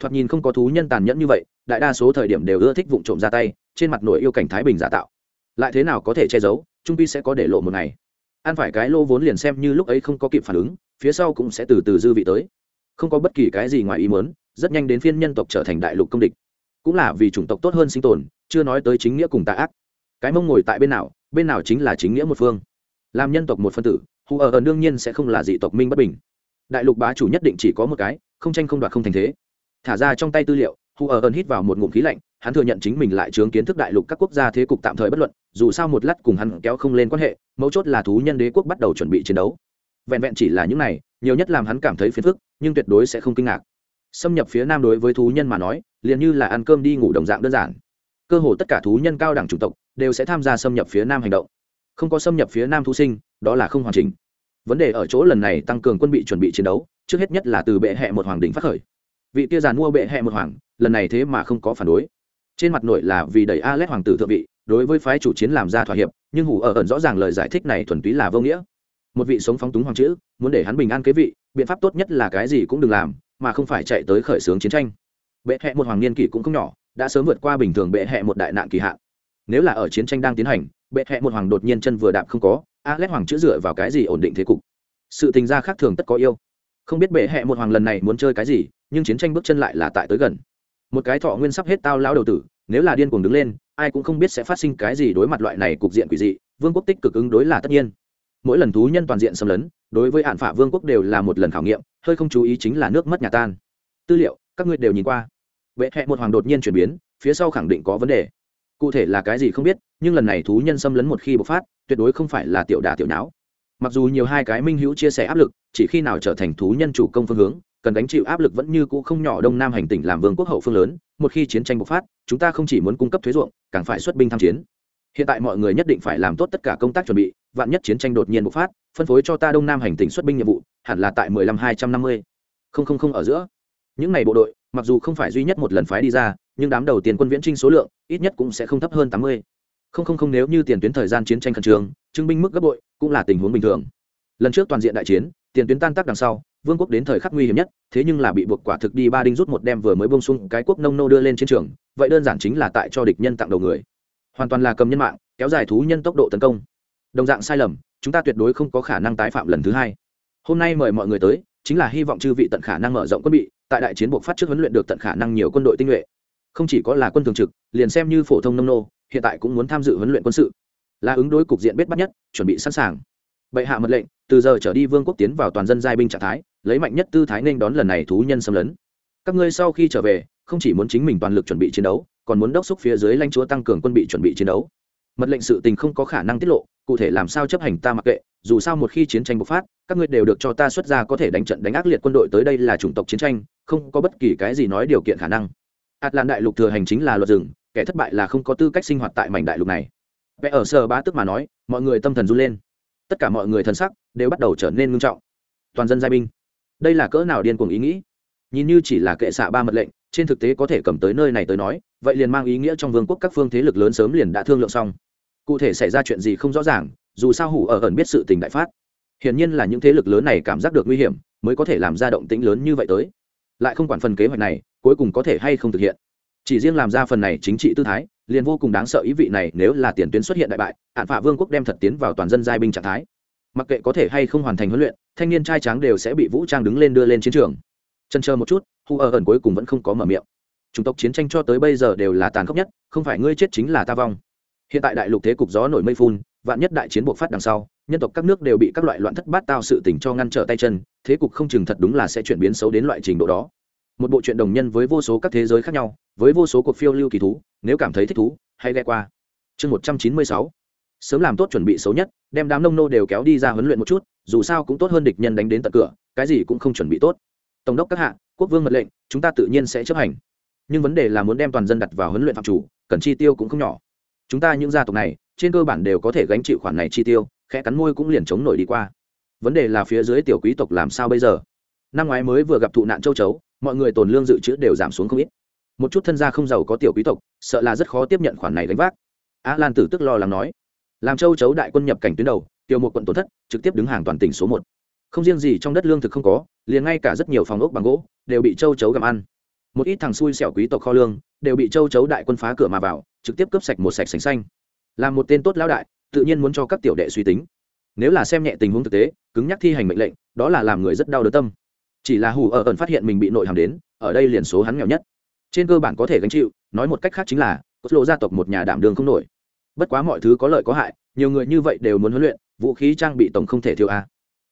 Thoạt nhìn không có thú nhân tàn nhẫn như vậy đại đa số thời điểm đều ưa thích vụng trộm ra tay, trên mặt nổi yêu cảnh thái bình giả tạo. Lại thế nào có thể che giấu, trung pi sẽ có để lộ một ngày. Ăn phải cái lô vốn liền xem như lúc ấy không có kịp phản ứng, phía sau cũng sẽ từ từ dư vị tới. Không có bất kỳ cái gì ngoài ý muốn, rất nhanh đến phiên nhân tộc trở thành đại lục công địch. Cũng là vì chủng tộc tốt hơn sinh tồn, chưa nói tới chính nghĩa cùng tạ ác. Cái mông ngồi tại bên nào bên nào chính là chính nghĩa một phương. Làm nhân tộc một phân tử, hù ở ẩn đương nhiên sẽ không là dị tộc minh bất bình. Đại lục bá chủ nhất định chỉ có một cái, không tranh không đoạt không thành thế. Thả ra trong tay tư liệu hù ở ẩn hít vào một ngụm khí lạnh, hắn thừa nhận chính mình lại chướng kiến thức đại lục các quốc gia thế cục tạm thời bất luận, dù sao một lát cùng hắn kéo không lên quan hệ, mấu chốt là thú nhân đế quốc bắt đầu chuẩn bị chiến đấu. Vẹn vẹn chỉ là những này, nhiều nhất làm hắn cảm thấy phiền phức, nhưng tuyệt đối sẽ không kinh ngạc. Xâm nhập phía nam đối với thú nhân mà nói, liền như là ăn cơm đi ngủ đồng dạng đơn giản. Cơ hồ tất cả thú nhân cao đẳng chủng tộc đều sẽ tham gia xâm nhập phía nam hành động. Không có xâm nhập phía nam thú sinh, đó là không hoàn chỉnh. Vấn đề ở chỗ lần này tăng cường quân bị chuẩn bị chiến đấu, trước hết nhất là từ bệ hẹ một hoàng đình phát khởi vị tia giàn mua bệ hẹ một hoàng, lần này thế mà không có phản đối. Trên mặt nội là vì đẩy a l hoàng tử thượng vị, đối với phái chủ chiến làm ra thỏa hiệp, nhưng hủ ở ẩn rõ ràng lời giải thích này thuần túy là vô nghĩa. Một vị sống phóng túng hoàng chữ, muốn để hắn bình an kế vị, biện pháp tốt nhất là cái gì cũng đừng làm, mà không phải chạy tới khởi xướng chiến tranh. Bệ hẹ một hoàng niên kỷ cũng không nhỏ, đã sớm vượt qua bình thường bệ hẹ một đại nạn kỳ hạn. Nếu là ở chiến tranh đang tiến hành, bệ hẹ một hoàng đột nhiên chân vừa đạp không có a l hoàng chữ dựa vào cái gì ổn định thế cục? Sự tình gia khác thường tất có yêu. Không biết bệ hẹ một hoàng lần này muốn chơi cái gì nhưng chiến tranh bước chân lại là tại tới gần. Một cái thọ nguyên sắp hết tao lao đầu tử, nếu là điên cuồng đứng lên, ai cũng không biết sẽ phát sinh cái gì đối mặt loại này cục diện quỷ dị, vương quốc tích cực ứng đối là tất nhiên. Mỗi lần thú nhân toàn diện xâm lấn, đối với hạn phả vương quốc đều là một lần khảo nghiệm, hơi không chú ý chính là nước mất nhà tan. Tư liệu, các ngươi đều nhìn qua. Vệ hẹ một hoàng đột nhiên chuyển biến, phía sau khẳng định có vấn đề. Cụ thể là cái gì không biết, nhưng lần này thú nhân xâm lấn một khi bộc phát, tuyệt đối không phải là tiểu đà tiểu não mặc dù nhiều hai cái minh hữu chia sẻ áp lực, chỉ khi nào trở thành thú nhân chủ công phương hướng cần gánh chịu áp lực vẫn như cũ không nhỏ đông nam hành tỉnh làm vương quốc hậu phương lớn, một khi chiến tranh bộc phát, chúng ta không chỉ muốn cung cấp thuế ruộng, càng phải xuất binh tham chiến. Hiện tại mọi người nhất định phải làm tốt tất cả công tác chuẩn bị, vạn nhất chiến tranh đột nhiên bộc phát, phân phối cho ta đông nam hành tỉnh xuất binh nhiệm vụ, hẳn là tại mười lăm hai trăm năm mươi. Không không không ở giữa. Những n à y bộ đội, mặc dù không phải duy nhất một lần phái đi ra, nhưng đám đầu tiền quân viễn trinh số lượng, ít nhất cũng sẽ không thấp hơn tám mươi. Không không không, nếu như tiền tuyến thời gian chiến tranh khẩn trương, chứng binh mức gấp bội, cũng là tình huống bình thường. Lần trước toàn diện đại chiến, tiền tuyến tan tác đằng sau vương quốc đến thời khắc nguy hiểm nhất, thế nhưng là bị buộc quả thực đi ba đinh rút một đem vừa mới bông xung cái quốc nông nô đưa lên chiến trường, vậy đơn giản chính là tại cho địch nhân tặng đầu người. Hoàn toàn là cầm nhân mạng, kéo dài thú nhân tốc độ tấn công. Đồng dạng sai lầm, chúng ta tuyệt đối không có khả năng tái phạm lần thứ hai. Hôm nay mời mọi người tới, chính là hy vọng chư vị tận khả năng mở rộng quân bị, tại đại chiến buộc phát trước huấn luyện được tận khả năng nhiều quân đội tinh nhuệ. Không chỉ có là quân thường trực, liền xem như phổ thông nông nô, hiện tại cũng muốn tham dự huấn luyện quân sự. Là ứng đối cục diện bết bắt nhất, chuẩn bị sẵn sàng. Bệ hạ mật lệnh, từ giờ trở đi vương quốc tiến vào toàn dân giai binh trạng thái lấy mạnh nhất tư thái nên đón lần này thú nhân xâm lấn. Các ngươi sau khi trở về, không chỉ muốn chính mình toàn lực chuẩn bị chiến đấu, còn muốn đốc xúc phía dưới lãnh chúa tăng cường quân bị chuẩn bị chiến đấu. Mật lệnh sự tình không có khả năng tiết lộ, cụ thể làm sao chấp hành ta mặc kệ, dù sao một khi chiến tranh bộc phát, các ngươi đều được cho ta xuất ra có thể đánh trận đánh ác liệt quân đội tới đây là chủng tộc chiến tranh, không có bất kỳ cái gì nói điều kiện khả năng. Ạt lan đại lục thừa hành chính là luật rừng, kẻ thất bại là không có tư cách sinh hoạt tại mảnh đại lục này. Vẽ ở sở bá tức mà nói, mọi người tâm thần run lên. Tất cả mọi người thân sắc đều bắt đầu trở nên ngưng trọng. Toàn dân giai binh đây là cỡ nào điên cuồng ý nghĩ? Nhìn như chỉ là kệ xạ ba mật lệnh, trên thực tế có thể cầm tới nơi này tới nói, vậy liền mang ý nghĩa trong vương quốc các phương thế lực lớn sớm liền đã thương lượng xong. Cụ thể xảy ra chuyện gì không rõ ràng, dù sao hủ ở ẩn biết sự tình đại phát. Hiển nhiên là những thế lực lớn này cảm giác được nguy hiểm, mới có thể làm ra động tĩnh lớn như vậy tới. Lại không quản phần kế hoạch này, cuối cùng có thể hay không thực hiện. Chỉ riêng làm ra phần này chính trị tư thái, liền vô cùng đáng sợ ý vị này nếu là tiền tuyến xuất hiện đại bại, hạn phạ vương quốc đem thật tiến vào toàn dân giai binh trạng thái mặc kệ có thể hay không hoàn thành huấn luyện, thanh niên trai tráng đều sẽ bị vũ trang đứng lên đưa lên chiến trường. Chân chờ một chút, hu ở ẩn cuối cùng vẫn không có mở miệng. Chủng tộc chiến tranh cho tới bây giờ đều là tàn khốc nhất, không phải ngươi chết chính là ta vong. Hiện tại đại lục thế cục gió nổi mây phun, vạn nhất đại chiến buộc phát đằng sau, nhân tộc các nước đều bị các loại loạn thất bát tao sự tình cho ngăn trở tay chân, thế cục không chừng thật đúng là sẽ chuyển biến xấu đến loại trình độ đó. Một bộ truyện đồng nhân với vô số các thế giới khác nhau, với vô số cuộc phiêu lưu kỳ thú, nếu cảm thấy thích thú, hãy ghe qua. Chương một trăm chín mươi sáu sớm làm tốt chuẩn bị xấu nhất, đem đám nông nô đều kéo đi ra huấn luyện một chút, dù sao cũng tốt hơn địch nhân đánh đến tận cửa, cái gì cũng không chuẩn bị tốt. Tổng đốc các hạ, quốc vương mật lệnh, chúng ta tự nhiên sẽ chấp hành. Nhưng vấn đề là muốn đem toàn dân đặt vào huấn luyện phạm chủ, cần chi tiêu cũng không nhỏ. Chúng ta những gia tộc này, trên cơ bản đều có thể gánh chịu khoản này chi tiêu, khẽ cắn môi cũng liền chống nổi đi qua. Vấn đề là phía dưới tiểu quý tộc làm sao bây giờ? Năm ngoái mới vừa gặp thụ nạn châu chấu, mọi người tồn lương dự trữ đều giảm xuống không ít. Một chút thân gia không giàu có tiểu quý tộc, sợ là rất khó tiếp nhận khoản này gánh vác. Á lan tử tức lo lắng nói làm châu chấu đại quân nhập cảnh tuyến đầu tiểu một quận tổn thất, trực tiếp đứng hàng toàn tỉnh số một. Không riêng gì trong đất lương thực không có, liền ngay cả rất nhiều phòng ốc bằng gỗ đều bị châu chấu gặm ăn. Một ít thằng xui xẻo quý tộc kho lương đều bị châu chấu đại quân phá cửa mà vào, trực tiếp cướp sạch một sạch sành xanh. Làm một tên tốt lão đại, tự nhiên muốn cho các tiểu đệ suy tính. Nếu là xem nhẹ tình huống thực tế, cứng nhắc thi hành mệnh lệnh, đó là làm người rất đau đớn tâm. Chỉ là hù ở ẩn phát hiện mình bị nội hàm đến, ở đây liền số hắn nghèo nhất. Trên cơ bản có thể gánh chịu, nói một cách khác chính là, cốt lộ gia tộc một nhà đảm đường không nổi bất quá mọi thứ có lợi có hại, nhiều người như vậy đều muốn huấn luyện, vũ khí trang bị tổng không thể thiếu a.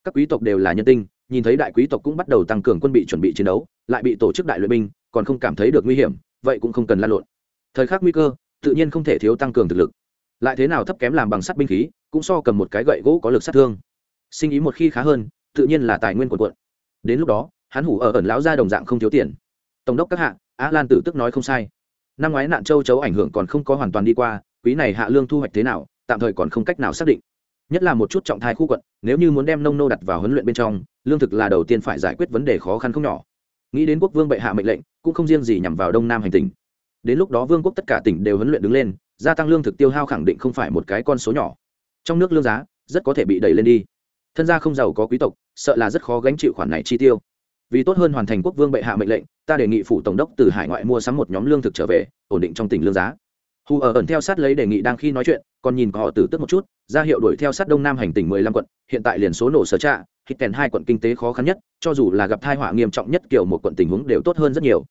Các quý tộc đều là nhân tinh, nhìn thấy đại quý tộc cũng bắt đầu tăng cường quân bị chuẩn bị chiến đấu, lại bị tổ chức đại luyện binh, còn không cảm thấy được nguy hiểm, vậy cũng không cần lan lộn. Thời khắc nguy cơ, tự nhiên không thể thiếu tăng cường thực lực. Lại thế nào thấp kém làm bằng sắt binh khí, cũng so cầm một cái gậy gỗ có lực sát thương. Sinh ý một khi khá hơn, tự nhiên là tài nguyên quần quận đến lúc đó, hắn hủ ở ẩn lão ra đồng dạng không thiếu tiền. Tổng đốc các hạ, á lan tử tức nói không sai. Năm ngoái nạn châu chấu ảnh hưởng còn không có hoàn toàn đi qua quý này hạ lương thu hoạch thế nào, tạm thời còn không cách nào xác định. Nhất là một chút trọng thai khu quận, nếu như muốn đem nông nô đặt vào huấn luyện bên trong, lương thực là đầu tiên phải giải quyết vấn đề khó khăn không nhỏ. Nghĩ đến quốc vương bệ hạ mệnh lệnh, cũng không riêng gì nhằm vào đông nam hành tỉnh. Đến lúc đó vương quốc tất cả tỉnh đều huấn luyện đứng lên, gia tăng lương thực tiêu hao khẳng định không phải một cái con số nhỏ. Trong nước lương giá rất có thể bị đẩy lên đi. Thân gia không giàu có quý tộc, sợ là rất khó gánh chịu khoản này chi tiêu. Vì tốt hơn hoàn thành quốc vương bệ hạ mệnh lệnh, ta đề nghị phủ tổng đốc từ hải ngoại mua sắm một nhóm lương thực trở về, ổn định trong tỉnh lương giá hù ở ẩn theo sát lấy đề nghị đang khi nói chuyện, còn nhìn họ tử tức một chút, ra hiệu đuổi theo sát đông nam hành tỉnh mười lăm quận, hiện tại liền số nổ sở trạ, hít kèn hai quận kinh tế khó khăn nhất, cho dù là gặp thai họa nghiêm trọng nhất kiểu một quận tình huống đều tốt hơn rất nhiều.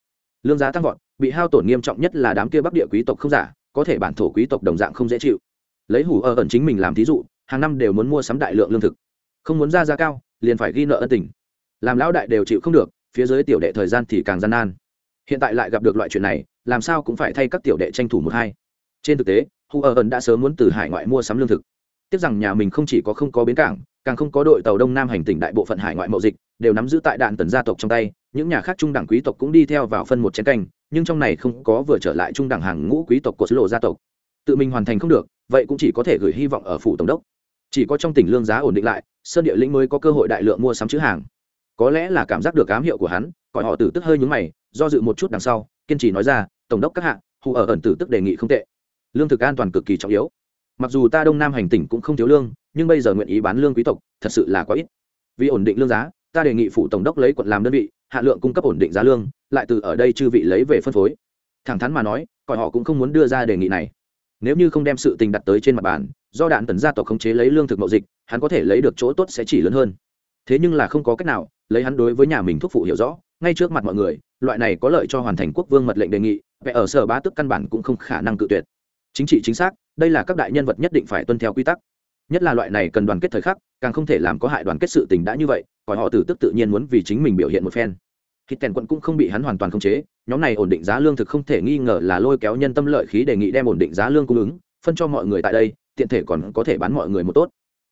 Lương giá tăng vọt, bị hao tổn nghiêm trọng nhất là đám kia bắc địa quý tộc không giả, có thể bản thổ quý tộc đồng dạng không dễ chịu. Lấy hủ ở ẩn chính mình làm thí dụ, hàng năm đều muốn mua sắm đại lượng lương thực. Không muốn ra giá cao, liền phải ghi nợ ân tình. Làm lão đại đều chịu không được, phía dưới tiểu đệ thời gian thì càng gian nan. Hiện tại lại gặp được loại chuyện này, làm sao cũng phải thay các tiểu đệ tranh thủ một hai trên thực tế Hù ở ẩn đã sớm muốn từ hải ngoại mua sắm lương thực. Tiếc rằng nhà mình không chỉ có không có bến cảng, càng không có đội tàu đông nam hành tỉnh đại bộ phận hải ngoại mậu dịch, đều nắm giữ tại đạn tần gia tộc trong tay, những nhà khác trung đẳng quý tộc cũng đi theo vào phân một chén canh, nhưng trong này không có vừa trở lại trung đẳng hàng ngũ quý tộc của sứ lộ gia tộc. Tự mình hoàn thành không được, vậy cũng chỉ có thể gửi hy vọng ở phủ tổng đốc. Chỉ có trong tỉnh lương giá ổn định lại, sơn địa lĩnh mới có cơ hội đại lượng mua sắm chữ hàng. Có lẽ là cảm giác được ám hiệu của hắn còn họ tử tức hơi nhúng mày, do dự một chút đằng sau, kiên trì nói ra, tổng đốc các hạng hù ở ẩn tử tức đề nghị không tệ lương thực an toàn cực kỳ trọng yếu. Mặc dù ta đông nam hành tỉnh cũng không thiếu lương, nhưng bây giờ nguyện ý bán lương quý tộc, thật sự là quá ít. Vì ổn định lương giá, ta đề nghị phủ tổng đốc lấy quận làm đơn vị, hạ lượng cung cấp ổn định giá lương, lại từ ở đây chư vị lấy về phân phối. Thẳng thắn mà nói còn họ cũng không muốn đưa ra đề nghị này. Nếu như không đem sự tình đặt tới trên mặt bàn, do đạn tần gia tộc khống chế lấy lương thực mậu dịch, hắn có thể lấy được chỗ tốt sẽ chỉ lớn hơn. Thế nhưng là không có cách nào, lấy hắn đối với nhà mình thúc phụ hiểu rõ, ngay trước mặt mọi người, loại này có lợi cho hoàn thành quốc vương mật lệnh đề nghị vẽ ở sở bá tức căn bản cũng không khả năng cự tuyệt chính trị chính xác, đây là các đại nhân vật nhất định phải tuân theo quy tắc. Nhất là loại này cần đoàn kết thời khắc, càng không thể làm có hại đoàn kết sự tình đã như vậy còn họ tử tức tự nhiên muốn vì chính mình biểu hiện một phen. Hít tèn quận cũng không bị hắn hoàn toàn khống chế, nhóm này ổn định giá lương thực không thể nghi ngờ là lôi kéo nhân tâm lợi khí đề nghị đem ổn định giá lương cung ứng, phân cho mọi người tại đây, tiện thể còn có thể bán mọi người một tốt.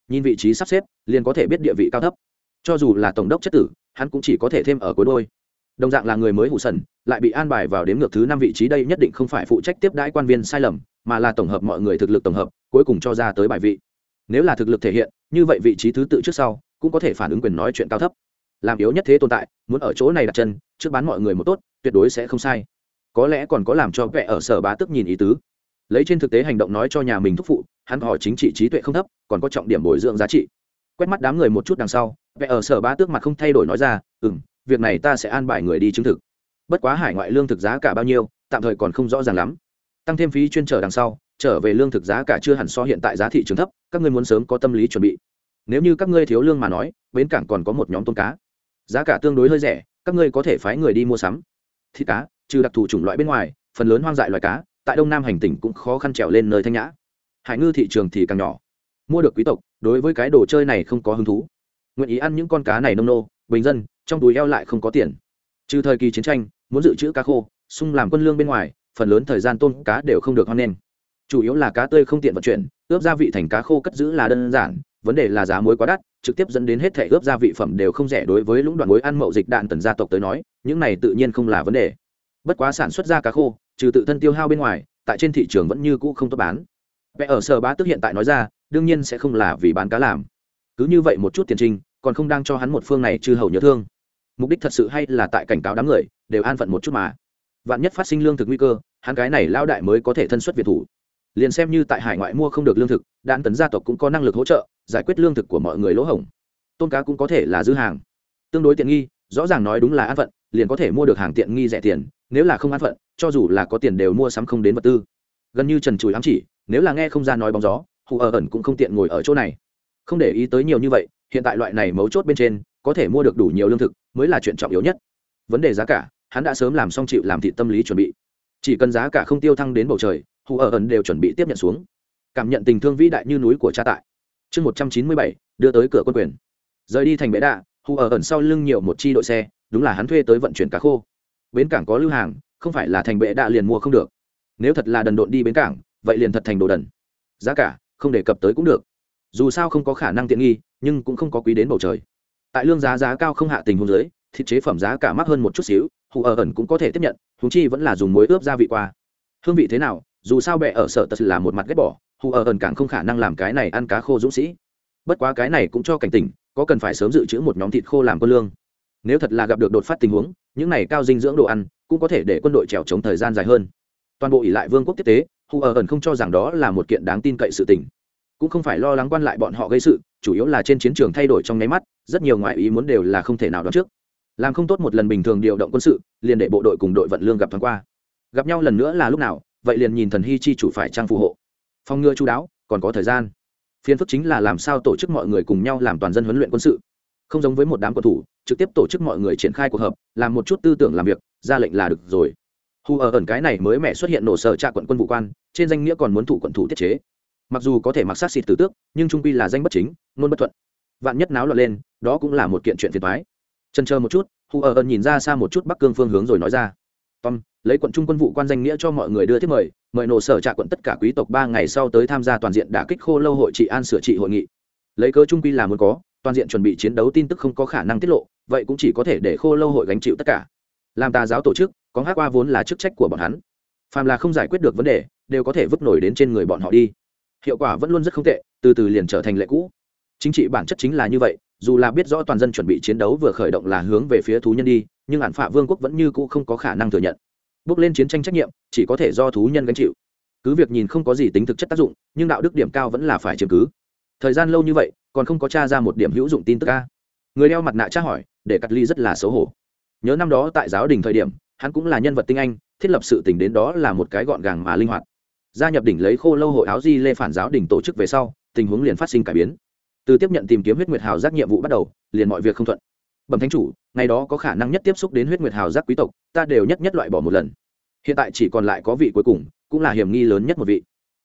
Nhìn vị trí sắp xếp, liền có thể biết địa vị cao thấp. Cho dù là tổng đốc chất tử, hắn cũng chỉ có thể thêm ở cuối đôi. Đồng dạng là người mới hụ sần lại bị an bài vào đếm ngược thứ năm vị trí đây nhất định không phải phụ trách tiếp đãi quan viên sai lầm, mà là tổng hợp mọi người thực lực tổng hợp, cuối cùng cho ra tới bài vị. Nếu là thực lực thể hiện, như vậy vị trí thứ tự trước sau cũng có thể phản ứng quyền nói chuyện cao thấp. Làm yếu nhất thế tồn tại, muốn ở chỗ này đặt chân, trước bán mọi người một tốt, tuyệt đối sẽ không sai. Có lẽ còn có làm cho vẽ ở sở bá tức nhìn ý tứ. Lấy trên thực tế hành động nói cho nhà mình thúc phụ, hắn hỏi chính trị trí tuệ không thấp, còn có trọng điểm bồi dưỡng giá trị. Quét mắt đám người một chút đằng sau vẽ ở sở bá tước mặt không thay đổi nói ra ừ m việc này ta sẽ an bài người đi chứng thực bất quá hải ngoại lương thực giá cả bao nhiêu, tạm thời còn không rõ ràng lắm. Tăng thêm phí chuyên trở đằng sau, trở về lương thực giá cả chưa hẳn so hiện tại giá thị trường thấp, các ngươi muốn sớm có tâm lý chuẩn bị. Nếu như các ngươi thiếu lương mà nói, bến cảng còn có một nhóm tôm cá. Giá cả tương đối hơi rẻ, các ngươi có thể phái người đi mua sắm. Thịt cá, trừ đặc thù chủng loại bên ngoài, phần lớn hoang dại loài cá, tại đông nam hành tỉnh cũng khó khăn trèo lên nơi thanh nhã. Hải ngư thị trường thì càng nhỏ. Mua được quý tộc, đối với cái đồ chơi này không có hứng thú. Nguyện ý ăn những con cá này nông nô, bình dân, trong túi eo lại không có tiền. Trừ thời kỳ chiến tranh muốn dự trữ cá khô sung làm quân lương bên ngoài phần lớn thời gian tôm cá đều không được hoan nghênh. Chủ yếu là cá tươi không tiện vận chuyển ướp gia vị thành cá khô cất giữ là đơn giản vấn đề là giá muối quá đắt trực tiếp dẫn đến hết thể ướp gia vị phẩm đều không rẻ đối với lũng đoạn muối ăn mậu dịch đạn tần gia tộc tới nói những này tự nhiên không là vấn đề. Bất quá sản xuất ra cá khô trừ tự thân tiêu hao bên ngoài tại trên thị trường vẫn như cũ không tốt bán. Vẽ ở sở bá tức hiện tại nói ra đương nhiên sẽ không là vì bán cá làm. Cứ như vậy một chút tiền trình, còn không đang cho hắn một phương này chư hầu nhớ thương mục đích thật sự hay là tại cảnh cáo đám người, đều an phận một chút mà. Vạn nhất phát sinh lương thực nguy cơ, hắn cái này lao đại mới có thể thân xuất việt thủ. Liền xem như tại hải ngoại mua không được lương thực đạn tấn gia tộc cũng có năng lực hỗ trợ, giải quyết lương thực của mọi người lỗ hổng. Tôn cá cũng có thể là dư hàng. Tương đối tiện nghi, rõ ràng nói đúng là an phận, liền có thể mua được hàng tiện nghi rẻ tiền, nếu là không an phận, cho dù là có tiền đều mua sắm không đến vật tư. Gần như trần chùi ám chỉ, nếu là nghe không ra nói bóng gió, hù ở ẩn cũng không tiện ngồi ở chỗ này. Không để ý tới nhiều như vậy, hiện tại loại này mấu chốt bên trên có thể mua được đủ nhiều lương thực mới là chuyện trọng yếu nhất. Vấn đề giá cả, hắn đã sớm làm xong chịu làm thị tâm lý chuẩn bị. Chỉ cần giá cả không tiêu thăng đến bầu trời, hù ở ẩn đều chuẩn bị tiếp nhận xuống. Cảm nhận tình thương vĩ đại như núi của cha tại. Chương một trăm chín mươi bảy, đưa tới cửa quân quyền. Rời đi thành bệ đạ, hù ở ẩn sau lưng nhiều một chi đội xe, đúng là hắn thuê tới vận chuyển cá khô. Bến cảng có lưu hàng, không phải là thành bệ đạ liền mua không được. Nếu thật là đần độn đi bến cảng, vậy liền thật thành đồ đần. Giá cả, không đề cập tới cũng được. Dù sao không có khả năng tiện nghi, nhưng cũng không có quý đến bầu trời tại lương giá giá cao không hạ tình hôn giới thịt chế phẩm giá cả mắc hơn một chút xíu, hù ở ẩn cũng có thể tiếp nhận húng chi vẫn là dùng muối ướp gia vị qua. Hương vị thế nào? Dù sao bệ ở sở tật là một mặt ghét bỏ, hù ở ẩn càng không khả năng làm cái này ăn cá khô dũng sĩ. Bất quá cái này cũng cho cảnh tỉnh, có cần phải sớm dự trữ một nhóm thịt khô làm quân lương. Nếu thật là gặp được đột phát tình huống, những này cao dinh dưỡng đồ ăn cũng có thể để quân đội trèo chống thời gian dài hơn. Toàn bộ ỷ lại vương quốc tiếp tế, hù ở ẩn không cho rằng đó là một kiện đáng tin cậy sự tình. Cũng không phải lo lắng quan lại bọn họ gây sự, chủ yếu là trên chiến trường thay đổi trong nháy mắt rất nhiều ngoại ý muốn đều là không thể nào đoán trước. Làm không tốt một lần bình thường điều động quân sự, liền để bộ đội cùng đội vận lương gặp thoáng qua. Gặp nhau lần nữa là lúc nào, vậy liền nhìn thần hy chi chủ phải trang phù hộ. Phòng ngừa chú đáo, còn có thời gian. Phiên phức chính là làm sao tổ chức mọi người cùng nhau làm toàn dân huấn luyện quân sự. Không giống với một đám quân thủ, trực tiếp tổ chức mọi người triển khai cuộc họp, làm một chút tư tưởng làm việc, ra lệnh là được rồi. Hù ở ẩn cái này mới mẹ xuất hiện nổ sở trạ quận quân vụ quan, trên danh nghĩa còn muốn thủ quận thủ tiết chế. Mặc dù có thể mặc sát xịt tử tước, nhưng trung quy là danh bất chính nôn bất thuận vạn nhất náo loạn lên, đó cũng là một kiện chuyện phiền thoái trần chờ một chút, hù ở ẩn nhìn ra xa một chút bắc cương phương hướng rồi nói ra. Tom, lấy quận trung quân vụ quan danh nghĩa cho mọi người đưa tiếp mời mời nổ sở trạ quận tất cả quý tộc ba ngày sau tới tham gia toàn diện đả kích khô lâu hội trị an sửa trị hội nghị. Lấy cớ trung quy là muốn có, toàn diện chuẩn bị chiến đấu tin tức không có khả năng tiết lộ, vậy cũng chỉ có thể để khô lâu hội gánh chịu tất cả. Làm tà giáo tổ chức, có hát qua vốn là chức trách của bọn hắn. Phàm là không giải quyết được vấn đề, đều có thể vứt nổi đến trên người bọn họ đi. Hiệu quả vẫn luôn rất không tệ, từ từ liền trở thành lệ cũ chính trị bản chất chính là như vậy, dù là biết rõ toàn dân chuẩn bị chiến đấu vừa khởi động là hướng về phía thú nhân đi, nhưng ản phạ vương quốc vẫn như cũ không có khả năng thừa nhận. Bước lên chiến tranh trách nhiệm, chỉ có thể do thú nhân gánh chịu. Cứ việc nhìn không có gì tính thực chất tác dụng, nhưng đạo đức điểm cao vẫn là phải chứng cứ. Thời gian lâu như vậy, còn không có t r a ra một điểm hữu dụng tin tức ca người đeo mặt nạ tra hỏi, để cắt ly rất là xấu hổ. Nhớ năm đó tại giáo đình thời điểm, hắn cũng là nhân vật tinh anh, thiết lập sự tình đến đó là một cái gọn gàng mà linh hoạt. Gia nhập đỉnh lấy khô lâu hội áo di lê phản giáo đình tổ chức về sau, tình huống liền phát sinh cải biến từ tiếp nhận tìm kiếm huyết nguyệt hào giác nhiệm vụ bắt đầu, liền mọi việc không thuận. Bẩm thánh chủ, ngày đó có khả năng nhất tiếp xúc đến huyết nguyệt hào giác quý tộc, ta đều nhất nhất loại bỏ một lần. Hiện tại chỉ còn lại có vị cuối cùng, cũng là hiểm nghi lớn nhất một vị.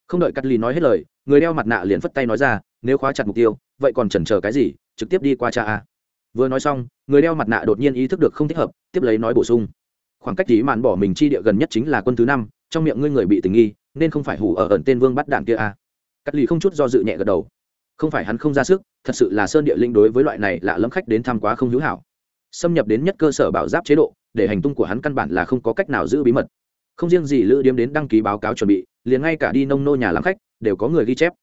Không đợi cắt ly nói hết lời, người đeo mặt nạ liền phất tay nói ra, nếu khóa chặt mục tiêu, vậy còn chần chờ cái gì, trực tiếp đi qua cha a. Vừa nói xong, người đeo mặt nạ đột nhiên ý thức được không thích hợp, tiếp lấy nói bổ sung. Khoảng cách tí màn bỏ mình chi địa gần nhất chính là quân thứ năm, trong miệng ngươi người bị tình nghi, nên không phải hủ ở ẩn tên vương bắt đạn kia a. Cắt lì không chút do dự nhẹ gật đầu không phải hắn không ra sức, thật sự là sơn địa linh đối với loại này lạ lẫm khách đến thăm quá không hữu hảo. Xâm nhập đến nhất cơ sở bảo giáp chế độ, để hành tung của hắn căn bản là không có cách nào giữ bí mật. Không riêng gì lữ điếm đến đăng ký báo cáo chuẩn bị, liền ngay cả đi nông nô nhà làm khách, đều có người ghi chép.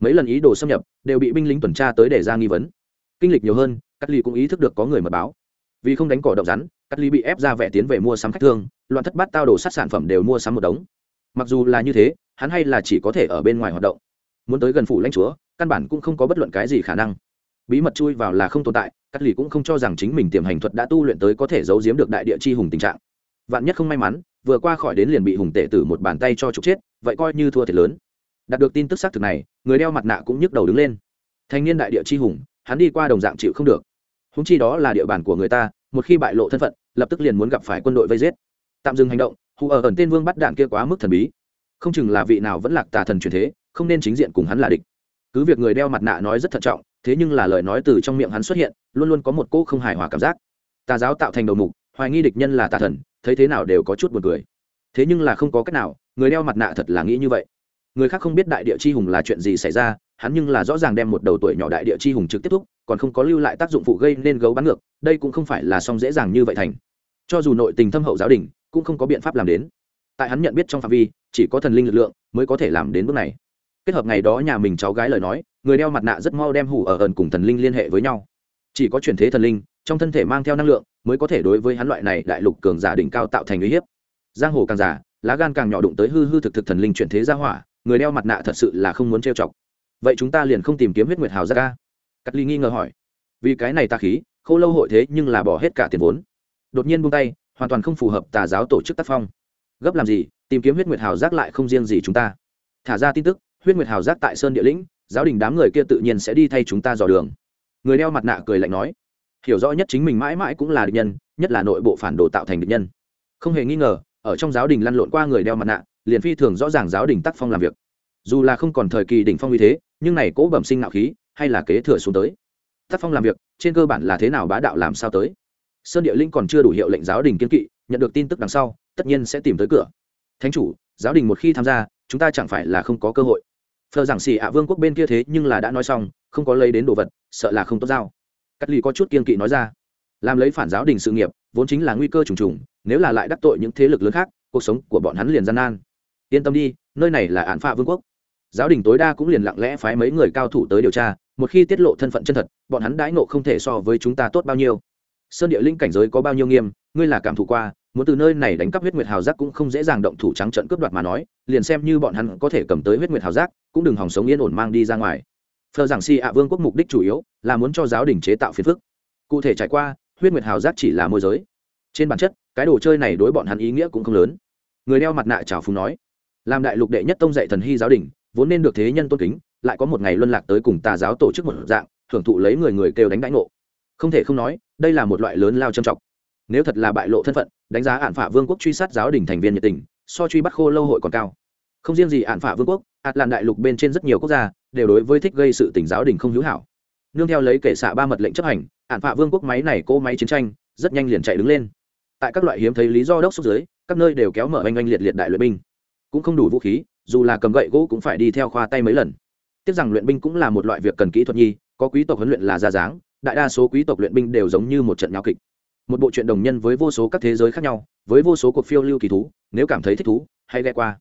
Mấy lần ý đồ xâm nhập, đều bị binh lính tuần tra tới để ra nghi vấn. Kinh lịch nhiều hơn cắt ly cũng ý thức được có người mật báo. Vì không đánh cỏ động rắn cắt ly bị ép ra vẻ tiến về mua sắm khách thương, loạn thất bát tao đồ sát sản phẩm đều mua sắm một đống. Mặc dù là như thế, hắn hay là chỉ có thể ở bên ngoài hoạt động. Muốn tới gần phủ lãnh chúa căn bản cũng không có bất luận cái gì khả năng. Bí mật chui vào là không tồn tại cắt lì cũng không cho rằng chính mình tiềm hành thuật đã tu luyện tới có thể giấu giếm được đại địa chi hùng tình trạng. Vạn nhất không may mắn, vừa qua khỏi đến liền bị hùng tể tử một bàn tay cho trục chết, vậy coi như thua thiệt lớn. Đạt được tin tức xác thực này, người đeo mặt nạ cũng nhức đầu đứng lên. Thanh niên đại địa chi hùng, hắn đi qua đồng dạng chịu không được. Húng chi đó là địa bàn của người ta, một khi bại lộ thân phận, lập tức liền muốn gặp phải quân đội vây giết. Tạm dừng hành động, hù ở ẩn tên vương bắt đạn kia quá mức thần bí. Không chừng là vị nào vẫn lạc tà thần truyền thế, không nên chính diện cùng hắn là địch cứ việc người đeo mặt nạ nói rất thận trọng, thế nhưng là lời nói từ trong miệng hắn xuất hiện, luôn luôn có một cỗ không hài hòa cảm giác. Tà giáo tạo thành đầu mục, hoài nghi địch nhân là tà thần, thấy thế nào đều có chút buồn cười. Thế nhưng là không có cách nào, người đeo mặt nạ thật là nghĩ như vậy. Người khác không biết đại địa chi hùng là chuyện gì xảy ra, hắn nhưng là rõ ràng đem một đầu tuổi nhỏ đại địa chi hùng trực tiếp thúc, còn không có lưu lại tác dụng phụ gây nên gấu bắn ngược, đây cũng không phải là xong dễ dàng như vậy thành. Cho dù nội tình thâm hậu giáo đình, cũng không có biện pháp làm đến. Tại hắn nhận biết trong phạm vi, chỉ có thần linh lực lượng mới có thể làm đến bước này kết hợp ngày đó nhà mình cháu gái lời nói, người đeo mặt nạ rất mau đem hủ ở ẩn cùng thần linh liên hệ với nhau. Chỉ có chuyển thế thần linh, trong thân thể mang theo năng lượng, mới có thể đối với hắn loại này đại lục cường giả đỉnh cao tạo thành uy hiếp. Giang hồ càng giả lá gan càng nhỏ đụng tới hư hư thực thực thần linh chuyển thế ra hỏa, người đeo mặt nạ thật sự là không muốn trêu chọc. Vậy chúng ta liền không tìm kiếm huyết nguyệt hào ra ca cắt ly nghi ngờ hỏi. Vì cái này ta khí k h ô lâu hội thế nhưng là bỏ hết cả tiền vốn. Đột nhiên buông tay, hoàn toàn không phù hợp tà giáo tổ chức tác phong. Gấp làm gì, tìm kiếm huyết nguyệt hào giác lại không riêng gì chúng ta. Thả ra tin tức huyết nguyệt hào giác tại sơn địa lĩnh, giáo đình đám người kia tự nhiên sẽ đi thay chúng ta dò đường. Người đeo mặt nạ cười lạnh nói, hiểu rõ nhất chính mình mãi mãi cũng là địch nhân, nhất là nội bộ phản đồ tạo thành địch nhân. Không hề nghi ngờ, ở trong giáo đình lăn lộn qua người đeo mặt nạ, liền phi thường rõ ràng giáo đình tác phong làm việc. Dù là không còn thời kỳ đỉnh phong như thế, nhưng này cố bẩm sinh nạo khí, hay là kế thừa xuống tới. Tác phong làm việc, trên cơ bản là thế nào bá đạo làm sao tới. Sơn địa linh còn chưa đủ hiệu lệnh giáo đình kiên kỵ, nhận được tin tức đằng sau, tất nhiên sẽ tìm tới cửa. Thánh chủ, giáo đình một khi tham gia, chúng ta chẳng phải là không có cơ hội phờ giảng xì ạ vương quốc bên kia thế nhưng là đã nói xong, không có lấy đến đồ vật, sợ là không tốt giao. Cắt lỵ có chút kiên kỵ nói ra. Làm lấy phản giáo đình sự nghiệp, vốn chính là nguy cơ trùng trùng, nếu là lại đắc tội những thế lực lớn khác, cuộc sống của bọn hắn liền gian nan. Yên tâm đi, nơi này là án phạ vương quốc. Giáo đình tối đa cũng liền lặng lẽ phái mấy người cao thủ tới điều tra, một khi tiết lộ thân phận chân thật, bọn hắn đãi nộ không thể so với chúng ta tốt bao nhiêu. Sơn địa linh cảnh giới có bao nhiêu nghiêm, ngươi là cảm thụ qua muốn từ nơi này đánh cắp huyết nguyệt hào giác cũng không dễ dàng động thủ trắng trận cướp đoạt mà nói, liền xem như bọn hắn có thể cầm tới huyết nguyệt hào giác, cũng đừng hòng sống yên ổn mang đi ra ngoài. Phờ giảng si ạ vương quốc mục đích chủ yếu là muốn cho giáo đình chế tạo phiền phức. Cụ thể trải qua, huyết nguyệt hào giác chỉ là môi giới. Trên bản chất, cái đồ chơi này đối bọn hắn ý nghĩa cũng không lớn. Người đeo mặt nạ trào phùng nói, làm đại lục đệ nhất tông dạy thần hy giáo đình, vốn nên được thế nhân tôn kính, lại có một ngày luân lạc tới cùng tà giáo tổ chức một dạng, hưởng thụ lấy người người kêu đánh đánh ngộ. Không thể không nói, đây là một loại lớn lao trầm trọng nếu thật là bại lộ thân phận, đánh giá ạn phả vương quốc truy sát giáo đình thành viên nhiệt tình, so truy bắt khô lâu hội còn cao. Không riêng gì ạn phả vương quốc ạt làn đại lục bên trên rất nhiều quốc gia đều đối với thích gây sự tỉnh giáo đình không hữu hảo. Nương theo lấy kể xạ ba mật lệnh chấp hành ạn phả vương quốc máy này cỗ máy chiến tranh rất nhanh liền chạy đứng lên. Tại các loại hiếm thấy lý do đốc xúc dưới, các nơi đều kéo mở oanh oanh liệt liệt đại luyện binh. Cũng không đủ vũ khí, dù là cầm gậy gỗ cũng phải đi theo khoa tay mấy lần. Tiếc rằng luyện binh cũng là một loại việc cần kỹ thuật nhi, có quý tộc huấn luyện là ra dáng, đại đa số quý tộc luyện binh đều giống như một trận nhau kịch một bộ truyện đồng nhân với vô số các thế giới khác nhau, với vô số cuộc phiêu lưu kỳ thú, nếu cảm thấy thích thú, hãy ghé qua.